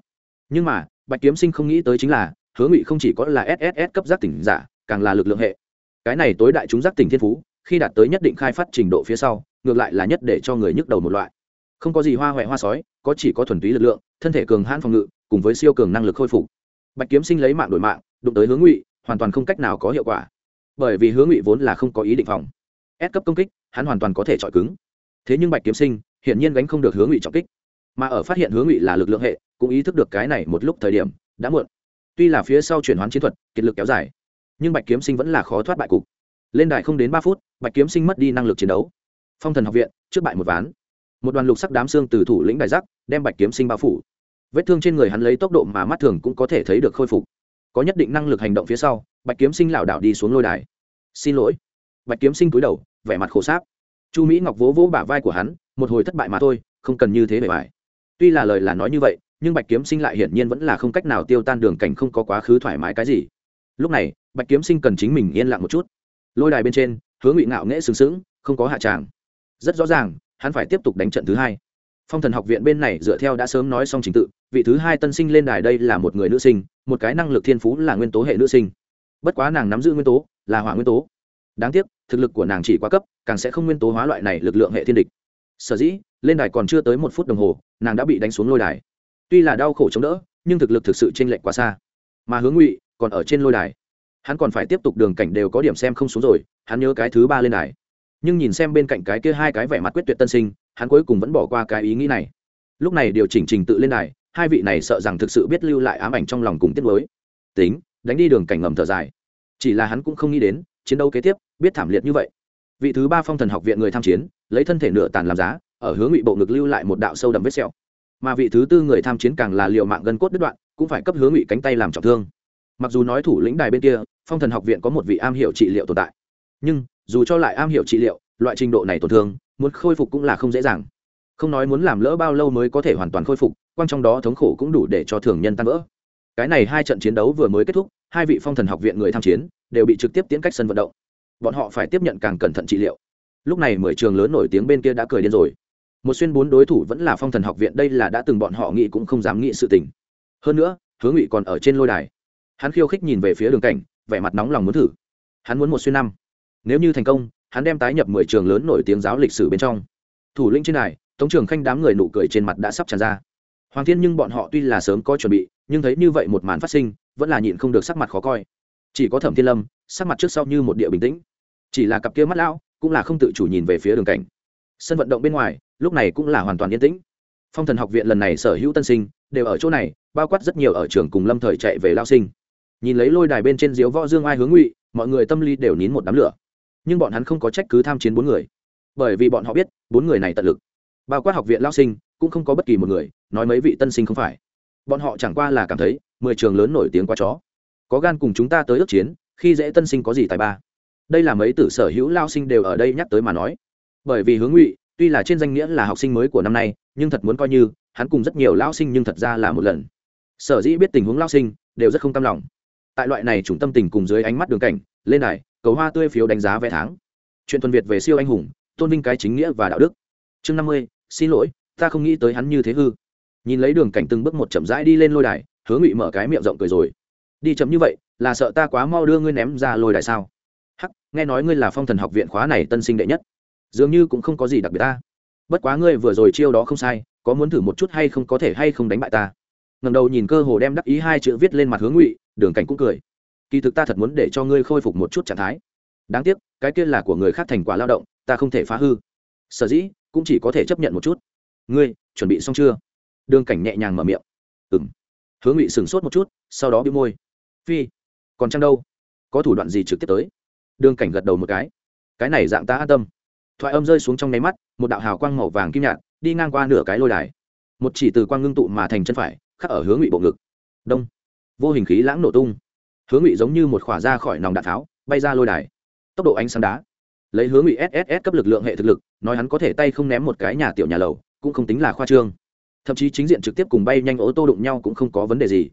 Nhưng mà bạch kiếm sinh không nghĩ tới chính là, Hứa ngụy không chỉ có là sss cấp giác tỉnh giả, càng là lực lượng hệ. Cái này tối đại chúng giác tỉnh thiên phú, khi đạt tới nhất định khai phát trình độ phía sau, ngược lại là nhất để cho người nhức đầu một loại. Không có gì hoa huệ hoa sói, có chỉ có thuần túy lực lượng, thân thể cường hãn phòng ngự, cùng với siêu cường năng lực khôi phục. Bạch kiếm sinh lấy mạng đổi mạng, đụng tới hướng ngụy, hoàn toàn không cách nào có hiệu quả. Bởi vì hướng ngụy vốn là không có ý định phòng. Ép cấp công kích, hắn hoàn toàn có thể chọi cứng. Thế nhưng bạch kiếm sinh, hiển nhiên gánh không được hướng ngụy trọng kích mà ở phát hiện hướng ngụy là lực lượng hệ, cũng ý thức được cái này một lúc thời điểm, đã muộn. Tuy là phía sau chuyển hoán chiến thuật, kiệt lực kéo dài, nhưng bạch kiếm sinh vẫn là khó thoát bại cục. Lên đài không đến ba phút, bạch kiếm sinh mất đi năng lực chiến đấu. Phong thần học viện, trước bại một ván. Một đoàn lục sắc đám xương từ thủ lĩnh đại giác đem bạch kiếm sinh bao phủ. Vết thương trên người hắn lấy tốc độ mà mắt thường cũng có thể thấy được khôi phục. Có nhất định năng lực hành động phía sau, bạch kiếm sinh lảo đảo đi xuống lôi đài. Xin lỗi. Bạch kiếm sinh cúi đầu, vẻ mặt khổ sáp. Chu mỹ ngọc vỗ vỗ bả vai của hắn, một hồi thất bại mà thôi, không cần như thế bề bài tuy là lời là nói như vậy, nhưng bạch kiếm sinh lại hiển nhiên vẫn là không cách nào tiêu tan đường cảnh không có quá khứ thoải mái cái gì. Lúc này, bạch kiếm sinh cần chính mình yên lặng một chút. Lôi đài bên trên, hứa ngụy ngạo nghễ sừng sững, không có hạ tràng. Rất rõ ràng, hắn phải tiếp tục đánh trận thứ hai. Phong thần học viện bên này dựa theo đã sớm nói xong trình tự, vị thứ hai tân sinh lên đài đây là một người nữ sinh, một cái năng lực thiên phú là nguyên tố hệ nữ sinh. Bất quá nàng nắm giữ nguyên tố, là hỏa nguyên tố. Đáng tiếc, thực lực của nàng chỉ quá cấp, càng sẽ không nguyên tố hóa loại này lực lượng hệ thiên địch sở dĩ, lên đài còn chưa tới một phút đồng hồ, nàng đã bị đánh xuống lôi đài. Tuy là đau khổ chống đỡ, nhưng thực lực thực sự chênh lệch quá xa. Mà hướng ngụy còn ở trên lôi đài. Hắn còn phải tiếp tục đường cảnh đều có điểm xem không xuống rồi, hắn nhớ cái thứ ba lên đài. Nhưng nhìn xem bên cạnh cái kia hai cái vẻ mặt quyết tuyệt tân sinh, hắn cuối cùng vẫn bỏ qua cái ý nghĩ này. Lúc này điều chỉnh trình tự lên đài, hai vị này sợ rằng thực sự biết lưu lại ám ảnh trong lòng cùng tiết mới tính, đánh đi đường cảnh ngầm thở dài. Chỉ là hắn cũng không nghĩ đến, chiến đấu kế tiếp, biết thảm liệt như vậy vị thứ ba phong thần học viện người tham chiến, lấy thân thể nửa tàn làm giá, ở hướng ngụy bộ ngực lưu lại một đạo sâu đậm vết sẹo. Mà vị thứ tư người tham chiến càng là liệu mạng gân cốt đứt đoạn, cũng phải cấp hướng ngụy cánh tay làm trọng thương. Mặc dù nói thủ lĩnh đài bên kia, phong thần học viện có một vị am hiểu trị liệu tồn tại. Nhưng, dù cho lại am hiểu trị liệu, loại trình độ này tổn thương, muốn khôi phục cũng là không dễ dàng. Không nói muốn làm lỡ bao lâu mới có thể hoàn toàn khôi phục quan trong đó thống khổ cũng đủ để cho thường nhân tan vỡ. Cái này hai trận chiến đấu vừa mới kết thúc, hai vị phong thần học viện người tham chiến, đều bị trực tiếp tiến cách sân vận động bọn họ phải tiếp nhận càng cẩn thận trị liệu. Lúc này mười trường lớn nổi tiếng bên kia đã cười điên rồi. Một xuyên bốn đối thủ vẫn là phong thần học viện, đây là đã từng bọn họ nghĩ cũng không dám nghĩ sự tình. Hơn nữa, hứa ngụy còn ở trên lôi đài. Hắn khiêu khích nhìn về phía đường cảnh, vẻ mặt nóng lòng muốn thử. Hắn muốn một xuyên năm. Nếu như thành công, hắn đem tái nhập mười trường lớn nổi tiếng giáo lịch sử bên trong. Thủ lĩnh trên này tống trường khanh đám người nụ cười trên mặt đã sắp tràn ra. Hoàng thiên nhưng bọn họ tuy là sớm có chuẩn bị, nhưng thấy như vậy một màn phát sinh, vẫn là nhịn không được sắc mặt khó coi. Chỉ có thẩm thiên lâm, sắc mặt trước sau như một địa bình tĩnh chỉ là cặp kia mắt lão, cũng là không tự chủ nhìn về phía đường cảnh. Sân vận động bên ngoài, lúc này cũng là hoàn toàn yên tĩnh. Phong thần học viện lần này sở hữu tân sinh, đều ở chỗ này, bao quát rất nhiều ở trường cùng lâm thời chạy về lao sinh. Nhìn lấy lôi đài bên trên diếu võ dương ai hướng ngụy, mọi người tâm lý đều nín một đám lửa. Nhưng bọn hắn không có trách cứ tham chiến bốn người. Bởi vì bọn họ biết, bốn người này tận lực. Bao quát học viện lao sinh, cũng không có bất kỳ một người, nói mấy vị tân sinh không phải. Bọn họ chẳng qua là cảm thấy, mười trường lớn nổi tiếng quá chó. Có gan cùng chúng ta tới ước chiến, khi dễ tân sinh có gì tài ba đây là mấy tử sở hữu lao sinh đều ở đây nhắc tới mà nói. Bởi vì hướng ngụy, tuy là trên danh nghĩa là học sinh mới của năm nay, nhưng thật muốn coi như, hắn cùng rất nhiều lao sinh nhưng thật ra là một lần. Sở dĩ biết tình huống lao sinh, đều rất không tâm lòng. Tại loại này chủng tâm tình cùng dưới ánh mắt đường cảnh, lên này cầu hoa tươi phiếu đánh giá vé tháng. Chuyện tuần việt về siêu anh hùng, tôn vinh cái chính nghĩa và đạo đức. Chương năm mươi, xin lỗi, ta không nghĩ tới hắn như thế hư. Nhìn lấy đường cảnh từng bước một chậm rãi đi lên lôi đài hứa ngụy mở cái miệng rộng cười rồi. Đi chậm như vậy, là sợ ta quá mau đưa ngươi ném ra lôi đài sao? Nghe nói ngươi là phong thần học viện khóa này tân sinh đệ nhất. Dường như cũng không có gì đặc biệt ta. Bất quá ngươi vừa rồi chiêu đó không sai, có muốn thử một chút hay không, có thể hay không đánh bại ta. Ngầm đầu nhìn cơ hồ đem đắc ý hai chữ viết lên mặt hướng ngụy, đường cảnh cũng cười. Kỳ thực ta thật muốn để cho ngươi khôi phục một chút trạng thái. Đáng tiếc, cái kia là của người khác thành quả lao động, ta không thể phá hư. Sở dĩ, cũng chỉ có thể chấp nhận một chút. Ngươi, chuẩn bị xong chưa? Đường cảnh nhẹ nhàng mở miệng. Ừng hướng ngụy sửng sốt một chút, sau đó bị môi. Phi, còn chăng đâu? Có thủ đoạn gì trực tiếp tới? Đường cảnh gật đầu một cái. Cái này dạng ta an tâm. Thoại âm rơi xuống trong nháy mắt, một đạo hào quang màu vàng kim nhạt, đi ngang qua nửa cái lôi đài. Một chỉ từ quang ngưng tụ mà thành chân phải, khắc ở hướng ngụy bộ ngực. Đông. Vô hình khí lãng nổ tung. Hướng ngụy giống như một khỏa ra khỏi nòng đạn tháo, bay ra lôi đài. Tốc độ ánh sáng đá. Lấy hướng ngụy sss cấp lực lượng hệ thực lực, nói hắn có thể tay không ném một cái nhà tiểu nhà lầu, cũng không tính là khoa trương. Thậm chí chính diện trực tiếp cùng bay nhanh ô tô đụng nhau cũng không có vấn đề gì.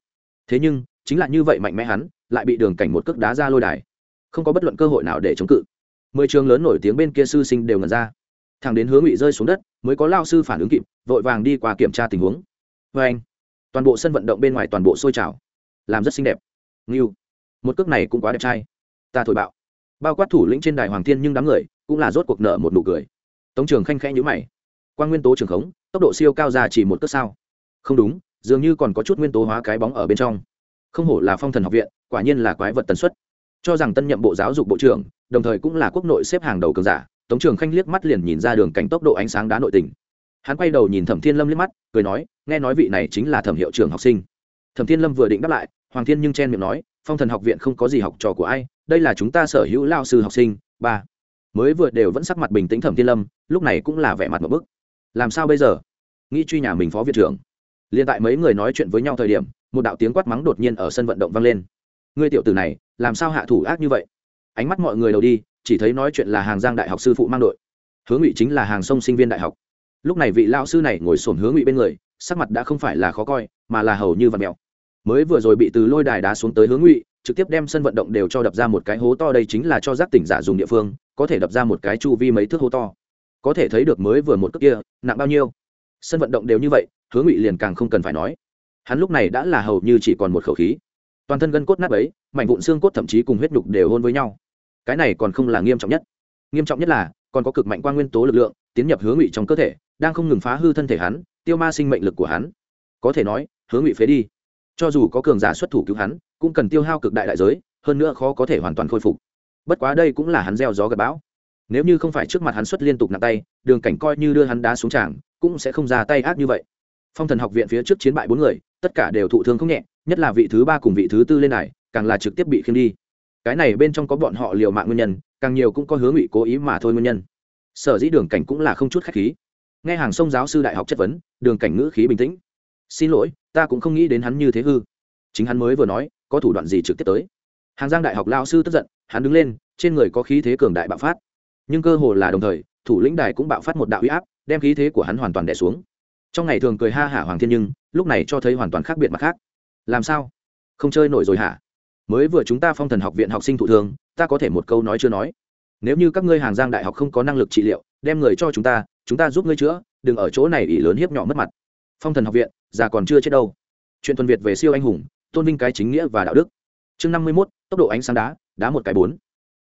Thế nhưng, chính là như vậy mạnh mẽ hắn, lại bị đường cảnh một cước đá ra lôi đài không có bất luận cơ hội nào để chống cự. Mười trường lớn nổi tiếng bên kia sư sinh đều ngần ra. Thằng đến hướng ngụy rơi xuống đất, mới có lao sư phản ứng kịp, vội vàng đi qua kiểm tra tình huống. Vê anh, toàn bộ sân vận động bên ngoài toàn bộ sôi trào. Làm rất xinh đẹp. Nghiêu một cước này cũng quá đẹp trai. Ta thổi bạo. Bao quát thủ lĩnh trên đài hoàng thiên nhưng đám người cũng là rốt cuộc nợ một nụ cười. Tống trường khanh khẽ nhữ mày. Quan nguyên tố trường khống, tốc độ siêu cao ra chỉ một cước sao? Không đúng, dường như còn có chút nguyên tố hóa cái bóng ở bên trong. Không hổ là phong thần học viện, quả nhiên là quái vật tần suất cho rằng tân nhậm bộ giáo dục bộ trưởng, đồng thời cũng là quốc nội xếp hàng đầu cường giả, tống trường khanh liếc mắt liền nhìn ra đường cảnh tốc độ ánh sáng đá nội tình. Hắn quay đầu nhìn thẩm thiên lâm liếc mắt, cười nói, nghe nói vị này chính là thẩm hiệu trưởng học sinh. Thẩm thiên lâm vừa định đáp lại, hoàng thiên nhưng chen miệng nói, phong thần học viện không có gì học trò của ai, đây là chúng ta sở hữu lao sư học sinh, ba. Mới vừa đều vẫn sắc mặt bình tĩnh thẩm thiên lâm, lúc này cũng là vẻ mặt một bức. Làm sao bây giờ? Nghĩ truy nhà mình phó viện trưởng. Liên tại mấy người nói chuyện với nhau thời điểm, một đạo tiếng quát mắng đột nhiên ở sân vận động vang lên ngươi tiểu tử này, làm sao hạ thủ ác như vậy? Ánh mắt mọi người đầu đi, chỉ thấy nói chuyện là hàng giang đại học sư phụ mang đội. Hướng ngụy chính là hàng sông sinh viên đại học. Lúc này vị lao sư này ngồi sổn hướng ngụy bên người, sắc mặt đã không phải là khó coi, mà là hầu như vật mèo. Mới vừa rồi bị từ lôi đài đá xuống tới hướng ngụy, trực tiếp đem sân vận động đều cho đập ra một cái hố to, đây chính là cho giác tỉnh giả dùng địa phương, có thể đập ra một cái chu vi mấy thước hố to. Có thể thấy được mới vừa một cước kia, nặng bao nhiêu? Sân vận động đều như vậy, hướng ngụy liền càng không cần phải nói. Hắn lúc này đã là hầu như chỉ còn một khẩu khí toàn thân gân cốt nát ấy, mảnh vụn xương cốt thậm chí cùng huyết nhục đều hôn với nhau. Cái này còn không là nghiêm trọng nhất. Nghiêm trọng nhất là, còn có cực mạnh quan nguyên tố lực lượng tiến nhập hướng ngụy trong cơ thể, đang không ngừng phá hư thân thể hắn, tiêu ma sinh mệnh lực của hắn. Có thể nói, hướng ngụy phế đi. Cho dù có cường giả xuất thủ cứu hắn, cũng cần tiêu hao cực đại đại giới, hơn nữa khó có thể hoàn toàn khôi phục. Bất quá đây cũng là hắn gieo gió gặp bão. Nếu như không phải trước mặt hắn xuất liên tục nặng tay, đường cảnh coi như đưa hắn đá xuống tràng, cũng sẽ không ra tay ác như vậy. Phong thần học viện phía trước chiến bại bốn người, tất cả đều thụ thương không nhẹ nhất là vị thứ ba cùng vị thứ tư lên này, càng là trực tiếp bị khiêng đi. Cái này bên trong có bọn họ liều mạng nguyên nhân, càng nhiều cũng có hướng ngụy cố ý mà thôi nguyên nhân. Sở dĩ đường cảnh cũng là không chút khách khí. Nghe hàng sông giáo sư đại học chất vấn, đường cảnh ngữ khí bình tĩnh. Xin lỗi, ta cũng không nghĩ đến hắn như thế hư. Chính hắn mới vừa nói, có thủ đoạn gì trực tiếp tới. Hàng giang đại học lao sư tức giận, hắn đứng lên, trên người có khí thế cường đại bạo phát. Nhưng cơ hồ là đồng thời, thủ lĩnh đài cũng bạo phát một đạo huy áp, đem khí thế của hắn hoàn toàn đẻ xuống. Trong ngày thường cười ha hả hoàng thiên nhưng, lúc này cho thấy hoàn toàn khác biệt mặt khác làm sao? Không chơi nổi rồi hả? Mới vừa chúng ta phong thần học viện học sinh thụ thường, ta có thể một câu nói chưa nói. Nếu như các ngươi hàng giang đại học không có năng lực trị liệu, đem người cho chúng ta chúng ta giúp ngươi chữa, đừng ở chỗ này ỷ lớn hiếp nhỏ mất mặt. Phong thần học viện, già còn chưa chết đâu. Chuyện tuần việt về siêu anh hùng, tôn vinh cái chính nghĩa và đạo đức. Chương năm mươi mốt, tốc độ ánh sáng đá đá một cái bốn.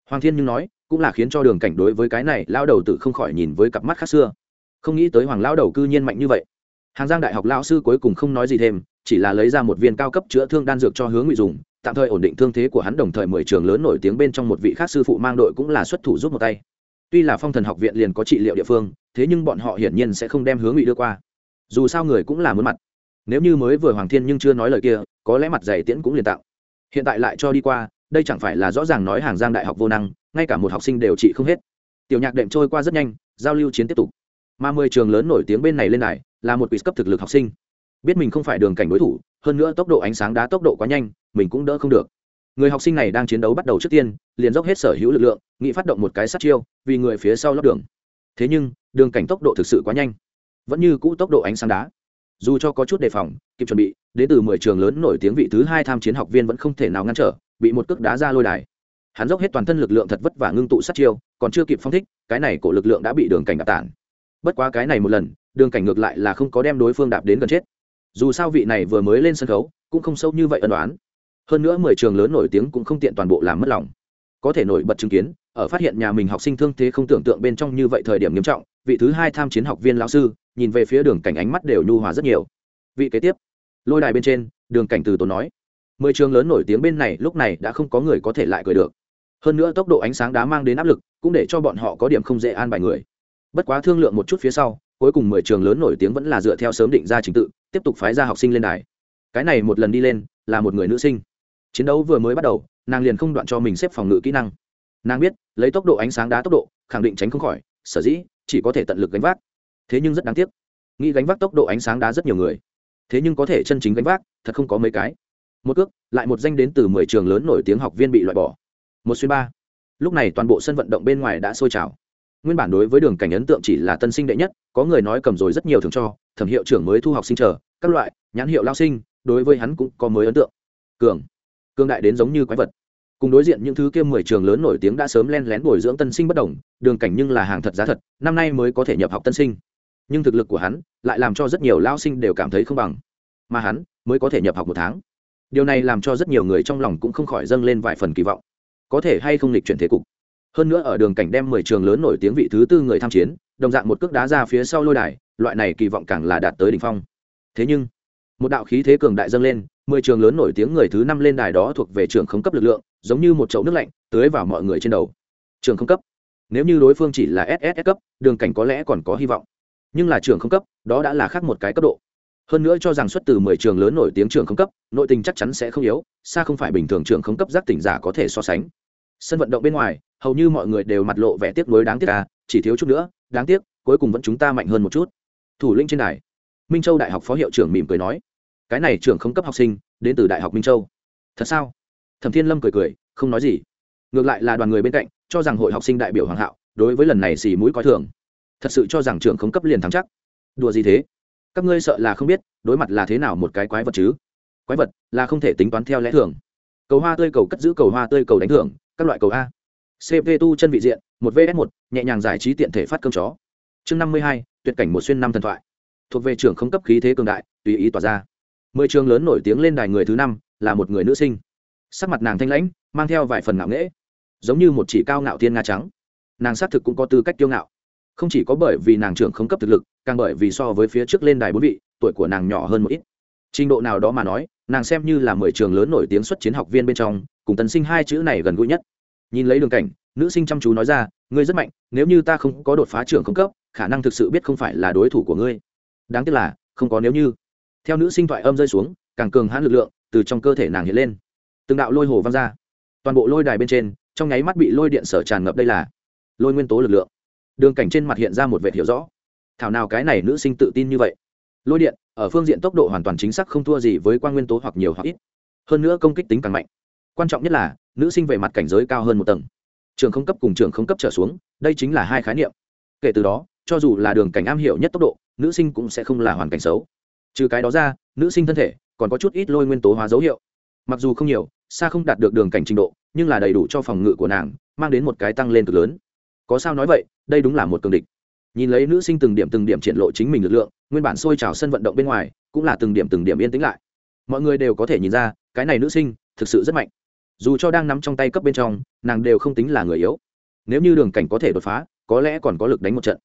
Hoàng thiên nhưng nói, cũng là khiến cho đường cảnh đối với cái này lao đầu tự không khỏi nhìn với cặp mắt khác xưa. Không nghĩ tới hoàng lão đầu cư nhiên mạnh như vậy hàng giang đại học lão sư cuối cùng không nói gì thêm, chỉ là lấy ra một viên cao cấp chữa thương đan dược cho hướng ngụy dùng, tạm thời ổn định thương thế của hắn đồng thời mười trường lớn nổi tiếng bên trong một vị khác sư phụ mang đội cũng là xuất thủ giúp một tay. Tuy là phong thần học viện liền có trị liệu địa phương, thế nhưng bọn họ hiển nhiên sẽ không đem hướng ngụy đưa qua. Dù sao người cũng là muốn mặt. Nếu như mới vừa hoàng thiên nhưng chưa nói lời kia, có lẽ mặt dày tiễn cũng liền tạo. Hiện tại lại cho đi qua, đây chẳng phải là rõ ràng nói hàng giang đại học vô năng, ngay cả một học sinh đều trị không hết. Tiểu nhạc đệm trôi qua rất nhanh, giao lưu chiến tiếp tục. Mà mười trường lớn nổi tiếng bên này lên này là một quỷ cấp thực lực học sinh. Biết mình không phải đường cảnh đối thủ, hơn nữa tốc độ ánh sáng đá tốc độ quá nhanh, mình cũng đỡ không được. Người học sinh này đang chiến đấu bắt đầu trước tiên, liền dốc hết sở hữu lực lượng, nghĩ phát động một cái sát chiêu, vì người phía sau lót đường. Thế nhưng, đường cảnh tốc độ thực sự quá nhanh. Vẫn như cũ tốc độ ánh sáng đá. Dù cho có chút đề phòng, kịp chuẩn bị, đến từ mười trường lớn nổi tiếng vị thứ hai tham chiến học viên vẫn không thể nào ngăn trở, bị một cước đá ra lôi đài. Hắn dốc hết toàn thân lực lượng thật vất vả ngưng tụ sát chiêu, còn chưa kịp phong thích, cái này của lực lượng đã bị đường cảnh đạp tản. Bất quá cái này một lần đường cảnh ngược lại là không có đem đối phương đạp đến gần chết. Dù sao vị này vừa mới lên sân khấu, cũng không sâu như vậy ân đoán hơn nữa mười trường lớn nổi tiếng cũng không tiện toàn bộ làm mất lòng. Có thể nổi bật chứng kiến, ở phát hiện nhà mình học sinh thương thế không tưởng tượng bên trong như vậy thời điểm nghiêm trọng, vị thứ hai tham chiến học viên lão sư, nhìn về phía đường cảnh ánh mắt đều nhu hòa rất nhiều. Vị kế tiếp, lôi đài bên trên, đường cảnh từ tốn nói, mười trường lớn nổi tiếng bên này lúc này đã không có người có thể lại cười được. Hơn nữa tốc độ ánh sáng đá mang đến áp lực, cũng để cho bọn họ có điểm không dễ an bài người. Bất quá thương lượng một chút phía sau cuối cùng mười trường lớn nổi tiếng vẫn là dựa theo sớm định ra trình tự, tiếp tục phái ra học sinh lên đài. Cái này một lần đi lên, là một người nữ sinh. Chiến đấu vừa mới bắt đầu, nàng liền không đoạn cho mình xếp phòng ngự kỹ năng. Nàng biết, lấy tốc độ ánh sáng đá tốc độ, khẳng định tránh không khỏi, sở dĩ, chỉ có thể tận lực gánh vác. Thế nhưng rất đáng tiếc, nghĩ gánh vác tốc độ ánh sáng đá rất nhiều người. Thế nhưng có thể chân chính gánh vác, thật không có mấy cái. Một cước, lại một danh đến từ mười trường lớn nổi tiếng học viên bị loại bỏ. Một xuyên ba. Lúc này toàn bộ sân vận động bên ngoài đã sôi trào nguyên bản đối với đường cảnh ấn tượng chỉ là tân sinh đệ nhất, có người nói cầm rồi rất nhiều thường cho, thẩm hiệu trưởng mới thu học sinh chờ, các loại, nhãn hiệu lao sinh, đối với hắn cũng có mới ấn tượng. Cường cương đại đến giống như quái vật. Cùng đối diện những thứ kia mười trường lớn nổi tiếng đã sớm len lén bồi dưỡng tân sinh bất đồng, đường cảnh nhưng là hàng thật giá thật, năm nay mới có thể nhập học tân sinh. Nhưng thực lực của hắn lại làm cho rất nhiều lao sinh đều cảm thấy không bằng. Mà hắn mới có thể nhập học một tháng. Điều này làm cho rất nhiều người trong lòng cũng không khỏi dâng lên vài phần kỳ vọng. Có thể hay không lịch chuyển thế cục? Hơn nữa ở đường cảnh đem mười trường lớn nổi tiếng vị thứ tư người tham chiến, đồng dạng một cước đá ra phía sau lôi đài, loại này kỳ vọng càng là đạt tới đỉnh phong. Thế nhưng, một đạo khí thế cường đại dâng lên, mười trường lớn nổi tiếng người thứ năm lên đài đó thuộc về trường không cấp lực lượng, giống như một chậu nước lạnh, tưới vào mọi người trên đầu. Trường không cấp. Nếu như đối phương chỉ là ss cấp, đường cảnh có lẽ còn có hy vọng. Nhưng là trường không cấp, đó đã là khác một cái cấp độ. Hơn nữa cho rằng xuất từ mười trường lớn nổi tiếng trường không cấp, nội tình chắc chắn sẽ không yếu, xa không phải bình thường trường không cấp giác tỉnh giả có thể so sánh. Sân vận động bên ngoài hầu như mọi người đều mặt lộ vẻ tiếc nuối đáng tiếc à chỉ thiếu chút nữa, đáng tiếc, cuối cùng vẫn chúng ta mạnh hơn một chút. Thủ lĩnh trên đài, minh châu đại học phó hiệu trưởng mỉm cười nói, cái này trưởng không cấp học sinh, đến từ đại học minh châu. Thật sao? Thẩm thiên lâm cười cười, không nói gì. Ngược lại là đoàn người bên cạnh, cho rằng hội học sinh đại biểu hoàng hạo, đối với lần này xì mũi coi thường. Thật sự cho rằng trưởng không cấp liền thắng chắc. Đùa gì thế? Các ngươi sợ là không biết, đối mặt là thế nào một cái quái vật chứ? Quái vật là không thể tính toán theo lẽ thường. Cầu hoa tươi cầu cất giữ cầu hoa tươi cầu đánh thưởng, các loại cầu a cp tu chân vị diện, một vs một, nhẹ nhàng giải trí tiện thể phát cơm chó. Chương năm mươi hai, tuyệt cảnh một xuyên năm thần thoại. Thuộc về trưởng không cấp khí thế cường đại, tùy ý tỏa ra. Mười trường lớn nổi tiếng lên đài người thứ năm, là một người nữ sinh. Sắc mặt nàng thanh lãnh, mang theo vài phần ngạo nghễ. Giống như một chỉ cao ngạo thiên nga trắng. Nàng xác thực cũng có tư cách kiêu ngạo. Không chỉ có bởi vì nàng trưởng không cấp thực lực, càng bởi vì so với phía trước lên đài bốn vị, tuổi của nàng nhỏ hơn một ít. Trình độ nào đó mà nói, nàng xem như là mười trường lớn nổi tiếng xuất chiến học viên bên trong, cùng tần sinh hai chữ này gần gũi nhất nhìn lấy đường cảnh, nữ sinh chăm chú nói ra, ngươi rất mạnh, nếu như ta không có đột phá trưởng không cấp, khả năng thực sự biết không phải là đối thủ của ngươi. Đáng tiếc là, không có nếu như. Theo nữ sinh thoại âm rơi xuống, càng cường hãn lực lượng từ trong cơ thể nàng hiện lên. Từng đạo lôi hồ văng ra. Toàn bộ lôi đài bên trên, trong nháy mắt bị lôi điện sở tràn ngập đây là lôi nguyên tố lực lượng. Đường cảnh trên mặt hiện ra một vệ hiểu rõ. Thảo nào cái này nữ sinh tự tin như vậy? Lôi điện, ở phương diện tốc độ hoàn toàn chính xác không thua gì với quan nguyên tố hoặc nhiều hoặc ít. Hơn nữa công kích tính càng mạnh quan trọng nhất là, nữ sinh về mặt cảnh giới cao hơn một tầng. Trường không cấp cùng trường không cấp trở xuống, đây chính là hai khái niệm. Kể từ đó, cho dù là đường cảnh am hiểu nhất tốc độ, nữ sinh cũng sẽ không là hoàn cảnh xấu. Trừ cái đó ra, nữ sinh thân thể còn có chút ít lôi nguyên tố hóa dấu hiệu. Mặc dù không nhiều, xa không đạt được đường cảnh trình độ, nhưng là đầy đủ cho phòng ngự của nàng, mang đến một cái tăng lên cực lớn. Có sao nói vậy, đây đúng là một cường địch. Nhìn lấy nữ sinh từng điểm từng điểm triển lộ chính mình lực lượng, nguyên bản sôi trào sân vận động bên ngoài, cũng là từng điểm từng điểm yên tĩnh lại. Mọi người đều có thể nhìn ra, cái này nữ sinh thực sự rất mạnh dù cho đang nắm trong tay cấp bên trong, nàng đều không tính là người yếu. Nếu như đường cảnh có thể đột phá, có lẽ còn có lực đánh một trận.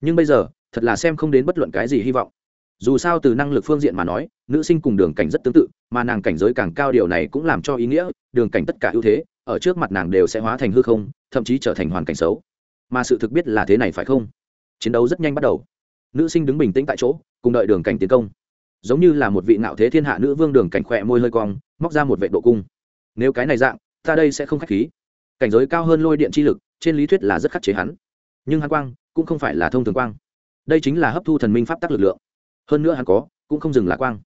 Nhưng bây giờ, thật là xem không đến bất luận cái gì hy vọng. Dù sao từ năng lực phương diện mà nói, nữ sinh cùng đường cảnh rất tương tự, mà nàng cảnh giới càng cao điều này cũng làm cho ý nghĩa, đường cảnh tất cả ưu thế, ở trước mặt nàng đều sẽ hóa thành hư không, thậm chí trở thành hoàn cảnh xấu. Mà sự thực biết là thế này phải không? Chiến đấu rất nhanh bắt đầu. Nữ sinh đứng bình tĩnh tại chỗ, cùng đợi đường cảnh tiến công. Giống như là một vị nạo thế thiên hạ nữ vương đường cảnh khỏe môi hơi cong, móc ra một vệ độ cung nếu cái này dạng, ta đây sẽ không k h á c h khí. Cảnh giới cao hơn lôi điện chi lực, trên lý thuyết là rất khắc chế hắn. Nhưng hắn quang cũng không phải là thông thường quang. Đây chính là hấp thu thần minh pháp tắc lực lượng. Hơn nữa hắn có, cũng không dừng là quang.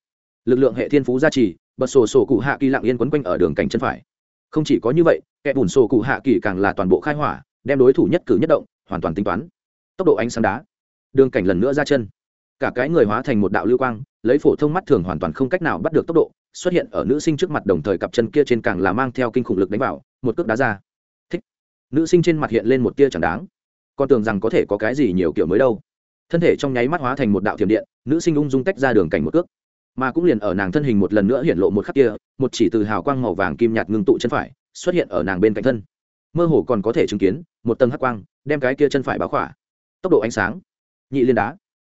Lực lượng hệ thiên phú gia trì, bật sổ sổ cụ hạ kỳ lạng yên quấn quanh ở đường cảnh chân phải. Không chỉ có như vậy, kẻ bùn sổ cụ hạ kỳ càng là toàn bộ khai hỏa, đem đối thủ nhất cử nhất động, hoàn toàn tính toán. Tốc độ ánh sáng đá. Đường cảnh lần nữa ra chân. Cả cái người hóa thành một đạo lưu quang lấy phổ thông mắt thường hoàn toàn không cách nào bắt được tốc độ, xuất hiện ở nữ sinh trước mặt đồng thời cặp chân kia trên càng là mang theo kinh khủng lực đánh vào, một cước đá ra. Thích. Nữ sinh trên mặt hiện lên một tia chẳng đáng. Con tưởng rằng có thể có cái gì nhiều kiểu mới đâu. Thân thể trong nháy mắt hóa thành một đạo thiểm điện, nữ sinh ung dung tách ra đường cảnh một cước. Mà cũng liền ở nàng thân hình một lần nữa hiện lộ một khắc kia, một chỉ từ hào quang màu vàng kim nhạt ngưng tụ chân phải, xuất hiện ở nàng bên cạnh thân. Mơ hồ còn có thể chứng kiến, một tầng hắc quang, đem cái kia chân phải báo khỏa. Tốc độ ánh sáng. Nhị liên đá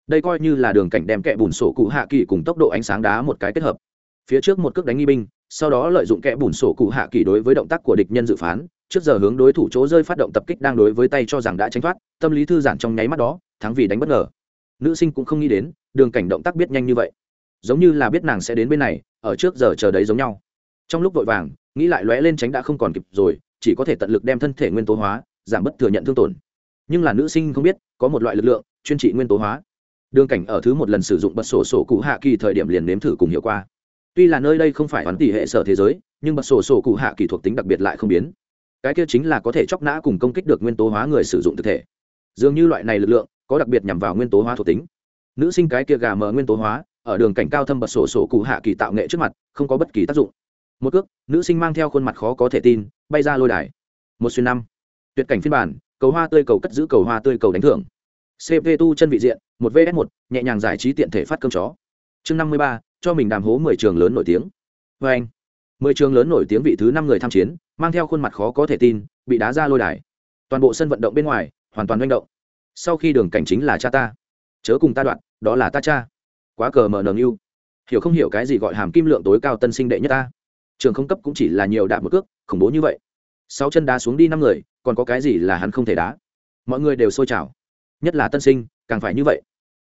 đây coi như là đường cảnh đem kẹ bùn sổ cụ hạ kỳ cùng tốc độ ánh sáng đá một cái kết hợp. Phía trước một cước đánh nghi binh, sau đó lợi dụng kẽ bùn sổ cụ hạ kỳ đối với động tác của địch nhân dự phán, trước giờ hướng đối thủ chỗ rơi phát động tập kích đang đối với tay cho rằng đã tránh thoát, tâm lý thư giãn trong nháy mắt đó, thắng vì đánh bất ngờ. Nữ sinh cũng không nghĩ đến, đường cảnh động tác biết nhanh như vậy. Giống như là biết nàng sẽ đến bên này, ở trước giờ chờ đấy giống nhau. Trong lúc vội vàng, nghĩ lại lóe lên tránh đã không còn kịp rồi, chỉ có thể tận lực đem thân thể nguyên tố hóa, giảm bất thừa nhận thương tổn. Nhưng là nữ sinh không biết, có một loại lực lượng chuyên trị nguyên tố hóa đường cảnh ở thứ một lần sử dụng bật sổ sổ cụ hạ kỳ thời điểm liền nếm thử cùng hiệu qua tuy là nơi đây không phải toán tỷ hệ sở thế giới, nhưng bật sổ sổ cụ hạ kỳ thuộc tính đặc biệt lại không biến. Cái kia chính là có thể chóc nã cùng công kích được nguyên tố hóa người sử dụng thực thể. Dường như loại này lực lượng, có đặc biệt nhằm vào nguyên tố hóa thuộc tính. Nữ sinh cái kia gà mờ nguyên tố hóa, ở đường cảnh cao thâm bật sổ sổ cụ hạ kỳ tạo nghệ trước mặt, không có bất kỳ tác dụng. Một cước, nữ sinh mang theo khuôn mặt khó có thể tin, bay ra lôi đài. Một xuyên năm. Tuyệt cảnh phiên bản, cầu hoa tươi cầu cất giữ cầu hoa tươi cầu đánh thưởng cp tu chân vị diện, một vs một, nhẹ nhàng giải trí tiện thể phát cơm chó. Chương năm mươi ba, cho mình đàm hố mười trường lớn nổi tiếng. Vê anh, mười trường lớn nổi tiếng vị thứ năm người tham chiến, mang theo khuôn mặt khó có thể tin, bị đá ra lôi đài. Toàn bộ sân vận động bên ngoài, hoàn toàn manh động. Sau khi đường cảnh chính là cha ta. Chớ cùng ta đoạn, đó là ta cha. Quá cờ mờ nờ yêu hiểu không hiểu cái gì gọi hàm kim lượng tối cao tân sinh đệ nhất ta? Trường không cấp cũng chỉ là nhiều đạn một cước, khủng bố như vậy. Sáu chân đá xuống đi năm người, còn có cái gì là hắn không thể đá? Mọi người đều sôi trào nhất là tân sinh, càng phải như vậy.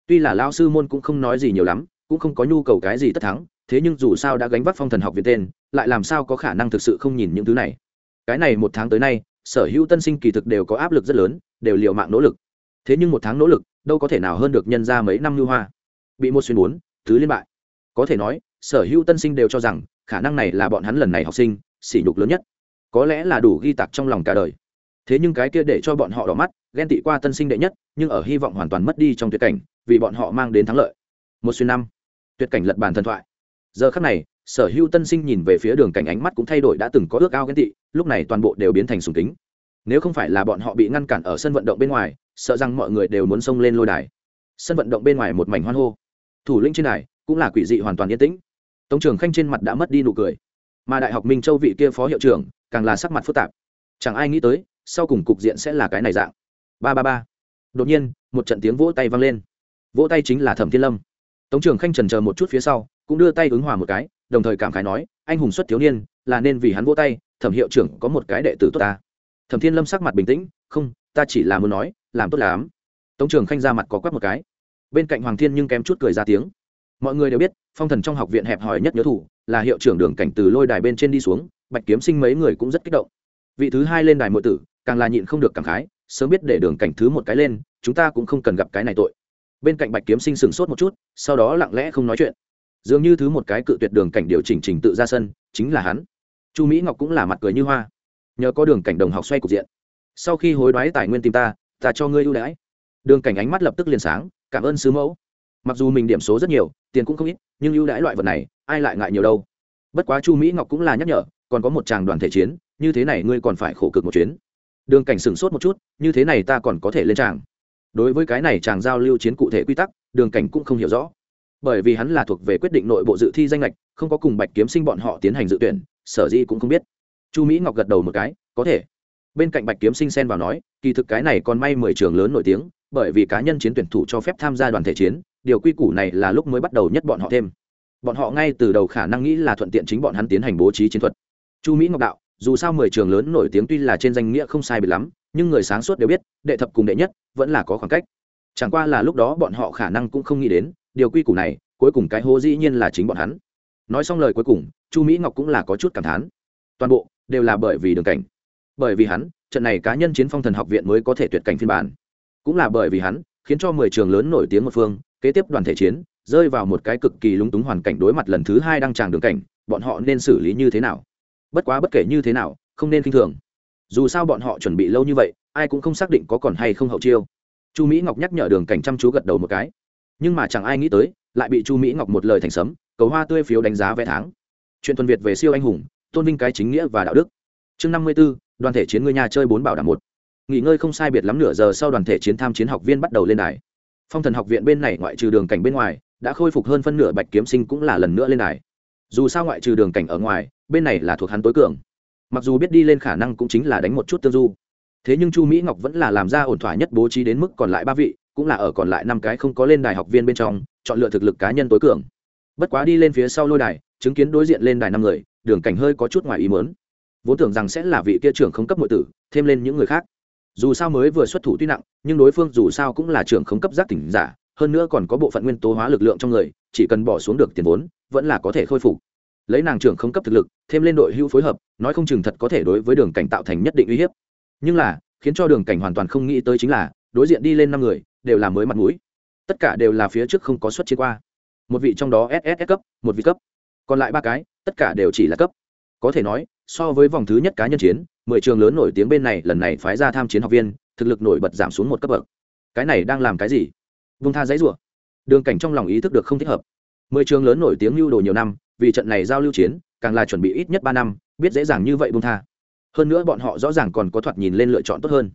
Tuy là lao sư môn cũng không nói gì nhiều lắm, cũng không có nhu cầu cái gì tất thắng, thế nhưng dù sao đã gánh vác phong thần học viện tên, lại làm sao có khả năng thực sự không nhìn những thứ này. Cái này một tháng tới nay, sở hữu tân sinh kỳ thực đều có áp lực rất lớn, đều liều mạng nỗ lực. Thế nhưng một tháng nỗ lực, đâu có thể nào hơn được nhân ra mấy năm lưu hoa. Bị một xuyên bốn, thứ liên bại. Có thể nói, sở hữu tân sinh đều cho rằng, khả năng này là bọn hắn lần này học sinh, sỉ nhục lớn nhất. Có lẽ là đủ ghi tặc trong lòng cả đời thế nhưng cái kia để cho bọn họ đỏ mắt, ghen tị qua tân sinh đệ nhất, nhưng ở hy vọng hoàn toàn mất đi trong tuyệt cảnh, vì bọn họ mang đến thắng lợi. Một xuyên năm, tuyệt cảnh lật bàn thần thoại. Giờ khắc này, sở hữu tân sinh nhìn về phía đường cảnh ánh mắt cũng thay đổi đã từng có ước ao ghen tị, lúc này toàn bộ đều biến thành sùng kính. Nếu không phải là bọn họ bị ngăn cản ở sân vận động bên ngoài, sợ rằng mọi người đều muốn xông lên lôi đài. Sân vận động bên ngoài một mảnh hoan hô. Thủ lĩnh trên đài cũng là quỷ dị hoàn toàn yên tĩnh. Tống trưởng khanh trên mặt đã mất đi nụ cười. Mà đại học minh châu vị kia phó hiệu trưởng, càng là sắc mặt phức tạp. Chẳng ai nghĩ tới sau cùng cục diện sẽ là cái này dạng. Ba ba ba. Đột nhiên, một trận tiếng vỗ tay vang lên. Vỗ tay chính là thẩm thiên lâm. Tống trưởng khanh trần chờ một chút phía sau, cũng đưa tay ứng hòa một cái, đồng thời cảm khái nói, anh hùng xuất thiếu niên, là nên vì hắn vỗ tay, thẩm hiệu trưởng có một cái đệ tử tốt ta. Thẩm thiên lâm sắc mặt bình tĩnh, không, ta chỉ là muốn nói, làm tốt lắm. Tống trưởng khanh ra mặt có quắc một cái. Bên cạnh hoàng thiên nhưng kém chút cười ra tiếng. Mọi người đều biết, phong thần trong học viện hẹp hòi nhất nhớ thủ, là hiệu trưởng đường cảnh từ lôi đài bên trên đi xuống, bạch kiếm sinh mấy người cũng rất kích động. Vị thứ hai lên đài mượn tử càng là nhịn không được cảm khái, sớm biết để đường cảnh thứ một cái lên, chúng ta cũng không cần gặp cái này tội. Bên cạnh bạch kiếm sinh sửng sốt một chút, sau đó lặng lẽ không nói chuyện. Dường như thứ một cái cự tuyệt đường cảnh điều chỉnh trình tự ra sân, chính là hắn. Chu mỹ ngọc cũng là mặt cười như hoa. Nhờ có đường cảnh đồng học xoay cục diện. Sau khi hối đoái tài nguyên tìm ta ta cho ngươi ưu đãi. Đường cảnh ánh mắt lập tức liền sáng, cảm ơn sứ mẫu. Mặc dù mình điểm số rất nhiều, tiền cũng không ít, nhưng ưu đãi loại vật này, ai lại ngại nhiều đâu. Bất quá chu mỹ ngọc cũng là nhắc nhở, còn có một chàng đoàn thể chiến, như thế này ngươi còn phải khổ cực một chuyến đường cảnh sửng sốt một chút, như thế này ta còn có thể lên tràng. Đối với cái này chàng giao lưu chiến cụ thể quy tắc, đường cảnh cũng không hiểu rõ. Bởi vì hắn là thuộc về quyết định nội bộ dự thi danh lệch, không có cùng bạch kiếm sinh bọn họ tiến hành dự tuyển, sở di cũng không biết. Chu mỹ ngọc gật đầu một cái, có thể. Bên cạnh bạch kiếm sinh xen vào nói, kỳ thực cái này còn may mười trường lớn nổi tiếng, bởi vì cá nhân chiến tuyển thủ cho phép tham gia đoàn thể chiến, điều quy củ này là lúc mới bắt đầu nhất bọn họ thêm. Bọn họ ngay từ đầu khả năng nghĩ là thuận tiện chính bọn hắn tiến hành bố trí chiến thuật. Chu mỹ ngọc đạo dù sao mười trường lớn nổi tiếng tuy là trên danh nghĩa không sai bị lắm, nhưng người sáng suốt đều biết, đệ thập cùng đệ nhất vẫn là có khoảng cách. Chẳng qua là lúc đó bọn họ khả năng cũng không nghĩ đến, điều quy củ này, cuối cùng cái hố dĩ nhiên là chính bọn hắn. Nói xong lời cuối cùng, chu mỹ ngọc cũng là có chút cảm thán. Toàn bộ đều là bởi vì đường cảnh. Bởi vì hắn, trận này cá nhân chiến phong thần học viện mới có thể tuyệt cảnh phiên bản. Cũng là bởi vì hắn, khiến cho mười trường lớn nổi tiếng một phương, kế tiếp đoàn thể chiến, rơi vào một cái cực kỳ lúng túng hoàn cảnh đối mặt lần thứ hai đăng tràng đường cảnh, bọn họ nên xử lý như thế nào? Bất quá bất kể như thế nào, không nên k i n h thường. Dù sao bọn họ chuẩn bị lâu như vậy, ai cũng không xác định có còn hay không hậu chiêu. Chu mỹ ngọc nhắc nhở đường cảnh chăm chú gật đầu một cái. Nhưng mà chẳng ai nghĩ tới, lại bị chu mỹ ngọc một lời thành sấm, cầu hoa tươi phiếu đánh giá vé tháng. Chuyện tuần việt về siêu anh hùng, tôn vinh cái chính nghĩa và đạo đức. Chương năm mươi b ố đoàn thể chiến người nhà chơi bốn bảo đảm một. Nghỉ ngơi không sai biệt lắm nửa giờ sau đoàn thể chiến tham chiến học viên bắt đầu lên đài. Phong thần học viện bên này ngoại trừ đường cảnh bên ngoài, đã khôi phục hơn phân nửa bạch kiếm sinh cũng là lần nữa lên đài dù sao ngoại trừ đường cảnh ở ngoài, bên này là thuộc hắn tối cường. Mặc dù biết đi lên khả năng cũng chính là đánh một chút tương du. Thế nhưng chu mỹ ngọc vẫn là làm ra ổn thỏa nhất bố trí đến mức còn lại ba vị, cũng là ở còn lại năm cái không có lên đài học viên bên trong, chọn lựa thực lực cá nhân tối cường. Bất quá đi lên phía sau lôi đài, chứng kiến đối diện lên đài năm người, đường cảnh hơi có chút ngoài ý mớn vốn tưởng rằng sẽ là vị kia trưởng không cấp nội tử, thêm lên những người khác. Dù sao mới vừa xuất thủ tuy nặng, nhưng đối phương dù sao cũng là trưởng không cấp giác tỉnh giả, hơn nữa còn có bộ phận nguyên tố hóa lực lượng trong người chỉ cần bỏ xuống được tiền vốn, vẫn là có thể khôi phục. Lấy nàng trưởng không cấp thực lực, thêm lên đội hưu phối hợp, nói không chừng thật có thể đối với đường cảnh tạo thành nhất định uy hiếp. Nhưng là, khiến cho đường cảnh hoàn toàn không nghĩ tới chính là, đối diện đi lên năm người, đều là mới mặt mũi. Tất cả đều là phía trước không có xuất chiến qua. Một vị trong đó ss cấp, một vị cấp. Còn lại ba cái, tất cả đều chỉ là cấp. Có thể nói, so với vòng thứ nhất cá nhân chiến, mười trường lớn nổi tiếng bên này lần này phái ra tham chiến học viên, thực lực nổi bật giảm xuống một cấp bậc. Cái này đang làm cái gì? Vung tha giấy rủa đường cảnh trong lòng ý thức được không thích hợp. Mười trường lớn nổi tiếng lưu đồ nhiều năm, vì trận này giao lưu chiến, càng là chuẩn bị ít nhất ba năm, biết dễ dàng như vậy bung tha. Hơn nữa bọn họ rõ ràng còn có thoạt nhìn lên lựa chọn tốt hơn.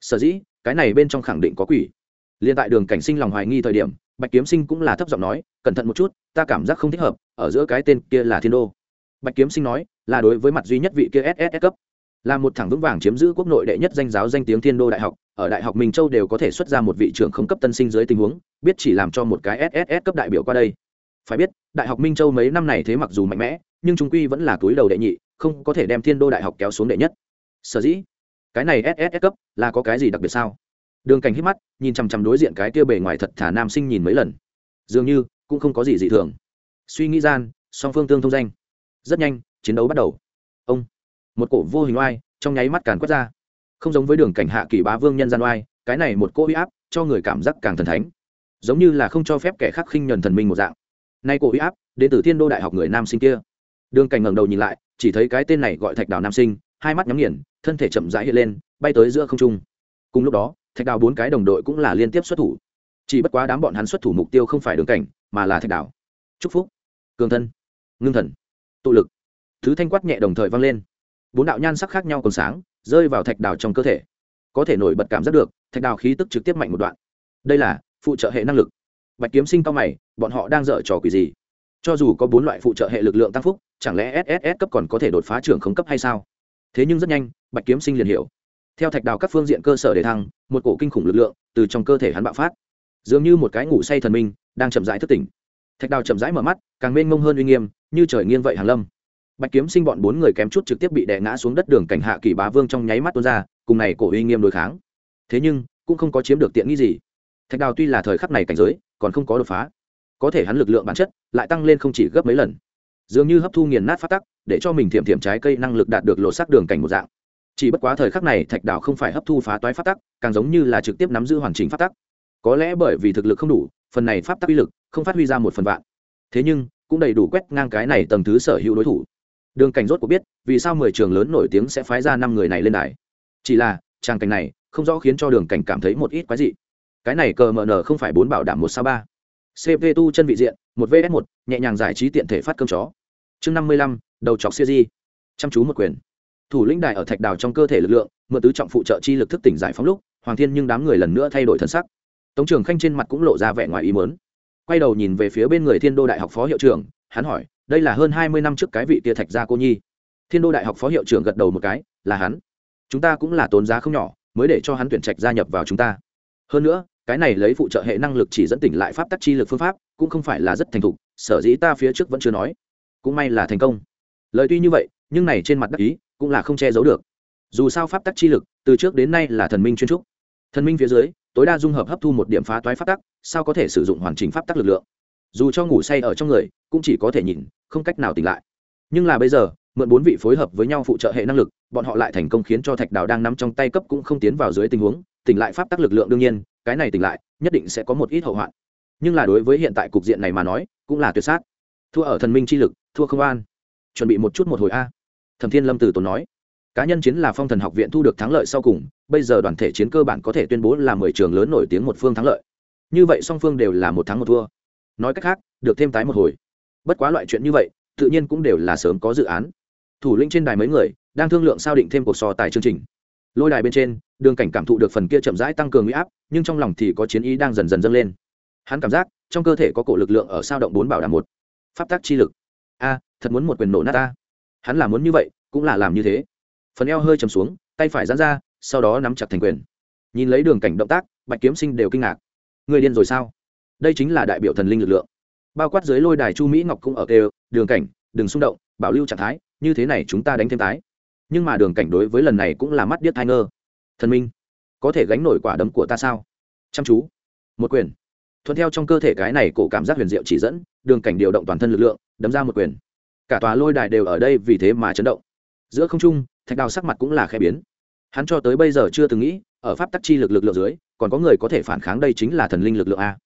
Sở dĩ, cái này bên trong khẳng định có quỷ. Liên tại đường cảnh sinh lòng hoài nghi thời điểm, bạch kiếm sinh cũng là thấp giọng nói, cẩn thận một chút, ta cảm giác không thích hợp, ở giữa cái tên kia là thiên đô. Bạch kiếm sinh nói, là đối với mặt duy nhất vị kia ss cấp là một thẳng vững vàng chiếm giữ quốc nội đệ nhất danh giáo danh tiếng thiên đô đại học, ở đại học minh châu đều có thể xuất ra một vị trưởng không cấp tân sinh dưới tình huống, biết chỉ làm cho một cái sss cấp đại biểu qua đây. Phải biết, đại học minh châu mấy năm này thế mặc dù mạnh mẽ, nhưng chúng quy vẫn là túi đầu đệ nhị, không có thể đem thiên đô đại học kéo xuống đệ nhất. Sở dĩ, cái này sss cấp là có cái gì đặc biệt sao? Đường cảnh hít mắt, nhìn chằm chằm đối diện cái kia bề ngoài thật thả nam sinh nhìn mấy lần. Dường như, cũng không có gì dị thường. Suy nghĩ gian, song phương tương thông danh. Rất nhanh, chiến đấu bắt đầu. Ông một cổ vô hình oai, trong nháy mắt càn quét ra. Không giống với đường cảnh hạ kỳ bá vương nhân gian oai, cái này một cỗ huy áp cho người cảm giác càng thần thánh. Giống như là không cho phép kẻ khác khinh nhuần thần minh một dạng. Nay cổ huy áp, đến từ thiên đô đại học người nam sinh kia. Đường cảnh ngẩng đầu nhìn lại, chỉ thấy cái tên này gọi thạch đào nam sinh, hai mắt nhắm nghiền, thân thể chậm rãi hiện lên, bay tới giữa không trung. Cùng lúc đó, thạch đào bốn cái đồng đội cũng là liên tiếp xuất thủ. Chỉ bất quá đám bọn hắn xuất thủ mục tiêu không phải đường cảnh, mà là thạch đào. Chúc phúc. Cường thân. Ngưng thần. Tụ lực. Thứ thanh quát nhẹ đồng thời vang lên bốn đạo nhan sắc khác nhau còn sáng, rơi vào thạch đào trong cơ thể. Có thể nổi bật cảm giác được, thạch đào khí tức trực tiếp mạnh một đoạn. Đây là phụ trợ hệ năng lực. Bạch kiếm sinh cao mày, bọn họ đang dở trò quỷ gì? Cho dù có bốn loại phụ trợ hệ lực lượng tăng phúc, chẳng lẽ sss cấp còn có thể đột phá trưởng không cấp hay sao? Thế nhưng rất nhanh, bạch kiếm sinh liền hiểu. Theo thạch đào các phương diện cơ sở để thăng, một cổ kinh khủng lực lượng từ trong cơ thể hắn bạo phát. Dường như một cái ngủ say thần minh đang chậm rãi thức tỉnh. Thạch đào chậm rãi mở mắt, càng mênh mông hơn uy nghiêm, như trời nghiêng vậy hàng lâm bạch kiếm sinh bọn bốn người kém chút trực tiếp bị đè ngã xuống đất đường cảnh hạ kỳ bá vương trong nháy mắt tuôn ra, cùng này cổ uy nghiêm đối kháng. Thế nhưng, cũng không có chiếm được tiện nghi gì. Thạch đào tuy là thời khắc này cảnh giới, còn không có đột phá. Có thể hắn lực lượng bản chất lại tăng lên không chỉ gấp mấy lần. Dường như hấp thu nghiền nát phát tắc, để cho mình thiệm thiệm trái cây năng lực đạt được lộ sắc đường cảnh một dạng. Chỉ bất quá thời khắc này thạch đào không phải hấp thu phá toái phát tắc, càng giống như là trực tiếp nắm giữ hoàn chỉnh phát tắc. Có lẽ bởi vì thực lực không đủ, phần này pháp tắc uy lực không phát huy ra một phần vạn. Thế nhưng, cũng đầy đủ quét ngang cái này tầng thứ sở hữu đối thủ đường cảnh rốt cuộc biết, vì sao mười trường lớn nổi tiếng sẽ phái ra năm người này lên đài. Chỉ là trang cảnh này, không rõ khiến cho đường cảnh cảm thấy một ít quái dị. Cái này cờ mờ nở không phải bốn bảo đảm một sao ba. Cp tu chân vị diện, một vs một, nhẹ nhàng giải trí tiện thể phát cơm chó. Chương năm mươi lăm, đầu chọc siêu di. Chăm chú một quyền. Thủ lĩnh đài ở thạch đào trong cơ thể lực lượng, mượn tứ trọng phụ trợ chi lực thức tỉnh giải phóng lúc, hoàng thiên nhưng đám người lần nữa thay đổi thân sắc. Tống trường khanh trên mặt cũng lộ ra vẻ ngoài ý mớn quay đầu nhìn về phía bên người thiên đô đại học phó hiệu trưởng hắn hỏi, đây là hơn hai mươi năm trước cái vị tia thạch gia cô nhi. Thiên đô đại học phó hiệu trưởng gật đầu một cái, là hắn. Chúng ta cũng là tốn giá không nhỏ, mới để cho hắn tuyển trạch gia nhập vào chúng ta. Hơn nữa, cái này lấy phụ trợ hệ năng lực chỉ dẫn tỉnh lại pháp tắc chi lực phương pháp, cũng không phải là rất thành thục, sở dĩ ta phía trước vẫn chưa nói. Cũng may là thành công. Lời tuy như vậy, nhưng này trên mặt đắc ý, cũng là không che giấu được. Dù sao pháp tắc chi lực, từ trước đến nay là thần minh chuyên trúc. Thần minh phía dưới, tối đa dung hợp hấp thu một điểm phá toái pháp tắc, sao có thể sử dụng hoàn chỉnh pháp tắc lực lượng? Dù cho ngủ say ở trong người, cũng chỉ có thể nhìn, không cách nào tỉnh lại. Nhưng là bây giờ, mượn bốn vị phối hợp với nhau phụ trợ hệ năng lực, bọn họ lại thành công khiến cho thạch đào đang nắm trong tay cấp cũng không tiến vào dưới tình huống, tỉnh lại pháp tắc lực lượng đương nhiên, cái này tỉnh lại, nhất định sẽ có một ít hậu hoạn. Nhưng là đối với hiện tại cục diện này mà nói, cũng là tuyệt sát. Thua ở thần minh chi lực, thua không an. Chuẩn bị một chút một hồi a. Thẩm thiên lâm từ tốn nói. Cá nhân chiến là phong thần học viện thu được thắng lợi sau cùng, bây giờ đoàn thể chiến cơ bản có thể tuyên bố là mười trường lớn nổi tiếng một phương thắng lợi. Như vậy song phương đều là một thắng một thua nói cách khác, được thêm tái một hồi. Bất quá loại chuyện như vậy, tự nhiên cũng đều là sớm có dự án. Thủ lĩnh trên đài mấy người, đang thương lượng sao định thêm cuộc so tài chương trình. Lôi đài bên trên, đường cảnh cảm thụ được phần kia chậm rãi tăng cường huy áp, nhưng trong lòng thì có chiến ý đang dần dần dâng lên. Hắn cảm giác, trong cơ thể có cổ lực lượng ở sao động bốn bảo đảm một. Pháp tác chi lực. A, thật muốn một quyền nổ nát ta. Hắn là muốn như vậy, cũng là làm như thế. Phần eo hơi chầm xuống, tay phải dán ra, sau đó nắm chặt thành quyền. Nhìn lấy đường cảnh động tác, bạch kiếm sinh đều kinh ngạc. Người điên rồi sao? Đây chính là đại biểu thần linh lực lượng. Bao quát dưới lôi đài chu mỹ ngọc cũng ở kêu, đường cảnh, đừng xung động, bảo lưu trạng thái, như thế này chúng ta đánh thêm tái. Nhưng mà đường cảnh đối với lần này cũng là mắt điếc thai ngơ. Thần minh, có thể gánh nổi quả đấm của ta sao? Chăm chú. Một quyền. Thuận theo trong cơ thể cái này cổ cảm giác huyền diệu chỉ dẫn, đường cảnh điều động toàn thân lực lượng, đấm ra một quyền. Cả tòa lôi đài đều ở đây vì thế mà chấn động. Giữa không trung, thạch đào sắc mặt cũng là khẽ biến. Hắn cho tới bây giờ chưa từng nghĩ, ở pháp tắc chi lực lực lượng dưới, còn có người có thể phản kháng đây chính là thần linh lực lượng a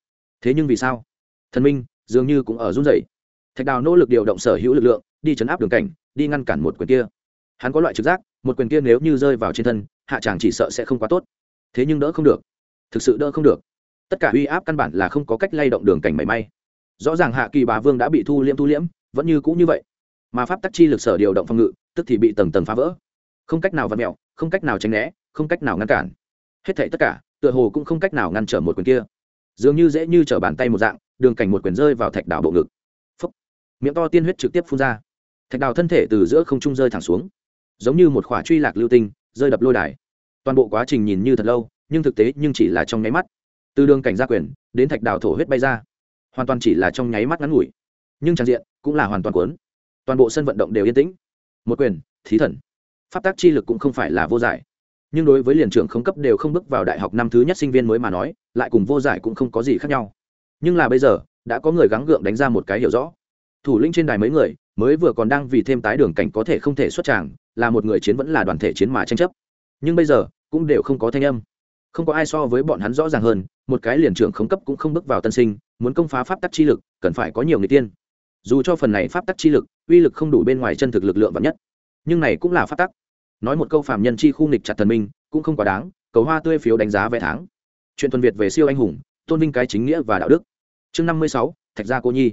thế nhưng vì sao? Thần minh dường như cũng ở run rẩy. Thạch đào nỗ lực điều động sở hữu lực lượng, đi chấn áp đường cảnh, đi ngăn cản một quyền kia. Hắn có loại trực giác, một quyền kia nếu như rơi vào trên thân, hạ chàng chỉ sợ sẽ không quá tốt. Thế nhưng đỡ không được. Thực sự đỡ không được. Tất cả uy áp căn bản là không có cách lay động đường cảnh mảy may. Rõ ràng hạ kỳ bà vương đã bị thu liễm thu liễm, vẫn như cũ như vậy. Mà pháp tắc chi lực sở điều động phòng ngự, tức thì bị tầng tầng phá vỡ. Không cách nào vặt mẹo không cách nào tránh né, không cách nào ngăn cản. Hết thảy tất cả, tựa hồ cũng không cách nào ngăn trở một quyền kia dường như dễ như t r ở bàn tay một dạng, đường cảnh một quyền rơi vào thạch đảo bộ ngực. Phấp miệng to tiên huyết trực tiếp phun ra. Thạch đào thân thể từ giữa không trung rơi thẳng xuống. Giống như một khỏa truy lạc lưu tinh, rơi đập lôi đài. Toàn bộ quá trình nhìn như thật lâu, nhưng thực tế nhưng chỉ là trong nháy mắt. Từ đường cảnh gia quyền, đến thạch đào thổ huyết bay ra. Hoàn toàn chỉ là trong nháy mắt ngắn ngủi. Nhưng trang diện cũng là hoàn toàn cuốn. Toàn bộ sân vận động đều yên tĩnh. Một quyền, thí thần. Pháp tác chi lực cũng không phải là vô giải. Nhưng đối với liền trưởng không cấp đều không bước vào đại học năm thứ nhất sinh viên mới mà nói lại cùng vô giải cũng không có gì khác nhau. Nhưng là bây giờ, đã có người gắng gượng đánh ra một cái hiểu rõ. Thủ lĩnh trên đài mấy người, mới vừa còn đang vì thêm tái đường cảnh có thể không thể xuất tràng, là một người chiến vẫn là đoàn thể chiến mà tranh chấp. Nhưng bây giờ, cũng đều không có thanh âm. Không có ai so với bọn hắn rõ ràng hơn, một cái liền trưởng khống cấp cũng không bước vào tân sinh, muốn công phá pháp tắc chi lực, cần phải có nhiều người tiên. Dù cho phần này pháp tắc chi lực, uy lực không đủ bên ngoài chân thực lực lượng vạn nhất. Nhưng này cũng là pháp tắc. Nói một câu phạm nhân chi khu nghịch chặt thần minh, cũng không quá đáng, cầu hoa tươi phiếu đánh giá vé tháng chuyện tuần việt về siêu anh hùng, tôn vinh cái chính nghĩa và đạo đức. Chương năm mươi sáu, thạch gia cô nhi.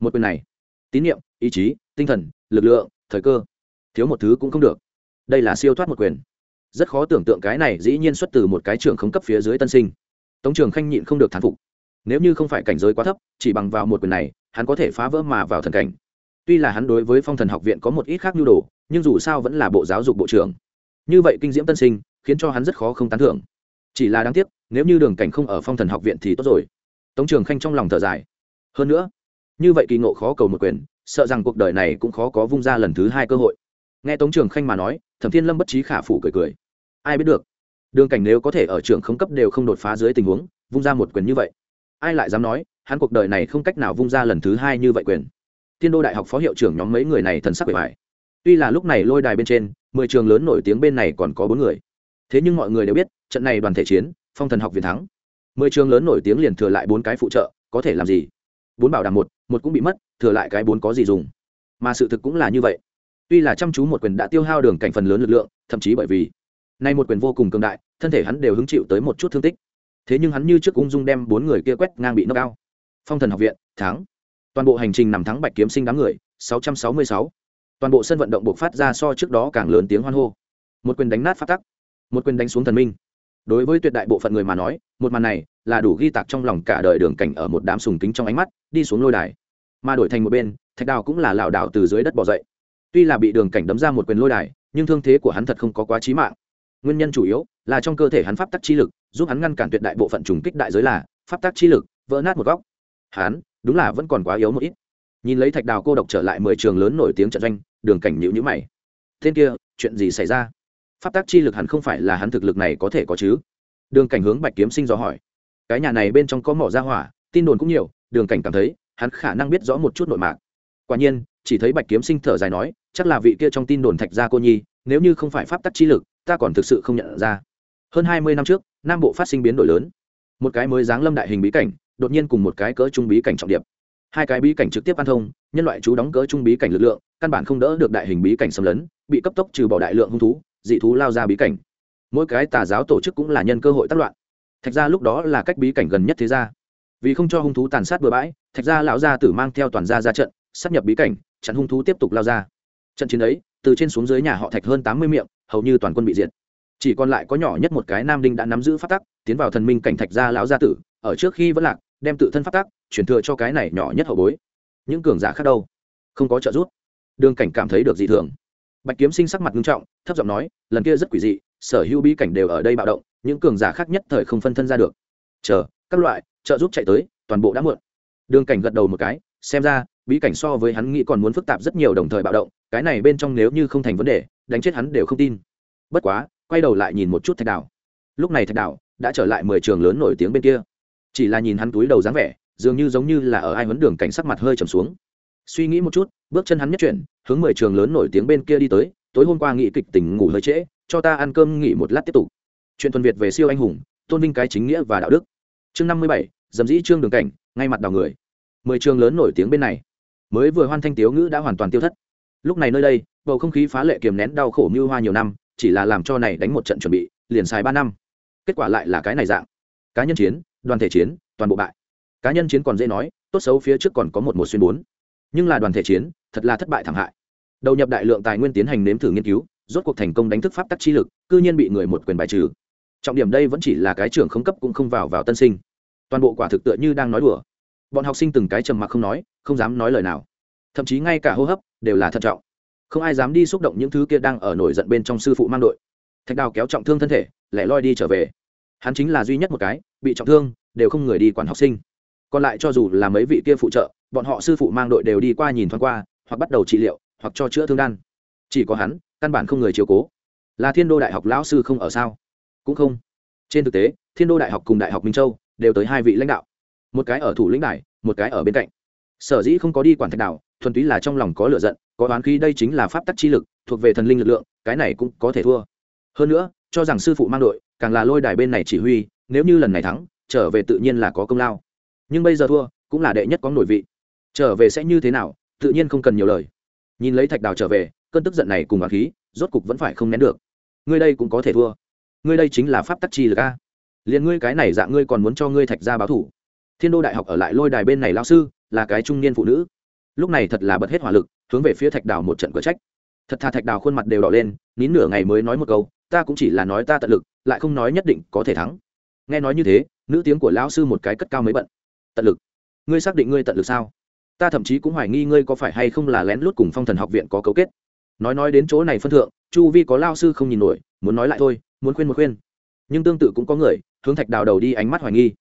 Một quyền này, tín nhiệm, ý chí, tinh thần, lực lượng, thời cơ, thiếu một thứ cũng không được. Đây là siêu thoát một quyền. Rất khó tưởng tượng cái này dĩ nhiên xuất từ một cái trường khống cấp phía dưới tân sinh. Tống trường khanh nhịn không được thán phục. Nếu như không phải cảnh giới quá thấp, chỉ bằng vào một quyền này, hắn có thể phá vỡ mà vào thần cảnh. Tuy là hắn đối với phong thần học viện có một ít khác nhu đồ, nhưng dù sao vẫn là bộ giáo dục bộ trưởng. Như vậy kinh diễm tân sinh, khiến cho hắn rất khó không tán thưởng chỉ là đáng tiếc, nếu như đường cảnh không ở phong thần học viện thì tốt rồi. Tống trường khanh trong lòng thở dài. Hơn nữa, như vậy kỳ ngộ khó cầu một quyền, sợ rằng cuộc đời này cũng khó có vung ra lần thứ hai cơ hội. Nghe tống trường khanh mà nói, thẩm thiên lâm bất trí khả phủ cười cười. Ai biết được, đường cảnh nếu có thể ở trường không cấp đều không đột phá dưới tình huống, vung ra một quyền như vậy. Ai lại dám nói, hắn cuộc đời này không cách nào vung ra lần thứ hai như vậy quyền. Thiên đô đại học phó hiệu trưởng nhóm mấy người này thần sắc bề bài tuy là lúc này lôi đài bên trên, mười trường lớn nổi tiếng bên này còn có bốn người thế nhưng mọi người đều biết, trận này đoàn thể chiến, phong thần học viện thắng. Mười trường lớn nổi tiếng liền thừa lại bốn cái phụ trợ, có thể làm gì? Bốn bảo đảm một một cũng bị mất, thừa lại cái bốn có gì dùng? Mà sự thực cũng là như vậy. Tuy là chăm chú một quyền đã tiêu hao đường cảnh phần lớn lực lượng, thậm chí bởi vì nay một quyền vô cùng cường đại, thân thể hắn đều hứng chịu tới một chút thương tích. Thế nhưng hắn như trước ung dung đem bốn người kia quét ngang bị nâng cao phong thần học viện, thắng. Toàn bộ hành trình nằm thắng bạch kiếm sinh đám người 666. toàn bộ sân vận động buộc phát ra so trước đó càng lớn tiếng hoan hô. Một quyền đánh nát phát tắc một quyền đánh xuống thần minh. Đối với tuyệt đại bộ phận người mà nói, một màn này là đủ ghi tạc trong lòng cả đời đường cảnh ở một đám sùng kính trong ánh mắt, đi xuống lôi đài. Mà đổi thành một bên, thạch đào cũng là lảo đảo từ dưới đất bỏ dậy. Tuy là bị đường cảnh đấm ra một quyền lôi đài, nhưng thương thế của hắn thật không có quá trí mạng. Nguyên nhân chủ yếu là trong cơ thể hắn pháp tắc chi lực, giúp hắn ngăn cản tuyệt đại bộ phận trùng kích đại giới là pháp tắc chi lực, vỡ nát một góc. Hắn, đúng là vẫn còn quá yếu một ít. Nhìn lấy thạch đào cô độc trở lại mười trường lớn nổi tiếng trận doanh, đường cảnh nhữ nhữ mày. Tên kia, chuyện gì xảy ra? Pháp tác chi lực hẳn không phải là hắn thực lực này có thể có chứ? Đường cảnh hướng bạch kiếm sinh dò hỏi. Cái nhà này bên trong có mỏ ra hỏa, tin đồn cũng nhiều, đường cảnh cảm thấy, hắn khả năng biết rõ một chút nội mạc. Quả nhiên, chỉ thấy bạch kiếm sinh thở dài nói, chắc là vị kia trong tin đồn thạch gia cô nhi, nếu như không phải pháp tắc chi lực, ta còn thực sự không nhận ra. Hơn hai mươi năm trước, nam bộ phát sinh biến đổi lớn. Một cái mới giáng lâm đại hình bí cảnh, đột nhiên cùng một cái cỡ trung bí cảnh trọng điệp. Hai cái bí cảnh trực tiếp an thông, nhân loại chú đóng cỡ trung bí cảnh lực lượng, căn bản không đỡ được đại hình bí cảnh xâm lấn, bị cấp tốc trừ bỏ đại lượng hung thú dị thú lao ra bí cảnh. Mỗi cái tà giáo tổ chức cũng là nhân cơ hội tác loạn. Thạch ra lúc đó là cách bí cảnh gần nhất thế gia. Vì không cho hung thú tàn sát bừa bãi, thạch ra lão gia tử mang theo toàn gia ra trận, sắp nhập bí cảnh, chặn hung thú tiếp tục lao ra. Trận chiến ấy, từ trên xuống dưới nhà họ thạch hơn tám mươi miệng, hầu như toàn quân bị diệt. Chỉ còn lại có nhỏ nhất một cái nam đinh đã nắm giữ phát tắc, tiến vào thần minh cảnh thạch gia lão gia tử, ở trước khi vẫn lạc, đem tự thân phát tắc chuyển thừa cho cái này nhỏ nhất hậu bối. Những cường giả khác đâu? Không có trợ giúp. Đường cảnh cảm thấy được dị thường bạch kiếm sinh sắc mặt nghiêm trọng, thấp giọng nói, lần kia rất quỷ dị, sở hữu bí cảnh đều ở đây bạo động, những cường giả khác nhất thời không phân thân ra được. Chờ, các loại, trợ giúp chạy tới, toàn bộ đã muộn. Đường cảnh gật đầu một cái, xem ra, bí cảnh so với hắn nghĩ còn muốn phức tạp rất nhiều đồng thời bạo động, cái này bên trong nếu như không thành vấn đề, đánh chết hắn đều không tin. Bất quá, quay đầu lại nhìn một chút thạch đảo. Lúc này thạch đảo đã trở lại mười trường lớn nổi tiếng bên kia. Chỉ là nhìn hắn túi đầu dáng vẻ, dường như giống như là ở ai huấn đường cảnh sắc mặt hơi trầm xuống suy nghĩ một chút, bước chân hắn nhất chuyển, hướng mười trường lớn nổi tiếng bên kia đi tới, tối hôm qua nghị kịch tỉnh ngủ hơi trễ, cho ta ăn cơm nghỉ một lát tiếp tục. Chuyện thuần việt về siêu anh hùng, tôn vinh cái chính nghĩa và đạo đức. Chương năm mươi bảy, dầm dĩ trương đường cảnh, ngay mặt đào người. Mười trường lớn nổi tiếng bên này. Mới vừa hoan thanh tiếu ngữ đã hoàn toàn tiêu thất. Lúc này nơi đây, bầu không khí phá lệ kiềm nén đau khổ như hoa nhiều năm, chỉ là làm cho này đánh một trận chuẩn bị, liền xài ba năm. Kết quả lại là cái này dạng. Cá nhân chiến, đoàn thể chiến, toàn bộ bại. Cá nhân chiến còn dễ nói, tốt xấu phía trước còn có một một xuyên bốn nhưng là đoàn thể chiến, thật là thất bại thảm hại. Đầu nhập đại lượng tài nguyên tiến hành nếm thử nghiên cứu, rốt cuộc thành công đánh thức pháp tắc chi lực, cư nhiên bị người một quyền bài trừ. Trọng điểm đây vẫn chỉ là cái trưởng không cấp cũng không vào vào tân sinh. Toàn bộ quả thực tựa như đang nói đùa. Bọn học sinh từng cái trầm mặc không nói, không dám nói lời nào. Thậm chí ngay cả hô hấp đều là thận trọng. Không ai dám đi xúc động những thứ kia đang ở nổi giận bên trong sư phụ mang đội. Thạch đào kéo trọng thương thân thể, lẻ loi đi trở về. Hắn chính là duy nhất một cái, bị trọng thương, đều không người đi quản học sinh còn lại cho dù là mấy vị kia phụ trợ bọn họ sư phụ mang đội đều đi qua nhìn thoáng qua hoặc bắt đầu trị liệu hoặc cho chữa thương đan. Chỉ có hắn căn bản không người chiều cố. Là thiên đô đại học lão sư không ở sao? Cũng không. Trên thực tế thiên đô đại học cùng đại học minh châu đều tới hai vị lãnh đạo. Một cái ở thủ lĩnh đài một cái ở bên cạnh. Sở dĩ không có đi quản thạch đảo, thuần túy là trong lòng có lựa giận có đoán khí đây chính là pháp tắc chi lực thuộc về thần linh lực lượng cái này cũng có thể thua. Hơn nữa cho rằng sư phụ mang đội càng là lôi đài bên này chỉ huy nếu như lần này thắng trở về tự nhiên là có công lao nhưng bây giờ thua, cũng là đệ nhất có nổi vị. Trở về sẽ như thế nào, tự nhiên không cần nhiều lời. Nhìn lấy thạch đào trở về, cơn tức giận này cùng bà khí, rốt cục vẫn phải không nén được. Ngươi đây cũng có thể thua. Ngươi đây chính là pháp tắc chi lực a. Liền ngươi cái này dạng ngươi còn muốn cho ngươi thạch ra báo thủ. Thiên đô đại học ở lại lôi đài bên này lao sư, là cái trung niên phụ nữ. Lúc này thật là bật hết hỏa lực, hướng về phía thạch đào một trận cửa trách. Thật thà thạch đào khuôn mặt đều đỏ lên, nín nửa ngày mới nói một câu, ta cũng chỉ là nói ta tận lực, lại không nói nhất định có thể thắng. Nghe nói như thế, nữ tiếng của lão sư một cái cất cao mới bận tận lực. Ngươi xác định ngươi tận lực sao? Ta thậm chí cũng hoài nghi ngươi có phải hay không là lén lút cùng phong thần học viện có cấu kết. Nói nói đến chỗ này phân thượng, chu vi có lao sư không nhìn nổi, muốn nói lại thôi, muốn khuyên một khuyên. Nhưng tương tự cũng có người, hướng thạch đào đầu đi ánh mắt hoài nghi.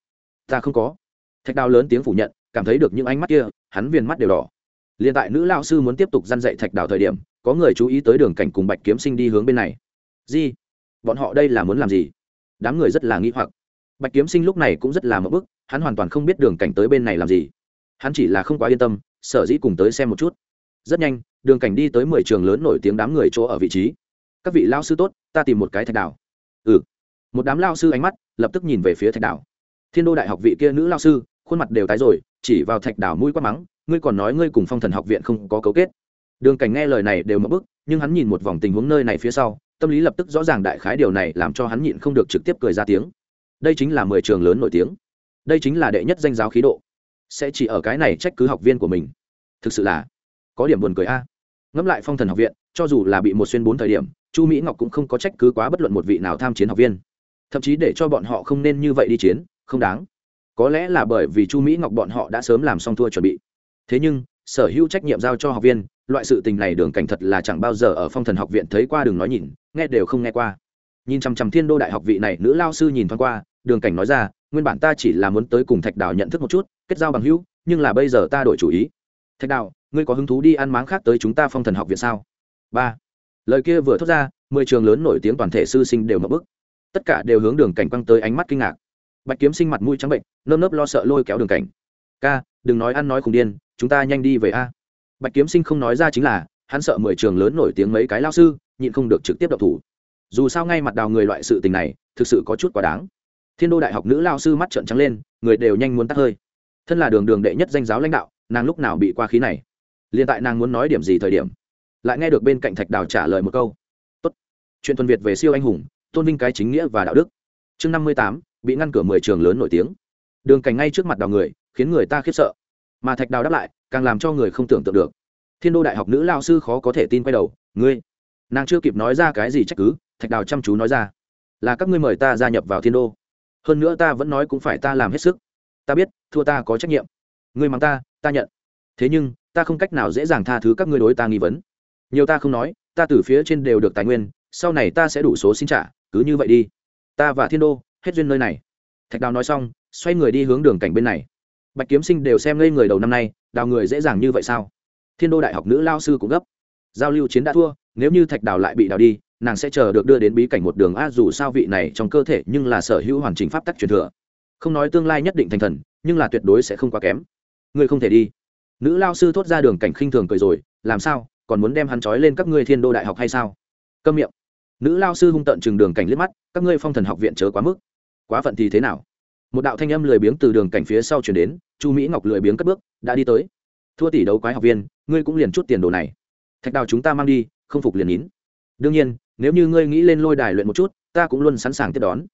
Ta không có. Thạch đào lớn tiếng phủ nhận, cảm thấy được những ánh mắt kia, hắn viền mắt đều đỏ. Liền tại nữ lao sư muốn tiếp tục dăn dạy thạch đào thời điểm, có người chú ý tới đường cảnh cùng bạch kiếm sinh đi hướng bên này. Gì? Bọn họ đây là muốn làm gì? Đám người rất là nghi hoặc. Bạch kiếm sinh lúc này cũng rất là mập bức hắn hoàn toàn không biết đường cảnh tới bên này làm gì. Hắn chỉ là không quá yên tâm, sở dĩ cùng tới xem một chút. Rất nhanh, đường cảnh đi tới mười trường lớn nổi tiếng đám người chỗ ở vị trí. Các vị lao sư tốt, ta tìm một cái thạch đảo. Ừ. Một đám lao sư ánh mắt lập tức nhìn về phía thạch đảo. Thiên đô đại học vị kia nữ lao sư, khuôn mặt đều tái rồi, chỉ vào thạch đảo mũi quát mắng, ngươi còn nói ngươi cùng phong thần học viện không có cấu kết. Đường cảnh nghe lời này đều mất bức, nhưng hắn nhìn một vòng tình huống nơi này phía sau, tâm lý lập tức rõ ràng đại khái điều này làm cho hắn nhịn không được trực tiếp cười ra tiếng. Đây chính là mười trường lớn nổi tiếng đây chính là đệ nhất danh giáo khí độ. Sẽ chỉ ở cái này trách cứ học viên của mình. Thực sự là có điểm buồn cười a. À. ngẫm lại phong thần học viện, cho dù là bị một xuyên bốn thời điểm, chu mỹ ngọc cũng không có trách cứ quá bất luận một vị nào tham chiến học viên. Thậm chí để cho bọn họ không nên như vậy đi chiến, không đáng. Có lẽ là bởi vì chu mỹ ngọc bọn họ đã sớm làm xong thua chuẩn bị. Thế nhưng, sở hữu trách nhiệm giao cho học viên, loại sự tình này đường cảnh thật là chẳng bao giờ ở phong thần học viện thấy qua đường nói nhìn, nghe đều không nghe qua. Nhìn chằm chằm thiên đô đại học vị này, nữ lao sư nhìn thoáng qua, đường cảnh nói ra nguyên bản ta chỉ là muốn tới cùng thạch đào nhận thức một chút, kết giao bằng hữu, nhưng là bây giờ ta đổi chủ ý. Thạch đào, ngươi có hứng thú đi ăn máng khác tới chúng ta phong thần học viện sao? Ba. Lời kia vừa thốt ra, mười trường lớn nổi tiếng toàn thể sư sinh đều mập bức tất cả đều hướng đường cảnh quăng tới ánh mắt kinh ngạc. Bạch kiếm sinh mặt mũi trắng bệnh, nơm nớp lo sợ lôi kéo đường cảnh. Ca, đừng nói ăn nói khùng điên, chúng ta nhanh đi về a. Bạch kiếm sinh không nói ra chính là, hắn sợ mười trường lớn nổi tiếng mấy cái lao sư, nhịn không được trực tiếp độc thủ. Dù sao ngay mặt đào người loại sự tình này, thực sự có chút quá đáng thiên đô đại học nữ lao sư mắt trợn trắng lên, người đều nhanh muốn tắt hơi. Thân là đường đường đệ nhất danh giáo lãnh đạo, nàng lúc nào bị qua khí này? Liền tại nàng muốn nói điểm gì thời điểm, lại nghe được bên cạnh thạch đào trả lời một câu. Tốt. Chuyện tuần việt về siêu anh hùng, tôn vinh cái chính nghĩa và đạo đức. Chương năm mươi tám, bị ngăn cửa mười trường lớn nổi tiếng. Đường cảnh ngay trước mặt đào người, khiến người ta khiếp sợ. Mà thạch đào đáp lại, càng làm cho người không tưởng tượng được. Thiên đô đại học nữ lao sư khó có thể tin quay đầu, ngươi? Nàng chưa kịp nói ra cái gì trách cứ, thạch đào chăm chú nói ra, là các ngươi mời ta gia nhập vào thiên đô hơn nữa ta vẫn nói cũng phải ta làm hết sức. Ta biết, thua ta có trách nhiệm. Ngươi mắng ta ta nhận. Thế nhưng, ta không cách nào dễ dàng tha thứ các ngươi đối ta nghi vấn. Nhiều ta không nói, ta từ phía trên đều được tài nguyên, sau này ta sẽ đủ số xin trả, cứ như vậy đi. Ta và thiên đô, hết duyên nơi này. Thạch đào nói xong, xoay người đi hướng đường cảnh bên này. Bạch kiếm sinh đều xem ngây người đầu năm nay, đào người dễ dàng như vậy sao? Thiên đô đại học nữ lao sư cũng gấp. Giao lưu chiến đã thua, nếu như thạch đào lại bị đào đi nàng sẽ chờ được đưa đến bí cảnh một đường. A, dù sao vị này trong cơ thể nhưng là sở hữu hoàn chỉnh pháp tắc truyền thừa. Không nói tương lai nhất định thành thần, nhưng là tuyệt đối sẽ không quá kém. Ngươi không thể đi. Nữ lao sư thốt ra đường cảnh khinh thường cười rồi, làm sao? Còn muốn đem hắn trói lên các ngươi thiên đô đại học hay sao? Câm miệng. Nữ lao sư hung tận chừng đường cảnh liếc mắt, các ngươi phong thần học viện chớ quá mức. Quá phận thì thế nào? Một đạo thanh âm lười biếng từ đường cảnh phía sau chuyển đến, chu mỹ ngọc lười biếng cất bước, đã đi tới. Thua tỷ đấu quái học viên, ngươi cũng liền chút tiền đồ này. Thạch đào chúng ta mang đi, không phục liền nín. Đương nhiên nếu như ngươi nghĩ lên lôi đài luyện một chút, ta cũng luôn sẵn sàng tiếp đón.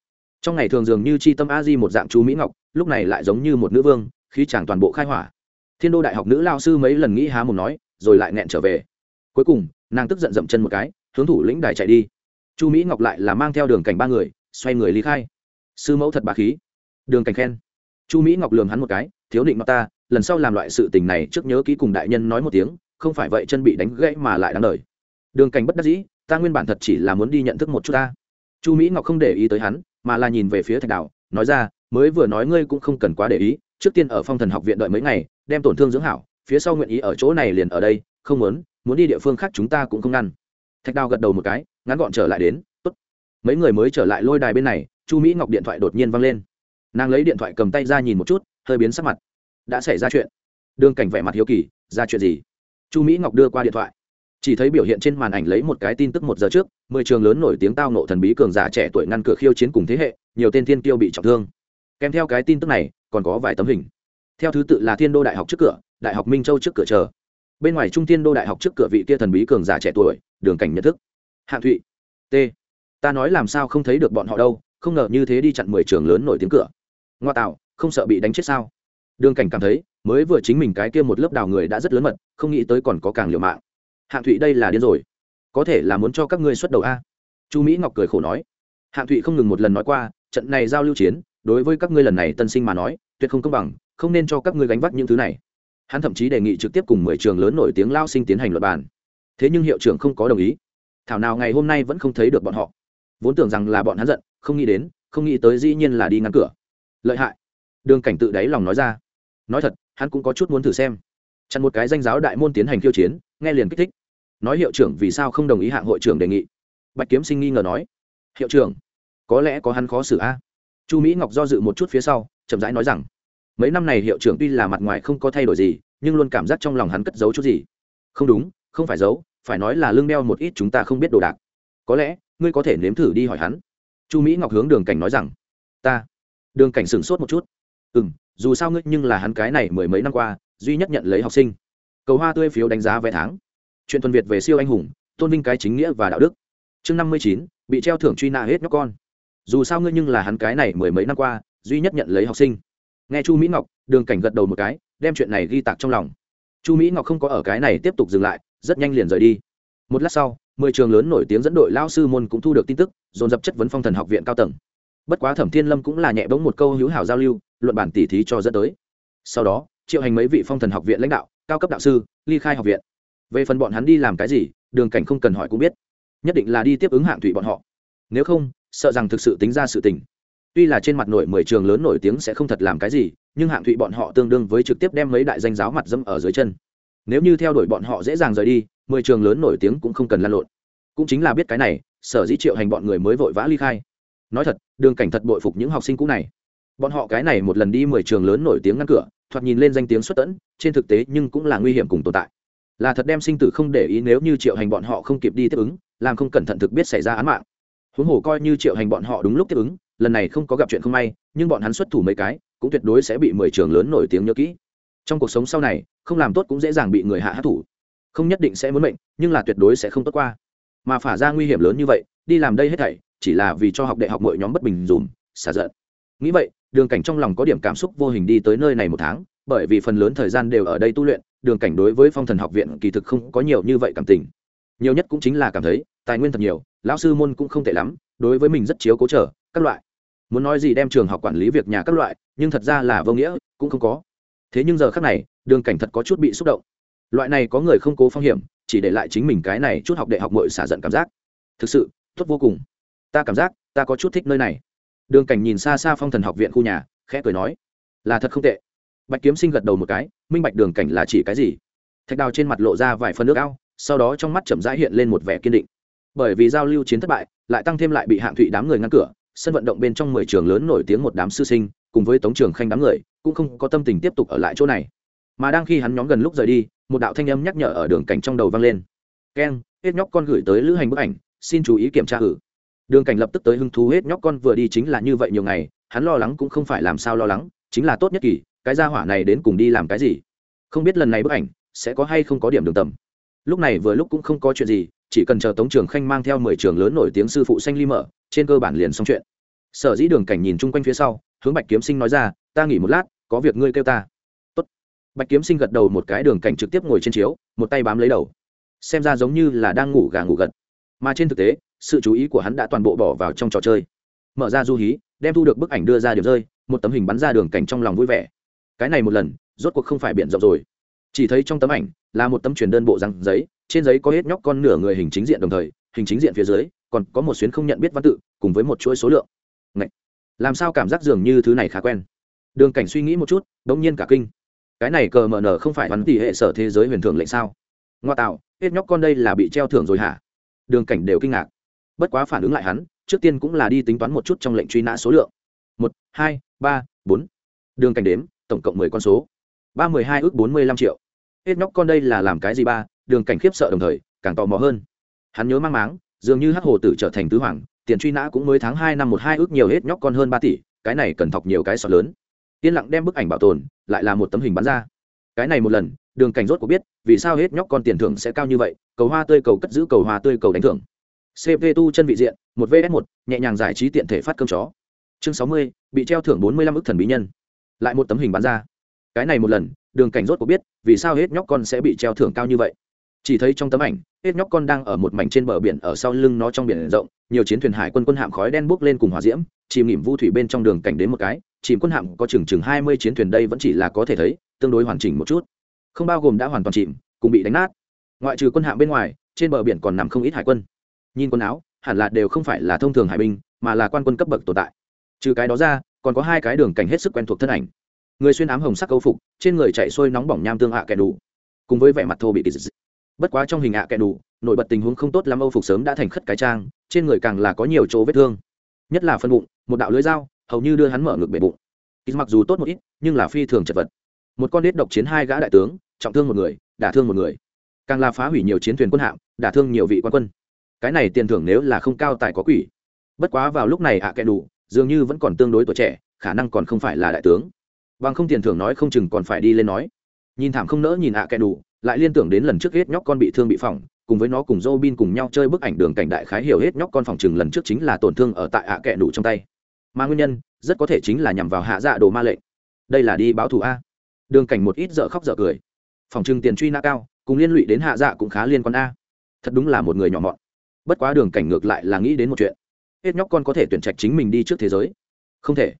Trong ngày thường dường như chi tâm a di một dạng chú mỹ ngọc, lúc này lại giống như một nữ vương khi chàng toàn bộ khai hỏa. Thiên đô đại học nữ lao sư mấy lần nghĩ há một nói, rồi lại nghẹn trở về. Cuối cùng, nàng tức giận dậm chân một cái, hướng thủ lĩnh đài chạy đi. Chu mỹ ngọc lại là mang theo đường cảnh ba người, xoay người lý khai. Sư mẫu thật bà khí. Đường cảnh khen. Chu mỹ ngọc lường hắn một cái, thiếu định mặt ta, lần sau làm loại sự tình này trước nhớ kỹ cùng đại nhân nói một tiếng, không phải vậy chân bị đánh gãy mà lại đáng lời. đường cảnh bất đắc dĩ ta nguyên bản thật chỉ là muốn đi nhận thức một chút ta. Chu mỹ ngọc không để ý tới hắn, mà là nhìn về phía thạch đạo nói ra, mới vừa nói ngươi cũng không cần quá để ý, trước tiên ở phong thần học viện đợi mấy ngày, đem tổn thương dưỡng hảo, phía sau nguyện ý ở chỗ này liền ở đây, không muốn muốn đi địa phương khác chúng ta cũng không ngăn. Thạch đào gật đầu một cái, ngắn gọn trở lại đến, tốt. Mấy người mới trở lại lôi đài bên này, chu mỹ ngọc điện thoại đột nhiên văng lên. Nàng lấy điện thoại cầm tay ra nhìn một chút, hơi biến sắc mặt. Đã xảy ra chuyện. Đương cảnh vẻ mặt hiếu kỳ, ra chuyện gì? Chu mỹ ngọc đưa qua điện thoại chỉ thấy biểu hiện trên màn ảnh lấy một cái tin tức một giờ trước, mười trường lớn nổi tiếng tao nộ thần bí cường giả trẻ tuổi ngăn cửa khiêu chiến cùng thế hệ, nhiều tên thiên tiêu bị trọng thương. Kèm theo cái tin tức này, còn có vài tấm hình. Theo thứ tự là thiên đô đại học trước cửa, đại học minh châu trước cửa chờ. Bên ngoài trung thiên đô đại học trước cửa vị kia thần bí cường giả trẻ tuổi, đường cảnh nhận thức. Hạng thụy, t. Ta nói làm sao không thấy được bọn họ đâu, không ngờ như thế đi chặn mười trường lớn nổi tiếng cửa. Ngoa tạo, không sợ bị đánh chết sao? Đường cảnh cảm thấy, mới vừa chính mình cái kia một lớp đào người đã rất lớn mật, không nghĩ tới còn có càng liều mạng hạng thụy đây là điên rồi. Có thể là muốn cho các ngươi xuất đầu a. Chu mỹ ngọc cười khổ nói. Hạng thụy không ngừng một lần nói qua, trận này giao lưu chiến, đối với các ngươi lần này tân sinh mà nói, tuyệt không công bằng, không nên cho các ngươi gánh vác những thứ này. Hắn thậm chí đề nghị trực tiếp cùng mười trường lớn nổi tiếng lao sinh tiến hành luật bàn. Thế nhưng hiệu trưởng không có đồng ý. Thảo nào ngày hôm nay vẫn không thấy được bọn họ. Vốn tưởng rằng là bọn hắn giận, không nghĩ đến, không nghĩ tới dĩ nhiên là đi ngăn cửa. Lợi hại. Đường cảnh tự đáy lòng nói ra. Nói thật, hắn cũng có chút muốn thử xem. Chặn một cái danh giáo đại môn tiến hành khiêu chiến nghe liền kích thích. Nói hiệu trưởng vì sao không đồng ý hạng hội trưởng đề nghị? Bạch kiếm sinh nghi ngờ nói. Hiệu trưởng, có lẽ có hắn khó xử a. Chu mỹ ngọc do dự một chút phía sau, chậm rãi nói rằng, mấy năm này hiệu trưởng tuy là mặt ngoài không có thay đổi gì, nhưng luôn cảm giác trong lòng hắn cất giấu chút gì. Không đúng, không phải giấu, phải nói là lương đeo một ít chúng ta không biết đồ đạc. Có lẽ, ngươi có thể nếm thử đi hỏi hắn. Chu mỹ ngọc hướng đường cảnh nói rằng, ta. Đường cảnh sửng sốt một chút. Ừ m dù sao ngươi nhưng là hắn cái này mười mấy năm qua, duy nhất nhận lấy học sinh cầu hoa tươi phiếu đánh giá vé tháng. Chuyện tuần việt về siêu anh hùng, tôn vinh cái chính nghĩa và đạo đức. Chương năm mươi chín, bị treo thưởng truy nã hết nhóc con. Dù sao ngươi nhưng là hắn cái này mười mấy năm qua, duy nhất nhận lấy học sinh. Nghe chu mỹ ngọc, đường cảnh gật đầu một cái, đem chuyện này ghi tạc trong lòng. Chu mỹ ngọc không có ở cái này tiếp tục dừng lại, rất nhanh liền rời đi. Một lát sau, mười trường lớn nổi tiếng dẫn đội lao sư môn cũng thu được tin tức, dồn dập chất vấn phong thần học viện cao tầng. Bất quá thẩm thiên lâm cũng là nhẹ bỗng một câu hữu hảo giao lưu, luận bản tỉ thí cho dẫn tới. Sau đó, triệu hành mấy vị phong thần học viện lãnh đạo cao cấp đạo sư, ly khai học viện. Về phần bọn hắn đi làm cái gì, đường cảnh không cần hỏi cũng biết. Nhất định là đi tiếp ứng hạng thủy bọn họ. Nếu không, sợ rằng thực sự tính ra sự tình. Tuy là trên mặt nổi mười trường lớn nổi tiếng sẽ không thật làm cái gì, nhưng hạng thụy bọn họ tương đương với trực tiếp đem mấy đại danh giáo mặt dẫm ở dưới chân. Nếu như theo đuổi bọn họ dễ dàng rời đi, mười trường lớn nổi tiếng cũng không cần lan lộn. Cũng chính là biết cái này, sở dĩ triệu hành bọn người mới vội vã ly khai. Nói thật, đường cảnh thật bội phục những học sinh cũ này. Bọn họ cái này một lần đi mười trường lớn nổi tiếng ngăn cửa, thoạt nhìn lên danh tiếng xuất tẫn trên thực tế nhưng cũng là nguy hiểm cùng tồn tại. Là thật đem sinh tử không để ý nếu như triệu hành bọn họ không kịp đi tiếp ứng, làm không cẩn thận thực biết xảy ra án mạng. Huống hồ coi như triệu hành bọn họ đúng lúc tiếp ứng, lần này không có gặp chuyện không may, nhưng bọn hắn xuất thủ mấy cái, cũng tuyệt đối sẽ bị mười trường lớn nổi tiếng nhớ kỹ. Trong cuộc sống sau này, không làm tốt cũng dễ dàng bị người hạ hát thủ không nhất định sẽ muốn mệnh, nhưng là tuyệt đối sẽ không tốt qua. Mà phả ra nguy hiểm lớn như vậy, đi làm đây hết thảy, chỉ là vì cho học đại học mọi nhóm bất bình dùm, xả giận. Nghĩ vậy, đường cảnh trong lòng có điểm cảm xúc vô hình đi tới nơi này một tháng bởi vì phần lớn thời gian đều ở đây tu luyện, đường cảnh đối với phong thần học viện kỳ thực không có nhiều như vậy cảm tình. Nhiều nhất cũng chính là cảm thấy, tài nguyên thật nhiều, lão sư môn cũng không tệ lắm, đối với mình rất chiếu cố trở các loại. Muốn nói gì đem trường học quản lý việc nhà các loại, nhưng thật ra là vô nghĩa, cũng không có. Thế nhưng giờ khác này, đường cảnh thật có chút bị xúc động. Loại này có người không cố phong hiểm, chỉ để lại chính mình cái này chút học đại học mội xả giận cảm giác. Thực sự, tốt vô cùng. Ta cảm giác, ta có chút thích nơi này. Đường cảnh nhìn xa xa phong thần học viện khu nhà, khẽ cười nói, là thật không tệ bạch kiếm sinh gật đầu một cái, minh bạch đường cảnh là chỉ cái gì. Thạch đào trên mặt lộ ra vài phân nước ao, sau đó trong mắt chậm rãi hiện lên một vẻ kiên định. Bởi vì giao lưu chiến thất bại, lại tăng thêm lại bị hạng thụy đám người ngăn cửa, sân vận động bên trong mười trường lớn nổi tiếng một đám sư sinh, cùng với tống trường khanh đám người, cũng không có tâm tình tiếp tục ở lại chỗ này. Mà đang khi hắn nhóm gần lúc rời đi, một đạo thanh âm nhắc nhở ở đường cảnh trong đầu vang lên. Keng hết nhóc con gửi tới lữ hành bức ảnh, xin chú ý kiểm tra hử. Đường cảnh lập tức tới hứng thú, hết nhóc con vừa đi chính là như vậy nhiều ngày, hắn lo lắng cũng không phải làm sao lo lắng, chính là tốt nhất kỳ cái gia hỏa này đến cùng đi làm cái gì? Không biết lần này bức ảnh sẽ có hay không có điểm đường tầm. Lúc này vừa lúc cũng không có chuyện gì, chỉ cần chờ tống trường khanh mang theo mười trường lớn nổi tiếng sư phụ xanh ly mở, trên cơ bản liền xong chuyện. Sở dĩ đường cảnh nhìn chung quanh phía sau, hướng bạch kiếm sinh nói ra, ta nghỉ một lát, có việc ngươi kêu ta. Tốt. bạch kiếm sinh gật đầu một cái, đường cảnh trực tiếp ngồi trên chiếu, một tay bám lấy đầu. Xem ra giống như là đang ngủ gà ngủ gật. Mà trên thực tế, sự chú ý của hắn đã toàn bộ bỏ vào trong trò chơi. Mở ra du hí, đem thu được bức ảnh đưa ra điểm rơi, một tấm hình bắn ra đường cảnh trong lòng vui vẻ cái này một lần, rốt cuộc không phải biển rộng rồi. Chỉ thấy trong tấm ảnh là một tấm truyền đơn bộ răng giấy, trên giấy có hết nhóc con nửa người hình chính diện đồng thời, hình chính diện phía dưới còn có một xuyến không nhận biết văn tự, cùng với một chuỗi số lượng. Ngậy! làm sao cảm giác dường như thứ này khá quen? Đường cảnh suy nghĩ một chút đ ỗ n g nhiên cả kinh. Cái này cờ mờ nở không phải hắn tỷ hệ sở thế giới huyền thường lệnh sao? Ngoa tạo, hết nhóc con đây là bị treo thưởng rồi hả? Đường cảnh đều kinh ngạc. Bất quá phản ứng lại hắn, trước tiên cũng là đi tính toán một chút trong lệnh truy nã số lượng. Một, hai, ba, bốn. Đường cảnh đếm tổng cộng mười con số. Ba mười hai ước bốn mươi lăm triệu. Hết nhóc con đây là làm cái gì ba? Đường cảnh khiếp sợ đồng thời, càng tò mò hơn. Hắn nhớ mang máng, dường như hắc hồ tử trở thành tứ hoàng, tiền truy nã cũng mới tháng hai năm một hai ước nhiều hết nhóc con hơn ba tỷ, cái này cần thọc nhiều cái sọt lớn. Yên lặng đem bức ảnh bảo tồn, lại là một tấm hình bán ra. Cái này một lần, đường cảnh rốt có biết, vì sao hết nhóc con tiền thưởng sẽ cao như vậy, cầu hoa tươi cầu cất giữ, cầu hoa tươi cầu đánh thưởng. Cp tu chân vị diện, một vs một, nhẹ nhàng giải trí tiện thể phát cơm chó. Chương sáu mươi, bị treo thưởng bốn mươi lăm ức thần bí nhân lại một tấm hình bán ra. Cái này một lần, đường cảnh rốt có biết, vì sao hết nhóc con sẽ bị treo thưởng cao như vậy. Chỉ thấy trong tấm ảnh, hết nhóc con đang ở một mảnh trên bờ biển ở sau lưng nó trong biển rộng, nhiều chiến thuyền hải quân quân hạm khói đen bốc lên cùng hòa diễm, chìm nghỉm vu thủy bên trong đường cảnh đến một cái, chìm quân hạm có chừng chừng hai mươi chiến thuyền đây vẫn chỉ là có thể thấy, tương đối hoàn chỉnh một chút. Không bao gồm đã hoàn toàn chìm, cùng bị đánh nát. Ngoại trừ quân hạm bên ngoài, trên bờ biển còn nằm không ít hải quân. Nhìn quần áo, hẳn là đều không phải là thông thường hải binh, mà là quan quân cấp bậc tồn tại. Trừ cái đó ra còn có hai cái đường cảnh hết sức quen thuộc thân ảnh. Người xuyên ám hồng sắc câu phục, trên người chạy sôi nóng bỏng nham tương hạ kẻ đủ cùng với vẻ mặt thô bị kỳ dị. Bất quá trong hình ạ kẻ đủ nổi bật tình huống không tốt lắm âu phục sớm đã thành khất cái trang, trên người càng là có nhiều chỗ vết thương. Nhất là phân bụng, một đạo lưới dao, hầu như đưa hắn mở ngực bể bụng. Kỳ mặc dù tốt một ít, nhưng là phi thường chật vật. Một con đít độc chiến hai gã đại tướng, trọng thương một người, đả thương một người. Càng là phá hủy nhiều chiến thuyền quân hạm, đả thương nhiều vị quan quân. Cái này tiền thưởng nếu là không cao tài có quỷ. Bất quá vào lúc này ạ à kẻ đủ dường như vẫn còn tương đối tuổi trẻ khả năng còn không phải là đại tướng bằng không tiền thưởng nói không chừng còn phải đi lên nói nhìn thảm không nỡ nhìn ạ à kẻ đủ lại liên tưởng đến lần trước hết nhóc con bị thương bị phỏng cùng với nó cùng Robin cùng nhau chơi bức ảnh đường cảnh đại khái hiểu hết nhóc con phòng chừng lần trước chính là tổn thương ở tại ạ kẹ đủ trong tay. Mà nguyên nhân, rất có thể chính là nhằm vào hạ dạ đồ ma lệnh. Đây là đi báo thù a. Đường cảnh một ít dở khóc dở cười. Phòng chừng tiền truy nã cao, cùng liên lụy đến hạ dạ cũng khá liên quan a. Thật đúng là một người nhỏ mọn. Bất quá đường cảnh ngược lại là nghĩ đến một chuyện. Hết nhóc con có thể tuyển trạch chính mình đi trước thế giới. Không thể.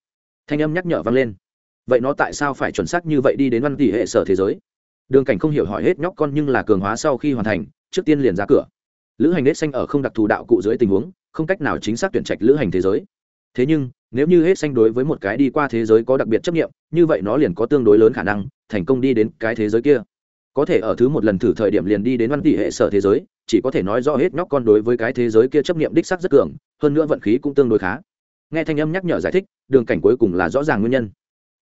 Thanh âm nhắc nhở vang lên. Vậy nó tại sao phải chuẩn xác như vậy đi đến văn tỷ hệ sở thế giới? đường cảnh không hiểu hỏi hết nhóc con nhưng là cường hóa sau khi hoàn thành, trước tiên liền ra cửa lữ hành hết xanh ở không đặc thù đạo cụ dưới tình huống, không cách nào chính xác tuyển trạch lữ hành thế giới thế nhưng, nếu như hết xanh đối với một cái đi qua thế giới có đặc biệt chấp nghiệm, như vậy nó liền có tương đối lớn khả năng thành công đi đến cái thế giới kia có thể ở thứ một lần thử thời điểm liền đi đến văn tỷ hệ sở thế giới, chỉ có thể nói rõ hết nhóc con đối với cái thế giới kia chấp nghiệm đích sắc rất cường, hơn nữa vận khí cũng tương đối khá. Nghe thanh âm nhắc nhở giải thích, đường cảnh cuối cùng là rõ ràng nguyên nhân.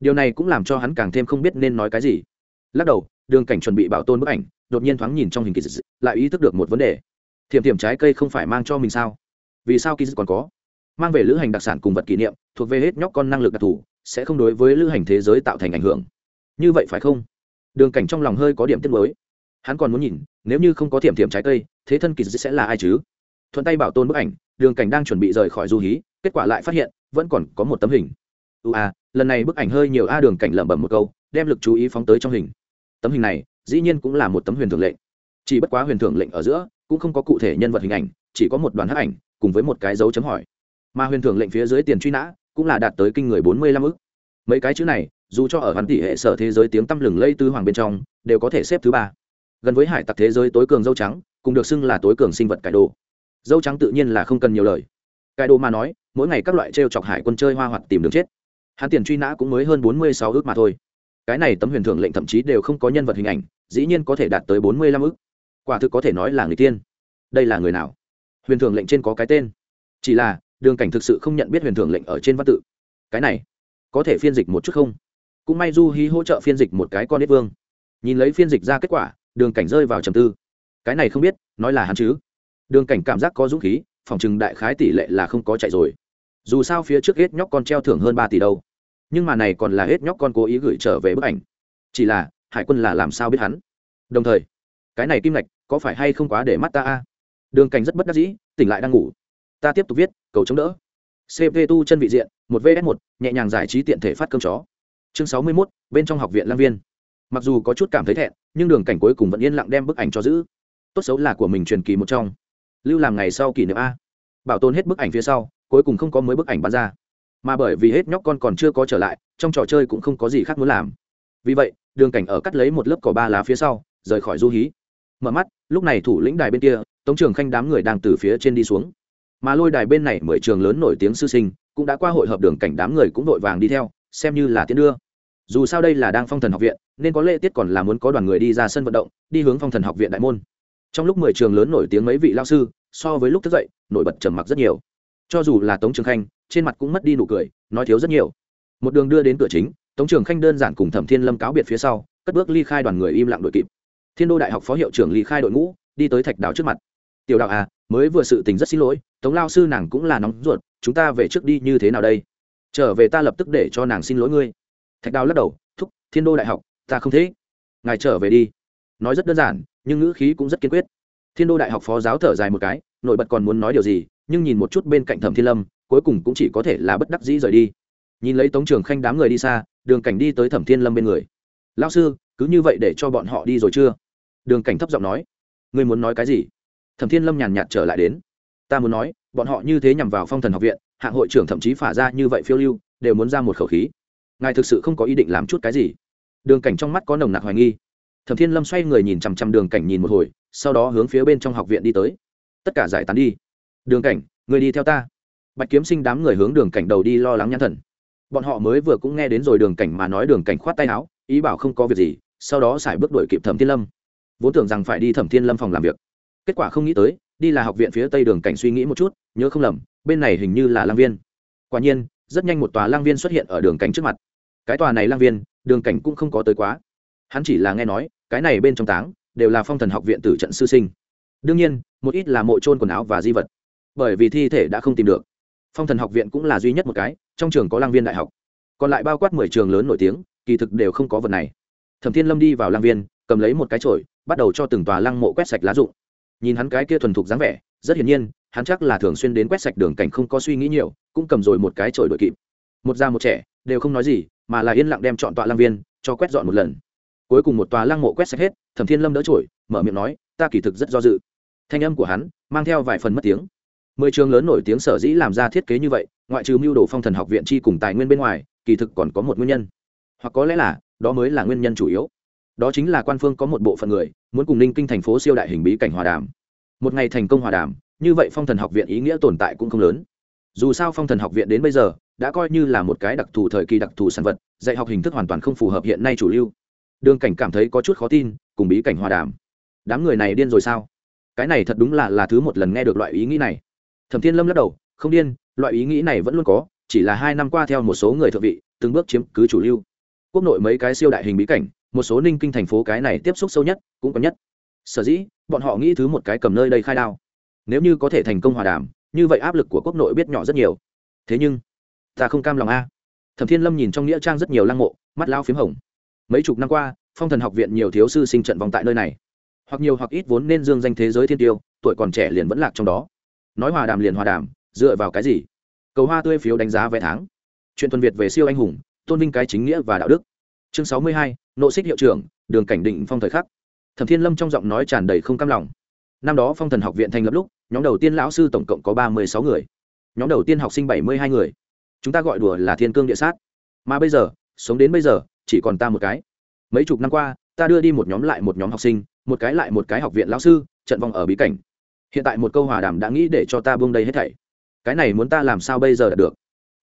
Điều này cũng làm cho hắn càng thêm không biết nên nói cái gì. Lắc đầu, đường cảnh chuẩn bị bảo tôn bức ảnh, đột nhiên thoáng nhìn trong hình kỳ dị, lại ý thức được một vấn đề. Thiểm thiểm trái cây không phải mang cho mình sao? Vì sao kỳ dị còn có? Mang về lữ hành đặc sản cùng vật kỷ niệm, thuộc về hết nhóc con năng lực đặc thù, sẽ không đối với lữ hành thế giới tạo thành ảnh hưởng. Như vậy phải không? Đường cảnh trong lòng hơi có điểm tiết mới hắn còn muốn nhìn, nếu như không có thiểm thiểm trái cây, thế thân kỳ sẽ là ai chứ? Thuận tay bảo tồn bức ảnh, đường cảnh đang chuẩn bị rời khỏi du hí, kết quả lại phát hiện, vẫn còn có một tấm hình. Ưu a, lần này bức ảnh hơi nhiều a, đường cảnh lẩm bẩm một câu, đem lực chú ý phóng tới trong hình. Tấm hình này, dĩ nhiên cũng là một tấm huyền thường lệnh. Chỉ bất quá huyền thường lệnh ở giữa, cũng không có cụ thể nhân vật hình ảnh, chỉ có một đoàn hắc ảnh, cùng với một cái dấu chấm hỏi. Mà huyền thường lệnh phía dưới tiền truy nã, cũng là đạt tới kinh người bốn mươi lăm ức. Mấy cái chữ này dù cho ở hắn tỷ hệ sở thế giới tiếng tăm lừng lây tư hoàng bên trong, đều có thể xếp thứ ba. Gần với hải tặc thế giới tối cường dâu trắng, cùng được xưng là tối cường sinh vật cải đồ. Dâu trắng tự nhiên là không cần nhiều lời. Cải đồ mà nói, mỗi ngày các loại t r e o chọc hải quân chơi hoa hoặc tìm đường chết. Hắn tiền truy nã cũng mới hơn bốn mươi sáu ước mà thôi. Cái này tấm huyền thưởng lệnh thậm chí đều không có nhân vật hình ảnh, dĩ nhiên có thể đạt tới bốn mươi lăm ước. Quả thực có thể nói là người tiên. Đây là người nào? Huyền thưởng lệnh trên có cái tên. Chỉ là, đường cảnh thực sự không nhận biết huyền thưởng lệnh ở trên văn tự. Cái này, có thể phiên dịch một chút không? Cũng may du hí hỗ trợ phiên dịch một cái con đế vương. Nhìn lấy phiên dịch ra kết quả, đường cảnh rơi vào trầm tư. Cái này không biết, nói là hắn chứ? Đường cảnh cảm giác có dũng khí, phòng chừng đại khái tỷ lệ là không có chạy rồi. Dù sao phía trước hết nhóc con treo thưởng hơn ba tỷ đâu. Nhưng mà này còn là hết nhóc con cố ý gửi trở về bức ảnh. Chỉ là, hải quân là làm sao biết hắn? Đồng thời, cái này kim ngạch, có phải hay không quá để mắt ta a? Đường cảnh rất bất đắc dĩ, tỉnh lại đang ngủ. Ta tiếp tục viết, cầu chống đỡ. Cp tu chân vị diện, một vs một, nhẹ nhàng giải trí tiện thể phát cơm chó chương sáu mươi mốt, bên trong học viện lang viên. Mặc dù có chút cảm thấy thẹn, nhưng đường cảnh cuối cùng vẫn yên lặng đem bức ảnh cho giữ. Tốt xấu là của mình truyền kỳ một trong. Lưu làm ngày sau kỷ niệm a. Bảo tồn hết bức ảnh phía sau, cuối cùng không có mới bức ảnh bán ra. Mà bởi vì hết nhóc con còn chưa có trở lại, trong trò chơi cũng không có gì khác muốn làm. Vì vậy, đường cảnh ở cắt lấy một lớp cỏ ba lá phía sau, rời khỏi du hí. Mở mắt, lúc này thủ lĩnh đài bên kia, tống trường khanh đám người đang từ phía trên đi xuống. Mà lôi đài bên này mười trường lớn nổi tiếng sư sinh, cũng đã qua hội hợp đường cảnh đám người cũng vội vàng đi theo xem như là tiến đưa. Dù sao đây là đang phong thần học viện, nên có lễ tiết còn là muốn có đoàn người đi ra sân vận động, đi hướng phong thần học viện đại môn. Trong lúc mười trường lớn nổi tiếng mấy vị lao sư, so với lúc thức dậy, nổi bật trầm mặc rất nhiều. Cho dù là tống trường khanh, trên mặt cũng mất đi nụ cười, nói thiếu rất nhiều. Một đường đưa đến cửa chính, tống trường khanh đơn giản cùng thẩm thiên lâm cáo biệt phía sau, cất bước ly khai đoàn người im lặng đội kịp. Thiên đô đại học phó hiệu trưởng ly khai đội ngũ, đi tới thạch đào trước mặt. Tiểu đạo à mới vừa sự tình rất xin lỗi, tống lao sư nàng cũng là nóng ruột, chúng ta về trước đi như thế nào đây? Trở về ta lập tức để cho nàng xin lỗi ngươi. Thạch đào lắc đầu, thúc, thiên đô đại học, ta không thế ngài trở về đi. Nói rất đơn giản, nhưng ngữ khí cũng rất kiên quyết. Thiên đô đại học phó giáo thở dài một cái nổi bật còn muốn nói điều gì, nhưng nhìn một chút bên cạnh thẩm thiên lâm, cuối cùng cũng chỉ có thể là bất đắc dĩ rời đi. Nhìn lấy tống trường khanh đám người đi xa, đường cảnh đi tới thẩm thiên lâm bên người. Lao sư, cứ như vậy để cho bọn họ đi rồi chưa? Đường cảnh thấp giọng nói. Ngươi muốn nói cái gì? Thẩm thiên lâm nhàn nhạt trở lại đến. Ta muốn nói bọn họ như thế nhằm vào phong thần học viện hạng hội trưởng thậm chí phả ra như vậy phiêu lưu, đều muốn ra một khẩu khí. Ngài thực sự không có ý định làm chút cái gì? Đường cảnh trong mắt có nồng nặc hoài nghi. Thẩm thiên lâm xoay người nhìn chằm chằm đường cảnh nhìn một hồi, sau đó hướng phía bên trong học viện đi tới. Tất cả giải tán đi. Đường cảnh, người đi theo ta. Bạch kiếm sinh đám người hướng đường cảnh đầu đi lo lắng nhãn thần. Bọn họ mới vừa cũng nghe đến rồi đường cảnh mà nói, đường cảnh khoát tay áo, ý bảo không có việc gì, sau đó xài bước đuổi kịp thẩm thiên lâm. Vốn tưởng rằng phải đi thẩm thiên lâm phòng làm việc. Kết quả không nghĩ tới đi là học viện phía tây đường cảnh suy nghĩ một chút, nhớ không lầm, bên này hình như là lang viên. Quả nhiên, rất nhanh một tòa lang viên xuất hiện ở đường cảnh trước mặt. Cái tòa này lang viên, đường cảnh cũng không có tới quá. Hắn chỉ là nghe nói, cái này bên trong táng, đều là phong thần học viện tử trận sư sinh. Đương nhiên, một ít là mộ trôn quần áo và di vật. Bởi vì thi thể đã không tìm được. Phong thần học viện cũng là duy nhất một cái, trong trường có lang viên đại học. Còn lại bao quát mười trường lớn nổi tiếng, kỳ thực đều không có vật này. Thẩm thiên lâm đi vào lang viên, cầm lấy một cái chổi, bắt đầu cho từng tòa lăng mộ quét sạch lá rụng nhìn hắn cái kia thuần thục dáng vẻ, rất hiển nhiên, hắn chắc là thường xuyên đến quét sạch đường cảnh không có suy nghĩ nhiều, cũng cầm rồi một cái chổi đội kịp. Một già một trẻ, đều không nói gì, mà là yên lặng đem chọn tọa lang viên cho quét dọn một lần. Cuối cùng một tòa lăng mộ quét sạch hết, thẩm thiên lâm đỡ trổi mở miệng nói, ta kỳ thực rất do dự. Thanh âm của hắn mang theo vài phần mất tiếng. Mười trường lớn nổi tiếng sở dĩ làm ra thiết kế như vậy, ngoại trừ mưu đồ phong thần học viện chi cùng tài nguyên bên ngoài, kỳ thực còn có một nguyên nhân. Hoặc có lẽ là, đó mới là nguyên nhân chủ yếu. Đó chính là quan phương có một bộ phận người muốn cùng ninh kinh thành phố siêu đại hình bí cảnh hòa đàm. Một ngày thành công hòa đàm, như vậy phong thần học viện ý nghĩa tồn tại cũng không lớn. Dù sao phong thần học viện đến bây giờ, đã coi như là một cái đặc thù thời kỳ đặc thù sản vật, dạy học hình thức hoàn toàn không phù hợp hiện nay chủ lưu. Đường cảnh cảm thấy có chút khó tin, cùng bí cảnh hòa đàm. Đám người này điên rồi sao? Cái này thật đúng là là thứ một lần nghe được loại ý nghĩ này. Thẩm thiên lâm lắc đầu, không điên, loại ý nghĩ này vẫn luôn có, chỉ là hai năm qua theo một số người thượng vị, từng bước chiếm cứ chủ lưu. Quốc nội mấy cái siêu đại hình bí cảnh một số ninh kinh thành phố cái này tiếp xúc sâu nhất, cũng có nhất. Sở dĩ, bọn họ nghĩ thứ một cái cầm nơi đây khai đao. Nếu như có thể thành công hòa đàm, như vậy áp lực của quốc nội biết nhỏ rất nhiều. Thế nhưng, ta không cam lòng a. Thẩm thiên lâm nhìn trong nghĩa trang rất nhiều lăng mộ, mắt lao p h í m hồng. Mấy chục năm qua, phong thần học viện nhiều thiếu sư sinh trận vòng tại nơi này. Hoặc nhiều hoặc ít vốn nên dương danh thế giới thiên tiêu, tuổi còn trẻ liền vẫn lạc trong đó. Nói hòa đàm liền hòa đàm, dựa vào cái gì? Cầu hoa tươi phiếu đánh giá vé tháng. Chuyện tuần việt về siêu anh hùng, tôn vinh cái chính nghĩa và đạo đức chương sáu mươi hai, nộ xích hiệu trưởng, đường cảnh định phong thời khắc. Thẩm thiên lâm trong giọng nói tràn đầy không cam lòng. Năm đó phong thần học viện thành lập lúc, nhóm đầu tiên lão sư tổng cộng có ba mươi sáu người. Nhóm đầu tiên học sinh bảy mươi hai người. Chúng ta gọi đùa là thiên cương địa sát. Mà bây giờ, sống đến bây giờ, chỉ còn ta một cái. Mấy chục năm qua, ta đưa đi một nhóm lại một nhóm học sinh, một cái lại một cái học viện lão sư, trận vong ở bí cảnh. Hiện tại một câu hòa đàm đã nghĩ để cho ta buông đây hết thảy. Cái này muốn ta làm sao bây giờ đạt được?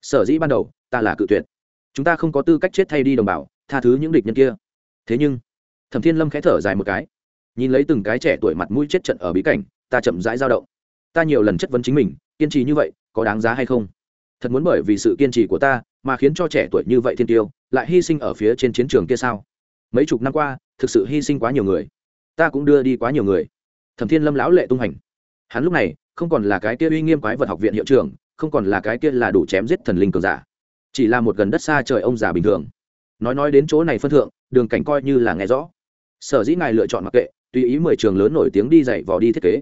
Sở dĩ ban đầu, ta là cự tuyệt. Chúng ta không có tư cách chết thay đi đồng bào tha thứ những địch nhân kia. Thế nhưng, thẩm thiên lâm khẽ thở dài một cái. Nhìn lấy từng cái trẻ tuổi mặt mũi chết trận ở bí cảnh, ta chậm rãi dao động. Ta nhiều lần chất vấn chính mình, kiên trì như vậy, có đáng giá hay không? Thật muốn bởi vì sự kiên trì của ta, mà khiến cho trẻ tuổi như vậy thiên tiêu, lại hy sinh ở phía trên chiến trường kia sao? Mấy chục năm qua, thực sự hy sinh quá nhiều người. Ta cũng đưa đi quá nhiều người. Thẩm thiên lâm lão lệ tung hành. Hắn lúc này, không còn là cái kia uy nghiêm quái vật học viện hiệu trưởng, không còn là cái kia là đủ chém giết thần linh cường giả. Chỉ là một gần đất xa trời ông già bình thường nói nói đến chỗ này phân thượng, đường cảnh coi như là nghe rõ. Sở dĩ ngài lựa chọn mặc kệ, tùy ý mười trường lớn nổi tiếng đi dạy vò đi thiết kế.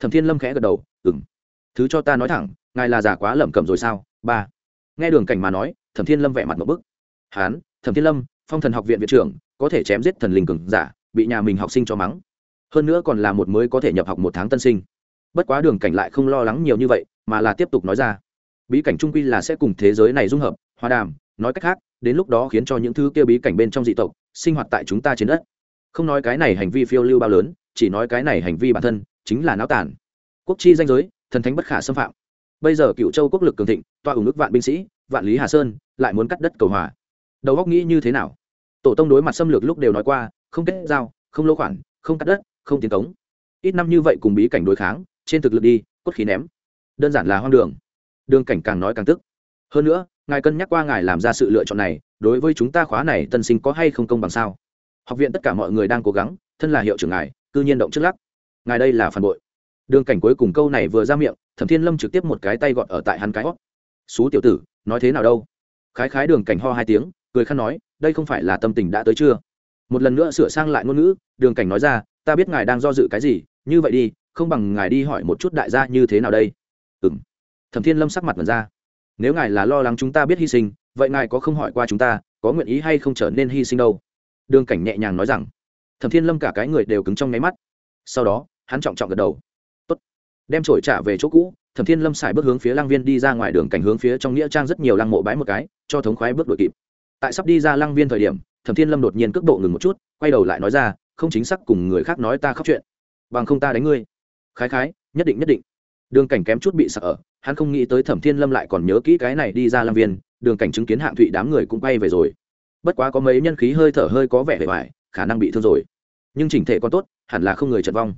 Thẩm thiên lâm khẽ gật đầu ừng thứ cho ta nói thẳng, ngài là giả quá lẩm cẩm rồi sao? Ba. Nghe đường cảnh mà nói, thẩm thiên lâm vẻ mặt một bức. Hán, thẩm thiên lâm, phong thần học viện viện trưởng, có thể chém giết thần linh cường giả, bị nhà mình học sinh cho mắng. Hơn nữa còn là một mới có thể nhập học một tháng tân sinh. Bất quá đường cảnh lại không lo lắng nhiều như vậy, mà là tiếp tục nói ra. Bí cảnh trung quy là sẽ cùng thế giới này dung hợp, hòa đàm, nói cách khác đến lúc đó khiến cho những thứ kia bí cảnh bên trong dị tộc sinh hoạt tại chúng ta trên đất. Không nói cái này hành vi phiêu lưu bao lớn, chỉ nói cái này hành vi bản thân chính là náo tản quốc chi danh giới, thần thánh bất khả xâm phạm. Bây giờ cựu châu quốc lực cường thịnh, toa ủng ước vạn binh sĩ, vạn lý hà sơn, lại muốn cắt đất cầu hòa. Đầu góc nghĩ như thế nào? Tổ tông đối mặt xâm lược lúc đều nói qua, không kết giao, không lỗ khoản, không cắt đất, không tiến cống. Ít năm như vậy cùng bí cảnh đối kháng, trên thực lực đi, cốt khí ném. Đơn giản là hoang đường. Đường cảnh càng nói càng tức. Hơn nữa ngài cân nhắc qua ngài làm ra sự lựa chọn này, đối với chúng ta khóa này tân sinh có hay không công bằng sao? Học viện tất cả mọi người đang cố gắng, thân là hiệu trưởng ngài, cư nhiên động trước lắc. Ngài đây là phản bội. Đường cảnh cuối cùng câu này vừa ra miệng, thẩm thiên lâm trực tiếp một cái tay gọn ở tại hắn cái hót xú tiểu tử, nói thế nào đâu? Khái khái đường cảnh ho hai tiếng, cười khăn nói, đây không phải là tâm tình đã tới chưa? Một lần nữa sửa sang lại ngôn ngữ, đường cảnh nói ra, ta biết ngài đang do dự cái gì, như vậy đi, không bằng ngài đi hỏi một chút đại gia như thế nào đây. Ừ m thẩm thiên lâm sắc mặt mật ra nếu ngài là lo lắng chúng ta biết hy sinh, vậy ngài có không hỏi qua chúng ta, có nguyện ý hay không trở nên hy sinh đâu? Đường cảnh nhẹ nhàng nói rằng. Thẩm thiên lâm cả cái người đều cứng trong nháy mắt. Sau đó, hắn trọng trọng gật đầu. Tốt. đem trổi trả về chỗ cũ, thẩm thiên lâm xài bước hướng phía lang viên đi ra ngoài đường cảnh hướng phía trong nghĩa trang rất nhiều lăng mộ bái một cái, cho thống khoái bước đội kịp. Tại sắp đi ra Lang viên thời điểm, thẩm thiên lâm đột nhiên cước độ ngừng một chút, quay đầu lại nói ra, không chính xác cùng người khác nói ta khóc chuyện. Bằng không ta đánh ngươi. Khái khái, nhất định nhất định đường cảnh kém chút bị sợ ở, hắn không nghĩ tới thẩm thiên lâm lại còn nhớ kỹ cái này đi ra làm viên, đường cảnh chứng kiến hạng thụy đám người cũng bay về rồi. Bất quá có mấy nhân khí hơi thở hơi có vẻ vẻ vải khả năng bị thương rồi. Nhưng chỉnh thể còn tốt, hẳn là không người chật vong.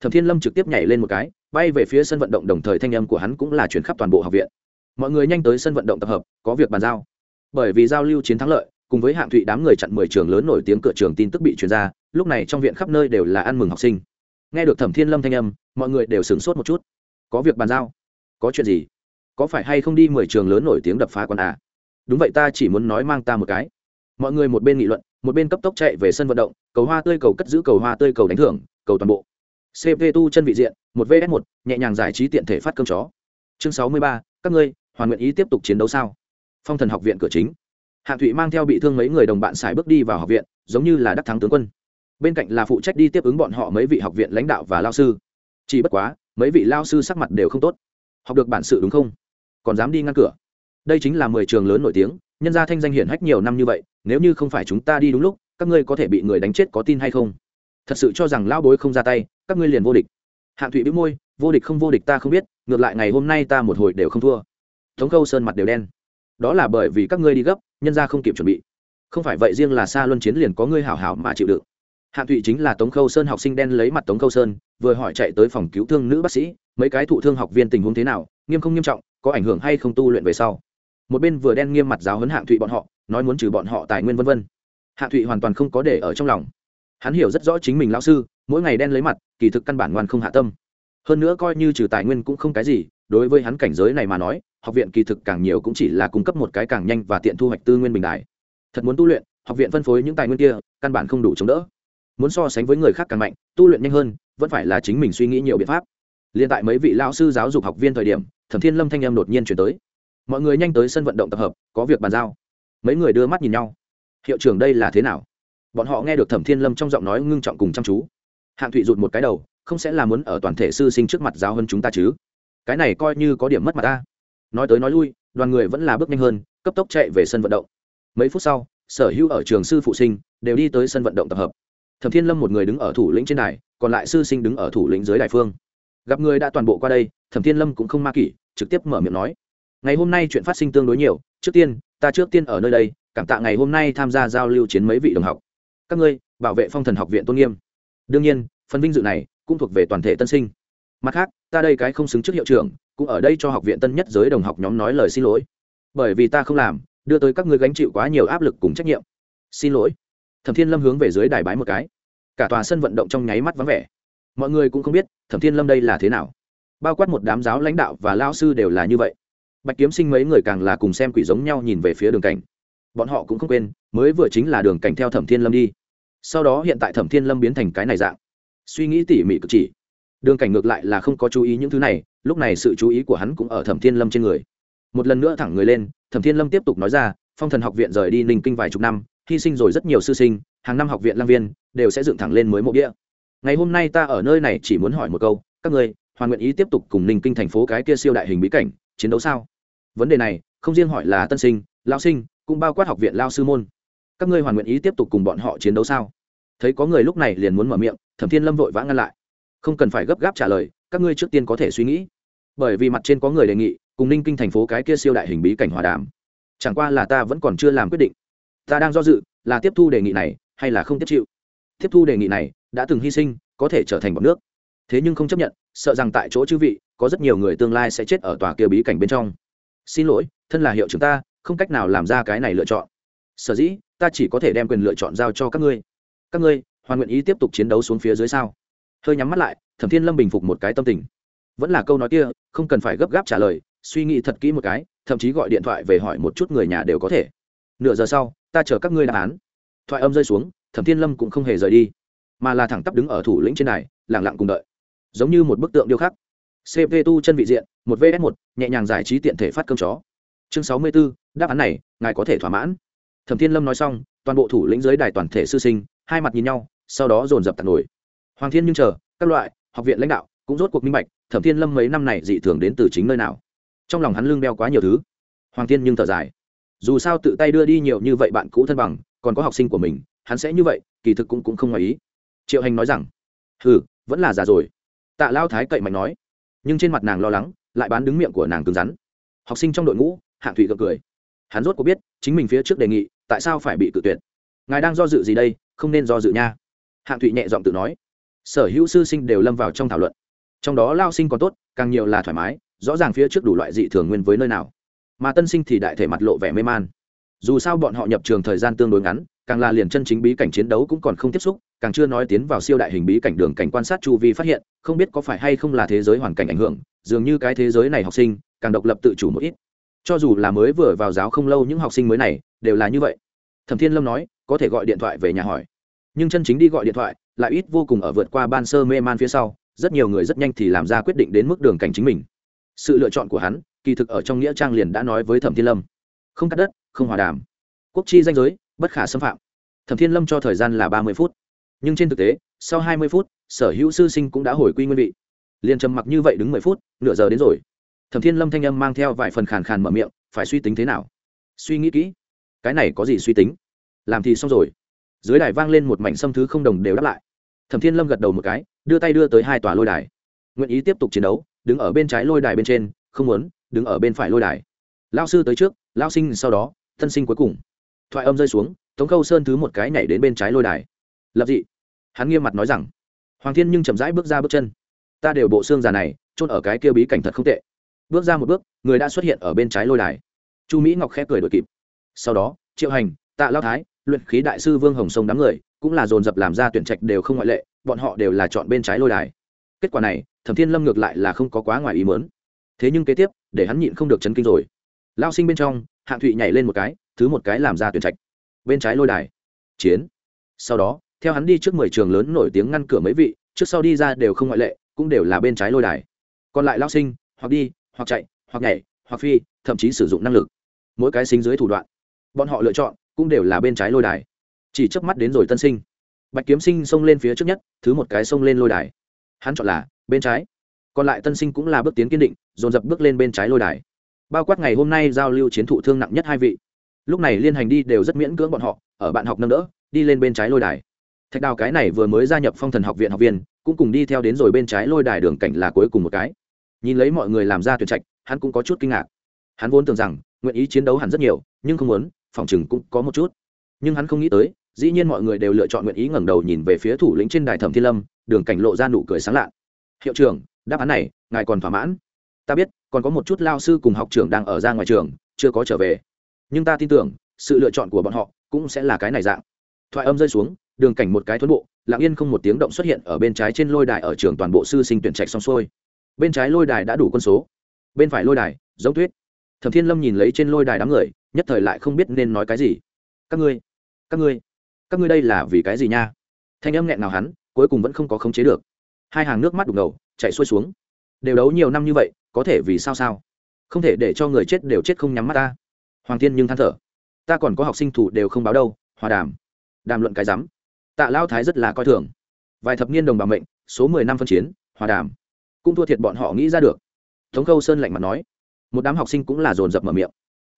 Thẩm thiên lâm trực tiếp nhảy lên một cái, bay về phía sân vận động đồng thời thanh âm của hắn cũng là chuyển khắp toàn bộ học viện. Mọi người nhanh tới sân vận động tập hợp, có việc bàn giao. Bởi vì giao lưu chiến thắng lợi, cùng với hạng thụy đám người chặn mười trường lớn nổi tiếng cửa trường tin tức bị truyền ra, lúc này trong viện khắp nơi đều là ăn mừng học sinh. Nghe được thẩm thiên lâm thanh âm, mọi người đều sửng sốt một chút có việc bàn giao. Có chuyện gì? Có phải hay không đi mười trường lớn nổi tiếng đập phá quán à? Đúng vậy, ta chỉ muốn nói mang ta một cái. Mọi người một bên nghị luận, một bên cấp tốc chạy về sân vận động, cầu hoa tươi cầu cất giữ, cầu hoa tươi cầu đánh thưởng, cầu toàn bộ. Cp tu chân vị diện, một vs một, nhẹ nhàng giải trí tiện thể phát cơm chó. Chương sáu mươi ba, các ngươi, hoàn nguyện ý tiếp tục chiến đấu sao? Phong thần học viện cửa chính. Hạng thụy mang theo bị thương mấy người đồng bạn xài bước đi vào học viện, giống như là đắc thắng tướng quân. Bên cạnh là phụ trách đi tiếp ứng bọn họ mấy vị học viện lãnh đạo và lao sư. Chỉ bất quá mấy vị lao sư sắc mặt đều không tốt. Học được bản sự đúng không? Còn dám đi ngăn cửa. Đây chính là mười trường lớn nổi tiếng, nhân gia thanh danh hiển hách nhiều năm như vậy, nếu như không phải chúng ta đi đúng lúc, các ngươi có thể bị người đánh chết có tin hay không? Thật sự cho rằng lão bối không ra tay, các ngươi liền vô địch. Hạng thụy bĩu môi, vô địch không vô địch ta không biết, ngược lại ngày hôm nay ta một hồi đều không thua. Tống khâu sơn mặt đều đen. Đó là bởi vì các ngươi đi gấp, nhân ra không kịp chuẩn bị. Không phải vậy riêng là xa luân chiến liền có ngươi hảo hảo mà chịu đựng. Hạng thụy chính là tống khâu sơn học sinh đen lấy mặt tống khâu sơn vừa hỏi chạy tới phòng cứu thương nữ bác sĩ, mấy cái thụ thương học viên tình huống thế nào, nghiêm không nghiêm trọng, có ảnh hưởng hay không tu luyện về sau. Một bên vừa đen nghiêm mặt giáo huấn hạng thụy bọn họ, nói muốn trừ bọn họ tài nguyên vân vân. Hạng thụy hoàn toàn không có để ở trong lòng. Hắn hiểu rất rõ chính mình lão sư, mỗi ngày đen lấy mặt, kỳ thực căn bản ngoan không hạ tâm. Hơn nữa coi như trừ tài nguyên cũng không cái gì, đối với hắn cảnh giới này mà nói, học viện kỳ thực càng nhiều cũng chỉ là cung cấp một cái càng nhanh và tiện thu hoạch tư nguyên bình đại thật muốn tu luyện, học viện phân phối những tài nguyên kia, căn bản không đủ chống đỡ. Muốn so sánh với người khác càng mạnh, tu luyện nhanh hơn vẫn phải là chính mình suy nghĩ nhiều biện pháp. Liên tại mấy vị lão sư giáo dục học viên thời điểm, thẩm thiên lâm thanh em đột nhiên chuyển tới. Mọi người nhanh tới sân vận động tập hợp, có việc bàn giao. Mấy người đưa mắt nhìn nhau. Hiệu trưởng đây là thế nào? Bọn họ nghe được thẩm thiên lâm trong giọng nói ngưng trọng cùng chăm chú. Hạng thụy rụt một cái đầu, không sẽ là muốn ở toàn thể sư sinh trước mặt giáo hơn chúng ta chứ? Cái này coi như có điểm mất mặt ta. Nói tới nói lui, đoàn người vẫn là bước nhanh hơn, cấp tốc chạy về sân vận động. Mấy phút sau, sở hữu ở trường sư phụ sinh, đều đi tới sân vận động tập hợp. Thẩm thiên lâm một người đứng ở thủ lĩnh trên đài còn lại sư sinh đứng ở thủ lĩnh dưới đại phương. Gặp người đã toàn bộ qua đây, thẩm thiên lâm cũng không ma kỷ, trực tiếp mở miệng nói. Ngày hôm nay chuyện phát sinh tương đối nhiều, trước tiên, ta trước tiên ở nơi đây, cảm tạ ngày hôm nay tham gia giao lưu chiến mấy vị đồng học. Các ngươi, bảo vệ phong thần học viện tôn nghiêm. Đương nhiên, phần vinh dự này cũng thuộc về toàn thể tân sinh. Mặt khác, ta đây cái không xứng trước hiệu trưởng, cũng ở đây cho học viện tân nhất giới đồng học nhóm nói lời xin lỗi. Bởi vì ta không làm, đưa tới các ngươi gánh chịu quá nhiều áp lực cùng trách nhiệm. Xin lỗi. Thẩm thiên lâm hướng về dưới đài bái một cái cả tòa sân vận động trong nháy mắt vắng vẻ. Mọi người cũng không biết, thẩm thiên lâm đây là thế nào. Bao quát một đám giáo lãnh đạo và lao sư đều là như vậy. Bạch kiếm sinh mấy người càng là cùng xem quỷ giống nhau nhìn về phía đường cảnh. Bọn họ cũng không quên, mới vừa chính là đường cảnh theo thẩm thiên lâm đi. Sau đó hiện tại thẩm thiên lâm biến thành cái này dạng. Suy nghĩ tỉ mỉ cực chỉ. Đường cảnh ngược lại là không có chú ý những thứ này, lúc này sự chú ý của hắn cũng ở thẩm thiên lâm trên người. Một lần nữa thẳng người lên, thẩm thiên lâm tiếp tục nói ra, phong thần học viện rời đi ninh kinh vài chục năm, hy sinh rồi rất nhiều sư sinh hàng năm học viện lang viên đều sẽ dựng thẳng lên mới mộ bia. Ngày hôm nay ta ở nơi này chỉ muốn hỏi một câu, các người hoàn nguyện ý tiếp tục cùng ninh kinh thành phố cái kia siêu đại hình bí cảnh, chiến đấu sao? Vấn đề này, không riêng hỏi là tân sinh lao sinh, cũng bao quát học viện lao sư môn. Các ngươi hoàn nguyện ý tiếp tục cùng bọn họ chiến đấu sao? Thấy có người lúc này liền muốn mở miệng, thẩm thiên lâm vội vã ngăn lại. Không cần phải gấp gáp trả lời, các ngươi trước tiên có thể suy nghĩ. Bởi vì mặt trên có người đề nghị, cùng ninh kinh thành phố cái kia siêu đại hình bí cảnh hòa đàm. Chẳng qua là ta vẫn còn chưa làm quyết định. Ta đang do dự, là tiếp thu đề nghị này hay là không tiếp chịu. Tiếp thu đề nghị này, đã từng hy sinh, có thể trở thành bọn nước. Thế nhưng không chấp nhận, sợ rằng tại chỗ chư vị, có rất nhiều người tương lai sẽ chết ở tòa kia bí cảnh bên trong. Xin lỗi, thân là hiệu trưởng ta, không cách nào làm ra cái này lựa chọn. Sở dĩ, ta chỉ có thể đem quyền lựa chọn giao cho các ngươi. Các ngươi, hoàn nguyện ý tiếp tục chiến đấu xuống phía dưới sao? Hơi nhắm mắt lại, thẩm thiên lâm bình phục một cái tâm tình. Vẫn là câu nói kia, không cần phải gấp gáp trả lời, suy nghĩ thật kỹ một cái, thậm chí gọi điện thoại về hỏi một chút người nhà đều có thể. Nửa giờ sau, ta chờ các ngươi đáp án thoại âm rơi xuống, thẩm thiên lâm cũng không hề rời đi, mà là thẳng tắp đứng ở thủ lĩnh trên này lẳng lặng cùng đợi. Giống như một bức tượng điêu khắc. Cp tu chân vị diện, một vs một, nhẹ nhàng giải trí tiện thể phát cơm chó. Chương sáu mươi b ố đáp án này, ngài có thể thỏa mãn. Thẩm thiên lâm nói xong, toàn bộ thủ lĩnh giới đài toàn thể sư sinh, hai mặt nhìn nhau, sau đó dồn dập tạt nổi. Hoàng thiên nhưng chờ, các loại, học viện lãnh đạo cũng rốt cuộc minh bạch, thẩm thiên lâm mấy năm này dị thường đến từ chính nơi nào. Trong lòng hắn lương đeo quá nhiều thứ. Hoàng thiên nhưng thở dài. Dù sao tự tay đưa đi nhiều như vậy bạn cũ thân bằng còn có học sinh của mình, hắn sẽ như vậy, kỳ thực cũng cũng không ngoài ý. Triệu hành nói rằng, hừ, vẫn là già rồi. Tạ lao thái cậy mạnh nói, nhưng trên mặt nàng lo lắng, lại bán đứng miệng của nàng cứng rắn. Học sinh trong đội ngũ, hạng thụy gật cười. Hắn rốt có biết, chính mình phía trước đề nghị, tại sao phải bị tự tuyệt. Ngài đang do dự gì đây? Không nên do dự nha. Hạng thụy nhẹ giọng tự nói. Sở hữu sư sinh đều lâm vào trong thảo luận. Trong đó lao sinh còn tốt, càng nhiều là thoải mái, rõ ràng phía trước đủ loại dị thường nguyên với nơi nào. Mà tân sinh thì đại thể mặt lộ vẻ mê man dù sao bọn họ nhập trường thời gian tương đối ngắn, càng là liền chân chính bí cảnh chiến đấu cũng còn không tiếp xúc, càng chưa nói tiến vào siêu đại hình bí cảnh đường cảnh quan sát chu vi phát hiện, không biết có phải hay không là thế giới hoàn cảnh ảnh hưởng, dường như cái thế giới này học sinh, càng độc lập tự chủ một ít. Cho dù là mới vừa vào giáo không lâu những học sinh mới này, đều là như vậy. Thẩm thiên lâm nói, có thể gọi điện thoại về nhà hỏi. Nhưng chân chính đi gọi điện thoại, lại ít vô cùng ở vượt qua ban sơ mê man phía sau, rất nhiều người rất nhanh thì làm ra quyết định đến mức đường cảnh chính mình. Sự lựa chọn của hắn, kỳ thực ở trong nghĩa trang liền đã nói với thẩm thiên lâm. Không cắt đất không hòa đàm. Quốc chi danh giới, bất khả xâm phạm. Thẩm thiên lâm cho thời gian là ba mươi phút. Nhưng trên thực tế, sau hai mươi phút, sở hữu sư sinh cũng đã hồi quy nguyên vị. Liền trầm mặc như vậy đứng mười phút, nửa giờ đến rồi. Thẩm thiên lâm thanh âm mang theo vài phần khàn khàn mở miệng, phải suy tính thế nào? Suy nghĩ kỹ. Cái này có gì suy tính? Làm thì xong rồi. Dưới đài vang lên một mảnh xâm thứ không đồng đều đáp lại. Thẩm thiên lâm gật đầu một cái, đưa tay đưa tới hai tòa lôi đài. Nguyện ý tiếp tục chiến đấu, đứng ở bên trái lôi đài bên trên, không muốn, đứng ở bên phải lôi đài. Lao sư tới trước lao sinh sau đó thân sinh cuối cùng. Thoại âm rơi xuống, tống khâu sơn thứ một cái nhảy đến bên trái lôi đài. Lập dị. Hắn nghiêm mặt nói rằng, hoàng thiên nhưng chậm rãi bước ra bước chân. Ta đều bộ xương già này trôn ở cái kia bí cảnh thật không tệ. Bước ra một bước, người đã xuất hiện ở bên trái lôi đài. Chu mỹ ngọc khẽ cười đội kịp. Sau đó, triệu hành, tạ lao thái, luyện khí đại sư vương hồng sông đám người, cũng là dồn dập làm ra tuyển trạch đều không ngoại lệ, bọn họ đều là chọn bên trái lôi đài. Kết quả này, thẩm thiên lâm ngược lại là không có quá ngoài ý mớn thế nhưng kế tiếp, để hắn nhịn không được chấn kinh rồi. Lao sinh bên trong hạng thụy nhảy lên một cái, thứ một cái làm ra tuyển trạch. Bên trái lôi đài, chiến. Sau đó, theo hắn đi trước mười trường lớn nổi tiếng ngăn cửa mấy vị, trước sau đi ra đều không ngoại lệ, cũng đều là bên trái lôi đài. Còn lại lao sinh, hoặc đi, hoặc chạy, hoặc nhảy, hoặc phi, thậm chí sử dụng năng lực. Mỗi cái sinh dưới thủ đoạn, bọn họ lựa chọn cũng đều là bên trái lôi đài. Chỉ chớp mắt đến rồi tân sinh. Bạch kiếm sinh xông lên phía trước nhất, thứ một cái xông lên lôi đài. Hắn chọn là bên trái. Còn lại tân sinh cũng là bước tiến kiên định, dồn dập bước lên bên trái lôi đài bao quát ngày hôm nay giao lưu chiến thụ thương nặng nhất hai vị. Lúc này liên hành đi đều rất miễn cưỡng bọn họ, ở bạn học nâng đỡ, đi lên bên trái lôi đài. Thạch đào cái này vừa mới gia nhập phong thần học viện học viên, cũng cùng đi theo đến rồi bên trái lôi đài đường cảnh là cuối cùng một cái. Nhìn lấy mọi người làm ra tuyển trạch, hắn cũng có chút kinh ngạc. Hắn vốn tưởng rằng, nguyện ý chiến đấu hẳn rất nhiều, nhưng không muốn, phòng chừng cũng có một chút. Nhưng hắn không nghĩ tới, dĩ nhiên mọi người đều lựa chọn nguyện ý ngẩng đầu nhìn về phía thủ lĩnh trên đài thẩm thiên lâm, đường cảnh lộ ra nụ cười sáng lạ hiệu trưởng, đáp án này, ngài còn thỏa mãn ta biết, còn có một chút lao sư cùng học trưởng đang ở ra ngoài trường, chưa có trở về. Nhưng ta tin tưởng, sự lựa chọn của bọn họ cũng sẽ là cái này dạng. Thoại âm rơi xuống, đường cảnh một cái thuấn bộ, lặng yên không một tiếng động xuất hiện ở bên trái trên lôi đài ở trường toàn bộ sư sinh tuyển trạch xong xuôi. Bên trái lôi đài đã đủ quân số. Bên phải lôi đài, giống tuyết. Thẩm thiên lâm nhìn lấy trên lôi đài đám người, nhất thời lại không biết nên nói cái gì. Các ngươi các ngươi các ngươi đây là vì cái gì nha? Thanh âm nghẹn nào hắn, cuối cùng vẫn không có khống chế được. Hai hàng nước mắt đục ngầu chạy xuôi xuống đều đấu nhiều năm như vậy, có thể vì sao sao? Không thể để cho người chết đều chết không nhắm mắt ta. Hoàng thiên nhưng than thở. Ta còn có học sinh thủ đều không báo đâu, hòa đàm. Đàm luận cái rắm. Tạ lao thái rất là coi thường. Vài thập niên đồng bào mệnh, số mười năm phân chiến, hòa đàm. Cũng thua thiệt bọn họ nghĩ ra được. Thống khâu sơn lạnh mặt nói. Một đám học sinh cũng là dồn dập mở miệng.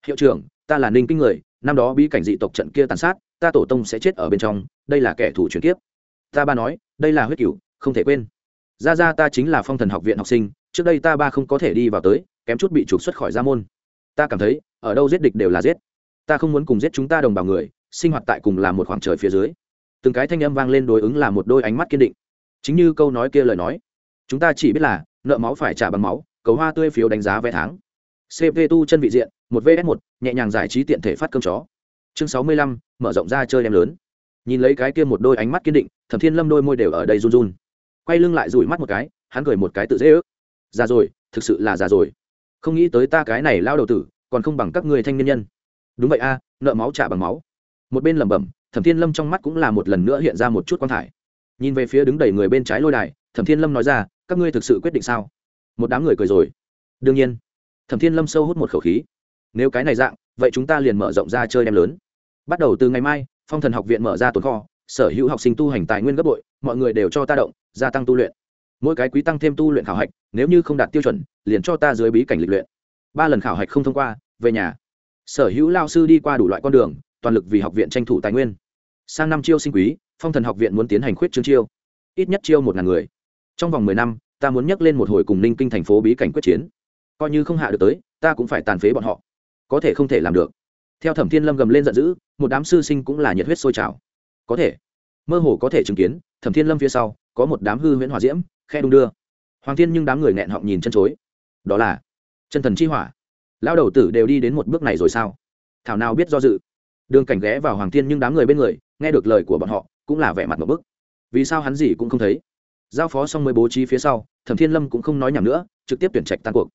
Hiệu trưởng, ta là ninh kinh người, năm đó bí cảnh dị tộc trận kia tàn sát, ta tổ tông sẽ chết ở bên trong, đây là kẻ thù chuyển kiếp. Ta ba nói, đây là huyết cửu, không thể quên ra ra ta chính là phong thần học viện học sinh, trước đây ta ba không có thể đi vào tới, kém chút bị trục xuất khỏi gia môn. Ta cảm thấy, ở đâu giết địch đều là giết. Ta không muốn cùng giết chúng ta đồng bào người, sinh hoạt tại cùng là một khoảng trời phía dưới. Từng cái thanh âm vang lên đối ứng là một đôi ánh mắt kiên định. Chính như câu nói kia lời nói, chúng ta chỉ biết là, nợ máu phải trả bằng máu, cầu hoa tươi phiếu đánh giá vé tháng. Cp tu chân vị diện, một vs một, nhẹ nhàng giải trí tiện thể phát cơm chó. Chương sáu mươi lăm, mở rộng ra chơi em lớn. Nhìn lấy cái kia một đôi ánh mắt kiên định, thẩm thiên lâm đôi môi đều ở đây run run quay lưng lại rủi mắt một cái, hắn cười một cái tự dễ ước. Già rồi, thực sự là già rồi. Không nghĩ tới ta cái này lao đầu tử, còn không bằng các người thanh niên nhân. Đúng vậy a, nợ máu trả bằng máu. Một bên lẩm bẩm, thẩm thiên lâm trong mắt cũng là một lần nữa hiện ra một chút quan thải. Nhìn về phía đứng đầy người bên trái lôi đài, thẩm thiên lâm nói ra, các ngươi thực sự quyết định sao? Một đám người cười rồi. Đương nhiên. Thẩm thiên lâm sâu hút một khẩu khí. Nếu cái này dạng, vậy chúng ta liền mở rộng ra chơi đem lớn. Bắt đầu từ ngày mai, phong thần học viện mở ra tồn kho sở hữu học sinh tu hành tài nguyên gấp bội, mọi người đều cho ta động, gia tăng tu luyện. Mỗi cái quý tăng thêm tu luyện khảo hạch, nếu như không đạt tiêu chuẩn, liền cho ta dưới bí cảnh lịch luyện. Ba lần khảo hạch không thông qua, về nhà. Sở hữu lao sư đi qua đủ loại con đường, toàn lực vì học viện tranh thủ tài nguyên. Sang năm chiêu sinh quý, phong thần học viện muốn tiến hành khuyết trương chiêu. Ít nhất chiêu một ngàn người. Trong vòng mười năm, ta muốn nhắc lên một hồi cùng ninh kinh thành phố bí cảnh quyết chiến. Coi như không hạ được tới, ta cũng phải tàn phế bọn họ. Có thể không thể làm được. Theo thẩm thiên lâm gầm lên giận dữ, một đám sư sinh cũng là nhiệt huyết sôi trào có thể. Mơ hồ có thể chứng kiến, thẩm thiên lâm phía sau, có một đám hư huyễn hòa diễm, khe đung đưa. Hoàng thiên nhưng đám người nghẹn họng nhìn chân chối. Đó là chân thần chi hỏa. Lao đầu tử đều đi đến một bước này rồi sao? Thảo nào biết do dự. Đường cảnh ghé vào hoàng thiên nhưng đám người bên người, nghe được lời của bọn họ, cũng là vẻ mặt một bức. Vì sao hắn gì cũng không thấy? Giao phó xong mới bố trí phía sau, thẩm thiên lâm cũng không nói nhầm nữa, trực tiếp tuyển trạch tan cuộc.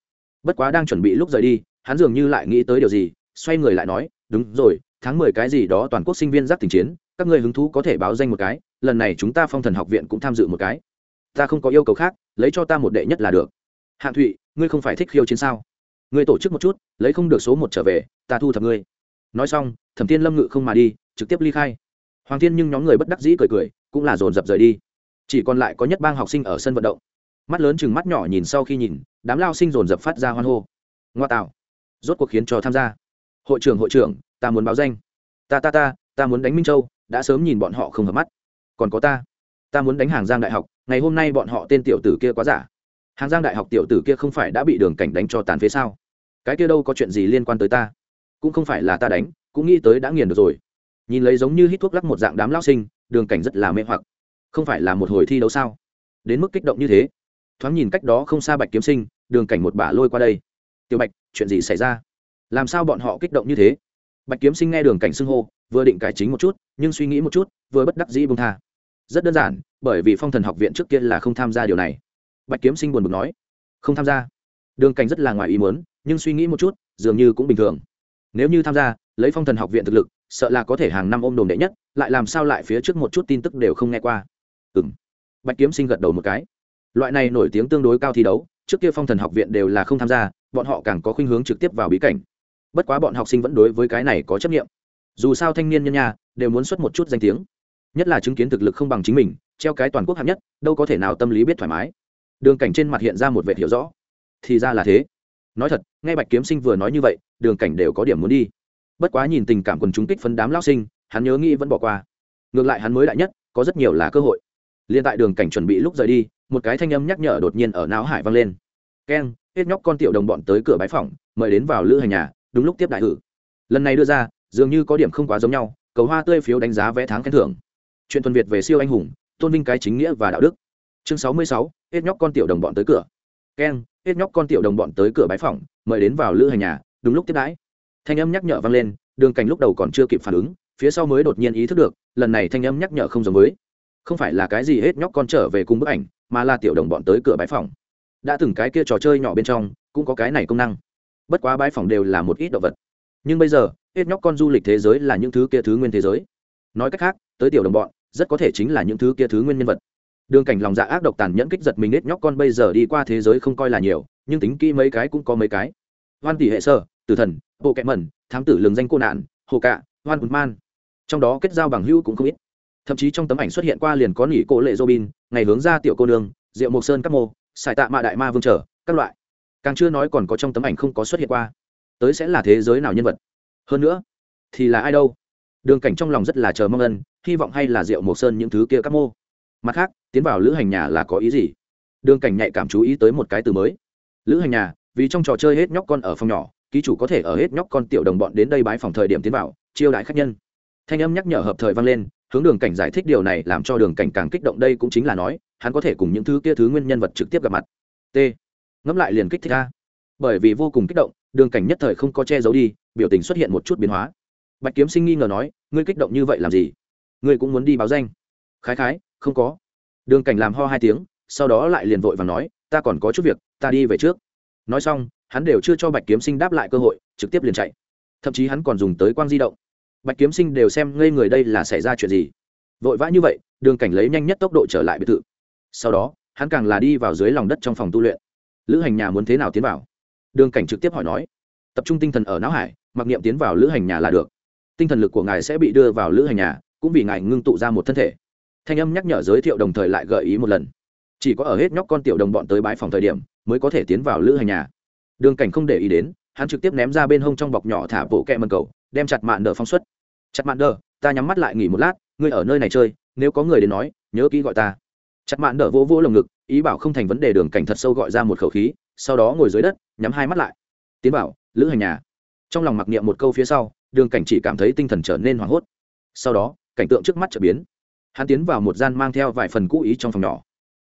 Bất quá đang chuẩn bị lúc rời đi, hắn dường như lại nghĩ tới điều gì, xoay người lại nói, đúng rồi, tháng mười cái gì đó toàn quốc sinh viên giác tình chiến các người hứng thú có thể báo danh một cái, lần này chúng ta phong thần học viện cũng tham dự một cái. Ta không có yêu cầu khác, lấy cho ta một đệ nhất là được. Hạng thụy, ngươi không phải thích khiêu chiến sao? Ngươi tổ chức một chút, lấy không được số một trở về, ta thu thập ngươi. Nói xong, thẩm tiên lâm ngự không mà đi, trực tiếp ly khai. Hoàng thiên nhưng nhóm người bất đắc dĩ cười cười, cũng là dồn dập rời đi. Chỉ còn lại có nhất bang học sinh ở sân vận động. Mắt lớn chừng mắt nhỏ nhìn sau khi nhìn, đám lao sinh dồn dập phát ra hoan hô. Ngoa tạo. Rốt cuộc khiến cho tham gia. Hội trưởng hội trưởng, ta muốn báo danh. Ta ta ta ta muốn đánh minh châu đã sớm nhìn bọn họ không hợp mắt. Còn có ta ta muốn đánh hàng giang đại học, ngày hôm nay bọn họ tên tiểu tử kia quá giả. Hàng giang đại học tiểu tử kia không phải đã bị đường cảnh đánh cho tàn phế sao? Cái kia đâu có chuyện gì liên quan tới ta? Cũng không phải là ta đánh, cũng nghĩ tới đã nghiền được rồi. Nhìn lấy giống như hít thuốc lắc một dạng đám lao sinh, đường cảnh rất là mê hoặc. Không phải là một hồi thi đấu sao? Đến mức kích động như thế. Thoáng nhìn cách đó không xa bạch kiếm sinh, đường cảnh một bả lôi qua đây. Tiểu bạch, chuyện gì xảy ra? Làm sao bọn họ kích động như thế? Bạch kiếm sinh nghe đường cảnh xưng hô vừa định cải chính một chút, nhưng suy nghĩ một chút, vừa bất đắc dĩ bông tha. Rất đơn giản, bởi vì phong thần học viện trước kia là không tham gia điều này. Bạch kiếm sinh buồn bực nói, không tham gia. Đường cảnh rất là ngoài ý muốn, nhưng suy nghĩ một chút, dường như cũng bình thường. Nếu như tham gia, lấy phong thần học viện thực lực, sợ là có thể hàng năm ôm đồn đệ nhất, lại làm sao lại phía trước một chút tin tức đều không nghe qua. Ừ m bạch kiếm sinh gật đầu một cái. Loại này nổi tiếng tương đối cao thi đấu, trước kia phong thần học viện đều là không tham gia, bọn họ càng có khuynh hướng trực tiếp vào bí cảnh. Bất quá bọn học sinh vẫn đối với cái này có chấp nghiệm dù sao thanh niên nhân nhà đều muốn xuất một chút danh tiếng. Nhất là chứng kiến thực lực không bằng chính mình treo cái toàn quốc hạng nhất đâu có thể nào tâm lý biết thoải mái. Đường cảnh trên mặt hiện ra một vệ hiểu rõ. Thì ra là thế. Nói thật ngay bạch kiếm sinh vừa nói như vậy đường cảnh đều có điểm muốn đi. Bất quá nhìn tình cảm quần chúng kích phấn đám lao sinh hắn nhớ nghĩ vẫn bỏ qua. Ngược lại hắn mới đại nhất có rất nhiều là cơ hội. Liên tại đường cảnh chuẩn bị lúc rời đi một cái thanh âm nhắc nhở đột nhiên ở não hải vang lên. Keng hết nhóc con tiểu đồng bọn tới cửa bái phòng mời đến vào lữ hành nhà đúng lúc tiếp đại hử, lần này đưa ra dường như có điểm không quá giống nhau, cầu hoa tươi phiếu đánh giá vé tháng khen thưởng. Chuyện tuần việt về siêu anh hùng, tôn vinh cái chính nghĩa và đạo đức. Chương sáu mươi sáu, hết nhóc con tiểu đồng bọn tới cửa. Keng hết nhóc con tiểu đồng bọn tới cửa bái phòng mời đến vào lữ hành nhà, đúng lúc tiếp đãi. Thanh âm nhắc nhở vang lên, đường cảnh lúc đầu còn chưa kịp phản ứng, phía sau mới đột nhiên ý thức được, lần này thanh âm nhắc nhở không giống với. Không phải là cái gì hết nhóc con trở về cùng bức ảnh, mà là tiểu đồng bọn tới cửa bái phòng đã từng cái kia trò chơi nhỏ bên trong, cũng có cái này công năng. Bất quá bái phòng đều là một ít động vật. Nhưng bây giờ hết nhóc con du lịch thế giới là những thứ kia thứ nguyên thế giới. Nói cách khác, tới tiểu đồng bọn, rất có thể chính là những thứ kia thứ nguyên nhân vật. Đường cảnh lòng dạ ác độc tàn nhẫn kích giật mình hết nhóc con bây giờ đi qua thế giới không coi là nhiều, nhưng tính kỹ mấy cái cũng có mấy cái. Hoan tỷ hệ sơ, tử thần, bộ kẹ mẩn, thám tử lường danh cô nạn, hồ cạ, hoan bùn man. Trong đó kết giao bằng hữu cũng không ít. Thậm chí trong tấm ảnh xuất hiện qua liền có nỉ cô lệ robin, ngày hướng ra tiểu cô nương, diệu mộc sơn các mô xài tạ mạ đại ma vương trở, các loại. Càng chưa nói còn có trong tấm ảnh không có xuất hiện qua. Tới sẽ là thế giới nào nhân vật? Hơn nữa, thì là ai đâu? Đường cảnh trong lòng rất là chờ mong ân, hy vọng hay là diệu mộc sơn những thứ kia các mô. Mặt khác, tiến vào lữ hành nhà là có ý gì? Đường cảnh nhạy cảm chú ý tới một cái từ mới. Lữ hành nhà, vì trong trò chơi hết nhóc con ở phòng nhỏ, ký chủ có thể ở hết nhóc con tiểu đồng bọn đến đây bái phòng thời điểm tiến vào, chiêu đại khách nhân. Thanh âm nhắc nhở hợp thời vang lên, hướng đường cảnh giải thích điều này làm cho đường cảnh càng kích động đây cũng chính là nói, hắn có thể cùng những thứ kia thứ nguyên nhân vật trực tiếp gặp mặt. T. Ngẫm lại liền kích thích a. Bởi vì vô cùng kích động, đường cảnh nhất thời không có che giấu đi biểu tình xuất hiện một chút biến hóa. Bạch kiếm sinh nghi ngờ nói, ngươi kích động như vậy làm gì? Ngươi cũng muốn đi báo danh. Khái khái, không có. Đường cảnh làm ho hai tiếng, sau đó lại liền vội và nói, ta còn có chút việc, ta đi về trước. Nói xong, hắn đều chưa cho bạch kiếm sinh đáp lại cơ hội, trực tiếp liền chạy. Thậm chí hắn còn dùng tới quang di động. Bạch kiếm sinh đều xem ngây người đây là xảy ra chuyện gì. Vội vã như vậy, đường cảnh lấy nhanh nhất tốc độ trở lại biệt thự. Sau đó, hắn càng là đi vào dưới lòng đất trong phòng tu luyện. Lữ hành nhà muốn thế nào tiến vào? Đường cảnh trực tiếp hỏi nói. Tập trung tinh thần ở não hải mặc niệm tiến vào lữ hành nhà là được. Tinh thần lực của ngài sẽ bị đưa vào lữ hành nhà, cũng vì ngài ngưng tụ ra một thân thể. Thanh âm nhắc nhở giới thiệu đồng thời lại gợi ý một lần. Chỉ có ở hết nhóc con tiểu đồng bọn tới bãi phòng thời điểm, mới có thể tiến vào lữ hành nhà. Đường cảnh không để ý đến, hắn trực tiếp ném ra bên hông trong bọc nhỏ thả bộ kẹ mần cầu, đem chặt mạn đờ phóng xuất. Chặt mạn đờ, ta nhắm mắt lại nghỉ một lát, ngươi ở nơi này chơi, nếu có người đến nói, nhớ kỹ gọi ta. Chặt mạn đờ vỗ vỗ lồng ngực, ý bảo không thành vấn đề đường cảnh thật sâu gọi ra một khẩu khí, sau đó ngồi dưới đất, nhắm hai mắt lại. Tiến bảo lữ hành nhà trong lòng mặc niệm một câu phía sau, đường cảnh chỉ cảm thấy tinh thần trở nên hoảng hốt. Sau đó, cảnh tượng trước mắt trở biến. Hắn tiến vào một gian mang theo vài phần cũ ý trong phòng nhỏ.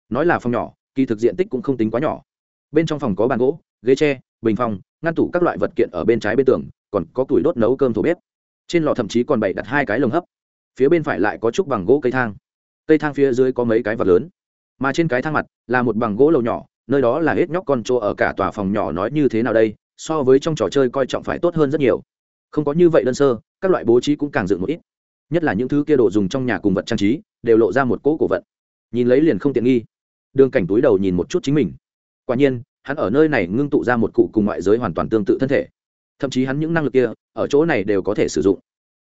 Nói là phòng nhỏ, kỳ thực diện tích cũng không tính quá nhỏ. Bên trong phòng có bàn gỗ, ghế tre, bình phòng, ngăn tủ các loại vật kiện ở bên trái bên tường, còn có củi đốt nấu cơm thổ bếp. Trên lò thậm chí còn bày đặt hai cái lồng hấp. Phía bên phải lại có trúc bằng gỗ cây thang. Cây thang phía dưới có mấy cái vật lớn. Mà trên cái thang mặt là một bằng gỗ lầu nhỏ, nơi đó là hết nhóc con chỗ ở cả tòa phòng nhỏ nói như thế nào đây? So với trong trò chơi coi trọng phải tốt hơn rất nhiều. Không có như vậy đơn sơ, các loại bố trí cũng càng dựng một ít. Nhất là những thứ kia đồ dùng trong nhà cùng vật trang trí, đều lộ ra một cỗ cổ vận. Nhìn lấy liền không tiện nghi. Đường cảnh túi đầu nhìn một chút chính mình. Quả nhiên, hắn ở nơi này ngưng tụ ra một cụ cùng ngoại giới hoàn toàn tương tự thân thể. Thậm chí hắn những năng lực kia, ở chỗ này đều có thể sử dụng.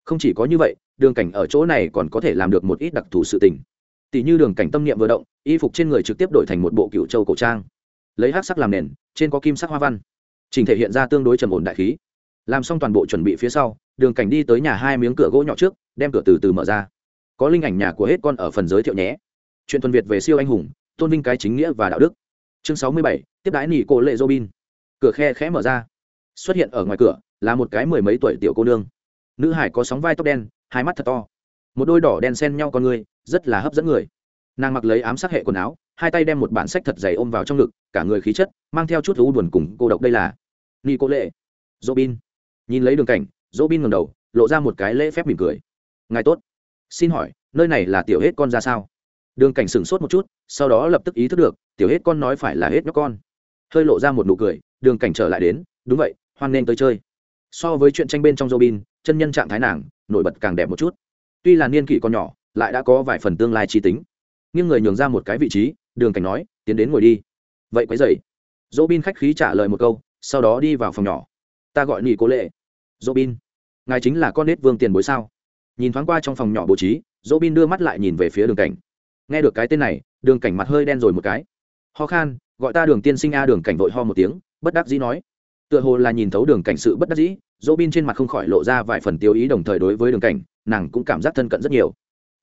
Không chỉ có như vậy, đường cảnh ở chỗ này còn có thể làm được một ít đặc thù sự tình. Tỷ như đường cảnh tâm niệm vừa động, y phục trên người trực tiếp đổi thành một bộ cựu châu cổ trang. Lấy hát sắc làm nền, trên có kim sắc hoa văn trình thể hiện ra tương đối trầm ổn đại khí. Làm xong toàn bộ chuẩn bị phía sau, đường cảnh đi tới nhà hai miếng cửa gỗ nhỏ trước, đem cửa từ từ mở ra. Có linh ảnh nhà của hết con ở phần giới thiệu nhé. Chuyện tuần việt về siêu anh hùng, tôn vinh cái chính nghĩa và đạo đức. Chương sáu mươi bảy, tiếp đái nỉ cổ lệ robin. Cửa khe khẽ mở ra. Xuất hiện ở ngoài cửa là một cái mười mấy tuổi tiểu cô nương. Nữ hải có sóng vai tóc đen, hai mắt thật to. Một đôi đỏ đen xen nhau con người, rất là hấp dẫn người. Nàng mặc lấy ám sát hệ quần áo, hai tay đem một bản sách thật dày ôm vào trong ngực, cả người khí chất, mang theo chút thú buồn cùng cô độc đây là nị cô lệ. Robin. Nhìn lấy đường cảnh, robin ngầm đầu, lộ ra một cái lễ phép mỉm cười. Ngài tốt. Xin hỏi, nơi này là tiểu hết con ra sao? Đường cảnh sửng sốt một chút, sau đó lập tức ý thức được, tiểu hết con nói phải là hết nhóc con. Hơi lộ ra một nụ cười, đường cảnh trở lại đến, đúng vậy, hoan nên tới chơi. So với chuyện tranh bên trong robin, chân nhân trạng thái nàng, nổi bật càng đẹp một chút. Tuy là niên kỷ còn nhỏ, lại đã có vài phần tương lai trí tính. Nghiêng người nhường ra một cái vị trí, đường cảnh nói, tiến đến ngồi đi. Vậy quấy dậy robin khách khí trả lời một câu sau đó đi vào phòng nhỏ. Ta gọi nghỉ cố lệ. Robin, ngài chính là con nết vương tiền bối sao? Nhìn thoáng qua trong phòng nhỏ bố trí, robin đưa mắt lại nhìn về phía đường cảnh. Nghe được cái tên này, đường cảnh mặt hơi đen rồi một cái. Ho khan, gọi ta đường tiên sinh a, đường cảnh vội ho một tiếng, bất đắc dĩ nói. Tựa hồ là nhìn thấu đường cảnh sự bất đắc dĩ dỗ bin trên mặt không khỏi lộ ra vài phần tiêu ý đồng thời đối với đường cảnh, nàng cũng cảm giác thân cận rất nhiều.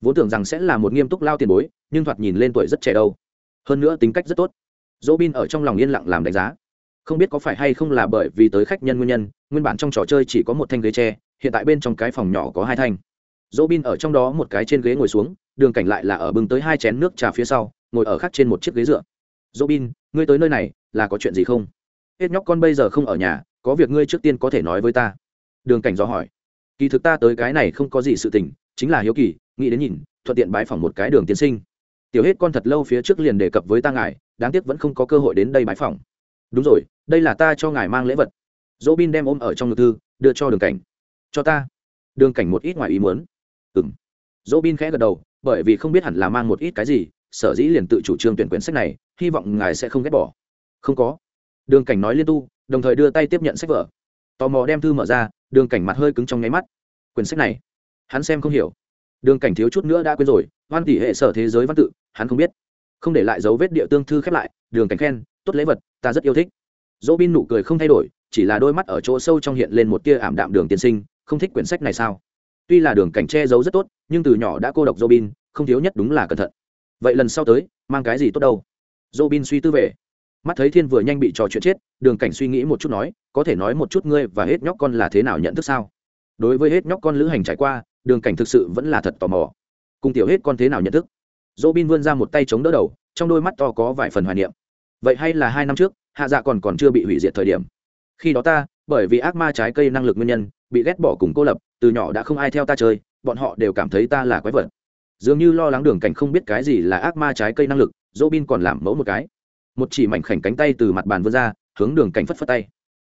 Vốn tưởng rằng sẽ là một nghiêm túc lao tiền bối, nhưng thoạt nhìn lên tuổi rất trẻ đâu. Hơn nữa tính cách rất tốt. Dỗ bin ở trong lòng yên lặng làm đánh giá không biết có phải hay không là bởi vì tới khách nhân nguyên nhân, nguyên bản trong trò chơi chỉ có một thanh ghế tre, hiện tại bên trong cái phòng nhỏ có hai thanh. Dỗ bin ở trong đó một cái trên ghế ngồi xuống, đường cảnh lại là ở bưng tới hai chén nước trà phía sau, ngồi ở khác trên một chiếc ghế dựa. Dỗ bin ngươi tới nơi này, là có chuyện gì không? Hết nhóc con bây giờ không ở nhà, có việc ngươi trước tiên có thể nói với ta. Đường cảnh do hỏi. Kỳ thực ta tới cái này không có gì sự tình, chính là hiếu kỳ, nghĩ đến nhìn, thuận tiện bãi phỏng một cái đường tiến sinh. Tiểu hết con thật lâu phía trước liền đề cập với ta ngài, đáng tiếc vẫn không có cơ hội đến đây bãi phỏng đúng rồi, đây là ta cho ngài mang lễ vật. Dỗ bin đem ôm ở trong ngực thư, đưa cho đường cảnh. Cho ta. Đường cảnh một ít ngoài ý muốn. Ừ m dỗ bin khẽ gật đầu, bởi vì không biết hẳn là mang một ít cái gì, sở dĩ liền tự chủ trương tuyển quyển sách này, hy vọng ngài sẽ không ghét bỏ. Không có. Đường cảnh nói liên tu, đồng thời đưa tay tiếp nhận sách vở. Tò mò đem thư mở ra, đường cảnh mặt hơi cứng trong nháy mắt. Quyển sách này. Hắn xem không hiểu. Đường cảnh thiếu chút nữa đã quên rồi văn tỷ hệ sở thế giới văn tự, hắn không biết không để lại dấu vết địa tương thư khép lại, đường cảnh khen, tốt lễ vật, ta rất yêu thích. Dỗ bin nụ cười không thay đổi, chỉ là đôi mắt ở chỗ sâu trong hiện lên một tia ảm đạm đường tiên sinh, không thích quyển sách này sao? Tuy là đường cảnh che giấu rất tốt, nhưng từ nhỏ đã cô độc dỗ bin, không thiếu nhất đúng là cẩn thận. Vậy lần sau tới, mang cái gì tốt đâu? Dỗ bin suy tư về. Mắt thấy thiên vừa nhanh bị trò chuyện chết, đường cảnh suy nghĩ một chút nói, có thể nói một chút ngươi và hết nhóc con là thế nào nhận thức sao? Đối với hết nhóc con lữ hành trải qua, đường cảnh thực sự vẫn là thật tò mò. Cùng tiểu hết con thế nào nhận thức? Dỗ bin vươn ra một tay chống đỡ đầu, trong đôi mắt to có vài phần hoài niệm. Vậy hay là hai năm trước, hạ dạ còn còn chưa bị hủy diệt thời điểm. Khi đó ta, bởi vì ác ma trái cây năng lực nguyên nhân, bị ghét bỏ cùng cô lập, từ nhỏ đã không ai theo ta chơi, bọn họ đều cảm thấy ta là quái vật. Dường như lo lắng đường cảnh không biết cái gì là ác ma trái cây năng lực dỗ bin còn làm mẫu một cái. Một chỉ mảnh khảnh cánh tay từ mặt bàn vươn ra, hướng đường cảnh phất phất tay.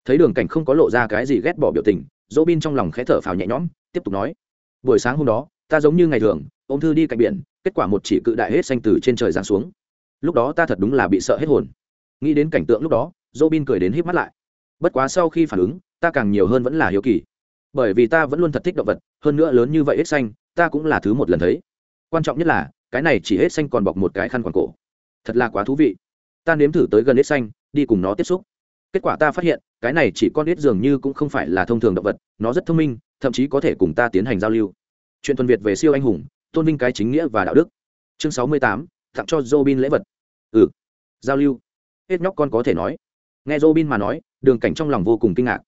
Thấy đường cảnh không có lộ ra cái gì ghét bỏ biểu tình dỗ bin trong lòng khẽ thở phào nhẹ nhõm, tiếp tục nói. Buổi sáng hôm đó, ta giống như ngày thường ô m thư đi cạnh biển kết quả một chỉ cự đại hết xanh từ trên trời giáng xuống. Lúc đó ta thật đúng là bị sợ hết hồn. Nghĩ đến cảnh tượng lúc đó, robin cười đến híp mắt lại. Bất quá sau khi phản ứng, ta càng nhiều hơn vẫn là hiếu kỳ. Bởi vì ta vẫn luôn thật thích động vật, hơn nữa lớn như vậy hết xanh, ta cũng là thứ một lần thấy. Quan trọng nhất là, cái này chỉ hết xanh còn bọc một cái khăn quàng cổ. Thật là quá thú vị. Ta nếm thử tới gần hết xanh, đi cùng nó tiếp xúc. Kết quả ta phát hiện, cái này chỉ con ít dường như cũng không phải là thông thường động vật, nó rất thông minh, thậm chí có thể cùng ta tiến hành giao lưu. Chuyện tuần việt về siêu anh hùng tôn vinh cái chính nghĩa và đạo đức. Chương sáu mươi tám, tặng cho robin lễ vật. Ừ giao lưu. Hết nhóc con có thể nói. Nghe robin mà nói, đường cảnh trong lòng vô cùng kinh ngạc.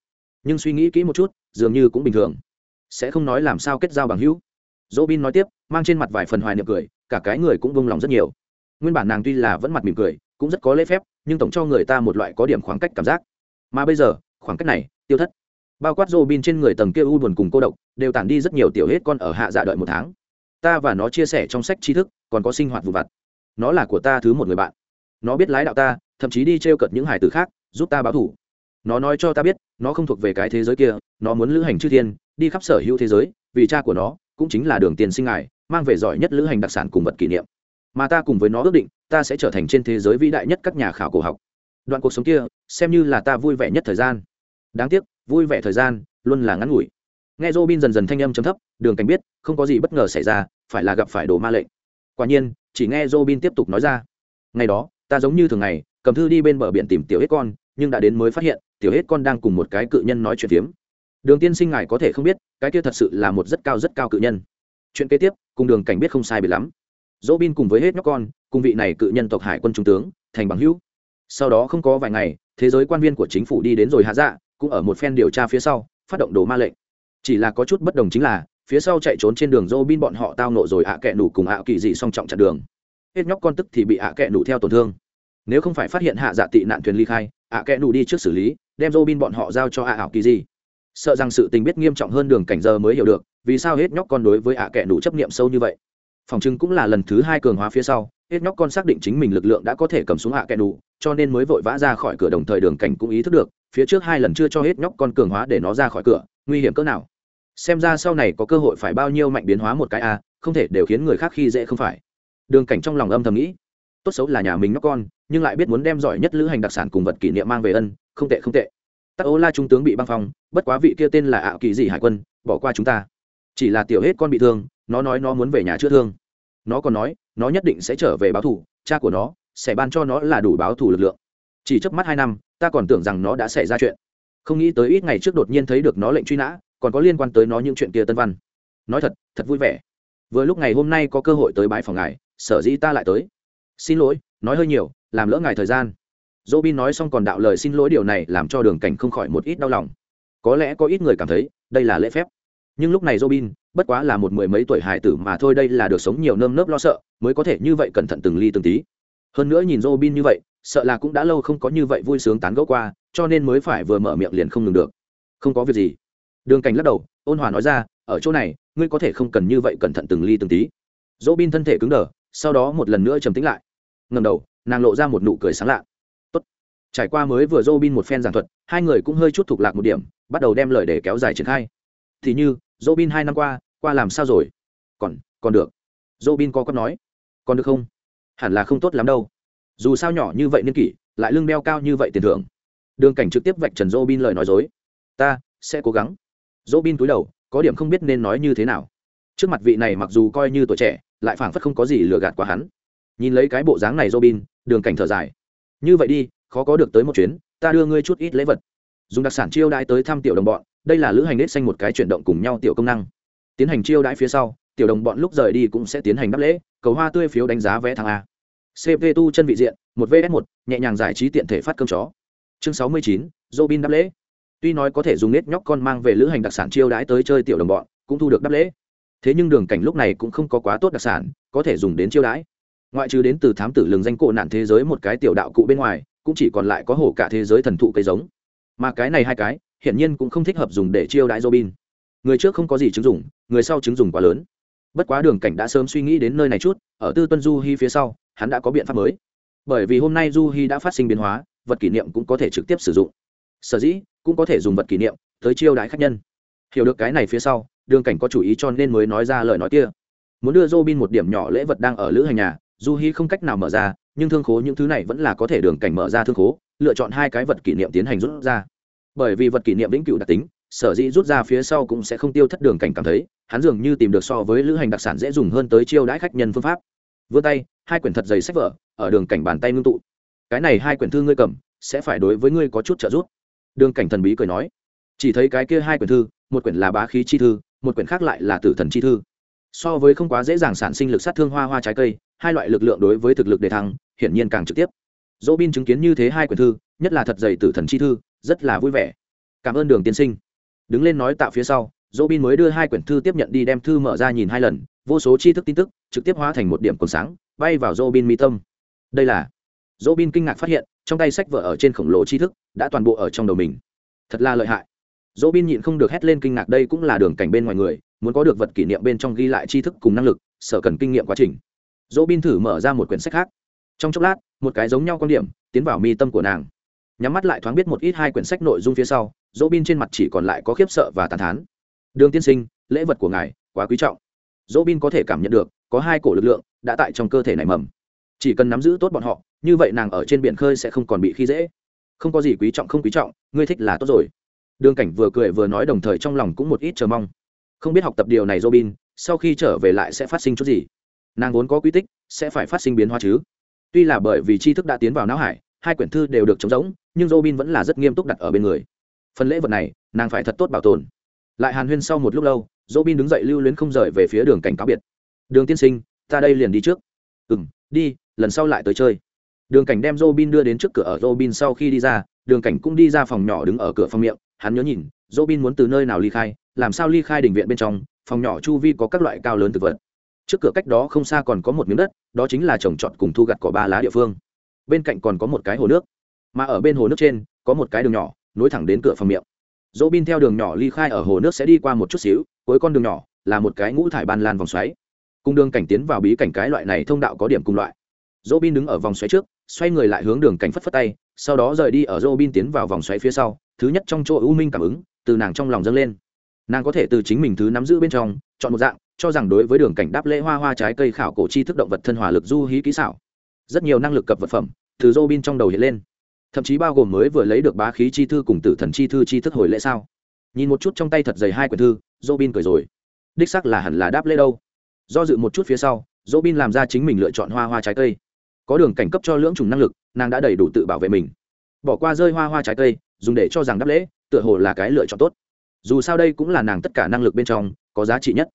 Nhưng suy nghĩ kỹ một chút, dường như cũng bình thường. Sẽ không nói làm sao kết giao bằng hữu. Robin nói tiếp, mang trên mặt vài phần hoài niệm cười, cả cái người cũng vung lòng rất nhiều. Nguyên bản nàng tuy là vẫn mặt mỉm cười, cũng rất có lễ phép, nhưng tổng cho người ta một loại có điểm khoảng cách cảm giác. Mà bây giờ, khoảng cách này, tiêu thất. Bao quát rô bin trên người tầng kia u buồn cùng cô độc, đều tản đi rất nhiều tiểu hết con ở hạ dạ đợi một tháng ta và nó chia sẻ trong sách tri thức, còn có sinh hoạt vụ vặt. Nó là của ta thứ một người bạn. Nó biết lái đạo ta, thậm chí đi t r e o cợt những hải tử khác, giúp ta báo thủ. Nó nói cho ta biết, nó không thuộc về cái thế giới kia, nó muốn lữ hành chư thiên, đi khắp sở hữu thế giới, vì cha của nó cũng chính là đường tiền sinh ngài, mang về giỏi nhất lữ hành đặc sản cùng vật kỷ niệm. Mà ta cùng với nó ước định, ta sẽ trở thành trên thế giới vĩ đại nhất các nhà khảo cổ học. Đoạn cuộc sống kia, xem như là ta vui vẻ nhất thời gian. Đáng tiếc, vui vẻ thời gian luôn là ngắn ngủi nghe robin dần dần thanh âm chấm thấp, đường cảnh biết, không có gì bất ngờ xảy ra, phải là gặp phải đồ ma lệnh. Quả nhiên, chỉ nghe robin tiếp tục nói ra. Ngày đó, ta giống như thường ngày, cầm thư đi bên bờ biển tìm tiểu hết con, nhưng đã đến mới phát hiện, tiểu hết con đang cùng một cái cự nhân nói chuyện phiếm. Đường tiên sinh ngài có thể không biết, cái kia thật sự là một rất cao rất cao cự nhân. Chuyện kế tiếp, cùng đường cảnh biết không sai bị lắm. Dỗ bin cùng với hết nhóc con, cùng vị này cự nhân tộc hải quân trung tướng, thành bằng hữu. Sau đó không có vài ngày, thế giới quan viên của chính phủ đi đến rồi hạ dạ cũng ở một phen điều tra phía sau, phát động đồ ma lệnh chỉ là có chút bất đồng chính là, phía sau chạy trốn trên đường dô bin bọn họ tao nộ rồi ạ kẹ nủ cùng ạ kỳ dị song trọng chặn đường. Hết nhóc con tức thì bị ạ kẹ nủ theo tổn thương. Nếu không phải phát hiện hạ dạ tị nạn thuyền ly khai, ạ kẹ nủ đi trước xử lý, đem dô bin bọn họ giao cho ạ ảo kỳ dị. Sợ rằng sự tình biết nghiêm trọng hơn đường cảnh giờ mới hiểu được, vì sao hết nhóc con đối với ạ kẹ nủ chấp niệm sâu như vậy. Phòng chứng cũng là lần thứ hai cường hóa phía sau, hết nhóc con xác định chính mình lực lượng đã có thể cầm xuống ạ kẹ nủ, cho nên mới vội vã ra khỏi cửa đồng thời đường cảnh cũng ý thức được phía trước hai lần chưa cho hết nhóc con cường hóa để nó ra khỏi cửa, nguy hiểm cỡ nào? Xem ra sau này có cơ hội phải bao nhiêu mạnh biến hóa một cái a không thể đều khiến người khác khi dễ không phải. Đường cảnh trong lòng âm thầm nghĩ, tốt xấu là nhà mình nhóc con, nhưng lại biết muốn đem giỏi nhất lữ hành đặc sản cùng vật kỷ niệm mang về ân, không tệ không tệ. Tắc ô la trung tướng bị băng phong, bất quá vị kia tên là ạo kỳ dị hải quân, bỏ qua chúng ta. Chỉ là tiểu hết con bị thương, nó nói nó muốn về nhà chữa thương. Nó còn nói, nó nhất định sẽ trở về báo thủ cha của nó sẽ ban cho nó là đủ báo thủ lực lượng chỉ chớp mắt hai năm ta còn tưởng rằng nó đã xảy ra chuyện. Không nghĩ tới ít ngày trước đột nhiên thấy được nó lệnh truy nã còn có liên quan tới nó những chuyện kia tân văn. Nói thật thật vui vẻ. Vừa lúc ngày hôm nay có cơ hội tới bãi phòng ngài sở dĩ ta lại tới. Xin lỗi nói hơi nhiều làm lỡ ngài thời gian. Dỗ bin nói xong còn đạo lời xin lỗi điều này làm cho đường cảnh không khỏi một ít đau lòng. Có lẽ có ít người cảm thấy đây là lễ phép. Nhưng lúc này Robin, bất quá là một mười mấy tuổi hài tử mà thôi đây là được sống nhiều nơm nớp lo sợ, mới có thể như vậy cẩn thận từng ly từng tí. Hơn nữa nhìn Robin như vậy, sợ là cũng đã lâu không có như vậy vui sướng tán gẫu qua, cho nên mới phải vừa mở miệng liền không ngừng được. Không có việc gì. Đường Cảnh lắc đầu, ôn hòa nói ra, ở chỗ này, ngươi có thể không cần như vậy cẩn thận từng ly từng tí. Robin thân thể cứng đờ, sau đó một lần nữa trầm tĩnh lại. Ngẩng đầu, nàng lộ ra một nụ cười sáng lạ. Tốt. Trải qua mới vừa Robin một phen giảng thuật, hai người cũng hơi chút thuộc lạc một điểm, bắt đầu đem lời để kéo dài triển khai. Thì như, Robin hai năm qua, qua làm sao rồi? Còn, còn được. Robin có con nói. Còn được không? Hẳn là không tốt lắm đâu. Dù sao nhỏ như vậy niên kỷ, lại lương đeo cao như vậy tiền thưởng. Đường cảnh trực tiếp vạch trần Robin lời nói dối. Ta sẽ cố gắng. Robin cúi đầu, có điểm không biết nên nói như thế nào. Trước mặt vị này mặc dù coi như tuổi trẻ, lại phảng phất không có gì lừa gạt qua hắn. Nhìn lấy cái bộ dáng này Robin, đường cảnh thở dài. Như vậy đi, khó có được tới một chuyến, ta đưa ngươi chút ít lễ vật. Dùng đặc sản chiêu đãi tới thăm tiểu đồng bọn, đây là lữ hành nết xanh một cái chuyển động cùng nhau tiểu công năng tiến hành chiêu đãi phía sau tiểu đồng bọn lúc rời đi cũng sẽ tiến hành đáp lễ cầu hoa tươi phiếu đánh giá vé thằng a. Cp tu chân vị diện một vs một nhẹ nhàng giải trí tiện thể phát cơm chó. Chương sáu mươi chín robin đáp lễ. Tuy nói có thể dùng nết nhóc con mang về lữ hành đặc sản chiêu đãi tới chơi tiểu đồng bọn cũng thu được đáp lễ. Thế nhưng đường cảnh lúc này cũng không có quá tốt đặc sản có thể dùng đến chiêu đãi. Ngoại trừ đến từ thám tử lường danh cổ nạn thế giới một cái tiểu đạo cụ bên ngoài cũng chỉ còn lại có hổ cả thế giới thần thụ cây giống. Mà cái này hai cái hiển nhiên cũng không thích hợp dùng để chiêu đãi Robin. Người trước không có gì chứng dùng, người sau chứng dùng quá lớn. Bất quá Đường Cảnh đã sớm suy nghĩ đến nơi này chút, ở Tư Tuân Du Hi phía sau, hắn đã có biện pháp mới. Bởi vì hôm nay Du Hi đã phát sinh biến hóa, vật kỷ niệm cũng có thể trực tiếp sử dụng. Sở dĩ, cũng có thể dùng vật kỷ niệm tới chiêu đãi khách nhân. Hiểu được cái này phía sau, Đường Cảnh có chủ ý cho nên mới nói ra lời nói kia. Muốn đưa Robin một điểm nhỏ lễ vật đang ở lữ hành nhà, Du Hi không cách nào mở ra, nhưng thương khố những thứ này vẫn là có thể Đường Cảnh mở ra thương khố, lựa chọn hai cái vật kỷ niệm tiến hành rút ra bởi vì vật kỷ niệm vĩnh cửu đặc tính sở dĩ rút ra phía sau cũng sẽ không tiêu thất đường cảnh cảm thấy hắn dường như tìm được so với lữ hành đặc sản dễ dùng hơn tới chiêu đãi khách nhân phương pháp. Vươn tay, hai quyển thật dày sách vở, ở đường cảnh bàn tay ngưng tụ. Cái này hai quyển thư ngươi cầm, sẽ phải đối với ngươi có chút trợ giúp. Đường cảnh thần bí cười nói. Chỉ thấy cái kia hai quyển thư, một quyển là bá khí chi thư, một quyển khác lại là tử thần chi thư. So với không quá dễ dàng sản sinh lực sát thương hoa hoa trái cây, hai loại lực lượng đối với thực lực đề thăng, hiển nhiên càng trực tiếp. Dỗ bin chứng kiến như thế hai quyển thư, nhất là thật dày tử thần chi thư, rất là vui vẻ. Cảm ơn đường tiên sinh. Đứng lên nói tạo phía sau dỗ bin mới đưa hai quyển thư tiếp nhận đi đem thư mở ra nhìn hai lần, vô số tri thức tin tức, trực tiếp hóa thành một điểm còn sáng, bay vào dỗ bin mi tâm. Đây là, dỗ bin kinh ngạc phát hiện, trong tay sách vở ở trên khổng lồ tri thức, đã toàn bộ ở trong đầu mình. Thật là lợi hại. Dỗ bin nhịn không được hét lên kinh ngạc, đây cũng là đường cảnh bên ngoài người, muốn có được vật kỷ niệm bên trong ghi lại tri thức cùng năng lực sở cần kinh nghiệm quá trình. Dỗ bin thử mở ra một quyển sách khác. Trong chốc lát, một cái giống nhau quan điểm, tiến vào mi tâm của nàng. Nhắm mắt lại thoáng biết một ít hai quyển sách nội dung phía sau, dỗ bin trên mặt chỉ còn lại có khiếp sợ và tàn thán đường tiên sinh, lễ vật của ngài quá quý trọng. Dỗ bin có thể cảm nhận được, có hai cổ lực lượng đã tại trong cơ thể này mầm. Chỉ cần nắm giữ tốt bọn họ, như vậy nàng ở trên biển khơi sẽ không còn bị khi dễ. Không có gì quý trọng không quý trọng, ngươi thích là tốt rồi. Đường cảnh vừa cười vừa nói đồng thời trong lòng cũng một ít chờ mong. Không biết học tập điều này robin, sau khi trở về lại sẽ phát sinh chút gì? Nàng vốn có quy tích, sẽ phải phát sinh biến hóa chứ? Tuy là bởi vì tri thức đã tiến vào não hải, hai quyển thư đều được trống rỗng, nhưng robin vẫn là rất nghiêm túc đặt ở bên người. Phần lễ vật này, nàng phải thật tốt bảo tồn lại hàn huyên sau một lúc lâu, robin đứng dậy lưu luyến không rời về phía đường cảnh cáo biệt. Đường tiên sinh, ta đây liền đi trước. Ừ m đi, lần sau lại tới chơi. Đường cảnh đem robin đưa đến trước cửa ở robin sau khi đi ra, đường cảnh cũng đi ra phòng nhỏ đứng ở cửa phòng miệng, hắn nhớ nhìn, robin muốn từ nơi nào ly khai, làm sao ly khai đình viện bên trong, phòng nhỏ chu vi có các loại cao lớn thực vật. Trước cửa cách đó không xa còn có một miếng đất, đó chính là trồng trọt cùng thu gặt cỏ ba lá địa phương. Bên cạnh còn có một cái hồ nước, mà ở bên hồ nước trên, có một cái đường nhỏ, nối thẳng đến cửa phòng miệng dỗ bin theo đường nhỏ ly khai ở hồ nước sẽ đi qua một chút xíu, cuối con đường nhỏ là một cái ngũ thải ban lan vòng xoáy. Cùng đường cảnh tiến vào bí cảnh cái loại này thông đạo có điểm cùng loại. Dỗ bin đứng ở vòng xoáy trước, xoay người lại hướng đường cảnh phất phất tay, sau đó rời đi ở dỗ bin tiến vào vòng xoáy phía sau, thứ nhất trong chỗ ưu minh cảm ứng, từ nàng trong lòng dâng lên. Nàng có thể từ chính mình thứ nắm giữ bên trong, chọn một dạng, cho rằng đối với đường cảnh đáp lễ hoa hoa trái cây khảo cổ chi thức động vật thân hòa lực du hí kỹ xảo. Rất nhiều năng lực cập vật phẩm, từ dô bin trong đầu hiện lên thậm chí bao gồm mới vừa lấy được bá khí chi thư cùng tử thần chi thư chi thức hồi lễ sao? Nhìn một chút trong tay thật dày hai quyển thư dô bin cười rồi. Đích sắc là hẳn là đáp lễ đâu. Do dự một chút phía sau dô bin làm ra chính mình lựa chọn hoa hoa trái cây. Có đường cảnh cấp cho lưỡng trùng năng lực, nàng đã đầy đủ tự bảo vệ mình. Bỏ qua rơi hoa hoa trái cây, dùng để cho rằng đáp lễ, tựa hồ là cái lựa chọn tốt. Dù sao đây cũng là nàng tất cả năng lực bên trong, có giá trị nhất.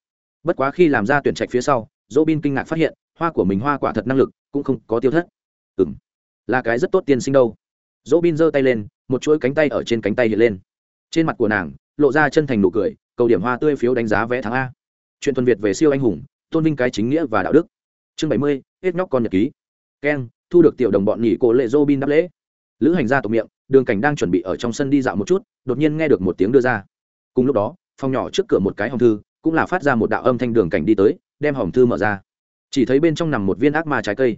Bất quá khi làm ra tuyển trạch phía sau dỗ bin kinh ngạc phát hiện, hoa của mình hoa quả thật năng lực, cũng không có tiêu thất. Ừ m là cái rất tốt tiên sinh đâu dỗ bin giơ tay lên, một chuỗi cánh tay ở trên cánh tay hiện lên. Trên mặt của nàng, lộ ra chân thành nụ cười, cầu điểm hoa tươi phiếu đánh giá vé tháng a. Chuyện thuần việt về siêu anh hùng, tôn vinh cái chính nghĩa và đạo đức. Chương bảy mươi, hết nhóc con nhật ký. Keng thu được tiểu đồng bọn nghỉ cổ lệ dô bin đáp lễ. Lữ hành ra tộc miệng, đường cảnh đang chuẩn bị ở trong sân đi dạo một chút, đột nhiên nghe được một tiếng đưa ra. Cùng lúc đó, phòng nhỏ trước cửa một cái hòm thư, cũng là phát ra một đạo âm thanh đường cảnh đi tới, đem hòm thư mở ra. Chỉ thấy bên trong nằm một viên ác ma trái cây.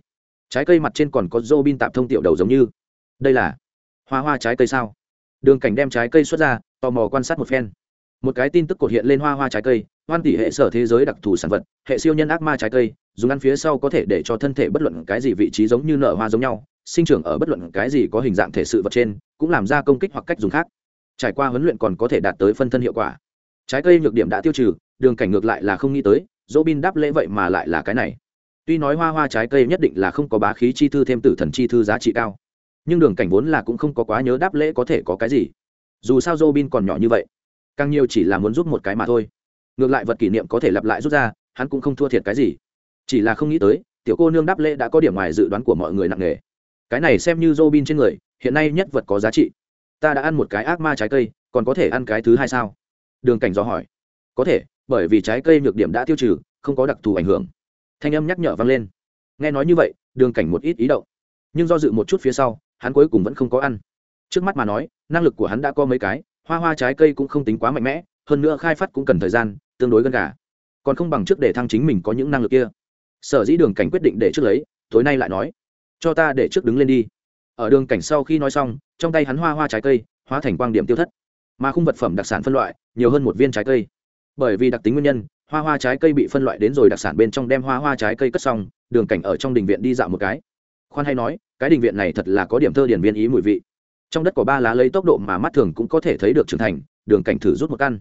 Trái cây mặt trên còn có dô bin tạm thông tiểu đầu giống như đây là hoa hoa trái cây sao? Đường cảnh đem trái cây xuất ra, tò mò quan sát một phen. Một cái tin tức cột hiện lên hoa hoa trái cây, hoan tỷ hệ sở thế giới đặc thù sản vật, hệ siêu nhân ác ma trái cây, dùng ăn phía sau có thể để cho thân thể bất luận cái gì vị trí giống như nở hoa giống nhau, sinh trưởng ở bất luận cái gì có hình dạng thể sự vật trên, cũng làm ra công kích hoặc cách dùng khác. Trải qua huấn luyện còn có thể đạt tới phân thân hiệu quả. Trái cây nhược điểm đã tiêu trừ, đường cảnh ngược lại là không nghĩ tới dỗ bin đáp lễ vậy mà lại là cái này. Tuy nói hoa hoa trái cây nhất định là không có bá khí chi thư thêm tử thần chi thư giá trị cao nhưng đường cảnh vốn là cũng không có quá nhớ đáp lễ có thể có cái gì. Dù sao dô bin còn nhỏ như vậy, càng nhiều chỉ là muốn giúp một cái mà thôi. Ngược lại vật kỷ niệm có thể lặp lại rút ra, hắn cũng không thua thiệt cái gì. Chỉ là không nghĩ tới, tiểu cô nương đáp lễ đã có điểm ngoài dự đoán của mọi người nặng nề. Cái này xem như dô bin trên người, hiện nay nhất vật có giá trị. Ta đã ăn một cái ác ma trái cây, còn có thể ăn cái thứ hai sao? Đường cảnh dò hỏi. Có thể, bởi vì trái cây nhược điểm đã tiêu trừ, không có đặc thù ảnh hưởng. Thanh âm nhắc nhở vang lên. Nghe nói như vậy, đường cảnh một ít ý động. Nhưng do dự một chút phía sau hắn cuối cùng vẫn không có ăn. Trước mắt mà nói, năng lực của hắn đã có mấy cái, hoa hoa trái cây cũng không tính quá mạnh mẽ, hơn nữa khai phát cũng cần thời gian, tương đối gần gà. Còn không bằng trước để thăng chính mình có những năng lực kia. Sở dĩ đường cảnh quyết định để trước lấy, tối nay lại nói. Cho ta để trước đứng lên đi. Ở đường cảnh sau khi nói xong, trong tay hắn hoa hoa trái cây, hóa thành quang điểm tiêu thất. Mà khung vật phẩm đặc sản phân loại, nhiều hơn một viên trái cây. Bởi vì đặc tính nguyên nhân, hoa hoa trái cây bị phân loại đến rồi đặc sản bên trong đem hoa hoa trái cây cất xong, đường cảnh ở trong đình viện đi dạo một cái. Khoan hay nói cái đình viện này thật là có điểm thơ điển viên ý mùi vị. Trong đất có ba lá lấy tốc độ mà mắt thường cũng có thể thấy được trưởng thành, đường cảnh thử rút một căn.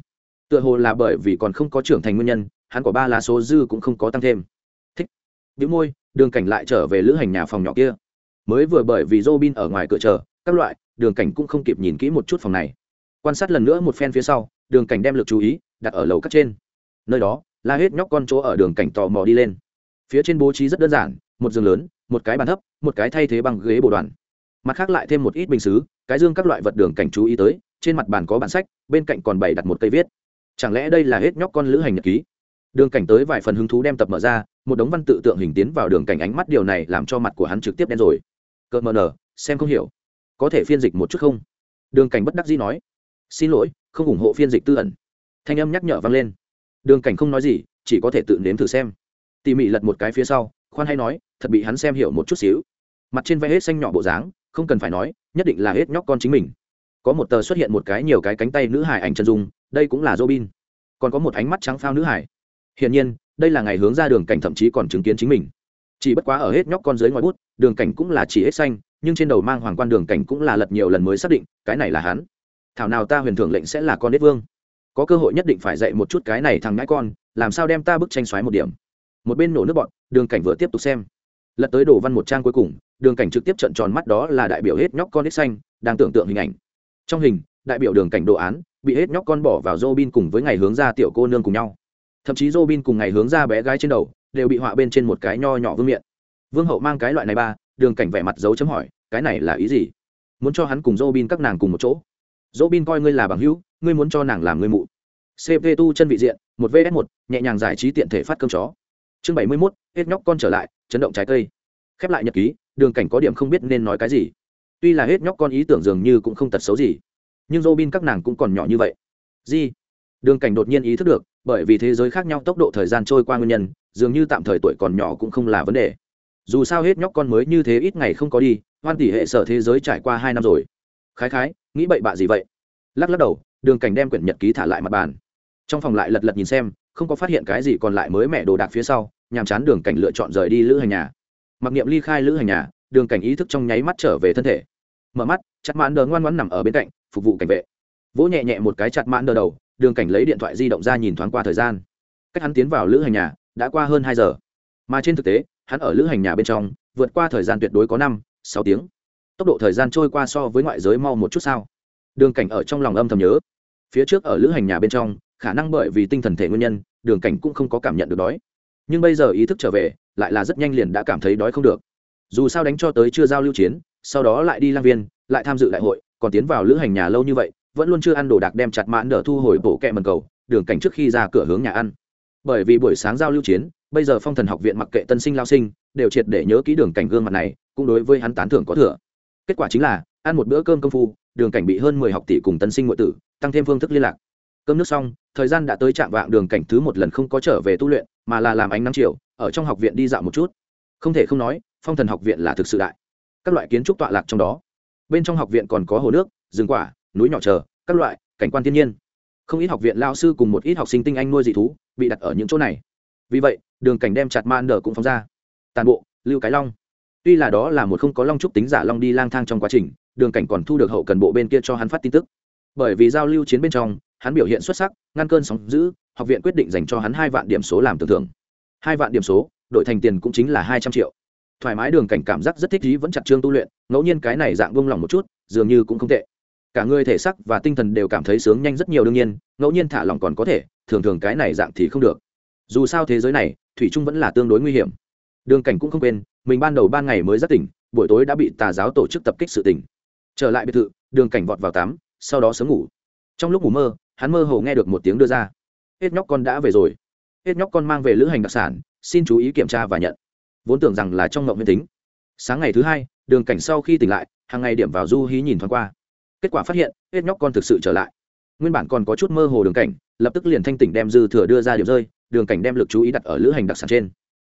Tựa hồ là bởi vì còn không có trưởng thành nguyên nhân, hắn có ba lá số dư cũng không có tăng thêm. Thích. Bị môi, đường cảnh lại trở về lữ hành nhà phòng nhỏ kia. Mới vừa bởi vì Robin ở ngoài cửa chờ, các loại, đường cảnh cũng không kịp nhìn kỹ một chút phòng này. Quan sát lần nữa một phen phía sau, đường cảnh đem l ự c chú ý đặt ở lầu cắt trên. Nơi đó, la hết nhóc con chỗ ở đường cảnh tò mò đi lên. Phía trên bố trí rất đơn giản, một giường lớn một cái bàn thấp, một cái thay thế bằng ghế bồ đoàn. Mặt khác lại thêm một ít bình xứ, cái dương các loại vật đường cảnh chú ý tới, trên mặt bàn có bản sách, bên cạnh còn bày đặt một cây viết. Chẳng lẽ đây là hết nhóc con lữ hành nhật ký? Đường cảnh tới vài phần hứng thú đem tập mở ra, một đống văn tự tượng hình tiến vào đường cảnh ánh mắt điều này làm cho mặt của hắn trực tiếp đen rồi. Cợt mờ nở xem không hiểu. Có thể phiên dịch một chút không? Đường cảnh bất đắc dĩ nói. Xin lỗi, không ủng hộ phiên dịch tư ẩn. Thanh âm nhắc nhở vang lên. Đường cảnh không nói gì, chỉ có thể tự nếm thử xem. Tỉ mỉ lật một cái phía sau, khoan hay nói thật bị hắn xem hiểu một chút xíu. Mặt trên vẽ hết xanh nhỏ bộ dáng, không cần phải nói, nhất định là hết nhóc con chính mình. Có một tờ xuất hiện một cái nhiều cái cánh tay nữ hải ảnh chân dung, đây cũng là robin. Còn có một ánh mắt trắng phao nữ hải hiển nhiên, đây là ngày hướng ra đường cảnh thậm chí còn chứng kiến chính mình. Chỉ bất quá ở hết nhóc con dưới ngoài bút, đường cảnh cũng là chỉ hết xanh, nhưng trên đầu mang hoàng quan đường cảnh cũng là lật nhiều lần mới xác định, cái này là hắn. Thảo nào ta huyền thưởng lệnh sẽ là con đế vương. Có cơ hội nhất định phải dạy một chút cái này thằng ngãi con, làm sao đem ta bức tranh xoáy một điểm. Một bên nổ nước bọn, đường cảnh vừa tiếp tục xem lật tới đồ văn một trang cuối cùng, đường cảnh trực tiếp trận tròn mắt đó là đại biểu hết nhóc con ít xanh, đang tưởng tượng hình ảnh. Trong hình, đại biểu đường cảnh đồ án, bị hết nhóc con bỏ vào robin cùng với ngày hướng ra tiểu cô nương cùng nhau. Thậm chí robin cùng ngày hướng ra bé gái trên đầu, đều bị họa bên trên một cái nho nhỏ vương miện. Vương hậu mang cái loại này ba, đường cảnh vẻ mặt dấu chấm hỏi, cái này là ý gì? Muốn cho hắn cùng dô bin các nàng cùng một chỗ. Dô bin coi ngươi là bằng hữu, ngươi muốn cho nàng làm ngươi mụ. Cp tu chân vị diện, một vs một, nhẹ nhàng giải trí tiện thể phát cơm chó chương bảy mươi mốt, hết nhóc con trở lại, chấn động trái cây. Khép lại nhật ký, đường cảnh có điểm không biết nên nói cái gì. Tuy là hết nhóc con ý tưởng dường như cũng không tật xấu gì, nhưng dô bin các nàng cũng còn nhỏ như vậy. Gì? Đường cảnh đột nhiên ý thức được, bởi vì thế giới khác nhau tốc độ thời gian trôi qua nguyên nhân, dường như tạm thời tuổi còn nhỏ cũng không là vấn đề. Dù sao hết nhóc con mới như thế ít ngày không có đi, hoan tỷ hệ sở thế giới trải qua hai năm rồi. Khái khái, nghĩ bậy bạ gì vậy? Lắc lắc đầu, đường cảnh đem quyển nhật ký thả lại mặt bàn. Trong phòng lại lật lật nhìn xem không có phát hiện cái gì còn lại mới mẹ đồ đạc phía sau, nhàm chán đường cảnh lựa chọn rời đi lữ hành nhà. Mặc niệm ly khai lữ hành nhà, đường cảnh ý thức trong nháy mắt trở về thân thể. Mở mắt, chặt mãn đờ ngoan ngoãn nằm ở bên cạnh, phục vụ cảnh vệ. Vỗ nhẹ nhẹ một cái chặt mãn đờ đầu, đường cảnh lấy điện thoại di động ra nhìn thoáng qua thời gian. Cách hắn tiến vào lữ hành nhà, đã qua hơn hai giờ. Mà trên thực tế, hắn ở lữ hành nhà bên trong, vượt qua thời gian tuyệt đối có năm, sáu tiếng. Tốc độ thời gian trôi qua so với ngoại giới mau một chút sao? Đường cảnh ở trong lòng âm thầm nhớ. Phía trước ở lữ hành nhà bên trong khả năng bởi vì tinh thần thể nguyên nhân, đường cảnh cũng không có cảm nhận được đói. Nhưng bây giờ ý thức trở về, lại là rất nhanh liền đã cảm thấy đói không được. Dù sao đánh cho tới chưa giao lưu chiến, sau đó lại đi lang viên, lại tham dự đại hội, còn tiến vào lữ hành nhà lâu như vậy, vẫn luôn chưa ăn đồ đạc đem chặt mãn đỡ thu hồi bổ kẹ mần cầu, đường cảnh trước khi ra cửa hướng nhà ăn. Bởi vì buổi sáng giao lưu chiến, bây giờ phong thần học viện mặc kệ tân sinh, lao sinh, đều triệt để nhớ kỹ đường cảnh gương mặt này, cũng đối với hắn tán thưởng có thừa. Kết quả chính là, ăn một bữa cơm công phu, đường cảnh bị hơn mười học tỷ cùng tân sinh ngoại tử, tăng thêm phương thức liên lạc. Cơm nước xong thời gian đã tới trạm vạng đường cảnh thứ một lần không có trở về tu luyện, mà là làm ánh năm chiều, ở trong học viện đi dạo một chút. Không thể không nói, phong thần học viện là thực sự đại. Các loại kiến trúc tọa lạc trong đó. Bên trong học viện còn có hồ nước, rừng quả, núi nhỏ chờ, các loại, cảnh quan thiên nhiên. Không ít học viện lao sư cùng một ít học sinh tinh anh nuôi dị thú, bị đặt ở những chỗ này. Vì vậy, đường cảnh đem chặt man nở cũng phóng ra. Tàn bộ, lưu cái long. Tuy là đó là một không có long trúc tính giả long đi lang thang trong quá trình, đường cảnh còn thu được hậu cần bộ bên kia cho hắn phát tin tức. Bởi vì giao lưu chiến bên trong hắn biểu hiện xuất sắc, ngăn cơn sóng giữ học viện quyết định dành cho hắn hai vạn điểm số làm tưởng thưởng. Hai vạn điểm số đổi thành tiền cũng chính là hai trăm triệu. Thoải mái đường cảnh cảm giác rất thích ý vẫn chặt trương tu luyện, ngẫu nhiên cái này dạng vung lòng một chút, dường như cũng không tệ. Cả người thể sắc và tinh thần đều cảm thấy sướng nhanh rất nhiều đương nhiên, ngẫu nhiên thả lòng còn có thể, thường thường cái này dạng thì không được. Dù sao thế giới này, thủy trung vẫn là tương đối nguy hiểm. Đường cảnh cũng không quên, mình ban đầu ban ngày mới rất tỉnh, buổi tối đã bị tà giáo tổ chức tập kích sự tỉnh. Trở lại biệt thự, đường cảnh vọt vào tắm sau đó sớm ngủ. Trong lúc ngủ mơ hắn mơ hồ nghe được một tiếng đưa ra. Hết nhóc con đã về rồi. Hết nhóc con mang về lữ hành đặc sản, xin chú ý kiểm tra và nhận. Vốn tưởng rằng là trong ngộng nguyên tính. Sáng ngày thứ hai, đường cảnh sau khi tỉnh lại, hàng ngày điểm vào du hí nhìn thoáng qua. Kết quả phát hiện, hết nhóc con thực sự trở lại. Nguyên bản còn có chút mơ hồ đường cảnh, lập tức liền thanh tỉnh đem dư thừa đưa ra điểm rơi, đường cảnh đem lực chú ý đặt ở lữ hành đặc sản trên.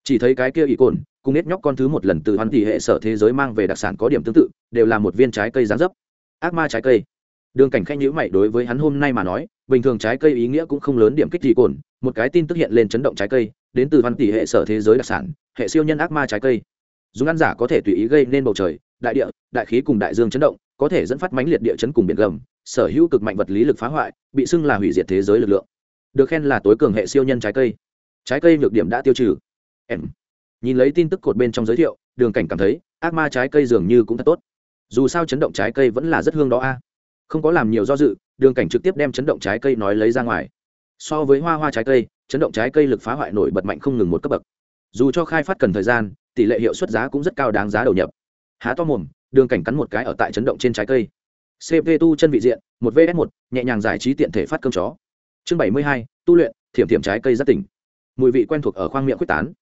Chỉ thấy cái kia ý cồn, cùng nết nhóc con thứ một lần từ hắn tỷ hệ sở thế giới mang về đặc sản có điểm tương tự, đều là một viên trái cây dáng dấp. Ác ma trái cây đường cảnh khanh nhữ mày, đối với hắn hôm nay mà nói, bình thường trái cây ý nghĩa cũng không lớn điểm kích gì cồn, một cái tin tức hiện lên chấn động trái cây, đến từ văn tỷ hệ sở thế giới đặc sản, hệ siêu nhân ác ma trái cây. Dùng ăn giả có thể tùy ý gây nên bầu trời, đại địa, đại khí cùng đại dương chấn động, có thể dẫn phát mãnh liệt địa chấn cùng biển gầm, sở hữu cực mạnh vật lý lực phá hoại, bị xưng là hủy diệt thế giới lực lượng. Được khen là tối cường hệ siêu nhân trái cây. Trái cây nhược điểm đã tiêu trừ. Em. Nhìn lấy tin tức cột bên trong giới thiệu, đường cảnh cảm thấy, ác ma trái cây dường như cũng thật tốt. Dù sao chấn động trái cây vẫn là rất hương đó a không có làm nhiều do dự, đường cảnh trực tiếp đem chấn động trái cây nói lấy ra ngoài. So với hoa hoa trái cây, chấn động trái cây lực phá hoại nổi bật mạnh không ngừng một cấp bậc. Dù cho khai phát cần thời gian, tỷ lệ hiệu suất giá cũng rất cao đáng giá đầu nhập. Há to mồm, đường cảnh cắn một cái ở tại chấn động trên trái cây. Cp tu chân vị diện, một vs một, nhẹ nhàng giải trí tiện thể phát cơm chó. Chương bảy mươi hai, tu luyện, thiểm thiểm trái cây rất tỉnh. Mùi vị quen thuộc ở khoang miệng quyết tán.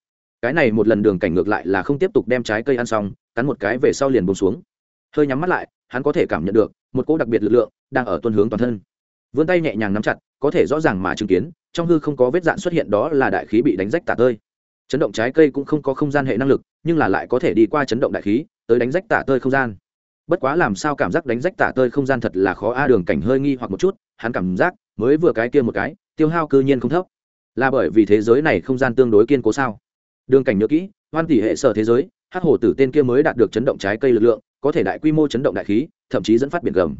Cái này một lần đường cảnh ngược lại là không tiếp tục đem trái cây ăn xong, cắn một cái về sau liền bông xuống. Hơi nhắm mắt lại hắn có thể cảm nhận được một cỗ đặc biệt lực lượng đang ở tuân hướng toàn thân. Vươn tay nhẹ nhàng nắm chặt, có thể rõ ràng mà chứng kiến, trong hư không có vết dạn xuất hiện đó là đại khí bị đánh rách tả tơi. Chấn động trái cây cũng không có không gian hệ năng lực, nhưng là lại có thể đi qua chấn động đại khí, tới đánh rách tả tơi không gian. Bất quá làm sao cảm giác đánh rách tả tơi không gian thật là khó a, đường cảnh hơi nghi hoặc một chút, hắn cảm giác mới vừa cái kia một cái, tiêu hao cư nhiên không thấp. Là bởi vì thế giới này không gian tương đối kiên cố sao? Đường cảnh nhớ kỹ, hoan tỷ hệ sở thế giới hát hồ tử tên kia mới đạt được chấn động trái cây lực lượng có thể đại quy mô chấn động đại khí, thậm chí dẫn phát biển gầm.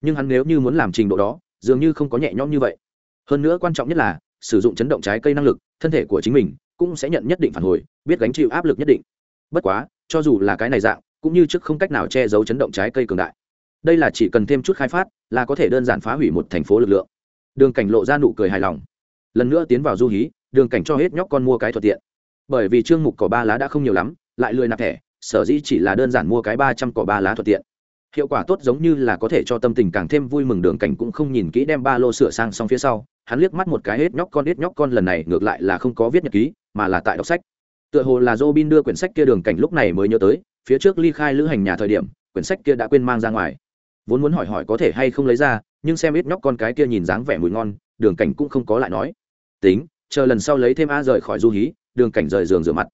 Nhưng hắn nếu như muốn làm trình độ đó, dường như không có nhẹ nhõm như vậy. Hơn nữa quan trọng nhất là, sử dụng chấn động trái cây năng lực, thân thể của chính mình cũng sẽ nhận nhất định phản hồi, biết gánh chịu áp lực nhất định. Bất quá, cho dù là cái này dạng, cũng như trước không cách nào che giấu chấn động trái cây cường đại. Đây là chỉ cần thêm chút khai phát, là có thể đơn giản phá hủy một thành phố lực lượng. Đường cảnh lộ ra nụ cười hài lòng. Lần nữa tiến vào du hí, đường cảnh cho hết nhóc con mua cái thuận tiện. Bởi vì chương mục có ba lá đã không nhiều lắm, lại lười nạp thẻ sở dĩ chỉ là đơn giản mua cái ba trăm cỏ ba lá thuận tiện. Hiệu quả tốt giống như là có thể cho tâm tình càng thêm vui mừng đường cảnh cũng không nhìn kỹ đem ba lô sửa sang xong phía sau, hắn liếc mắt một cái hết nhóc con, hết nhóc con lần này ngược lại là không có viết nhật ký, mà là tại đọc sách. Tựa hồ là dô bin đưa quyển sách kia đường cảnh lúc này mới nhớ tới, phía trước ly khai lữ hành nhà thời điểm, quyển sách kia đã quên mang ra ngoài. Vốn muốn hỏi hỏi có thể hay không lấy ra, nhưng xem ít nhóc con cái kia nhìn dáng vẻ mùi ngon, đường cảnh cũng không có lại nói. Tính, chờ lần sau lấy thêm a rời khỏi du hí, đường cảnh rời giường rửa mặt.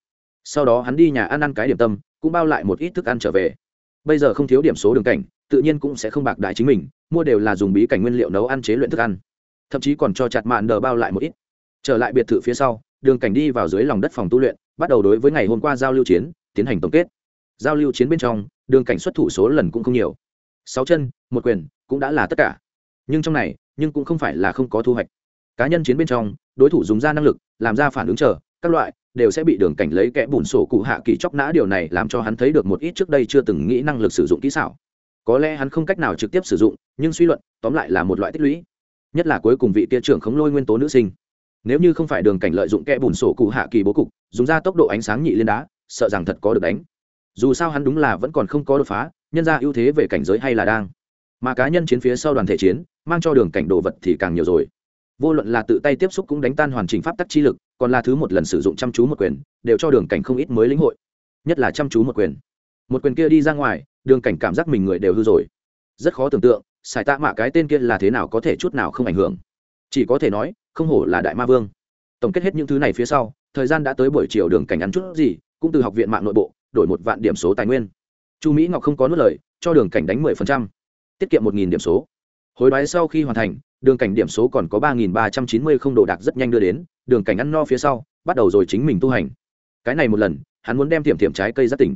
Sau đó hắn đi nhà ăn ăn cái điểm tâm cũng bao lại một ít thức ăn trở về. Bây giờ không thiếu điểm số đường cảnh, tự nhiên cũng sẽ không bạc đại chính mình, mua đều là dùng bí cảnh nguyên liệu nấu ăn chế luyện thức ăn. Thậm chí còn cho chặt mạn đờ bao lại một ít. Trở lại biệt thự phía sau, đường cảnh đi vào dưới lòng đất phòng tu luyện, bắt đầu đối với ngày hôm qua giao lưu chiến, tiến hành tổng kết. Giao lưu chiến bên trong, đường cảnh xuất thủ số lần cũng không nhiều. Sáu chân, một quyền, cũng đã là tất cả. Nhưng trong này, nhưng cũng không phải là không có thu hoạch. Cá nhân chiến bên trong, đối thủ dùng ra năng lực, làm ra phản ứng chờ các loại, đều sẽ bị đường cảnh lấy kẽ bùn sổ cụ hạ kỳ chóc nã. Điều này làm cho hắn thấy được một ít trước đây chưa từng nghĩ năng lực sử dụng kỹ xảo. Có lẽ hắn không cách nào trực tiếp sử dụng, nhưng suy luận, tóm lại là một loại tích lũy. Nhất là cuối cùng vị tia trưởng khống lôi nguyên tố nữ sinh. Nếu như không phải đường cảnh lợi dụng kẽ bùn sổ cụ hạ kỳ bố cục, dùng ra tốc độ ánh sáng nhị liên đá, sợ rằng thật có được đánh. Dù sao hắn đúng là vẫn còn không có đột phá, nhân ra ưu thế về cảnh giới hay là đang. Mà cá nhân chiến phía sau đoàn thể chiến, mang cho đường cảnh đồ vật thì càng nhiều rồi. Vô luận là tự tay tiếp xúc cũng đánh tan hoàn chỉnh pháp tắc chi lực còn là thứ một lần sử dụng chăm chú một quyền, đều cho đường cảnh không ít mới lĩnh hội. Nhất là chăm chú một quyền. Một quyền kia đi ra ngoài, đường cảnh cảm giác mình người đều hư rồi. Rất khó tưởng tượng, xài tạ mạ cái tên kia là thế nào có thể chút nào không ảnh hưởng. Chỉ có thể nói, không hổ là đại ma vương. Tổng kết hết những thứ này phía sau, thời gian đã tới buổi chiều đường cảnh ăn chút gì, cũng từ học viện mạng nội bộ, đổi một vạn điểm số tài nguyên. Chu mỹ ngọc không có nuốt lời, cho đường cảnh đánh mười phần trăm, tiết kiệm một nghìn điểm số. Hối đoái sau khi hoàn thành đường cảnh điểm số còn có ba nghìn ba trăm chín mươi không đồ đạc rất nhanh đưa đến, đường cảnh ăn no phía sau, bắt đầu rồi chính mình tu hành. Cái này một lần, hắn muốn đem tiệm tiệm trái cây giác tỉnh.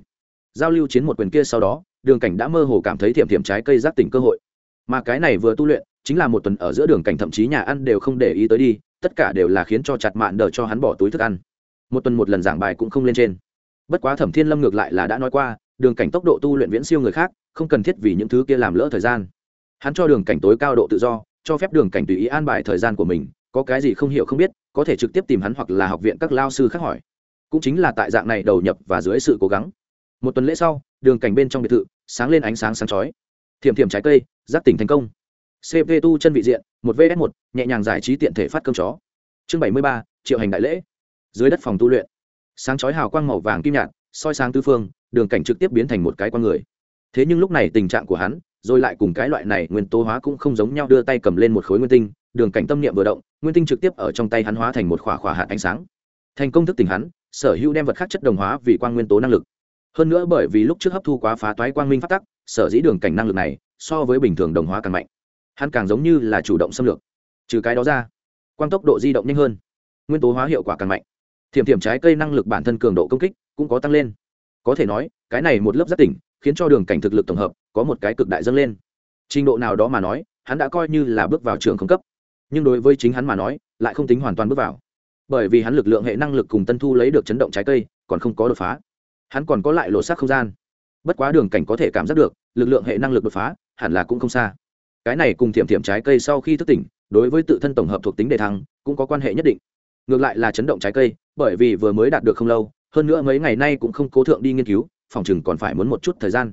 Giao lưu chiến một quyền kia sau đó, đường cảnh đã mơ hồ cảm thấy tiệm tiệm trái cây giác tỉnh cơ hội. Mà cái này vừa tu luyện, chính là một tuần ở giữa đường cảnh thậm chí nhà ăn đều không để ý tới đi, tất cả đều là khiến cho chặt mạn đờ cho hắn bỏ túi thức ăn. Một tuần một lần giảng bài cũng không lên trên. Bất quá thẩm thiên lâm ngược lại là đã nói qua, đường cảnh tốc độ tu luyện viễn siêu người khác, không cần thiết vì những thứ kia làm lỡ thời gian. Hắn cho đường cảnh tối cao độ tự do cho phép đường cảnh tùy ý an bài thời gian của mình, có cái gì không hiểu không biết, có thể trực tiếp tìm hắn hoặc là học viện các lao sư khác hỏi. Cũng chính là tại dạng này đầu nhập và dưới sự cố gắng. Một tuần lễ sau, đường cảnh bên trong biệt thự, sáng lên ánh sáng sáng chói. Thiềm thiềm trái cây giáp tỉnh thành công. Cp tu chân vị diện, một vs một, nhẹ nhàng giải trí tiện thể phát cơm chó. Chương bảy mươi ba, triệu hành đại lễ. Dưới đất phòng tu luyện. Sáng chói hào quang màu vàng kim nhạt, soi sáng tư phương, đường cảnh trực tiếp biến thành một cái con người. Thế nhưng lúc này tình trạng của hắn rồi lại cùng cái loại này nguyên tố hóa cũng không giống nhau, đưa tay cầm lên một khối nguyên tinh, đường cảnh tâm niệm vừa động, nguyên tinh trực tiếp ở trong tay hắn hóa thành một khỏa khỏa hạt ánh sáng. Thành công thức tỉnh hắn, sở hữu đem vật khác chất đồng hóa vì quang nguyên tố năng lực. Hơn nữa bởi vì lúc trước hấp thu quá phá toái quang minh phát tắc, sở dĩ đường cảnh năng lực này so với bình thường đồng hóa càng mạnh. Hắn càng giống như là chủ động xâm lược. Trừ cái đó ra, quang tốc độ di động nhanh hơn, nguyên tố hóa hiệu quả càng mạnh. Thiểm thiểm trái cây năng lực bản thân cường độ công kích cũng có tăng lên. Có thể nói, cái này một lớp rất tỉnh khiến cho đường cảnh thực lực tổng hợp có một cái cực đại dâng lên. Trình độ nào đó mà nói, hắn đã coi như là bước vào trường không cấp. Nhưng đối với chính hắn mà nói, lại không tính hoàn toàn bước vào. Bởi vì hắn lực lượng hệ năng lực cùng tân thu lấy được chấn động trái cây, còn không có đột phá. Hắn còn có lại lộ xác không gian. Bất quá đường cảnh có thể cảm giác được, lực lượng hệ năng lực đột phá, hẳn là cũng không xa. Cái này cùng thiểm thiểm trái cây sau khi thức tỉnh, đối với tự thân tổng hợp thuộc tính đề thăng, cũng có quan hệ nhất định. Ngược lại là chấn động trái cây, bởi vì vừa mới đạt được không lâu, hơn nữa mấy ngày nay cũng không cố thượng đi nghiên cứu, phòng chừng còn phải muốn một chút thời gian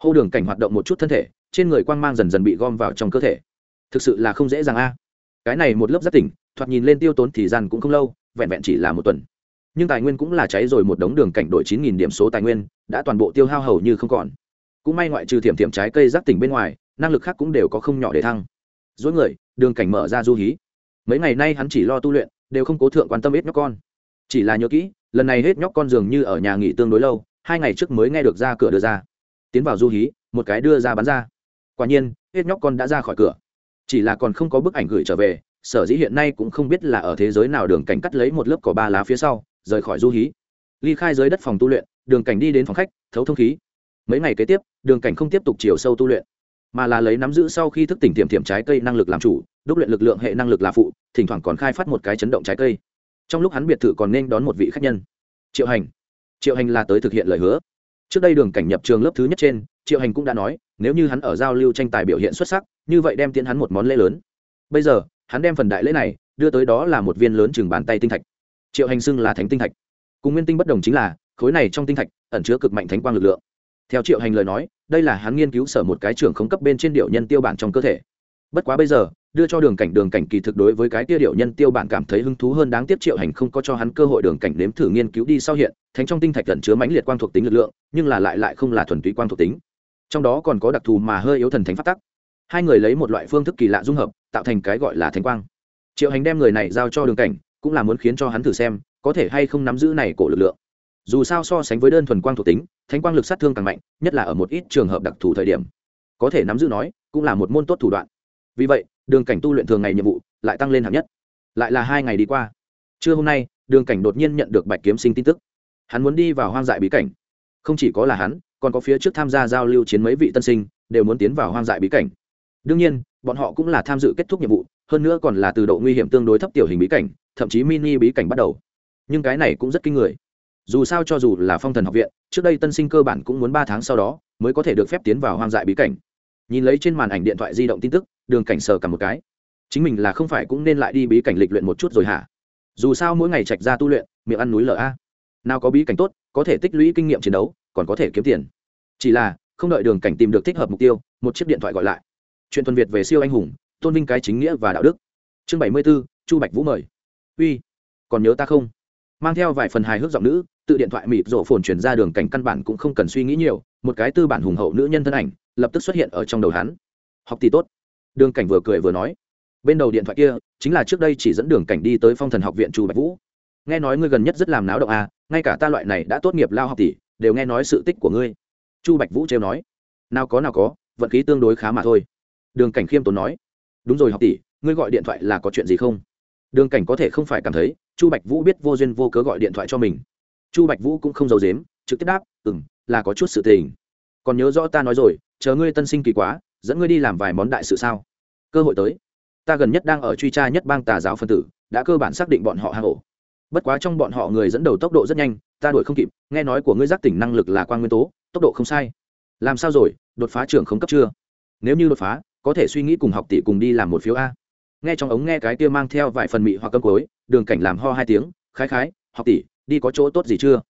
hô đường cảnh hoạt động một chút thân thể, trên người quang mang dần dần bị gom vào trong cơ thể. Thực sự là không dễ dàng a. Cái này một lớp rất tỉnh, thoạt nhìn lên tiêu tốn thì gian cũng không lâu, vẹn vẹn chỉ là một tuần. Nhưng tài nguyên cũng là cháy rồi một đống đường cảnh đổi chín nghìn điểm số tài nguyên, đã toàn bộ tiêu hao hầu như không còn. Cũng may ngoại trừ thiểm thiểm trái cây giác tỉnh bên ngoài, năng lực khác cũng đều có không nhỏ để thăng. Dối người, đường cảnh mở ra du hí. Mấy ngày nay hắn chỉ lo tu luyện, đều không cố thượng quan tâm ít nhóc con. Chỉ là nhớ kỹ, lần này hết nhóc con dường như ở nhà nghỉ tương đối lâu, hai ngày trước mới nghe được ra cửa đưa ra tiến vào du hí, một cái đưa ra bắn ra. Quả nhiên, hết nhóc con đã ra khỏi cửa. Chỉ là còn không có bức ảnh gửi trở về, sở dĩ hiện nay cũng không biết là ở thế giới nào đường cảnh cắt lấy một lớp cỏ ba lá phía sau, rời khỏi du hí. Ly khai dưới đất phòng tu luyện, đường cảnh đi đến phòng khách, thấu thông khí. Mấy ngày kế tiếp, đường cảnh không tiếp tục chiều sâu tu luyện, mà là lấy nắm giữ sau khi thức tỉnh tiềm tiềm trái cây năng lực làm chủ, đúc luyện lực lượng hệ năng lực là phụ, thỉnh thoảng còn khai phát một cái chấn động trái cây. Trong lúc hắn biệt thự còn nên đón một vị khách nhân. Triệu hành. Triệu hành là tới thực hiện lời hứa trước đây đường cảnh nhập trường lớp thứ nhất trên, triệu hành cũng đã nói, nếu như hắn ở giao lưu tranh tài biểu hiện xuất sắc, như vậy đem tiến hắn một món lễ lớn. Bây giờ, hắn đem phần đại lễ này đưa tới đó là một viên lớn chừng bàn tay tinh thạch. Triệu hành xưng là thánh tinh thạch. Cùng nguyên tinh bất đồng chính là, khối này trong tinh thạch ẩn chứa cực mạnh thánh quang lực lượng. Theo triệu hành lời nói, đây là hắn nghiên cứu sở một cái trưởng không cấp bên trên điệu nhân tiêu bản trong cơ thể. Bất quá bây giờ đưa cho đường cảnh đường cảnh kỳ thực đối với cái kia điệu nhân tiêu bản cảm thấy hứng thú hơn đáng tiếc triệu hành không có cho hắn cơ hội đường cảnh nếm thử nghiên cứu đi sau hiện, thánh trong tinh thạch ẩn chứa mãnh liệt quang thuộc tính lực lượng, nhưng là lại lại không là thuần túy quang thuộc tính. Trong đó còn có đặc thù mà hơi yếu thần thánh phát tắc. Hai người lấy một loại phương thức kỳ lạ dung hợp, tạo thành cái gọi là thánh quang. Triệu hành đem người này giao cho đường cảnh, cũng là muốn khiến cho hắn thử xem, có thể hay không nắm giữ này cổ lực lượng. Dù sao so sánh với đơn thuần quang thuộc tính, thánh quang lực sát thương càng mạnh, nhất là ở một ít trường hợp đặc thù thời điểm. Có thể nắm giữ nói, cũng là một môn tốt thủ đoạn. Vì vậy đường cảnh tu luyện thường ngày nhiệm vụ lại tăng lên hạng nhất, lại là hai ngày đi qua. Trưa hôm nay, đường cảnh đột nhiên nhận được bạch kiếm sinh tin tức. Hắn muốn đi vào hoang dại bí cảnh. Không chỉ có là hắn, còn có phía trước tham gia giao lưu chiến mấy vị tân sinh, đều muốn tiến vào hoang dại bí cảnh. Đương nhiên, bọn họ cũng là tham dự kết thúc nhiệm vụ, hơn nữa còn là từ độ nguy hiểm tương đối thấp tiểu hình bí cảnh, thậm chí mini bí cảnh bắt đầu. Nhưng cái này cũng rất kinh người. Dù sao cho dù là phong thần học viện, trước đây tân sinh cơ bản cũng muốn ba tháng sau đó mới có thể được phép tiến vào hoang dại bí cảnh nhìn lấy trên màn ảnh điện thoại di động tin tức, đường cảnh sờ cả một cái. Chính mình là không phải cũng nên lại đi bí cảnh lịch luyện một chút rồi hả? Dù sao mỗi ngày trạch ra tu luyện, miệng ăn núi lở a. Nào có bí cảnh tốt, có thể tích lũy kinh nghiệm chiến đấu, còn có thể kiếm tiền. Chỉ là, không đợi đường cảnh tìm được thích hợp mục tiêu, một chiếc điện thoại gọi lại. Chuyện tuần việt về siêu anh hùng, tôn vinh cái chính nghĩa và đạo đức. Chương bảy mươi b ố chu bạch vũ mời. Uy, còn nhớ ta không? Mang theo vài phần hài hước giọng nữ, tự điện thoại mịp rổ phồn chuyển ra đường cảnh căn bản cũng không cần suy nghĩ nhiều, một cái tư bản hùng hậu nữ nhân thân ảnh lập tức xuất hiện ở trong đầu hắn. Học tỷ tốt. Đường cảnh vừa cười vừa nói. Bên đầu điện thoại kia, chính là trước đây chỉ dẫn đường cảnh đi tới phong thần học viện chu bạch vũ. Nghe nói ngươi gần nhất rất làm náo động à ngay cả ta loại này đã tốt nghiệp lao học tỷ đều nghe nói sự tích của ngươi. Chu bạch vũ trêu nói. Nào có nào có, vận khí tương đối khá mà thôi. Đường cảnh khiêm tốn nói. Đúng rồi học tỷ, ngươi gọi điện thoại là có chuyện gì không? Đường cảnh có thể không phải cảm thấy, chu bạch vũ biết vô duyên vô cớ gọi điện thoại cho mình. Chu bạch vũ cũng không giấu dếm trực tiếp đáp ừ m là có chút sự tình. Còn nhớ rõ ta nói rồi chờ ngươi tân sinh kỳ quá, dẫn ngươi đi làm vài món đại sự sao? Cơ hội tới. Ta gần nhất đang ở truy tra nhất bang tà giáo phân tử, đã cơ bản xác định bọn họ hang ổ. Bất quá trong bọn họ người dẫn đầu tốc độ rất nhanh, ta đuổi không kịp, nghe nói của ngươi giác tỉnh năng lực là quan nguyên tố, tốc độ không sai. Làm sao rồi? Đột phá trưởng không cấp chưa? Nếu như đột phá, có thể suy nghĩ cùng học tỷ cùng đi làm một phiếu a. Nghe trong ống nghe cái kia mang theo vài phần mị hoặc cơm cối đường cảnh làm ho hai tiếng, khái khái, học tỷ, đi có chỗ tốt gì chưa?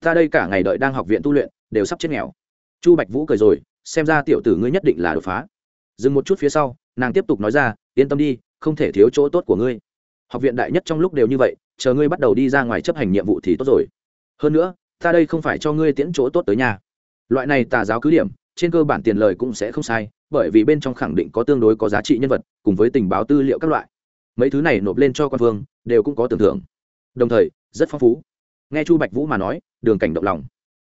Ta đây cả ngày đợi đang học viện tu luyện, đều sắp chết nghèo. Chu bạch vũ cười rồi xem ra tiểu tử ngươi nhất định là đột phá. Dừng một chút phía sau, nàng tiếp tục nói ra, yên tâm đi, không thể thiếu chỗ tốt của ngươi. Học viện đại nhất trong lúc đều như vậy, chờ ngươi bắt đầu đi ra ngoài chấp hành nhiệm vụ thì tốt rồi. Hơn nữa, ta đây không phải cho ngươi tiễn chỗ tốt tới nhà. Loại này tà giáo cứ điểm, trên cơ bản tiền lời cũng sẽ không sai, bởi vì bên trong khẳng định có tương đối có giá trị nhân vật, cùng với tình báo tư liệu các loại. Mấy thứ này nộp lên cho quan vương, đều cũng có tưởng thưởng. Đồng thời, rất phong phú. Nghe chu bạch vũ mà nói, đường cảnh động lòng.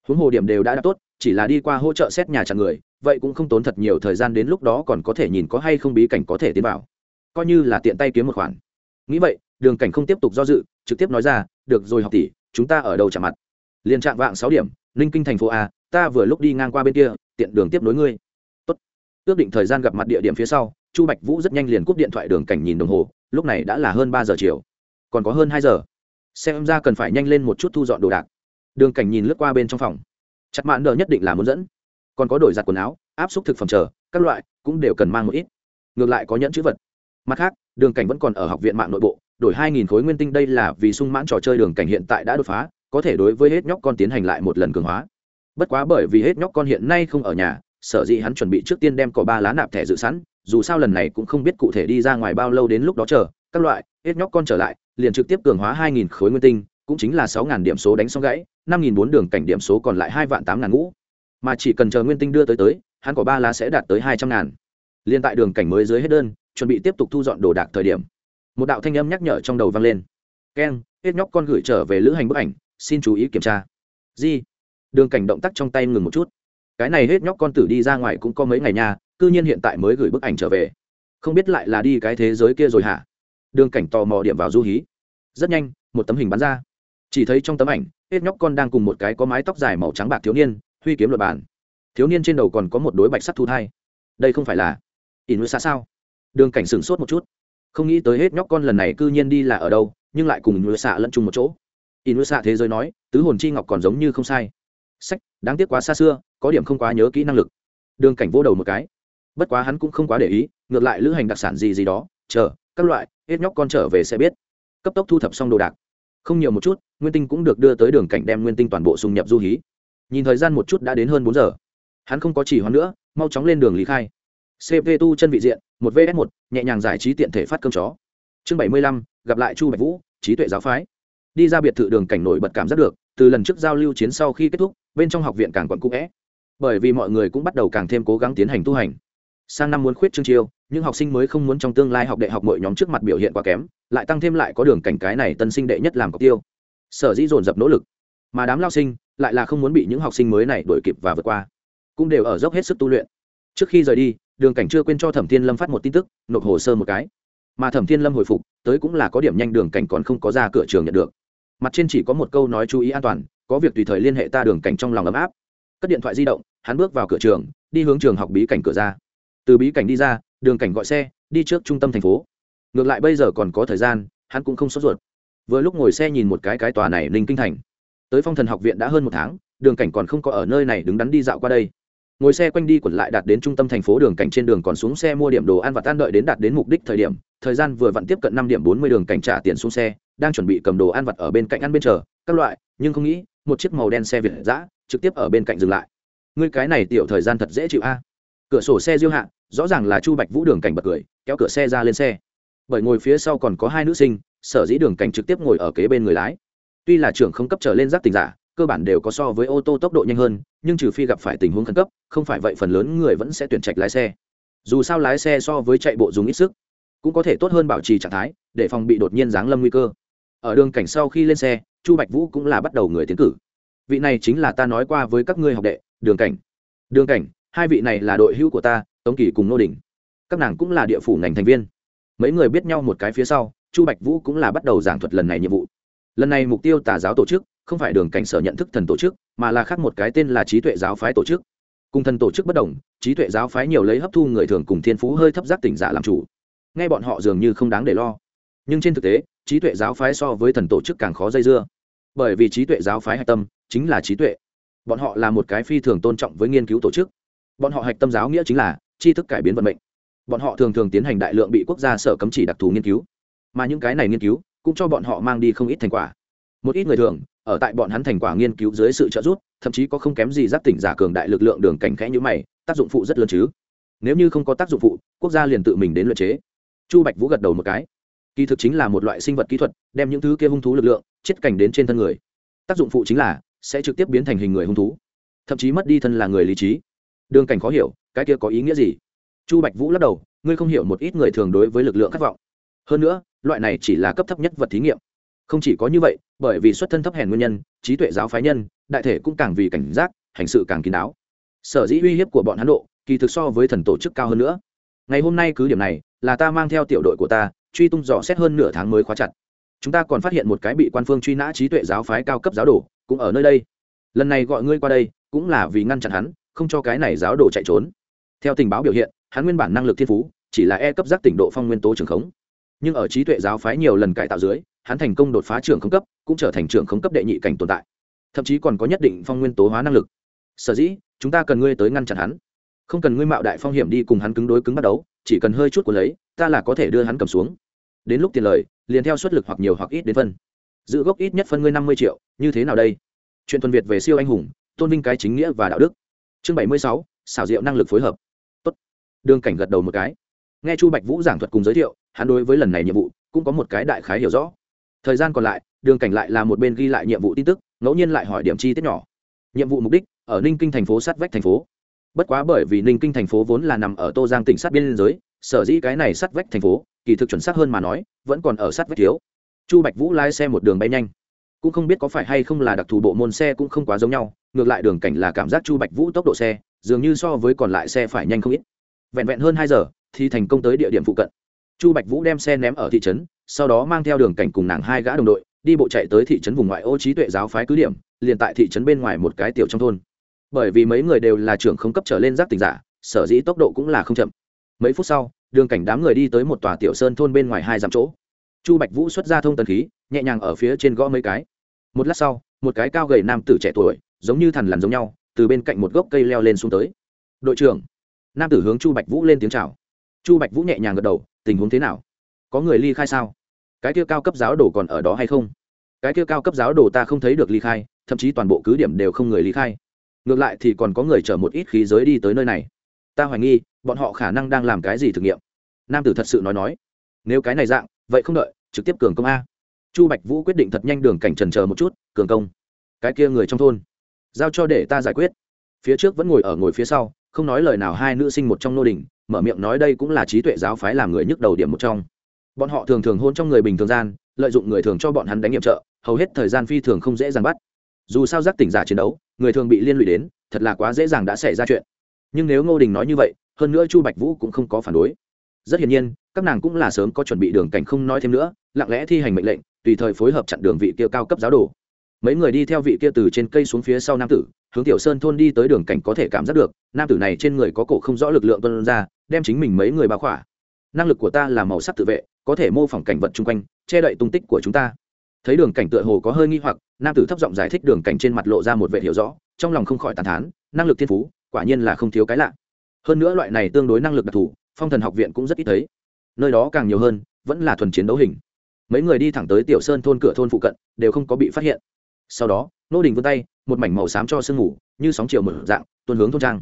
Huống hồ điểm đều đã đạt tốt chỉ là đi qua hỗ trợ xét nhà chặn người, vậy cũng không tốn thật nhiều thời gian đến lúc đó còn có thể nhìn có hay không bí cảnh có thể tiến vào. Coi như là tiện tay kiếm một khoản. Nghĩ vậy, đường cảnh không tiếp tục do dự, trực tiếp nói ra, được rồi học tỷ, chúng ta ở đâu chạm mặt? Liền trạng vạng sáu điểm, ninh kinh thành phố a, ta vừa lúc đi ngang qua bên kia, tiện đường tiếp nối ngươi. Tốt. ước định thời gian gặp mặt địa điểm phía sau, chu bạch vũ rất nhanh liền cúp điện thoại đường cảnh nhìn đồng hồ, lúc này đã là hơn ba giờ chiều. Còn có hơn hai giờ. Xem ra cần phải nhanh lên một chút thu dọn đồ đạc. Đường cảnh nhìn lướt qua bên trong phòng chặt mạn đờ nhất định là muốn dẫn. Còn có đổi giặt quần áo, áp xúc thực phẩm chờ, các loại cũng đều cần mang một ít. Ngược lại có nhẫn chữ vật. Mặt khác, đường cảnh vẫn còn ở học viện mạng nội bộ, đổi hai nghìn khối nguyên tinh đây là vì sung mãn trò chơi đường cảnh hiện tại đã đột phá, có thể đối với hết nhóc con tiến hành lại một lần cường hóa. Bất quá bởi vì hết nhóc con hiện nay không ở nhà, sở dĩ hắn chuẩn bị trước tiên đem cỏ ba lá nạp thẻ dự sẵn, dù sao lần này cũng không biết cụ thể đi ra ngoài bao lâu đến lúc đó chờ, các loại, hết nhóc con trở lại, liền trực tiếp cường hóa hai nghìn khối nguyên tinh cũng chính là sáu ngàn điểm số đánh xong gãy, năm nghìn bốn đường cảnh điểm số còn lại hai vạn tám ngàn ngũ. Mà chỉ cần chờ nguyên tinh đưa tới tới, hắn có ba lá sẽ đạt tới hai trăm ngàn. Liên tại đường cảnh mới dưới hết đơn, chuẩn bị tiếp tục thu dọn đồ đạc thời điểm, một đạo thanh âm nhắc nhở trong đầu vang lên. Keng, hết nhóc con gửi trở về lữ hành bức ảnh, xin chú ý kiểm tra. Di, đường cảnh động tác trong tay ngừng một chút. Cái này hết nhóc con tử đi ra ngoài cũng có mấy ngày nha, cư nhiên hiện tại mới gửi bức ảnh trở về. Không biết lại là đi cái thế giới kia rồi hả? Đường cảnh tò mò điểm vào du hí. Rất nhanh, một tấm hình bắn ra chỉ thấy trong tấm ảnh, hết nhóc con đang cùng một cái có mái tóc dài màu trắng bạc thiếu niên, huy kiếm luật bàn thiếu niên trên đầu còn có một đối bạch sắt thu thai. Đây không phải là ỷ núi xa sao? Đường cảnh sửng sốt một chút. Không nghĩ tới hết nhóc con lần này cư nhiên đi là ở đâu, nhưng lại cùng nuôi xạ lẫn chung một chỗ. Ỷ nuôi xạ thế giới nói, tứ hồn chi ngọc còn giống như không sai. Sách, đáng tiếc quá xa xưa, có điểm không quá nhớ kỹ năng lực. Đường cảnh vô đầu một cái. Bất quá hắn cũng không quá để ý, ngược lại lữ hành đặc sản gì gì đó, chờ, các loại, hết nhóc con trở về sẽ biết. Cấp tốc thu thập xong đồ đạc không nhiều một chút, nguyên tinh cũng được đưa tới đường cảnh đem nguyên tinh toàn bộ xung nhập du hí. Nhìn thời gian một chút đã đến hơn bốn giờ. Hắn không có chỉ hoãn nữa, mau chóng lên đường lý khai. Cv tu chân vị diện, một vs một, nhẹ nhàng giải trí tiện thể phát cơm chó. Chương bảy mươi lăm, gặp lại chu bạch vũ, trí tuệ giáo phái. Đi ra biệt thự đường cảnh nổi bật cảm giác được, từ lần trước giao lưu chiến sau khi kết thúc, bên trong học viện càng quận cũ vẽ bởi vì mọi người cũng bắt đầu càng thêm cố gắng tiến hành tu hành sang năm muốn khuyết chương chiêu, những học sinh mới không muốn trong tương lai học đại học mọi nhóm trước mặt biểu hiện quá kém, lại tăng thêm lại có đường cảnh cái này tân sinh đệ nhất làm cọc tiêu. Sở dĩ dồn dập nỗ lực, mà đám lao sinh lại là không muốn bị những học sinh mới này đuổi kịp và vượt qua, cũng đều ở dốc hết sức tu luyện. Trước khi rời đi, đường cảnh chưa quên cho thẩm thiên lâm phát một tin tức, nộp hồ sơ một cái. Mà thẩm thiên lâm hồi phục, tới cũng là có điểm nhanh đường cảnh còn không có ra cửa trường nhận được. Mặt trên chỉ có một câu nói chú ý an toàn, có việc tùy thời liên hệ ta đường cảnh trong lòng ấm áp. Cất điện thoại di động, hắn bước vào cửa trường, đi hướng trường học bí cảnh cửa ra từ bí cảnh đi ra, đường cảnh gọi xe, đi trước trung tâm thành phố. Ngược lại bây giờ còn có thời gian, hắn cũng không sốt ruột. Vừa lúc ngồi xe nhìn một cái cái tòa này ninh kinh thành. Tới phong thần học viện đã hơn một tháng, đường cảnh còn không có ở nơi này đứng đắn đi dạo qua đây. Ngồi xe quanh đi quẩn lại đạt đến trung tâm thành phố đường cảnh trên đường còn xuống xe mua điểm đồ ăn và tan đợi đến đạt đến mục đích thời điểm, thời gian vừa vặn tiếp cận năm điểm bốn mươi đường cảnh trả tiền xuống xe, đang chuẩn bị cầm đồ ăn vặt ở bên cạnh ăn bên chờ, các loại, nhưng không nghĩ, một chiếc màu đen xe việt giã trực tiếp ở bên cạnh dừng lại. Ngươi cái này tiểu thời gian thật dễ chịu a cửa sổ xe diêu hạ, rõ ràng là chu bạch vũ đường cảnh bật cười, kéo cửa xe ra lên xe. Bởi ngồi phía sau còn có hai nữ sinh, sở dĩ đường cảnh trực tiếp ngồi ở kế bên người lái. Tuy là trưởng không cấp trở lên giác tình giả, cơ bản đều có so với ô tô tốc độ nhanh hơn, nhưng trừ phi gặp phải tình huống khẩn cấp, không phải vậy phần lớn người vẫn sẽ tuyển trạch lái xe. Dù sao lái xe so với chạy bộ dùng ít sức, cũng có thể tốt hơn bảo trì trạng thái, để phòng bị đột nhiên giáng lâm nguy cơ. Ở đường cảnh sau khi lên xe, chu bạch vũ cũng là bắt đầu người tiến cử. Vị này chính là ta nói qua với các ngươi học đệ, đường cảnh. Đường cảnh hai vị này là đội hữu của ta, tống kỳ cùng nô đình. Các nàng cũng là địa phủ ngành thành viên. Mấy người biết nhau một cái phía sau, chu bạch vũ cũng là bắt đầu giảng thuật lần này nhiệm vụ. Lần này mục tiêu tà giáo tổ chức, không phải đường cảnh sở nhận thức thần tổ chức, mà là khác một cái tên là trí tuệ giáo phái tổ chức. Cùng thần tổ chức bất đồng, trí tuệ giáo phái nhiều lấy hấp thu người thường cùng thiên phú hơi thấp giác tỉnh giả làm chủ. Nghe bọn họ dường như không đáng để lo. Nhưng trên thực tế, trí tuệ giáo phái so với thần tổ chức càng khó dây dưa. Bởi vì trí tuệ giáo phái hạch tâm chính là trí tuệ. Bọn họ là một cái phi thường tôn trọng với nghiên cứu tổ chức bọn họ hạch tâm giáo nghĩa chính là tri thức cải biến vận mệnh. Bọn họ thường thường tiến hành đại lượng bị quốc gia sở cấm chỉ đặc thù nghiên cứu, mà những cái này nghiên cứu cũng cho bọn họ mang đi không ít thành quả. Một ít người thường, ở tại bọn hắn thành quả nghiên cứu dưới sự trợ giúp, thậm chí có không kém gì giáp tỉnh giả cường đại lực lượng đường cảnh khẽ như mày, tác dụng phụ rất lớn chứ. Nếu như không có tác dụng phụ, quốc gia liền tự mình đến luyện chế. Chu bạch vũ gật đầu một cái. Kỳ thực chính là một loại sinh vật kỹ thuật, đem những thứ kia hung thú lực lượng chết cảnh đến trên thân người. Tác dụng phụ chính là sẽ trực tiếp biến thành hình người hung thú, thậm chí mất đi thân là người lý trí đường cảnh khó hiểu, cái kia có ý nghĩa gì? Chu bạch vũ lắc đầu, ngươi không hiểu một ít người thường đối với lực lượng khát vọng. Hơn nữa, loại này chỉ là cấp thấp nhất vật thí nghiệm. Không chỉ có như vậy, bởi vì xuất thân thấp hèn nguyên nhân, trí tuệ giáo phái nhân, đại thể cũng càng vì cảnh giác, hành sự càng kín đáo. Sở dĩ uy hiếp của bọn hắn độ, kỳ thực so với thần tổ chức cao hơn nữa. Ngày hôm nay cứ điểm này, là ta mang theo tiểu đội của ta, truy tung dò xét hơn nửa tháng mới khóa chặt. Chúng ta còn phát hiện một cái bị quan phương truy nã trí tuệ giáo phái cao cấp giáo đồ, cũng ở nơi đây. Lần này gọi ngươi qua đây, cũng là vì ngăn chặn hắn không cho cái này giáo đồ chạy trốn. Theo tình báo biểu hiện, hắn nguyên bản năng lực thiên phú, chỉ là e cấp giác tỉnh độ phong nguyên tố trường khống. Nhưng ở trí tuệ giáo phái nhiều lần cải tạo dưới, hắn thành công đột phá trường khống cấp, cũng trở thành trường khống cấp đệ nhị cảnh tồn tại. Thậm chí còn có nhất định phong nguyên tố hóa năng lực. Sở dĩ, chúng ta cần ngươi tới ngăn chặn hắn. Không cần ngươi mạo đại phong hiểm đi cùng hắn cứng đối cứng bắt đấu chỉ cần hơi chút của lấy, ta là có thể đưa hắn cầm xuống. Đến lúc tiền lời, liền theo suất lực hoặc nhiều hoặc ít đến phân. Giữ gốc ít nhất phân ngươi năm mươi triệu, như thế nào đây? Chuyện thuần việt về siêu anh hùng, tôn vinh cái chính nghĩa và đạo đức chương bảy mươi sáu xảo diệu năng lực phối hợp. Tốt. đường cảnh gật đầu một cái. Nghe chu bạch vũ giảng thuật cùng giới thiệu, hắn đối với lần này nhiệm vụ cũng có một cái đại khái hiểu rõ. Thời gian còn lại, đường cảnh lại là một bên ghi lại nhiệm vụ tin tức, ngẫu nhiên lại hỏi điểm chi tiết nhỏ. Nhiệm vụ mục đích, ở ninh kinh thành phố sát vách thành phố. Bất quá bởi vì ninh kinh thành phố vốn là nằm ở tô giang tỉnh sát biên giới, sở dĩ cái này sát vách thành phố, kỳ thực chuẩn xác hơn mà nói, vẫn còn ở sát vách thiếu. Chu bạch vũ lái xe một đường bay nhanh cũng không biết có phải hay không là đặc thù bộ môn xe cũng không quá giống nhau, ngược lại đường cảnh là cảm giác chu bạch vũ tốc độ xe, dường như so với còn lại xe phải nhanh không ít. Vẹn vẹn hơn hai giờ thì thành công tới địa điểm phụ cận. Chu bạch vũ đem xe ném ở thị trấn, sau đó mang theo đường cảnh cùng nàng hai gã đồng đội, đi bộ chạy tới thị trấn vùng ngoại ô trí tuệ giáo phái cứ điểm, liền tại thị trấn bên ngoài một cái tiểu trong thôn. Bởi vì mấy người đều là trưởng không cấp trở lên giác tình giả, sở dĩ tốc độ cũng là không chậm. Mấy phút sau, đường cảnh đám người đi tới một tòa tiểu sơn thôn bên ngoài hai dặm chỗ. Chu bạch vũ xuất ra thông tần khí, nhẹ nhàng ở phía trên gõ mấy cái một lát sau, một cái cao gầy nam tử trẻ tuổi, giống như thằn lằn giống nhau, từ bên cạnh một gốc cây leo lên xuống tới. Đội trưởng. Nam tử hướng chu bạch vũ lên tiếng chào. Chu bạch vũ nhẹ nhàng gật đầu, tình huống thế nào? Có người ly khai sao? Cái kia cao cấp giáo đồ còn ở đó hay không? Cái kia cao cấp giáo đồ ta không thấy được ly khai, thậm chí toàn bộ cứ điểm đều không người ly khai. Ngược lại thì còn có người chở một ít khí giới đi tới nơi này. Ta hoài nghi, bọn họ khả năng đang làm cái gì thử nghiệm. Nam tử thật sự nói nói. Nếu cái này dạng, vậy không đợi, trực tiếp cường công a chu bạch vũ quyết định thật nhanh đường cảnh trần chờ một chút, cường công. Cái kia người trong thôn. Giao cho để ta giải quyết. Phía trước vẫn ngồi ở ngồi phía sau, không nói lời nào hai nữ sinh một trong nô đình, mở miệng nói đây cũng là trí tuệ giáo phái làm người nhức đầu điểm một trong. Bọn họ thường thường hôn trong người bình thường gian, lợi dụng người thường cho bọn hắn đánh nhiệm trợ, hầu hết thời gian phi thường không dễ dàng bắt. Dù sao giác tỉnh giả chiến đấu, người thường bị liên lụy đến, thật là quá dễ dàng đã xảy ra chuyện. Nhưng nếu ngô đình nói như vậy, hơn nữa chu bạch vũ cũng không có phản đối. Rất hiển nhiên, các nàng cũng là sớm có chuẩn bị đường cảnh không nói thêm nữa, lặng lẽ thi hành mệnh lệnh tùy thời phối hợp chặn đường vị kia cao cấp giáo đồ. Mấy người đi theo vị kia từ trên cây xuống phía sau nam tử, hướng tiểu sơn thôn đi tới đường cảnh có thể cảm giác được, nam tử này trên người có cổ không rõ lực lượng tuân ra, đem chính mình mấy người bao khỏa. Năng lực của ta là màu sắc tự vệ, có thể mô phỏng cảnh vật chung quanh, che đậy tung tích của chúng ta. Thấy đường cảnh tựa hồ có hơi nghi hoặc, nam tử thấp giọng giải thích đường cảnh trên mặt lộ ra một vệ hiểu rõ, trong lòng không khỏi tàn thán, năng lực thiên phú, quả nhiên là không thiếu cái lạ. Hơn nữa loại này tương đối năng lực đặc thù, phong thần học viện cũng rất ít thấy. Nơi đó càng nhiều hơn, vẫn là thuần chiến đấu hình mấy người đi thẳng tới tiểu sơn thôn cửa thôn phụ cận, đều không có bị phát hiện. Sau đó, nô đình vươn tay, một mảnh màu xám cho sương ngủ như sóng chiều mở dạng, tuôn hướng thôn trang.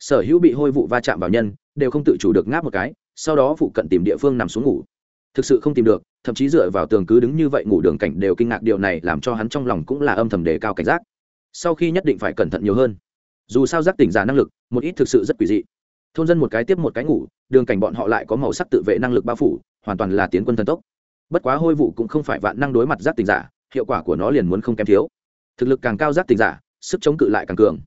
Sở hữu bị hôi vụ va chạm vào nhân, đều không tự chủ được ngáp một cái, sau đó phụ cận tìm địa phương nằm xuống ngủ. Thực sự không tìm được, thậm chí dựa vào tường cứ đứng như vậy ngủ đường cảnh đều kinh ngạc điều này làm cho hắn trong lòng cũng là âm thầm đề cao cảnh giác. Sau khi nhất định phải cẩn thận nhiều hơn. Dù sao giác tỉnh giả năng lực, một ít thực sự rất quỷ dị. Thôn dân một cái tiếp một cái ngủ, đường cảnh bọn họ lại có màu sắc tự vệ năng lực bao phủ, hoàn toàn là tiến quân thần tốc bất quá hôi vụ cũng không phải vạn năng đối mặt giác tình giả, hiệu quả của nó liền muốn không kém thiếu. Thực lực càng cao giác tình giả, sức chống cự lại càng cường.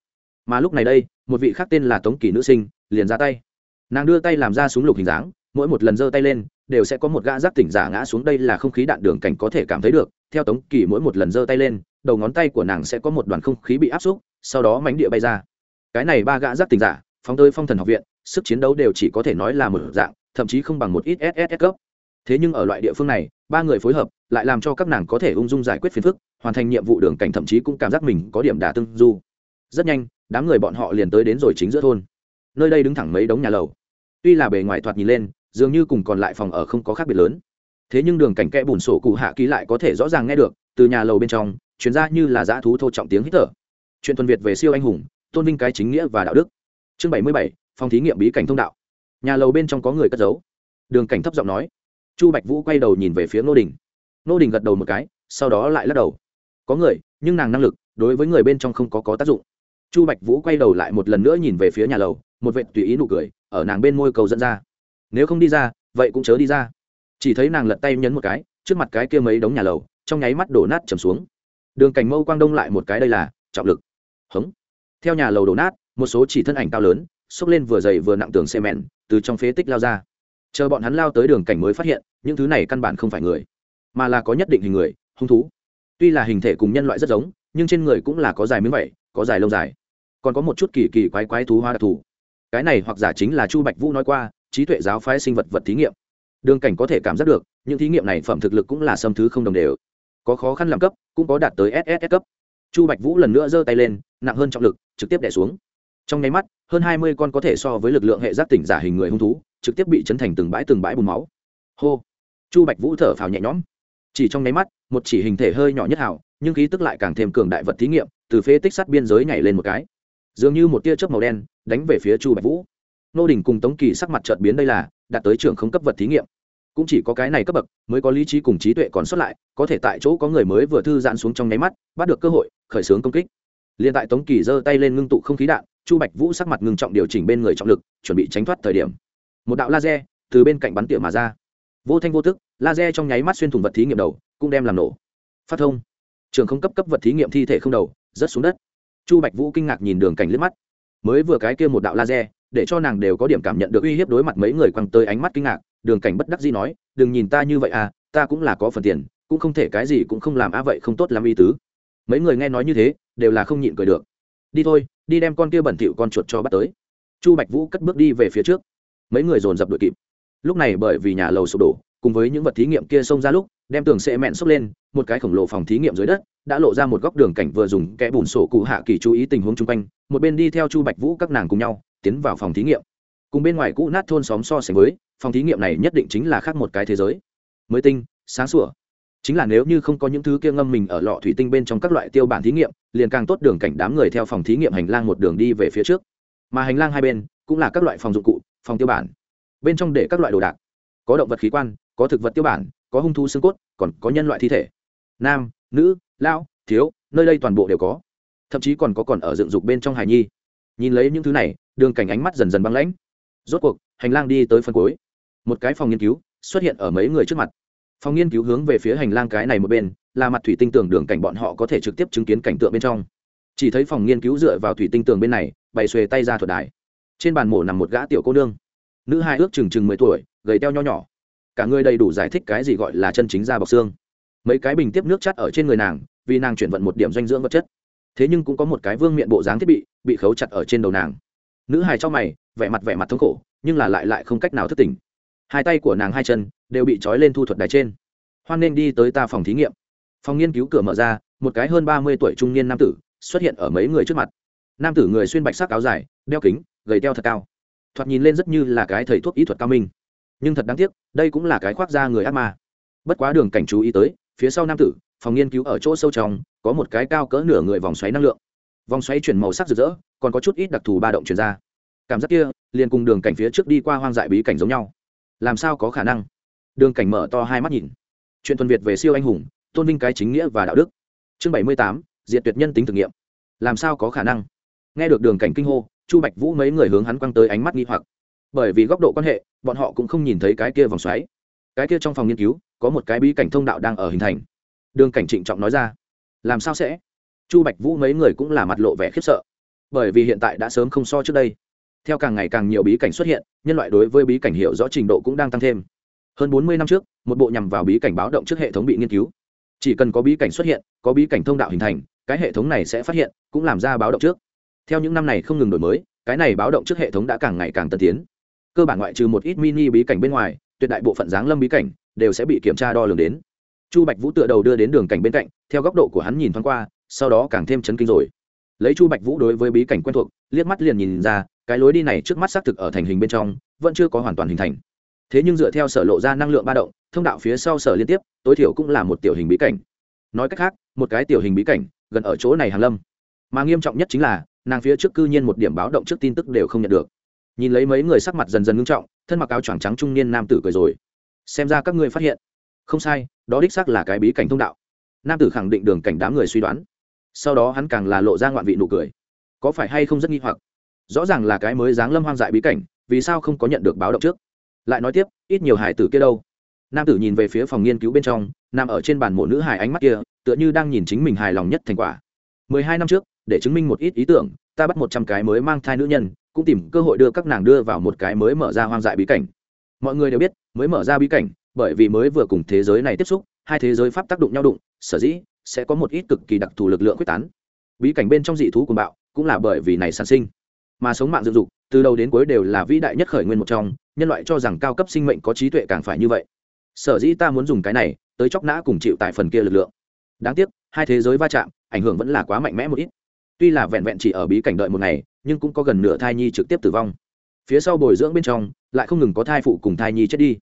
Mà lúc này đây, một vị khác tên là tống kỳ nữ sinh, liền ra tay. Nàng đưa tay làm ra súng lục hình dáng, mỗi một lần giơ tay lên, đều sẽ có một gã giác tỉnh giả ngã xuống đây là không khí đạn đường cảnh có thể cảm thấy được. Theo tống kỳ mỗi một lần giơ tay lên, đầu ngón tay của nàng sẽ có một đoàn không khí bị áp xúc, sau đó mánh địa bay ra. Cái này ba gã giác tỉnh giả, phóng tới phong thần học viện, sức chiến đấu đều chỉ có thể nói là một dạng, thậm chí không bằng một ít ss cấp thế nhưng ở loại địa phương này, ba người phối hợp lại làm cho các nàng có thể ung dung giải quyết phiền phức, hoàn thành nhiệm vụ đường cảnh thậm chí cũng cảm giác mình có điểm đả tương du. Rất nhanh, đám người bọn họ liền tới đến rồi chính giữa thôn. Nơi đây đứng thẳng mấy đống nhà lầu. Tuy là bề ngoài thoạt nhìn lên, dường như cùng còn lại phòng ở không có khác biệt lớn. Thế nhưng đường cảnh kẽ bùn sổ cụ hạ ký lại có thể rõ ràng nghe được, từ nhà lầu bên trong chuyển ra như là dã thú thô trọng tiếng hít thở. Chuyện tuần việt về siêu anh hùng, tôn vinh cái chính nghĩa và đạo đức. Chương bảy mươi bảy, phòng thí nghiệm bí cảnh thông đạo. Nhà lầu bên trong có người cất giấu. Đường cảnh thấp giọng nói chu bạch vũ quay đầu nhìn về phía ngô đình. Ngô đình gật đầu một cái, sau đó lại lắc đầu. Có người, nhưng nàng năng lực, đối với người bên trong không có có tác dụng. Chu bạch vũ quay đầu lại một lần nữa nhìn về phía nhà lầu, một vệ tùy ý nụ cười, ở nàng bên môi cầu dẫn ra. Nếu không đi ra, vậy cũng chớ đi ra. Chỉ thấy nàng lật tay nhấn một cái, trước mặt cái kia mấy đống nhà lầu, trong nháy mắt đổ nát trầm xuống. Đường cảnh mâu quang đông lại một cái đây là, trọng lực. Hống. Theo nhà lầu đổ nát, một số chỉ thân ảnh cao lớn, xốc lên vừa dày vừa nặng tường xe mẹn, từ trong phế tích lao ra chờ bọn hắn lao tới đường cảnh mới phát hiện, những thứ này căn bản không phải người, mà là có nhất định hình người, hung thú. Tuy là hình thể cùng nhân loại rất giống, nhưng trên người cũng là có dài miếng vậy có dài lông dài. Còn có một chút kỳ kỳ quái quái thú hoa đặc thù. Cái này hoặc giả chính là chu bạch vũ nói qua, trí tuệ giáo phái sinh vật vật thí nghiệm. Đường cảnh có thể cảm giác được, những thí nghiệm này phẩm thực lực cũng là xâm thứ không đồng đều. Có khó khăn làm cấp, cũng có đạt tới ss cấp. Chu bạch vũ lần nữa giơ tay lên, nặng hơn trọng lực, trực tiếp đẻ xuống. Trong nháy mắt, hơn hai mươi con có thể so với lực lượng hệ giác tỉnh giả hình người hung thú trực tiếp bị chấn thành từng bãi từng bãi bùn máu. Hô. Chu bạch vũ thở phào nhẹ nhõm. Chỉ trong nháy mắt, một chỉ hình thể hơi nhỏ nhất hảo, nhưng khí tức lại càng thêm cường đại vật thí nghiệm, từ phế tích sắt biên giới nhảy lên một cái. Dường như một tia chớp màu đen, đánh về phía chu bạch vũ. Nô đình cùng tống kỳ sắc mặt chợt biến đây là, đạt tới trường không cấp vật thí nghiệm. Cũng chỉ có cái này cấp bậc, mới có lý trí cùng trí tuệ còn xuất lại, có thể tại chỗ có người mới vừa thư giãn xuống trong nháy mắt, bắt được cơ hội, khởi xướng công kích. Liền tại tống kỳ giơ tay lên ngưng tụ không khí đạn, chu bạch vũ sắc mặt ngưng trọng điều chỉnh bên người trọng lực, chuẩn bị tránh thoát thời điểm một đạo laser từ bên cạnh bắn tỉa mà ra. Vô thanh vô tức, laser trong nháy mắt xuyên thủng vật thí nghiệm đầu, cũng đem làm nổ. Phát thông. Trường không cấp cấp vật thí nghiệm thi thể không đầu, rớt xuống đất. Chu bạch vũ kinh ngạc nhìn đường cảnh liếc mắt. Mới vừa cái kia một đạo laser, để cho nàng đều có điểm cảm nhận được uy hiếp đối mặt mấy người quăng tới ánh mắt kinh ngạc, đường cảnh bất đắc dĩ nói, đừng nhìn ta như vậy à ta cũng là có phần tiền, cũng không thể cái gì cũng không làm a vậy không tốt làm y tứ. Mấy người nghe nói như thế, đều là không nhịn cười được. Đi thôi, đi đem con kia bẩn thỉu con chuột cho bắt tới. Chu bạch vũ cất bước đi về phía trước mấy người dồn dập đội kịp. Lúc này bởi vì nhà lầu sụp đổ, cùng với những vật thí nghiệm kia xông ra lúc, đem tường xe mẹn xốc lên, một cái khổng lồ phòng thí nghiệm dưới đất, đã lộ ra một góc đường cảnh vừa dùng kẽ bùn sổ cụ hạ kỳ chú ý tình huống chung quanh, một bên đi theo chu bạch vũ các nàng cùng nhau, tiến vào phòng thí nghiệm. Cùng bên ngoài cũ nát thôn xóm so sánh với, phòng thí nghiệm này nhất định chính là khác một cái thế giới. Mới tinh, sáng sủa. Chính là nếu như không có những thứ kia ngâm mình ở lọ thủy tinh bên trong các loại tiêu bản thí nghiệm, liền càng tốt đường cảnh đám người theo phòng thí nghiệm hành lang một đường đi về phía trước. Mà hành lang hai bên, cũng là các loại phòng dụng cụ phòng tiêu bản. Bên trong để các loại đồ đạc. Có động vật khí quan, có thực vật tiêu bản, có hung thú xương cốt, còn có nhân loại thi thể. Nam, nữ lao thiếu, nơi đây toàn bộ đều có. Thậm chí còn có còn ở dựng dục bên trong hài nhi. Nhìn lấy những thứ này, đường cảnh ánh mắt dần dần băng lãnh. Rốt cuộc, hành lang đi tới phân cuối. Một cái phòng nghiên cứu xuất hiện ở mấy người trước mặt. Phòng nghiên cứu hướng về phía hành lang cái này một bên, là mặt thủy tinh tường đường cảnh bọn họ có thể trực tiếp chứng kiến cảnh tượng bên trong. Chỉ thấy phòng nghiên cứu dựa vào thủy tinh tường bên này, bày xuề tay ra thuật đài trên bàn mổ nằm một gã tiểu cô nương. Nữ hai ước chừng chừng mười tuổi, gầy teo nho nhỏ. Cả người đầy đủ giải thích cái gì gọi là chân chính da bọc xương. Mấy cái bình tiếp nước chắt ở trên người nàng, vì nàng chuyển vận một điểm dinh dưỡng vật chất. Thế nhưng cũng có một cái vương miệng bộ dáng thiết bị bị khấu chặt ở trên đầu nàng. Nữ hài trong mày, vẻ mặt vẻ mặt thống khổ, nhưng là lại lại không cách nào thức tỉnh. Hai tay của nàng hai chân đều bị trói lên thu thuật đài trên. Hoan nên đi tới ta phòng thí nghiệm. Phòng nghiên cứu cửa mở ra, một cái hơn ba mươi tuổi trung niên nam tử xuất hiện ở mấy người trước mặt. Nam tử người xuyên bạch sắc áo dài, đeo kính gầy teo thật cao. Thoạt nhìn lên rất như là cái thầy thuốc ý thuật cao minh. Nhưng thật đáng tiếc, đây cũng là cái khoác da người ác ma. Bất quá đường cảnh chú ý tới, phía sau nam tử, phòng nghiên cứu ở chỗ sâu trong, có một cái cao cỡ nửa người vòng xoáy năng lượng. Vòng xoáy chuyển màu sắc rực rỡ, còn có chút ít đặc thù ba động chuyển ra. Cảm giác kia, liền cùng đường cảnh phía trước đi qua hoang dại bí cảnh giống nhau. Làm sao có khả năng? Đường cảnh mở to hai mắt nhìn. Chuyện tuần việt về siêu anh hùng, tôn vinh cái chính nghĩa và đạo đức. Chương bảy mươi tám, diệt tuyệt nhân tính thực nghiệm. Làm sao có khả năng? Nghe được đường cảnh kinh hô chu bạch vũ mấy người hướng hắn quăng tới ánh mắt nghi hoặc. Bởi vì góc độ quan hệ, bọn họ cũng không nhìn thấy cái kia vòng xoáy. Cái kia trong phòng nghiên cứu, có một cái bí cảnh thông đạo đang ở hình thành. Đường cảnh trịnh trọng nói ra, làm sao sẽ? Chu bạch vũ mấy người cũng là mặt lộ vẻ khiếp sợ. Bởi vì hiện tại đã sớm không so trước đây. Theo càng ngày càng nhiều bí cảnh xuất hiện, nhân loại đối với bí cảnh hiểu rõ trình độ cũng đang tăng thêm. Hơn bốn mươi năm trước, một bộ nhằm vào bí cảnh báo động trước hệ thống bị nghiên cứu. Chỉ cần có bí cảnh xuất hiện, có bí cảnh thông đạo hình thành, cái hệ thống này sẽ phát hiện, cũng làm ra báo động trước theo những năm này không ngừng đổi mới, cái này báo động trước hệ thống đã càng ngày càng tân tiến. Cơ bản ngoại trừ một ít mini bí cảnh bên ngoài, tuyệt đại bộ phận giáng lâm bí cảnh đều sẽ bị kiểm tra đo lường đến. Chu bạch vũ tựa đầu đưa đến đường cảnh bên cạnh, theo góc độ của hắn nhìn thoáng qua, sau đó càng thêm chấn kinh rồi. Lấy chu bạch vũ đối với bí cảnh quen thuộc, liếc mắt liền nhìn ra, cái lối đi này trước mắt xác thực ở thành hình bên trong, vẫn chưa có hoàn toàn hình thành. Thế nhưng dựa theo sở lộ ra năng lượng ba động, thông đạo phía sau sở liên tiếp, tối thiểu cũng là một tiểu hình bí cảnh. Nói cách khác, một cái tiểu hình bí cảnh, gần ở chỗ này hàn lâm. Mà nghiêm trọng nhất chính là nàng phía trước cư nhiên một điểm báo động trước tin tức đều không nhận được. Nhìn lấy mấy người sắc mặt dần dần ngưng trọng, thân mặc áo choàng trắng trung niên nam tử cười rồi. Xem ra các ngươi phát hiện. Không sai, đó đích xác là cái bí cảnh thông đạo. Nam tử khẳng định đường cảnh đám người suy đoán. Sau đó hắn càng là lộ ra ngoạn vị nụ cười. Có phải hay không rất nghi hoặc? Rõ ràng là cái mới dáng lâm hoang dại bí cảnh, vì sao không có nhận được báo động trước? Lại nói tiếp, ít nhiều hải tử kia đâu? Nam tử nhìn về phía phòng nghiên cứu bên trong, nằm ở trên bàn mộ nữ hài ánh mắt kia, tựa như đang nhìn chính mình hài lòng nhất thành quả. Mười hai năm trước để chứng minh một ít ý tưởng, ta bắt một trăm cái mới mang thai nữ nhân, cũng tìm cơ hội đưa các nàng đưa vào một cái mới mở ra hoang dại bí cảnh. Mọi người đều biết, mới mở ra bí cảnh, bởi vì mới vừa cùng thế giới này tiếp xúc, hai thế giới pháp tác động nhau đụng, sở dĩ sẽ có một ít cực kỳ đặc thù lực lượng quyết tán. Bí cảnh bên trong dị thú của bạo, cũng là bởi vì này sản sinh. Mà sống mạng dựng dục, từ đầu đến cuối đều là vĩ đại nhất khởi nguyên một trong, nhân loại cho rằng cao cấp sinh mệnh có trí tuệ càng phải như vậy. Sở dĩ ta muốn dùng cái này, tới chóc nã cùng chịu tại phần kia lực lượng. Đáng tiếc, hai thế giới va chạm, ảnh hưởng vẫn là quá mạnh mẽ một ít tuy là vẹn vẹn chỉ ở bí cảnh đợi một ngày, nhưng cũng có gần nửa thai nhi trực tiếp tử vong. Phía sau bồi dưỡng bên trong, lại không ngừng có thai phụ cùng thai nhi chết đi.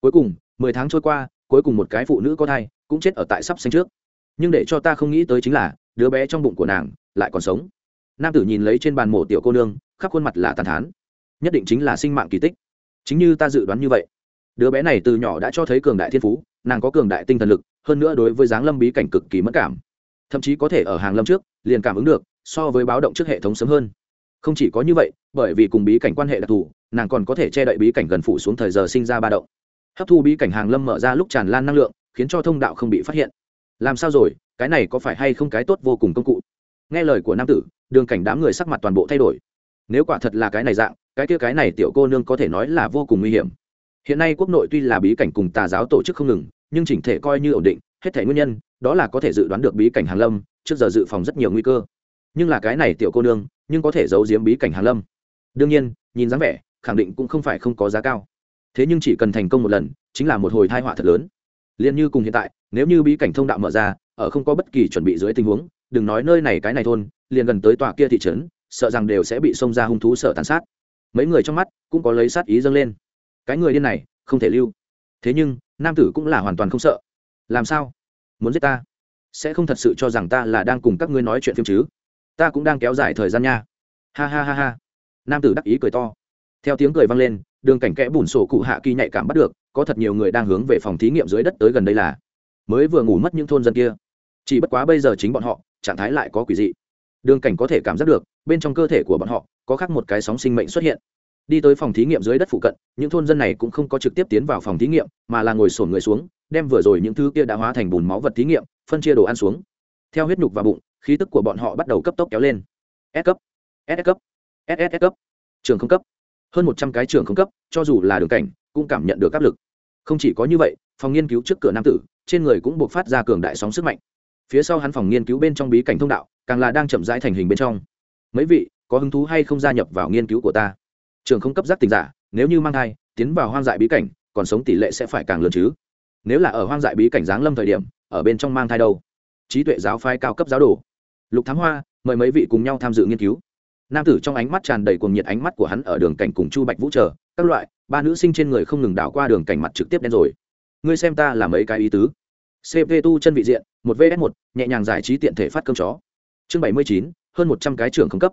Cuối cùng, mười tháng trôi qua, cuối cùng một cái phụ nữ có thai, cũng chết ở tại sắp sinh trước. Nhưng để cho ta không nghĩ tới chính là, đứa bé trong bụng của nàng lại còn sống. Nam tử nhìn lấy trên bàn mổ tiểu cô nương, khắp khuôn mặt là tàn thán. Nhất định chính là sinh mạng kỳ tích. Chính như ta dự đoán như vậy. Đứa bé này từ nhỏ đã cho thấy cường đại thiên phú, nàng có cường đại tinh thần lực, hơn nữa đối với dáng lâm bí cảnh cực kỳ mất cảm. Thậm chí có thể ở hàng lâm trước, liền cảm ứng được so với báo động trước hệ thống sớm hơn. Không chỉ có như vậy, bởi vì cùng bí cảnh quan hệ đặc thù, nàng còn có thể che đậy bí cảnh gần phủ xuống thời giờ sinh ra ba động. Hấp thu bí cảnh hàng lâm mở ra lúc tràn lan năng lượng, khiến cho thông đạo không bị phát hiện. Làm sao rồi, cái này có phải hay không cái tốt vô cùng công cụ? Nghe lời của nam tử, đường cảnh đám người sắc mặt toàn bộ thay đổi. Nếu quả thật là cái này dạng, cái kia cái này tiểu cô nương có thể nói là vô cùng nguy hiểm. Hiện nay quốc nội tuy là bí cảnh cùng tà giáo tổ chức không ngừng, nhưng chỉnh thể coi như ổn định, hết thể nguyên nhân, đó là có thể dự đoán được bí cảnh hàng lâm, trước giờ dự phòng rất nhiều nguy cơ nhưng là cái này tiểu cô nương, nhưng có thể giấu giếm bí cảnh hàng lâm. Đương nhiên, nhìn dáng vẻ, khẳng định cũng không phải không có giá cao. Thế nhưng chỉ cần thành công một lần, chính là một hồi thai họa thật lớn. Liền như cùng hiện tại, nếu như bí cảnh thông đạo mở ra, ở không có bất kỳ chuẩn bị dưới tình huống, đừng nói nơi này cái này thôn, liền gần tới tòa kia thị trấn, sợ rằng đều sẽ bị xông ra hung thú sợ tàn sát. Mấy người trong mắt cũng có lấy sát ý dâng lên. Cái người điên này, không thể lưu. Thế nhưng, nam tử cũng là hoàn toàn không sợ. Làm sao? Muốn giết ta? Sẽ không thật sự cho rằng ta là đang cùng các ngươi nói chuyện phim chứ? Ta cũng đang kéo dài thời gian nha. Ha ha ha ha. Nam tử đắc ý cười to. Theo tiếng cười vang lên, đường cảnh kẽ bùn sổ cụ hạ kỳ nhạy cảm bắt được, có thật nhiều người đang hướng về phòng thí nghiệm dưới đất tới gần đây là. Mới vừa ngủ mất những thôn dân kia. Chỉ bất quá bây giờ chính bọn họ, trạng thái lại có quỷ dị. Đường cảnh có thể cảm giác được, bên trong cơ thể của bọn họ, có khác một cái sóng sinh mệnh xuất hiện. Đi tới phòng thí nghiệm dưới đất phụ cận, những thôn dân này cũng không có trực tiếp tiến vào phòng thí nghiệm, mà là ngồi sổn người xuống, đem vừa rồi những thứ kia đã hóa thành bùn máu vật thí nghiệm, phân chia đồ ăn xuống. Theo huyết nhục và bụng khí tức của bọn họ bắt đầu cấp tốc kéo lên. S cấp ss cấp ss cấp. Trường không cấp. Hơn một trăm cái trường không cấp, cho dù là đường cảnh, cũng cảm nhận được áp lực. Không chỉ có như vậy, phòng nghiên cứu trước cửa nam tử, trên người cũng buộc phát ra cường đại sóng sức mạnh. Phía sau hắn phòng nghiên cứu bên trong bí cảnh thông đạo, càng là đang chậm rãi thành hình bên trong. Mấy vị, có hứng thú hay không gia nhập vào nghiên cứu của ta? Trường không cấp giác tình giả, nếu như mang thai, tiến vào hoang dại bí cảnh, còn sống tỷ lệ sẽ phải càng lớn chứ? Nếu là ở hoang dại bí cảnh giáng lâm thời điểm, ở bên trong mang thai đâu? Trí tuệ giáo phái cao cấp giáo đồ lục thám hoa, mời mấy vị cùng nhau tham dự nghiên cứu. Nam tử trong ánh mắt tràn đầy cuồng nhiệt ánh mắt của hắn ở đường cảnh cùng chu bạch vũ chờ, các loại, ba nữ sinh trên người không ngừng đảo qua đường cảnh mặt trực tiếp đen rồi. Ngươi xem ta là mấy cái ý tứ? Cp tu chân vị diện, một vs một, nhẹ nhàng giải trí tiện thể phát cơm chó. Chương bảy mươi chín, hơn một trăm cái trưởng không cấp.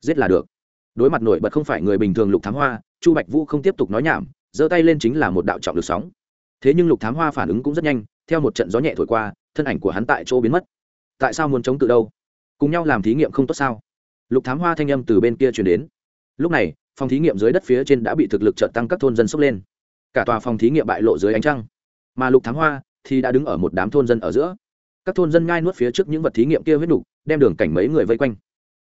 Giết là được. Đối mặt nổi bật không phải người bình thường lục thám hoa, chu bạch vũ không tiếp tục nói nhảm, giơ tay lên chính là một đạo trọng lực sóng. Thế nhưng lục thám hoa phản ứng cũng rất nhanh, theo một trận gió nhẹ thổi qua, thân ảnh của hắn tại chỗ biến mất. Tại sao muốn chống tự đâu? Cùng nhau làm thí nghiệm không tốt sao? Lục thám hoa thanh âm từ bên kia chuyển đến. Lúc này, phòng thí nghiệm dưới đất phía trên đã bị thực lực trợ tăng các thôn dân sốc lên. Cả tòa phòng thí nghiệm bại lộ dưới ánh trăng. Mà lục thám hoa thì đã đứng ở một đám thôn dân ở giữa. Các thôn dân ngai nuốt phía trước những vật thí nghiệm kia huyết đục đem đường cảnh mấy người vây quanh.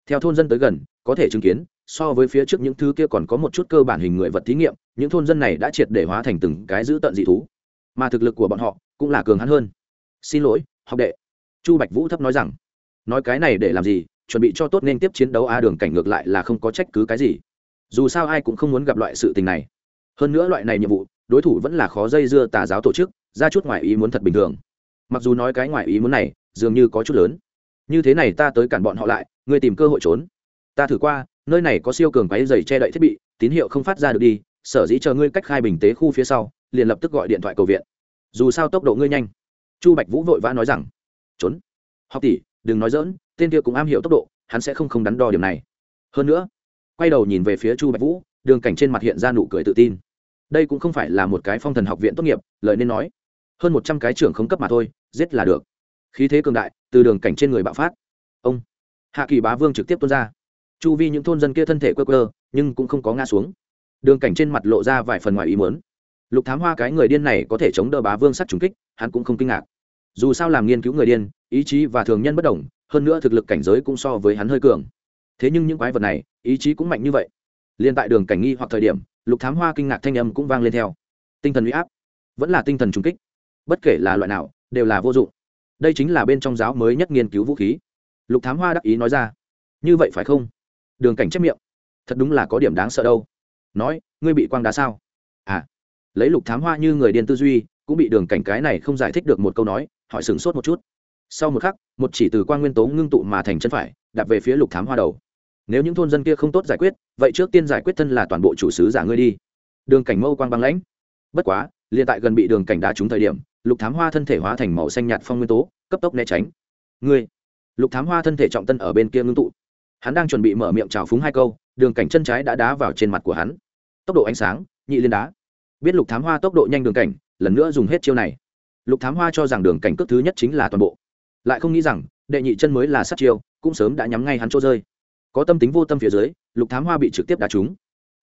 Theo thôn dân tới gần, có thể chứng kiến, so với phía trước những thứ kia còn có một chút cơ bản hình người vật thí nghiệm, những thôn dân này đã triệt để hóa thành từng cái giữ tận dị thú. Mà thực lực của bọn họ cũng là cường hắn hơn. Xin lỗi, học đệ. Chu bạch vũ thấp nói rằng nói cái này để làm gì, chuẩn bị cho tốt nên tiếp chiến đấu a đường cảnh ngược lại là không có trách cứ cái gì. Dù sao ai cũng không muốn gặp loại sự tình này. Hơn nữa loại này nhiệm vụ, đối thủ vẫn là khó dây dưa tà giáo tổ chức, ra chút ngoại ý muốn thật bình thường. Mặc dù nói cái ngoại ý muốn này, dường như có chút lớn. Như thế này ta tới cản bọn họ lại, ngươi tìm cơ hội trốn. Ta thử qua, nơi này có siêu cường váy dày che đậy thiết bị, tín hiệu không phát ra được đi, sở dĩ chờ ngươi cách khai bình tế khu phía sau, liền lập tức gọi điện thoại cầu viện. Dù sao tốc độ ngươi nhanh. Chu bạch vũ vội vã nói rằng, trốn. Học tỷ đừng nói dỡn, tên kia cũng am hiểu tốc độ, hắn sẽ không không đắn đo điểm này. Hơn nữa, quay đầu nhìn về phía chu bạch vũ, đường cảnh trên mặt hiện ra nụ cười tự tin. Đây cũng không phải là một cái phong thần học viện tốt nghiệp, lời nên nói, hơn một trăm cái trưởng không cấp mà thôi, giết là được. Khí thế cường đại, từ đường cảnh trên người bạo phát. Ông, hạ kỳ bá vương trực tiếp tuôn ra. Chu vi những thôn dân kia thân thể quơ quơ, nhưng cũng không có ngã xuống. Đường cảnh trên mặt lộ ra vài phần ngoài ý muốn. Lục thám hoa cái người điên này có thể chống đỡ bá vương sắt trùng kích, hắn cũng không kinh ngạc. Dù sao làm nghiên cứu người điên ý chí và thường nhân bất đồng, hơn nữa thực lực cảnh giới cũng so với hắn hơi cường. Thế nhưng những quái vật này, ý chí cũng mạnh như vậy. Liên tại đường cảnh nghi hoặc thời điểm, lục thám hoa kinh ngạc thanh âm cũng vang lên theo. Tinh thần huy áp, vẫn là tinh thần trung kích. Bất kể là loại nào, đều là vô dụng. Đây chính là bên trong giáo mới nhất nghiên cứu vũ khí. Lục thám hoa đắc ý nói ra. Như vậy phải không? Đường cảnh chép miệng. Thật đúng là có điểm đáng sợ đâu. Nói, ngươi bị quang đá sao? À. Lấy lục thám hoa như người điên tư duy, cũng bị đường cảnh cái này không giải thích được một câu nói, hỏi sửng sốt một chút sau một khắc, một chỉ từ quan nguyên tố ngưng tụ mà thành chân phải đặt về phía lục thám hoa đầu. Nếu những thôn dân kia không tốt giải quyết, vậy trước tiên giải quyết thân là toàn bộ chủ sứ giả ngươi đi. Đường cảnh mâu quang băng lãnh. Bất quá, liền tại gần bị đường cảnh đá trúng thời điểm, lục thám hoa thân thể hóa thành màu xanh nhạt phong nguyên tố, cấp tốc né tránh. Ngươi! Lục thám hoa thân thể trọng tân ở bên kia ngưng tụ. Hắn đang chuẩn bị mở miệng trào phúng hai câu, đường cảnh chân trái đã đá vào trên mặt của hắn. Tốc độ ánh sáng, nhị liên đá. Biết lục thám hoa tốc độ nhanh đường cảnh, lần nữa dùng hết chiêu này. Lục thám hoa cho rằng đường cảnh cước thứ nhất chính là toàn bộ lại không nghĩ rằng, đệ nhị chân mới là sát chiêu, cũng sớm đã nhắm ngay hắn chỗ rơi. Có tâm tính vô tâm phía dưới, lục thám hoa bị trực tiếp đá trúng.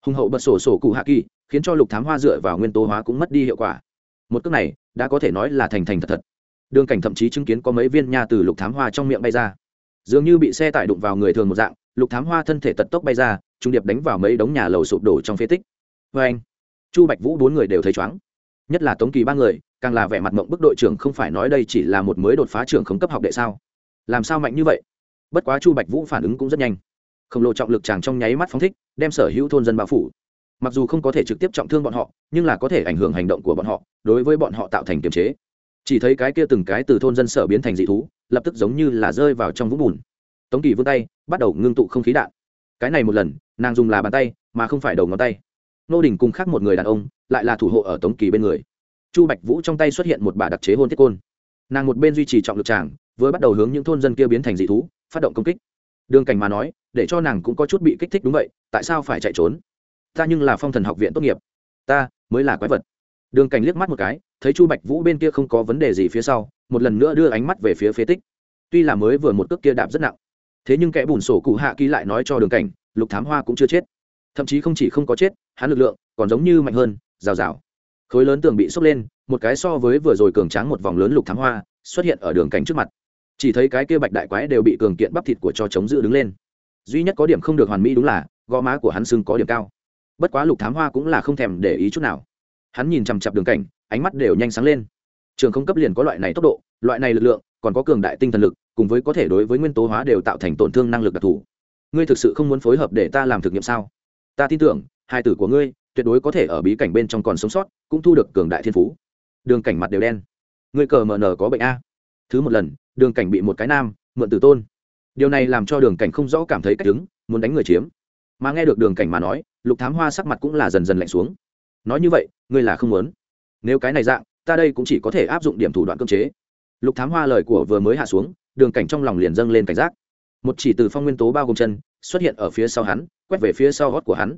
Hùng hậu bật sổ sổ cụ hạ kỳ, khiến cho lục thám hoa dựa vào nguyên tố hóa cũng mất đi hiệu quả. Một cước này, đã có thể nói là thành thành thật thật. Đường cảnh thậm chí chứng kiến có mấy viên nha từ lục thám hoa trong miệng bay ra. Dường như bị xe tải đụng vào người thường một dạng, lục thám hoa thân thể tật tốc bay ra, trung điệp đánh vào mấy đống nhà lầu sụp đổ trong phế tích. Vê anh chu bạch vũ bốn người đều thấy chóng nhất là tống kỳ ba người càng là vẻ mặt mộng bức đội trưởng không phải nói đây chỉ là một mới đột phá trưởng khống cấp học đệ sao? Làm sao mạnh như vậy? Bất quá chu bạch vũ phản ứng cũng rất nhanh. Khổng lồ trọng lực chàng trong nháy mắt phóng thích, đem sở hữu thôn dân bao phủ. Mặc dù không có thể trực tiếp trọng thương bọn họ, nhưng là có thể ảnh hưởng hành động của bọn họ, đối với bọn họ tạo thành kiềm chế. Chỉ thấy cái kia từng cái từ thôn dân sở biến thành dị thú, lập tức giống như là rơi vào trong vũng bùn. Tống kỳ vươn tay, bắt đầu ngưng tụ không khí đạn. Cái này một lần, nàng dùng là bàn tay, mà không phải đầu ngón tay. Nô đình cùng khác một người đàn ông, lại là thủ hộ ở tống kỳ bên người chu bạch vũ trong tay xuất hiện một bà đặc chế hôn thiết côn. Nàng một bên duy trì trọng lực tràng, vừa bắt đầu hướng những thôn dân kia biến thành dị thú, phát động công kích. Đường cảnh mà nói, để cho nàng cũng có chút bị kích thích đúng vậy, tại sao phải chạy trốn? Ta nhưng là phong thần học viện tốt nghiệp. Ta mới là quái vật. Đường cảnh liếc mắt một cái, thấy chu bạch vũ bên kia không có vấn đề gì phía sau, một lần nữa đưa ánh mắt về phía phế tích. Tuy là mới vừa một cước kia đạp rất nặng, thế nhưng kẻ bùn sổ cụ hạ ký lại nói cho đường cảnh, lục thám hoa cũng chưa chết. Thậm chí không chỉ không có chết, hắn lực lượng còn giống như mạnh hơn, rào rào khối lớn tường bị sốc lên, một cái so với vừa rồi cường tráng một vòng lớn lục thám hoa, xuất hiện ở đường cảnh trước mặt. Chỉ thấy cái kia bạch đại quái đều bị cường kiện bắp thịt của cho chống giữ đứng lên. Duy nhất có điểm không được hoàn mỹ đúng là, gò má của hắn sưng có điểm cao. Bất quá lục thám hoa cũng là không thèm để ý chút nào. Hắn nhìn chằm chặp đường cảnh, ánh mắt đều nhanh sáng lên. Trường không cấp liền có loại này tốc độ, loại này lực lượng, còn có cường đại tinh thần lực, cùng với có thể đối với nguyên tố hóa đều tạo thành tổn thương năng lực đặc thù. Ngươi thực sự không muốn phối hợp để ta làm thực nghiệm sao? Ta tin tưởng, hai tử của ngươi tuyệt đối có thể ở bí cảnh bên trong còn sống sót, cũng thu được cường đại thiên phú. Đường cảnh mặt đều đen. Người cờ mờ nờ có bệnh a. Thứ một lần, đường cảnh bị một cái nam, mượn tử tôn. Điều này làm cho đường cảnh không rõ cảm thấy cách đứng, muốn đánh người chiếm. Mà nghe được đường cảnh mà nói, lục thám hoa sắc mặt cũng là dần dần lạnh xuống. Nói như vậy, ngươi là không muốn. Nếu cái này dạng, ta đây cũng chỉ có thể áp dụng điểm thủ đoạn cơ chế. Lục thám hoa lời của vừa mới hạ xuống, đường cảnh trong lòng liền dâng lên cảnh giác. Một chỉ từ phong nguyên tố bao gồm chân, xuất hiện ở phía sau hắn, quét về phía sau gót của hắn.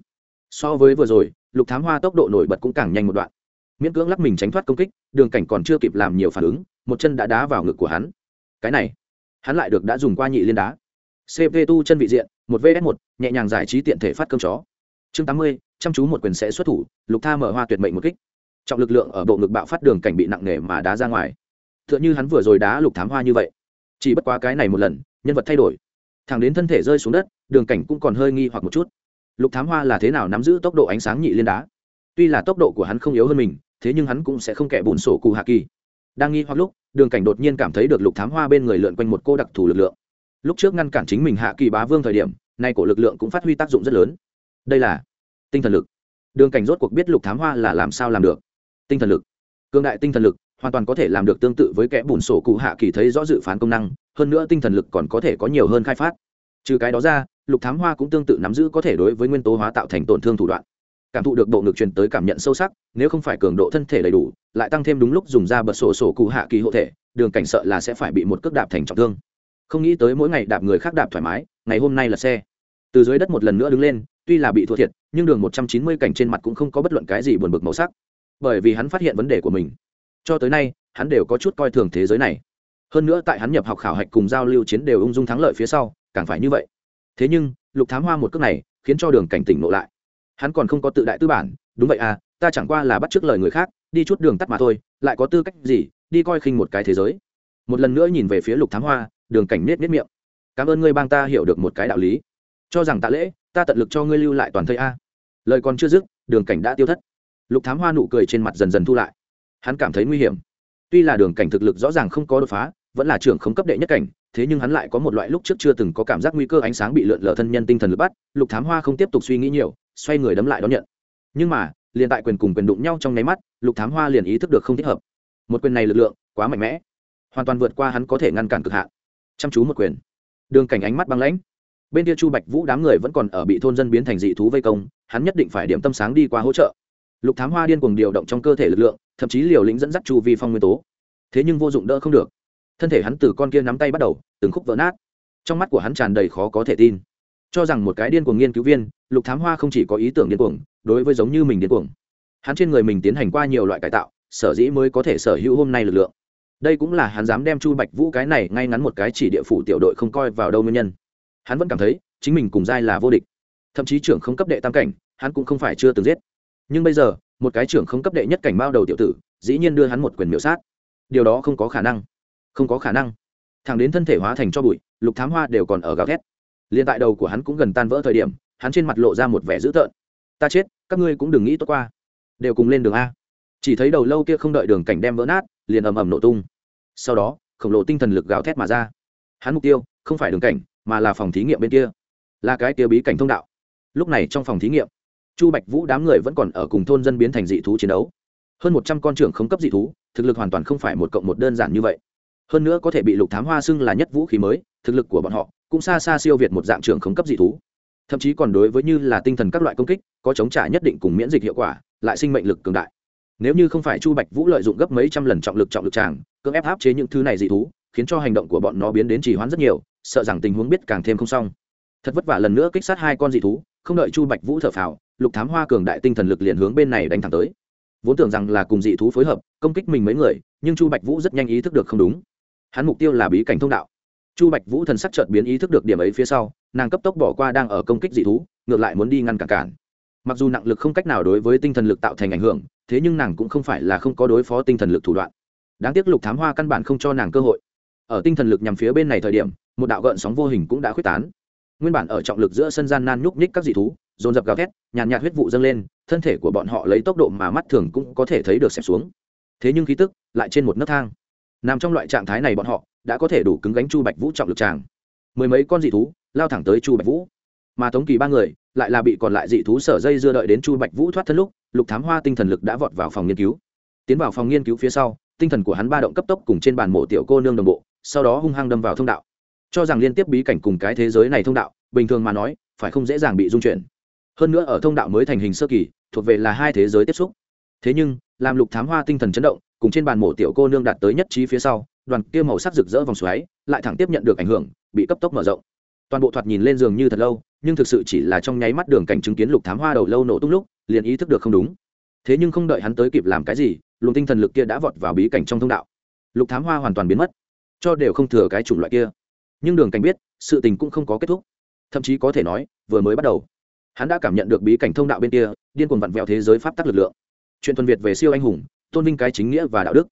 So với vừa rồi lục thám hoa tốc độ nổi bật cũng càng nhanh một đoạn. Miễn cưỡng lắc mình tránh thoát công kích, đường cảnh còn chưa kịp làm nhiều phản ứng, một chân đã đá vào ngực của hắn. Cái này, hắn lại được đã dùng qua nhị liên đá. Cp tu chân vị diện, một vs một, nhẹ nhàng giải trí tiện thể phát cơm chó. Chương tám mươi, chăm chú một quyền sẽ xuất thủ, lục tha mở hoa tuyệt mệnh một kích. Trọng lực lượng ở bộ ngực bạo phát đường cảnh bị nặng nề mà đá ra ngoài. T h ư ợ n h ư hắn vừa rồi đá lục thám hoa như vậy. Chỉ bất quá cái này một lần, nhân vật thay đổi. Thẳng đến thân thể rơi xuống đất, đường cảnh cũng còn hơi nghi hoặc một chút lục thám hoa là thế nào nắm giữ tốc độ ánh sáng nhị liên đá? Tuy là tốc độ của hắn không yếu hơn mình, thế nhưng hắn cũng sẽ không kẻ bùn sổ cụ hạ kỳ. Đang nghi hoặc lúc, đường cảnh đột nhiên cảm thấy được lục thám hoa bên người lượn quanh một cô đặc thù lực lượng. Lúc trước ngăn cản chính mình hạ kỳ bá vương thời điểm, nay cổ lực lượng cũng phát huy tác dụng rất lớn. Đây là tinh thần lực. Đường cảnh rốt cuộc biết lục thám hoa là làm sao làm được. Tinh thần lực. Cương đại tinh thần lực, hoàn toàn có thể làm được tương tự với kẻ bùn sổ cụ hạ kỳ thấy rõ dự phán công năng, hơn nữa tinh thần lực còn có thể có nhiều hơn khai phát. Trừ cái đó ra lục thám hoa cũng tương tự nắm giữ có thể đối với nguyên tố hóa tạo thành tổn thương thủ đoạn. Cảm thụ được độ ngực truyền tới cảm nhận sâu sắc, nếu không phải cường độ thân thể đầy đủ, lại tăng thêm đúng lúc dùng ra bật sổ sổ cụ hạ kỳ hộ thể, đường cảnh sợ là sẽ phải bị một cước đạp thành trọng thương. Không nghĩ tới mỗi ngày đạp người khác đạp thoải mái, ngày hôm nay là xe. Từ dưới đất một lần nữa đứng lên, tuy là bị thua thiệt, nhưng đường một trăm chín mươi cảnh trên mặt cũng không có bất luận cái gì buồn bực màu sắc. Bởi vì hắn phát hiện vấn đề của mình. Cho tới nay, hắn đều có chút coi thường thế giới này. Hơn nữa tại hắn nhập học khảo hạch cùng giao lưu chiến đều ung dung thắng lợi phía sau, càng phải như vậy thế nhưng, lục thám hoa một cước này khiến cho đường cảnh tỉnh nộ lại. Hắn còn không có tự đại tư bản, đúng vậy à ta chẳng qua là bắt t lời người khác, đi chút đường tắt mà thôi, lại có tư cách gì, đi coi khinh một cái thế giới. Một lần nữa nhìn về phía lục thám hoa, đường cảnh nết nết miệng. Cảm ơn ngươi bang ta hiểu được một cái đạo lý. Cho rằng tạ lễ, ta tận lực cho ngươi lưu lại toàn thây a. Lời còn chưa dứt, đường cảnh đã tiêu thất. Lục thám hoa nụ cười trên mặt dần dần thu lại. Hắn cảm thấy nguy hiểm. Tuy là đường cảnh thực lực rõ ràng không có đột phá, vẫn là trưởng không cấp đệ nhất cảnh thế nhưng hắn lại có một loại lúc trước chưa từng có cảm giác nguy cơ ánh sáng bị lượn lờ thân nhân tinh thần lực bắt, lục thám hoa không tiếp tục suy nghĩ nhiều, xoay người đấm lại đón nhận. Nhưng mà, liền tại quyền cùng quyền đụng nhau trong nháy mắt, lục thám hoa liền ý thức được không thích hợp. Một quyền này lực lượng, quá mạnh mẽ. Hoàn toàn vượt qua hắn có thể ngăn cản cực hạn. Chăm chú một quyền. Đường cảnh ánh mắt băng lãnh. Bên kia chu bạch vũ đám người vẫn còn ở bị thôn dân biến thành dị thú vây công, hắn nhất định phải điểm tâm sáng đi qua hỗ trợ. Lục thám hoa điên cuồng điều động trong cơ thể lực lượng, thậm chí liều lĩnh dẫn dắt chu vi phong nguyên tố. Thế nhưng vô dụng đỡ không được. Thân thể hắn từ con kia nắm tay bắt đầu từng khúc vỡ nát. Trong mắt của hắn tràn đầy khó có thể tin. Cho rằng một cái điên cuồng nghiên cứu viên, lục thám hoa không chỉ có ý tưởng điên cuồng, đối với giống như mình điên cuồng. Hắn trên người mình tiến hành qua nhiều loại cải tạo, sở dĩ mới có thể sở hữu hôm nay lực lượng. Đây cũng là hắn dám đem chu bạch vũ cái này ngay ngắn một cái chỉ địa phủ tiểu đội không coi vào đâu nguyên nhân. Hắn vẫn cảm thấy, chính mình cùng giai là vô địch. Thậm chí trưởng không cấp đệ tam cảnh, hắn cũng không phải chưa từng giết. Nhưng bây giờ, một cái trưởng không cấp đệ nhất cảnh bao đầu tiểu tử, dĩ nhiên đưa hắn một quyền miểu sát. Điều đó không có khả năng. Không có khả năng thẳng đến thân thể hóa thành cho bụi, lục thám hoa đều còn ở gào thét. Liền tại đầu của hắn cũng gần tan vỡ thời điểm, hắn trên mặt lộ ra một vẻ dữ tợn. Ta chết, các ngươi cũng đừng nghĩ tốt qua. Đều cùng lên đường a. Chỉ thấy đầu lâu kia không đợi đường cảnh đem vỡ nát, liền ầm ầm nổ tung. Sau đó, khổng lồ tinh thần lực gào thét mà ra. Hắn mục tiêu không phải đường cảnh, mà là phòng thí nghiệm bên kia. Là cái kia bí cảnh thông đạo. Lúc này trong phòng thí nghiệm, chu bạch vũ đám người vẫn còn ở cùng thôn dân biến thành dị thú chiến đấu. Hơn một trăm con trưởng không cấp dị thú, thực lực hoàn toàn không phải một cộng một đơn giản như vậy hơn nữa có thể bị lục thám hoa xưng là nhất vũ khí mới, thực lực của bọn họ cũng xa xa siêu việt một dạng trưởng khống cấp dị thú. Thậm chí còn đối với như là tinh thần các loại công kích, có chống trả nhất định cùng miễn dịch hiệu quả, lại sinh mệnh lực cường đại. Nếu như không phải chu bạch vũ lợi dụng gấp mấy trăm lần trọng lực trọng lực tràng, cưỡng ép áp chế những thứ này dị thú, khiến cho hành động của bọn nó biến đến trì hoãn rất nhiều, sợ rằng tình huống biết càng thêm không xong. Thật vất vả lần nữa kích sát hai con dị thú, không đợi chu bạch vũ thở phào, lục thám hoa cường đại tinh thần lực liền hướng bên này đánh thẳng tới. Vốn tưởng rằng là cùng dị thú phối hợp, công kích mình mấy người, nhưng chu bạch vũ rất nhanh ý thức được không đúng hắn mục tiêu là bí cảnh thông đạo. Chu bạch vũ thần sắc chợt biến ý thức được điểm ấy phía sau, nàng cấp tốc bỏ qua đang ở công kích dị thú, ngược lại muốn đi ngăn cản cản. Mặc dù nặng lực không cách nào đối với tinh thần lực tạo thành ảnh hưởng, thế nhưng nàng cũng không phải là không có đối phó tinh thần lực thủ đoạn. Đáng tiếc lục thám hoa căn bản không cho nàng cơ hội. Ở tinh thần lực nhằm phía bên này thời điểm, một đạo gợn sóng vô hình cũng đã khuyết tán. Nguyên bản ở trọng lực giữa sân gian nan nhúc nhích các dị thú, dồn dập gào thét, nhàn nhạt huyết vụ dâng lên, thân thể của bọn họ lấy tốc độ mà mắt thường cũng có thể thấy được xẹp xuống. Thế nhưng khí tức lại trên một nấc thang nằm trong loại trạng thái này bọn họ, đã có thể đủ cứng gánh chu bạch vũ trọng lực tràng. Mười mấy con dị thú, lao thẳng tới chu bạch vũ. Mà tống kỳ ba người, lại là bị còn lại dị thú sở dây dưa đợi đến chu bạch vũ thoát thân lúc, lục thám hoa tinh thần lực đã vọt vào phòng nghiên cứu. Tiến vào phòng nghiên cứu phía sau, tinh thần của hắn ba động cấp tốc cùng trên bàn mộ tiểu cô nương đồng bộ, sau đó hung hăng đâm vào thông đạo. Cho rằng liên tiếp bí cảnh cùng cái thế giới này thông đạo, bình thường mà nói, phải không dễ dàng bị dung chuyển. Hơn nữa ở thông đạo mới thành hình sơ kỳ, thuộc về là hai thế giới tiếp xúc. Thế nhưng, làm lục thám hoa tinh thần chấn động cùng trên bàn mổ tiểu cô nương đạt tới nhất trí phía sau, đoàn kia màu sắc rực rỡ vòng xoáy lại thẳng tiếp nhận được ảnh hưởng, bị cấp tốc mở rộng. Toàn bộ thoạt nhìn lên giường như thật lâu, nhưng thực sự chỉ là trong nháy mắt đường cảnh chứng kiến lục thám hoa đầu lâu nổ tung lúc, liền ý thức được không đúng. Thế nhưng không đợi hắn tới kịp làm cái gì, luồng tinh thần lực kia đã vọt vào bí cảnh trong thông đạo. Lục thám hoa hoàn toàn biến mất, cho đều không thừa cái chủng loại kia. Nhưng đường cảnh biết, sự tình cũng không có kết thúc. Thậm chí có thể nói, vừa mới bắt đầu, hắn đã cảm nhận được bí cảnh thông đạo bên kia, điên cuồng vặn vẹo thế giới pháp tắc lực lượng. Chuyện thuần việt về siêu anh hùng tôn vinh cái chính nghĩa và đạo đức.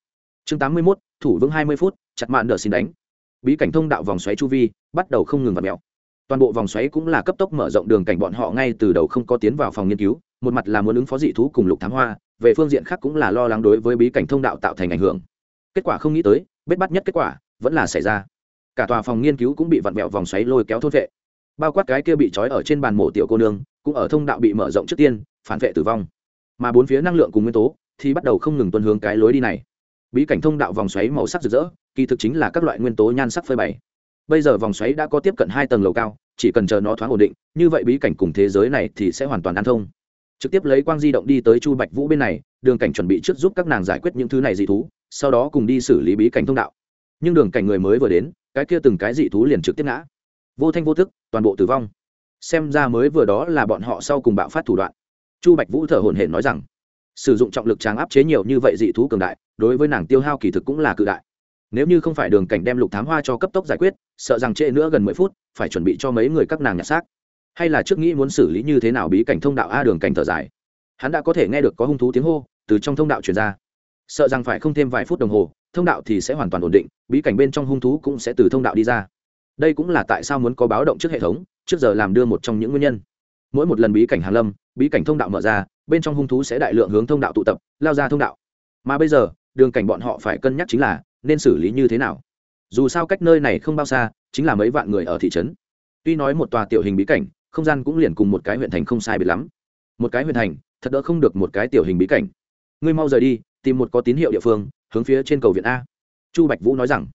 Chương tám mươi mốt, thủ vững hai mươi phút, chặt mạn đỡ xin đánh. Bí cảnh thông đạo vòng xoáy chu vi, bắt đầu không ngừng vặn mèo. Toàn bộ vòng xoáy cũng là cấp tốc mở rộng đường cảnh bọn họ ngay từ đầu không có tiến vào phòng nghiên cứu, một mặt là muốn ứng phó dị thú cùng lục thám hoa, về phương diện khác cũng là lo lắng đối với bí cảnh thông đạo tạo thành ảnh hưởng. Kết quả không nghĩ tới, bết bắt nhất kết quả, vẫn là xảy ra. Cả tòa phòng nghiên cứu cũng bị vặn vẹo vòng xoáy lôi kéo thôn vệ. Bao quát cái kia bị trói ở trên bàn mổ tiểu cô nương, cũng ở thông đạo bị mở rộng trước tiên, phản vệ tử vong. Mà bốn phía năng lượng cùng nguyên tố thì bắt đầu không ngừng tuân hướng cái lối đi này. Bí cảnh thông đạo vòng xoáy màu sắc rực rỡ, kỳ thực chính là các loại nguyên tố nhan sắc phơi bày. Bây giờ vòng xoáy đã có tiếp cận hai tầng lầu cao, chỉ cần chờ nó thoáng ổn định, như vậy bí cảnh cùng thế giới này thì sẽ hoàn toàn an thông. Trực tiếp lấy quang di động đi tới chu bạch vũ bên này, đường cảnh chuẩn bị trước giúp các nàng giải quyết những thứ này dị thú, sau đó cùng đi xử lý bí cảnh thông đạo. Nhưng đường cảnh người mới vừa đến, cái kia từng cái dị thú liền trực tiếp ngã. Vô thanh vô thức, toàn bộ tử vong. Xem ra mới vừa đó là bọn họ sau cùng bạo phát thủ đoạn. Chu bạch vũ thở hổn hển nói rằng sử dụng trọng lực tráng áp chế nhiều như vậy dị thú cường đại, đối với nàng tiêu hao kỳ thực cũng là cự đại. Nếu như không phải đường cảnh đem lục thám hoa cho cấp tốc giải quyết, sợ rằng trễ nữa gần mười phút, phải chuẩn bị cho mấy người các nàng nhặt xác. Hay là trước nghĩ muốn xử lý như thế nào bí cảnh thông đạo a đường cảnh thở dài. Hắn đã có thể nghe được có hung thú tiếng hô từ trong thông đạo truyền ra. Sợ rằng phải không thêm vài phút đồng hồ, thông đạo thì sẽ hoàn toàn ổn định, bí cảnh bên trong hung thú cũng sẽ từ thông đạo đi ra. Đây cũng là tại sao muốn có báo động trước hệ thống, trước giờ làm đưa một trong những nguyên nhân. Mỗi một lần bí cảnh hàn lâm bí cảnh thông đạo mở ra, bên trong hung thú sẽ đại lượng hướng thông đạo tụ tập, lao ra thông đạo. Mà bây giờ, đường cảnh bọn họ phải cân nhắc chính là nên xử lý như thế nào. Dù sao cách nơi này không bao xa, chính là mấy vạn người ở thị trấn. Tuy nói một tòa tiểu hình bí cảnh, không gian cũng liền cùng một cái huyện thành không sai biệt lắm. Một cái huyện thành, thật đỡ không được một cái tiểu hình bí cảnh. Ngươi mau rời đi, tìm một có tín hiệu địa phương, hướng phía trên cầu viện a. Chu bạch vũ nói rằng,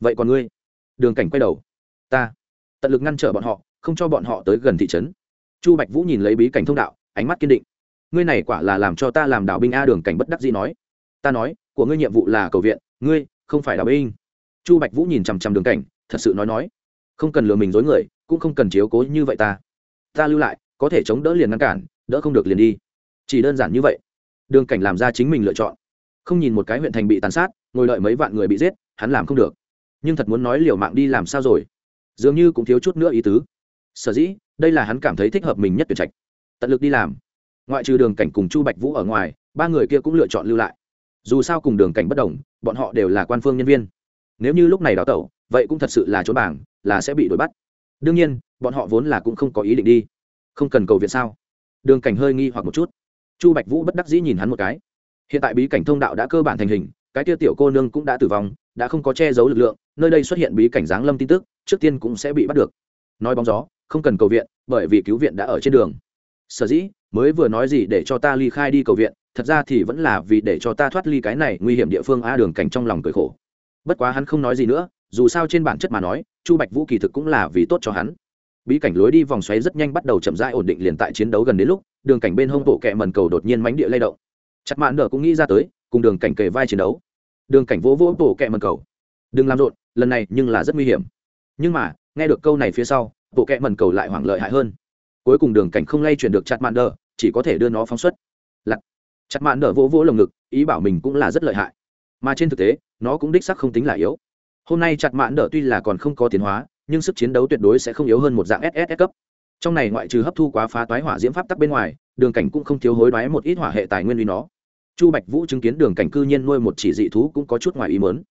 vậy còn ngươi? Đường cảnh quay đầu, ta. Tận lực ngăn trở bọn họ, không cho bọn họ tới gần thị trấn. Chu bạch vũ nhìn lấy bí cảnh thông đạo ánh mắt kiên định. Ngươi này quả là làm cho ta làm đảo binh a đường cảnh bất đắc dĩ nói. Ta nói, của ngươi nhiệm vụ là cầu viện, ngươi không phải đảo binh. Chu bạch vũ nhìn chằm chằm đường cảnh, thật sự nói nói. Không cần lừa mình dối người, cũng không cần chiếu cố như vậy ta. Ta lưu lại, có thể chống đỡ liền ngăn cản, đỡ không được liền đi. Chỉ đơn giản như vậy. Đường cảnh làm ra chính mình lựa chọn. Không nhìn một cái huyện thành bị tàn sát, ngồi đợi mấy vạn người bị giết, hắn làm không được. Nhưng thật muốn nói liều mạng đi làm sao rồi? Dường như cũng thiếu chút nữa ý tứ. Sở dĩ, đây là hắn cảm thấy thích hợp mình nhất tuyệt trạch tận lực đi làm. Ngoại trừ đường cảnh cùng chu bạch vũ ở ngoài, ba người kia cũng lựa chọn lưu lại. Dù sao cùng đường cảnh bất đồng, bọn họ đều là quan phương nhân viên. Nếu như lúc này đào tẩu, vậy cũng thật sự là trốn bảng, là sẽ bị đuổi bắt. Đương nhiên, bọn họ vốn là cũng không có ý định đi. Không cần cầu viện sao? Đường cảnh hơi nghi hoặc một chút. Chu bạch vũ bất đắc dĩ nhìn hắn một cái. Hiện tại bí cảnh thông đạo đã cơ bản thành hình, cái tiêu tiểu cô nương cũng đã tử vong, đã không có che giấu lực lượng, nơi đây xuất hiện bí cảnh giáng lâm tin tức, trước tiên cũng sẽ bị bắt được. Nói bóng gió, không cần cầu viện, bởi vì cứu viện đã ở trên đường sở dĩ, mới vừa nói gì để cho ta ly khai đi cầu viện, thật ra thì vẫn là vì để cho ta thoát ly cái này nguy hiểm địa phương a đường cảnh trong lòng cười khổ. Bất quá hắn không nói gì nữa, dù sao trên bản chất mà nói, chu bạch vũ kỳ thực cũng là vì tốt cho hắn. Bí cảnh lối đi vòng xoáy rất nhanh bắt đầu chậm rãi ổn định liền tại chiến đấu gần đến lúc, đường cảnh bên hông bộ kẹ mần cầu đột nhiên mánh địa lay động. Chặt mạn nở cũng nghĩ ra tới, cùng đường cảnh kề vai chiến đấu. Đường cảnh vỗ vỗ bộ kẹ mần cầu. Đừng làm rộn, lần này nhưng là rất nguy hiểm. Nhưng mà, nghe được câu này phía sau, bộ kẹ mần cầu lại hoảng lợi hại hơn cuối cùng đường cảnh không lay chuyển được chặt mạn đờ chỉ có thể đưa nó phóng xuất. Lặt chặt mạn đờ vỗ vỗ lồng ngực, ý bảo mình cũng là rất lợi hại. Mà trên thực tế, nó cũng đích sắc không tính là yếu. Hôm nay chặt mạn đờ tuy là còn không có tiến hóa, nhưng sức chiến đấu tuyệt đối sẽ không yếu hơn một dạng ss cấp. Trong này ngoại trừ hấp thu quá phá toái hỏa diễm pháp tắc bên ngoài, đường cảnh cũng không thiếu hối đoái một ít hỏa hệ tài nguyên vì nó. Chu bạch vũ chứng kiến đường cảnh cư nhiên nuôi một chỉ dị thú cũng có chút ngoài ý mớn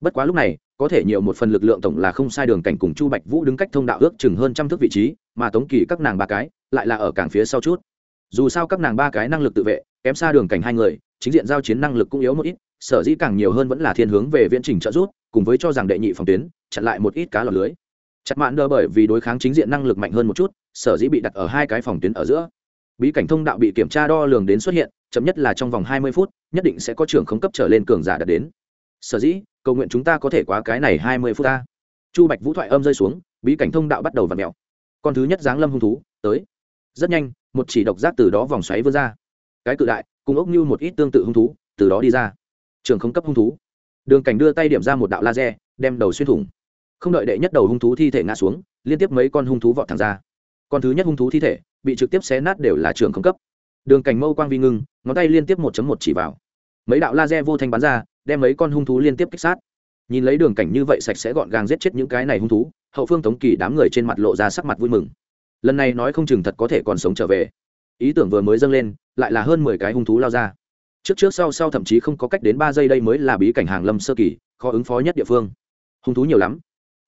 bất quá lúc này, có thể nhiều một phần lực lượng tổng là không sai đường cảnh cùng chu bạch vũ đứng cách thông đạo ước chừng hơn trăm thước vị trí, mà tống kỳ các nàng ba cái, lại là ở cảng phía sau chút. Dù sao các nàng ba cái năng lực tự vệ, kém xa đường cảnh hai người, chính diện giao chiến năng lực cũng yếu một ít, sở dĩ càng nhiều hơn vẫn là thiên hướng về viễn trình trợ rút cùng với cho rằng đệ nhị phòng tuyến, chặn lại một ít cá lọc lưới. Chặt mạn đơ bởi vì đối kháng chính diện năng lực mạnh hơn một chút, sở dĩ bị đặt ở hai cái phòng tuyến ở giữa. Bí cảnh thông đạo bị kiểm tra đo lường đến xuất hiện, chậm nhất là trong vòng hai mươi phút, nhất định sẽ có trưởng không cấp trở lên cường giả đạt đến. Sở dĩ cầu nguyện chúng ta có thể quá cái này hai mươi phút ta. Chu bạch vũ thoại âm rơi xuống, bí cảnh thông đạo bắt đầu v ặ mẹo con thứ nhất giáng lâm hung thú, tới. Rất nhanh, một chỉ độc giác từ đó vòng xoáy vươn ra. Cái cự đại, cùng ốc như một ít tương tự hung thú, từ đó đi ra. Trường không cấp hung thú. Đường cảnh đưa tay điểm ra một đạo laser, đem đầu xuyên thủng. Không đợi đệ nhất đầu hung thú thi thể ngã xuống, liên tiếp mấy con hung thú vọt thẳng ra. Con thứ nhất hung thú thi thể bị trực tiếp xé nát đều là trường không cấp. Đường cảnh mâu quang vi ngưng, ngón tay liên tiếp một một chỉ vào. Mấy đạo laser vô thanh bắn ra đem mấy con hung thú liên tiếp kích sát. Nhìn lấy đường cảnh như vậy sạch sẽ gọn gàng giết chết những cái này hung thú, hậu phương tống kỳ đám người trên mặt lộ ra sắc mặt vui mừng. Lần này nói không chừng thật có thể còn sống trở về. Ý tưởng vừa mới dâng lên, lại là hơn mười cái hung thú lao ra. Trước trước sau sau thậm chí không có cách đến ba giây đây mới là bí cảnh hàng lâm sơ kỳ, khó ứng phó nhất địa phương. Hung thú nhiều lắm.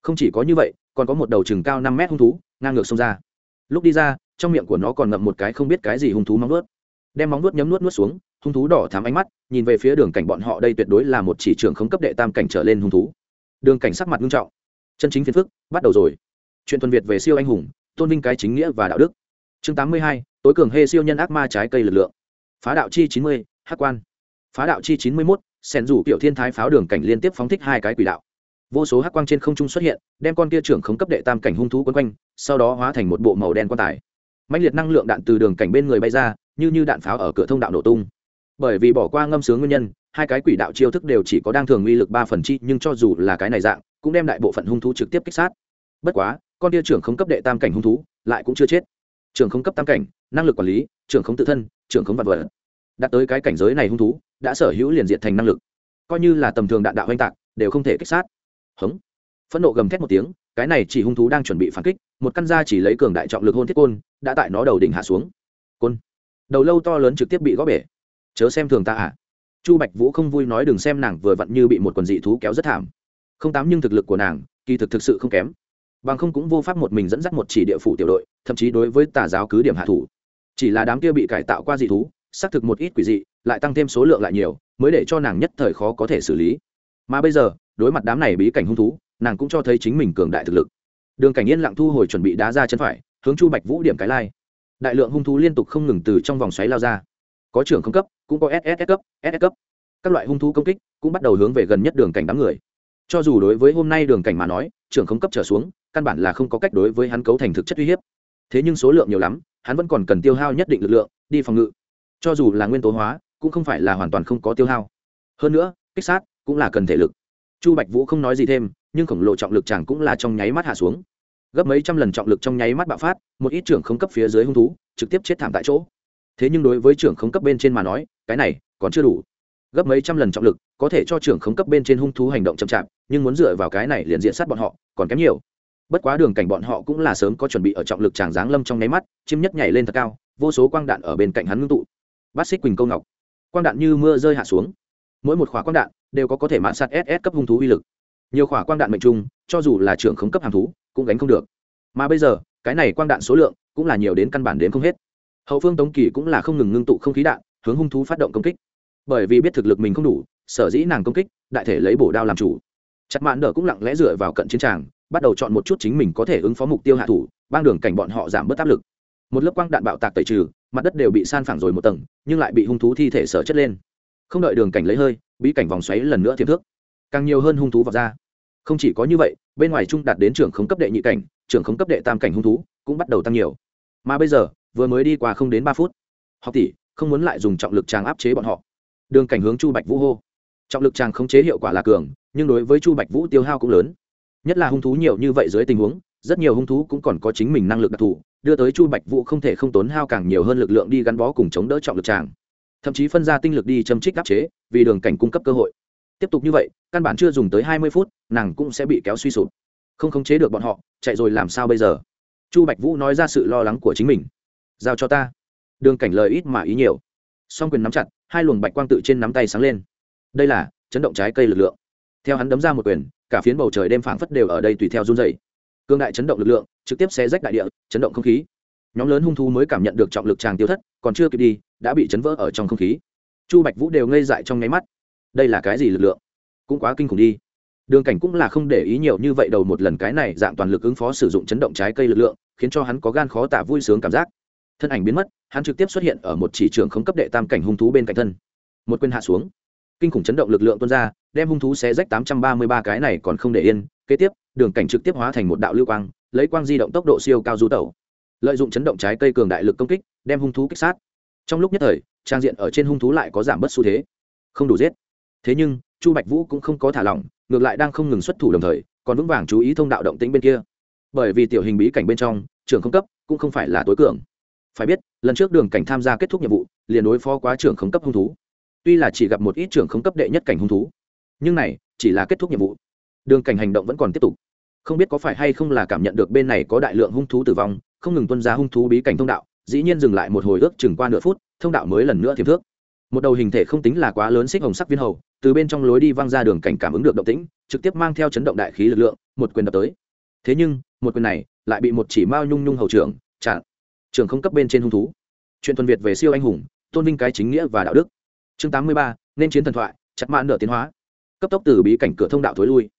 Không chỉ có như vậy, còn có một đầu chừng cao năm mét hung thú, ngang ngược xông ra. Lúc đi ra, trong miệng của nó còn ngậm một cái không biết cái gì hung thú móng nuốt đem móng nuốt nhấm nuốt nuốt xuống hung thú đỏ thám ánh mắt, nhìn về phía đường cảnh bọn họ, đây tuyệt đối là một chỉ trường không cấp đệ tam cảnh trở lên hung thú. Đường cảnh sắc mặt nghiêm trọng. Chân chính phiền phức, bắt đầu rồi. Chuyện tuần việt về siêu anh hùng, tôn vinh cái chính nghĩa và đạo đức. Chương tám mươi hai, tối cường hê siêu nhân ác ma trái cây lực lượng. Phá đạo chi chín mươi hát quan. Phá đạo chi chín mươi mốt sen rủ kiểu thiên thái pháo đường cảnh liên tiếp phóng thích hai cái quỷ đạo. Vô số hắc quang trên không trung xuất hiện, đem con kia trưởng khống cấp đệ tam cảnh hung thú quấn quanh, sau đó hóa thành một bộ màu đen quan tài. Mạnh liệt năng lượng đạn từ đường cảnh bên người bay ra, như như đạn pháo ở cửa thông đạo nổ tung bởi vì bỏ qua ngâm sướng nguyên nhân, hai cái quỷ đạo chiêu thức đều chỉ có đang thường uy lực ba phần chi, nhưng cho dù là cái này dạng, cũng đem đại bộ phận hung thú trực tiếp kích sát. Bất quá, con tia trưởng không cấp đệ tam cảnh hung thú lại cũng chưa chết. Trưởng không cấp tam cảnh, năng lực quản lý, trưởng không tự thân, trưởng không vật vật đạt tới cái cảnh giới này hung thú, đã sở hữu liền diện thành năng lực. Coi như là tầm thường đạn đạo oanh tạc, đều không thể kích sát. Hống. Phẫn nộ gầm thét một tiếng, cái này chỉ hung thú đang chuẩn bị phản kích, một căn da chỉ lấy cường đại trọng lực hôn thiết côn, đã tại nó đầu đỉnh hạ xuống. Côn. Đầu lâu to lớn trực tiếp bị gõ bể chớ xem thường ta à. Chu bạch vũ không vui nói đừng xem nàng vừa vặn như bị một quần dị thú kéo rất thảm. Không tám nhưng thực lực của nàng, kỳ thực thực sự không kém. Bằng không cũng vô pháp một mình dẫn dắt một chỉ địa phủ tiểu đội, thậm chí đối với tà giáo cứ điểm hạ thủ. Chỉ là đám kia bị cải tạo qua dị thú, xác thực một ít quỷ dị, lại tăng thêm số lượng lại nhiều, mới để cho nàng nhất thời khó có thể xử lý. Mà bây giờ, đối mặt đám này bí cảnh hung thú, nàng cũng cho thấy chính mình cường đại thực lực. Đường cảnh yên lặng thu hồi chuẩn bị đá ra chân phải, hướng chu bạch vũ điểm cái lai. Đại lượng hung thú liên tục không ngừng từ trong vòng xoáy lao ra. Có trưởng không cấp cũng có ss cấp ss cấp. Các loại hung thú công kích cũng bắt đầu hướng về gần nhất đường cảnh đám người. Cho dù đối với hôm nay đường cảnh mà nói, trưởng không cấp trở xuống, căn bản là không có cách đối với hắn cấu thành thực chất uy hiếp. Thế nhưng số lượng nhiều lắm, hắn vẫn còn cần tiêu hao nhất định lực lượng, đi phòng ngự. Cho dù là nguyên tố hóa, cũng không phải là hoàn toàn không có tiêu hao. Hơn nữa, kích sát cũng là cần thể lực. Chu bạch vũ không nói gì thêm, nhưng khổng lồ trọng lực chàng cũng là trong nháy mắt hạ xuống. Gấp mấy trăm lần trọng lực trong nháy mắt bạo phát, một ít trưởng không cấp phía dưới hung thú trực tiếp chết thảm tại chỗ. Thế nhưng đối với trưởng không cấp bên trên mà nói cái này còn chưa đủ. Gấp mấy trăm lần trọng lực, có thể cho trưởng khống cấp bên trên hung thú hành động chậm chạp, nhưng muốn dựa vào cái này liền diện sát bọn họ, còn kém nhiều. Bất quá đường cảnh bọn họ cũng là sớm có chuẩn bị ở trọng lực tràng giáng lâm trong nháy mắt chim nhất nhảy lên thật cao, vô số quang đạn ở bên cạnh hắn ngưng tụ. Bát xích quỳnh câu ngọc. Quang đạn như mưa rơi hạ xuống. Mỗi một khóa quang đạn đều có có thể mạn sát ss cấp hung thú uy lực. Nhiều khỏa quang đạn mệnh trung, cho dù là trưởng khống cấp hàng thú, cũng gánh không được. Mà bây giờ, cái này quang đạn số lượng cũng là nhiều đến căn bản đến không hết. Hậu phương tống kỳ cũng là không ngừng ngưng tụ không khí đạn hướng hung thú phát động công kích. Bởi vì biết thực lực mình không đủ, sở dĩ nàng công kích, đại thể lấy bổ đao làm chủ. Chặt mạn đỡ cũng lặng lẽ dựa vào cận chiến tràng, bắt đầu chọn một chút chính mình có thể ứng phó mục tiêu hạ thủ, bang đường cảnh bọn họ giảm bớt áp lực. Một lớp quang đạn bạo tạc tẩy trừ, mặt đất đều bị san phẳng rồi một tầng, nhưng lại bị hung thú thi thể sở chất lên. Không đợi đường cảnh lấy hơi, bí cảnh vòng xoáy lần nữa thiêm thước. Càng nhiều hơn hung thú vào ra. Không chỉ có như vậy, bên ngoài trung đạt đến trưởng khống cấp đệ nhị cảnh, trưởng khống cấp đệ tam cảnh hung thú cũng bắt đầu tăng nhiều. Mà bây giờ, vừa mới đi qua không đến ba phút. Học tỷ không muốn lại dùng trọng lực tràng áp chế bọn họ. Đường cảnh hướng chu bạch vũ hô. Trọng lực tràng khống chế hiệu quả là cường, nhưng đối với chu bạch vũ tiêu hao cũng lớn. Nhất là hung thú nhiều như vậy dưới tình huống, rất nhiều hung thú cũng còn có chính mình năng lực đặc thù, đưa tới chu bạch vũ không thể không tốn hao càng nhiều hơn lực lượng đi gắn bó cùng chống đỡ trọng lực tràng thậm chí phân ra tinh lực đi châm trích áp chế, vì đường cảnh cung cấp cơ hội. Tiếp tục như vậy, căn bản chưa dùng tới hai mươi phút, nàng cũng sẽ bị kéo suy sụp. Không khống chế được bọn họ, chạy rồi làm sao bây giờ? Chu bạch vũ nói ra sự lo lắng của chính mình. Giao cho ta đường cảnh lời ít mà ý nhiều. Song quyền nắm chặt, hai luồng bạch quang tự trên nắm tay sáng lên. Đây là chấn động trái cây lực lượng. Theo hắn đấm ra một quyền, cả phiến bầu trời đêm phảng phất đều ở đây tùy theo run dày cương đại chấn động lực lượng, trực tiếp xé rách đại địa, chấn động không khí. Nhóm lớn hung thú mới cảm nhận được trọng lực tràng tiêu thất, còn chưa kịp đi, đã bị chấn vỡ ở trong không khí. Chu bạch vũ đều ngây dại trong nháy mắt. Đây là cái gì lực lượng? Cũng quá kinh khủng đi. Đường cảnh cũng là không để ý nhiều như vậy đầu một lần cái này dạng toàn lực ứng phó sử dụng chấn động trái cây lực lượng, khiến cho hắn có gan khó tả vui sướng cảm giác thân ảnh biến mất, hắn trực tiếp xuất hiện ở một chỉ trường không cấp đệ tam cảnh hung thú bên cạnh thân. Một quyền hạ xuống, kinh khủng chấn động lực lượng tuôn ra, đem hung thú xé rách tám trăm ba mươi ba cái này còn không để yên, kế tiếp, đường cảnh trực tiếp hóa thành một đạo lưu quang, lấy quang di động tốc độ siêu cao du tẩu. Lợi dụng chấn động trái cây cường đại lực công kích, đem hung thú kích sát. Trong lúc nhất thời, trang diện ở trên hung thú lại có giảm bớt xu thế. Không đủ giết. Thế nhưng, chu bạch vũ cũng không có thả lỏng, ngược lại đang không ngừng xuất thủ đồng thời, còn vững vàng chú ý thông đạo động tĩnh bên kia. Bởi vì tiểu hình bí cảnh bên trong trường không cấp cũng không phải là tối cường phải biết, lần trước đường cảnh tham gia kết thúc nhiệm vụ, liền đối phó quá trưởng khống cấp hung thú. Tuy là chỉ gặp một ít trưởng khống cấp đệ nhất cảnh hung thú, nhưng này, chỉ là kết thúc nhiệm vụ. Đường cảnh hành động vẫn còn tiếp tục. Không biết có phải hay không là cảm nhận được bên này có đại lượng hung thú tử vong, không ngừng tuân ra hung thú bí cảnh thông đạo, dĩ nhiên dừng lại một hồi ước chừng qua nửa phút, thông đạo mới lần nữa thiêm thước. Một đầu hình thể không tính là quá lớn xích hồng sắc viên hầu, từ bên trong lối đi văng ra đường cảnh cảm ứng được động tĩnh, trực tiếp mang theo chấn động đại khí lực lượng, một quyền đập tới. Thế nhưng, một quyền này, lại bị một chỉ mao nhung nhung hầu trưởng, chặn trường không cấp bên trên hung thú. Chuyện thuần việt về siêu anh hùng, tôn vinh cái chính nghĩa và đạo đức. Chương tám mươi ba, nên chiến thần thoại, chặt mãn nở tiến hóa. Cấp tốc từ bí cảnh cửa thông đạo thối lui.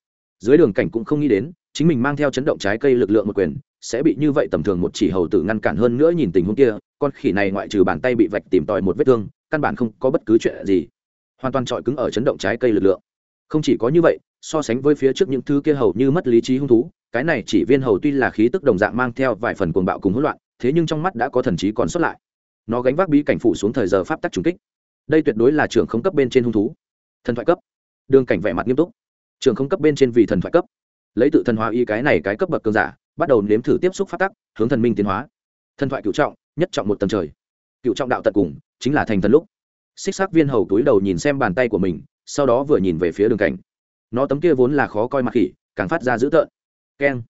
Dưới đường cảnh cũng không nghĩ đến, chính mình mang theo chấn động trái cây lực lượng một quyền, sẽ bị như vậy tầm thường một chỉ hầu tử ngăn cản hơn nữa nhìn tình huống kia, con khỉ này ngoại trừ bàn tay bị vạch tìm tòi một vết thương, căn bản không có bất cứ chuyện gì. Hoàn toàn trọi cứng ở chấn động trái cây lực lượng. Không chỉ có như vậy, so sánh với phía trước những thứ kia hầu như mất lý trí hung thú, cái này chỉ viên hầu tuy là khí tức đồng dạng mang theo vài phần cuồng bạo cùng hỗn loạn thế nhưng trong mắt đã có thần trí còn xuất lại. Nó gánh vác bí cảnh phủ xuống thời giờ pháp tắc trùng kích. Đây tuyệt đối là trường không cấp bên trên hung thú. Thần thoại cấp. Đường cảnh vẻ mặt nghiêm túc. Trường không cấp bên trên vì thần thoại cấp. Lấy tự thần hóa y cái này cái cấp bậc cường giả, bắt đầu nếm thử tiếp xúc pháp tắc, hướng thần minh tiến hóa. Thần thoại cựu trọng, nhất trọng một tầng trời. Cựu trọng đạo tận cùng, chính là thành thần lúc. Xích xác viên hầu túi đầu nhìn xem bàn tay của mình, sau đó vừa nhìn về phía đường cảnh. Nó tấm kia vốn là khó coi mặt khỉ, càng phát ra dữ tợn. Keng.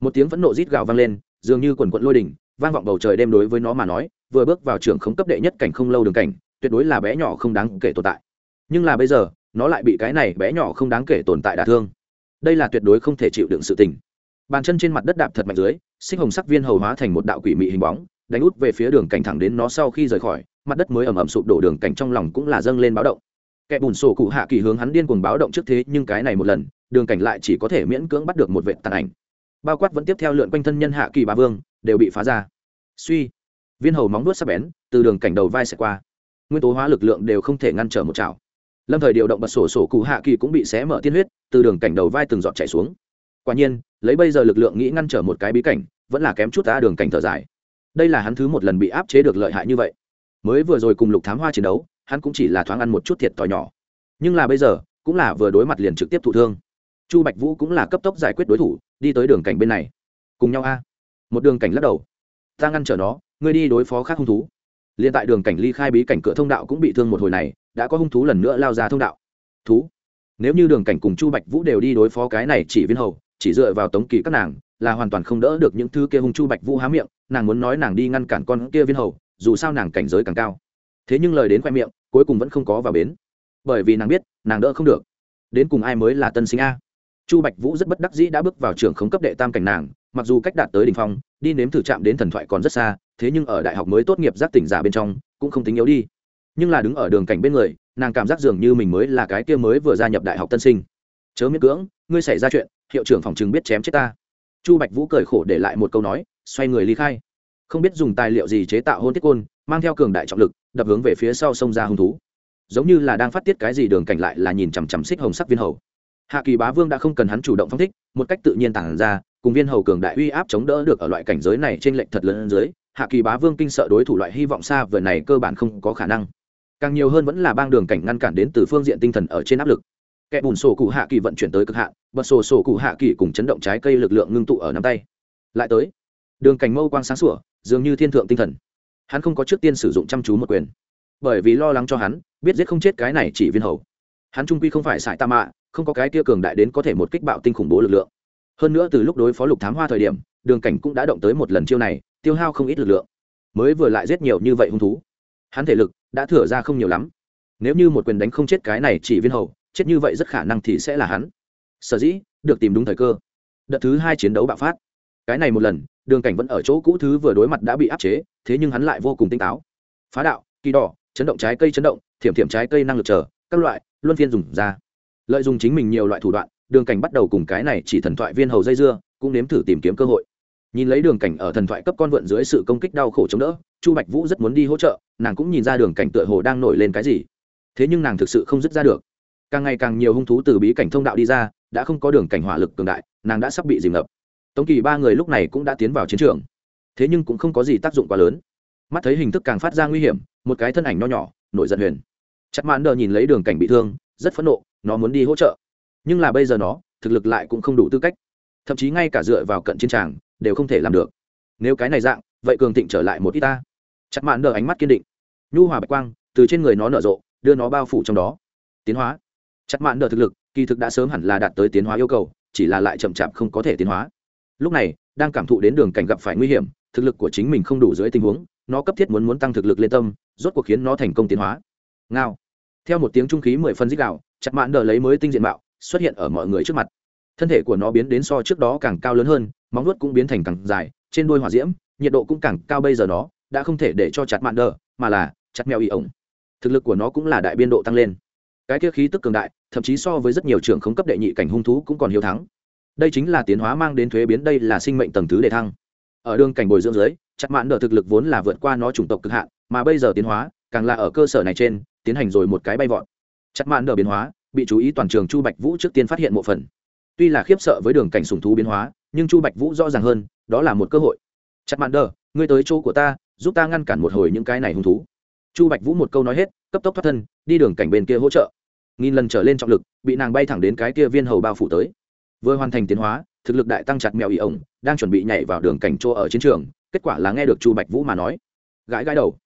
Một tiếng phẫn nộ rít gào vang lên, dường như quần quận lôi đỉnh vang vọng bầu trời đêm đối với nó mà nói, vừa bước vào trường không cấp đệ nhất cảnh không lâu đường cảnh, tuyệt đối là bé nhỏ không đáng kể tồn tại. Nhưng là bây giờ, nó lại bị cái này bé nhỏ không đáng kể tồn tại đả thương. Đây là tuyệt đối không thể chịu đựng sự tình. Bàn chân trên mặt đất đạp thật mạnh dưới sinh hồng sắc viên hầu hóa thành một đạo quỷ mị hình bóng, đánh út về phía đường cảnh thẳng đến nó sau khi rời khỏi, mặt đất mới ẩm ẩm sụp đổ đường cảnh trong lòng cũng là dâng lên báo động. Kẻ bùn sổ cụ hạ kỳ hướng hắn điên cuồng báo động trước thế, nhưng cái này một lần, đường cảnh lại chỉ có thể miễn cưỡng bắt được một vệ tàn ảnh. Bao quát vẫn tiếp theo lượn quanh thân nhân hạ kỳ ba vương đều bị phá ra. Suy, viên hầu móng nuốt sắp bén, từ đường cảnh đầu vai xẻ qua. Nguyên tố hóa lực lượng đều không thể ngăn trở một chảo. Lâm thời điều động bật sổ sổ cụ hạ kỳ cũng bị xé mở tiên huyết, từ đường cảnh đầu vai từng giọt chảy xuống. Quả nhiên, lấy bây giờ lực lượng nghĩ ngăn trở một cái bí cảnh, vẫn là kém chút ta đường cảnh thở dài. Đây là hắn thứ một lần bị áp chế được lợi hại như vậy. Mới vừa rồi cùng lục thám hoa chiến đấu, hắn cũng chỉ là thoáng ăn một chút thiệt t h nhỏ. Nhưng là bây giờ, cũng là vừa đối mặt liền trực tiếp thụ thương. Chu bạch vũ cũng là cấp tốc giải quyết đối thủ, đi tới đường cảnh bên này. Cùng nhau a một đường cảnh lắc đầu. Ta ngăn trở nó, ngươi đi đối phó khác hung thú. Liền tại đường cảnh ly khai bí cảnh cửa thông đạo cũng bị thương một hồi này, đã có hung thú lần nữa lao ra thông đạo. Thú. Nếu như đường cảnh cùng chu bạch vũ đều đi đối phó cái này chỉ viên hầu, chỉ dựa vào tống kỳ các nàng, là hoàn toàn không đỡ được những thứ kia hung chu bạch vũ há miệng, nàng muốn nói nàng đi ngăn cản con kia viên hầu, dù sao nàng cảnh giới càng cao. Thế nhưng lời đến khoe miệng, cuối cùng vẫn không có vào bến. Bởi vì nàng biết, nàng đỡ không được. Đến cùng ai mới là tân sinh a? Chu bạch vũ rất bất đắc dĩ đã bước vào trường khống cấp đệ tam cảnh nàng mặc dù cách đạt tới đỉnh phong, đi nếm thử chạm đến thần thoại còn rất xa, thế nhưng ở đại học mới tốt nghiệp giác tỉnh giả bên trong, cũng không tính yếu đi. Nhưng là đứng ở đường cảnh bên người, nàng cảm giác dường như mình mới là cái kia mới vừa gia nhập đại học tân sinh. Chớ miễn cưỡng, ngươi xảy ra chuyện, hiệu trưởng phòng chừng biết chém chết ta. Chu bạch vũ cười khổ để lại một câu nói, xoay người ly khai. Không biết dùng tài liệu gì chế tạo hôn tiết côn, mang theo cường đại trọng lực, đập hướng về phía sau sông ra hung thú. Giống như là đang phát tiết cái gì đường cảnh lại là nhìn chằm chằm xích hồng sắc viên hầu. Hạ kỳ bá vương đã không cần hắn chủ động phong thích, một cách tự nhiên tản ra cùng viên hầu cường đại uy áp chống đỡ được ở loại cảnh giới này trên lệnh thật lớn dưới, hạ kỳ bá vương kinh sợ đối thủ loại hy vọng xa vời này cơ bản không có khả năng. Càng nhiều hơn vẫn là bang đường cảnh ngăn cản đến từ phương diện tinh thần ở trên áp lực. Kẻ bùn sổ cụ hạ kỳ vận chuyển tới cực hạn, bật sổ sổ cụ hạ kỳ cùng chấn động trái cây lực lượng ngưng tụ ở nắm tay. Lại tới, đường cảnh mâu quang sáng sủa, dường như thiên thượng tinh thần. Hắn không có trước tiên sử dụng chăm chú một quyền. Bởi vì lo lắng cho hắn, biết giết không chết cái này chỉ viên hầu. Hắn trung quy không phải sải ta mạ, không có cái kia cường đại đến có thể một kích bạo tinh khủng bố lực lượng hơn nữa từ lúc đối phó lục thám hoa thời điểm, đường cảnh cũng đã động tới một lần chiêu này, tiêu hao không ít lực lượng. Mới vừa lại giết nhiều như vậy hung thú. Hắn thể lực đã thừa ra không nhiều lắm. Nếu như một quyền đánh không chết cái này chỉ viên hầu, chết như vậy rất khả năng thì sẽ là hắn. Sở dĩ, được tìm đúng thời cơ. Đợt thứ hai chiến đấu bạo phát. Cái này một lần, đường cảnh vẫn ở chỗ cũ thứ vừa đối mặt đã bị áp chế, thế nhưng hắn lại vô cùng tinh táo. Phá đạo, kỳ đỏ, chấn động trái cây chấn động, thiểm thiểm trái cây năng lực chờ, các loại, luân phiên dùng ra. Lợi dụng chính mình nhiều loại thủ đoạn đường cảnh bắt đầu cùng cái này chỉ thần thoại viên hầu dây dưa, cũng nếm thử tìm kiếm cơ hội. Nhìn lấy đường cảnh ở thần thoại cấp con vượn dưới sự công kích đau khổ chống đỡ, chu bạch vũ rất muốn đi hỗ trợ, nàng cũng nhìn ra đường cảnh tựa hồ đang nổi lên cái gì. Thế nhưng nàng thực sự không dứt ra được. Càng ngày càng nhiều hung thú từ bí cảnh thông đạo đi ra, đã không có đường cảnh hỏa lực cường đại, nàng đã sắp bị dìm ngập. Tống kỳ ba người lúc này cũng đã tiến vào chiến trường. Thế nhưng cũng không có gì tác dụng quá lớn. Mắt thấy hình thức càng phát ra nguy hiểm, một cái thân ảnh nho nhỏ, nổi giận huyền. Chặt mãn đờ nhìn lấy đường cảnh bị thương, rất phẫn nộ, nó muốn đi hỗ trợ nhưng là bây giờ nó, thực lực lại cũng không đủ tư cách. Thậm chí ngay cả dựa vào cận chiến tràng, đều không thể làm được. Nếu cái này dạng, vậy cường thịnh trở lại một ít ta. Chặt mãn đờ ánh mắt kiên định. Nhu hòa bạch quang, từ trên người nó nở rộ, đưa nó bao phủ trong đó. Tiến hóa. Chặt mãn đờ thực lực, kỳ thực đã sớm hẳn là đạt tới tiến hóa yêu cầu, chỉ là lại chậm chạp không có thể tiến hóa. Lúc này, đang cảm thụ đến đường cảnh gặp phải nguy hiểm, thực lực của chính mình không đủ dưới tình huống, nó cấp thiết muốn muốn tăng thực lực lên tâm, rốt cuộc khiến nó thành công tiến hóa. Ngao. Theo một tiếng trung khí mười phân dích đạo chặt mạn đờ lấy mới tinh diện mạo xuất hiện ở mọi người trước mặt. Thân thể của nó biến đến so trước đó càng cao lớn hơn, móng nuốt cũng biến thành càng dài, trên đuôi hỏa diễm, nhiệt độ cũng càng cao bây giờ nó đã không thể để cho chặt mạn đờ, mà là chặt mèo y ổng. Thực lực của nó cũng là đại biên độ tăng lên. Cái kia khí tức cường đại, thậm chí so với rất nhiều trường không cấp đệ nhị cảnh hung thú cũng còn hiếu thắng. Đây chính là tiến hóa mang đến thuế biến, đây là sinh mệnh tầng thứ đề thăng. Ở đường cảnh bồi dưỡng dưới, chặt mạn đỡ thực lực vốn là vượt qua nó chủng tộc cực hạn, mà bây giờ tiến hóa, càng là ở cơ sở này trên, tiến hành rồi một cái bay vọt. Chặt mạn đỡ biến hóa bị chú ý toàn trường chu bạch vũ trước tiên phát hiện một phần. Tuy là khiếp sợ với đường cảnh sùng thú biến hóa, nhưng chu bạch vũ rõ ràng hơn, đó là một cơ hội. Chặt mạn đỡ ngươi tới chỗ của ta, giúp ta ngăn cản một hồi những cái này hung thú. Chu bạch vũ một câu nói hết, cấp tốc thoát thân, đi đường cảnh bên kia hỗ trợ. Nghìn lần trở lên trọng lực, bị nàng bay thẳng đến cái kia viên hầu bao phủ tới. Vừa hoàn thành tiến hóa, thực lực đại tăng chặt mèo ý ổng, đang chuẩn bị nhảy vào đường cảnh chỗ ở chiến trường, kết quả là nghe được chu bạch vũ mà nói. Gãi gãi đầu.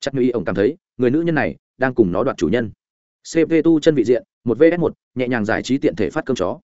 Chặt mèo ý ổng cảm thấy, người nữ nhân này đang cùng nó đoạt chủ nhân. Cp tu chân vị diện một vs một nhẹ nhàng giải trí tiện thể phát cơm chó.